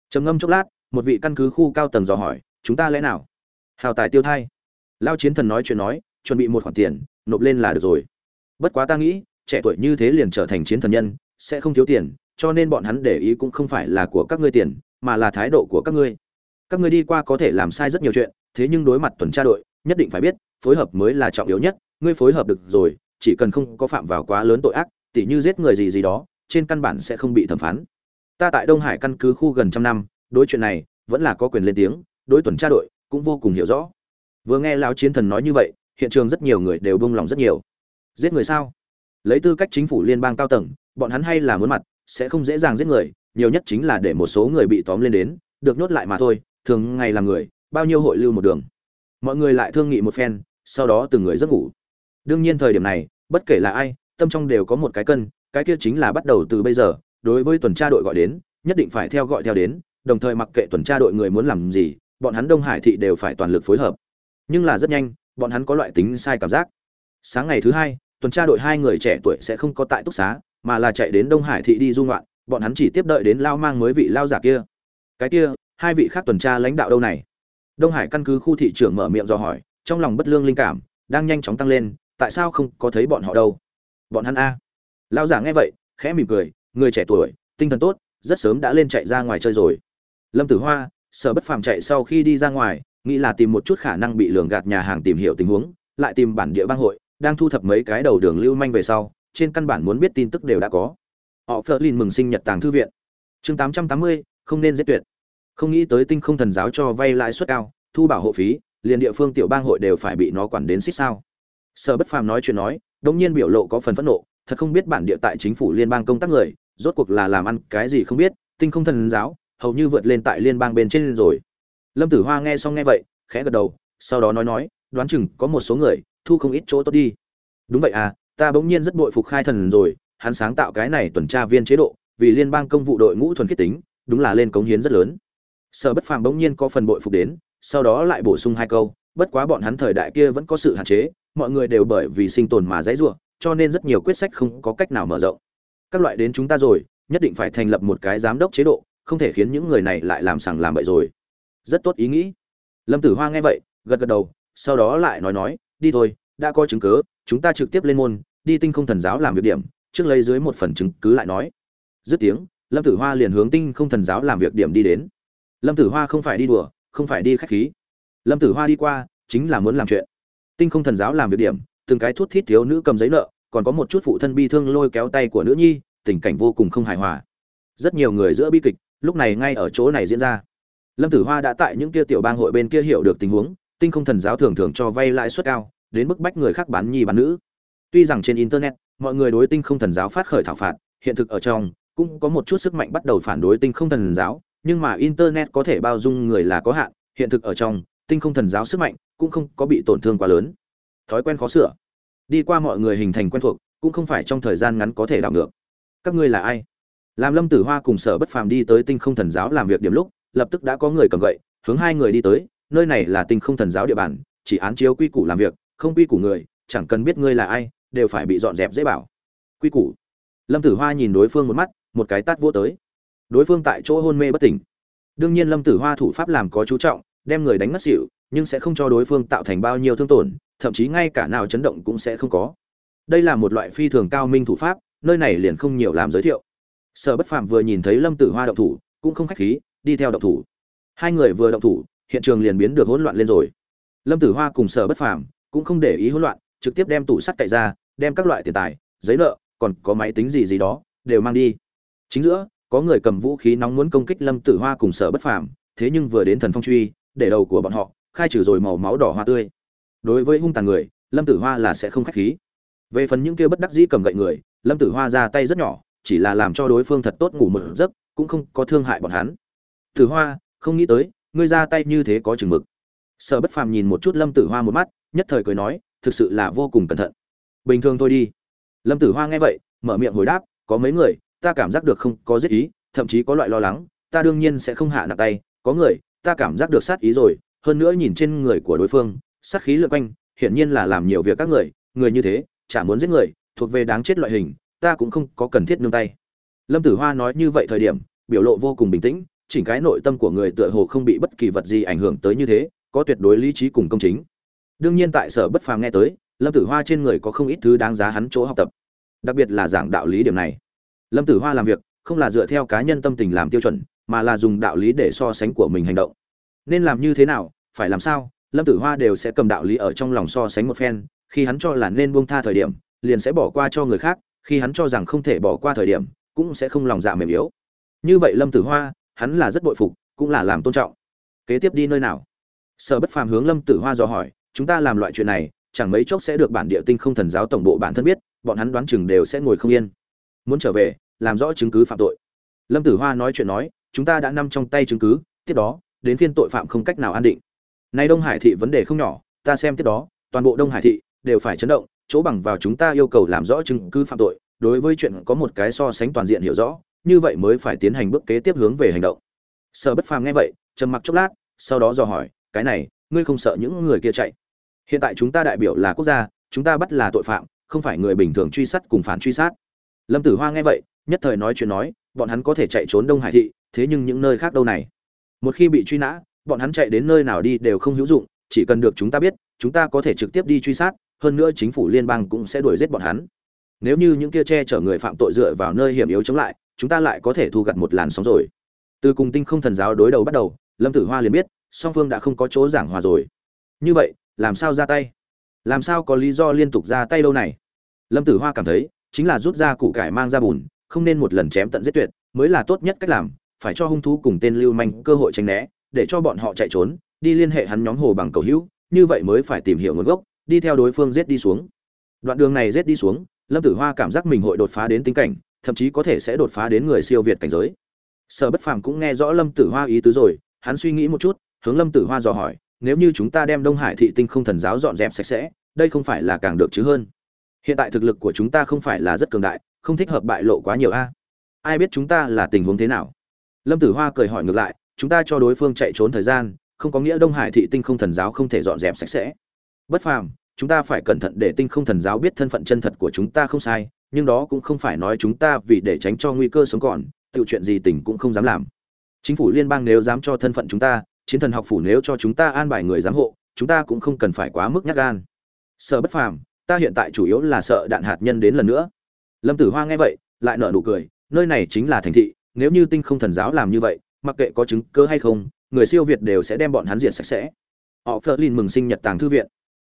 Trầm ngâm chốc lát một vị căn cứ khu cao tầng dò hỏi, chúng ta lẽ nào? Hào tài tiêu thai. Lao chiến thần nói chuyện nói, chuẩn bị một khoản tiền, nộp lên là được rồi. Bất quá ta nghĩ, trẻ tuổi như thế liền trở thành chiến thần nhân, sẽ không thiếu tiền, cho nên bọn hắn để ý cũng không phải là của các ngươi tiền, mà là thái độ của các ngươi. Các ngươi đi qua có thể làm sai rất nhiều chuyện, thế nhưng đối mặt tuần tra đội, nhất định phải biết, phối hợp mới là trọng yếu nhất, ngươi phối hợp được rồi, chỉ cần không có phạm vào quá lớn tội ác, tỉ như giết người gì gì đó, trên căn bản sẽ không bị thẩm phán. Ta tại đông hải căn cứ khu gần trăm năm đối chuyện này, vẫn là có quyền lên tiếng, đối tuần tra đội cũng vô cùng hiểu rõ. Vừa nghe lão chiến thần nói như vậy, hiện trường rất nhiều người đều bông lòng rất nhiều. Giết người sao? Lấy tư cách chính phủ liên bang cao tầng, bọn hắn hay là muốn mặt, sẽ không dễ dàng giết người, nhiều nhất chính là để một số người bị tóm lên đến, được nhốt lại mà thôi, thường ngày làm người, bao nhiêu hội lưu một đường. Mọi người lại thương nghị một phen, sau đó từng người giấc ngủ. Đương nhiên thời điểm này, bất kể là ai, tâm trong đều có một cái cân, cái kia chính là bắt đầu từ bây giờ, đối với tuần tra đội gọi đến, nhất định phải theo gọi theo đến đồng thời mặc kệ tuần tra đội người muốn làm gì, bọn hắn đông hải thị đều phải toàn lực phối hợp. Nhưng là rất nhanh, bọn hắn có loại tính sai cảm giác. Sáng ngày thứ hai, tuần tra đội hai người trẻ tuổi sẽ không có tại túc xá, mà là chạy đến đông hải thị đi du ngoạn, bọn hắn chỉ tiếp đợi đến lao mang mới vị lao giả kia. Cái kia, hai vị khác tuần tra lãnh đạo đâu này? Đông hải căn cứ khu thị trưởng mở miệng do hỏi, trong lòng bất lương linh cảm, đang nhanh chóng tăng lên, tại sao không có thấy bọn họ đâu? Bọn hắn a. Lao giả nghe vậy, khẽ mỉm cười, người trẻ tuổi, tinh thần tốt, rất sớm đã lên chạy ra ngoài chơi rồi lâm tử hoa, sở bất phàm chạy sau khi đi ra ngoài, nghĩ là tìm một chút khả năng bị lường gạt nhà hàng tìm hiểu tình huống, lại tìm bản địa bang hội, đang thu thập mấy cái đầu đường lưu manh về sau, trên căn bản muốn biết tin tức đều đã có. Họ phớt lên mừng sinh nhật tàng thư viện. Chương tám trăm tám mươi, không nên giết tuyệt. Không nghĩ tới tinh không thần giáo cho vay lãi suất cao, thu bảo hộ phí, liền địa phương tiểu bang hội đều phải bị nó quản đến xích sao. Sở bất phàm nói chuyện nói, đống nhiên biểu lộ có phần phẫn nộ, thật không biết bản địa tại chính phủ liên bang công tác người, rốt cuộc là làm ăn cái gì không biết, tinh không thần giáo hầu như vượt lên tại liên bang bên trên rồi. Lâm tử hoa nghe xong nghe vậy, khẽ gật đầu, sau đó nói nói, đoán chừng có một số người, thu không ít chỗ tốt đi. Đúng vậy à ta bỗng nhiên rất bội phục khai thần rồi, hắn sáng tạo cái này tuần tra viên chế độ, vì liên bang công vụ đội ngũ thuần khiết tính, đúng là lên cống hiến rất lớn. Sở bất phàm bỗng nhiên có phần bội phục đến, sau đó lại bổ sung hai câu, bất quá bọn hắn thời đại kia vẫn có sự hạn chế, mọi người đều bởi vì sinh tồn mà dãy rủa, cho nên rất nhiều quyết sách không có cách nào mở rộng. Các loại đến chúng ta rồi, nhất định phải thành lập một cái giám đốc chế độ không thể khiến những người này lại làm sằng làm bậy rồi. Rất tốt ý nghĩ. Lâm tử hoa nghe vậy, gật gật đầu, sau đó lại nói nói, đi thôi, đã có chứng cứ, chúng ta trực tiếp lên môn, đi tinh không thần giáo làm việc điểm, trước lấy dưới một phần chứng cứ lại nói. Dứt tiếng, lâm tử hoa liền hướng tinh không thần giáo làm việc điểm đi đến. Lâm tử hoa không phải đi đùa, không phải đi khách khí. Lâm tử hoa đi qua, chính là muốn làm chuyện. Tinh không thần giáo làm việc điểm, từng cái thuốc thít thiếu nữ cầm giấy nợ, còn có một chút phụ thân bi thương lôi kéo tay của nữ nhi, tình cảnh vô cùng không hài hòa. Rất nhiều người giữa bi kịch lúc này ngay ở chỗ này diễn ra. Lâm tử hoa đã tại những kia tiểu bang hội bên kia hiểu được tình huống, tinh không thần giáo thường thường cho vay lãi suất cao, đến bức bách người khác bán nhi bán nữ. Tuy rằng trên internet, mọi người đối tinh không thần giáo phát khởi thảo phạt, hiện thực ở trong, cũng có một chút sức mạnh bắt đầu phản đối tinh không thần giáo, nhưng mà internet có thể bao dung người là có hạn, hiện thực ở trong, tinh không thần giáo sức mạnh cũng không có bị tổn thương quá lớn. Thói quen khó sửa. Đi qua mọi người hình thành quen thuộc, cũng không phải trong thời gian ngắn có thể đảo ngược. Các ngươi là ai? Làm lâm tử hoa cùng sở bất phàm đi tới tinh không thần giáo làm việc điểm lúc, lập tức đã có người cầm gậy, hướng hai người đi tới, nơi này là tinh không thần giáo địa bàn, chỉ án chiếu quy củ làm việc, không quy củ người, chẳng cần biết ngươi là ai, đều phải bị dọn dẹp dễ bảo. Quy củ. Lâm tử hoa nhìn đối phương một mắt, một cái tát vô tới. Đối phương tại chỗ hôn mê bất tỉnh. Đương nhiên lâm tử hoa thủ pháp làm có chú trọng, đem người đánh ngất xỉu, nhưng sẽ không cho đối phương tạo thành bao nhiêu thương tổn, thậm chí ngay cả nào chấn động cũng sẽ không có. Đây là một loại phi thường cao minh thủ pháp, nơi này liền không nhiều làm giới thiệu sở bất phàm vừa nhìn thấy lâm tử hoa động thủ, cũng không khách khí, đi theo động thủ. Hai người vừa động thủ, hiện trường liền biến được hỗn loạn lên rồi. Lâm tử hoa cùng sở bất phàm cũng không để ý hỗn loạn, trực tiếp đem tủ sắt cậy ra, đem các loại tiền tài, giấy nợ, còn có máy tính gì gì đó, đều mang đi. Chính giữa, có người cầm vũ khí nóng muốn công kích lâm tử hoa cùng sở bất phàm, thế nhưng vừa đến thần phong truy, để đầu của bọn họ, khai trừ rồi màu máu đỏ hoa tươi. Đối với hung tàn người, lâm tử hoa là sẽ không khách khí. Về phần những kia bất đắc dĩ cầm gậy người, lâm tử hoa ra tay rất nhỏ chỉ là làm cho đối phương thật tốt ngủ một giấc, cũng không có thương hại bọn hắn. Tử hoa, không nghĩ tới, ngươi ra tay như thế có chừng mực. Sở bất phàm nhìn một chút lâm tử hoa một mắt, nhất thời cười nói, thực sự là vô cùng cẩn thận. Bình thường thôi đi. Lâm tử hoa nghe vậy, mở miệng hồi đáp, có mấy người, ta cảm giác được không có giết ý, thậm chí có loại lo lắng, ta đương nhiên sẽ không hạ nặng tay, có người, ta cảm giác được sát ý rồi, hơn nữa nhìn trên người của đối phương, sát khí lượn quanh, hiển nhiên là làm nhiều việc các người người như thế, chả muốn giết người, thuộc về đáng chết loại hình ta cũng không có cần thiết nương tay. Lâm tử hoa nói như vậy thời điểm, biểu lộ vô cùng bình tĩnh, chỉnh cái nội tâm của người tựa hồ không bị bất kỳ vật gì ảnh hưởng tới như thế, có tuyệt đối lý trí cùng công chính. Đương nhiên tại sở bất phàm nghe tới, lâm tử hoa trên người có không ít thứ đáng giá hắn chỗ học tập. Đặc biệt là giảng đạo lý điểm này. Lâm tử hoa làm việc, không là dựa theo cá nhân tâm tình làm tiêu chuẩn, mà là dùng đạo lý để so sánh của mình hành động. Nên làm như thế nào, phải làm sao, lâm tử hoa đều sẽ cầm đạo lý ở trong lòng so sánh một phen, khi hắn cho là nên buông tha thời điểm, liền sẽ bỏ qua cho người khác khi hắn cho rằng không thể bỏ qua thời điểm, cũng sẽ không lòng dạ mềm yếu. Như vậy lâm tử hoa, hắn là rất bội phục, cũng là làm tôn trọng. Kế tiếp đi nơi nào? Sở bất phàm hướng lâm tử hoa dò hỏi, chúng ta làm loại chuyện này, chẳng mấy chốc sẽ được bản địa tinh không thần giáo tổng bộ bản thân biết, bọn hắn đoán chừng đều sẽ ngồi không yên. Muốn trở về, làm rõ chứng cứ phạm tội. Lâm tử hoa nói chuyện nói, chúng ta đã nằm trong tay chứng cứ, tiếp đó, đến phiên tội phạm không cách nào an định. Nay đông hải thị vấn đề không nhỏ, ta xem tiếp đó, toàn bộ đông hải thị đều phải chấn động chỗ bằng vào chúng ta yêu cầu làm rõ chứng cứ phạm tội, đối với chuyện có một cái so sánh toàn diện hiểu rõ, như vậy mới phải tiến hành bước kế tiếp hướng về hành động. Sở bất phàm nghe vậy, trầm mặc chốc lát, sau đó dò hỏi, cái này, ngươi không sợ những người kia chạy? Hiện tại chúng ta đại biểu là quốc gia, chúng ta bắt là tội phạm, không phải người bình thường truy sát cùng phản truy sát. Lâm tử hoa nghe vậy, nhất thời nói chuyện nói, bọn hắn có thể chạy trốn đông hải thị, thế nhưng những nơi khác đâu này? Một khi bị truy nã, bọn hắn chạy đến nơi nào đi đều không hữu dụng, chỉ cần được chúng ta biết, chúng ta có thể trực tiếp đi truy sát hơn nữa chính phủ liên bang cũng sẽ đuổi giết bọn hắn. Nếu như những kia che chở người phạm tội dựa vào nơi hiểm yếu chống lại, chúng ta lại có thể thu gặt một làn sóng rồi. Từ cùng tinh không thần giáo đối đầu bắt đầu, lâm tử hoa liền biết, song phương đã không có chỗ giảng hòa rồi. Như vậy, làm sao ra tay? Làm sao có lý do liên tục ra tay đâu này? Lâm tử hoa cảm thấy, chính là rút ra củ cải mang ra bùn, không nên một lần chém tận giết tuyệt, mới là tốt nhất cách làm, phải cho hung thú cùng tên lưu manh cơ hội tránh né, để cho bọn họ chạy trốn, đi liên hệ hắn nhóm hồ bằng cầu hữu, như vậy mới phải tìm hiểu nguồn gốc đi theo đối phương giết đi xuống. Đoạn đường này giết đi xuống, lâm tử hoa cảm giác mình hội đột phá đến tính cảnh, thậm chí có thể sẽ đột phá đến người siêu việt cảnh giới. Sở bất phàm cũng nghe rõ lâm tử hoa ý tứ rồi, hắn suy nghĩ một chút, hướng lâm tử hoa dò hỏi, nếu như chúng ta đem đông hải thị tinh không thần giáo dọn dẹp sạch sẽ, đây không phải là càng được chứ hơn? Hiện tại thực lực của chúng ta không phải là rất cường đại, không thích hợp bại lộ quá nhiều a. Ai biết chúng ta là tình huống thế nào? Lâm tử hoa cười hỏi ngược lại, chúng ta cho đối phương chạy trốn thời gian, không có nghĩa đông hải thị tinh không thần giáo không thể dọn dẹp sạch sẽ. Bất phàm chúng ta phải cẩn thận để tinh không thần giáo biết thân phận chân thật của chúng ta không sai, nhưng đó cũng không phải nói chúng ta vì để tránh cho nguy cơ sống còn, tự chuyện gì tỉnh cũng không dám làm. Chính phủ liên bang nếu dám cho thân phận chúng ta, chiến thần học phủ nếu cho chúng ta an bài người giám hộ, chúng ta cũng không cần phải quá mức nhát gan. Sợ bất phàm, ta hiện tại chủ yếu là sợ đạn hạt nhân đến lần nữa. Lâm tử hoa nghe vậy, lại nở nụ cười, nơi này chính là thành thị, nếu như tinh không thần giáo làm như vậy, mặc kệ có chứng cơ hay không, người siêu việt đều sẽ đem bọn hắn diệt sạch sẽ. Họ phớt lên mừng sinh nhật tàng thư viện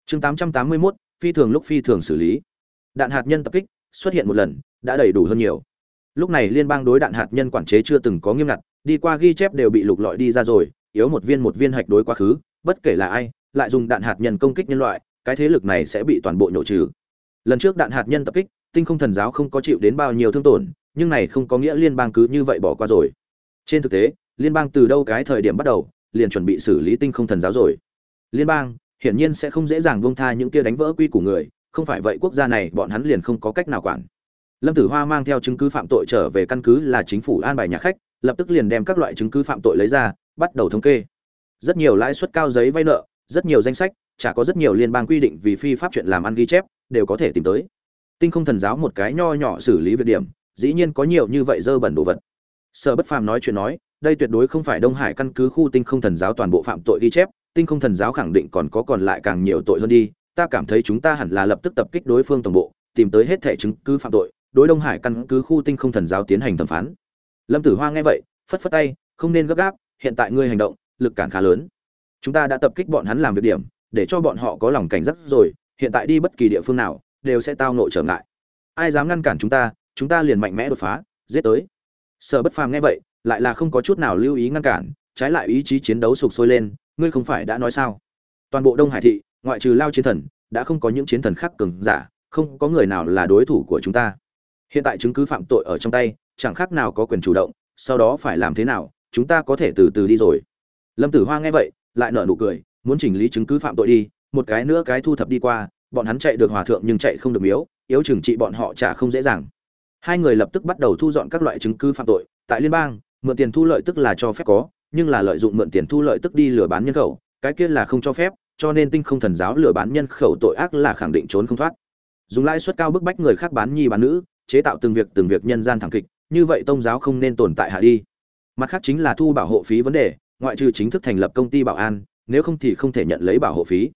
chương 881, phi thường lúc phi thường xử lý. Đạn hạt nhân tập kích xuất hiện một lần đã đầy đủ hơn nhiều. Lúc này liên bang đối đạn hạt nhân quản chế chưa từng có nghiêm ngặt đi qua ghi chép đều bị lục lọi đi ra rồi yếu một viên một viên hạch đối quá khứ bất kể là ai lại dùng đạn hạt nhân công kích nhân loại cái thế lực này sẽ bị toàn bộ nhổ trừ. Lần trước đạn hạt nhân tập kích tinh không thần giáo không có chịu đến bao nhiêu thương tổn nhưng này không có nghĩa liên bang cứ như vậy bỏ qua rồi. Trên thực tế liên bang từ đâu cái thời điểm bắt đầu liền chuẩn bị xử lý tinh không thần giáo rồi. Liên bang hiển nhiên sẽ không dễ dàng buông tha những kia đánh vỡ quy củ người, không phải vậy quốc gia này bọn hắn liền không có cách nào quản. Lâm tử hoa mang theo chứng cứ phạm tội trở về căn cứ là chính phủ an bài nhà khách, lập tức liền đem các loại chứng cứ phạm tội lấy ra, bắt đầu thống kê. Rất nhiều lãi suất cao giấy vay nợ, rất nhiều danh sách, chả có rất nhiều liên bang quy định vì phi pháp chuyện làm ăn ghi chép, đều có thể tìm tới. Tinh không thần giáo một cái nho nhỏ xử lý việc điểm, dĩ nhiên có nhiều như vậy dơ bẩn đồ vật. Sở bất phàm nói chuyện nói, đây tuyệt đối không phải đông hải căn cứ khu tinh không thần giáo toàn bộ phạm tội ghi chép tinh không thần giáo khẳng định còn có còn lại càng nhiều tội hơn đi, ta cảm thấy chúng ta hẳn là lập tức tập kích đối phương tổng bộ, tìm tới hết thẻ chứng cứ phạm tội, đối đông hải căn cứ khu tinh không thần giáo tiến hành thẩm phán. Lâm tử hoa nghe vậy, phất phất tay, không nên gấp gáp, hiện tại ngươi hành động, lực cản khá lớn. Chúng ta đã tập kích bọn hắn làm việc điểm, để cho bọn họ có lòng cảnh giác rồi, hiện tại đi bất kỳ địa phương nào, đều sẽ tao nội trở ngại. Ai dám ngăn cản chúng ta chúng ta liền mạnh mẽ đột phá, giết tới. Sở bất phàm nghe vậy, lại là không có chút nào lưu ý ngăn cản, trái lại ý chí chiến đấu sục sôi lên ngươi không phải đã nói sao? Toàn bộ đông hải thị, ngoại trừ lao chiến thần, đã không có những chiến thần khác cường giả, không có người nào là đối thủ của chúng ta. Hiện tại chứng cứ phạm tội ở trong tay, chẳng khác nào có quyền chủ động, sau đó phải làm thế nào, chúng ta có thể từ từ đi rồi. Lâm tử hoa nghe vậy, lại nở nụ cười, muốn chỉnh lý chứng cứ phạm tội đi, một cái nữa cái thu thập đi qua, bọn hắn chạy được hòa thượng nhưng chạy không được miếu, yếu trừng trị bọn họ chả không dễ dàng. Hai người lập tức bắt đầu thu dọn các loại chứng cứ phạm tội, tại liên bang, mượn tiền thu lợi tức là cho phép có nhưng là lợi dụng mượn tiền thu lợi tức đi lừa bán nhân khẩu, cái kia là không cho phép, cho nên tinh không thần giáo lừa bán nhân khẩu tội ác là khẳng định trốn không thoát. Dùng lãi suất cao bức bách người khác bán nhi bán nữ, chế tạo từng việc từng việc nhân gian thẳng kịch, như vậy tông giáo không nên tồn tại hạ đi. Mặt khác chính là thu bảo hộ phí vấn đề, ngoại trừ chính thức thành lập công ty bảo an, nếu không thì không thể nhận lấy bảo hộ phí.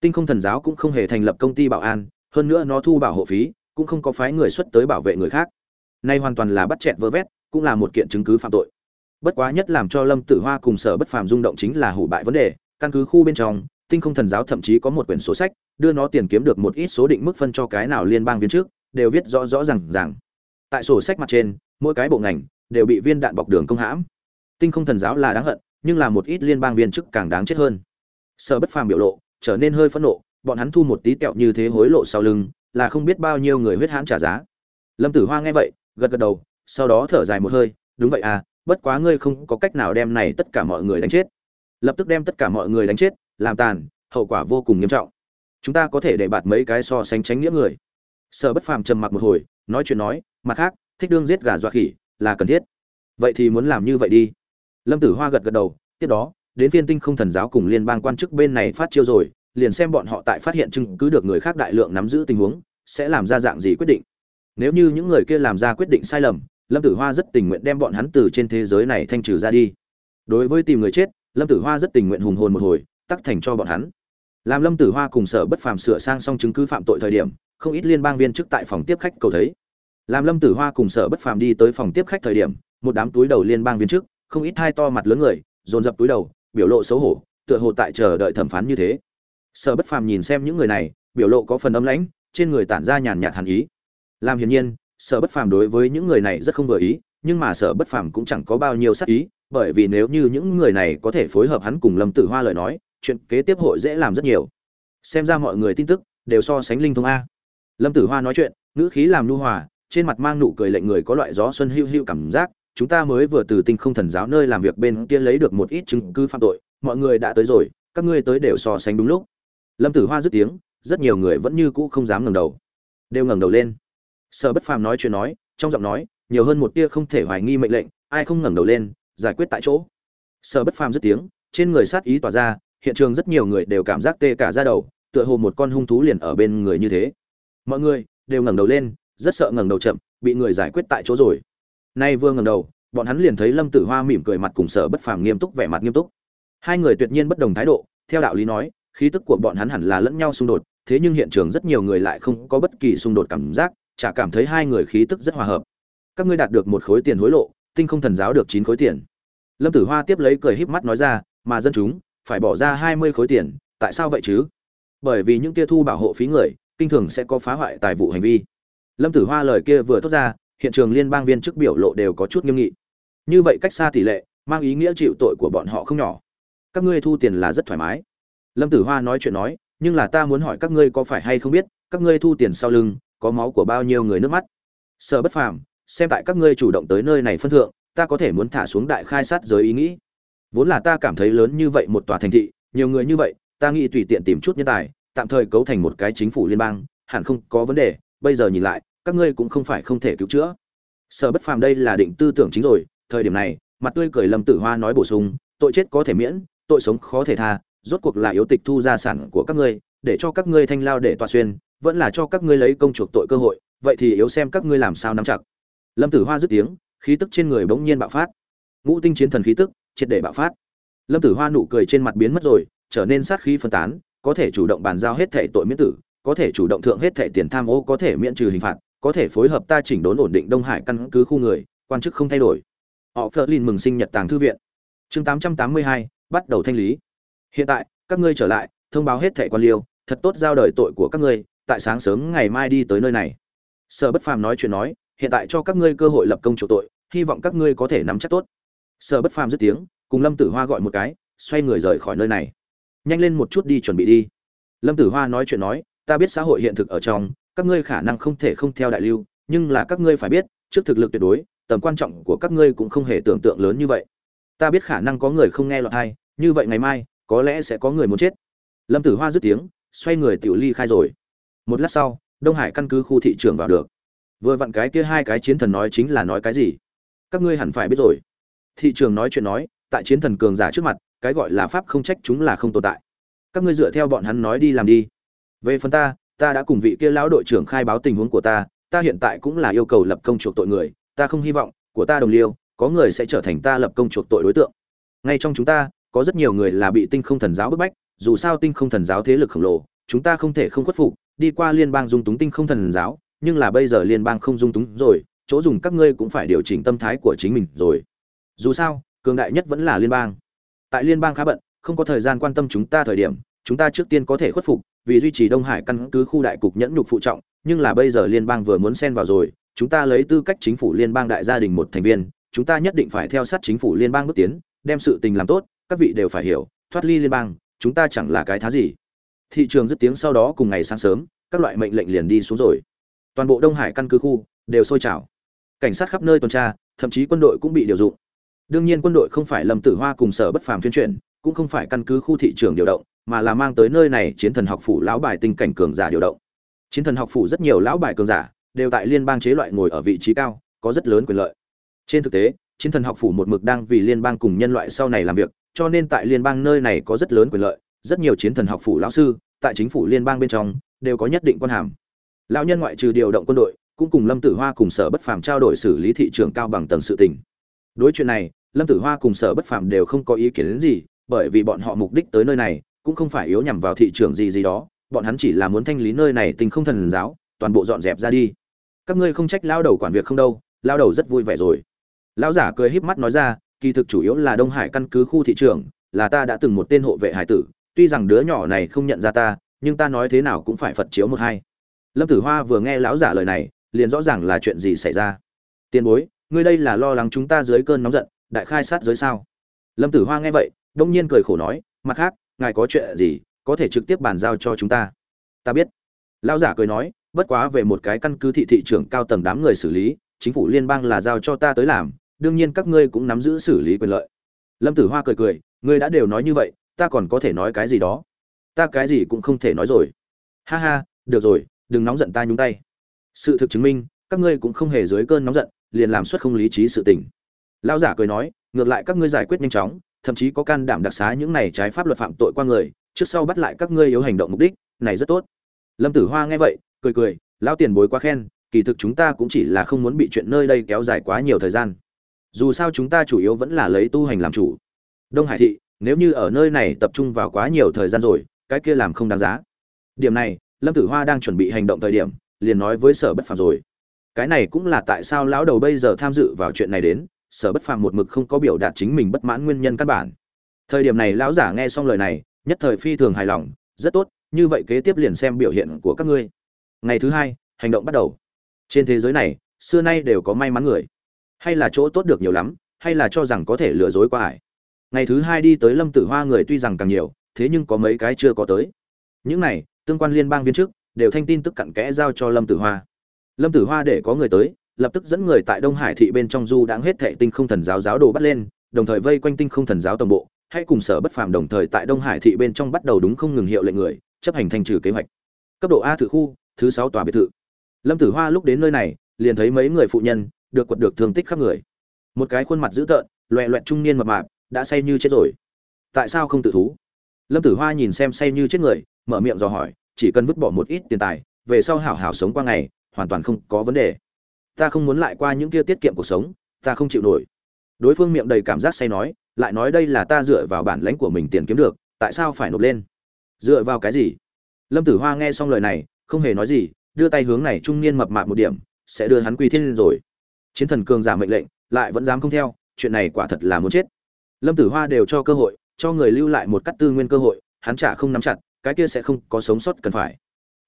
Tinh không thần giáo cũng không hề thành lập công ty bảo an, hơn nữa nó thu bảo hộ phí, cũng không có phái người xuất tới bảo vệ người khác. Nay hoàn toàn là bắt chẹt vơ vét, cũng là một kiện chứng cứ phạm tội bất quá nhất làm cho lâm tử hoa cùng sở bất phàm rung động chính là hủ bại vấn đề, căn cứ khu bên trong, tinh không thần giáo thậm chí có một quyển sổ sách, đưa nó tiền kiếm được một ít số định mức phân cho cái nào liên bang viên trước, đều viết rõ rõ rằng rằng tại sổ sách mặt trên, mỗi cái bộ ngành đều bị viên đạn bọc đường công hãm. Tinh không thần giáo là đáng hận, nhưng là một ít liên bang viên chức càng đáng chết hơn. Sở bất phàm biểu lộ trở nên hơi phẫn nộ, bọn hắn thu một tí tẹo như thế hối lộ sau lưng, là không biết bao nhiêu người huyết hãn trả giá. Lâm tử hoa nghe vậy, gật gật đầu, sau đó thở dài một hơi, đúng vậy à bất quá ngươi không có cách nào đem này tất cả mọi người đánh chết. Lập tức đem tất cả mọi người đánh chết, làm tàn, hậu quả vô cùng nghiêm trọng. Chúng ta có thể để bạt mấy cái so sánh tránh nghĩa người. Sở bất phàm trầm mặc một hồi, nói chuyện nói, mặt khác, thích đương giết gà dọa khỉ là cần thiết. Vậy thì muốn làm như vậy đi. Lâm tử hoa gật gật đầu, tiếp đó, đến phiên tinh không thần giáo cùng liên bang quan chức bên này phát chiêu rồi, liền xem bọn họ tại phát hiện chứng cứ được người khác đại lượng nắm giữ tình huống, sẽ làm ra dạng gì quyết định. Nếu như những người kia làm ra quyết định sai lầm lâm tử hoa rất tình nguyện đem bọn hắn từ trên thế giới này thanh trừ ra đi. Đối với tìm người chết, lâm tử hoa rất tình nguyện hùng hồn một hồi, tắc thành cho bọn hắn. Làm lâm tử hoa cùng sở bất phàm sửa sang xong chứng cứ phạm tội thời điểm, không ít liên bang viên chức tại phòng tiếp khách cầu thấy. Làm lâm tử hoa cùng sở bất phàm đi tới phòng tiếp khách thời điểm, một đám túi đầu liên bang viên chức, không ít hai to mặt lớn người, dồn dập túi đầu, biểu lộ xấu hổ, tựa hồ tại chờ đợi thẩm phán như thế. Sở bất phàm nhìn xem những người này, biểu lộ có phần âm lãnh, trên người tản ra nhàn nhạt hàn ý. Làm hiển nhiên sở bất phàm đối với những người này rất không vừa ý, nhưng mà sở bất phàm cũng chẳng có bao nhiêu sắc ý, bởi vì nếu như những người này có thể phối hợp hắn cùng lâm tử hoa lời nói, chuyện kế tiếp hội dễ làm rất nhiều. Xem ra mọi người tin tức đều so sánh linh thông a. Lâm tử hoa nói chuyện, ngữ khí làm nu hòa, trên mặt mang nụ cười lệnh người có loại gió xuân hữu hữu cảm giác, chúng ta mới vừa từ tinh không thần giáo nơi làm việc bên kia lấy được một ít chứng cứ phạm tội, mọi người đã tới rồi, các ngươi tới đều so sánh đúng lúc. Lâm tử hoa dứt tiếng, rất nhiều người vẫn như cũ không dám ngẩng đầu. Đều ngẩng đầu lên sở bất phàm nói chuyện nói, trong giọng nói, nhiều hơn một tia không thể hoài nghi mệnh lệnh, ai không ngẩng đầu lên, giải quyết tại chỗ. Sở bất phàm dứt tiếng, trên người sát ý tỏa ra, hiện trường rất nhiều người đều cảm giác tê cả da đầu, tựa hồ một con hung thú liền ở bên người như thế. Mọi người đều ngẩng đầu lên, rất sợ ngẩng đầu chậm, bị người giải quyết tại chỗ rồi. Nay vừa ngẩng đầu, bọn hắn liền thấy lâm tử hoa mỉm cười mặt cùng sở bất phàm nghiêm túc, vẻ mặt nghiêm túc. Hai người tuyệt nhiên bất đồng thái độ, theo đạo lý nói, khí tức của bọn hắn hẳn là lẫn nhau xung đột, thế nhưng hiện trường rất nhiều người lại không có bất kỳ xung đột cảm giác chả cảm thấy hai người khí tức rất hòa hợp. Các ngươi đạt được một khối tiền hối lộ, tinh không thần giáo được chín khối tiền. Lâm tử hoa tiếp lấy cười híp mắt nói ra, mà dân chúng, phải bỏ ra hai mươi khối tiền, tại sao vậy chứ? Bởi vì những kia thu bảo hộ phí người, kinh thường sẽ có phá hoại tài vụ hành vi. Lâm tử hoa lời kia vừa thốt ra, hiện trường liên bang viên chức biểu lộ đều có chút nghiêm nghị. Như vậy cách xa tỷ lệ, mang ý nghĩa chịu tội của bọn họ không nhỏ. Các ngươi thu tiền là rất thoải mái. Lâm tử hoa nói chuyện nói, nhưng là ta muốn hỏi các ngươi có phải hay không biết, các ngươi thu tiền sau lưng có máu của bao nhiêu người nước mắt. Sợ bất phàm, xem tại các ngươi chủ động tới nơi này phân thượng, ta có thể muốn thả xuống đại khai sát giới ý nghĩ. Vốn là ta cảm thấy lớn như vậy một tòa thành thị, nhiều người như vậy, ta nghĩ tùy tiện tìm chút nhân tài, tạm thời cấu thành một cái chính phủ liên bang, hẳn không có vấn đề, bây giờ nhìn lại, các ngươi cũng không phải không thể cứu chữa. Sở bất phàm đây là định tư tưởng chính rồi, thời điểm này, mặt tươi cười lâm tử hoa nói bổ sung, tội chết có thể miễn, tội sống khó thể tha, rốt cuộc là yếu tịch thu gia sản của các ngươi, để cho các ngươi thanh lao để tòa xuyên vẫn là cho các ngươi lấy công chuộc tội cơ hội vậy thì yếu xem các ngươi làm sao nắm chặt. Lâm tử hoa dứt tiếng khí tức trên người bỗng nhiên bạo phát. Ngũ tinh chiến thần khí tức triệt để bạo phát. Lâm tử hoa nụ cười trên mặt biến mất rồi trở nên sát khí phân tán có thể chủ động bàn giao hết thệ tội miễn tử có thể chủ động thượng hết thệ tiền tham ô có thể miễn trừ hình phạt có thể phối hợp ta chỉnh đốn ổn định đông hải căn cứ khu người quan chức không thay đổi. Họ phớt lên mừng sinh nhật tàng thư viện. Chương 882, bắt đầu thanh lý. Hiện tại các ngươi trở lại thông báo hết thẻ quan liêu thật tốt giao đời tội của các ngươi tại sáng sớm ngày mai đi tới nơi này. Sở bất phàm nói chuyện nói, hiện tại cho các ngươi cơ hội lập công chủ tội, hy vọng các ngươi có thể nắm chắc tốt. Sở bất phàm dứt tiếng, cùng lâm tử hoa gọi một cái, xoay người rời khỏi nơi này. Nhanh lên một chút đi chuẩn bị đi. Lâm tử hoa nói chuyện nói, ta biết xã hội hiện thực ở trong, các ngươi khả năng không thể không theo đại lưu, nhưng là các ngươi phải biết, trước thực lực tuyệt đối, tầm quan trọng của các ngươi cũng không hề tưởng tượng lớn như vậy. Ta biết khả năng có người không nghe lọt hay như vậy ngày mai, có lẽ sẽ có người muốn chết. Lâm tử hoa dứt tiếng, xoay người tiểu ly khai rồi một lát sau, đông hải căn cứ khu thị trường vào được. Vừa vặn cái kia hai cái chiến thần nói chính là nói cái gì? Các ngươi hẳn phải biết rồi. Thị trường nói chuyện nói, tại chiến thần cường giả trước mặt, cái gọi là pháp không trách chúng là không tồn tại. Các ngươi dựa theo bọn hắn nói đi làm đi. Về phần ta ta đã cùng vị kia lão đội trưởng khai báo tình huống của ta ta hiện tại cũng là yêu cầu lập công chuộc tội người, ta không hy vọng, của ta đồng liêu, có người sẽ trở thành ta lập công chuộc tội đối tượng. Ngay trong chúng ta, có rất nhiều người là bị tinh không thần giáo bức bách, dù sao tinh không thần giáo thế lực khổng lồ, chúng ta không thể không khuất phục đi qua liên bang dung túng tinh không thần giáo, nhưng là bây giờ liên bang không dung túng rồi, chỗ dùng các ngươi cũng phải điều chỉnh tâm thái của chính mình rồi. Dù sao, cường đại nhất vẫn là liên bang. Tại liên bang khá bận, không có thời gian quan tâm chúng ta thời điểm, chúng ta trước tiên có thể khuất phục, vì duy trì đông hải căn cứ khu đại cục nhẫn nhục phụ trọng, nhưng là bây giờ liên bang vừa muốn xen vào rồi, chúng ta lấy tư cách chính phủ liên bang đại gia đình một thành viên, chúng ta nhất định phải theo sát chính phủ liên bang bước tiến, đem sự tình làm tốt, các vị đều phải hiểu, thoát ly liên bang, chúng ta chẳng là cái thá gì thị trường dứt tiếng sau đó cùng ngày sáng sớm, các loại mệnh lệnh liền đi xuống rồi. Toàn bộ đông hải căn cứ khu đều sôi trào. Cảnh sát khắp nơi tuần tra, thậm chí quân đội cũng bị điều dụng. Đương nhiên quân đội không phải lâm tử hoa cùng sở bất phàm tuyên truyền cũng không phải căn cứ khu thị trường điều động, mà là mang tới nơi này chiến thần học phủ lão bài tinh cảnh cường giả điều động. Chiến thần học phủ rất nhiều lão bài cường giả đều tại liên bang chế loại ngồi ở vị trí cao, có rất lớn quyền lợi. Trên thực tế, chiến thần học phủ một mực đang vì liên bang cùng nhân loại sau này làm việc, cho nên tại liên bang nơi này có rất lớn quyền lợi rất nhiều chiến thần học phủ lão sư, tại chính phủ liên bang bên trong, đều có nhất định quan hàm. Lão nhân ngoại trừ điều động quân đội, cũng cùng lâm tử hoa cùng sở bất phàm trao đổi xử lý thị trường cao bằng tầng sự tình. Đối chuyện này, lâm tử hoa cùng sở bất phàm đều không có ý kiến đến gì, bởi vì bọn họ mục đích tới nơi này, cũng không phải yếu nhằm vào thị trường gì gì đó, bọn hắn chỉ là muốn thanh lý nơi này tình không thần giáo, toàn bộ dọn dẹp ra đi. Các ngươi không trách lao đầu quản việc không đâu lao đầu rất vui vẻ rồi. Lão giả cười híp mắt nói ra, kỳ thực chủ yếu là đông hải căn cứ khu thị trường, là ta đã từng một tên hộ vệ hải tử tuy rằng đứa nhỏ này không nhận ra ta, nhưng ta nói thế nào cũng phải phật chiếu một hai. Lâm tử hoa vừa nghe lão giả lời này, liền rõ ràng là chuyện gì xảy ra. Tiền bối, ngươi đây là lo lắng chúng ta dưới cơn nóng giận, đại khai sát giới sao? Lâm tử hoa nghe vậy, đông nhiên cười khổ nói, mặt khác, ngài có chuyện gì, có thể trực tiếp bàn giao cho chúng ta. Ta biết. Lão giả cười nói, bất quá về một cái căn cứ thị thị trưởng cao tầng đám người xử lý, chính phủ liên bang là giao cho ta tới làm, đương nhiên các ngươi cũng nắm giữ xử lý quyền lợi. Lâm tử hoa cười cười, ngươi đã đều nói như vậy ta còn có thể nói cái gì đó. Ta cái gì cũng không thể nói rồi. Ha ha, được rồi, đừng nóng giận ta nhúng tay. Sự thực chứng minh, các ngươi cũng không hề dưới cơn nóng giận, liền làm suất không lý trí sự tình. Lão giả cười nói, ngược lại các ngươi giải quyết nhanh chóng, thậm chí có can đảm đặc xá những này trái pháp luật phạm tội qua người, trước sau bắt lại các ngươi yếu hành động mục đích, này rất tốt. Lâm tử hoa nghe vậy, cười cười, lão tiền bối quá khen, kỳ thực chúng ta cũng chỉ là không muốn bị chuyện nơi đây kéo dài quá nhiều thời gian. Dù sao chúng ta chủ yếu vẫn là lấy tu hành làm chủ. Đông hải thị nếu như ở nơi này tập trung vào quá nhiều thời gian rồi, cái kia làm không đáng giá. Điểm này, lâm tử hoa đang chuẩn bị hành động thời điểm, liền nói với sở bất phàm rồi. Cái này cũng là tại sao lão đầu bây giờ tham dự vào chuyện này đến, sở bất phàm một mực không có biểu đạt chính mình bất mãn nguyên nhân căn bản. Thời điểm này lão giả nghe xong lời này, nhất thời phi thường hài lòng, rất tốt, như vậy kế tiếp liền xem biểu hiện của các ngươi. Ngày thứ hai, hành động bắt đầu. Trên thế giới này, xưa nay đều có may mắn người. Hay là chỗ tốt được nhiều lắm, hay là cho rằng có thể lừa dối qua ải ngày thứ hai đi tới lâm tử hoa người tuy rằng càng nhiều, thế nhưng có mấy cái chưa có tới. Những này, tương quan liên bang viên chức, đều thanh tin tức cặn kẽ giao cho lâm tử hoa. Lâm tử hoa để có người tới, lập tức dẫn người tại đông hải thị bên trong du đãng hết thệ tinh không thần giáo giáo đồ bắt lên, đồng thời vây quanh tinh không thần giáo tổng bộ hãy cùng sở bất phàm đồng thời tại đông hải thị bên trong bắt đầu đúng không ngừng hiệu lệnh người, chấp hành thanh trừ kế hoạch. Cấp độ a thử khu, thứ sáu tòa biệt thự. Lâm tử hoa lúc đến nơi này, liền thấy mấy người phụ nhân, được quật được thương tích khắp người. Một cái khuôn mặt dữ tợn loẹ loẹt trung niên mập mạp đã say như chết rồi. Tại sao không tự thú? Lâm tử hoa nhìn xem say như chết người, mở miệng dò hỏi, chỉ cần vứt bỏ một ít tiền tài, về sau hảo hảo sống qua ngày, hoàn toàn không có vấn đề. Ta không muốn lại qua những kia tiết kiệm cuộc sống, ta không chịu nổi. Đối phương miệng đầy cảm giác say nói, lại nói đây là ta dựa vào bản lãnh của mình tiền kiếm được, tại sao phải nộp lên? Dựa vào cái gì? Lâm tử hoa nghe xong lời này, không hề nói gì, đưa tay hướng này trung niên mập mạp một điểm, sẽ đưa hắn quy thiên lên rồi. Chiến thần cường giả mệnh lệnh, lại vẫn dám không theo, chuyện này quả thật là muốn chết lâm tử hoa đều cho cơ hội, cho người lưu lại một cắt tư nguyên cơ hội, hắn chả không nắm chặt, cái kia sẽ không có sống sót cần phải.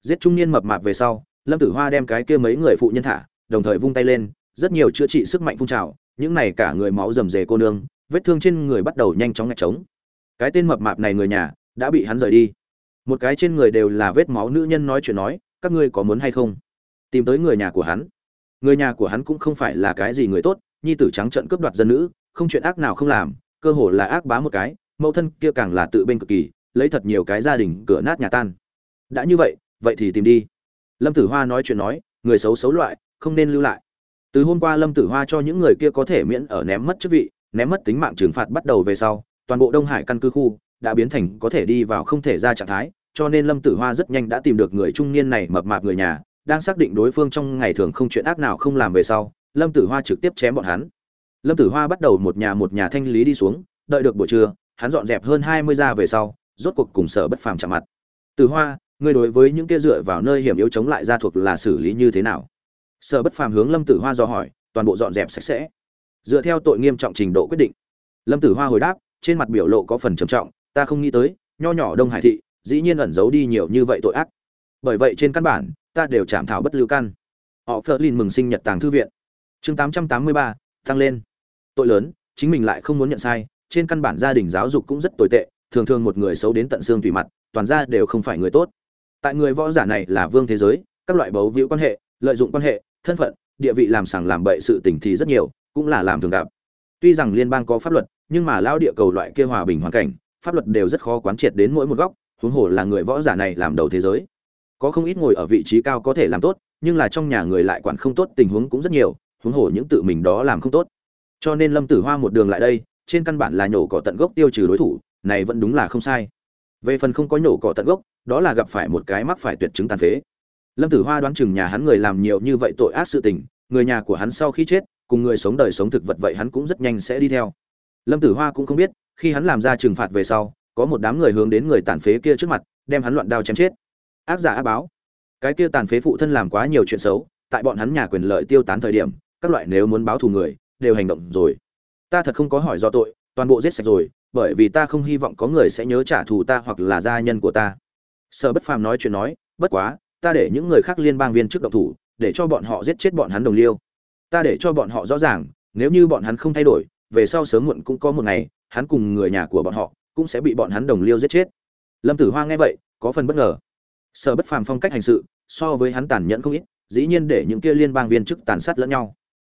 Giết trung niên mập mạp về sau, lâm tử hoa đem cái kia mấy người phụ nhân thả, đồng thời vung tay lên, rất nhiều chữa trị sức mạnh phun trào, những này cả người máu rầm rề cô nương, vết thương trên người bắt đầu nhanh chóng ngạch trống. Cái tên mập mạp này người nhà, đã bị hắn rời đi. Một cái trên người đều là vết máu nữ nhân nói chuyện nói, các ngươi có muốn hay không? Tìm tới người nhà của hắn. Người nhà của hắn cũng không phải là cái gì người tốt, nhi tử trắng trợn cướp đoạt dân nữ, không chuyện ác nào không làm cơ hồ là ác bá một cái, mẫu thân kia càng là tự bên cực kỳ, lấy thật nhiều cái gia đình cửa nát nhà tan. Đã như vậy vậy thì tìm đi. Lâm tử hoa nói chuyện nói, người xấu xấu loại, không nên lưu lại. Từ hôm qua lâm tử hoa cho những người kia có thể miễn ở ném mất chức vị, ném mất tính mạng trừng phạt bắt đầu về sau, toàn bộ đông hải căn cứ khu đã biến thành có thể đi vào không thể ra trạng thái, cho nên lâm tử hoa rất nhanh đã tìm được người trung niên này mập mạp người nhà, đang xác định đối phương trong ngày thường không chuyện ác nào không làm về sau, lâm tử hoa trực tiếp chém bọn hắn lâm tử hoa bắt đầu một nhà một nhà thanh lý đi xuống, đợi được buổi trưa, hắn dọn dẹp hơn hai mươi gia về sau, rốt cuộc cùng sở bất phàm chạm mặt. Tử hoa, ngươi đối với những kia dựa vào nơi hiểm yếu chống lại gia thuộc là xử lý như thế nào? Sở bất phàm hướng lâm tử hoa do hỏi, toàn bộ dọn dẹp sạch sẽ. Dựa theo tội nghiêm trọng trình độ quyết định. Lâm tử hoa hồi đáp, trên mặt biểu lộ có phần trầm trọng, ta không nghĩ tới, nho nhỏ đông hải thị, dĩ nhiên ẩn giấu đi nhiều như vậy tội ác. Bởi vậy trên căn bản, ta đều chạm thảo bất lưu căn. Họ phớt lên mừng sinh nhật tàng thư viện. Chương tám trăm tám mươi ba, tăng lên tội lớn, chính mình lại không muốn nhận sai, trên căn bản gia đình giáo dục cũng rất tồi tệ, thường thường một người xấu đến tận xương tùy mặt, toàn ra đều không phải người tốt. Tại người võ giả này là vương thế giới, các loại bấu víu quan hệ, lợi dụng quan hệ, thân phận, địa vị làm sàng làm bậy sự tình thì rất nhiều, cũng là làm thường gặp. Tuy rằng liên bang có pháp luật, nhưng mà lao địa cầu loại kia hòa bình hoàn cảnh, pháp luật đều rất khó quán triệt đến mỗi một góc, huống hồ là người võ giả này làm đầu thế giới. Có không ít ngồi ở vị trí cao có thể làm tốt, nhưng là trong nhà người lại quản không tốt, tình huống cũng rất nhiều, huống hồ những tự mình đó làm không tốt cho nên lâm tử hoa một đường lại đây, trên căn bản là nhổ cỏ tận gốc tiêu trừ đối thủ, này vẫn đúng là không sai. Về phần không có nhổ cỏ tận gốc, đó là gặp phải một cái mắc phải tuyệt chứng tàn phế. Lâm tử hoa đoán chừng nhà hắn người làm nhiều như vậy tội ác sự tình, người nhà của hắn sau khi chết, cùng người sống đời sống thực vật vậy hắn cũng rất nhanh sẽ đi theo. Lâm tử hoa cũng không biết, khi hắn làm ra trừng phạt về sau, có một đám người hướng đến người tàn phế kia trước mặt, đem hắn loạn đao chém chết. Ác giả ác báo. Cái kia tàn phế phụ thân làm quá nhiều chuyện xấu, tại bọn hắn nhà quyền lợi tiêu tán thời điểm, các loại nếu muốn báo thù người đều hành động rồi. Ta thật không có hỏi do tội, toàn bộ giết sạch rồi, bởi vì ta không hy vọng có người sẽ nhớ trả thù ta hoặc là gia nhân của ta. Sở bất phàm nói chuyện nói, bất quá, ta để những người khác liên bang viên trước động thủ, để cho bọn họ giết chết bọn hắn đồng liêu. Ta để cho bọn họ rõ ràng, nếu như bọn hắn không thay đổi, về sau sớm muộn cũng có một ngày, hắn cùng người nhà của bọn họ cũng sẽ bị bọn hắn đồng liêu giết chết. Lâm tử hoa nghe vậy, có phần bất ngờ. Sở bất phàm phong cách hành sự, so với hắn tàn nhẫn không ít, dĩ nhiên để những kia liên bang viên chức tàn sát lẫn nhau.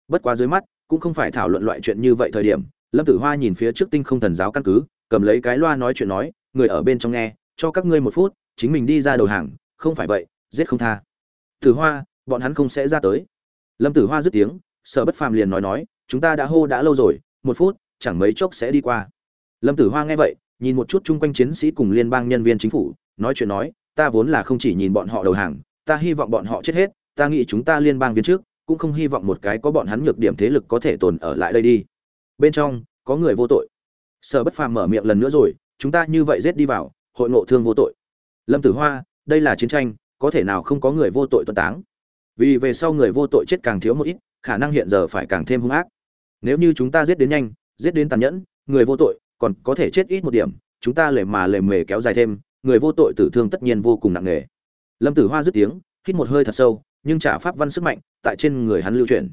Bất quá dưới mắt cũng không phải thảo luận loại chuyện như vậy thời điểm, lâm tử hoa nhìn phía trước tinh không thần giáo căn cứ, cầm lấy cái loa nói chuyện nói, người ở bên trong nghe, cho các ngươi một phút, chính mình đi ra đầu hàng, không phải vậy, giết không tha. Tử hoa, bọn hắn không sẽ ra tới. Lâm tử hoa dứt tiếng, sở bất phàm liền nói nói, chúng ta đã hô đã lâu rồi, một phút, chẳng mấy chốc sẽ đi qua. Lâm tử hoa nghe vậy, nhìn một chút chung quanh chiến sĩ cùng liên bang nhân viên chính phủ, nói chuyện nói, ta vốn là không chỉ nhìn bọn họ đầu hàng, ta hy vọng bọn họ chết hết, ta nghĩ chúng ta liên bang viên trước cũng không hy vọng một cái có bọn hắn nhược điểm thế lực có thể tồn ở lại đây đi. Bên trong, có người vô tội. Sở bất phàm mở miệng lần nữa rồi, chúng ta như vậy giết đi vào, hội ngộ thương vô tội. Lâm tử hoa, đây là chiến tranh, có thể nào không có người vô tội tuân táng? Vì về sau người vô tội chết càng thiếu một ít, khả năng hiện giờ phải càng thêm hung ác. Nếu như chúng ta giết đến nhanh, giết đến tàn nhẫn, người vô tội còn có thể chết ít một điểm, chúng ta lề mà lề mề kéo dài thêm, người vô tội tử thương tất nhiên vô cùng nặng nề. Lâm tử hoa dứt tiếng, hít một hơi thật sâu nhưng trả pháp văn sức mạnh tại trên người hắn lưu chuyển.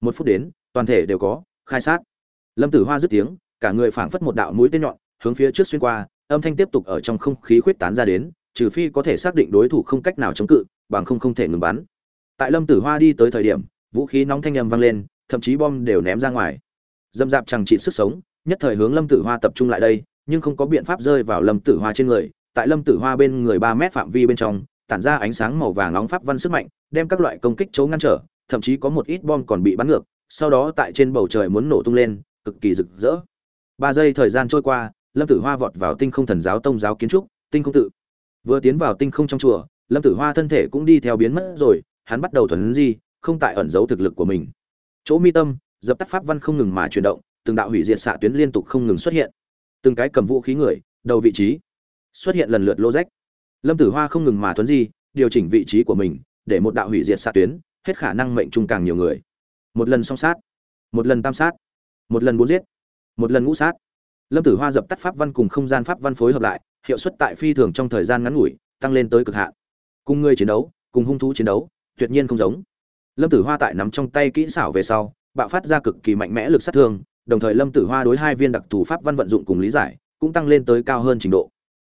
Một phút đến, toàn thể đều có, khai sát. Lâm tử hoa dứt tiếng, cả người phảng phất một đạo mũi tên nhọn, hướng phía trước xuyên qua, âm thanh tiếp tục ở trong không khí khuyết tán ra đến, trừ phi có thể xác định đối thủ không cách nào chống cự, bằng không không thể ngừng bắn. Tại lâm tử hoa đi tới thời điểm, vũ khí nóng thanh nhầm vang lên, thậm chí bom đều ném ra ngoài. Dâm dạp chẳng trị sức sống, nhất thời hướng lâm tử hoa tập trung lại đây, nhưng không có biện pháp rơi vào lâm tử hoa trên người. Tại lâm tử hoa bên người ba mét phạm vi bên trong tản ra ánh sáng màu vàng nóng pháp văn sức mạnh, đem các loại công kích chấu ngăn trở, thậm chí có một ít bom còn bị bắn ngược, sau đó tại trên bầu trời muốn nổ tung lên, cực kỳ rực rỡ. Ba giây thời gian trôi qua, lâm tử hoa vọt vào tinh không thần giáo tông giáo kiến trúc, tinh không tự. Vừa tiến vào tinh không trong chùa, lâm tử hoa thân thể cũng đi theo biến mất rồi, hắn bắt đầu thuần di, không tại ẩn giấu thực lực của mình. Chỗ mi tâm, dập tắt pháp văn không ngừng mà chuyển động, từng đạo hủy diệt xạ tuyến liên tục không ngừng xuất hiện. Từng cái cầm vũ khí người, đầu vị trí xuất hiện lần lượt lô rách lâm tử hoa không ngừng mà thuấn di, điều chỉnh vị trí của mình, để một đạo hủy diệt xạ tuyến, hết khả năng mệnh trung càng nhiều người. Một lần song sát, một lần tam sát, một lần bốn giết, một lần ngũ sát. Lâm tử hoa dập tắt pháp văn cùng không gian pháp văn phối hợp lại, hiệu suất tại phi thường trong thời gian ngắn ngủi, tăng lên tới cực hạn. Cùng người chiến đấu, cùng hung thú chiến đấu, tuyệt nhiên không giống. Lâm tử hoa tại nắm trong tay kỹ xảo về sau, bạo phát ra cực kỳ mạnh mẽ lực sát thương, đồng thời lâm tử hoa đối hai viên đặc thù pháp văn vận dụng cùng lý giải, cũng tăng lên tới cao hơn trình độ.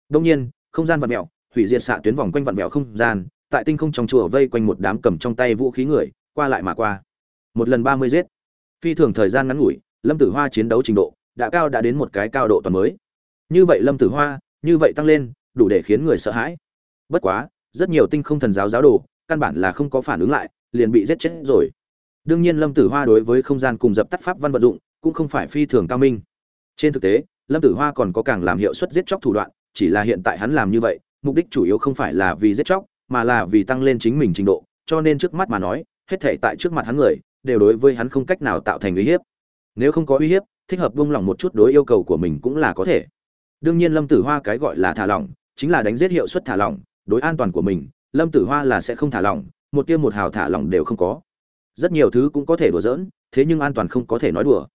Đông nhiên, không gian vật mẹo hủy diệt xạ tuyến vòng quanh vặn vẹo không gian, tại tinh không trong chùa vây quanh một đám cầm trong tay vũ khí người, qua lại mà qua. Một lần ba mươi giết. Phi thường thời gian ngắn ngủi, lâm tử hoa chiến đấu trình độ, đã cao đã đến một cái cao độ toàn mới. Như vậy lâm tử hoa, như vậy tăng lên, đủ để khiến người sợ hãi. Bất quá, rất nhiều tinh không thần giáo giáo đồ, căn bản là không có phản ứng lại, liền bị giết chết rồi. Đương nhiên lâm tử hoa đối với không gian cùng dập tắt pháp văn vận dụng, cũng không phải phi thường cao minh. Trên thực tế, lâm tử hoa còn có càng làm hiệu suất giết chóc thủ đoạn, chỉ là hiện tại hắn làm như vậy mục đích chủ yếu không phải là vì giết chóc, mà là vì tăng lên chính mình trình độ, cho nên trước mắt mà nói, hết thể tại trước mặt hắn người, đều đối với hắn không cách nào tạo thành uy hiếp. Nếu không có uy hiếp, thích hợp buông lỏng một chút đối yêu cầu của mình cũng là có thể. Đương nhiên lâm tử hoa cái gọi là thả lỏng, chính là đánh giết hiệu suất thả lỏng, đối an toàn của mình, lâm tử hoa là sẽ không thả lỏng, một tiêm một hào thả lỏng đều không có. Rất nhiều thứ cũng có thể đùa giỡn, thế nhưng an toàn không có thể nói đùa.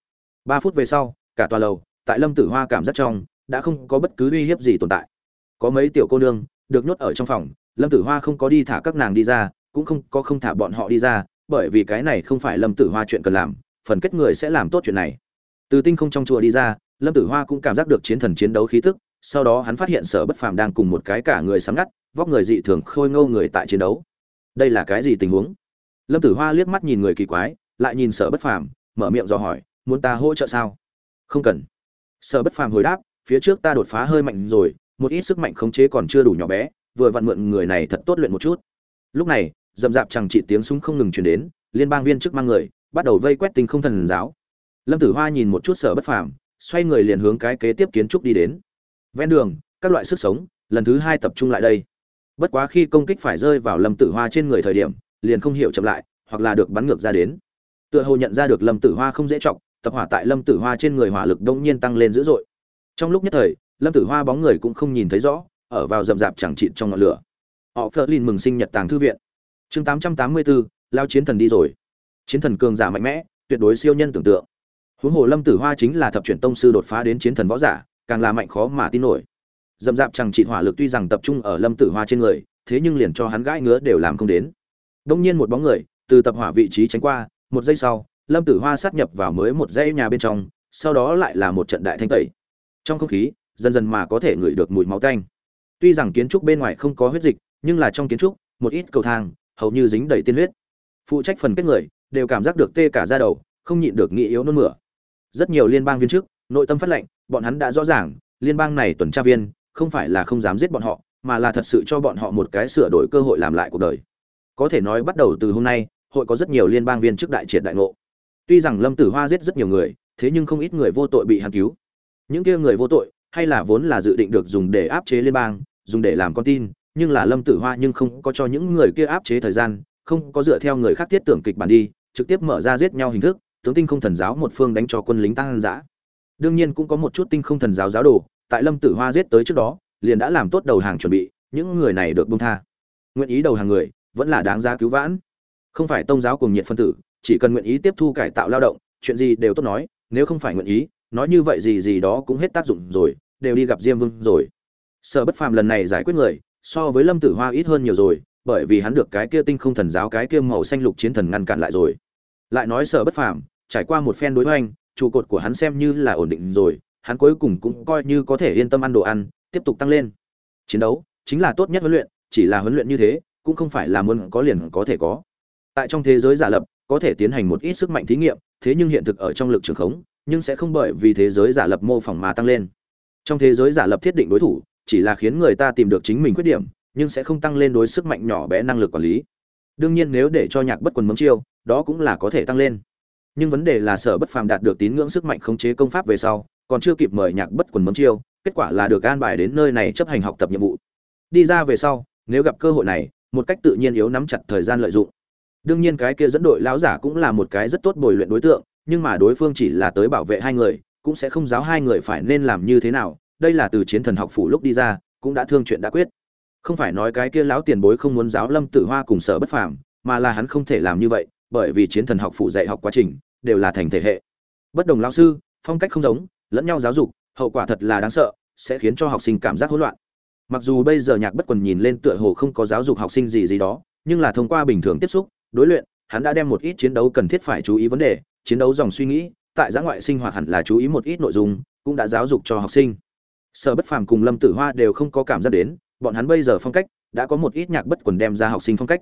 Ba phút về sau, cả tòa lầu, tại lâm tử hoa cảm giác trong, đã không có bất cứ uy hiếp gì tồn tại có mấy tiểu cô nương được nhốt ở trong phòng, lâm tử hoa không có đi thả các nàng đi ra, cũng không có không thả bọn họ đi ra, bởi vì cái này không phải lâm tử hoa chuyện cần làm, phần kết người sẽ làm tốt chuyện này. Từ tinh không trong chùa đi ra, lâm tử hoa cũng cảm giác được chiến thần chiến đấu khí tức, sau đó hắn phát hiện sở bất phàm đang cùng một cái cả người sắm ngắt, vóc người dị thường khôi ngâu người tại chiến đấu. Đây là cái gì tình huống? Lâm tử hoa liếc mắt nhìn người kỳ quái, lại nhìn sở bất phàm, mở miệng dò hỏi, muốn ta hỗ trợ sao? Không cần. Sở bất phàm hồi đáp, phía trước ta đột phá hơi mạnh rồi một ít sức mạnh khống chế còn chưa đủ nhỏ bé, vừa vặn mượn người này thật tốt luyện một chút. Lúc này dầm dạp chẳng trị tiếng súng không ngừng chuyển đến, liên bang viên chức mang người, bắt đầu vây quét tinh không thần giáo. Lâm tử hoa nhìn một chút sở bất phàm, xoay người liền hướng cái kế tiếp kiến trúc đi đến. Ven đường, các loại sức sống, lần thứ hai tập trung lại đây. Bất quá khi công kích phải rơi vào lâm tử hoa trên người thời điểm, liền không hiểu chậm lại, hoặc là được bắn ngược ra đến. Tựa hồ nhận ra được lâm tử hoa không dễ trọng tập hỏa tại lâm tử hoa trên người hỏa lực đông nhiên tăng lên dữ dội. Trong lúc nhất thời lâm tử hoa bóng người cũng không nhìn thấy rõ, ở vào rậm rạp chẳng chịt trong ngọn lửa. Họ phớt lên mừng sinh nhật tàng thư viện. Chương tám trăm tám mươi bốn lao chiến thần đi rồi. Chiến thần cường giả mạnh mẽ, tuyệt đối siêu nhân tưởng tượng. Huống hồ lâm tử hoa chính là thập chuyển tông sư đột phá đến chiến thần võ giả, càng là mạnh khó mà tin nổi. Dậm dạp chẳng trị hỏa lực tuy rằng tập trung ở lâm tử hoa trên người, thế nhưng liền cho hắn gãi ngứa đều làm không đến. Đông nhiên một bóng người, từ tập hỏa vị trí tránh qua, một giây sau, lâm tử hoa sát nhập vào mới một dãy nhà bên trong, sau đó lại là một trận đại thanh tẩy. Trong không khí dần dần mà có thể ngửi được mùi máu tanh. Tuy rằng kiến trúc bên ngoài không có huyết dịch, nhưng là trong kiến trúc, một ít cầu thang, hầu như dính đầy tiên huyết. Phụ trách phần kết người, đều cảm giác được tê cả da đầu, không nhịn được nghĩ yếu nôn mửa. Rất nhiều liên bang viên chức, nội tâm phát lệnh, bọn hắn đã rõ ràng, liên bang này tuần tra viên, không phải là không dám giết bọn họ, mà là thật sự cho bọn họ một cái sửa đổi cơ hội làm lại cuộc đời. Có thể nói bắt đầu từ hôm nay, hội có rất nhiều liên bang viên chức đại triệt đại ngộ. Tuy rằng lâm tử hoa giết rất nhiều người, thế nhưng không ít người vô tội bị hắn cứu. Những kia người vô tội hay là vốn là dự định được dùng để áp chế liên bang, dùng để làm con tin, nhưng là lâm tử hoa nhưng không có cho những người kia áp chế thời gian, không có dựa theo người khác thiết tưởng kịch bản đi, trực tiếp mở ra giết nhau hình thức, tướng tinh không thần giáo một phương đánh cho quân lính tăng dã đương nhiên cũng có một chút tinh không thần giáo giáo đồ, tại lâm tử hoa giết tới trước đó, liền đã làm tốt đầu hàng chuẩn bị, những người này được buông tha. Nguyện ý đầu hàng người, vẫn là đáng giá cứu vãn. Không phải tông giáo cùng nhiệt phân tử, chỉ cần nguyện ý tiếp thu cải tạo lao động, chuyện gì đều tốt nói, nếu không phải nguyện ý, nói như vậy gì gì đó cũng hết tác dụng rồi đều đi gặp diêm vương rồi. Sở bất phàm lần này giải quyết người, so với lâm tử hoa ít hơn nhiều rồi, bởi vì hắn được cái kia tinh không thần giáo cái kia màu xanh lục chiến thần ngăn cản lại rồi. Lại nói sở bất phàm, trải qua một phen đối hoành, trụ cột của hắn xem như là ổn định rồi, hắn cuối cùng cũng coi như có thể yên tâm ăn đồ ăn, tiếp tục tăng lên. Chiến đấu chính là tốt nhất huấn luyện, chỉ là huấn luyện như thế, cũng không phải là muốn có liền có thể có. Tại trong thế giới giả lập, có thể tiến hành một ít sức mạnh thí nghiệm, thế nhưng hiện thực ở trong lực trường khống, nhưng sẽ không bởi vì thế giới giả lập mô phỏng mà tăng lên trong thế giới giả lập thiết định đối thủ, chỉ là khiến người ta tìm được chính mình khuyết điểm, nhưng sẽ không tăng lên đối sức mạnh nhỏ bé năng lực quản lý. Đương nhiên nếu để cho nhạc bất quần mấm chiêu, đó cũng là có thể tăng lên. Nhưng vấn đề là sở bất phàm đạt được tín ngưỡng sức mạnh khống chế công pháp về sau, còn chưa kịp mời nhạc bất quần mấm chiêu, kết quả là được an bài đến nơi này chấp hành học tập nhiệm vụ. Đi ra về sau, nếu gặp cơ hội này, một cách tự nhiên yếu nắm chặt thời gian lợi dụng. Đương nhiên cái kia dẫn đội lão giả cũng là một cái rất tốt bồi luyện đối tượng, nhưng mà đối phương chỉ là tới bảo vệ hai người cũng sẽ không giáo hai người phải nên làm như thế nào, đây là từ chiến thần học phủ lúc đi ra, cũng đã thương chuyện đã quyết. Không phải nói cái kia lão tiền bối không muốn giáo lâm tử hoa cùng sở bất phàm, mà là hắn không thể làm như vậy, bởi vì chiến thần học phủ dạy học quá trình, đều là thành thể hệ. Bất đồng lao sư, phong cách không giống, lẫn nhau giáo dục, hậu quả thật là đáng sợ, sẽ khiến cho học sinh cảm giác hỗn loạn. Mặc dù bây giờ nhạc bất quần nhìn lên tựa hồ không có giáo dục học sinh gì gì đó, nhưng là thông qua bình thường tiếp xúc, đối luyện, hắn đã đem một ít chiến đấu cần thiết phải chú ý vấn đề, chiến đấu dòng suy nghĩ tại giã ngoại sinh hoạt hẳn là chú ý một ít nội dung, cũng đã giáo dục cho học sinh. Sở bất phàm cùng lâm tử hoa đều không có cảm giác đến, bọn hắn bây giờ phong cách đã có một ít nhạc bất quần đem ra học sinh phong cách.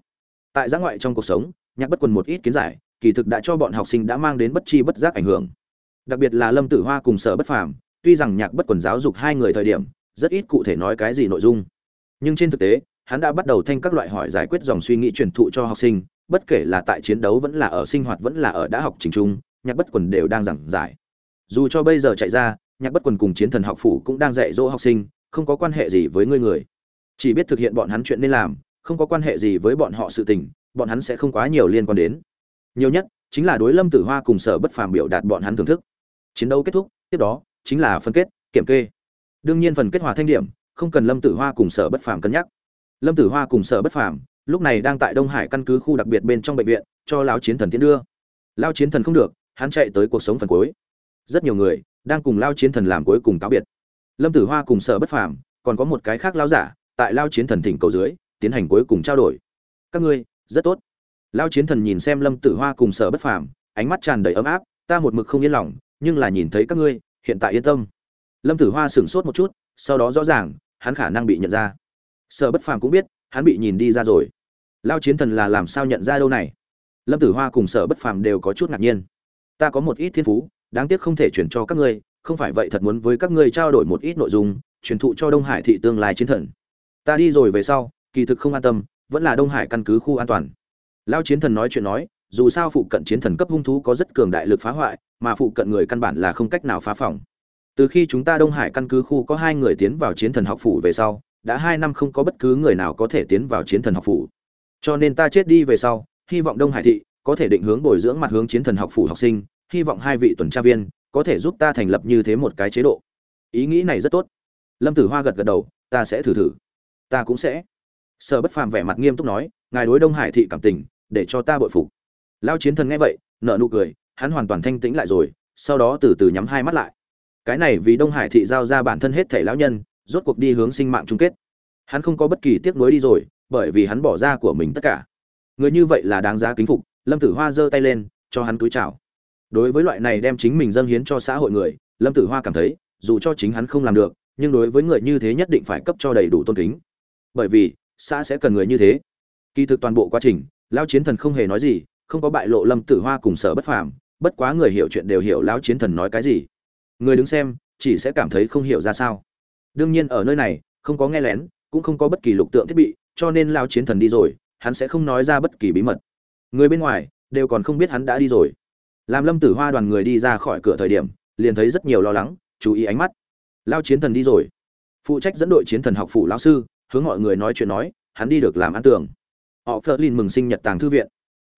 Tại giã ngoại trong cuộc sống, nhạc bất quần một ít kiến giải, kỳ thực đã cho bọn học sinh đã mang đến bất chi bất giác ảnh hưởng. Đặc biệt là lâm tử hoa cùng sở bất phàm, tuy rằng nhạc bất quần giáo dục hai người thời điểm, rất ít cụ thể nói cái gì nội dung. Nhưng trên thực tế, hắn đã bắt đầu thanh các loại hỏi giải quyết dòng suy nghĩ truyền thụ cho học sinh, bất kể là tại chiến đấu vẫn là ở sinh hoạt vẫn là ở đã học trình trung nhạc bất quần đều đang giảng giải. Dù cho bây giờ chạy ra, nhạc bất quần cùng chiến thần học phủ cũng đang dạy dỗ học sinh, không có quan hệ gì với ngươi người. Chỉ biết thực hiện bọn hắn chuyện nên làm, không có quan hệ gì với bọn họ sự tình, bọn hắn sẽ không quá nhiều liên quan đến. Nhiều nhất, chính là đối lâm tử hoa cùng sở bất phàm biểu đạt bọn hắn thưởng thức. Chiến đấu kết thúc, tiếp đó, chính là phân kết, kiểm kê. Đương nhiên phần kết hòa thanh điểm, không cần lâm tử hoa cùng sở bất phàm cân nhắc. Lâm tử hoa cùng sở bất phàm, lúc này đang tại đông hải căn cứ khu đặc biệt bên trong bệnh viện, cho lão chiến thần tiến đưa. Lao chiến thần không được hắn chạy tới cuộc sống phần cuối. Rất nhiều người đang cùng lao chiến thần làm cuối cùng cáo biệt. Lâm tử hoa cùng sở bất phàm, còn có một cái khác lao giả, tại lao chiến thần thỉnh cầu dưới, tiến hành cuối cùng trao đổi. Các ngươi, rất tốt. Lao chiến thần nhìn xem lâm tử hoa cùng sở bất phàm, ánh mắt tràn đầy ấm áp, ta một mực không yên lòng, nhưng là nhìn thấy các ngươi, hiện tại yên tâm. Lâm tử hoa sửng sốt một chút, sau đó rõ ràng, hắn khả năng bị nhận ra. Sở bất phàm cũng biết, hắn bị nhìn đi ra rồi. Lao chiến thần là làm sao nhận ra đâu này? Lâm tử hoa cùng sở bất phàm đều có chút ngạc nhiên ta có một ít thiên phú, đáng tiếc không thể chuyển cho các ngươi, không phải vậy thật muốn với các ngươi trao đổi một ít nội dung, truyền thụ cho đông hải thị tương lai chiến thần. Ta đi rồi về sau, kỳ thực không an tâm, vẫn là đông hải căn cứ khu an toàn. Lao chiến thần nói chuyện nói, dù sao phụ cận chiến thần cấp hung thú có rất cường đại lực phá hoại, mà phụ cận người căn bản là không cách nào phá phòng. Từ khi chúng ta đông hải căn cứ khu có hai người tiến vào chiến thần học phủ về sau, đã hai năm không có bất cứ người nào có thể tiến vào chiến thần học phủ. Cho nên ta chết đi về sau, hy vọng đông hải thị có thể định hướng bồi dưỡng mặt hướng chiến thần học phủ học sinh hy vọng hai vị tuần tra viên có thể giúp ta thành lập như thế một cái chế độ. Ý nghĩ này rất tốt. Lâm tử hoa gật gật đầu, ta sẽ thử thử. Ta cũng sẽ. Sở bất phàm vẻ mặt nghiêm túc nói, ngài đối đông hải thị cảm tình, để cho ta bội phục. Lao chiến thần nghe vậy nợ nụ cười, hắn hoàn toàn thanh tĩnh lại rồi, sau đó từ từ nhắm hai mắt lại. Cái này vì đông hải thị giao ra bản thân hết thể lão nhân, rốt cuộc đi hướng sinh mạng chung kết. Hắn không có bất kỳ tiếc nuối đi rồi, bởi vì hắn bỏ ra của mình tất cả. Người như vậy là đáng giá kính phục, lâm tử hoa giơ tay lên, cho hắn túi chào đối với loại này đem chính mình dâng hiến cho xã hội người, lâm tử hoa cảm thấy, dù cho chính hắn không làm được, nhưng đối với người như thế nhất định phải cấp cho đầy đủ tôn kính. Bởi vì, xã sẽ cần người như thế. Kỳ thực toàn bộ quá trình, lao chiến thần không hề nói gì, không có bại lộ lâm tử hoa cùng sở bất phàm, bất quá người hiểu chuyện đều hiểu lao chiến thần nói cái gì. Người đứng xem, chỉ sẽ cảm thấy không hiểu ra sao. Đương nhiên ở nơi này, không có nghe lén, cũng không có bất kỳ lục tượng thiết bị, cho nên lao chiến thần đi rồi, hắn sẽ không nói ra bất kỳ bí mật. Người bên ngoài, đều còn không biết hắn đã đi rồi làm lâm tử hoa đoàn người đi ra khỏi cửa thời điểm, liền thấy rất nhiều lo lắng, chú ý ánh mắt. Lao chiến thần đi rồi. Phụ trách dẫn đội chiến thần học phủ lao sư, hướng mọi người nói chuyện nói, hắn đi được làm ăn tưởng. Họ phớt lên mừng sinh nhật tàng thư viện.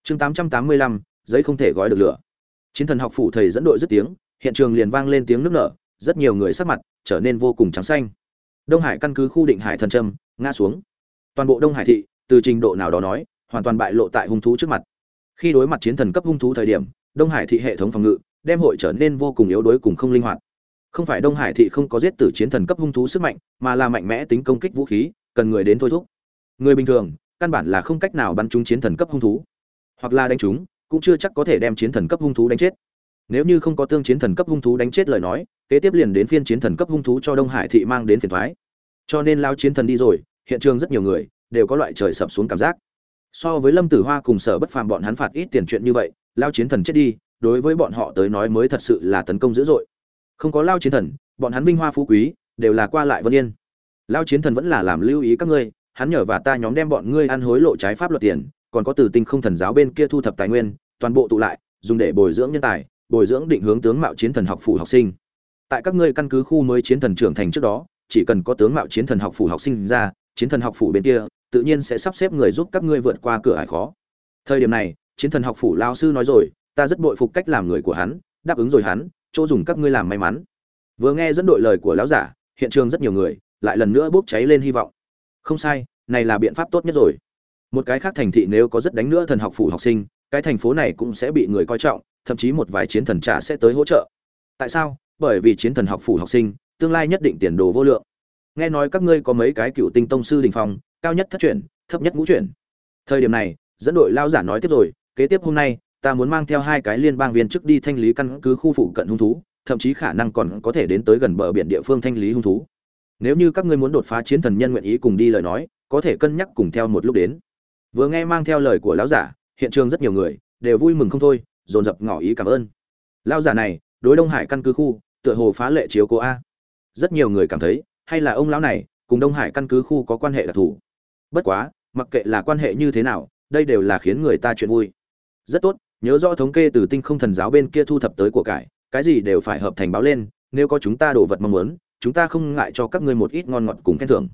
Chương tám trăm tám mươi lăm, giấy không thể gói được lửa. Chiến thần học phủ thầy dẫn đội dứt tiếng, hiện trường liền vang lên tiếng nước nở, rất nhiều người sắc mặt trở nên vô cùng trắng xanh. Đông hải căn cứ khu định hải thần trâm ngã xuống. Toàn bộ đông hải thị, từ trình độ nào đó nói, hoàn toàn bại lộ tại hung thú trước mặt. Khi đối mặt chiến thần cấp hung thú thời điểm đông hải thị hệ thống phòng ngự, đem hội trở nên vô cùng yếu đuối cùng không linh hoạt. Không phải đông hải thị không có giết tử chiến thần cấp hung thú sức mạnh, mà là mạnh mẽ tính công kích vũ khí, cần người đến thôi thúc. Người bình thường, căn bản là không cách nào bắn trúng chiến thần cấp hung thú. Hoặc là đánh chúng cũng chưa chắc có thể đem chiến thần cấp hung thú đánh chết. Nếu như không có tương chiến thần cấp hung thú đánh chết lời nói, kế tiếp liền đến phiên chiến thần cấp hung thú cho đông hải thị mang đến phiền thoái cho nên lao chiến thần đi rồi, hiện trường rất nhiều người đều có loại trời sập xuống cảm giác. So với lâm tử hoa cùng sở bất phàm bọn hắn phạt ít tiền chuyện như vậy lao chiến thần chết đi, đối với bọn họ tới nói mới thật sự là tấn công dữ dội. Không có lao chiến thần, bọn hắn vinh hoa phú quý, đều là qua lại vân yên. Lao chiến thần vẫn là làm lưu ý các ngươi, hắn nhờ và ta nhóm đem bọn ngươi ăn hối lộ trái pháp luật tiền, còn có từ tinh không thần giáo bên kia thu thập tài nguyên, toàn bộ tụ lại, dùng để bồi dưỡng nhân tài, bồi dưỡng định hướng tướng mạo chiến thần học phủ học sinh. Tại các ngươi căn cứ khu mới chiến thần trưởng thành trước đó, chỉ cần có tướng mạo chiến thần học phủ học sinh ra, chiến thần học phủ bên kia, tự nhiên sẽ sắp xếp người giúp các ngươi vượt qua cửa ải khó. Thời điểm này chiến thần học phủ lao sư nói rồi, ta rất bội phục cách làm người của hắn, đáp ứng rồi hắn, chỗ dùng các ngươi làm may mắn. Vừa nghe dẫn đội lời của lão giả, hiện trường rất nhiều người, lại lần nữa bốc cháy lên hy vọng. Không sai, này là biện pháp tốt nhất rồi. Một cái khác thành thị nếu có rất đánh nữa thần học phủ học sinh, cái thành phố này cũng sẽ bị người coi trọng, thậm chí một vài chiến thần trả sẽ tới hỗ trợ. Tại sao? Bởi vì chiến thần học phủ học sinh, tương lai nhất định tiền đồ vô lượng. Nghe nói các ngươi có mấy cái cựu tinh tông sư đình phong, cao nhất thất chuyển, thấp nhất ngũ chuyển. Thời điểm này, dẫn đội lao giả nói tiếp rồi kế tiếp hôm nay, ta muốn mang theo hai cái liên bang viên chức đi thanh lý căn cứ khu phụ cận hung thú, thậm chí khả năng còn có thể đến tới gần bờ biển địa phương thanh lý hung thú. Nếu như các ngươi muốn đột phá chiến thần nhân nguyện ý cùng đi lời nói, có thể cân nhắc cùng theo một lúc đến. Vừa nghe mang theo lời của lão giả, hiện trường rất nhiều người, đều vui mừng không thôi, dồn dập ngỏ ý cảm ơn. Lão giả này, đối đông hải căn cứ khu, tựa hồ phá lệ chiếu cố a. Rất nhiều người cảm thấy, hay là ông lão này, cùng đông hải căn cứ khu có quan hệ đặc thù. Bất quá, mặc kệ là quan hệ như thế nào, đây đều là khiến người ta chuyện vui rất tốt, nhớ rõ thống kê từ tinh không thần giáo bên kia thu thập tới của cải, cái gì đều phải hợp thành báo lên, nếu có chúng ta đồ vật mong muốn, chúng ta không ngại cho các ngươi một ít ngon ngọt cùng khen thưởng.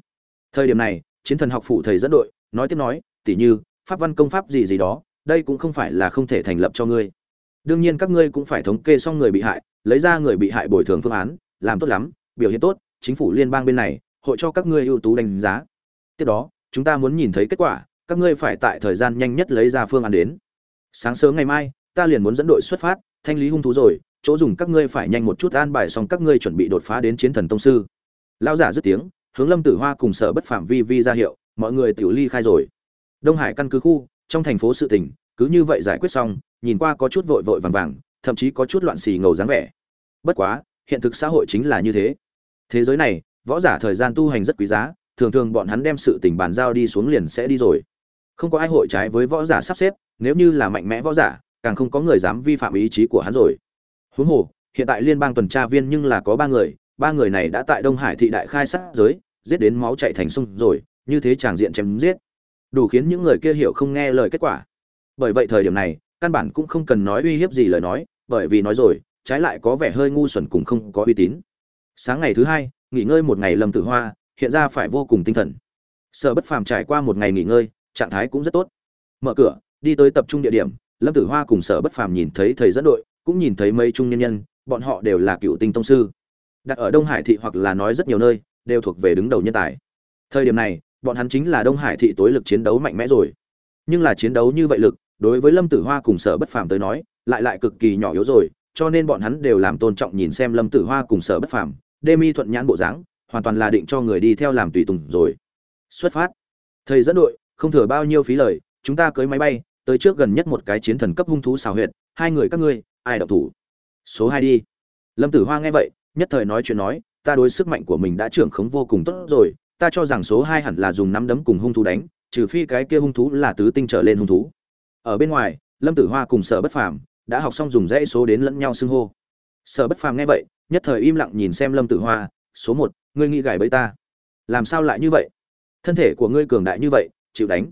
Thời điểm này, chiến thần học phụ thầy dẫn đội, nói tiếp nói tỉ như, pháp văn công pháp gì gì đó, đây cũng không phải là không thể thành lập cho ngươi. Đương nhiên các ngươi cũng phải thống kê xong người bị hại, lấy ra người bị hại bồi thường phương án, làm tốt lắm, biểu hiện tốt, chính phủ liên bang bên này, hội cho các ngươi ưu tú đánh giá. Tiếp đó, chúng ta muốn nhìn thấy kết quả, các ngươi phải tại thời gian nhanh nhất lấy ra phương án đến sáng sớm ngày mai, ta liền muốn dẫn đội xuất phát, thanh lý hung thú rồi, chỗ dùng các ngươi phải nhanh một chút an bài xong các ngươi chuẩn bị đột phá đến chiến thần tông sư. Lão giả dứt tiếng, hướng lâm tử hoa cùng sở bất phạm vi vi ra hiệu, mọi người tiểu ly khai rồi. Đông hải căn cứ khu, trong thành phố sự tình, cứ như vậy giải quyết xong, nhìn qua có chút vội vội vàng vàng, thậm chí có chút loạn xì ngầu dáng vẻ. Bất quá, hiện thực xã hội chính là như thế. Thế giới này, võ giả thời gian tu hành rất quý giá, thường thường bọn hắn đem sự tình bàn giao đi xuống liền sẽ đi rồi. Không có ai hội trái với võ giả sắp xếp nếu như là mạnh mẽ võ giả, càng không có người dám vi phạm ý chí của hắn rồi. Huống hồ, hiện tại liên bang tuần tra viên nhưng là có ba người ba người này đã tại đông hải thị đại khai sát giới, giết đến máu chạy thành sông rồi, như thế tràng diện chém giết. Đủ khiến những người kia hiểu không nghe lời kết quả. Bởi vậy thời điểm này, căn bản cũng không cần nói uy hiếp gì lời nói, bởi vì nói rồi, trái lại có vẻ hơi ngu xuẩn cùng không có uy tín. Sáng ngày thứ hai, nghỉ ngơi một ngày lâm tử hoa, hiện ra phải vô cùng tinh thần. Sở bất phàm trải qua một ngày nghỉ ngơi, trạng thái cũng rất tốt. Mở cửa đi tới tập trung địa điểm, lâm tử hoa cùng sở bất phàm nhìn thấy thầy dẫn đội, cũng nhìn thấy mấy trung nhân nhân, bọn họ đều là cựu tinh tông sư. Đặt ở đông hải thị hoặc là nói rất nhiều nơi, đều thuộc về đứng đầu nhân tài. Thời điểm này, bọn hắn chính là đông hải thị tối lực chiến đấu mạnh mẽ rồi. Nhưng là chiến đấu như vậy lực, đối với lâm tử hoa cùng sở bất phàm tới nói, lại lại cực kỳ nhỏ yếu rồi, cho nên bọn hắn đều làm tôn trọng nhìn xem lâm tử hoa cùng sở bất phàm, đê mi thuận nhãn bộ dáng, hoàn toàn là định cho người đi theo làm tùy tùng rồi. Xuất phát. Thầy dẫn đội, không thừa bao nhiêu phí lời, chúng ta cưới máy bay tới trước gần nhất một cái chiến thần cấp hung thú xào huyệt, hai người các ngươi, ai đậu thủ? Số hai đi. Lâm tử hoa nghe vậy, nhất thời nói chuyện nói, ta đối sức mạnh của mình đã trưởng khống vô cùng tốt rồi, ta cho rằng số hai hẳn là dùng nắm đấm cùng hung thú đánh, trừ phi cái kia hung thú là tứ tinh trở lên hung thú. Ở bên ngoài, lâm tử hoa cùng sở bất phàm đã học xong dùng dãy số đến lẫn nhau xưng hô. Sở bất phàm nghe vậy, nhất thời im lặng nhìn xem lâm tử hoa, số một, ngươi nghĩ gài bẫy ta? Làm sao lại như vậy? Thân thể của ngươi cường đại như vậy, chịu đánh.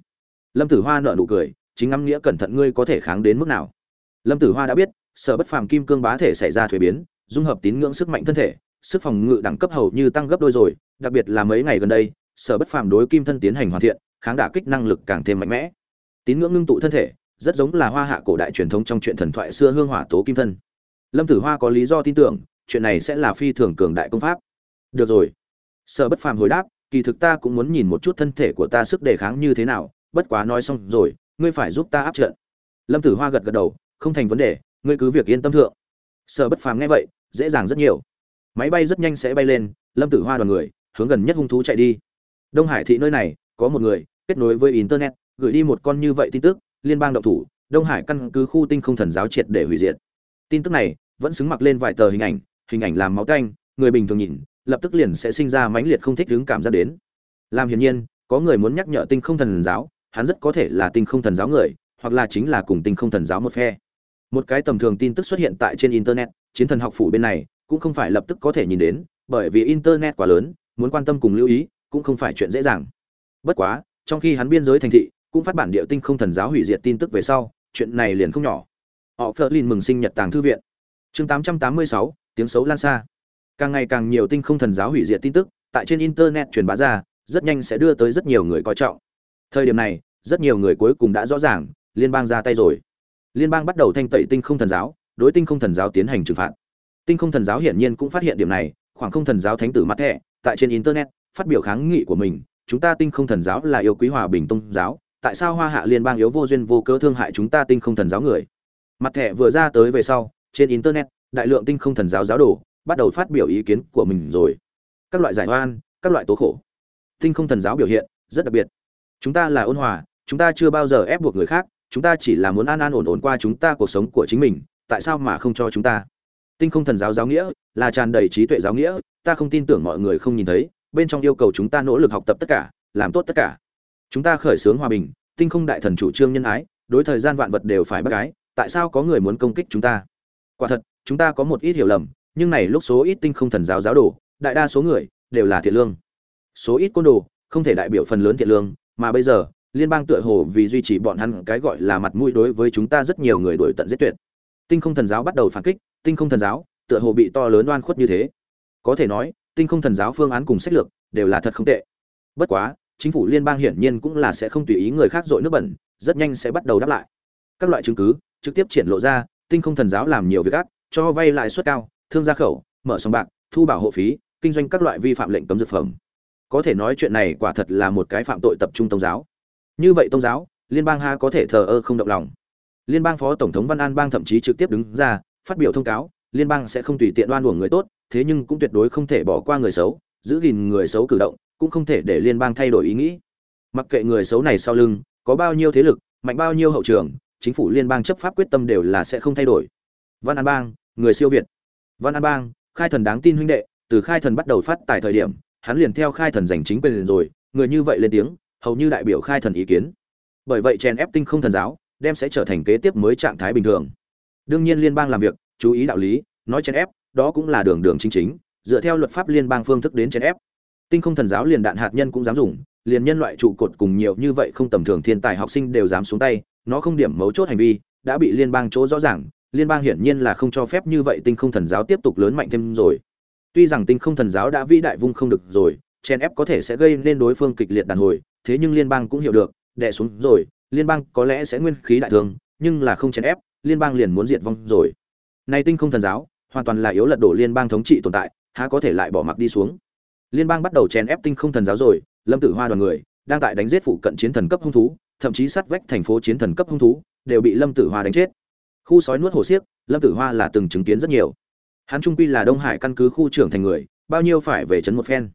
Lâm tử hoa nở nụ cười chính ngắm nghĩa cẩn thận ngươi có thể kháng đến mức nào. Lâm tử hoa đã biết, sở bất phàm kim cương bá thể xảy ra thuế biến, dung hợp tín ngưỡng sức mạnh thân thể, sức phòng ngự đẳng cấp hầu như tăng gấp đôi rồi, đặc biệt là mấy ngày gần đây, sở bất phàm đối kim thân tiến hành hoàn thiện, kháng đả kích năng lực càng thêm mạnh mẽ. Tín ngưỡng ngưng tụ thân thể, rất giống là hoa hạ cổ đại truyền thống trong chuyện thần thoại xưa hương hỏa tố kim thân. Lâm tử hoa có lý do tin tưởng, chuyện này sẽ là phi thường cường đại công pháp. Được rồi. Sở bất phàm hồi đáp, kỳ thực ta cũng muốn nhìn một chút thân thể của ta sức đề kháng như thế nào, bất quá nói xong rồi ngươi phải giúp ta áp trận. Lâm tử hoa gật gật đầu, không thành vấn đề, ngươi cứ việc yên tâm thượng. Sở bất phàm nghe vậy, dễ dàng rất nhiều. Máy bay rất nhanh sẽ bay lên, lâm tử hoa đoàn người, hướng gần nhất hung thú chạy đi. Đông hải thị nơi này, có một người, kết nối với internet, gửi đi một con như vậy tin tức, liên bang động thủ, đông hải căn cứ khu tinh không thần giáo triệt để hủy diệt. Tin tức này vẫn xứng mặc lên vài tờ hình ảnh hình ảnh làm máu tanh, người bình thường nhìn, lập tức liền sẽ sinh ra mãnh liệt không thích đứng cảm giác đến. Làm hiển nhiên, có người muốn nhắc nhở tinh không thần giáo hắn rất có thể là tinh không thần giáo người hoặc là chính là cùng tinh không thần giáo một phe. Một cái tầm thường tin tức xuất hiện tại trên internet chiến thần học phủ bên này cũng không phải lập tức có thể nhìn đến bởi vì internet quá lớn muốn quan tâm cùng lưu ý cũng không phải chuyện dễ dàng. Bất quá trong khi hắn biên giới thành thị cũng phát bản địa tinh không thần giáo hủy diệt tin tức về sau chuyện này liền không nhỏ. Họ phớt lên mừng sinh nhật tàng thư viện. Chương 886, tiếng xấu lan xa. Càng ngày càng nhiều tinh không thần giáo hủy diệt tin tức tại trên internet truyền bá ra rất nhanh sẽ đưa tới rất nhiều người coi trọng thời điểm này, rất nhiều người cuối cùng đã rõ ràng, liên bang ra tay rồi. Liên bang bắt đầu thanh tẩy tinh không thần giáo, đối tinh không thần giáo tiến hành trừng phạt. Tinh không thần giáo hiển nhiên cũng phát hiện điểm này, khoảng không thần giáo thánh tử mắt thẻ tại trên internet, phát biểu kháng nghị của mình, chúng ta tinh không thần giáo là yêu quý hòa bình tôn giáo, tại sao hoa hạ liên bang yếu vô duyên vô cớ thương hại chúng ta tinh không thần giáo người? Mặt thẻ vừa ra tới về sau, trên internet, đại lượng tinh không thần giáo giáo đồ bắt đầu phát biểu ý kiến của mình rồi. Các loại giải oan, các loại tố khổ. Tinh không thần giáo biểu hiện rất đặc biệt chúng ta là ôn hòa, chúng ta chưa bao giờ ép buộc người khác, chúng ta chỉ là muốn an an ổn ổn qua chúng ta cuộc sống của chính mình, tại sao mà không cho chúng ta? Tinh không thần giáo giáo nghĩa là tràn đầy trí tuệ giáo nghĩa, ta không tin tưởng mọi người không nhìn thấy, bên trong yêu cầu chúng ta nỗ lực học tập tất cả, làm tốt tất cả. Chúng ta khởi xướng hòa bình, tinh không đại thần chủ trương nhân ái, đối thời gian vạn vật đều phải bắt ái, tại sao có người muốn công kích chúng ta? Quả thật, chúng ta có một ít hiểu lầm, nhưng này lúc số ít tinh không thần giáo giáo đồ, đại đa số người đều là thiện lương. Số ít côn đồ, không thể đại biểu phần lớn thiện lương mà bây giờ, liên bang tựa hồ vì duy trì bọn hắn cái gọi là mặt mũi đối với chúng ta rất nhiều người đuổi tận giết tuyệt. Tinh không thần giáo bắt đầu phản kích, tinh không thần giáo tựa hồ bị to lớn oan khuất như thế. Có thể nói, tinh không thần giáo phương án cùng sách lược đều là thật không tệ. Bất quá, chính phủ liên bang hiển nhiên cũng là sẽ không tùy ý người khác dội nước bẩn, rất nhanh sẽ bắt đầu đáp lại. Các loại chứng cứ trực tiếp triển lộ ra, tinh không thần giáo làm nhiều việc ác, cho vay lãi suất cao, thương gia khẩu, mở sòng bạc, thu bảo hộ phí, kinh doanh các loại vi phạm lệnh cấm dược phẩm có thể nói chuyện này quả thật là một cái phạm tội tập trung tôn giáo. Như vậy tôn giáo, liên bang ha có thể thờ ơ không động lòng. Liên bang phó tổng thống văn an bang thậm chí trực tiếp đứng ra, phát biểu thông cáo, liên bang sẽ không tùy tiện đoan uổng người tốt, thế nhưng cũng tuyệt đối không thể bỏ qua người xấu, giữ gìn người xấu cử động, cũng không thể để liên bang thay đổi ý nghĩ. Mặc kệ người xấu này sau lưng, có bao nhiêu thế lực, mạnh bao nhiêu hậu trường, chính phủ liên bang chấp pháp quyết tâm đều là sẽ không thay đổi. Văn an bang, người siêu việt. Văn an bang, khai thần đáng tin huynh đệ, từ khai thần bắt đầu phát tài thời điểm hắn liền theo khai thần giành chính quyền rồi, người như vậy lên tiếng, hầu như đại biểu khai thần ý kiến. Bởi vậy chèn ép tinh không thần giáo, đem sẽ trở thành kế tiếp mới trạng thái bình thường. Đương nhiên liên bang làm việc, chú ý đạo lý, nói chèn ép, đó cũng là đường đường chính chính, dựa theo luật pháp liên bang phương thức đến chèn ép. Tinh không thần giáo liền đạn hạt nhân cũng dám dùng, liền nhân loại trụ cột cùng nhiều như vậy không tầm thường thiên tài học sinh đều dám xuống tay, nó không điểm mấu chốt hành vi, đã bị liên bang chỗ rõ ràng, liên bang hiển nhiên là không cho phép như vậy tinh không thần giáo tiếp tục lớn mạnh thêm rồi tuy rằng tinh không thần giáo đã vĩ đại vung không được rồi chen ép có thể sẽ gây nên đối phương kịch liệt đàn hồi, thế nhưng liên bang cũng hiểu được, đè xuống rồi, liên bang có lẽ sẽ nguyên khí đại thương, nhưng là không chen ép, liên bang liền muốn diệt vong rồi. Nay tinh không thần giáo, hoàn toàn là yếu lật đổ liên bang thống trị tồn tại, há có thể lại bỏ mặc đi xuống. Liên bang bắt đầu chen ép tinh không thần giáo rồi, lâm tử hoa đoàn người đang tại đánh giết phụ cận chiến thần cấp hung thú, thậm chí sát vách thành phố chiến thần cấp hung thú đều bị lâm tử hoa đánh chết. Khu sói nuốt hồ xiếc, lâm tử hoa là từng chứng kiến rất nhiều hắn trung quy là đông hải căn cứ khu trưởng thành người, bao nhiêu phải về chấn một phen.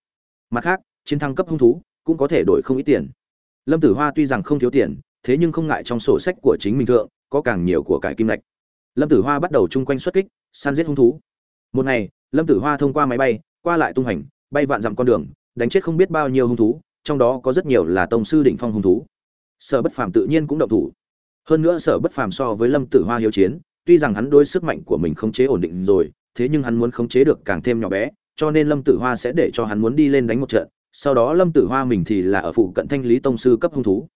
Mặt khác, chiến thắng cấp hung thú, cũng có thể đổi không ít tiền. Lâm tử hoa tuy rằng không thiếu tiền, thế nhưng không ngại trong sổ sách của chính mình thượng, có càng nhiều của cải kim lạch lâm tử hoa bắt đầu chung quanh xuất kích, săn giết hung thú. Một ngày, lâm tử hoa thông qua máy bay, qua lại tung hành, bay vạn dặm con đường, đánh chết không biết bao nhiêu hung thú, trong đó có rất nhiều là tông sư đỉnh phong hung thú. Sở bất phàm tự nhiên cũng động thủ. Hơn nữa sở bất phàm so với lâm tử hoa hiếu chiến, tuy rằng hắn đôi sức mạnh của mình không chế ổn định rồi thế nhưng hắn muốn khống chế được càng thêm nhỏ bé, cho nên lâm tử hoa sẽ để cho hắn muốn đi lên đánh một trận, sau đó lâm tử hoa mình thì là ở phụ cận thanh lý tông sư cấp hung thú.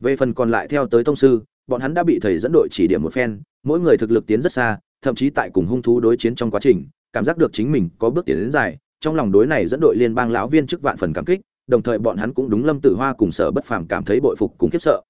Về phần còn lại theo tới tông sư, bọn hắn đã bị thầy dẫn đội chỉ điểm một phen, mỗi người thực lực tiến rất xa, thậm chí tại cùng hung thú đối chiến trong quá trình, cảm giác được chính mình có bước tiến đến dài, trong lòng đối này dẫn đội liên bang lão viên chức vạn phần cảm kích, đồng thời bọn hắn cũng đúng lâm tử hoa cùng sở bất phàm cảm thấy bội phục cùng khiếp sợ.